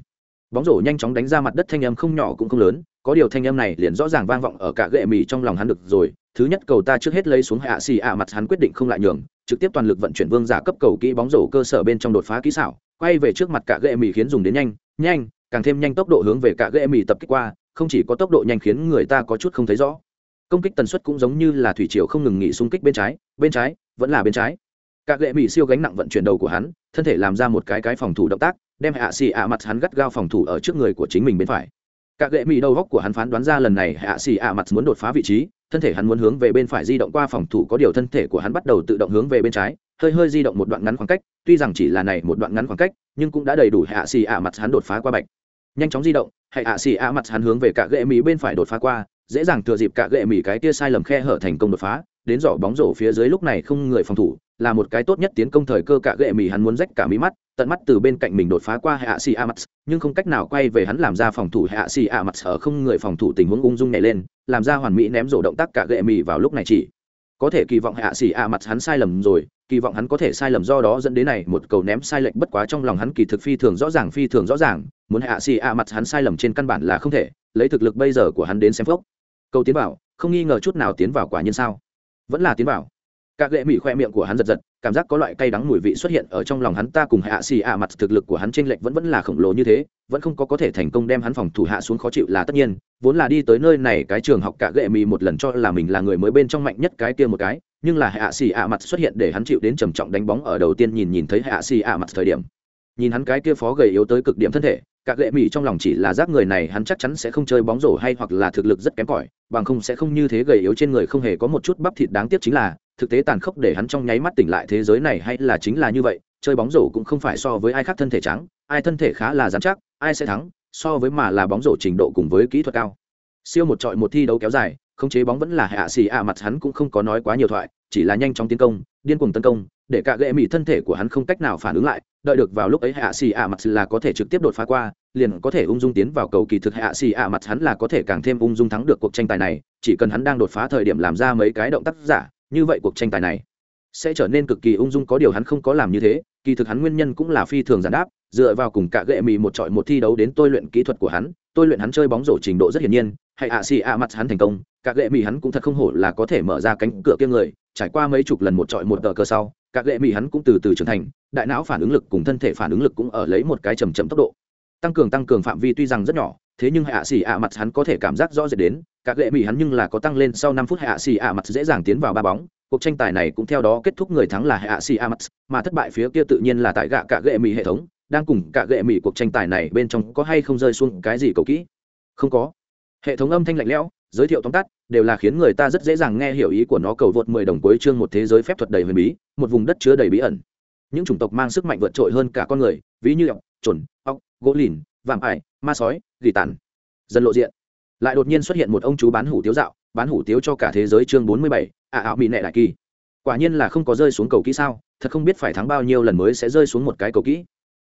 Bóng rổ nhanh chóng đánh ra mặt đất thanh âm không nhỏ cũng không lớn, có điều thanh âm này liền rõ ràng vang vọng ở cả gệ mì trong lòng hắn được rồi. Thứ nhất cầu ta trước hết lấy xuống hạ xì ạ mặt hắn quyết định không lại nhường, trực tiếp toàn lực vận chuyển vương giả cấp cầu kỹ bóng rổ cơ sở bên trong đột phá kỹ xảo, quay về trước mặt cả gệ mì khiến dùng đến nhanh nhanh, càng thêm nhanh tốc độ hướng về cả gệ mì tập kích qua, không chỉ có tốc độ nhanh khiến người ta có chút không thấy rõ công kích tần suất cũng giống như là thủy triều không ngừng nghỉ xung kích bên trái bên trái, vẫn là bên trái. Cả lệ mỹ siêu gánh nặng vận chuyển đầu của hắn, thân thể làm ra một cái cái phòng thủ động tác, đem hạ xì ạ mặt hắn gắt gao phòng thủ ở trước người của chính mình bên phải. Cả lệ mỹ đầu góc của hắn phán đoán ra lần này hạ xì ạ mặt muốn đột phá vị trí, thân thể hắn muốn hướng về bên phải di động qua phòng thủ, có điều thân thể của hắn bắt đầu tự động hướng về bên trái, hơi hơi di động một đoạn ngắn khoảng cách, tuy rằng chỉ là này một đoạn ngắn khoảng cách, nhưng cũng đã đầy đủ hạ xì ạ mặt hắn đột phá qua bạch. Nhanh chóng di động, hạ xì ạ mặt hắn hướng về cả ghệ mỹ bên phải đột phá qua dễ dàng thừa dịp cả gệ mỹ cái tia sai lầm khe hở thành công đột phá, đến giỏ bóng rổ phía dưới lúc này không người phòng thủ, là một cái tốt nhất tiến công thời cơ cả gệ mỹ hắn muốn rách cả mí mắt, tận mắt từ bên cạnh mình đột phá qua hạ xì a mặt nhưng không cách nào quay về hắn làm ra phòng thủ hạ xì a mặt ở không người phòng thủ tình huống ung dung nhảy lên, làm ra hoàn mỹ ném rổ động tác cả gệ mỹ vào lúc này chỉ. Có thể kỳ vọng hạ xì a mặt hắn sai lầm rồi, kỳ vọng hắn có thể sai lầm do đó dẫn đến này một cầu ném sai lệch bất quá trong lòng hắn kỳ thực phi thường rõ ràng, phi thường rõ ràng, muốn hạ xì a mặt hắn sai lầm trên căn bản là không thể, lấy thực lực bây giờ của hắn đến xem phốc câu tiến vào, không nghi ngờ chút nào tiến vào quả nhiên sao? Vẫn là tiến vào. Các lệ mỹ khoe miệng của hắn giật giật, cảm giác có loại cay đắng mùi vị xuất hiện ở trong lòng hắn, ta cùng hạ xì ạ, mặt thực lực của hắn trên lệch vẫn vẫn là khổng lồ như thế, vẫn không có có thể thành công đem hắn phòng thủ hạ xuống khó chịu là tất nhiên, vốn là đi tới nơi này, cái trường học cả gệ mì một lần cho là mình là người mới bên trong mạnh nhất cái kia một cái, nhưng là hạ xì ạ mặt xuất hiện để hắn chịu đến trầm trọng đánh bóng ở đầu tiên nhìn nhìn thấy hạ xì ạ mặt thời điểm. Nhìn hắn cái kia phó gầy yếu tới cực điểm thân thể cả gệ mỹ trong lòng chỉ là giác người này hắn chắc chắn sẽ không chơi bóng rổ hay hoặc là thực lực rất kém cỏi, bằng không sẽ không như thế gầy yếu trên người không hề có một chút bắp thịt đáng tiếc chính là, thực tế tàn khốc để hắn trong nháy mắt tỉnh lại thế giới này hay là chính là như vậy, chơi bóng rổ cũng không phải so với ai khác thân thể trắng, ai thân thể khá là dám chắc, ai sẽ thắng, so với mà là bóng rổ trình độ cùng với kỹ thuật cao. Siêu một trọi một thi đấu kéo dài, không chế bóng vẫn là hạ xì ạ mặt hắn cũng không có nói quá nhiều thoại, chỉ là nhanh chóng tiến công, điên cuồng tấn công, để cả gệ mỹ thân thể của hắn không cách nào phản ứng lại đợi được vào lúc ấy hạ xì ạ mặt là có thể trực tiếp đột phá qua, liền có thể ung dung tiến vào cầu kỳ thực hạ xì ạ mặt hắn là có thể càng thêm ung dung thắng được cuộc tranh tài này, chỉ cần hắn đang đột phá thời điểm làm ra mấy cái động tác giả, như vậy cuộc tranh tài này sẽ trở nên cực kỳ ung dung, có điều hắn không có làm như thế, kỳ thực hắn nguyên nhân cũng là phi thường giản đáp, dựa vào cùng cả gệ mì một trọi một thi đấu đến tôi luyện kỹ thuật của hắn, tôi luyện hắn chơi bóng rổ trình độ rất hiển nhiên, hay ạ xì ạ mặt hắn thành công, cả gệ mì hắn cũng thật không hổ là có thể mở ra cánh cửa kia người, trải qua mấy chục lần một trọi một tờ cơ sau cả lệ mỹ hắn cũng từ từ trưởng thành, đại não phản ứng lực cùng thân thể phản ứng lực cũng ở lấy một cái chầm chậm tốc độ. Tăng cường tăng cường phạm vi tuy rằng rất nhỏ, thế nhưng hạ xì ạ mặt hắn có thể cảm giác rõ rệt đến các lệ mỹ hắn nhưng là có tăng lên sau năm phút hạ xì ạ mặt dễ dàng tiến vào ba bóng. Cuộc tranh tài này cũng theo đó kết thúc người thắng là hạ xì ạ mặt mà thất bại phía kia tự nhiên là tại gạ cả lệ mỹ hệ thống, đang cùng cả gệ mỹ cuộc tranh tài này bên trong có hay không rơi xuống cái gì cầu kỹ? Không có. Hệ thống âm thanh lạnh lẽo giới thiệu tóm tắt, đều là khiến người ta rất dễ dàng nghe hiểu ý của nó cầu vượt mười đồng cuối chương một thế giới phép thuật đầy huyền bí, một vùng đất chứa đầy bí ẩn. Những chủng tộc mang sức mạnh vượt trội hơn cả con người, ví như ọc trồn ọc gỗ lìn, vạm ải, ma sói, gỉ tàn. Dân lộ diện. Lại đột nhiên xuất hiện một ông chú bán hủ tiếu dạo, bán hủ tiếu cho cả thế giới chương bốn mươi bảy ạ ảo bị nệ đại kỳ. Quả nhiên là không có rơi xuống cầu kỹ sao, thật không biết phải thắng bao nhiêu lần mới sẽ rơi xuống một cái cầu kỹ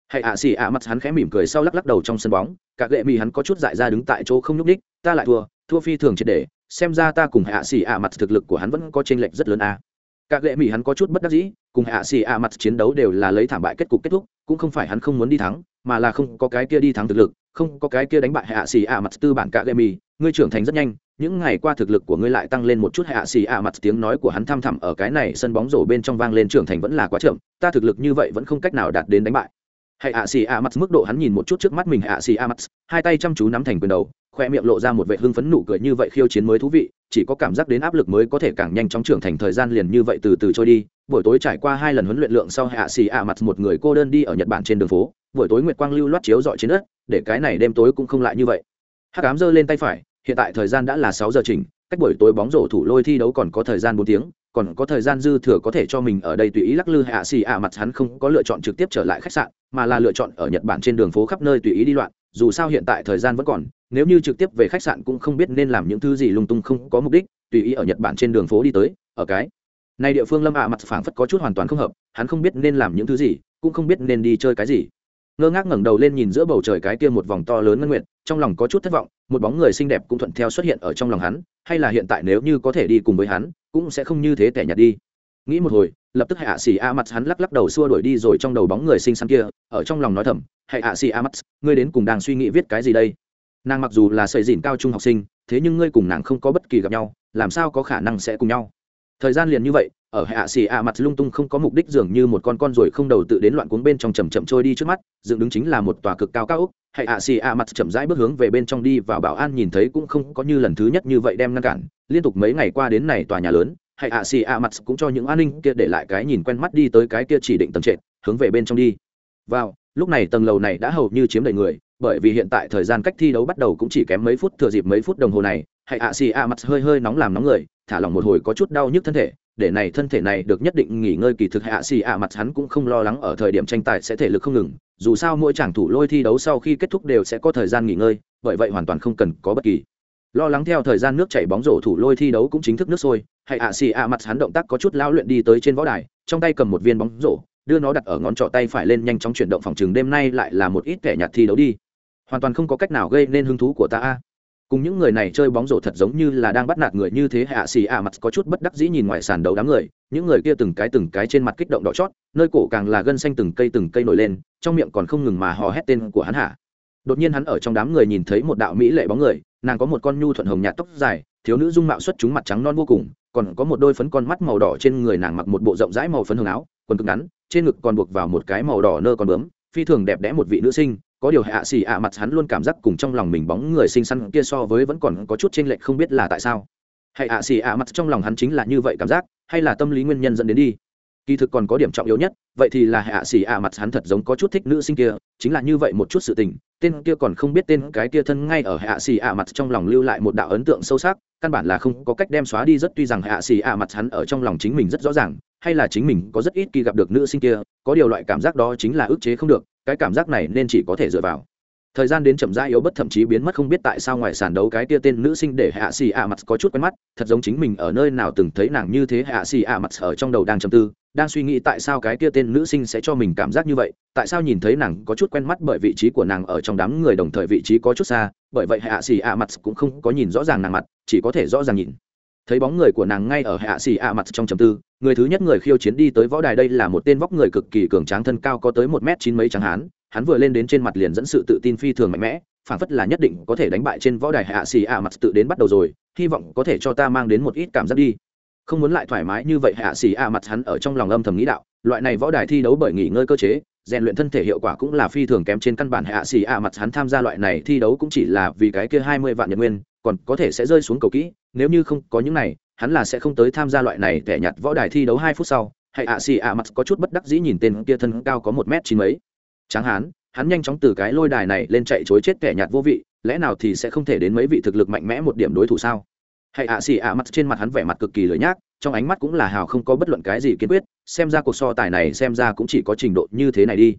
hãy ạ xì ạ mặt hắn khẽ mỉm cười sau lắc lắc đầu trong sân bóng, cả gệ mì hắn có chút dại ra đứng tại chỗ không nhúc ních ta lại thua thua phi thường triệt để, xem ra ta cùng hạ xì ạ mặt thực lực của hắn vẫn có chênh lệch rất lớn a à. cả gệ mì hắn có chút bất đắc dĩ, cùng hạ xì ạ mặt chiến đấu đều là lấy thảm bại kết cục kết thúc, cũng không phải hắn không muốn đi thắng, mà là không có cái kia đi thắng thực lực, không có cái kia đánh bại hạ xì ạ mặt tư bản cả gệ mì, ngươi trưởng thành rất nhanh, những ngày qua thực lực của ngươi lại tăng lên một chút hạ xì ạ mặt tiếng nói của hắn thăm thẳm ở cái này sân bóng rổ bên trong vang lên trưởng thành vẫn là quá chậm, ta thực lực như vậy vẫn không cách nào đạt đến đánh bại hạ xì ạ mặt mức độ hắn nhìn một chút trước mắt mình hạ xì ạ mặt hai tay chăm chú nắm thành quyền đầu, khoe miệng lộ ra một vệ hưng phấn nụ cười như vậy khiêu chiến mới thú vị, chỉ có cảm giác đến áp lực mới có thể càng nhanh chóng trưởng thành thời gian liền như vậy từ từ trôi đi. Buổi tối trải qua hai lần huấn luyện lượng sau hạ xì ạ mặt một người cô đơn đi ở nhật bản trên đường phố, buổi tối nguyệt quang lưu loát chiếu dọi trên đất, để cái này đêm tối cũng không lại như vậy. Hắc ám giơ lên tay phải, hiện tại thời gian đã là sáu giờ chỉnh cách buổi tối bóng rổ thủ lôi thi đấu còn có thời gian bốn tiếng còn có thời gian dư thừa có thể cho mình ở đây tùy ý lắc lư hạ xì ạ mặt hắn không có lựa chọn trực tiếp trở lại khách sạn mà là lựa chọn ở nhật bản trên đường phố khắp nơi tùy ý đi loạn dù sao hiện tại thời gian vẫn còn nếu như trực tiếp về khách sạn cũng không biết nên làm những thứ gì lung tung không có mục đích tùy ý ở nhật bản trên đường phố đi tới ở cái này địa phương lâm ạ mặt phảng phất có chút hoàn toàn không hợp hắn không biết nên làm những thứ gì cũng không biết nên đi chơi cái gì. Ngơ ngác ngẩng đầu lên nhìn giữa bầu trời cái kia một vòng to lớn ngân nguyệt, trong lòng có chút thất vọng một bóng người xinh đẹp cũng thuận theo xuất hiện ở trong lòng hắn hay là hiện tại nếu như có thể đi cùng với hắn, cũng sẽ không như thế tẻ nhạt đi. Nghĩ một hồi, lập tức hạ xì a mặt hắn lắc lắc đầu xua đuổi đi rồi trong đầu bóng người xinh xắn kia, ở trong lòng nói thầm hãy hạ xì a mặt ngươi đến cùng đang suy nghĩ viết cái gì đây? Nàng mặc dù là sợi dìn cao trung học sinh, thế nhưng ngươi cùng nàng không có bất kỳ gặp nhau, làm sao có khả năng sẽ cùng nhau? Thời gian liền như vậy, ở hạ xì a mặt lung tung không có mục đích dường như một con con ruồi không đầu tự đến loạn cuống bên trong chầm chậm trôi đi trước mắt, dựng đứng chính là một tòa cực cao cao úc hạ xì ạ mặt chậm rãi bước hướng về bên trong đi vào bảo an nhìn thấy cũng không có như lần thứ nhất như vậy đem ngăn cản. Liên tục mấy ngày qua đến này tòa nhà lớn, hay ạ xì ạ mặt cũng cho những an ninh kia để lại cái nhìn quen mắt đi tới cái kia chỉ định tầng trệt, hướng về bên trong đi. Vào, lúc này tầng lầu này đã hầu như chiếm đầy người, bởi vì hiện tại thời gian cách thi đấu bắt đầu cũng chỉ kém mấy phút, thừa dịp mấy phút đồng hồ này, hay ạ xì ạ mặt hơi hơi nóng làm nóng người, thả lỏng một hồi có chút đau nhức thân thể để này thân thể này được nhất định nghỉ ngơi kỳ thực hạ xì ạ mặt hắn cũng không lo lắng ở thời điểm tranh tài sẽ thể lực không ngừng, dù sao mỗi chàng thủ lôi thi đấu sau khi kết thúc đều sẽ có thời gian nghỉ ngơi, bởi vậy hoàn toàn không cần có bất kỳ lo lắng theo thời gian nước chảy bóng rổ thủ lôi thi đấu cũng chính thức nước sôi hạ ạ xì ạ mặt hắn động tác có chút lao luyện đi tới trên võ đài, trong tay cầm một viên bóng rổ, đưa nó đặt ở ngón trỏ tay phải lên nhanh chóng chuyển động phòng trường đêm nay lại là một ít kẻ nhạt thi đấu đi. Hoàn toàn không có cách nào gây nên hứng thú của ta a cùng những người này chơi bóng rổ thật giống như là đang bắt nạt người như thế, hạ xì ạ mặt có chút bất đắc dĩ nhìn ngoài sàn đấu đám người, những người kia từng cái từng cái trên mặt kích động đỏ chót, nơi cổ càng là gân xanh từng cây từng cây nổi lên, trong miệng còn không ngừng mà hò hét tên của hắn hạ. Đột nhiên hắn ở trong đám người nhìn thấy một đạo mỹ lệ bóng người, nàng có một con nhu thuận hồng nhạt tóc dài, thiếu nữ dung mạo xuất chúng mặt trắng non vô cùng, còn có một đôi phấn con mắt màu đỏ trên người nàng mặc một bộ rộng rãi màu phấn hồng áo, quần cực ngắn, trên ngực còn buộc vào một cái màu đỏ nơ con bướm, phi thường đẹp đẽ một vị nữ sinh có điều hạ xì ạ mặt hắn luôn cảm giác cùng trong lòng mình bóng người xinh xắn kia so với vẫn còn có chút chênh lệch không biết là tại sao. Hay hạ xì ạ mặt trong lòng hắn chính là như vậy cảm giác, hay là tâm lý nguyên nhân dẫn đến đi? Kỳ thực còn có điểm trọng yếu nhất, vậy thì là hạ xì ạ mặt hắn thật giống có chút thích nữ sinh kia, chính là như vậy một chút sự tình, tên kia còn không biết tên cái kia thân ngay ở hạ xì ạ mặt trong lòng lưu lại một đạo ấn tượng sâu sắc, căn bản là không có cách đem xóa đi rất tuy rằng hạ xì ạ mặt hắn ở trong lòng chính mình rất rõ ràng, hay là chính mình có rất ít khi gặp được nữ sinh kia, có điều loại cảm giác đó chính là ức chế không được cái cảm giác này nên chỉ có thể dựa vào. Thời gian đến chậm rãi yếu bất thậm chí biến mất không biết tại sao ngoài sàn đấu cái tia tên nữ sinh để hạ xì ạ mặt có chút quen mắt, thật giống chính mình ở nơi nào từng thấy nàng như thế hạ xì ạ mặt ở trong đầu đang chầm tư, đang suy nghĩ tại sao cái tia tên nữ sinh sẽ cho mình cảm giác như vậy, tại sao nhìn thấy nàng có chút quen mắt bởi vị trí của nàng ở trong đám người đồng thời vị trí có chút xa, bởi vậy hạ xì ạ mặt cũng không có nhìn rõ ràng nàng mặt, chỉ có thể rõ ràng nhìn thấy bóng người của nàng ngay ở hạ xì ạ mặt trong trầm tư, người thứ nhất người khiêu chiến đi tới võ đài đây là một tên vóc người cực kỳ cường tráng thân cao có tới một m chín mấy tráng hán, hắn vừa lên đến trên mặt liền dẫn sự tự tin phi thường mạnh mẽ, phản phất là nhất định có thể đánh bại trên võ đài hạ xì ạ mặt tự đến bắt đầu rồi, hy vọng có thể cho ta mang đến một ít cảm giác đi. Không muốn lại thoải mái như vậy hạ xì ạ mặt hắn ở trong lòng âm thầm nghĩ đạo, loại này võ đài thi đấu bởi nghỉ ngơi cơ chế, rèn luyện thân thể hiệu quả cũng là phi thường kém trên căn bản hạ xì ạ mặt hắn tham gia loại này thi đấu cũng chỉ là vì cái kia hai mươi vạn nhân nguyên còn có thể sẽ rơi xuống cầu kỹ, nếu như không có những này, hắn là sẽ không tới tham gia loại này tẻ nhặt võ đài thi đấu hai phút sau. Hãy ạ, xì ạ, mặt có chút bất đắc dĩ nhìn tên kia thân cao có một m chín mấy. Tráng hán, hắn nhanh chóng từ cái lôi đài này lên chạy chối chết kẻ nhạt vô vị, lẽ nào thì sẽ không thể đến mấy vị thực lực mạnh mẽ một điểm đối thủ sao? Hãy ạ, xì ạ, mặt trên mặt hắn vẻ mặt cực kỳ lười nhác, trong ánh mắt cũng là hào không có bất luận cái gì kiên quyết, xem ra cuộc so tài này xem ra cũng chỉ có trình độ như thế này đi.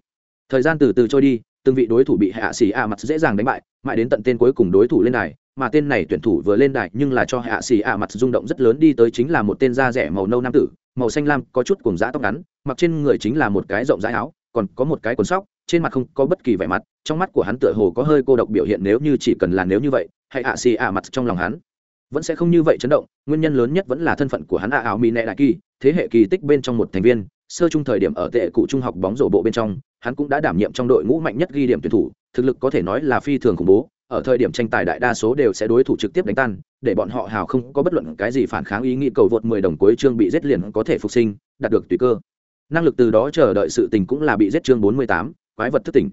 Thời gian từ từ trôi đi, từng vị đối thủ bị hạ xì ạ mặt dễ dàng đánh bại, mãi đến tận tên cuối cùng đối thủ lên đài mà tên này tuyển thủ vừa lên đài nhưng là cho hạ xì ạ mặt rung động rất lớn đi tới chính là một tên da rẻ màu nâu nam tử, màu xanh lam, có chút cùng dã tóc ngắn, mặc trên người chính là một cái rộng rãi áo, còn có một cái quần sóc, trên mặt không có bất kỳ vẻ mặt, trong mắt của hắn tựa hồ có hơi cô độc biểu hiện nếu như chỉ cần là nếu như vậy, hay ạ xì ạ mặt trong lòng hắn vẫn sẽ không như vậy chấn động, nguyên nhân lớn nhất vẫn là thân phận của hắn ạ áo mỹ nệ đại kỳ, thế hệ kỳ tích bên trong một thành viên, sơ trung thời điểm ở tệ cụ trung học bóng rổ bộ bên trong, hắn cũng đã đảm nhiệm trong đội ngũ mạnh nhất ghi điểm tuyển thủ, thực lực có thể nói là phi thường khủng bố ở thời điểm tranh tài đại đa số đều sẽ đối thủ trực tiếp đánh tan để bọn họ hào không có bất luận cái gì phản kháng ý nghĩ cầu vượt 10 đồng cuối chương bị giết liền có thể phục sinh đạt được tùy cơ. Năng lực từ đó chờ đợi sự tình cũng là bị giết chương 48, quái vật thức tỉnh.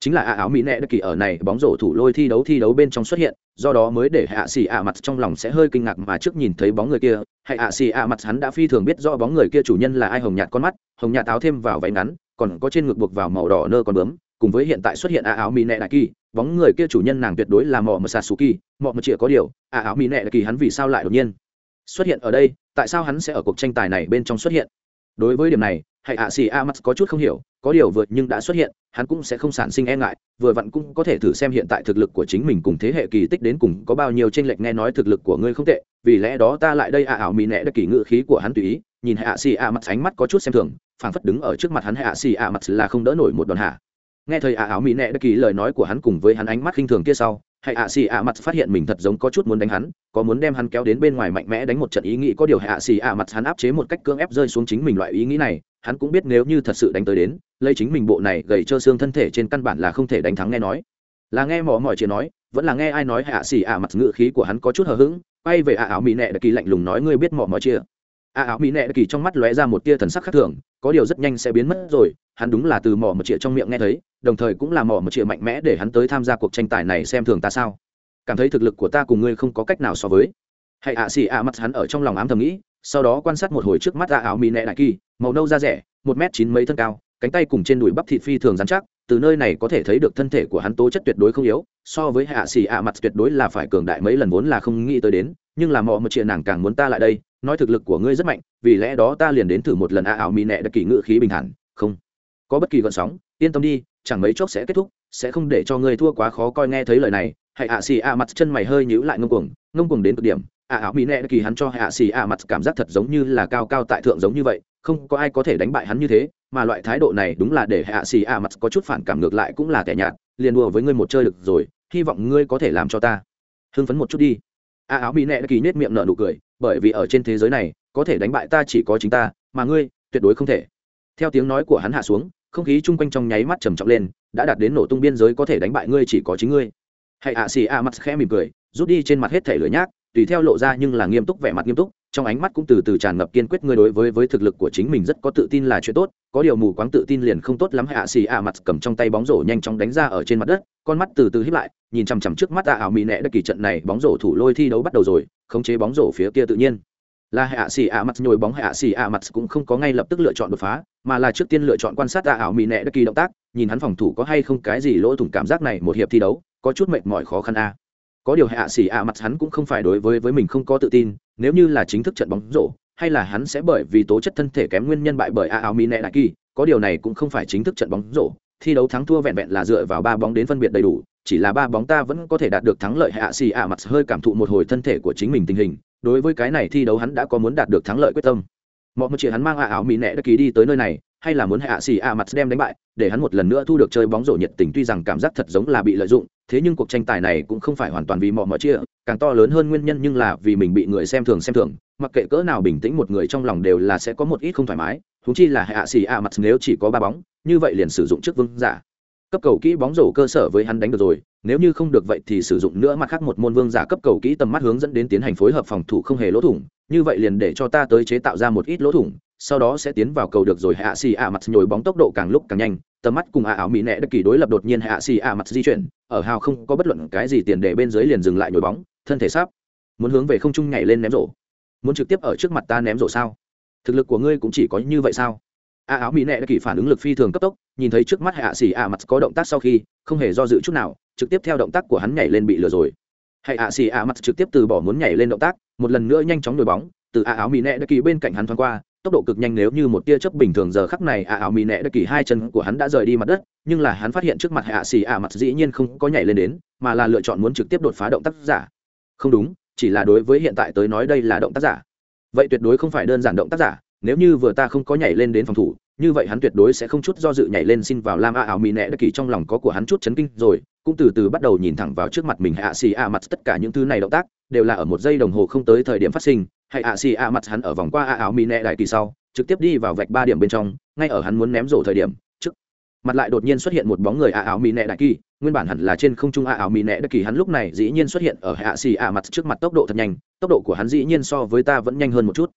Chính là ạ áo mỹ nệ đặc kỳ ở này bóng rổ thủ lôi thi đấu thi đấu bên trong xuất hiện do đó mới để hạ xì ạ mặt trong lòng sẽ hơi kinh ngạc mà trước nhìn thấy bóng người kia hay hạ xì ạ mặt hắn đã phi thường biết rõ bóng người kia chủ nhân là ai hồng nhạt con mắt hồng nhạt áo thêm vào váy ngắn còn có trên ngực buộc vào màu đỏ nơ con bướm cùng với hiện tại xuất hiện à áo mỹ nệ đại kỳ, bóng người kia chủ nhân nàng tuyệt đối là mỏ mà sasuki mò mờ chĩa có điều à áo mỹ nệ đại kỳ hắn vì sao lại đột nhiên xuất hiện ở đây, tại sao hắn sẽ ở cuộc tranh tài này bên trong xuất hiện? Đối với điểm này hãy ạ xì a mắt có chút không hiểu, có điều vượt nhưng đã xuất hiện, hắn cũng sẽ không sản sinh e ngại, vừa vặn cũng có thể thử xem hiện tại thực lực của chính mình cùng thế hệ kỳ tích đến cùng có bao nhiêu tranh lệch nghe nói thực lực của ngươi không tệ, vì lẽ đó ta lại đây ạ ảo mỹ nẹ đã kỳ ngự khí của hắn tùy ý, nhìn hạ xì a mắt ánh mắt có chút xem thường, phảng phất đứng ở trước mặt hắn hạ xì a mắt là không đỡ nổi một đòn hạ nghe thầy ạ áo mỹ nẹ đã kỳ lời nói của hắn cùng với hắn ánh mắt khinh thường kia sau hãy ạ xì ạ mặt phát hiện mình thật giống có chút muốn đánh hắn, có muốn đem hắn kéo đến bên ngoài mạnh mẽ đánh một trận ý nghĩ có điều hạ xì ạ mặt hắn áp chế một cách cưỡng ép rơi xuống chính mình loại ý nghĩ này, hắn cũng biết nếu như thật sự đánh tới đến, lấy chính mình bộ này gầy trơ xương thân thể trên căn bản là không thể đánh thắng nghe nói. Là nghe mỏ mỏi chuyện nói, vẫn là nghe ai nói hạ xì ạ mặt ngự khí của hắn có chút hờ hững, quay về ạ áo mỹ nẹ đặc kỳ lạnh lùng nói ngươi biết mỏ mỏi chia ạ áo mỹ nẹ đặc kỳ trong mắt lóe ra một tia thần sắc khác thường, có điều rất nhanh sẽ biến mất rồi, hắn đúng là từ mỏ một triệu trong miệng nghe thấy đồng thời cũng là mỏ một triệu mạnh mẽ để hắn tới tham gia cuộc tranh tài này xem thường ta sao? Cảm thấy thực lực của ta cùng ngươi không có cách nào so với. Hãy ạ xì ạ mặt hắn ở trong lòng ám thầm nghĩ, sau đó quan sát một hồi trước mắt ạ áo mì nẹ đại kỳ, màu nâu da rẻ, một m chín mấy thân cao, cánh tay cùng trên đùi bắp thịt phi thường dán chắc, từ nơi này có thể thấy được thân thể của hắn tố chất tuyệt đối không yếu, so với hạ xì ạ mặt tuyệt đối là phải cường đại mấy lần vốn là không nghĩ tới đến, nhưng là mọi một chuyện nàng càng muốn ta lại đây, nói thực lực của ngươi rất mạnh, vì lẽ đó ta liền đến thử một lần ạ ảo mì nẹ đặc kỳ ngự khí bình thản, không, có bất kỳ gợn sóng, yên tâm đi chẳng mấy chốc sẽ kết thúc, sẽ không để cho ngươi thua quá khó coi nghe thấy lời này. Hãy ạ xì ạ mặt chân mày hơi nhíu lại ngông cuồng ngông cuồng đến cực điểm. Ạ ảo mỹ nẹ kỳ hắn cho hạ xì ạ mặt cảm giác thật giống như là cao cao tại thượng giống như vậy, không có ai có thể đánh bại hắn như thế, mà loại thái độ này đúng là để hạ xì ạ mặt có chút phản cảm ngược lại cũng là tẻ nhạt, liền đùa với ngươi một chơi được rồi, hy vọng ngươi có thể làm cho ta. Hưng phấn một chút đi. À, ạ áo mỹ nệ kỳ nết miệng nở nụ cười, bởi vì ở trên thế giới này, có thể đánh bại ta chỉ có chính ta, mà ngươi, tuyệt đối không thể. Theo tiếng nói của hắn hạ xuống không khí chung quanh trong nháy mắt trầm trọng lên, đã đạt đến nổ tung biên giới có thể đánh bại ngươi chỉ có chính ngươi. Hãy ạ, xì a mặt khẽ mỉm cười, rút đi trên mặt hết thể lửa nhác, tùy theo lộ ra nhưng là nghiêm túc vẻ mặt nghiêm túc, trong ánh mắt cũng từ từ tràn ngập kiên quyết ngươi đối với với thực lực của chính mình rất có tự tin là chuyện tốt, có điều mù quáng tự tin liền không tốt lắm. Hạ xì ạ, mặt cầm trong tay bóng rổ nhanh chóng đánh ra ở trên mặt đất, con mắt từ từ hít lại, nhìn chằm chằm trước mắt ạ, ảo mỹ nẹ đất kỳ trận này, bóng rổ thủ lôi thi đấu bắt đầu rồi, khống chế bóng rổ phía kia tự nhiên là hạ sĩ ạ mặt, nhồi bóng hạ sĩ ạ mặt cũng không có ngay lập tức lựa chọn đột phá, mà là trước tiên lựa chọn quan sát ạ ảo mỹ nẹ đất kỳ động tác, nhìn hắn phòng thủ có hay không cái gì lỗ thủng cảm giác này một hiệp thi đấu, có chút mệt mỏi khó khăn a. Có điều hạ xỉ ạ mặt hắn cũng không phải đối với với mình không có tự tin, nếu như là chính thức trận bóng rổ, hay là hắn sẽ bởi vì tố chất thân thể kém nguyên nhân bại bởi a áo mỹ nẹ đại kỳ, có điều này cũng không phải chính thức trận bóng rổ, thi đấu thắng thua vẹn vẹn là dựa vào ba bóng đến phân biệt đầy đủ, chỉ là ba bóng ta vẫn có thể đạt được thắng lợi hạ xì ạ mặt hơi cảm thụ một hồi thân thể của chính mình tình hình đối với cái này thi đấu hắn đã có muốn đạt được thắng lợi quyết tâm. Mọi một chuyện hắn mang hạ áo mỹ nẹ đã ký đi tới nơi này, hay là muốn hạ xì ạ mặt đem đánh bại, để hắn một lần nữa thu được chơi bóng rổ nhiệt tình tuy rằng cảm giác thật giống là bị lợi dụng, thế nhưng cuộc tranh tài này cũng không phải hoàn toàn vì mọi mọi chia, càng to lớn hơn nguyên nhân nhưng là vì mình bị người xem thường xem thường, mặc kệ cỡ nào bình tĩnh một người trong lòng đều là sẽ có một ít không thoải mái thú chi là hạ xì a mặt nếu chỉ có ba bóng, như vậy liền sử dụng trước vương giả cấp cầu kỹ bóng rổ cơ sở với hắn đánh được rồi, nếu như không được vậy thì sử dụng nữa mặt khác một môn vương giả cấp cầu kỹ tầm mắt hướng dẫn đến tiến hành phối hợp phòng thủ không hề lỗ thủng, như vậy liền để cho ta tới chế tạo ra một ít lỗ thủng, sau đó sẽ tiến vào cầu được rồi hạ xì ạ mặt nhồi bóng tốc độ càng lúc càng nhanh, tầm mắt cùng a ảo mỹ nẹ đất kỳ đối lập đột nhiên hạ xì ạ mặt di chuyển, ở hào không có bất luận cái gì tiền để bên dưới liền dừng lại nhồi bóng, thân thể sắp muốn hướng về không trung nhảy lên ném rổ. Muốn trực tiếp ở trước mặt ta ném rổ sao? Thực lực của ngươi cũng chỉ có như vậy sao? A áo mỹ nệ đã kỳ phản ứng lực phi thường cấp tốc, nhìn thấy trước mắt hạ xỉ a mặt có động tác sau khi, không hề do dự chút nào, trực tiếp theo động tác của hắn nhảy lên bị lừa rồi. Hãy ạ xỉ a mặt trực tiếp từ bỏ muốn nhảy lên động tác, một lần nữa nhanh chóng đổi bóng, từ a áo mỹ nẹ đã kỳ bên cạnh hắn thoáng qua, tốc độ cực nhanh nếu như một tia chớp bình thường giờ khắc này a áo mỹ nẹ đã kỳ hai chân của hắn đã rời đi mặt đất, nhưng là hắn phát hiện trước mặt hạ xỉ a mặt dĩ nhiên không có nhảy lên đến, mà là lựa chọn muốn trực tiếp đột phá động tác giả. Không đúng, chỉ là đối với hiện tại tới nói đây là động tác giả. Vậy tuyệt đối không phải đơn giản động tác giả nếu như vừa ta không có nhảy lên đến phòng thủ, như vậy hắn tuyệt đối sẽ không chút do dự nhảy lên xin vào lam a ảo mỹ nẹ đất kỳ trong lòng có của hắn chút chấn kinh rồi, cũng từ từ bắt đầu nhìn thẳng vào trước mặt mình hạ xì a mặt tất cả những thứ này động tác, đều là ở một giây đồng hồ không tới thời điểm phát sinh. Hay hạ xì a mặt hắn ở vòng qua a ảo mỹ nẹ đại kỳ sau, trực tiếp đi vào vạch ba điểm bên trong, ngay ở hắn muốn ném rổ thời điểm, trước mặt lại đột nhiên xuất hiện một bóng người a ảo mỹ nẹ đại kỳ, nguyên bản hẳn là trên không trung a ảo mỹ nẹ đại kỳ, hắn lúc này dĩ nhiên xuất hiện ở hạ xì a mặt trước mặt tốc độ thật nhanh, tốc độ của hắn dĩ nhiên so với ta vẫn nhanh hơn một chút.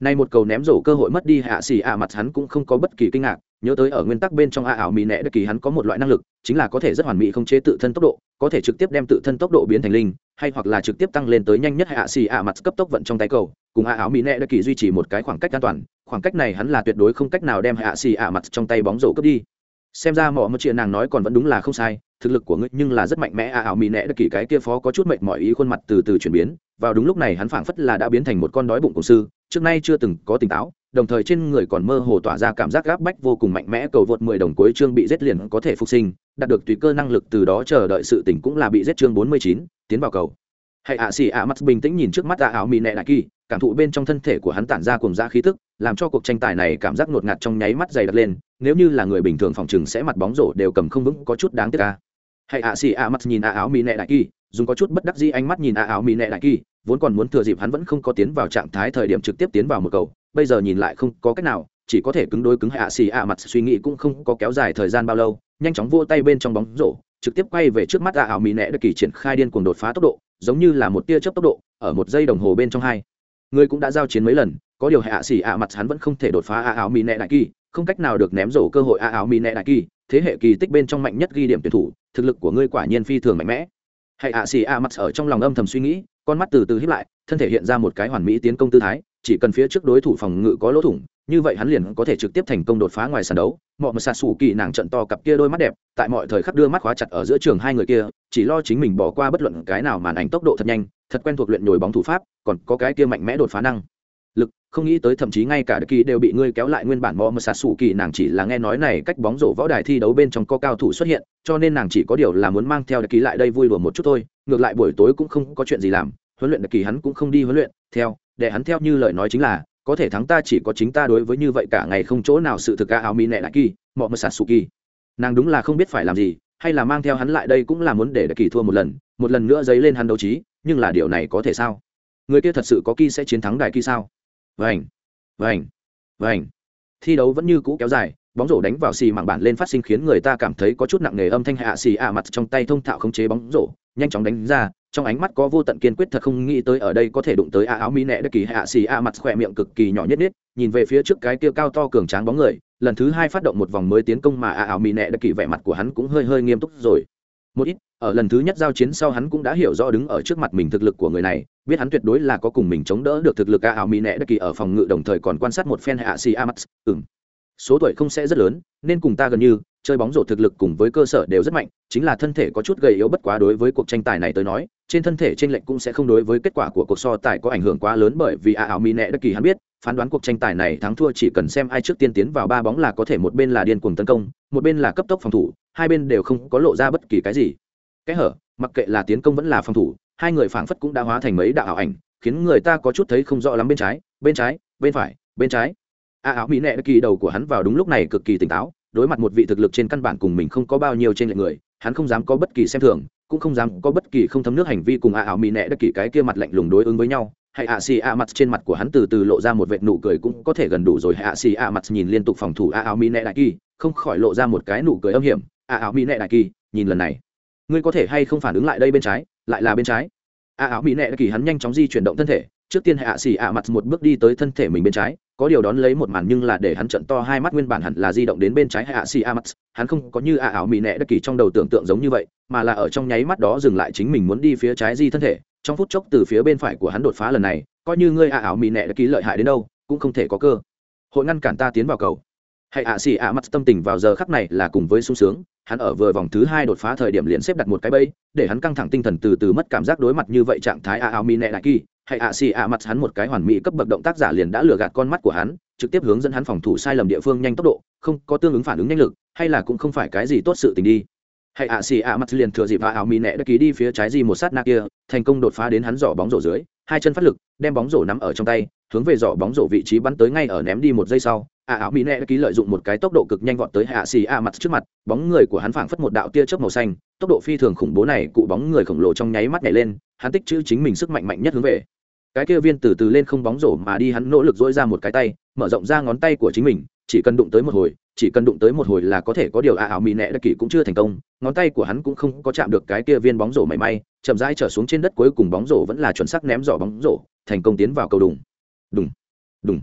Nay một cầu ném rổ cơ hội mất đi hạ xỉ ạ mặt hắn cũng không có bất kỳ kinh ngạc, nhớ tới ở nguyên tắc bên trong a ảo mỹ nẹ đất kỳ hắn có một loại năng lực, chính là có thể rất hoàn mỹ không chế tự thân tốc độ, có thể trực tiếp đem tự thân tốc độ biến thành linh, hay hoặc là trực tiếp tăng lên tới nhanh nhất hạ xỉ ạ mặt cấp tốc vận trong tay cầu, cùng a ảo mỹ nẹ đất kỳ duy trì một cái khoảng cách an toàn, khoảng cách này hắn là tuyệt đối không cách nào đem hạ xỉ ạ mặt trong tay bóng rổ cướp đi. Xem ra mọ một chuyện nàng nói còn vẫn đúng là không sai, thực lực của ngươi nhưng là rất mạnh mẽ a ảo mỹ nẹ đất kỳ cái kia phó có chút mệt mỏi ý khuôn mặt từ từ chuyển biến, vào đúng lúc này hắn phảng phất là đã biến thành một con đói bụng cổ sư trước nay chưa từng có tỉnh táo, đồng thời trên người còn mơ hồ tỏa ra cảm giác gáp bách vô cùng mạnh mẽ, cầu vượt mười đồng cuối chương bị giết liền có thể phục sinh, đạt được tùy cơ năng lực từ đó chờ đợi sự tỉnh cũng là bị giết chương bốn mươi chín, tiến vào cầu. Hãy ạ, xì ạ, mắt bình tĩnh nhìn trước mắt ạ, áo mì nẹ đại kỳ, cảm thụ bên trong thân thể của hắn tản ra cùng ra khí tức, làm cho cuộc tranh tài này cảm giác ngột ngạt trong nháy mắt dày đặc lên, nếu như là người bình thường phòng chừng sẽ mặt bóng rổ đều cầm không vững có chút đáng tiếc à. ca hãy ạ, xì ạ, mắt nhìn ạ, áo mì nẹ đại kỳ dùng có chút bất đắc dĩ ánh mắt nhìn a áo mỹ nệ đại kỳ, vốn còn muốn thừa dịp hắn vẫn không có tiến vào trạng thái thời điểm trực tiếp tiến vào một cầu, bây giờ nhìn lại không có cách nào, chỉ có thể cứng đối cứng hạ xì ạ mặt, suy nghĩ cũng không có kéo dài thời gian bao lâu, nhanh chóng vô tay bên trong bóng rổ, trực tiếp quay về trước mắt a áo mỹ nệ đại kỳ triển khai điên cuồng đột phá tốc độ, giống như là một tia chớp tốc độ, ở một giây đồng hồ bên trong hai. Người cũng đã giao chiến mấy lần, có điều hạ xì ạ mặt hắn vẫn không thể đột phá a áo mỹ nệ đại kỳ, không cách nào được ném rổ cơ hội a áo mỹ nệ đại kỳ, thế hệ kỳ tích bên trong mạnh nhất ghi điểm tuyển thủ, thực lực của ngươi quả nhiên phi thường mạnh mẽ hãy ạ, xì ạ, mặt ở trong lòng âm thầm suy nghĩ, con mắt từ từ hiếp lại, thân thể hiện ra một cái hoàn mỹ tiến công tư thái, chỉ cần phía trước đối thủ phòng ngự có lỗ thủng, như vậy hắn liền có thể trực tiếp thành công đột phá ngoài sàn đấu. Mọi một sạt xù kỳ nàng trận to cặp kia đôi mắt đẹp, tại mọi thời khắc đưa mắt khóa chặt ở giữa trường hai người kia, chỉ lo chính mình bỏ qua bất luận cái nào màn ảnh tốc độ thật nhanh, thật quen thuộc luyện nhồi bóng thủ pháp, còn có cái kia mạnh mẽ đột phá năng không nghĩ tới thậm chí ngay cả kỳ đều bị ngươi kéo lại nguyên bản mò mờ sạt xù kỳ, nàng chỉ là nghe nói này cách bóng rổ võ đài thi đấu bên trong có cao thủ xuất hiện, cho nên nàng chỉ có điều là muốn mang theo đặc ký lại đây vui đùa một chút thôi, ngược lại buổi tối cũng không có chuyện gì làm, huấn luyện đặc kỳ hắn cũng không đi huấn luyện, theo, để hắn theo như lời nói chính là, có thể thắng ta chỉ có chính ta đối với như vậy cả ngày không chỗ nào sự thực ca áo mi nẹ đại kỳ mọ mờ sạt sủ kỳ. Nàng đúng là không biết phải làm gì, hay là mang theo hắn lại đây cũng là muốn để đặc kỳ thua một lần một lần nữa dấy lên hắn đấu trí, nhưng là điều này có thể sao? Người kia thật sự có kỳ sẽ chiến thắng đại kỳ sao? Vành, vành, vành. thi đấu vẫn như cũ kéo dài bóng rổ đánh vào xì mảng bản lên phát sinh khiến người ta cảm thấy có chút nặng nề âm thanh hạ xì ạ mặt trong tay thông thạo khống chế bóng rổ nhanh chóng đánh ra trong ánh mắt có vô tận kiên quyết thật không nghĩ tới ở đây có thể đụng tới a áo mỹ nẹ đất kỳ hạ xì a mặt khỏe miệng cực kỳ nhỏ nhất nhất nhìn về phía trước cái kia cao to cường tráng bóng người lần thứ hai phát động một vòng mới tiến công mà a áo mỹ nẹ đất kỳ vẻ mặt của hắn cũng hơi hơi nghiêm túc rồi một ít ở lần thứ nhất giao chiến sau hắn cũng đã hiểu rõ đứng ở trước mặt mình thực lực của người này, biết hắn tuyệt đối là có cùng mình chống đỡ được thực lực a ảo mỹ nẹ đất kỳ ở phòng ngự đồng thời còn quan sát một phen hạ si amax ừng số tuổi không sẽ rất lớn, nên cùng ta gần như, chơi bóng rổ thực lực cùng với cơ sở đều rất mạnh, chính là thân thể có chút gầy yếu bất quá đối với cuộc tranh tài này tới nói, trên thân thể trên lệnh cũng sẽ không đối với kết quả của cuộc so tài có ảnh hưởng quá lớn bởi vì a ảo mỹ nẹ đất kỳ hắn biết, phán đoán cuộc tranh tài này thắng thua chỉ cần xem ai trước tiên tiến vào ba bóng là có thể một bên là điên cuồng tấn công, một bên là cấp tốc phòng thủ, hai bên đều không có lộ ra bất kỳ cái gì cái hở, mặc kệ là tiến công vẫn là phòng thủ, hai người phảng phất cũng đã hóa thành mấy đạo ảo ảnh, khiến người ta có chút thấy không rõ lắm bên trái bên trái, bên phải, bên trái. A áo mỹ nệ kỳ đầu của hắn vào đúng lúc này cực kỳ tỉnh táo, đối mặt một vị thực lực trên căn bản cùng mình không có bao nhiêu trên lệnh người, hắn không dám có bất kỳ xem thường, cũng không dám có bất kỳ không thấm nước hành vi cùng a áo mỹ nệ kỳ cái kia mặt lạnh lùng đối ứng với nhau. Hay ạ xì a mặt trên mặt của hắn từ từ lộ ra một vệt nụ cười cũng có thể gần đủ rồi. Hay ạ xì a mặt nhìn liên tục phòng thủ a áo mỹ nệ đại kỳ, không khỏi lộ ra một cái nụ cười âm hiểm. A áo mỹ nệ đại kỳ, nhìn lần này ngươi có thể hay không phản ứng lại đây bên trái, lại là bên trái. À, a áo mỹ nệ kỳ hắn nhanh chóng di chuyển động thân thể, trước tiên hạ xì ạ mặt một bước đi tới thân thể mình bên trái, có điều đón lấy một màn nhưng là để hắn trận to hai mắt nguyên bản hẳn là di động đến bên trái hạ xì ạ mặt, hắn không có như a ảo mỹ nẹ đất kỳ trong đầu tưởng tượng giống như vậy, mà là ở trong nháy mắt đó dừng lại chính mình muốn đi phía trái di thân thể, trong phút chốc từ phía bên phải của hắn đột phá lần này, coi như ngươi a ảo mỹ nẹ đất kỳ lợi hại đến đâu, cũng không thể có cơ. Hội ngăn cản ta tiến vào cầu hãy ạ, xì ạ, mặt tâm tình vào giờ khắc này là cùng với sung sướng. Hắn ở vừa vòng thứ hai đột phá thời điểm liền xếp đặt một cái bẫy, để hắn căng thẳng tinh thần từ từ mất cảm giác đối mặt như vậy trạng thái a áo mi nẹ đại kỳ. Hãy ạ, xì ạ, mặt hắn một cái hoàn mỹ cấp bậc động tác giả liền đã lừa gạt con mắt của hắn, trực tiếp hướng dẫn hắn phòng thủ sai lầm địa phương nhanh tốc độ, không có tương ứng phản ứng nhanh lực, hay là cũng không phải cái gì tốt sự tình đi. Hãy ạ, xì ạ, mặt liền thừa dịp a ao mi nẹ đại kỳ đi phía trái gì một sát na kia, thành công đột phá đến hắn giỏ bóng rổ dưới, hai chân phát lực, đem bóng rổ nắm ở trong tay, hướng về giỏ bóng rổ vị trí bắn tới ngay ở ném đi một giây sau À, ạ ảo mỹ nẹ đã ký lợi dụng một cái tốc độ cực nhanh vọt tới hạ xì a mặt trước mặt, bóng người của hắn phảng phất một đạo tia chớp màu xanh, tốc độ phi thường khủng bố này, cụ bóng người khổng lồ trong nháy mắt nhảy lên, hắn tích chữ chính mình sức mạnh mạnh nhất hướng về. Cái kia viên từ từ lên không bóng rổ mà đi, hắn nỗ lực dỗi ra một cái tay, mở rộng ra ngón tay của chính mình, chỉ cần đụng tới một hồi, chỉ cần đụng tới một hồi là có thể có điều à, ạ ảo mỹ nẹ đặc kỳ cũng chưa thành công, ngón tay của hắn cũng không có chạm được cái kia viên bóng rổ mảy may, chậm rãi trở xuống trên đất cuối cùng bóng rổ vẫn là chuẩn xác ném giỏ bóng rổ, thành công tiến vào cầu đùng. Đùng đùng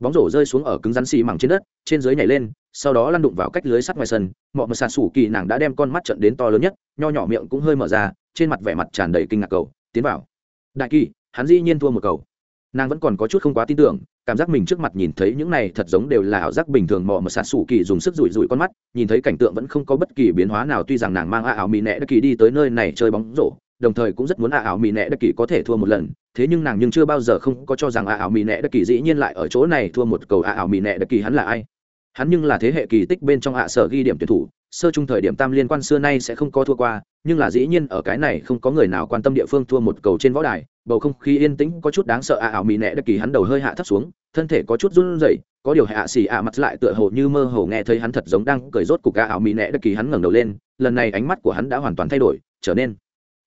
bóng rổ rơi xuống ở cứng rắn xì mẳng trên đất, trên dưới nhảy lên, sau đó lăn đụng vào cách lưới sắt ngoài sân mọi mờ sạt sủ kỳ nàng đã đem con mắt trận đến to lớn nhất, nho nhỏ miệng cũng hơi mở ra, trên mặt vẻ mặt tràn đầy kinh ngạc cầu, tiến vào. Đại kỳ, hắn dĩ nhiên thua một cầu. Nàng vẫn còn có chút không quá tin tưởng, cảm giác mình trước mặt nhìn thấy những này thật giống đều là ảo giác bình thường mò mà sạt sủ kỳ dùng sức rủi rủi con mắt, nhìn thấy cảnh tượng vẫn không có bất kỳ biến hóa nào, tuy rằng nàng mang a ảo mỹ nẹ đất kỳ đi tới nơi này chơi bóng rổ đồng thời cũng rất muốn a ảo mỹ nẹ đất kỳ có thể thua một lần. Thế nhưng nàng nhưng chưa bao giờ không có cho rằng a ảo mỹ nẹ đất kỳ dĩ nhiên lại ở chỗ này thua một cầu a ảo mỹ nẹ đất kỳ hắn là ai? Hắn nhưng là thế hệ kỳ tích bên trong ạ sở ghi điểm tuyển thủ, sơ trung thời điểm tam liên quan xưa nay sẽ không có thua qua, nhưng là dĩ nhiên ở cái này không có người nào quan tâm địa phương thua một cầu trên võ đài, bầu không khí yên tĩnh có chút đáng sợ ạ ảo mỹ nẹ đất kỳ hắn đầu hơi hạ thấp xuống, thân thể có chút run rẩy, có điều hạ xì ạ mặt lại tựa hồ như mơ hồ nghe thấy hắn thật giống đang cười rốt cục ạ ảo mỹ nẹ đất kỳ hắn ngẩng đầu lên, lần này ánh mắt của hắn đã hoàn toàn thay đổi, trở nên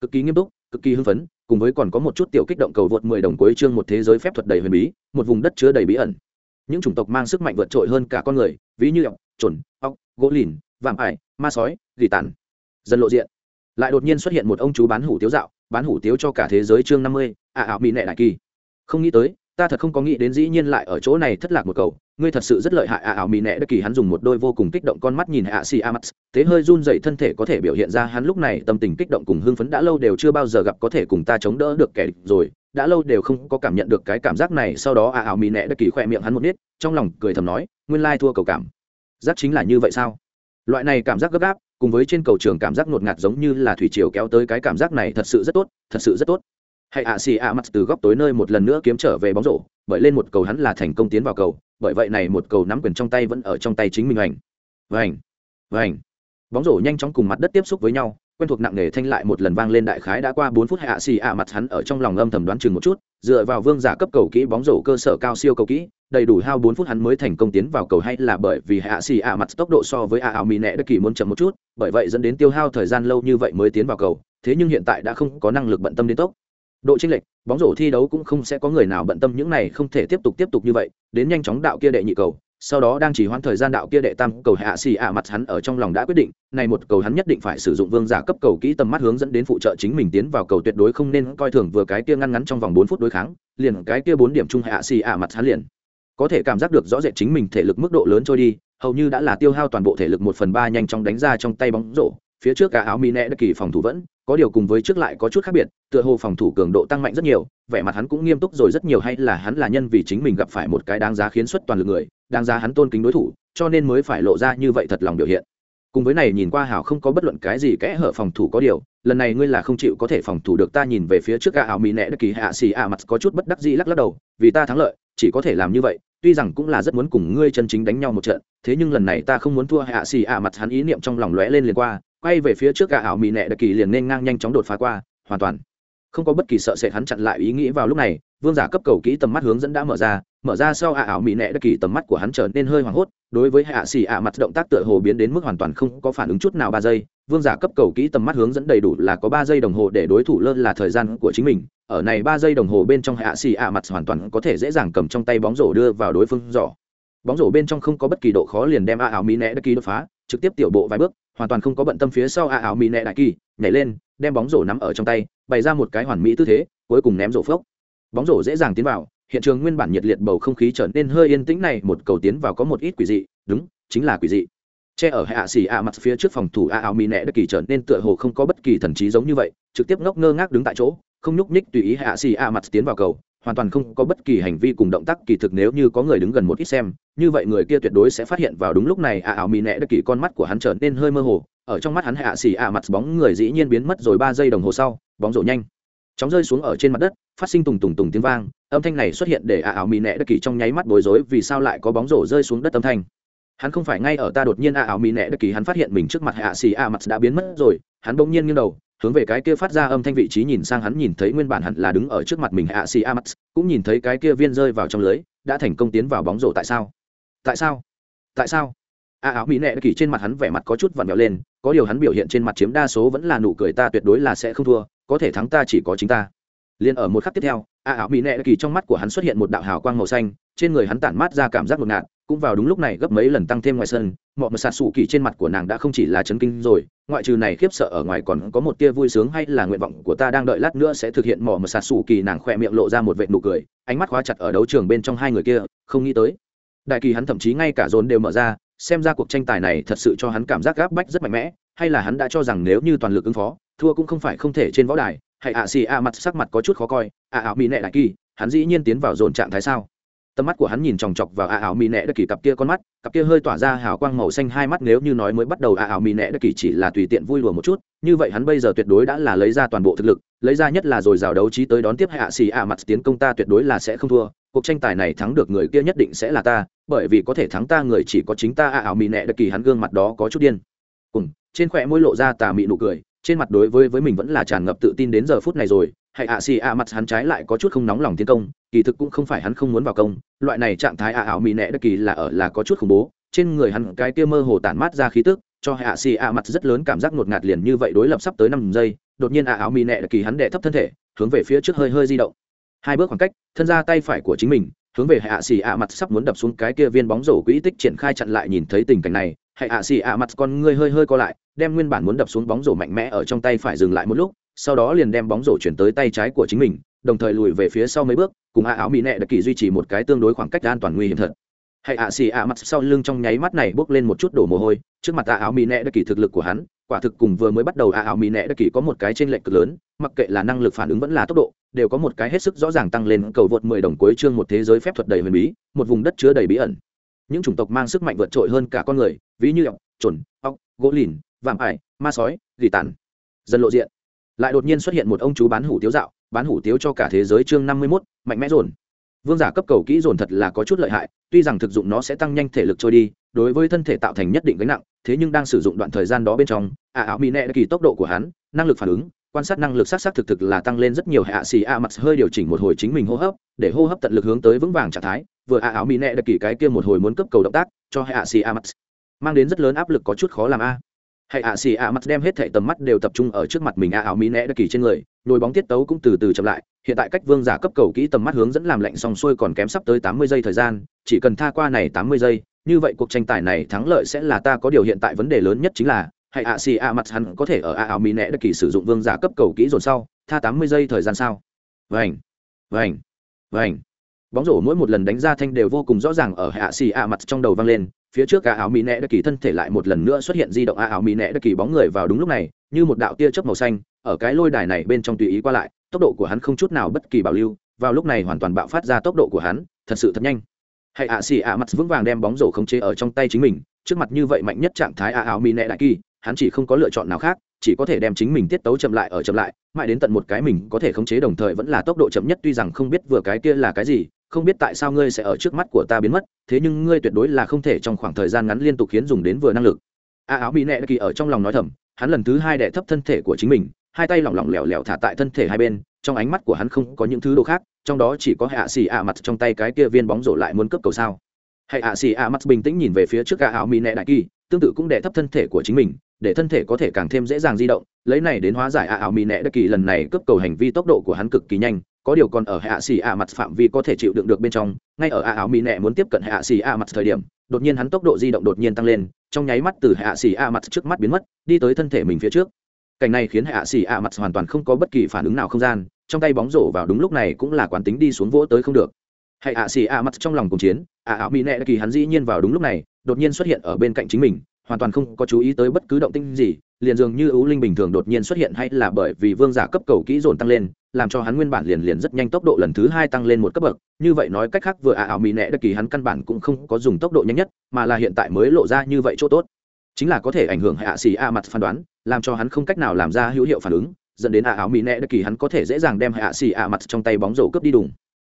cực kỳ nghiêm túc, cực kỳ hưng phấn, cùng với còn có một chút tiểu kích động cầu vượt mười đồng cuối chương một thế giới phép thuật đầy huyền bí, một vùng đất chứa đầy bí ẩn. Những chủng tộc mang sức mạnh vượt trội hơn cả con người, ví như ọc, trồn, ọc, gỗ lìn, vạm ải, ma sói, gỉ tàn. Dần lộ diện, lại đột nhiên xuất hiện một ông chú bán hủ tiếu dạo, bán hủ tiếu cho cả thế giới chương năm mươi ạ ảo mỹ nệ đại kỳ. Không nghĩ tới, ta thật không có nghĩ đến dĩ nhiên lại ở chỗ này thất lạc một cầu ngươi thật sự rất lợi hại ạ, ảo mỹ nệ đất kỳ, hắn dùng một đôi vô cùng kích động con mắt nhìn ạ, xì a mắt thế hơi run dậy thân thể có thể biểu hiện ra hắn lúc này tâm tình kích động cùng hưng phấn đã lâu đều chưa bao giờ gặp có thể cùng ta chống đỡ được kẻ địch rồi. Đã lâu đều không có cảm nhận được cái cảm giác này, sau đó ạ, ảo mỹ nệ đất kỳ khỏe miệng hắn một nít, trong lòng cười thầm nói, nguyên lai thua cầu cảm. Giác chính là như vậy sao? Loại này cảm giác gấp gáp, cùng với trên cầu trường cảm giác ngột ngạt giống như là thủy triều kéo tới cái cảm giác này thật sự rất tốt, thật sự rất tốt hãy ạ xì ạ mặt từ góc tối nơi một lần nữa kiếm trở về bóng rổ, bởi lên một cầu hắn là thành công tiến vào cầu, bởi vậy này một cầu nắm quyền trong tay vẫn ở trong tay chính mình vành vành vành bóng rổ nhanh chóng cùng mặt đất tiếp xúc với nhau, quen thuộc nặng nề thanh lại một lần vang lên đại khái đã qua bốn phút hạ xì ạ mặt hắn ở trong lòng âm thầm đoán chừng một chút, dựa vào vương giả cấp cầu kỹ bóng rổ cơ sở cao siêu cầu kỹ, đầy đủ hao bốn phút hắn mới thành công tiến vào cầu hay là bởi vì hạ xì ạ mặt tốc độ so với ạ ảo mỹ nẹ đất kỳ muốn chậm một chút, bởi vậy dẫn đến tiêu hao thời gian lâu như vậy mới tiến vào cầu, thế nhưng hiện tại đã không có năng lực bận tâm đến tốc độ chênh lệch, bóng rổ thi đấu cũng không sẽ có người nào bận tâm những này không thể tiếp tục tiếp tục như vậy. Đến nhanh chóng đạo kia đệ nhị cầu, sau đó đang chỉ hoãn thời gian đạo kia đệ tam cầu hạ xì ạ mặt hắn ở trong lòng đã quyết định, này một cầu hắn nhất định phải sử dụng vương giả cấp cầu kỹ tầm mắt hướng dẫn đến phụ trợ chính mình tiến vào cầu tuyệt đối không nên coi thường vừa cái kia ngăn ngắn trong vòng bốn phút đối kháng, liền cái kia bốn điểm chung hạ xì ạ mặt hắn liền. Có thể cảm giác được rõ rệt chính mình thể lực mức độ lớn trôi đi, hầu như đã là tiêu hao toàn bộ thể lực một phần ba nhanh chóng đánh ra trong tay bóng rổ phía trước cả áo mỹ nẹ đất kỳ phòng thủ vẫn có điều cùng với trước lại có chút khác biệt, tựa hồ phòng thủ cường độ tăng mạnh rất nhiều, vẻ mặt hắn cũng nghiêm túc rồi rất nhiều hay là hắn là nhân vì chính mình gặp phải một cái đáng giá khiến xuất toàn lực người, đáng giá hắn tôn kính đối thủ, cho nên mới phải lộ ra như vậy thật lòng biểu hiện. Cùng với này nhìn qua hảo không có bất luận cái gì kẽ hở phòng thủ có điều, lần này ngươi là không chịu có thể phòng thủ được ta nhìn về phía trước gã ảo mỹ nẹ đất kỳ hạ xì ạ mặt có chút bất đắc dĩ lắc lắc đầu, vì ta thắng lợi, chỉ có thể làm như vậy, tuy rằng cũng là rất muốn cùng ngươi chân chính đánh nhau một trận, thế nhưng lần này ta không muốn thua hạ xì ạ mặt hắn ý niệm trong lòng lóe lên liền qua quay về phía trước gã ảo mỹ nệ đặc kỳ liền nên ngang nhanh chóng đột phá qua, hoàn toàn. Không có bất kỳ sợ sệt hắn chặn lại ý nghĩ vào lúc này, vương giả cấp cầu kỹ tầm mắt hướng dẫn đã mở ra mở ra sau ả ảo mỹ nệ đặc kỳ tầm mắt của hắn trở nên hơi hoảng hốt, đối với hạ xì ạ mặt động tác tựa hồ biến đến mức hoàn toàn không có phản ứng chút nào ba giây, vương giả cấp cầu kỹ tầm mắt hướng dẫn đầy đủ là có ba giây đồng hồ để đối thủ lơ là thời gian của chính mình, ở này ba giây đồng hồ bên trong hạ xì ạ mặt hoàn toàn có thể dễ dàng cầm trong tay bóng rổ đưa vào đối phương giỏ. Bóng rổ bên trong không có bất kỳ độ khó liền đem ả ảo mỹ nệ đặc kỳ đột phá trực tiếp tiểu bộ vài bước, hoàn toàn không có bận tâm phía sau a ảo mỹ nẹ đại kỳ, nhảy lên, đem bóng rổ nắm ở trong tay, bày ra một cái hoàn mỹ tư thế, cuối cùng ném rổ phốc. Bóng rổ dễ dàng tiến vào, hiện trường nguyên bản nhiệt liệt bầu không khí trở nên hơi yên tĩnh này, một cầu tiến vào có một ít quỷ dị, đúng, chính là quỷ dị. Che ở hạ xỉ a mặt phía trước phòng thủ a ảo mỹ nẹ đại kỳ trở nên tựa hồ không có bất kỳ thần trí giống như vậy, trực tiếp ngốc ngơ ngác đứng tại chỗ, không nhúc nhích tùy ý hạ xỉ a mặt tiến vào cầu hoàn toàn không có bất kỳ hành vi cùng động tác kỳ thực nếu như có người đứng gần một ít xem, như vậy người kia tuyệt đối sẽ phát hiện vào đúng lúc này ạ ảo mì nẹ đất kỳ con mắt của hắn trở nên hơi mơ hồ, ở trong mắt hắn hạ xì ạ mặt bóng người dĩ nhiên biến mất rồi ba giây đồng hồ sau, bóng rổ nhanh. Chóng rơi xuống ở trên mặt đất, phát sinh tùng tùng tùng tiếng vang, âm thanh này xuất hiện để ạ ảo mì nẹ đất kỳ trong nháy mắt bối rối vì sao lại có bóng rổ rơi xuống đất âm thanh. Hắn không phải ngay ở ta đột nhiên ạ ảo mì nẹ đất kỳ hắn phát hiện mình trước mặt hạ xì ạ mặt đã biến mất rồi, hắn bỗng nhiên nghiêng đầu hướng về cái kia phát ra âm thanh vị trí nhìn sang hắn nhìn thấy nguyên bản hẳn là đứng ở trước mặt mình hạ xì a mắt cũng nhìn thấy cái kia viên rơi vào trong lưới, đã thành công tiến vào bóng rổ tại sao? Tại sao? Tại sao? A áo mỹ nệ kỳ trên mặt hắn vẻ mặt có chút vặn vẹo lên, có điều hắn biểu hiện trên mặt chiếm đa số vẫn là nụ cười ta tuyệt đối là sẽ không thua, có thể thắng ta chỉ có chính ta. Liền ở một khắc tiếp theo, a áo mỹ nệ kỳ trong mắt của hắn xuất hiện một đạo hào quang màu xanh trên người hắn tản mát ra cảm giác ngột ngạt, cũng vào đúng lúc này gấp mấy lần tăng thêm ngoài sân mọi mật sạt sủ kỳ trên mặt của nàng đã không chỉ là chấn kinh rồi, ngoại trừ này khiếp sợ ở ngoài còn có một tia vui sướng hay là nguyện vọng của ta đang đợi lát nữa sẽ thực hiện mỏ mật sạt sủ kỳ, nàng khỏe miệng lộ ra một vệt nụ cười, ánh mắt khóa chặt ở đấu trường bên trong hai người kia, không nghĩ tới. Đại kỳ hắn thậm chí ngay cả dồn đều mở ra, xem ra cuộc tranh tài này thật sự cho hắn cảm giác gáp bách rất mạnh mẽ, hay là hắn đã cho rằng nếu như toàn lực ứng phó, thua cũng không phải không thể trên võ đài, hay ạ xì a mặt sắc mặt có chút khó coi, ạ ảo mỹ nệ đại kỳ, hắn dĩ nhiên tiến vào dồn trạng thái sao? Tầm mắt của hắn nhìn chòng chọc vào a ảo mỹ nẹ đất kỳ cặp kia con mắt, cặp kia hơi tỏa ra hào quang màu xanh hai mắt nếu như nói mới bắt đầu a ảo mỹ nẹ đất kỳ chỉ là tùy tiện vui lùa một chút, như vậy hắn bây giờ tuyệt đối đã là lấy ra toàn bộ thực lực, lấy ra nhất là rồi rào đấu trí tới đón tiếp hạ xì a mặt tiến công ta tuyệt đối là sẽ không thua, cuộc tranh tài này thắng được người kia nhất định sẽ là ta, bởi vì có thể thắng ta người chỉ có chính ta a ảo mỹ nẹ đất kỳ, hắn gương mặt đó có chút điên. Cùng, trên khỏe môi lộ ra tà mị nụ cười, trên mặt đối với với mình vẫn là tràn ngập tự tin đến giờ phút này rồi hãy ạ xì ạ mặt hắn trái lại có chút không nóng lòng tiến công, kỳ thực cũng không phải hắn không muốn vào công, loại này trạng thái ạ ảo mỹ nẹ đất kỳ là ở là có chút khủng bố, trên người hắn cái kia mơ hồ tản mát ra khí tức, cho hạ xì ạ mặt rất lớn cảm giác ngột ngạt liền như vậy đối lập sắp tới năm giây, đột nhiên ạ áo mỹ nẹ đất kỳ hắn đệ thấp thân thể, hướng về phía trước hơi hơi di động. Hai bước khoảng cách, thân ra tay phải của chính mình, hướng về hạ xì ạ mặt sắp muốn đập xuống cái kia viên bóng rổ quỹ tích triển khai chặn lại nhìn thấy tình cảnh này hạ xì ạ mặt con ngươi hơi hơi co lại, đem nguyên bản muốn đập xuống bóng rổ mạnh mẽ ở trong tay phải dừng lại một lúc sau đó liền đem bóng rổ chuyển tới tay trái của chính mình, đồng thời lùi về phía sau mấy bước, cùng a áo mỹ nẹ đặc kỳ duy trì một cái tương đối khoảng cách an toàn nguy hiểm thật. Hay ạ xì ạ mặt sau lưng trong nháy mắt này bốc lên một chút đổ mồ hôi, trước mặt a áo mỹ nẹ đặc kỳ thực lực của hắn, quả thực cùng vừa mới bắt đầu a áo mỹ nẹ đặc kỳ có một cái trên lệch cực lớn, mặc kệ là năng lực phản ứng vẫn là tốc độ, đều có một cái hết sức rõ ràng tăng lên cầu vượt mười đồng cuối chương một thế giới phép thuật đầy huyền bí, một vùng đất chứa đầy bí ẩn. Những chủng tộc mang sức mạnh vượt trội hơn cả con người, ví như ọc chuẩn ọc gỗ lìn, vạm ải, ma sói gỉ tàn dần lộ diện lại đột nhiên xuất hiện một ông chú bán hủ tiếu dạo, bán hủ tiếu cho cả thế giới chương năm mươi mốt, mạnh mẽ dồn. Vương giả cấp cầu kỹ dồn thật là có chút lợi hại, tuy rằng thực dụng nó sẽ tăng nhanh thể lực trôi đi, đối với thân thể tạo thành nhất định gánh nặng, thế nhưng đang sử dụng đoạn thời gian đó bên trong, ả áo mỹ nẹ kỳ tốc độ của hắn, năng lực phản ứng, quan sát năng lực sát sát thực thực là tăng lên rất nhiều, hạ xì a mặt hơi điều chỉnh một hồi chính mình hô hấp, để hô hấp tận lực hướng tới vững vàng trạng thái, vừa ả áo mỹ nẹ kỳ cái kia một hồi muốn cấp cầu động tác, cho hạ xì a mặt mang đến rất lớn áp lực có chút khó làm a hãy ạ xì ạ mặt đem hết thảy tầm mắt đều tập trung ở trước mặt mình a áo mỹ nẽ đặc kỳ trên người, nồi bóng tiết tấu cũng từ từ chậm lại. Hiện tại cách vương giả cấp cầu kỹ tầm mắt hướng dẫn làm lạnh xong xuôi còn kém sắp tới tám mươi giây thời gian, chỉ cần tha qua này tám mươi giây, như vậy cuộc tranh tài này thắng lợi sẽ là ta có điều hiện tại vấn đề lớn nhất chính là hãy ạ xì ạ mặt hắn có thể ở a áo mỹ nẽ đặc kỳ sử dụng vương giả cấp cầu kỹ dồn sau, tha tám mươi giây thời gian sao? Vành vành vành. Bóng rổ mỗi một lần đánh ra thanh đều vô cùng rõ ràng ở hạ xì ạ mặt trong đầu vang lên phía trước cả áo mỹ nẹ đất kỳ thân thể lại một lần nữa xuất hiện di động a áo mỹ nẹ đất kỳ bóng người vào đúng lúc này, như một đạo tia chớp màu xanh, ở cái lôi đài này bên trong tùy ý qua lại, tốc độ của hắn không chút nào bất kỳ bảo lưu, vào lúc này hoàn toàn bạo phát ra tốc độ của hắn, thật sự thật nhanh. Hãy ạ xì ạ mặt vững vàng đem bóng rổ không chế ở trong tay chính mình, trước mặt như vậy mạnh nhất trạng thái a áo mỹ nẹ đại kỳ, hắn chỉ không có lựa chọn nào khác, chỉ có thể đem chính mình tiết tấu chậm lại ở chậm lại, mãi đến tận một cái mình có thể khống chế đồng thời vẫn là tốc độ chậm nhất, tuy rằng không biết vừa cái kia là cái gì không biết tại sao ngươi sẽ ở trước mắt của ta biến mất, thế nhưng ngươi tuyệt đối là không thể trong khoảng thời gian ngắn liên tục khiến dùng đến vừa năng lực. A áo mỹ nẹ kỳ ở trong lòng nói thầm, hắn lần thứ hai đẻ thấp thân thể của chính mình, hai tay lỏng lỏng lẻo lẻo thả tại thân thể hai bên, trong ánh mắt của hắn không có những thứ đồ khác, trong đó chỉ có hạ xì ạ mặt trong tay cái kia viên bóng rổ lại muốn cấp cầu sao. Hãy ạ xì ạ mặt bình tĩnh nhìn về phía trước a áo mỹ nẹ đại kỳ, tương tự cũng đẻ thấp thân thể của chính mình, để thân thể có thể càng thêm dễ dàng di động, lấy này đến hóa giải a áo mỹ nẹ đại kỳ lần này cấp cầu hành vi tốc độ của hắn cực kỳ nhanh có điều còn ở hạ xì ạ mặt phạm vi có thể chịu đựng được bên trong, ngay ở ạ áo mỹ nẹ muốn tiếp cận hạ xì ạ mặt thời điểm, đột nhiên hắn tốc độ di động đột nhiên tăng lên, trong nháy mắt từ hạ xì ạ mặt trước mắt biến mất, đi tới thân thể mình phía trước. Cảnh này khiến hạ xì ạ mặt hoàn toàn không có bất kỳ phản ứng nào không gian, trong tay bóng rổ vào đúng lúc này cũng là quán tính đi xuống vỗ tới không được. Hạ xì ạ mặt trong lòng cùng chiến, ạ áo mỹ nẹ kỳ hắn dĩ nhiên vào đúng lúc này, đột nhiên xuất hiện ở bên cạnh chính mình, hoàn toàn không có chú ý tới bất cứ động tinh gì, liền dường như ưu linh bình thường đột nhiên xuất hiện hay là bởi vì vương giả cấp cầu kỹ dồn tăng lên làm cho hắn nguyên bản liền liền rất nhanh tốc độ lần thứ hai tăng lên một cấp bậc. Như vậy nói cách khác vừa ả ảo mỹ nẹ đặc kỳ hắn căn bản cũng không có dùng tốc độ nhanh nhất, mà là hiện tại mới lộ ra như vậy chỗ tốt. Chính là có thể ảnh hưởng hạ xì a mặt phán đoán, làm cho hắn không cách nào làm ra hữu hiệu phản ứng, dẫn đến ả ảo mỹ nẹ đặc kỳ hắn có thể dễ dàng đem hạ xì a mặt trong tay bóng rổ cướp đi đùng.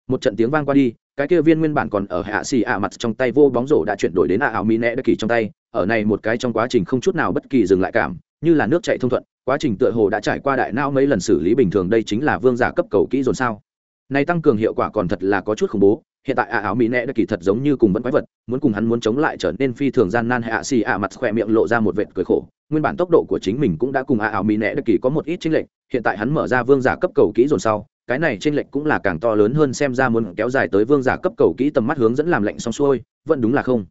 Một trận tiếng vang qua đi, cái kia viên nguyên bản còn ở hạ xì a mặt trong tay vô bóng rổ đã chuyển đổi đến ả ảo mỹ nẹ đặc kỳ trong tay, ở này một cái trong quá trình không chút nào bất kỳ dừng lại cảm, như là nước chạy thông thuận quá trình tựa hồ đã trải qua đại não mấy lần xử lý bình thường, đây chính là vương giả cấp cầu kỹ dồn sao. Này tăng cường hiệu quả còn thật là có chút khủng bố, hiện tại ạ áo mỹ nẹ đã kỳ thật giống như cùng vẫn quái vật, muốn cùng hắn muốn chống lại trở nên phi thường gian nan hay ạ xì ạ mặt khỏe miệng lộ ra một vệt cười khổ. Nguyên bản tốc độ của chính mình cũng đã cùng ạ áo mỹ nẹ đã kỳ có một ít chênh lệch, hiện tại hắn mở ra vương giả cấp cầu kỹ dồn sau, cái này chênh lệch cũng là càng to lớn hơn xem ra muốn kéo dài tới vương giả cấp cầu kỹ tầm mắt hướng dẫn làm lệnh xong xuôi, vẫn đúng là không.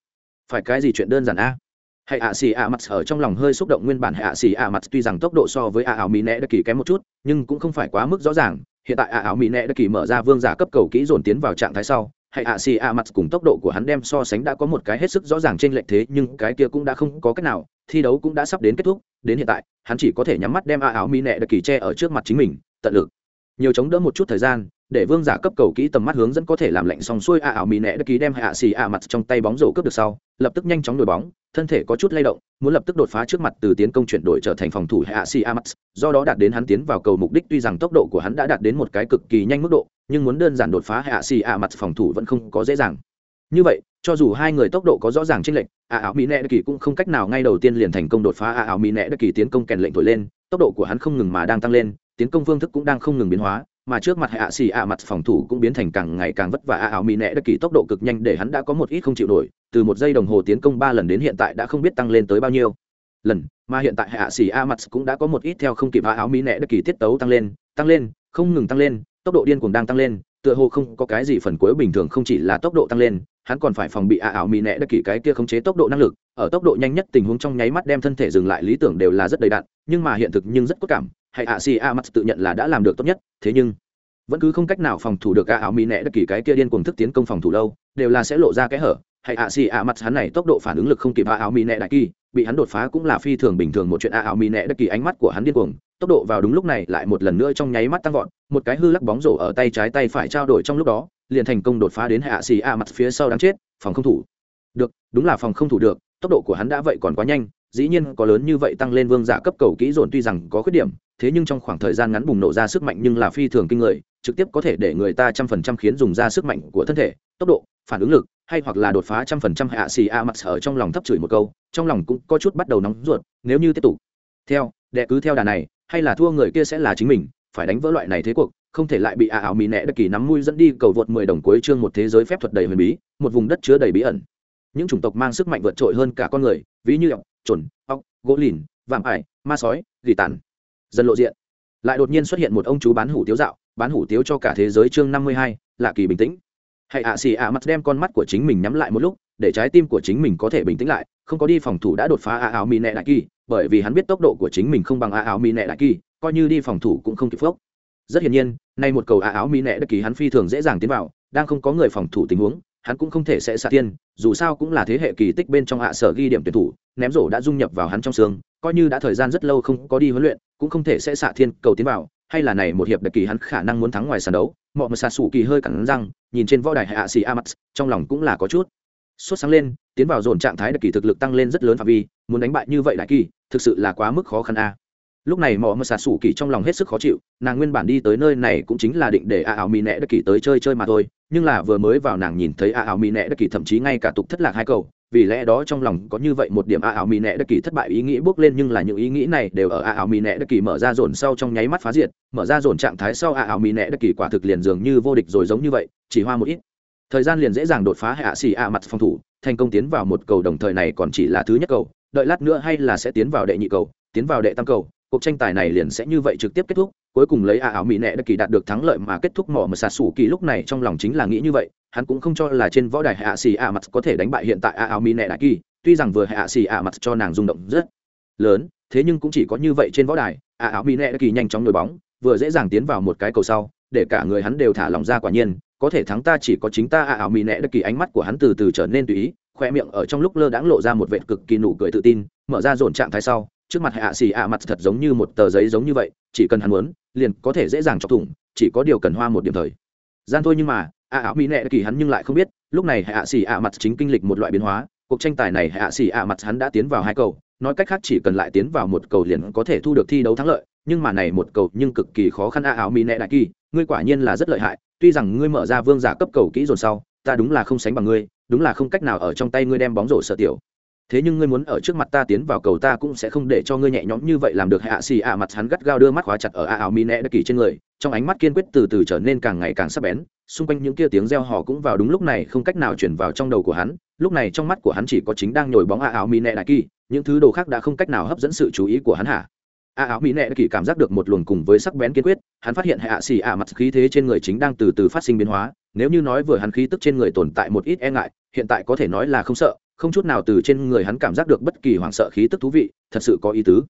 Phải cái gì chuyện đơn giản a? Hãy ạ xì ạ mặt ở trong lòng hơi xúc động nguyên bản hạ xì ạ mặt tuy rằng tốc độ so với ạ áo mỹ nẹ đất kỳ kém một chút, nhưng cũng không phải quá mức rõ ràng. Hiện tại ạ áo mỹ nẹ đất kỳ mở ra vương giả cấp cầu kỹ dồn tiến vào trạng thái sau. Hãy ạ xì ạ mặt cùng tốc độ của hắn đem so sánh đã có một cái hết sức rõ ràng trên lệch thế, nhưng cái kia cũng đã không có cách nào. Thi đấu cũng đã sắp đến kết thúc. Đến hiện tại, hắn chỉ có thể nhắm mắt đem ạ áo mỹ nẹ đất kỳ che ở trước mặt chính mình, tận lực nhiều chống đỡ một chút thời gian, để vương giả cấp cầu kỹ tầm mắt hướng dẫn có thể làm lạnh xong xuôi a ảo mỹ nẹ đất ký đem hạ xì a mặt trong tay bóng rổ cướp được sau, lập tức nhanh chóng đổi bóng, thân thể có chút lay động, muốn lập tức đột phá trước mặt từ tiến công chuyển đổi trở thành phòng thủ hạ xì a mặt, do đó đạt đến hắn tiến vào cầu mục đích, tuy rằng tốc độ của hắn đã đạt đến một cái cực kỳ nhanh mức độ, nhưng muốn đơn giản đột phá hạ xì a mặt phòng thủ vẫn không có dễ dàng. Như vậy, cho dù hai người tốc độ có rõ ràng chênh lệch a ảo mỹ nẹ đất kỳ cũng không cách nào ngay đầu tiên liền thành công đột phá a ảo mỹ nẹ đất kỳ tiến công kèn lệnh thổi lên, tốc độ của hắn không ngừng mà đang tăng lên tiến công phương thức cũng đang không ngừng biến hóa, mà trước mặt hạ xì ạ mặt phòng thủ cũng biến thành càng ngày càng vất vả. A ảo mỹ nẹ đất kỳ tốc độ cực nhanh để hắn đã có một ít không chịu nổi, từ một giây đồng hồ tiến công ba lần đến hiện tại đã không biết tăng lên tới bao nhiêu lần, mà hiện tại hạ xì a mặt cũng đã có một ít theo không kịp. Hạ áo mỹ nẹ đất kỳ tiết tấu tăng lên tăng lên, không ngừng tăng lên, tốc độ điên cuồng đang tăng lên, tựa hồ không có cái gì phần cuối bình thường, không chỉ là tốc độ tăng lên, hắn còn phải phòng bị ạ ảo mỹ nẹ đất kỳ cái kia khống chế tốc độ năng lực, ở tốc độ nhanh nhất tình huống trong nháy mắt đem thân thể dừng lại, lý tưởng đều là rất đầy đạn nhưng mà hiện thực nhưng rất cốt cảm hay ạ xì a mắt tự nhận là đã làm được tốt nhất, thế nhưng, vẫn cứ không cách nào phòng thủ được ạ áo mỹ nẹ đất kỳ cái kia điên cuồng thức tiến công phòng thủ lâu đều là sẽ lộ ra cái hở. Hay ạ xì a mắt hắn này tốc độ phản ứng lực không kịp ạ áo mỹ nẹ đại kỳ, bị hắn đột phá cũng là phi thường bình thường một chuyện ạ áo mỹ nẹ đất kỳ ánh mắt của hắn điên cuồng, tốc độ vào đúng lúc này lại một lần nữa trong nháy mắt tăng vọt, một cái hư lắc bóng rổ ở tay trái tay phải trao đổi trong lúc đó, liền thành công đột phá đến hạ xì a mặt phía sau đáng chết, phòng không thủ. Được, đúng là phòng không thủ được, tốc độ của hắn đã vậy còn quá nhanh, dĩ nhiên có lớn như vậy tăng lên vương giả cấp cầu kỹ dồn tuy rằng có khuyết điểm thế nhưng trong khoảng thời gian ngắn bùng nổ ra sức mạnh nhưng là phi thường kinh người, trực tiếp có thể để người ta trăm phần trăm khiến dùng ra sức mạnh của thân thể, tốc độ, phản ứng lực, hay hoặc là đột phá trăm phần trăm hạ xì a mặt sở trong lòng thấp chửi một câu, trong lòng cũng có chút bắt đầu nóng ruột, nếu như tiếp tục. Theo, đệ cứ theo đà này, hay là thua người kia sẽ là chính mình, phải đánh vỡ loại này thế cuộc, không thể lại bị ả ảo mỹ nẹ đất kỳ nắm mũi dẫn đi cầu vượt mười đồng cuối chương một thế giới phép thuật đầy huyền bí, một vùng đất chứa đầy bí ẩn. Những chủng tộc mang sức mạnh vượt trội hơn cả con người, ví như ọc trồn ọc, gỗ lìn, vạm ải, ma sói, gỉ tàn dần lộ diện. Lại đột nhiên xuất hiện một ông chú bán hủ tiếu dạo, bán hủ tiếu cho cả thế giới chương năm mươi hai, lạ kỳ bình tĩnh. Hãy ạ, xì ạ mặt đem con mắt của chính mình nhắm lại một lúc, để trái tim của chính mình có thể bình tĩnh lại, không có đi phòng thủ đã đột phá a áo mi nẹ đại kỳ, bởi vì hắn biết tốc độ của chính mình không bằng a áo mi nẹ đại kỳ, coi như đi phòng thủ cũng không kịp phốc. Rất hiển nhiên, nay một cầu a áo mi nẹ đại kỳ hắn phi thường dễ dàng tiến vào, đang không có người phòng thủ tình huống, hắn cũng không thể sẽ xạ tiên, dù sao cũng là thế hệ kỳ tích bên trong hạ sở ghi điểm tuyển thủ, ném rổ đã dung nhập vào hắn trong xương coi như đã thời gian rất lâu không có đi huấn luyện, cũng không thể sẽ xạ thiên cầu tiến vào, hay là này một hiệp đặc kỳ hắn khả năng muốn thắng ngoài sàn đấu mọi người xạ sủ kỳ hơi cẳng răng, nhìn trên võ đài hạ xì amax trong lòng cũng là có chút suốt sáng lên, tiến vào dồn trạng thái đặc kỳ thực lực tăng lên rất lớn phạm vi, muốn đánh bại như vậy đại kỳ, thực sự là quá mức khó khăn a lúc này mỏ mờ xà sủ kỳ trong lòng hết sức khó chịu, nàng nguyên bản đi tới nơi này cũng chính là định để a ảo mỹ nẹ đất kỳ tới chơi chơi mà thôi, nhưng là vừa mới vào nàng nhìn thấy a ảo mỹ nẹ đất kỳ thậm chí ngay cả tục thất lạc hai cầu, vì lẽ đó trong lòng có như vậy một điểm a ảo mỹ nẹ đất kỳ thất bại ý nghĩ bước lên nhưng là những ý nghĩ này đều ở a ảo mỹ nẹ đất kỳ mở ra dồn sau trong nháy mắt phá diệt, mở ra dồn trạng thái sau a ảo mỹ nẹ đất kỳ quả thực liền dường như vô địch rồi giống như vậy, chỉ hoa một ít. Thời gian liền dễ dàng đột phá hạ xì a mặt phòng thủ, thành công tiến vào một cầu đồng thời này còn chỉ là thứ nhất cầu, đợi lát nữa hay là sẽ tiến vào đệ nhị cầu, tiến vào đệ tam cầu cuộc tranh tài này liền sẽ như vậy trực tiếp kết thúc, cuối cùng lấy a ảo mỹ nệ đã kỳ đạt được thắng lợi mà kết thúc mỏ mà xà sủ kỳ lúc này trong lòng chính là nghĩ như vậy, hắn cũng không cho là trên võ đài hạ xì a mặt có thể đánh bại hiện tại a ảo mỹ nệ đặc kỳ, tuy rằng vừa hạ xì a mặt cho nàng rung động rất lớn, thế nhưng cũng chỉ có như vậy trên võ đài, a ảo mỹ nệ đã kỳ nhanh chóng nổi bóng, vừa dễ dàng tiến vào một cái cầu sau, để cả người hắn đều thả lòng ra quả nhiên, có thể thắng ta chỉ có chính ta a ảo mỹ nệ đã kỳ, ánh mắt của hắn từ từ trở nên tùy ý, khoe miệng ở trong lúc lơ đãng lộ ra một vệt cực kỳ nụ cười tự tin, mở ra dồn trạng thái sau trước mặt hạ xì ạ mặt thật giống như một tờ giấy giống như vậy, chỉ cần hắn muốn, liền có thể dễ dàng chọc thủng, chỉ có điều cần hoa một điểm thời. Gian thôi nhưng mà a ảo mỹ nệ kỳ hắn nhưng lại không biết, lúc này hạ xì ạ mặt chính kinh lịch một loại biến hóa, cuộc tranh tài này hạ xì ạ mặt hắn đã tiến vào hai cầu, nói cách khác chỉ cần lại tiến vào một cầu liền có thể thu được thi đấu thắng lợi, nhưng mà này một cầu nhưng cực kỳ khó khăn a ảo mỹ nệ đại kỳ, ngươi quả nhiên là rất lợi hại, tuy rằng ngươi mở ra vương giả cấp cầu kỹ dồn sau, ta đúng là không sánh bằng ngươi, đúng là không cách nào ở trong tay ngươi đem bóng rổ sợ tiểu thế nhưng ngươi muốn ở trước mặt ta tiến vào cầu ta cũng sẽ không để cho ngươi nhẹ nhõm như vậy làm được hạ xì ạ mặt hắn gắt gao đưa mắt khóa chặt ở a ảo mi nẹ đất kỳ trên người, trong ánh mắt kiên quyết từ từ trở nên càng ngày càng sắc bén, xung quanh những kia tiếng reo hò cũng vào đúng lúc này không cách nào chuyển vào trong đầu của hắn, lúc này trong mắt của hắn chỉ có chính đang nhồi bóng a ảo mi nẹ đại kỳ những thứ đồ khác đã không cách nào hấp dẫn sự chú ý của hắn hả? A ảo mỹ nệ kỳ cảm giác được một luồng cùng với sắc bén kiên quyết, hắn phát hiện hạ xì ạ mặt khí thế trên người chính đang từ từ phát sinh biến hóa, nếu như nói vừa hắn khí tức trên người tồn tại một ít e ngại, hiện tại có thể nói là không sợ không chút nào từ trên người hắn cảm giác được bất kỳ hoảng sợ khí tức thú vị, thật sự có ý tứ.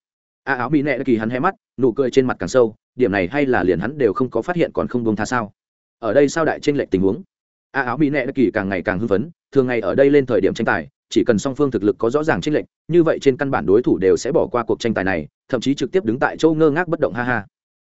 A áo mỹ nệ kỳ hắn hé mắt, nụ cười trên mặt càng sâu, điểm này hay là liền hắn đều không có phát hiện còn không buông tha sao? Ở đây sao đại trên lệch tình huống? A áo mỹ nệ kỳ càng ngày càng hưng phấn, thường ngày ở đây lên thời điểm tranh tài, chỉ cần song phương thực lực có rõ ràng chênh lệch, như vậy trên căn bản đối thủ đều sẽ bỏ qua cuộc tranh tài này, thậm chí trực tiếp đứng tại châu ngơ ngác bất động ha ha.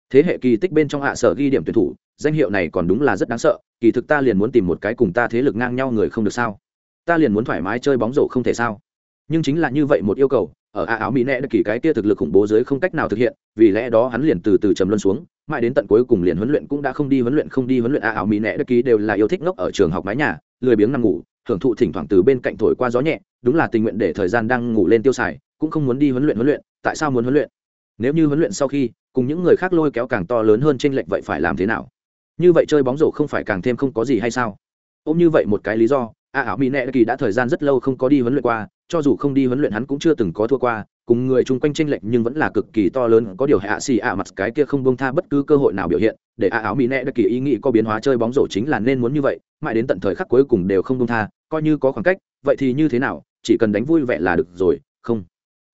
Thế hệ kỳ tích bên trong hạ sở ghi điểm tuyển thủ, danh hiệu này còn đúng là rất đáng sợ, kỳ thực ta liền muốn tìm một cái cùng ta thế lực ngang nhau người không được sao? Ta liền muốn thoải mái chơi bóng rổ không thể sao? Nhưng chính là như vậy một yêu cầu, ở a áo mỹ nẹ đã kỳ cái kia thực lực khủng bố dưới không cách nào thực hiện, vì lẽ đó hắn liền từ từ trầm luân xuống, mãi đến tận cuối cùng liền huấn luyện cũng đã không đi huấn luyện không đi huấn luyện a áo mỹ nẹ đã kỳ đều là yêu thích ngốc ở trường học mái nhà, lười biếng nằm ngủ, hưởng thụ thỉnh thoảng từ bên cạnh thổi qua gió nhẹ, đúng là tình nguyện để thời gian đang ngủ lên tiêu xài, cũng không muốn đi huấn luyện huấn luyện, tại sao muốn huấn luyện? Nếu như huấn luyện sau khi, cùng những người khác lôi kéo càng to lớn hơn trên lệnh vậy phải làm thế nào? Như vậy chơi bóng rổ không phải càng thêm không có gì hay sao? Ôm như vậy một cái lý do a ảo mỹ nệ kỳ đã thời gian rất lâu không có đi huấn luyện qua, cho dù không đi huấn luyện hắn cũng chưa từng có thua qua, cùng người chung quanh tranh lệch nhưng vẫn là cực kỳ to lớn, có điều hạ xì ạ mặt cái kia không bông tha bất cứ cơ hội nào biểu hiện, để a áo mỹ nệ đã kỳ ý nghĩ có biến hóa chơi bóng rổ chính là nên muốn như vậy, mãi đến tận thời khắc cuối cùng đều không bông tha, coi như có khoảng cách, vậy thì như thế nào, chỉ cần đánh vui vẻ là được rồi, không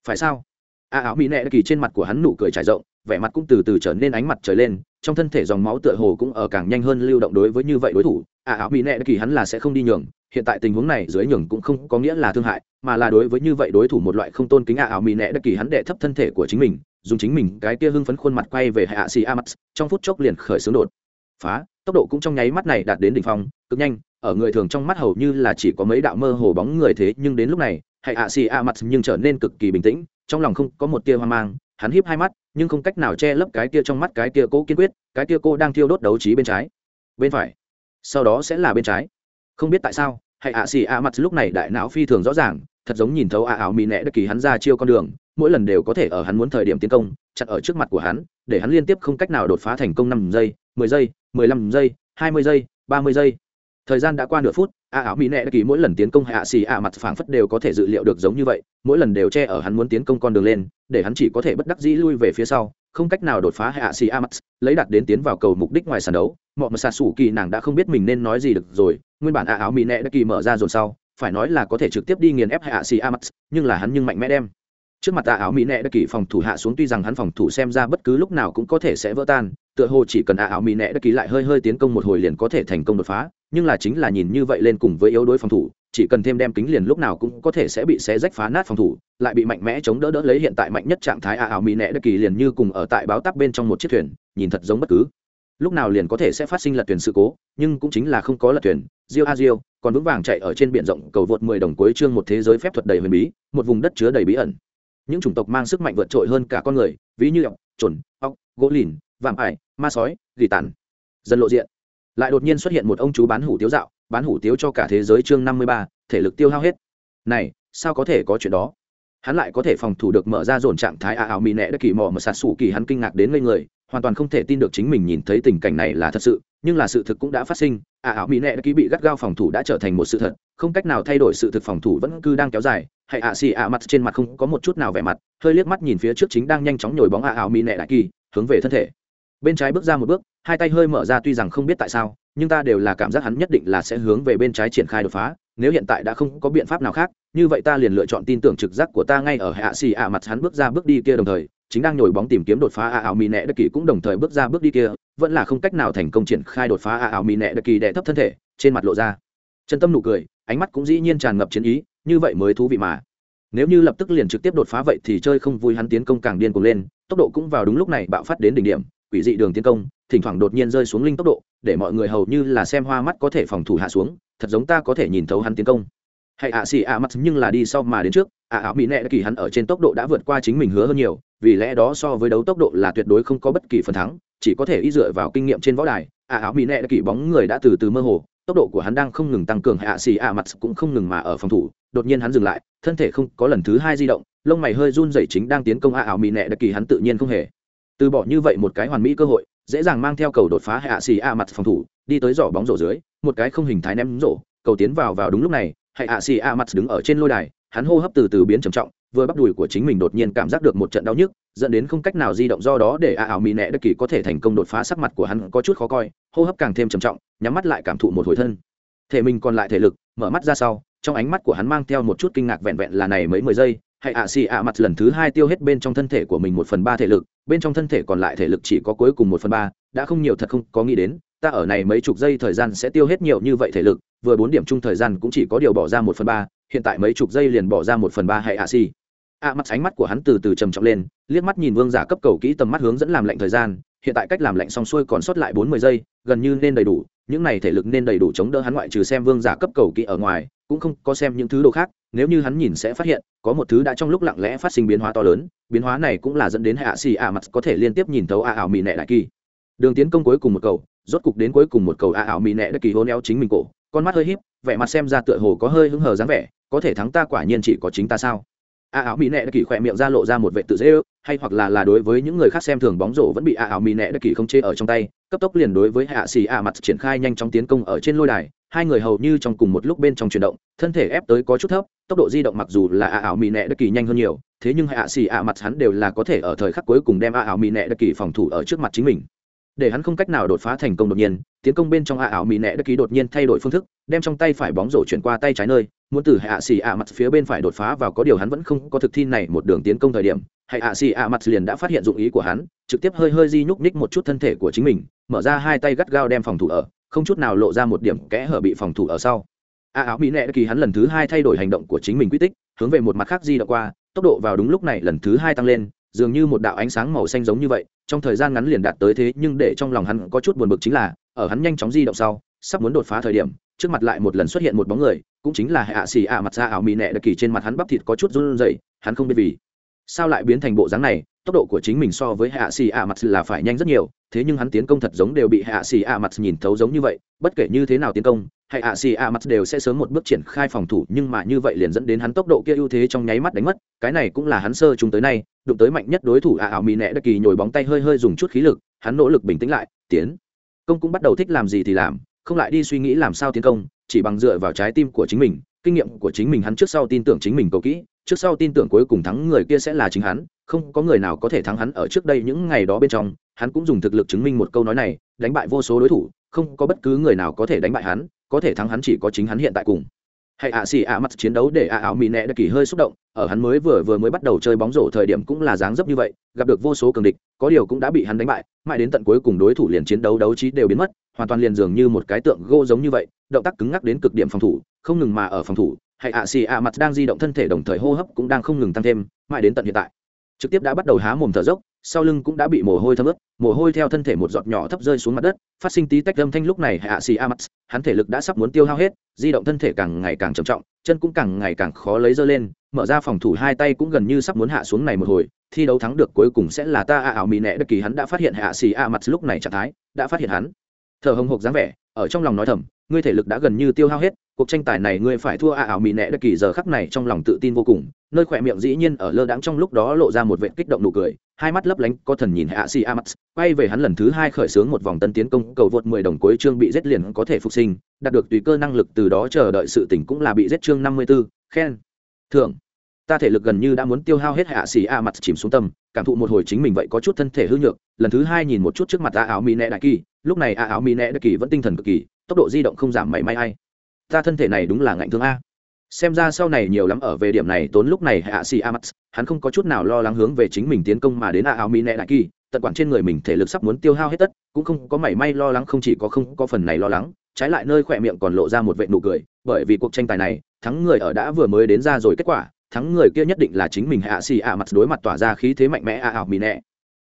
phải sao? À, a áo mỹ nệ đã kỳ trên mặt của hắn nụ cười trải rộng, vẻ mặt cũng từ từ trở nên ánh mặt trời lên, trong thân thể dòng máu tựa hồ cũng ở càng nhanh hơn lưu động đối với như vậy đối thủ. À, a áo mỹ nệ đã kỳ hắn là sẽ không đi nhường hiện tại tình huống này dưới nhường cũng không có nghĩa là thương hại, mà là đối với như vậy đối thủ một loại không tôn kính ạ, ảo mỹ nẹ đất kỳ hắn đệ thấp thân thể của chính mình, dùng chính mình cái kia hưng phấn khuôn mặt quay về hạ xì a mắt trong phút chốc liền khởi xướng đột phá. Tốc độ cũng trong nháy mắt này đạt đến đỉnh phong, cực nhanh, ở người thường trong mắt hầu như là chỉ có mấy đạo mơ hồ bóng người thế, nhưng đến lúc này, hạ xì a mắt nhưng trở nên cực kỳ bình tĩnh, trong lòng không có một tia hoang mang, hắn híp hai mắt, nhưng không cách nào che lấp cái kia trong mắt cái kia cố kiên quyết, cái kia cô đang thiêu đốt đấu trí bên trái. Bên phải. Sau đó sẽ là bên trái. Không biết tại sao hãy ạ xì ạ mặt lúc này đại não phi thường rõ ràng, thật giống nhìn thấu ạ ảo mỹ nẹ đất kỳ hắn ra chiêu con đường, mỗi lần đều có thể ở hắn muốn thời điểm tiến công, chặn ở trước mặt của hắn, để hắn liên tiếp không cách nào đột phá thành công năm giây, mười giây, mười lăm giây, hai mươi giây, ba mươi giây. Thời gian đã qua nửa phút a ảo mỹ nẹ đất kỳ mỗi lần tiến công hạ xì ạ mặt phảng phất đều có thể dự liệu được giống như vậy, mỗi lần đều che ở hắn muốn tiến công con đường lên, để hắn chỉ có thể bất đắc dĩ lui về phía sau không cách nào đột phá hạ xì a mặt lấy đặt đến tiến vào cầu mục đích ngoài sàn đấu. Mọi mà xà xù kỳ nàng đã không biết mình nên nói gì được rồi, nguyên bản ạ áo mỹ nẹ đã kỳ mở ra dồn sau, phải nói là có thể trực tiếp đi nghiền ép hạ xì a mặt nhưng là hắn nhưng mạnh mẽ đem. Trước mặt a áo mỹ nẹ đã kỳ phòng thủ hạ xuống, tuy rằng hắn phòng thủ xem ra bất cứ lúc nào cũng có thể sẽ vỡ tan, tựa hồ chỉ cần a áo mỹ nẹ đã kỳ lại hơi hơi tiến công một hồi liền có thể thành công đột phá, nhưng là chính là nhìn như vậy lên cùng với yếu đối phòng thủ chỉ cần thêm đem kính liền lúc nào cũng có thể sẽ bị xé rách phá nát phòng thủ, lại bị mạnh mẽ chống đỡ đỡ lấy hiện tại mạnh nhất trạng thái a ảo mỹ nẹ đất kỳ liền như cùng ở tại báo tắc bên trong một chiếc thuyền, nhìn thật giống bất cứ. Lúc nào liền có thể sẽ phát sinh lật thuyền sự cố, nhưng cũng chính là không có lật thuyền rio a rio còn vững vàng chạy ở trên biển rộng, cầu vượt mười đồng cuối chương một thế giới phép thuật đầy huyền bí, một vùng đất chứa đầy bí ẩn. Những chủng tộc mang sức mạnh vượt trội hơn cả con người, ví như ọc trồn ọc gỗ lìn, vạm ải, ma sói, gỉ tàn. Dần lộ diện, lại đột nhiên xuất hiện một ông chú bán hủ tiếu dạo bán hủ tiếu cho cả thế giới chương năm mươi ba, thể lực tiêu hao hết. Này, sao có thể có chuyện đó? Hắn lại có thể phòng thủ được mở ra dồn trạng thái a ảo mỹ nẹ đất kỳ mò mà sạt sủ kỳ hắn kinh ngạc đến ngây người, hoàn toàn không thể tin được chính mình nhìn thấy tình cảnh này là thật sự, nhưng là sự thực cũng đã phát sinh a ảo mỹ nẹ đã kỳ bị gắt gao phòng thủ đã trở thành một sự thật, không cách nào thay đổi sự thực phòng thủ vẫn cứ đang kéo dài, hay ạ xì ạ mặt trên mặt không có một chút nào vẻ mặt, hơi liếc mắt nhìn phía trước chính đang nhanh chóng nhồi bóng a ảo mỹ nẹ đã kỳ, hướng về thân thể. Bên trái bước ra một bước, hai tay hơi mở ra tuy rằng không biết tại sao nhưng ta đều là cảm giác hắn nhất định là sẽ hướng về bên trái triển khai đột phá, nếu hiện tại đã không có biện pháp nào khác, như vậy ta liền lựa chọn tin tưởng trực giác của ta ngay ở hạ xì ạ mặt hắn bước ra bước đi kia đồng thời, chính đang nhồi bóng tìm kiếm đột phá a ảo mỹ nẹ đất kỳ cũng đồng thời bước ra bước đi kia, vẫn là không cách nào thành công triển khai đột phá a ảo mỹ nẹ đất kỳ đẻ thấp thân thể, trên mặt lộ ra. Chân tâm nụ cười, ánh mắt cũng dĩ nhiên tràn ngập chiến ý, như vậy mới thú vị mà. Nếu như lập tức liền trực tiếp đột phá vậy thì chơi không vui hắn tiến công càng điên cuồng lên, tốc độ cũng vào đúng lúc này bạo phát đến đỉnh điểm, quỷ dị đường tiến công thỉnh thoảng đột nhiên rơi xuống linh tốc độ, để mọi người hầu như là xem hoa mắt có thể phòng thủ hạ xuống, thật giống ta có thể nhìn thấu hắn tiến công. Hay ạ xì ạ mắt nhưng là đi sau mà đến trước, ạ ảo mỹ nẹ kỳ hắn ở trên tốc độ đã vượt qua chính mình hứa hơn nhiều, vì lẽ đó so với đấu tốc độ là tuyệt đối không có bất kỳ phần thắng, chỉ có thể y dựa vào kinh nghiệm trên võ đài, ạ ảo mỹ nẹ kỳ bóng người đã từ từ mơ hồ, tốc độ của hắn đang không ngừng tăng cường hạ xì ạ mặt cũng không ngừng mà ở phòng thủ, đột nhiên hắn dừng lại, thân thể không có lần thứ hai di động, lông mày hơi run rẩy chính đang tiến công ạ ảo mỹ nẹ kỳ hắn tự nhiên không hề. Từ bỏ như vậy một cái hoàn mỹ cơ hội dễ dàng mang theo cầu đột phá hạ xì a mặt phòng thủ, đi tới giỏ bóng rổ dưới, một cái không hình thái ném rổ, cầu tiến vào vào đúng lúc này, hạ xì a mặt đứng ở trên lôi đài, hắn hô hấp từ từ biến trầm trọng, vừa bắp đùi của chính mình đột nhiên cảm giác được một trận đau nhức, dẫn đến không cách nào di động do đó để a ảo mỹ nẹ đất kỳ có thể thành công đột phá sắc mặt của hắn có chút khó coi, hô hấp càng thêm trầm trọng, nhắm mắt lại cảm thụ một hồi thân. Thể mình còn lại thể lực, mở mắt ra sau, trong ánh mắt của hắn mang theo một chút kinh ngạc vẹn vẹn là này mấy mười giây Hãy ạ xì ạ mặt lần thứ hai tiêu hết bên trong thân thể của mình một phần ba thể lực, bên trong thân thể còn lại thể lực chỉ có cuối cùng một phần ba, đã không nhiều thật không có nghĩ đến, ta ở này mấy chục giây thời gian sẽ tiêu hết nhiều như vậy thể lực, vừa bốn điểm chung thời gian cũng chỉ có điều bỏ ra một phần ba, hiện tại mấy chục giây liền bỏ ra một phần ba hãy ạ xì. Ạ mặt ánh mắt của hắn từ từ trầm trọng lên, liếc mắt nhìn vương giả cấp cầu kỹ tầm mắt hướng dẫn làm lạnh thời gian, hiện tại cách làm lạnh xong xuôi còn sót lại bốn mươi giây, gần như nên đầy đủ, những này thể lực nên đầy đủ chống đỡ hắn ngoại trừ xem vương giả cấp cầu kỹ ở ngoài, cũng không có xem những thứ đồ khác nếu như hắn nhìn sẽ phát hiện, có một thứ đã trong lúc lặng lẽ phát sinh biến hóa to lớn, biến hóa này cũng là dẫn đến hạ xì ạ mặt có thể liên tiếp nhìn thấu a ảo mỹ nệ đại kỳ. Đường tiến công cuối cùng một cầu, rốt cục đến cuối cùng một cầu a ảo mỹ nệ đại kỳ hôn éo chính mình cổ, con mắt hơi híp, vẻ mặt xem ra tựa hồ có hơi hứng hờ dáng vẻ, có thể thắng ta quả nhiên chỉ có chính ta sao? A ảo mỹ nệ đại kỳ khỏe miệng ra lộ ra một vệ tự dễ ước, hay hoặc là là đối với những người khác xem thường bóng rổ vẫn bị a ảo mỹ nệ đại kỳ không chê ở trong tay cấp tốc liền đối với hạ xì ạ mặt triển khai nhanh chóng tiến công ở trên lôi đài, hai người hầu như trong cùng một lúc bên trong chuyển động, thân thể ép tới có chút thấp, tốc độ di động mặc dù là ạ ảo mỹ nẹ đất kỳ nhanh hơn nhiều, thế nhưng hạ xì ạ mặt hắn đều là có thể ở thời khắc cuối cùng đem ạ ảo mỹ nẹ đất kỳ phòng thủ ở trước mặt chính mình để hắn không cách nào đột phá thành công đột nhiên, tiến công bên trong ạ ảo mỹ nẹ đã kỳ đột nhiên thay đổi phương thức, đem trong tay phải bóng rổ chuyển qua tay trái nơi, muốn từ hạ xì ạ mặt phía bên phải đột phá vào có điều hắn vẫn không có thực thi này một đường tiến công thời điểm, hạ xì ạ mặt liền đã phát hiện dụng ý của hắn, trực tiếp hơi hơi di nhúc ních một chút thân thể của chính mình, mở ra hai tay gắt gao đem phòng thủ ở, không chút nào lộ ra một điểm kẽ hở bị phòng thủ ở sau. A áo mỹ nệ kỳ hắn lần thứ hai thay đổi hành động của chính mình quy tích, hướng về một mặt khác di động qua, tốc độ vào đúng lúc này lần thứ hai tăng lên dường như một đạo ánh sáng màu xanh giống như vậy, trong thời gian ngắn liền đạt tới thế, nhưng để trong lòng hắn có chút buồn bực chính là, ở hắn nhanh chóng di động sau, sắp muốn đột phá thời điểm, trước mặt lại một lần xuất hiện một bóng người, cũng chính là hạ xì ạ mặt ra ảo mỹ nẹ đặc kỳ trên mặt hắn bắp thịt có chút run rẩy, hắn không biết vì sao lại biến thành bộ dáng này? Tốc độ của chính mình so với hạ xì ạ mặt là phải nhanh rất nhiều, thế nhưng hắn tiến công thật giống đều bị hạ xì ạ mặt nhìn thấu giống như vậy. Bất kể như thế nào tiến công, hạ xì ạ mặt đều sẽ sớm một bước triển khai phòng thủ, nhưng mà như vậy liền dẫn đến hắn tốc độ kia ưu thế trong nháy mắt đánh mất. Cái này cũng là hắn sơ chúng tới nay, đụng tới mạnh nhất đối thủ ạ ảo mỹ nẹ đất kỳ nhồi bóng tay hơi hơi dùng chút khí lực, hắn nỗ lực bình tĩnh lại, tiến. Công cũng bắt đầu thích làm gì thì làm, không lại đi suy nghĩ làm sao tiến công, chỉ bằng dựa vào trái tim của chính mình, kinh nghiệm của chính mình hắn trước sau tin tưởng chính mình cầu kỹ trước sau tin tưởng cuối cùng thắng người kia sẽ là chính hắn, không có người nào có thể thắng hắn ở trước đây những ngày đó bên trong, hắn cũng dùng thực lực chứng minh một câu nói này, đánh bại vô số đối thủ, không có bất cứ người nào có thể đánh bại hắn, có thể thắng hắn chỉ có chính hắn hiện tại cùng. Hay ạ xì ạ mắt chiến đấu để ạ áo mì nẹ đất kỳ hơi xúc động, ở hắn mới vừa vừa mới bắt đầu chơi bóng rổ thời điểm cũng là dáng dấp như vậy, gặp được vô số cường địch, có điều cũng đã bị hắn đánh bại, mãi đến tận cuối cùng đối thủ liền chiến đấu đấu trí đều biến mất, hoàn toàn liền dường như một cái tượng gỗ giống như vậy, động tác cứng ngắc đến cực điểm phòng thủ, không ngừng mà ở phòng thủ hay ạ xì ạ mặt đang di động thân thể đồng thời hô hấp cũng đang không ngừng tăng thêm, mãi đến tận hiện tại. Trực tiếp đã bắt đầu há mồm thở dốc, sau lưng cũng đã bị mồ hôi thấm ướt, mồ hôi theo thân thể một giọt nhỏ thấp rơi xuống mặt đất, phát sinh tí tách âm thanh lúc này hạ xì a mắt hắn thể lực đã sắp muốn tiêu hao hết, di động thân thể càng ngày càng trầm trọng, chân cũng càng ngày càng khó lấy dơ lên, mở ra phòng thủ hai tay cũng gần như sắp muốn hạ xuống này một hồi, thi đấu thắng được cuối cùng sẽ là ta a ảo mỹ nẹ đất kỳ, hắn đã phát hiện hạ xì a mặt lúc này trạng thái, đã phát hiện hắn. Thở hồng hộc dáng vẻ, ở trong lòng nói thầm, ngươi thể lực đã gần như tiêu hao hết cuộc tranh tài này ngươi phải thua a ảo mỹ nẹ đất kỳ giờ khắc này trong lòng tự tin vô cùng. Nơi khỏe miệng dĩ nhiên ở lơ đãng trong lúc đó lộ ra một vệ kích động nụ cười. Hai mắt lấp lánh có thần nhìn hạ si amax quay về hắn lần thứ hai khởi xướng một vòng tân tiến công cầu vượt mười đồng cuối chương bị giết liền có thể phục sinh. Đạt được tùy cơ năng lực từ đó chờ đợi sự tỉnh cũng là bị giết chương năm mươi 54, khen. Thưởng. Ta thể lực gần như đã muốn tiêu hao hết hạ xì a mặt chìm xuống tâm. Cảm thụ một hồi chính mình vậy có chút thân thể hư nhược. Lần thứ hai nhìn một chút trước mặt a áo mỹ nẹ đại kỳ. Lúc này a áo mỹ nẹ đại kỳ vẫn tinh thần cực kỳ. Tốc độ di động không giảm mảy may ai ta thân thể này đúng là ngạnh thương a. Xem ra sau này nhiều lắm ở về điểm này tốn lúc này hạ xì amax hắn không có chút nào lo lắng hướng về chính mình tiến công mà đến a áo mỹ nẹ đại kỳ, tận quản trên người mình thể lực sắp muốn tiêu hao hết tất, cũng không có mảy may lo lắng, không chỉ có không có phần này lo lắng, trái lại nơi khỏe miệng còn lộ ra một vệ nụ cười, bởi vì cuộc tranh tài này, thắng người ở đã vừa mới đến ra rồi kết quả, thắng người kia nhất định là chính mình hạ xì a mặt đối mặt tỏa ra khí thế mạnh mẽ a áo mỹ nẹ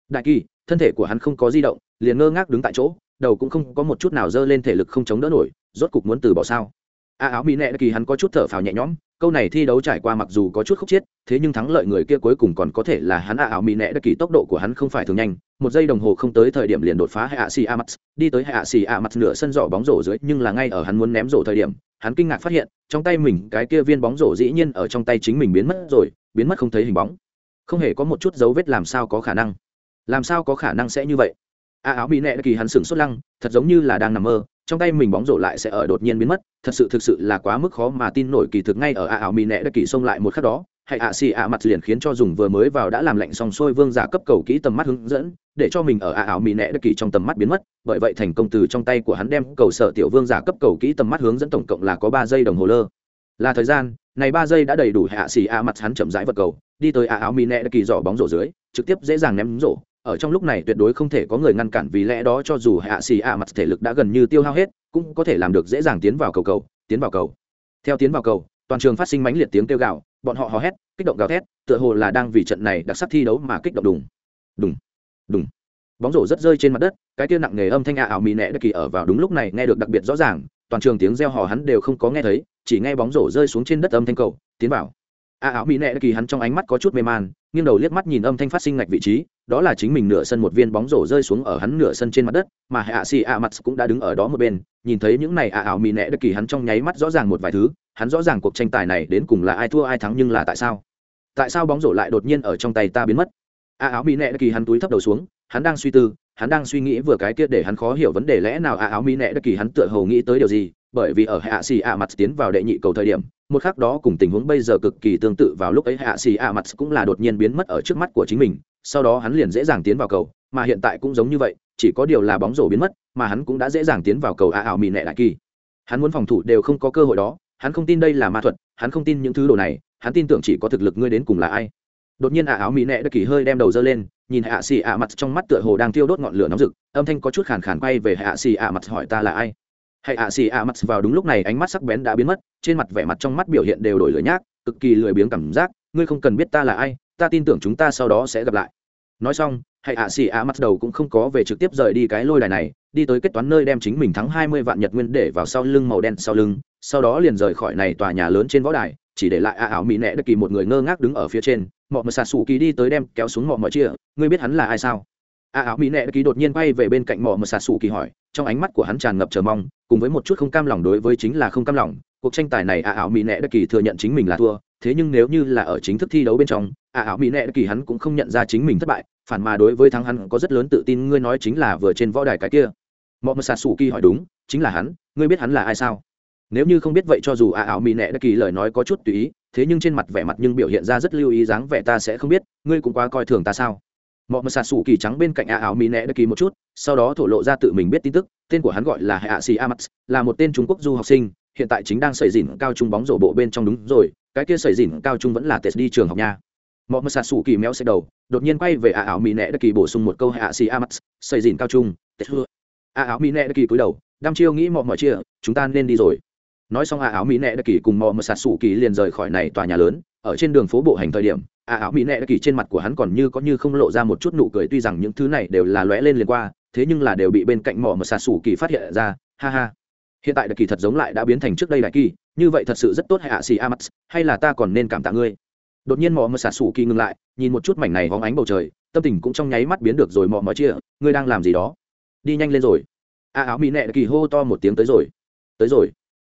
đại kỳ, thân thể của hắn không có di động, liền ngơ ngác đứng tại chỗ, đầu cũng không có một chút nào dơ lên thể lực không chống đỡ nổi, rốt cục muốn từ bỏ sao? A áo mỹ nệ kỳ hắn có chút thở phào nhẹ nhõm, câu này thi đấu trải qua mặc dù có chút khúc chiết thế nhưng thắng lợi người kia cuối cùng còn có thể là hắn a áo mỹ nệ kỳ tốc độ của hắn không phải thường nhanh, một giây đồng hồ không tới thời điểm liền đột phá hạ xì a mắt đi tới hạ xì a mắt nửa sân giỏ bóng rổ dưới, nhưng là ngay ở hắn muốn ném rổ thời điểm, hắn kinh ngạc phát hiện, trong tay mình, cái kia viên bóng rổ dĩ nhiên ở trong tay chính mình biến mất rồi, biến mất không thấy hình bóng. Không hề có một chút dấu vết làm sao có khả năng. Làm sao có khả năng sẽ như vậy? A áo mỹ nệ kỳ hắn sửng sốt lăng, thật giống như là đang nằm mơ, trong tay mình bóng rổ lại sẽ ở đột nhiên biến mất, thật sự thực sự là quá mức khó mà tin nổi kỳ thực ngay ở a áo mỹ nẹ kỳ xông lại một khắc đó, hay ạ xì ạ mặt liền khiến cho dùng vừa mới vào đã làm lạnh xong sôi vương giả cấp cầu kỹ tầm mắt hướng dẫn, để cho mình ở a ảo mỹ nẹ đất kỳ trong tầm mắt biến mất, bởi vậy thành công từ trong tay của hắn đem cầu sở tiểu vương giả cấp cầu kỹ tầm mắt hướng dẫn tổng cộng là có ba giây đồng hồ lơ. Là thời gian, này ba giây đã đầy đủ hạ xì ạ mặt hắn chậm rãi vật cầu, đi tới a ảo mỹ nẹ đất kỳ dò bóng rổ dưới, trực tiếp dễ dàng ném rổ ở trong lúc này tuyệt đối không thể có người ngăn cản vì lẽ đó cho dù hạ xì ạ mặt thể lực đã gần như tiêu hao hết, cũng có thể làm được dễ dàng tiến vào cầu cầu, tiến vào cầu. Theo tiến vào cầu, toàn trường phát sinh mãnh liệt tiếng kêu gào, bọn họ hò hét, kích động gào thét, tựa hồ là đang vì trận này đặc sắc thi đấu mà kích động đùng. Đùng đùng. Bóng rổ rất rơi trên mặt đất, cái kia nặng nề âm thanh ạ ảo mì nẹ đất kỳ ở vào đúng lúc này nghe được đặc biệt rõ ràng, toàn trường tiếng reo hò hắn đều không có nghe thấy, chỉ nghe bóng rổ rơi xuống trên đất âm thanh cầu, tiến vào. Ạ ảo mì nẹ đất kỳ hắn trong ánh mắt có chút mê man, nghiêng đầu liếc mắt nhìn âm thanh phát sinh ngạch vị trí đó là chính mình nửa sân một viên bóng rổ rơi xuống ở hắn nửa sân trên mặt đất, mà hạ xì a mặt cũng đã đứng ở đó một bên, nhìn thấy những này a áo mỹ đất kỳ hắn trong nháy mắt rõ ràng một vài thứ, hắn rõ ràng cuộc tranh tài này đến cùng là ai thua ai thắng nhưng là tại sao? Tại sao bóng rổ lại đột nhiên ở trong tay ta biến mất? A áo mỹ đất kỳ hắn túi thấp đầu xuống, hắn đang suy tư, hắn đang suy nghĩ vừa cái kia để hắn khó hiểu vấn đề lẽ nào a áo mỹ nẹ đất kỳ hắn tựa hồ nghĩ tới điều gì, bởi vì ở hạ xì a mặt tiến vào đệ nhị cầu thời điểm, một khác đó cùng tình huống bây giờ cực kỳ tương tự vào lúc ấy hạ xì a mặt cũng là đột nhiên biến mất ở trước mắt của chính mình sau đó hắn liền dễ dàng tiến vào cầu, mà hiện tại cũng giống như vậy, chỉ có điều là bóng rổ biến mất, mà hắn cũng đã dễ dàng tiến vào cầu a ảo mỹ nẹ đại kỳ. Hắn muốn phòng thủ đều không có cơ hội đó, hắn không tin đây là ma thuật, hắn không tin những thứ đồ này, hắn tin tưởng chỉ có thực lực ngươi đến cùng là ai. Đột nhiên à áo mỹ nẹ đã kỳ hơi đem đầu dơ lên, nhìn hạ xì ạ mặt trong mắt tựa hồ đang tiêu đốt ngọn lửa nóng rực, âm thanh có chút khàn khàn quay về hạ xì ạ mặt hỏi ta là ai? Hạ xì ạ mặt vào đúng lúc này ánh mắt sắc bén đã biến mất, trên mặt vẻ mặt trong mắt biểu hiện đều đổi lửa nhác, cực kỳ lười biếng cảm giác, ngươi không cần biết ta là ai ta tin tưởng chúng ta sau đó sẽ gặp lại. Nói xong, hãy ạ xỉ ạ mắt đầu cũng không có về trực tiếp rời đi cái lôi đài này, đi tới kết toán nơi đem chính mình thắng hai mươi vạn nhật nguyên để vào sau lưng màu đen sau lưng, sau đó liền rời khỏi này tòa nhà lớn trên võ đài, chỉ để lại a ảo mỹ nẹ đất kỳ một người ngơ ngác đứng ở phía trên. Mọ mờ xà xù kỳ đi tới đem kéo xuống mọ mờ chia, ngươi biết hắn là ai sao? a ảo mỹ nẹ đất kỳ đột nhiên quay về bên cạnh mọ mờ xà xù kỳ hỏi, trong ánh mắt của hắn tràn ngập chờ mong, cùng với một chút không cam lòng đối với chính là không cam lòng, cuộc tranh tài này a ảo mỹ nẹ đất kỳ thừa nhận chính mình là thua thế nhưng nếu như là ở chính thức thi đấu bên trong a ảo mỹ nệ kỳ hắn cũng không nhận ra chính mình thất bại, phản mà đối với thắng hắn có rất lớn tự tin, ngươi nói chính là vừa trên võ đài cái kia. Mọi mờ xà xù kỳ hỏi đúng, chính là hắn, ngươi biết hắn là ai sao? Nếu như không biết vậy cho dù a ảo mỹ nệ kỳ lời nói có chút tùy ý, thế nhưng trên mặt vẻ mặt nhưng biểu hiện ra rất lưu ý dáng vẻ ta sẽ không biết, ngươi cũng quá coi thường ta sao? Mọi mờ xà xù kỳ trắng bên cạnh a ảo mỹ nệ kỳ một chút, sau đó thổ lộ ra tự mình biết tin tức, tên của hắn gọi là hạ sĩ amax là một tên trung quốc du học sinh, hiện tại chính đang sẩy dìn cao trung bóng rổ bộ bên trong đúng rồi cái kia sẩy dìn cao trung vẫn là tệ đi trường học nha. Mọi mờ xạ xù kỳ méo xe đầu, đột nhiên quay về a áo mỹ nẹ đất kỳ bổ sung một câu hạ si a mắt. sẩy dìn cao trung test a áo mỹ nẹ đất kỳ cúi đầu, đăm chiêu nghĩ mọi mọi chia, chúng ta nên đi rồi. Nói xong a áo mỹ nẹ đất kỳ cùng mọi mờ sạt xù kỳ liền rời khỏi này tòa nhà lớn, ở trên đường phố bộ hành thời điểm a áo mỹ nẹ đất kỳ trên mặt của hắn còn như có như không lộ ra một chút nụ cười, tuy rằng những thứ này đều là lóe lên liền qua, thế nhưng là đều bị bên cạnh mò mờ sạt xù kỳ phát hiện ra, ha ha hiện tại đặc kỳ thật giống lại đã biến thành trước đây đại kỳ, như vậy thật sự rất tốt hay ạ, xì amax hay là ta còn nên cảm tạ ngươi? Đột nhiên mò mờ xả xù kỳ ngừng lại, nhìn một chút mảnh này hóng ánh bầu trời, tâm tình cũng trong nháy mắt biến được rồi mò mò chia, ngươi đang làm gì đó? Đi nhanh lên rồi. A, áo mỹ nẹ kỳ hô to một tiếng tới rồi. Tới rồi.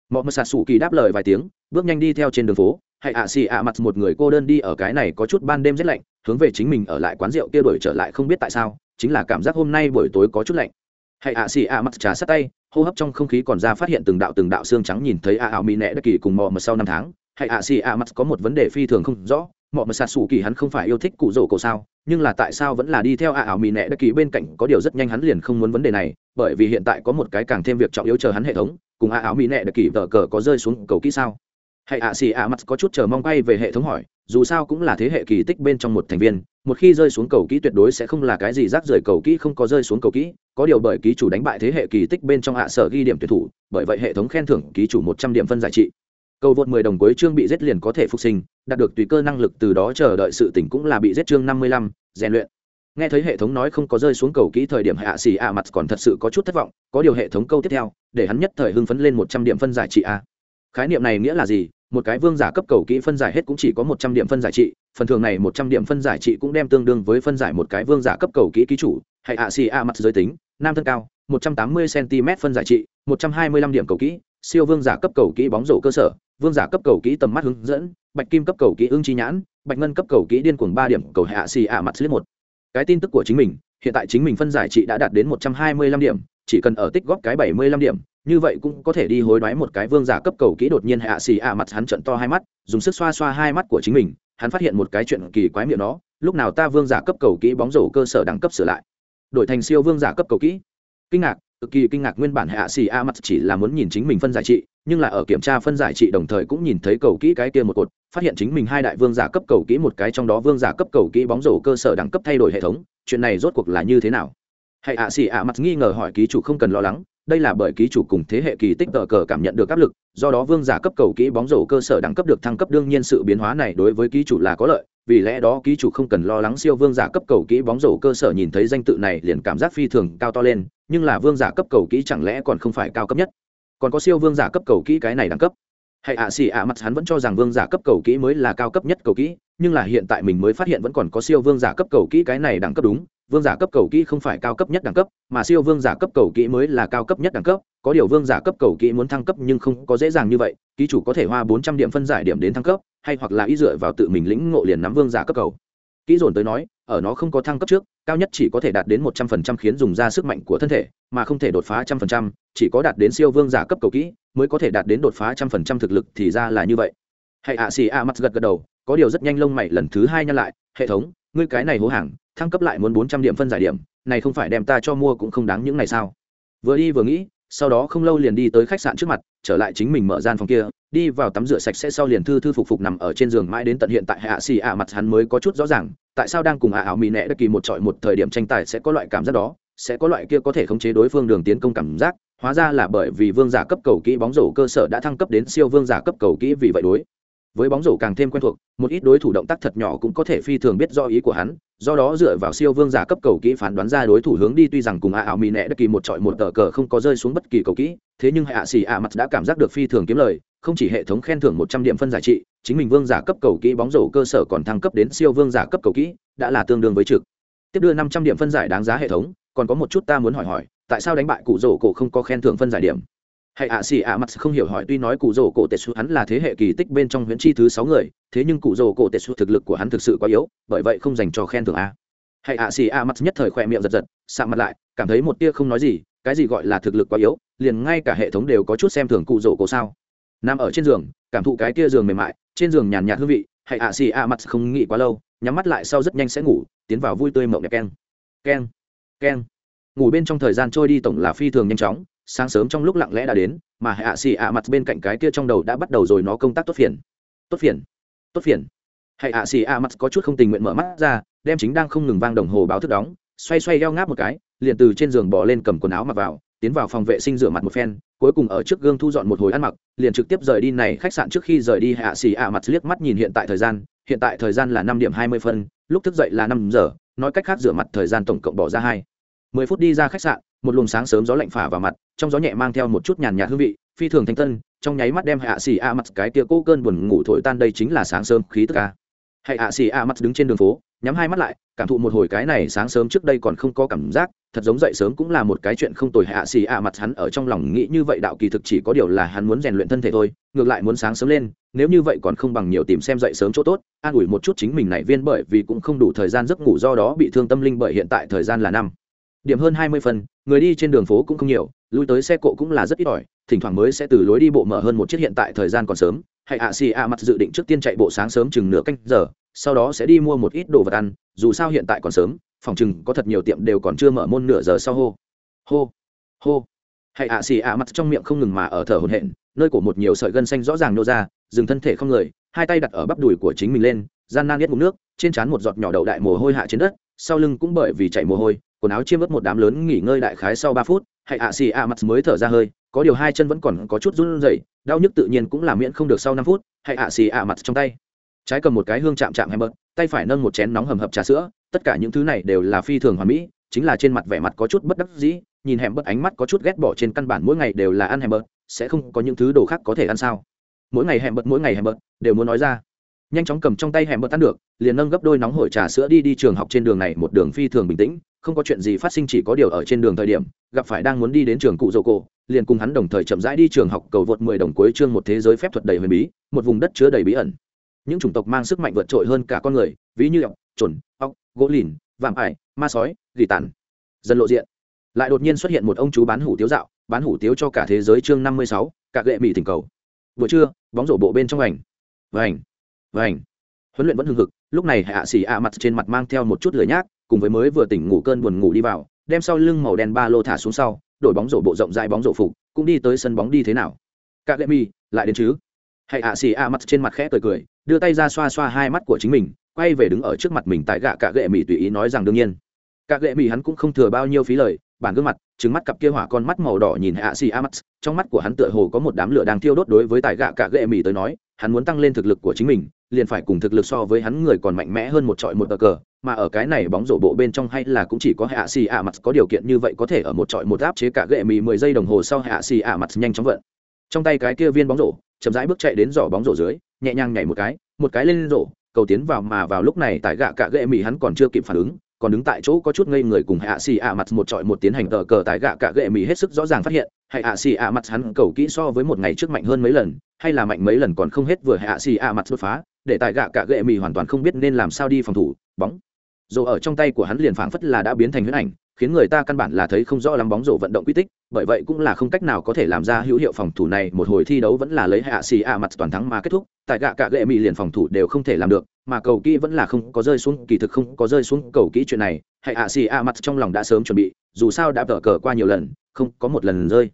Mò mờ xả xù kỳ đáp lời vài tiếng, bước nhanh đi theo trên đường phố, hay ạ, xì ạ mặt một người cô đơn đi ở cái này có chút ban đêm rét lạnh, hướng về chính mình ở lại quán rượu kia đổi trở lại không biết tại sao, chính là cảm giác hôm nay buổi tối có chút lạnh. Hay ạ, xì ạ mặt trà sát tay hô hấp trong không khí còn ra phát hiện từng đạo từng đạo xương trắng nhìn thấy a ảo mỹ nẹ đất kỳ cùng mò mật sau năm tháng. Hay a xì a mặt có một vấn đề phi thường không rõ. Mọ mật sạt xù kỳ hắn không phải yêu thích cụ rổ cổ sao, nhưng là tại sao vẫn là đi theo a ảo mỹ nẹ đất kỳ bên cạnh, có điều rất nhanh hắn liền không muốn vấn đề này, bởi vì hiện tại có một cái càng thêm việc trọng yếu chờ hắn hệ thống, cùng a ảo mỹ nẹ đất kỳ tờ cờ có rơi xuống cầu kỹ sao? Hay a xì a mặt có chút chờ mong quay về hệ thống hỏi, dù sao cũng là thế hệ kỳ tích bên trong một thành viên một khi rơi xuống cầu kỹ tuyệt đối sẽ không là cái gì rác rưởi cầu kỹ không có rơi xuống cầu kỹ, có điều bởi ký chủ đánh bại thế hệ kỳ tích bên trong hạ sở ghi điểm tuyệt thủ, bởi vậy hệ thống khen thưởng ký chủ một trăm điểm phân giải trị. Cầu vượt mười đồng cuối chương bị giết liền có thể phục sinh, đạt được tùy cơ năng lực từ đó chờ đợi sự tỉnh cũng là bị giết chương năm mươi lăm, rèn luyện. Nghe thấy hệ thống nói không có rơi xuống cầu kỹ thời điểm hạ xì ạ mặt còn thật sự có chút thất vọng, có điều hệ thống câu tiếp theo, để hắn nhất thời hưng phấn lên một trăm điểm phân giải trị a. Khái niệm này nghĩa là gì? Một cái vương giả cấp cầu kỹ phân giải hết cũng chỉ có một trăm điểm phân giải trị phần thường này một trăm điểm phân giải trị cũng đem tương đương với phân giải một cái vương giả cấp cầu kỹ ký chủ, hay hạ xì a mặt giới tính, nam thân cao, một trăm tám mươi cm phân giải trị, một trăm hai mươi lăm điểm cầu kỹ, siêu vương giả cấp cầu kỹ bóng rổ cơ sở, vương giả cấp cầu kỹ tầm mắt hướng dẫn, bạch kim cấp cầu kỹ ưng chi nhãn, bạch ngân cấp cầu kỹ điên cuồng ba điểm cầu hạ xì ạ mặt slip một. Cái tin tức của chính mình, hiện tại chính mình phân giải trị đã đạt đến một trăm hai mươi lăm điểm, chỉ cần ở tích góp cái bảy mươi lăm điểm, như vậy cũng có thể đi hối đoái một cái vương giả cấp cầu kỹ đột nhiên hạ xì ạ mặt hắn trận to hai mắt, dùng sức xoa xoa hai mắt của chính mình hắn phát hiện một cái chuyện kỳ quái miệng nó, lúc nào ta vương giả cấp cầu kỹ bóng rổ cơ sở đẳng cấp sửa lại. Đổi thành siêu vương giả cấp cầu kỹ. Kinh ngạc, cực kỳ kinh ngạc nguyên bản hạ xì a mặt chỉ là muốn nhìn chính mình phân giải trị, nhưng là ở kiểm tra phân giải trị đồng thời cũng nhìn thấy cầu kỹ cái kia một cột, phát hiện chính mình hai đại vương giả cấp cầu kỹ một cái trong đó vương giả cấp cầu kỹ bóng rổ cơ sở đẳng cấp thay đổi hệ thống, chuyện này rốt cuộc là như thế nào? Hãy ạ xì ạ mặt nghi ngờ hỏi ký chủ không cần lo lắng đây là bởi ký chủ cùng thế hệ kỳ tích tờ cờ cảm nhận được áp lực, do đó vương giả cấp cầu kỹ bóng rổ cơ sở đẳng cấp được thăng cấp, đương nhiên sự biến hóa này đối với ký chủ là có lợi, vì lẽ đó ký chủ không cần lo lắng siêu vương giả cấp cầu kỹ bóng rổ cơ sở nhìn thấy danh tự này liền cảm giác phi thường cao to lên, nhưng là vương giả cấp cầu kỹ chẳng lẽ còn không phải cao cấp nhất? Còn có siêu vương giả cấp cầu kỹ cái này đẳng cấp? Hay ạ, xì ạ, mặt hắn vẫn cho rằng vương giả cấp cầu kỹ mới là cao cấp nhất cầu kỹ, nhưng là hiện tại mình mới phát hiện vẫn còn có siêu vương giả cấp cầu kỹ cái này đẳng cấp đúng vương giả cấp cầu kỹ không phải cao cấp nhất đẳng cấp, mà siêu vương giả cấp cầu kỹ mới là cao cấp nhất đẳng cấp. Có điều vương giả cấp cầu kỹ muốn thăng cấp nhưng không có dễ dàng như vậy, ký chủ có thể hoa bốn trăm điểm phân giải điểm đến thăng cấp, hay hoặc là ý dựa vào tự mình lĩnh ngộ liền nắm vương giả cấp cầu. Kỹ dồn tới nói, ở nó không có thăng cấp trước, cao nhất chỉ có thể đạt đến một trăm phần trăm khiến dùng ra sức mạnh của thân thể, mà không thể đột phá trăm phần trăm, chỉ có đạt đến siêu vương giả cấp cầu kỹ mới có thể đạt đến đột phá trăm phần trăm thực lực thì ra là như vậy. Hãy ạ xì a mắt gật gật đầu, có điều rất nhanh lông mày lần thứ hai nhăn lại, hệ thống, ngươi cái này hố hàng thăng cấp lại muốn bốn trăm điểm phân giải điểm, này không phải đem ta cho mua cũng không đáng những này sao? Vừa đi vừa nghĩ, sau đó không lâu liền đi tới khách sạn trước mặt, trở lại chính mình mở gian phòng kia, đi vào tắm rửa sạch sẽ sau liền thư thư phục phục nằm ở trên giường mãi đến tận hiện tại hạ xì ạ mặt hắn mới có chút rõ ràng, tại sao đang cùng ạ ảo mỹ nẹ đất kỳ một trọi một thời điểm tranh tài sẽ có loại cảm giác đó, sẽ có loại kia có thể khống chế đối phương đường tiến công cảm giác, hóa ra là bởi vì vương giả cấp cầu kỹ bóng rổ cơ sở đã thăng cấp đến siêu vương giả cấp cầu kỹ vì vậy đối. Với bóng rổ càng thêm quen thuộc, một ít đối thủ động tác thật nhỏ cũng có thể phi thường biết do ý của hắn do đó dựa vào siêu vương giả cấp cầu kỹ phán đoán ra đối thủ hướng đi, tuy rằng cùng ạ ảo mỹ nẹ đất kỳ một trọi một tờ cờ không có rơi xuống bất kỳ cầu kỹ, thế nhưng hạ xì ạ mặt đã cảm giác được phi thường kiếm lời, không chỉ hệ thống khen thưởng một trăm điểm phân giải trị, chính mình vương giả cấp cầu kỹ bóng rổ cơ sở còn thăng cấp đến siêu vương giả cấp cầu kỹ, đã là tương đương với trực. Tiếp đưa năm trăm điểm phân giải đáng giá hệ thống, còn có một chút ta muốn hỏi hỏi, tại sao đánh bại cụ rổ cổ không có khen thưởng phân giải điểm? Hãy ạ, xì ạ mặt không hiểu hỏi, tuy nói cụ rổ cổ tệ xu hắn là thế hệ kỳ tích bên trong huyễn chi thứ sáu người, thế nhưng cụ rổ cổ tệ xu thực lực của hắn thực sự quá yếu, bởi vậy không dành cho khen thưởng a. Hãy ạ, xì ạ mặt nhất thời khỏe miệng giật giật, sạm mặt lại, cảm thấy một tia không nói gì, cái gì gọi là thực lực quá yếu, liền ngay cả hệ thống đều có chút xem thường cụ rổ cổ sao. Nằm ở trên giường, cảm thụ cái tia giường mềm mại, trên giường nhàn nhạt hương vị hãy ạ, xì ạ mặt không nghĩ quá lâu, nhắm mắt lại sau rất nhanh sẽ ngủ, tiến vào vui tươi mộng đẹp keng. Keng keng. Ngủ bên trong thời gian trôi đi tổng là phi thường nhanh chóng sáng sớm trong lúc lặng lẽ đã đến, mà hạ xì ạ mặt bên cạnh cái kia trong đầu đã bắt đầu rồi nó công tác tốt phiền. Tốt phiền tốt phiền. Hạ xì ạ mặt có chút không tình nguyện mở mắt ra, đem chính đang không ngừng vang đồng hồ báo thức đóng, xoay xoay gheo ngáp một cái, liền từ trên giường bỏ lên cầm quần áo mặc vào, tiến vào phòng vệ sinh rửa mặt một phen, cuối cùng ở trước gương thu dọn một hồi ăn mặc, liền trực tiếp rời đi này khách sạn trước khi rời đi hạ xì ạ mặt liếc mắt nhìn hiện tại thời gian, hiện tại thời gian là năm điểm hai mươi phân, lúc thức dậy là năm giờ, nói cách khác rửa mặt thời gian tổng cộng bỏ ra hai mười phút đi ra khách sạn một luồng sáng sớm gió lạnh phả vào mặt, trong gió nhẹ mang theo một chút nhàn nhạt hương vị, phi thường thanh tân, trong nháy mắt đem hạ xì a mặt cái tia cố cơn buồn ngủ thổi tan đây chính là sáng sớm khí tức ca hạ xì a mặt đứng trên đường phố, nhắm hai mắt lại, cảm thụ một hồi cái này sáng sớm trước đây còn không có cảm giác, thật giống dậy sớm cũng là một cái chuyện không tồi. Hạ xì a mặt hắn ở trong lòng nghĩ như vậy đạo kỳ thực chỉ có điều là hắn muốn rèn luyện thân thể thôi, ngược lại muốn sáng sớm lên, nếu như vậy còn không bằng nhiều tìm xem dậy sớm chỗ tốt, an ủi một chút chính mình này viên bởi vì cũng không đủ thời gian giấc ngủ do đó bị thương tâm linh bởi hiện tại thời gian là năm điểm hơn hai mươi phần người đi trên đường phố cũng không nhiều lui tới xe cộ cũng là rất ít ỏi thỉnh thoảng mới sẽ từ lối đi bộ mở hơn một chiếc hiện tại thời gian còn sớm hãy ạ xì ạ mặt dự định trước tiên chạy bộ sáng sớm chừng nửa canh giờ sau đó sẽ đi mua một ít đồ vật ăn dù sao hiện tại còn sớm phòng chừng có thật nhiều tiệm đều còn chưa mở môn nửa giờ sau hô. Hô hô. Hãy ạ xì ạ mặt trong miệng không ngừng mà ở thở hồn hển, nơi của một nhiều sợi gân xanh rõ ràng nô ra dừng thân thể không người hai tay đặt ở bắp đùi của chính mình lên gian nan nhất ngụm nước trên trán một giọt nhỏ đậu đại mồ hôi hạ trên đất sau lưng cũng bởi vì chảy mồ hôi quần áo chiêm vớt một đám lớn nghỉ ngơi đại khái sau ba phút hãy ạ xì ạ mặt mới thở ra hơi, có điều hai chân vẫn còn có chút run rẩy, đau nhức tự nhiên cũng là miễn không được sau năm phút hãy ạ xì ạ mặt trong tay. Trái cầm một cái hương chạm chạm hay bớt tay phải nâng một chén nóng hầm hập trà sữa, tất cả những thứ này đều là phi thường hoàn mỹ, chính là trên mặt vẻ mặt có chút bất đắc dĩ, nhìn hẻm bớt ánh mắt có chút ghét bỏ trên căn bản mỗi ngày đều là ăn hẻm bớt sẽ không có những thứ đồ khác có thể ăn sao. Mỗi ngày hẻm bớt mỗi ngày hẻm bớt đều muốn nói ra. Nhanh chóng cầm trong tay hẻm bớt ăn được, liền nâng gấp đôi nóng hổi trà sữa đi đi trường học trên đường này, một đường phi thường bình tĩnh không có chuyện gì phát sinh, chỉ có điều ở trên đường thời điểm, gặp phải đang muốn đi đến trường cụ dầu cổ, liền cùng hắn đồng thời chậm rãi đi trường học cầu vượt mười đồng cuối chương một thế giới phép thuật đầy huyền bí, một vùng đất chứa đầy bí ẩn. Những chủng tộc mang sức mạnh vượt trội hơn cả con người, ví như ọc, trồn, ọc, gỗ lìn, vạm ải, ma sói, gỉ tàn. Dần lộ diện, lại đột nhiên xuất hiện một ông chú bán hủ tiếu dạo, bán hủ tiếu cho cả thế giới chương năm mươi sáu, cả gệ mỹ thỉnh cầu. Buổi trưa, bóng rổ bộ bên trong ảnh. Vành vành. Huấn luyện vẫn hưng hực, lúc này hạ xỉ ạ mặt trên mặt mang theo một chút lửa nhác cùng với mới vừa tỉnh ngủ cơn buồn ngủ đi vào, đem sau lưng màu đen ba lô thả xuống sau, đổi bóng rổ bộ rộng dài bóng rổ phục, cũng đi tới sân bóng đi thế nào. Các lệ mi, lại đến chứ? Hãy ạ xì a mặt trên mặt khẽ cười cười, đưa tay ra xoa xoa hai mắt của chính mình, quay về đứng ở trước mặt mình tại gạ cả gệ mỹ tùy ý nói rằng đương nhiên. Các lệ mỹ hắn cũng không thừa bao nhiêu phí lời, bản gương mặt trứng mắt cặp kia hỏa con mắt màu đỏ nhìn hạ xì a mắt trong mắt của hắn tựa hồ có một đám lửa đang thiêu đốt đối với tài gạ cả gệ mỹ tới nói, hắn muốn tăng lên thực lực của chính mình, liền phải cùng thực lực so với hắn người còn mạnh mẽ hơn một trọi một tờ cờ mà ở cái này bóng rổ bộ bên trong hay là cũng chỉ có hạ xì ạ mặt có điều kiện như vậy có thể ở một trọi một áp chế cả gệ mì mười giây đồng hồ sau hạ xì ạ mặt nhanh chóng vận. Trong tay cái kia viên bóng rổ, chậm rãi bước chạy đến giỏ bóng rổ dưới, nhẹ nhàng nhảy một cái một cái lên rổ, cầu tiến vào mà vào lúc này tại gạ cả gệ mì hắn còn chưa kịp phản ứng, còn đứng tại chỗ có chút ngây người cùng hạ xì ạ mặt một trọi một tiến hành tờ cờ tại gạ cả gệ mì hết sức rõ ràng phát hiện hạ xì ạ mặt hắn cầu kỹ so với một ngày trước mạnh hơn mấy lần, hay là mạnh mấy lần còn không hết vừa hạ xì ạ mặt đột phá, để tại gạ cả gệ mì hoàn toàn không biết nên làm sao đi phòng thủ, bóng dù ở trong tay của hắn liền phảng phất là đã biến thành huyễn ảnh, khiến người ta căn bản là thấy không rõ lắm bóng rổ vận động quy tích, bởi vậy cũng là không cách nào có thể làm ra hữu hiệu phòng thủ này, một hồi thi đấu vẫn là lấy hạ xì a mặt toàn thắng mà kết thúc, tại gạ cả gệ mỹ liền phòng thủ đều không thể làm được, mà cầu kỹ vẫn là không có rơi xuống, kỳ thực không có rơi xuống cầu kỹ chuyện này, hạ xì a mặt trong lòng đã sớm chuẩn bị, dù sao đã tờ cờ qua nhiều lần, không có một lần rơi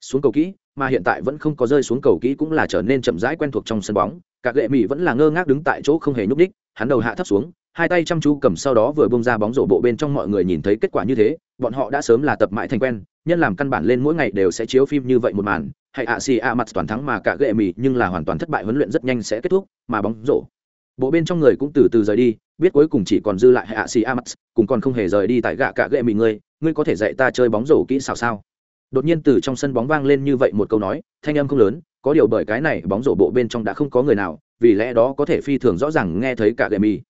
xuống cầu kỹ, mà hiện tại vẫn không có rơi xuống cầu kỹ cũng là trở nên chậm rãi quen thuộc trong sân bóng, cả gệ mỹ vẫn là ngơ ngác đứng tại chỗ không hề nhúc đích hắn đầu hạ thấp xuống hai tay chăm chú cầm sau đó vừa bông ra bóng rổ bộ bên trong mọi người nhìn thấy kết quả như thế, bọn họ đã sớm là tập mãi thành quen, nhân làm căn bản lên mỗi ngày đều sẽ chiếu phim như vậy một màn, hay ạ xì ạ mặt toàn thắng mà cả ghệ mì, nhưng là hoàn toàn thất bại huấn luyện rất nhanh sẽ kết thúc, mà bóng rổ bộ bên trong người cũng từ từ rời đi, biết cuối cùng chỉ còn dư lại hay ạ xì ạ mặt, cùng còn không hề rời đi tại gạ cả ghệ mì ngươi ngươi có thể dạy ta chơi bóng rổ kỹ xào sao? Đột nhiên từ trong sân bóng vang lên như vậy một câu nói, thanh âm không lớn, có điều bởi cái này bóng rổ bộ bên trong đã không có người nào, vì lẽ đó có thể phi thường rõ ràng nghe thấy cả ghệ mì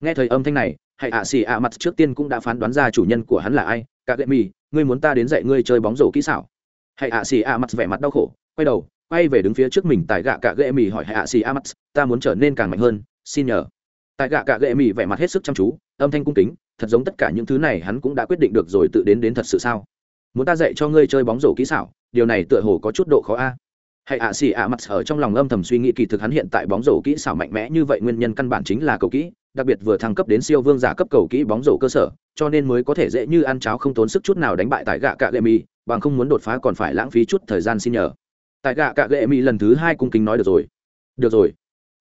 nghe thấy âm thanh này hãy ạ xì ạ mặt trước tiên cũng đã phán đoán ra chủ nhân của hắn là ai, cả gậy mì, ngươi muốn ta đến dạy ngươi chơi bóng rổ kỹ xảo. Hãy ạ xì ạ mặt vẻ mặt đau khổ, quay đầu, quay về đứng phía trước mình tại gạ cả gậy mì hỏi hãy ạ xì ạ mặt, ta muốn trở nên càng mạnh hơn, xin nhờ. Tại gạ cả gậy mì vẻ mặt hết sức chăm chú, âm thanh cung kính, thật giống tất cả những thứ này hắn cũng đã quyết định được rồi tự đến đến thật sự sao? Muốn ta dạy cho ngươi chơi bóng rổ kỹ xảo, điều này tựa hồ có chút độ khó a. Hãy ạ xì ạ mặt ở trong lòng âm thầm suy nghĩ kỳ thực hắn hiện tại bóng rổ kỹ xảo mạnh mẽ như vậy nguyên nhân căn bản chính là cầu kỹ đặc biệt vừa thăng cấp đến siêu vương giả cấp cầu kỹ bóng rổ cơ sở, cho nên mới có thể dễ như ăn cháo không tốn sức chút nào đánh bại tại gạ cạ lệ mi bằng không muốn đột phá còn phải lãng phí chút thời gian xin nhờ. Tại gạ cạ lệ mi lần thứ hai cung kính nói được rồi. Được rồi.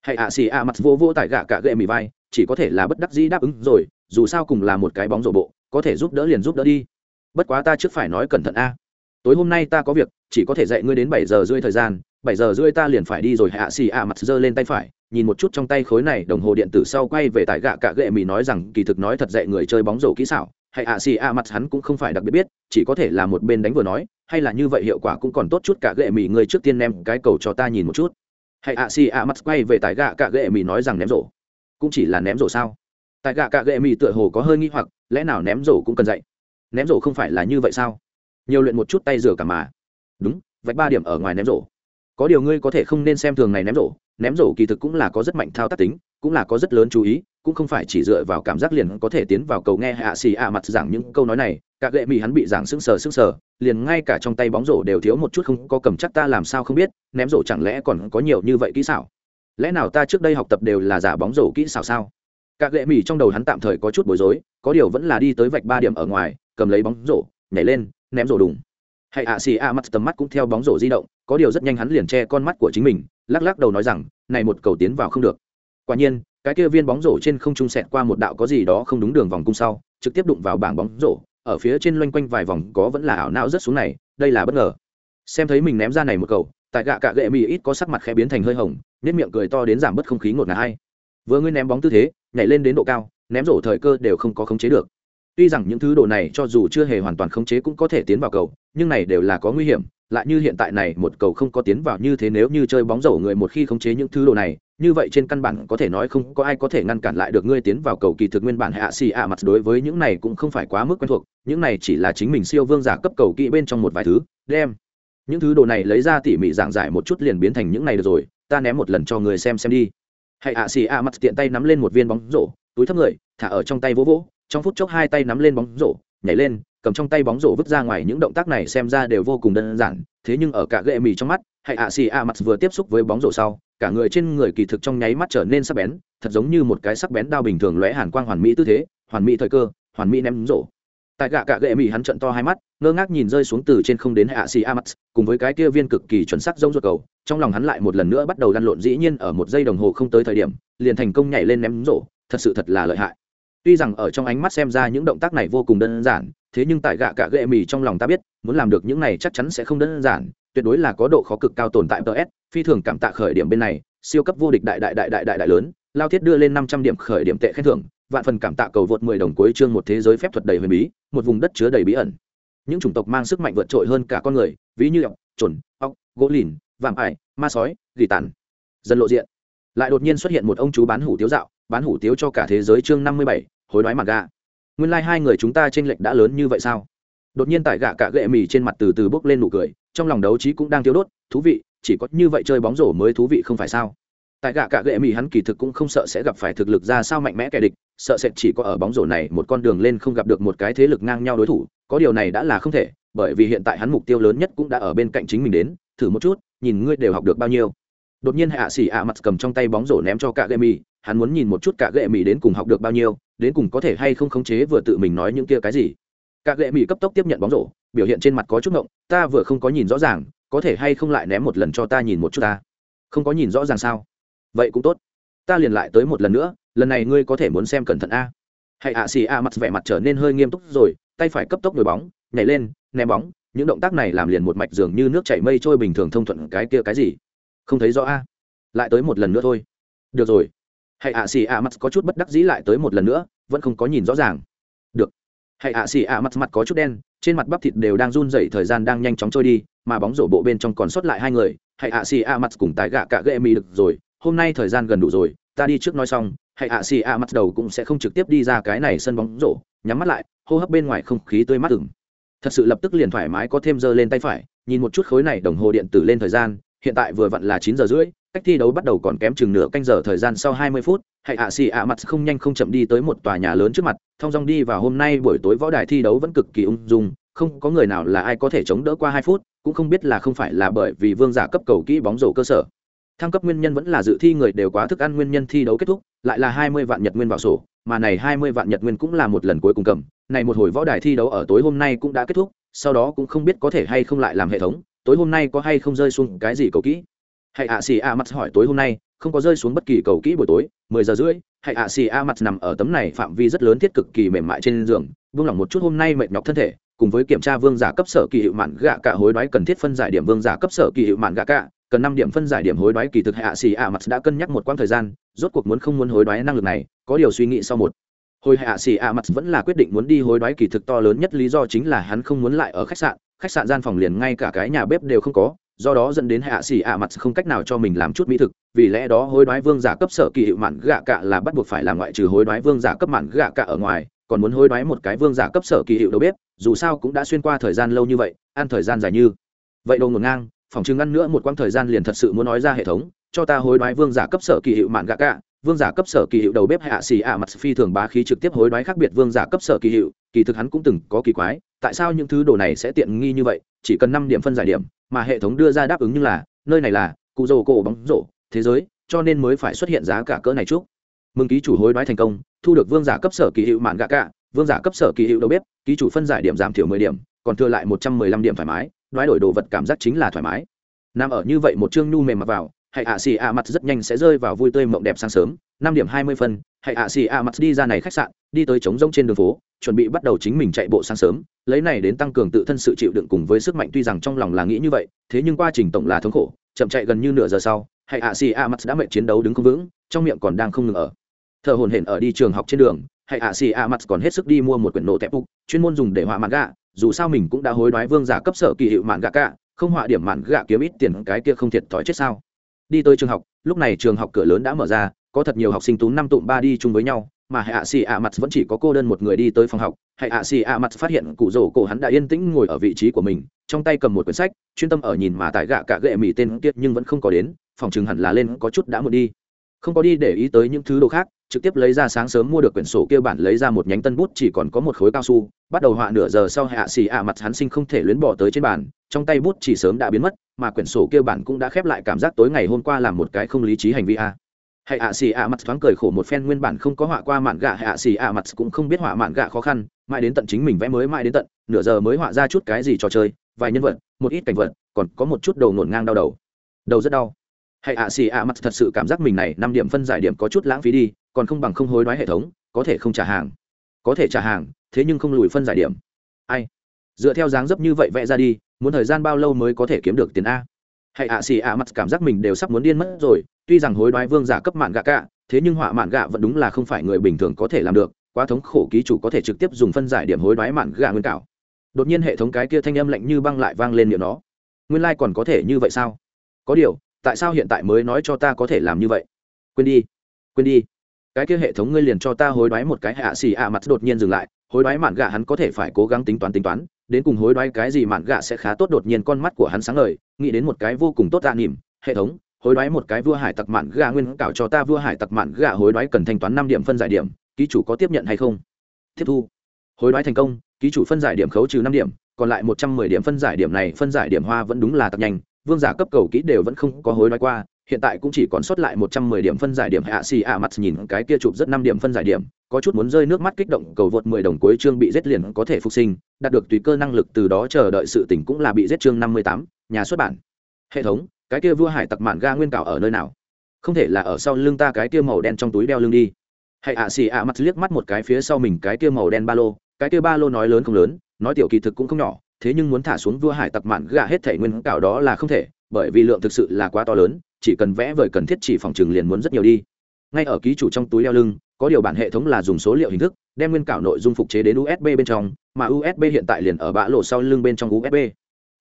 Hãy ạ xì ạ mặt vô vô tại gạ cạ lệ mi vai, chỉ có thể là bất đắc dĩ đáp ứng rồi, dù sao cùng là một cái bóng rổ bộ, có thể giúp đỡ liền giúp đỡ đi. Bất quá ta trước phải nói cẩn thận a. Tối hôm nay ta có việc, chỉ có thể dạy ngươi đến bảy giờ rưỡi thời gian, bảy giờ rưỡi ta liền phải đi rồi hạ xì ạ mặt giơ lên tay phải nhìn một chút trong tay khối này, đồng hồ điện tử sau quay về tại gạ cạ gệ mì nói rằng, kỳ thực nói thật dạy người chơi bóng rổ kỹ xảo, hay ạ xì ạ mặt hắn cũng không phải đặc biệt biết, chỉ có thể là một bên đánh vừa nói, hay là như vậy hiệu quả cũng còn tốt chút, cả gệ mì người trước tiên ném cái cầu cho ta nhìn một chút. Hay ạ xì ạ mặt quay về tại gạ cạ gệ mì nói rằng ném rổ. Cũng chỉ là ném rổ sao? Tại gạ cạ gệ mì tựa hồ có hơi nghi hoặc, lẽ nào ném rổ cũng cần dạy? Ném rổ không phải là như vậy sao? Nhiều luyện một chút tay rửa cả mà. Đúng, vạch ba điểm ở ngoài ném rổ. Có điều ngươi có thể không nên xem thường này ném rổ ném rổ kỳ thực cũng là có rất mạnh thao tác tính, cũng là có rất lớn chú ý, cũng không phải chỉ dựa vào cảm giác liền có thể tiến vào cầu nghe hạ xì ạ mặt giảng những câu nói này, cả gệ mỹ hắn bị giảng sững sờ sững sờ, liền ngay cả trong tay bóng rổ đều thiếu một chút không có cầm chắc ta làm sao không biết, ném rổ chẳng lẽ còn có nhiều như vậy kỹ xảo? Lẽ nào ta trước đây học tập đều là giả bóng rổ kỹ xảo sao? Cả gệ mỹ trong đầu hắn tạm thời có chút bối rối, có điều vẫn là đi tới vạch ba điểm ở ngoài, cầm lấy bóng rổ, nhảy lên, ném rổ đùng hãy ạ, xì ạ, mắt tầm mắt cũng theo bóng rổ di động, có điều rất nhanh hắn liền che con mắt của chính mình, lắc lắc đầu nói rằng, này một cầu tiến vào không được. Quả nhiên, cái kia viên bóng rổ trên không trung sẹt qua một đạo có gì đó không đúng đường vòng cung sau, trực tiếp đụng vào bảng bóng rổ, ở phía trên loanh quanh vài vòng có vẫn là ảo não rất xuống này, đây là bất ngờ. Xem thấy mình ném ra này một cầu, tại gạ cạ gệ mì ít có sắc mặt khẽ biến thành hơi hồng nếp miệng cười to đến giảm bớt không khí ngột ngạt. Hay vừa ngươi ném bóng tư thế, nhảy lên đến độ cao, ném rổ thời cơ đều không có khống chế được tuy rằng những thứ đồ này cho dù chưa hề hoàn toàn khống chế cũng có thể tiến vào cầu, nhưng này đều là có nguy hiểm, lại như hiện tại này một cầu không có tiến vào như thế nếu như chơi bóng rổ người một khi khống chế những thứ đồ này, như vậy trên căn bản có thể nói không có ai có thể ngăn cản lại được ngươi tiến vào cầu kỳ thực nguyên bản hạ xì ạ mặt đối với những này cũng không phải quá mức quen thuộc, những này chỉ là chính mình siêu vương giả cấp cầu kỹ bên trong một vài thứ, đem những thứ đồ này lấy ra tỉ mỉ giảng giải một chút liền biến thành những này được rồi, ta ném một lần cho người xem xem đi. Hãy ạ xì ạ mặt tiện tay nắm lên một viên bóng rổ, túi thấp người, thả ở trong tay vỗ vỗ trong phút chốc hai tay nắm lên bóng rổ, nhảy lên, cầm trong tay bóng rổ vứt ra ngoài, những động tác này xem ra đều vô cùng đơn giản, thế nhưng ở cả gệ mì trong mắt, hay ạ xì ạ mặt vừa tiếp xúc với bóng rổ sau, cả người trên người kỳ thực trong nháy mắt trở nên sắc bén, thật giống như một cái sắc bén đao bình thường lóe hàn quang hoàn mỹ tư thế, hoàn mỹ thời cơ, hoàn mỹ ném rổ. Tại gạ cả gệ mì hắn trận to hai mắt, ngơ ngác nhìn rơi xuống từ trên không đến hạ xì a mắt cùng với cái kia viên cực kỳ chuẩn sắc rông ruột cầu, trong lòng hắn lại một lần nữa bắt đầu lăn lộn dĩ nhiên ở một giây đồng hồ không tới thời điểm, liền thành công nhảy lên ném rổ, thật sự thật là lợi hại tuy rằng ở trong ánh mắt xem ra những động tác này vô cùng đơn giản, thế nhưng tại gạ cả ghệ mì trong lòng ta biết, muốn làm được những này chắc chắn sẽ không đơn giản, tuyệt đối là có độ khó cực cao tồn tại ts phi thường cảm tạ khởi điểm bên này, siêu cấp vô địch đại đại đại đại đại đại lớn, lao thiết đưa lên năm trăm điểm khởi điểm tệ khen thưởng, vạn phần cảm tạ cầu vượt mười đồng cuối chương một thế giới phép thuật đầy huyền bí, một vùng đất chứa đầy bí ẩn. Những chủng tộc mang sức mạnh vượt trội hơn cả con người, ví như ọc chuẩn ọc gỗ lìn vàng ải, ma sói, gỉ tàn. Dần lộ diện. Lại đột nhiên xuất hiện một ông chú bán hủ tiếu dạo bán hủ tiếu cho cả thế giới chương năm mươi bảy, hối đoái mặt gà nguyên lai、like、hai người chúng ta t r ê n lệch đã lớn như vậy sao? Đột nhiên tại gạ cạ gệ mì trên mặt từ từ bốc lên nụ cười, trong lòng đấu trí cũng đang tiêu đốt, thú vị, chỉ có như vậy chơi bóng rổ mới thú vị không phải sao? Tại gạ cả gệ mì hắn kỳ thực cũng không sợ sẽ gặp phải thực lực ra sao mạnh mẽ kẻ địch, sợ sẽ chỉ có ở bóng rổ này một con đường lên không gặp được một cái thế lực ngang nhau đối thủ, có điều này đã là không thể, bởi vì hiện tại hắn mục tiêu lớn nhất cũng đã ở bên cạnh chính mình đến, thử một chút, nhìn ngươi đều học được bao nhiêu. Đột nhiên hạ xỉ ạ mặt cầm trong tay bóng rổ ném cho cả gệ mì hắn muốn nhìn một chút cả gệ mỹ đến cùng học được bao nhiêu, đến cùng có thể hay không khống chế vừa tự mình nói những kia cái gì. Cả gệ mỹ cấp tốc tiếp nhận bóng rổ, biểu hiện trên mặt có chút ngộng, ta vừa không có nhìn rõ ràng, có thể hay không lại ném một lần cho ta nhìn một chút ta? Không có nhìn rõ ràng sao? Vậy cũng tốt, ta liền lại tới một lần nữa, lần này ngươi có thể muốn xem cẩn thận a. Hãy ạ xì a mặt vẻ mặt trở nên hơi nghiêm túc rồi, tay phải cấp tốc đổi bóng, nhảy lên, ném bóng, những động tác này làm liền một mạch dường như nước chảy mây trôi bình thường thông thuận cái kia cái gì? Không thấy rõ a. Lại tới một lần nữa thôi. Được rồi hãy ạ, xì ạ, mặt có chút bất đắc dĩ lại tới một lần nữa, vẫn không có nhìn rõ ràng. Được. Hãy ạ, xì ạ, mặt mặt có chút đen, trên mặt bắp thịt đều đang run rẩy, thời gian đang nhanh chóng trôi đi, mà bóng rổ bộ bên trong còn sót lại hai người. Hãy ạ, xì ạ, mặt cùng tài gạ cả ghệ mì được rồi, hôm nay thời gian gần đủ rồi, ta đi trước nói xong. Hãy ạ, xì ạ, mặt đầu cũng sẽ không trực tiếp đi ra cái này sân bóng rổ, nhắm mắt lại, hô hấp bên ngoài không khí tươi mát ửng. Thật sự lập tức liền thoải mái có thêm giờ lên tay phải, nhìn một chút khối này đồng hồ điện tử lên thời gian, hiện tại vừa vặn là chín giờ rưỡi cách thi đấu bắt đầu còn kém chừng nửa canh giờ thời gian sau hai mươi phút, hãy ạ xì ạ mặt không nhanh không chậm đi tới một tòa nhà lớn trước mặt, thong dong đi vào. Hôm nay buổi tối võ đài thi đấu vẫn cực kỳ ung dung, không có người nào là ai có thể chống đỡ qua 2 phút, cũng không biết là không phải là bởi vì vương giả cấp cầu kỹ bóng rổ cơ sở. Thăng cấp nguyên nhân vẫn là dự thi người đều quá thức ăn, nguyên nhân thi đấu kết thúc, lại là hai mươi vạn nhật nguyên vào sổ, mà này hai mươi vạn nhật nguyên cũng là một lần cuối cùng cầm. Này một hồi võ đài thi đấu ở tối hôm nay cũng đã kết thúc, sau đó cũng không biết có thể hay không lại làm hệ thống, tối hôm nay có hay không rơi xuống cái gì cầu kỹ hãy ạ, xì a mặt hỏi tối hôm nay, không có rơi xuống bất kỳ cầu kỹ buổi tối, mười giờ rưỡi. Hãy ạ, xì a mặt nằm ở tấm này, phạm vi rất lớn thiết cực kỳ mềm mại trên giường. Vương lòng một chút hôm nay mệt nhọc thân thể, cùng với kiểm tra vương giả cấp sở kỳ hiệu mạn gạ cả hối đoái cần thiết phân giải điểm vương giả cấp sở kỳ hiệu mạn gạ cả, cần năm điểm phân giải điểm hối đoái kỳ thực hạ xì a mặt đã cân nhắc một quãng thời gian, rốt cuộc muốn không muốn hối đoái năng lực này, có điều suy nghĩ sau một. Hồi hạ xì a mặt vẫn là quyết định muốn đi hối đoái kỳ thực to lớn nhất lý do chính là hắn không muốn lại ở khách sạn. Khách sạn gian phòng liền ngay cả cái nhà bếp đều không có do đó dẫn đến hạ xỉ ạ mặt không cách nào cho mình làm chút mỹ thực, vì lẽ đó hối đoái vương giả cấp sở kỳ hiệu mạn gạ cạ là bắt buộc phải làm ngoại trừ hối đoái vương giả cấp mạn gạ cạ ở ngoài, còn muốn hối đoái một cái vương giả cấp sở kỳ hiệu đầu bếp, dù sao cũng đã xuyên qua thời gian lâu như vậy, ăn thời gian dài như vậy đồ ngổn ngang, phòng chứng ăn nữa một quãng thời gian liền thật sự muốn nói ra hệ thống, cho ta hối đoái vương giả cấp sở kỳ hiệu mạn gạ cạ vương giả cấp sở kỳ hiệu đầu bếp hạ xì ạ mặt phi thường bá khí trực tiếp hối đoái khác biệt vương giả cấp sở kỳ hiệu, kỳ thực hắn cũng từng có kỳ quái, tại sao những thứ đồ này sẽ tiện nghi như vậy, chỉ cần năm điểm phân giải điểm, mà hệ thống đưa ra đáp ứng như là, nơi này là, cụ rồ cổ bóng rổ, thế giới, cho nên mới phải xuất hiện giá cả cỡ này trước mừng ký chủ hối đoái thành công, thu được vương giả cấp sở kỳ hiệu mạn gạ cả vương giả cấp sở kỳ hiệu đầu bếp, ký chủ phân giải điểm giảm thiểu mười điểm, còn thừa lại một trăm mười lăm điểm thoải mái, đoái đổi đồ vật cảm giác chính là thoải mái. Nằm ở như vậy một chương nhu mềm mặc vào hãy ạ xì ạ mặt rất nhanh sẽ rơi vào vui tươi mộng đẹp sáng sớm. Năm điểm hai mươi phân. Hãy ạ xì ạ mặt đi ra này khách sạn, đi tới trống rông trên đường phố, chuẩn bị bắt đầu chính mình chạy bộ sáng sớm. Lấy này đến tăng cường tự thân sự chịu đựng cùng với sức mạnh tuy rằng trong lòng là nghĩ như vậy, thế nhưng quá trình tổng là thống khổ, chậm chạy gần như nửa giờ sau, hãy ạ xì ạ mặt đã mệnh chiến đấu đứng không vững, trong miệng còn đang không ngừng ở. Thợ hồn hển ở đi trường học trên đường, hãy ạ xì ạ mặt còn hết sức đi mua một quyển nổ tép bục, chuyên môn dùng để họa mạn gạ, dù sao mình cũng đã hối đoái vương giả cấp sở kỳ hiệu mạn gạ cả, không họa điểm mạn gạ kiếm ít tiền cái kia không thiệt thòi chết sao đi tới trường học, lúc này trường học cửa lớn đã mở ra, có thật nhiều học sinh tú năm tụm ba đi chung với nhau, mà hệ ạ xì ạ mặt vẫn chỉ có cô đơn một người đi tới phòng học. Hệ ạ xì ạ mặt phát hiện cụ rổ cổ hắn đã yên tĩnh ngồi ở vị trí của mình, trong tay cầm một quyển sách, chuyên tâm ở nhìn mà tại gạ cả gệ mỹ tên kiệt nhưng vẫn không có đến, phòng chừng hẳn là lên có chút đã một đi. Không có đi để ý tới những thứ đồ khác trực tiếp lấy ra sáng sớm mua được quyển sổ kia bản lấy ra một nhánh tân bút, chỉ còn có một khối cao su. Bắt đầu họa nửa giờ sau, hạ xì ạ mặt hắn sinh không thể luyến bỏ tới trên bàn. Trong tay bút chỉ sớm đã biến mất, mà quyển sổ kia bản cũng đã khép lại cảm giác tối ngày hôm qua làm một cái không lý trí hành vi a. Hạ ạ xì ạ mặt thoáng cười khổ một phen, nguyên bản không có họa qua mạn gạ, hạ xì ạ mặt cũng không biết họa mạn gạ khó khăn, mãi đến tận chính mình vẽ mới mãi đến tận, nửa giờ mới họa ra chút cái gì trò chơi, vài nhân vật, một ít cảnh vật, còn có một chút đầu nổn ngang đau đầu. Đầu rất đau. Hạ ạ xì ạ mặt thật sự cảm giác mình này năm điểm phân giải điểm có chút lãng phí đi còn không bằng không hối đoái hệ thống, có thể không trả hàng. Có thể trả hàng, thế nhưng không lùi phân giải điểm. Ai? Dựa theo dáng dấp như vậy vẽ ra đi, muốn thời gian bao lâu mới có thể kiếm được tiền a? Hãy ạ xì ạ mặt cảm giác mình đều sắp muốn điên mất rồi, tuy rằng hối đoái vương giả cấp mạn gạ cả, thế nhưng họa mạn gạ vẫn đúng là không phải người bình thường có thể làm được, quá thống khổ ký chủ có thể trực tiếp dùng phân giải điểm hối đoái mạn gạ nguyên cảo. Đột nhiên hệ thống cái kia thanh âm lạnh như băng lại vang lên miệng nó. Nguyên lai、like、còn có thể như vậy sao? Có điều, tại sao hiện tại mới nói cho ta có thể làm như vậy? Quên đi quên đi cái kia hệ thống ngươi liền cho ta hối đoái một cái hạ xì ạ mặt đột nhiên dừng lại, hối đoái mạn gạ hắn có thể phải cố gắng tính toán tính toán, đến cùng hối đoái cái gì mạn gạ sẽ khá tốt đột nhiên con mắt của hắn sáng ngời, nghĩ đến một cái vô cùng tốt tạ nỉm hệ thống, hối đoái một cái vua hải tặc mạn gạ nguyên cảo cho ta vua hải tặc mạn gạ hối đoái cần thanh toán năm điểm phân giải điểm, ký chủ có tiếp nhận hay không? Tiếp thu. Hối đoái thành công, ký chủ phân giải điểm khấu trừ năm điểm, còn lại một trăm mười điểm phân giải điểm này phân giải điểm hoa vẫn đúng là tặc nhanh, vương giả cấp cầu kỹ đều vẫn không có hối đoái qua hiện tại cũng chỉ còn sót lại một trăm mười điểm phân giải điểm. Hạ xì ạ mặt nhìn cái kia chụp rất năm điểm phân giải điểm, có chút muốn rơi nước mắt kích động, cầu vượt mười đồng cuối chương bị giết liền có thể phục sinh, đạt được tùy cơ năng lực từ đó chờ đợi sự tỉnh cũng là bị giết chương năm mươi tám, nhà xuất bản. Hệ thống, cái kia vua hải tặc mạn ga nguyên cảo ở nơi nào? Không thể là ở sau lưng ta cái kia màu đen trong túi đeo lưng đi. Hãy ạ xì ạ mặt liếc mắt một cái phía sau mình cái kia màu đen ba lô, cái kia ba lô nói lớn không lớn, nói tiểu kỳ thực cũng không nhỏ, thế nhưng muốn thả xuống vua hải tặc mạn gà hết thể nguyên cảo đó là không thể, bởi vì lượng thực sự là quá to lớn chỉ cần vẽ vời cần thiết chỉ phòng trừng liền muốn rất nhiều đi. Ngay ở ký chủ trong túi đeo lưng, có điều bản hệ thống là dùng số liệu hình thức, đem nguyên cảo nội dung phục chế đến usb bên trong, mà usb hiện tại liền ở bã lộ sau lưng bên trong usb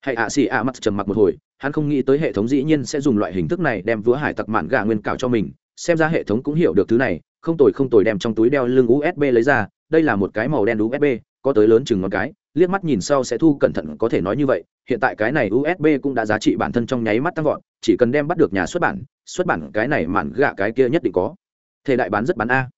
hãy ạ, xì ạ, mắt trầm mặc một hồi, hắn không nghĩ tới hệ thống dĩ nhiên sẽ dùng loại hình thức này đem vúa hải tặc mạn gà nguyên cảo cho mình, xem ra hệ thống cũng hiểu được thứ này, không tồi không tồi đem trong túi đeo lưng usb lấy ra, đây là một cái màu đen usb có tới lớn chừng ngón cái liếc mắt nhìn sau sẽ thu cẩn thận có thể nói như vậy, hiện tại cái này usb cũng đã giá trị bản thân trong nháy mắt tăng vọt, chỉ cần đem bắt được nhà xuất bản xuất bản cái này mạn gạ cái kia nhất định có. Thể đại bán rất bán a.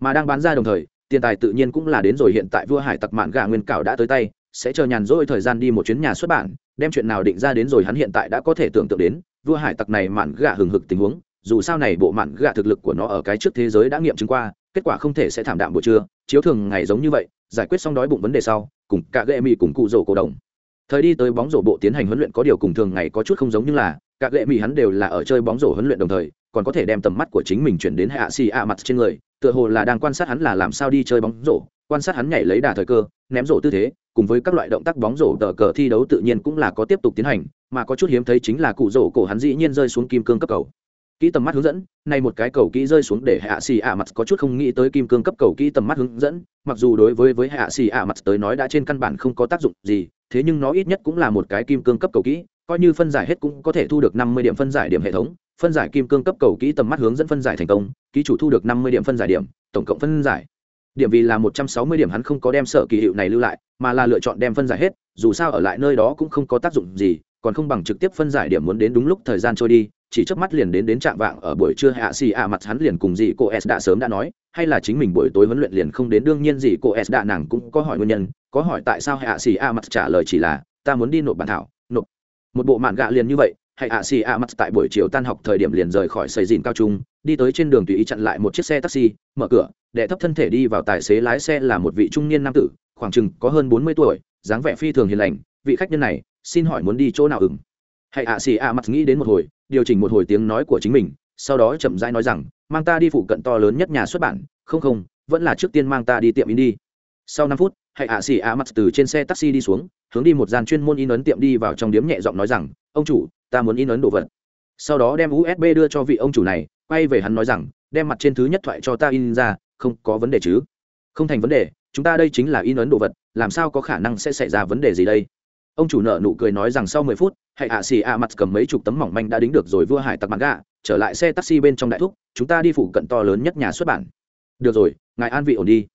Mà đang bán ra đồng thời, tiền tài tự nhiên cũng là đến rồi, hiện tại vua hải tặc mạn gạ nguyên cảo đã tới tay, sẽ chờ nhàn rỗi thời gian đi một chuyến nhà xuất bản, đem chuyện nào định ra đến rồi hắn hiện tại đã có thể tưởng tượng đến, vua hải tặc này mạn gạ hừng hực tình huống, dù sao này bộ mạn gạ thực lực của nó ở cái trước thế giới đã nghiệm chứng qua, kết quả không thể sẽ thảm đạm buổi trưa chiếu thường ngày giống như vậy, giải quyết xong đói bụng vấn đề sau, cùng cả gệ mỹ cùng cụ rổ cổ đồng. Thời đi tới bóng rổ bộ tiến hành huấn luyện có điều cùng thường ngày có chút không giống như là, cả gệ mỹ hắn đều là ở chơi bóng rổ huấn luyện đồng thời, còn có thể đem tầm mắt của chính mình chuyển đến hạ xì ạ mặt trên người, tựa hồ là đang quan sát hắn là làm sao đi chơi bóng rổ, quan sát hắn nhảy lấy đà thời cơ, ném rổ tư thế, cùng với các loại động tác bóng rổ tờ cờ thi đấu tự nhiên cũng là có tiếp tục tiến hành, mà có chút hiếm thấy chính là cụ rổ cổ hắn dĩ nhiên rơi xuống kim cương cấp cầu kỹ tầm mắt hướng dẫn, nay một cái cầu kỹ rơi xuống để hạ xì ạ mặt có chút không nghĩ tới kim cương cấp cầu kỹ tầm mắt hướng dẫn, mặc dù đối với với hạ xì ạ mặt tới nói đã trên căn bản không có tác dụng gì, thế nhưng nó ít nhất cũng là một cái kim cương cấp cầu kỹ, coi như phân giải hết cũng có thể thu được năm mươi điểm phân giải điểm hệ thống, phân giải kim cương cấp cầu kỹ tầm mắt hướng dẫn phân giải thành công, ký chủ thu được năm mươi điểm phân giải điểm, tổng cộng phân giải. Điểm vì là một trăm sáu mươi điểm hắn không có đem sở kỳ hiệu này lưu lại, mà là lựa chọn đem phân giải hết, dù sao ở lại nơi đó cũng không có tác dụng gì, còn không bằng trực tiếp phân giải điểm muốn đến đúng lúc thời gian trôi đi chỉ chớp mắt liền đến đến trạm vạng ở buổi trưa hạ xì ạ mặt hắn liền cùng dì cô s đã sớm đã nói, hay là chính mình buổi tối huấn luyện liền không đến, đương nhiên dì cô s đã nàng cũng có hỏi nguyên nhân, có hỏi tại sao hạ xì ạ mặt trả lời chỉ là, ta muốn đi nộp bản thảo, nộp. Một bộ mạn gạ liền như vậy hạ xì ạ mặt tại buổi chiều tan học thời điểm liền rời khỏi xây dìn cao trung, đi tới trên đường tùy ý chặn lại một chiếc xe taxi, mở cửa để thấp thân thể đi vào tài xế lái xe là một vị trung niên nam tử, khoảng chừng có hơn bốn mươi tuổi, dáng vẻ phi thường hiền lành, vị khách nhân này, xin hỏi muốn đi chỗ nào ừng hãy ạ, xì ạ, mặt nghĩ đến một hồi, điều chỉnh một hồi tiếng nói của chính mình, sau đó chậm rãi nói rằng, mang ta đi phụ cận to lớn nhất nhà xuất bản, không không, vẫn là trước tiên mang ta đi tiệm in đi. Sau năm phút hãy ạ, xì ạ, mặt từ trên xe taxi đi xuống, hướng đi một gian chuyên môn in ấn tiệm đi vào trong điếm nhẹ giọng nói rằng, ông chủ, ta muốn in ấn đồ vật. Sau đó đem usb đưa cho vị ông chủ này, quay về hắn nói rằng, đem mặt trên thứ nhất thoại cho ta in ra, không có vấn đề chứ? Không thành vấn đề, chúng ta đây chính là in ấn đồ vật, làm sao có khả năng sẽ xảy ra vấn đề gì đây? Ông chủ nợ nụ cười nói rằng sau mười phút, hãy ạ xì ạ mặt cầm mấy chục tấm mỏng manh đã đính được rồi vua hải tặc mặt gà trở lại xe taxi bên trong đại thúc, chúng ta đi phụ cận to lớn nhất nhà xuất bản. Được rồi, ngài an vị ổn đi.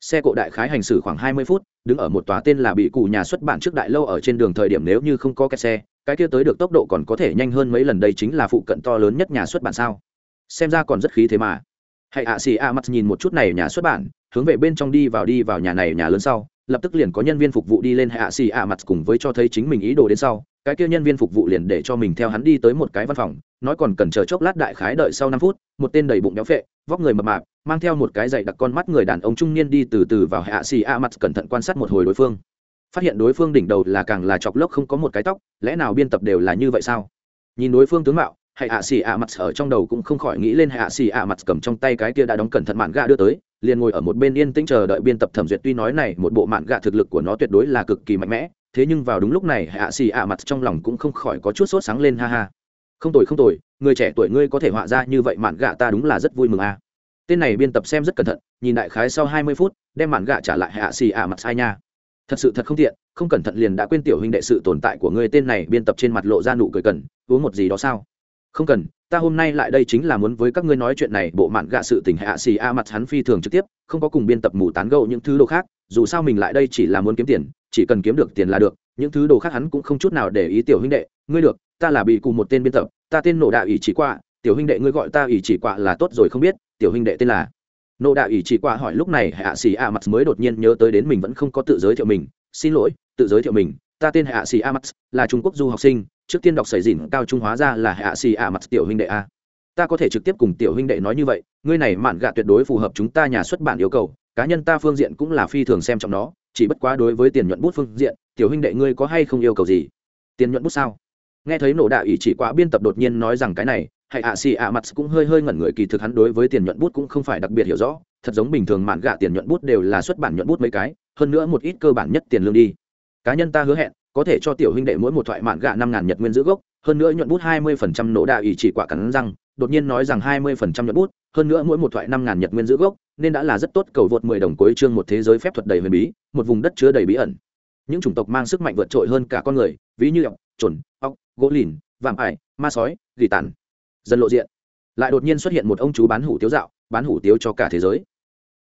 Xe cộ đại khái hành xử khoảng hai mươi phút, đứng ở một tòa tên là bị cụ nhà xuất bản trước đại lâu ở trên đường thời điểm nếu như không có kẹt xe, cái kia tới được tốc độ còn có thể nhanh hơn mấy lần đây chính là phụ cận to lớn nhất nhà xuất bản sao? Xem ra còn rất khí thế mà. Hãy ạ xì a mặt nhìn một chút này nhà xuất bản hướng về bên trong đi vào đi vào nhà này nhà lớn sau, lập tức liền có nhân viên phục vụ đi lên hạ xì a mặt cùng với cho thấy chính mình ý đồ đến sau, cái kia nhân viên phục vụ liền để cho mình theo hắn đi tới một cái văn phòng, nói còn cần chờ chốc lát đại khái đợi sau năm phút, một tên đầy bụng béo phệ, vóc người mập mạp, mang theo một cái giày đặc con mắt người đàn ông trung niên đi từ từ vào hạ xì a mặt cẩn thận quan sát một hồi đối phương. Phát hiện đối phương đỉnh đầu là càng là chọc lốc không có một cái tóc, lẽ nào biên tập đều là như vậy sao? Nhìn đối phương tướng mạo hay hạ xì ạ mặt ở trong đầu cũng không khỏi nghĩ lên hạ xì ạ mặt cầm trong tay cái kia đã đóng cẩn thận mạn gạ đưa tới, liền ngồi ở một bên yên tĩnh chờ đợi biên tập thẩm duyệt. Tuy nói này một bộ mạn gạ thực lực của nó tuyệt đối là cực kỳ mạnh mẽ, thế nhưng vào đúng lúc này hạ xì ạ mặt trong lòng cũng không khỏi có chút sốt sáng lên, ha ha. Không tồi không tồi, người trẻ tuổi ngươi có thể họa ra như vậy mạn gạ ta đúng là rất vui mừng a tên này biên tập xem rất cẩn thận, nhìn đại khái sau hai mươi phút, đem mạn gạ trả lại hạ xì ạ mặt sai nha. Thật sự thật không tiện, không cẩn thận liền đã quên tiểu huynh đệ sự tồn tại của ngươi. Tên này biên tập trên mặt lộ ra nụ cười cần, uống một gì đó sao? Không cần, ta hôm nay lại đây chính là muốn với các ngươi nói chuyện này, bộ mạn gạ sự tình hạ xì a mặt hắn phi thường trực tiếp, không có cùng biên tập mù tán gẫu những thứ đồ khác, dù sao mình lại đây chỉ là muốn kiếm tiền, chỉ cần kiếm được tiền là được, những thứ đồ khác hắn cũng không chút nào để ý tiểu huynh đệ, ngươi được, ta là bị cùng một tên biên tập, ta tên nổ đạo ỷ chỉ qua tiểu huynh đệ ngươi gọi ta ỷ chỉ qua là tốt rồi không biết, tiểu huynh đệ tên là. Nộ đạo ỷ chỉ qua hỏi lúc này hạ sĩ a mặt mới đột nhiên nhớ tới đến mình vẫn không có tự giới thiệu mình, xin lỗi, tự giới thiệu mình, ta tên hạ sĩ a mặt, là trung quốc du học sinh trước tiên đọc sầy dìn cao trung hóa ra là hạ xì a mặt tiểu huynh đệ a. Ta có thể trực tiếp cùng tiểu huynh đệ nói như vậy, ngươi này mạn gạ tuyệt đối phù hợp chúng ta nhà xuất bản yêu cầu, cá nhân ta phương diện cũng là phi thường xem trọng nó, chỉ bất quá đối với tiền nhuận bút phương diện, tiểu huynh đệ ngươi có hay không yêu cầu gì? Tiền nhuận bút sao? Nghe thấy nổ đạo ý chỉ quá biên tập đột nhiên nói rằng cái này hay ạ xì ạ mặt cũng hơi hơi ngẩn người kỳ thực hắn đối với tiền nhuận bút cũng không phải đặc biệt hiểu rõ, thật giống bình thường mạn gạ tiền nhuận bút đều là xuất bản nhuận bút mấy cái, hơn nữa một ít cơ bản nhất tiền lương đi. Cá nhân ta hứa hẹn có thể cho tiểu huynh đệ mỗi một thoại mạn gạ năm ngàn nhật nguyên giữ gốc, hơn nữa nhuận bút hai mươi phần trăm nổ đạ ý chỉ quả cắn răng, đột nhiên nói rằng hai mươi phần trăm nhuận bút, hơn nữa mỗi một thoại năm ngàn nhật nguyên giữ gốc, nên đã là rất tốt cầu vượt mười đồng cuối chương một thế giới phép thuật đầy huyền bí, một vùng đất chứa đầy bí ẩn. Những chủng tộc mang sức mạnh vượt trội hơn cả con người, ví như ọc trồn ọc gỗ lìn, vạm ải, ma sói, gỉ tàn. Dần lộ diện. Lại đột nhiên xuất hiện một ông chú bán hủ tiếu dạo, bán hủ tiếu cho cả thế giới.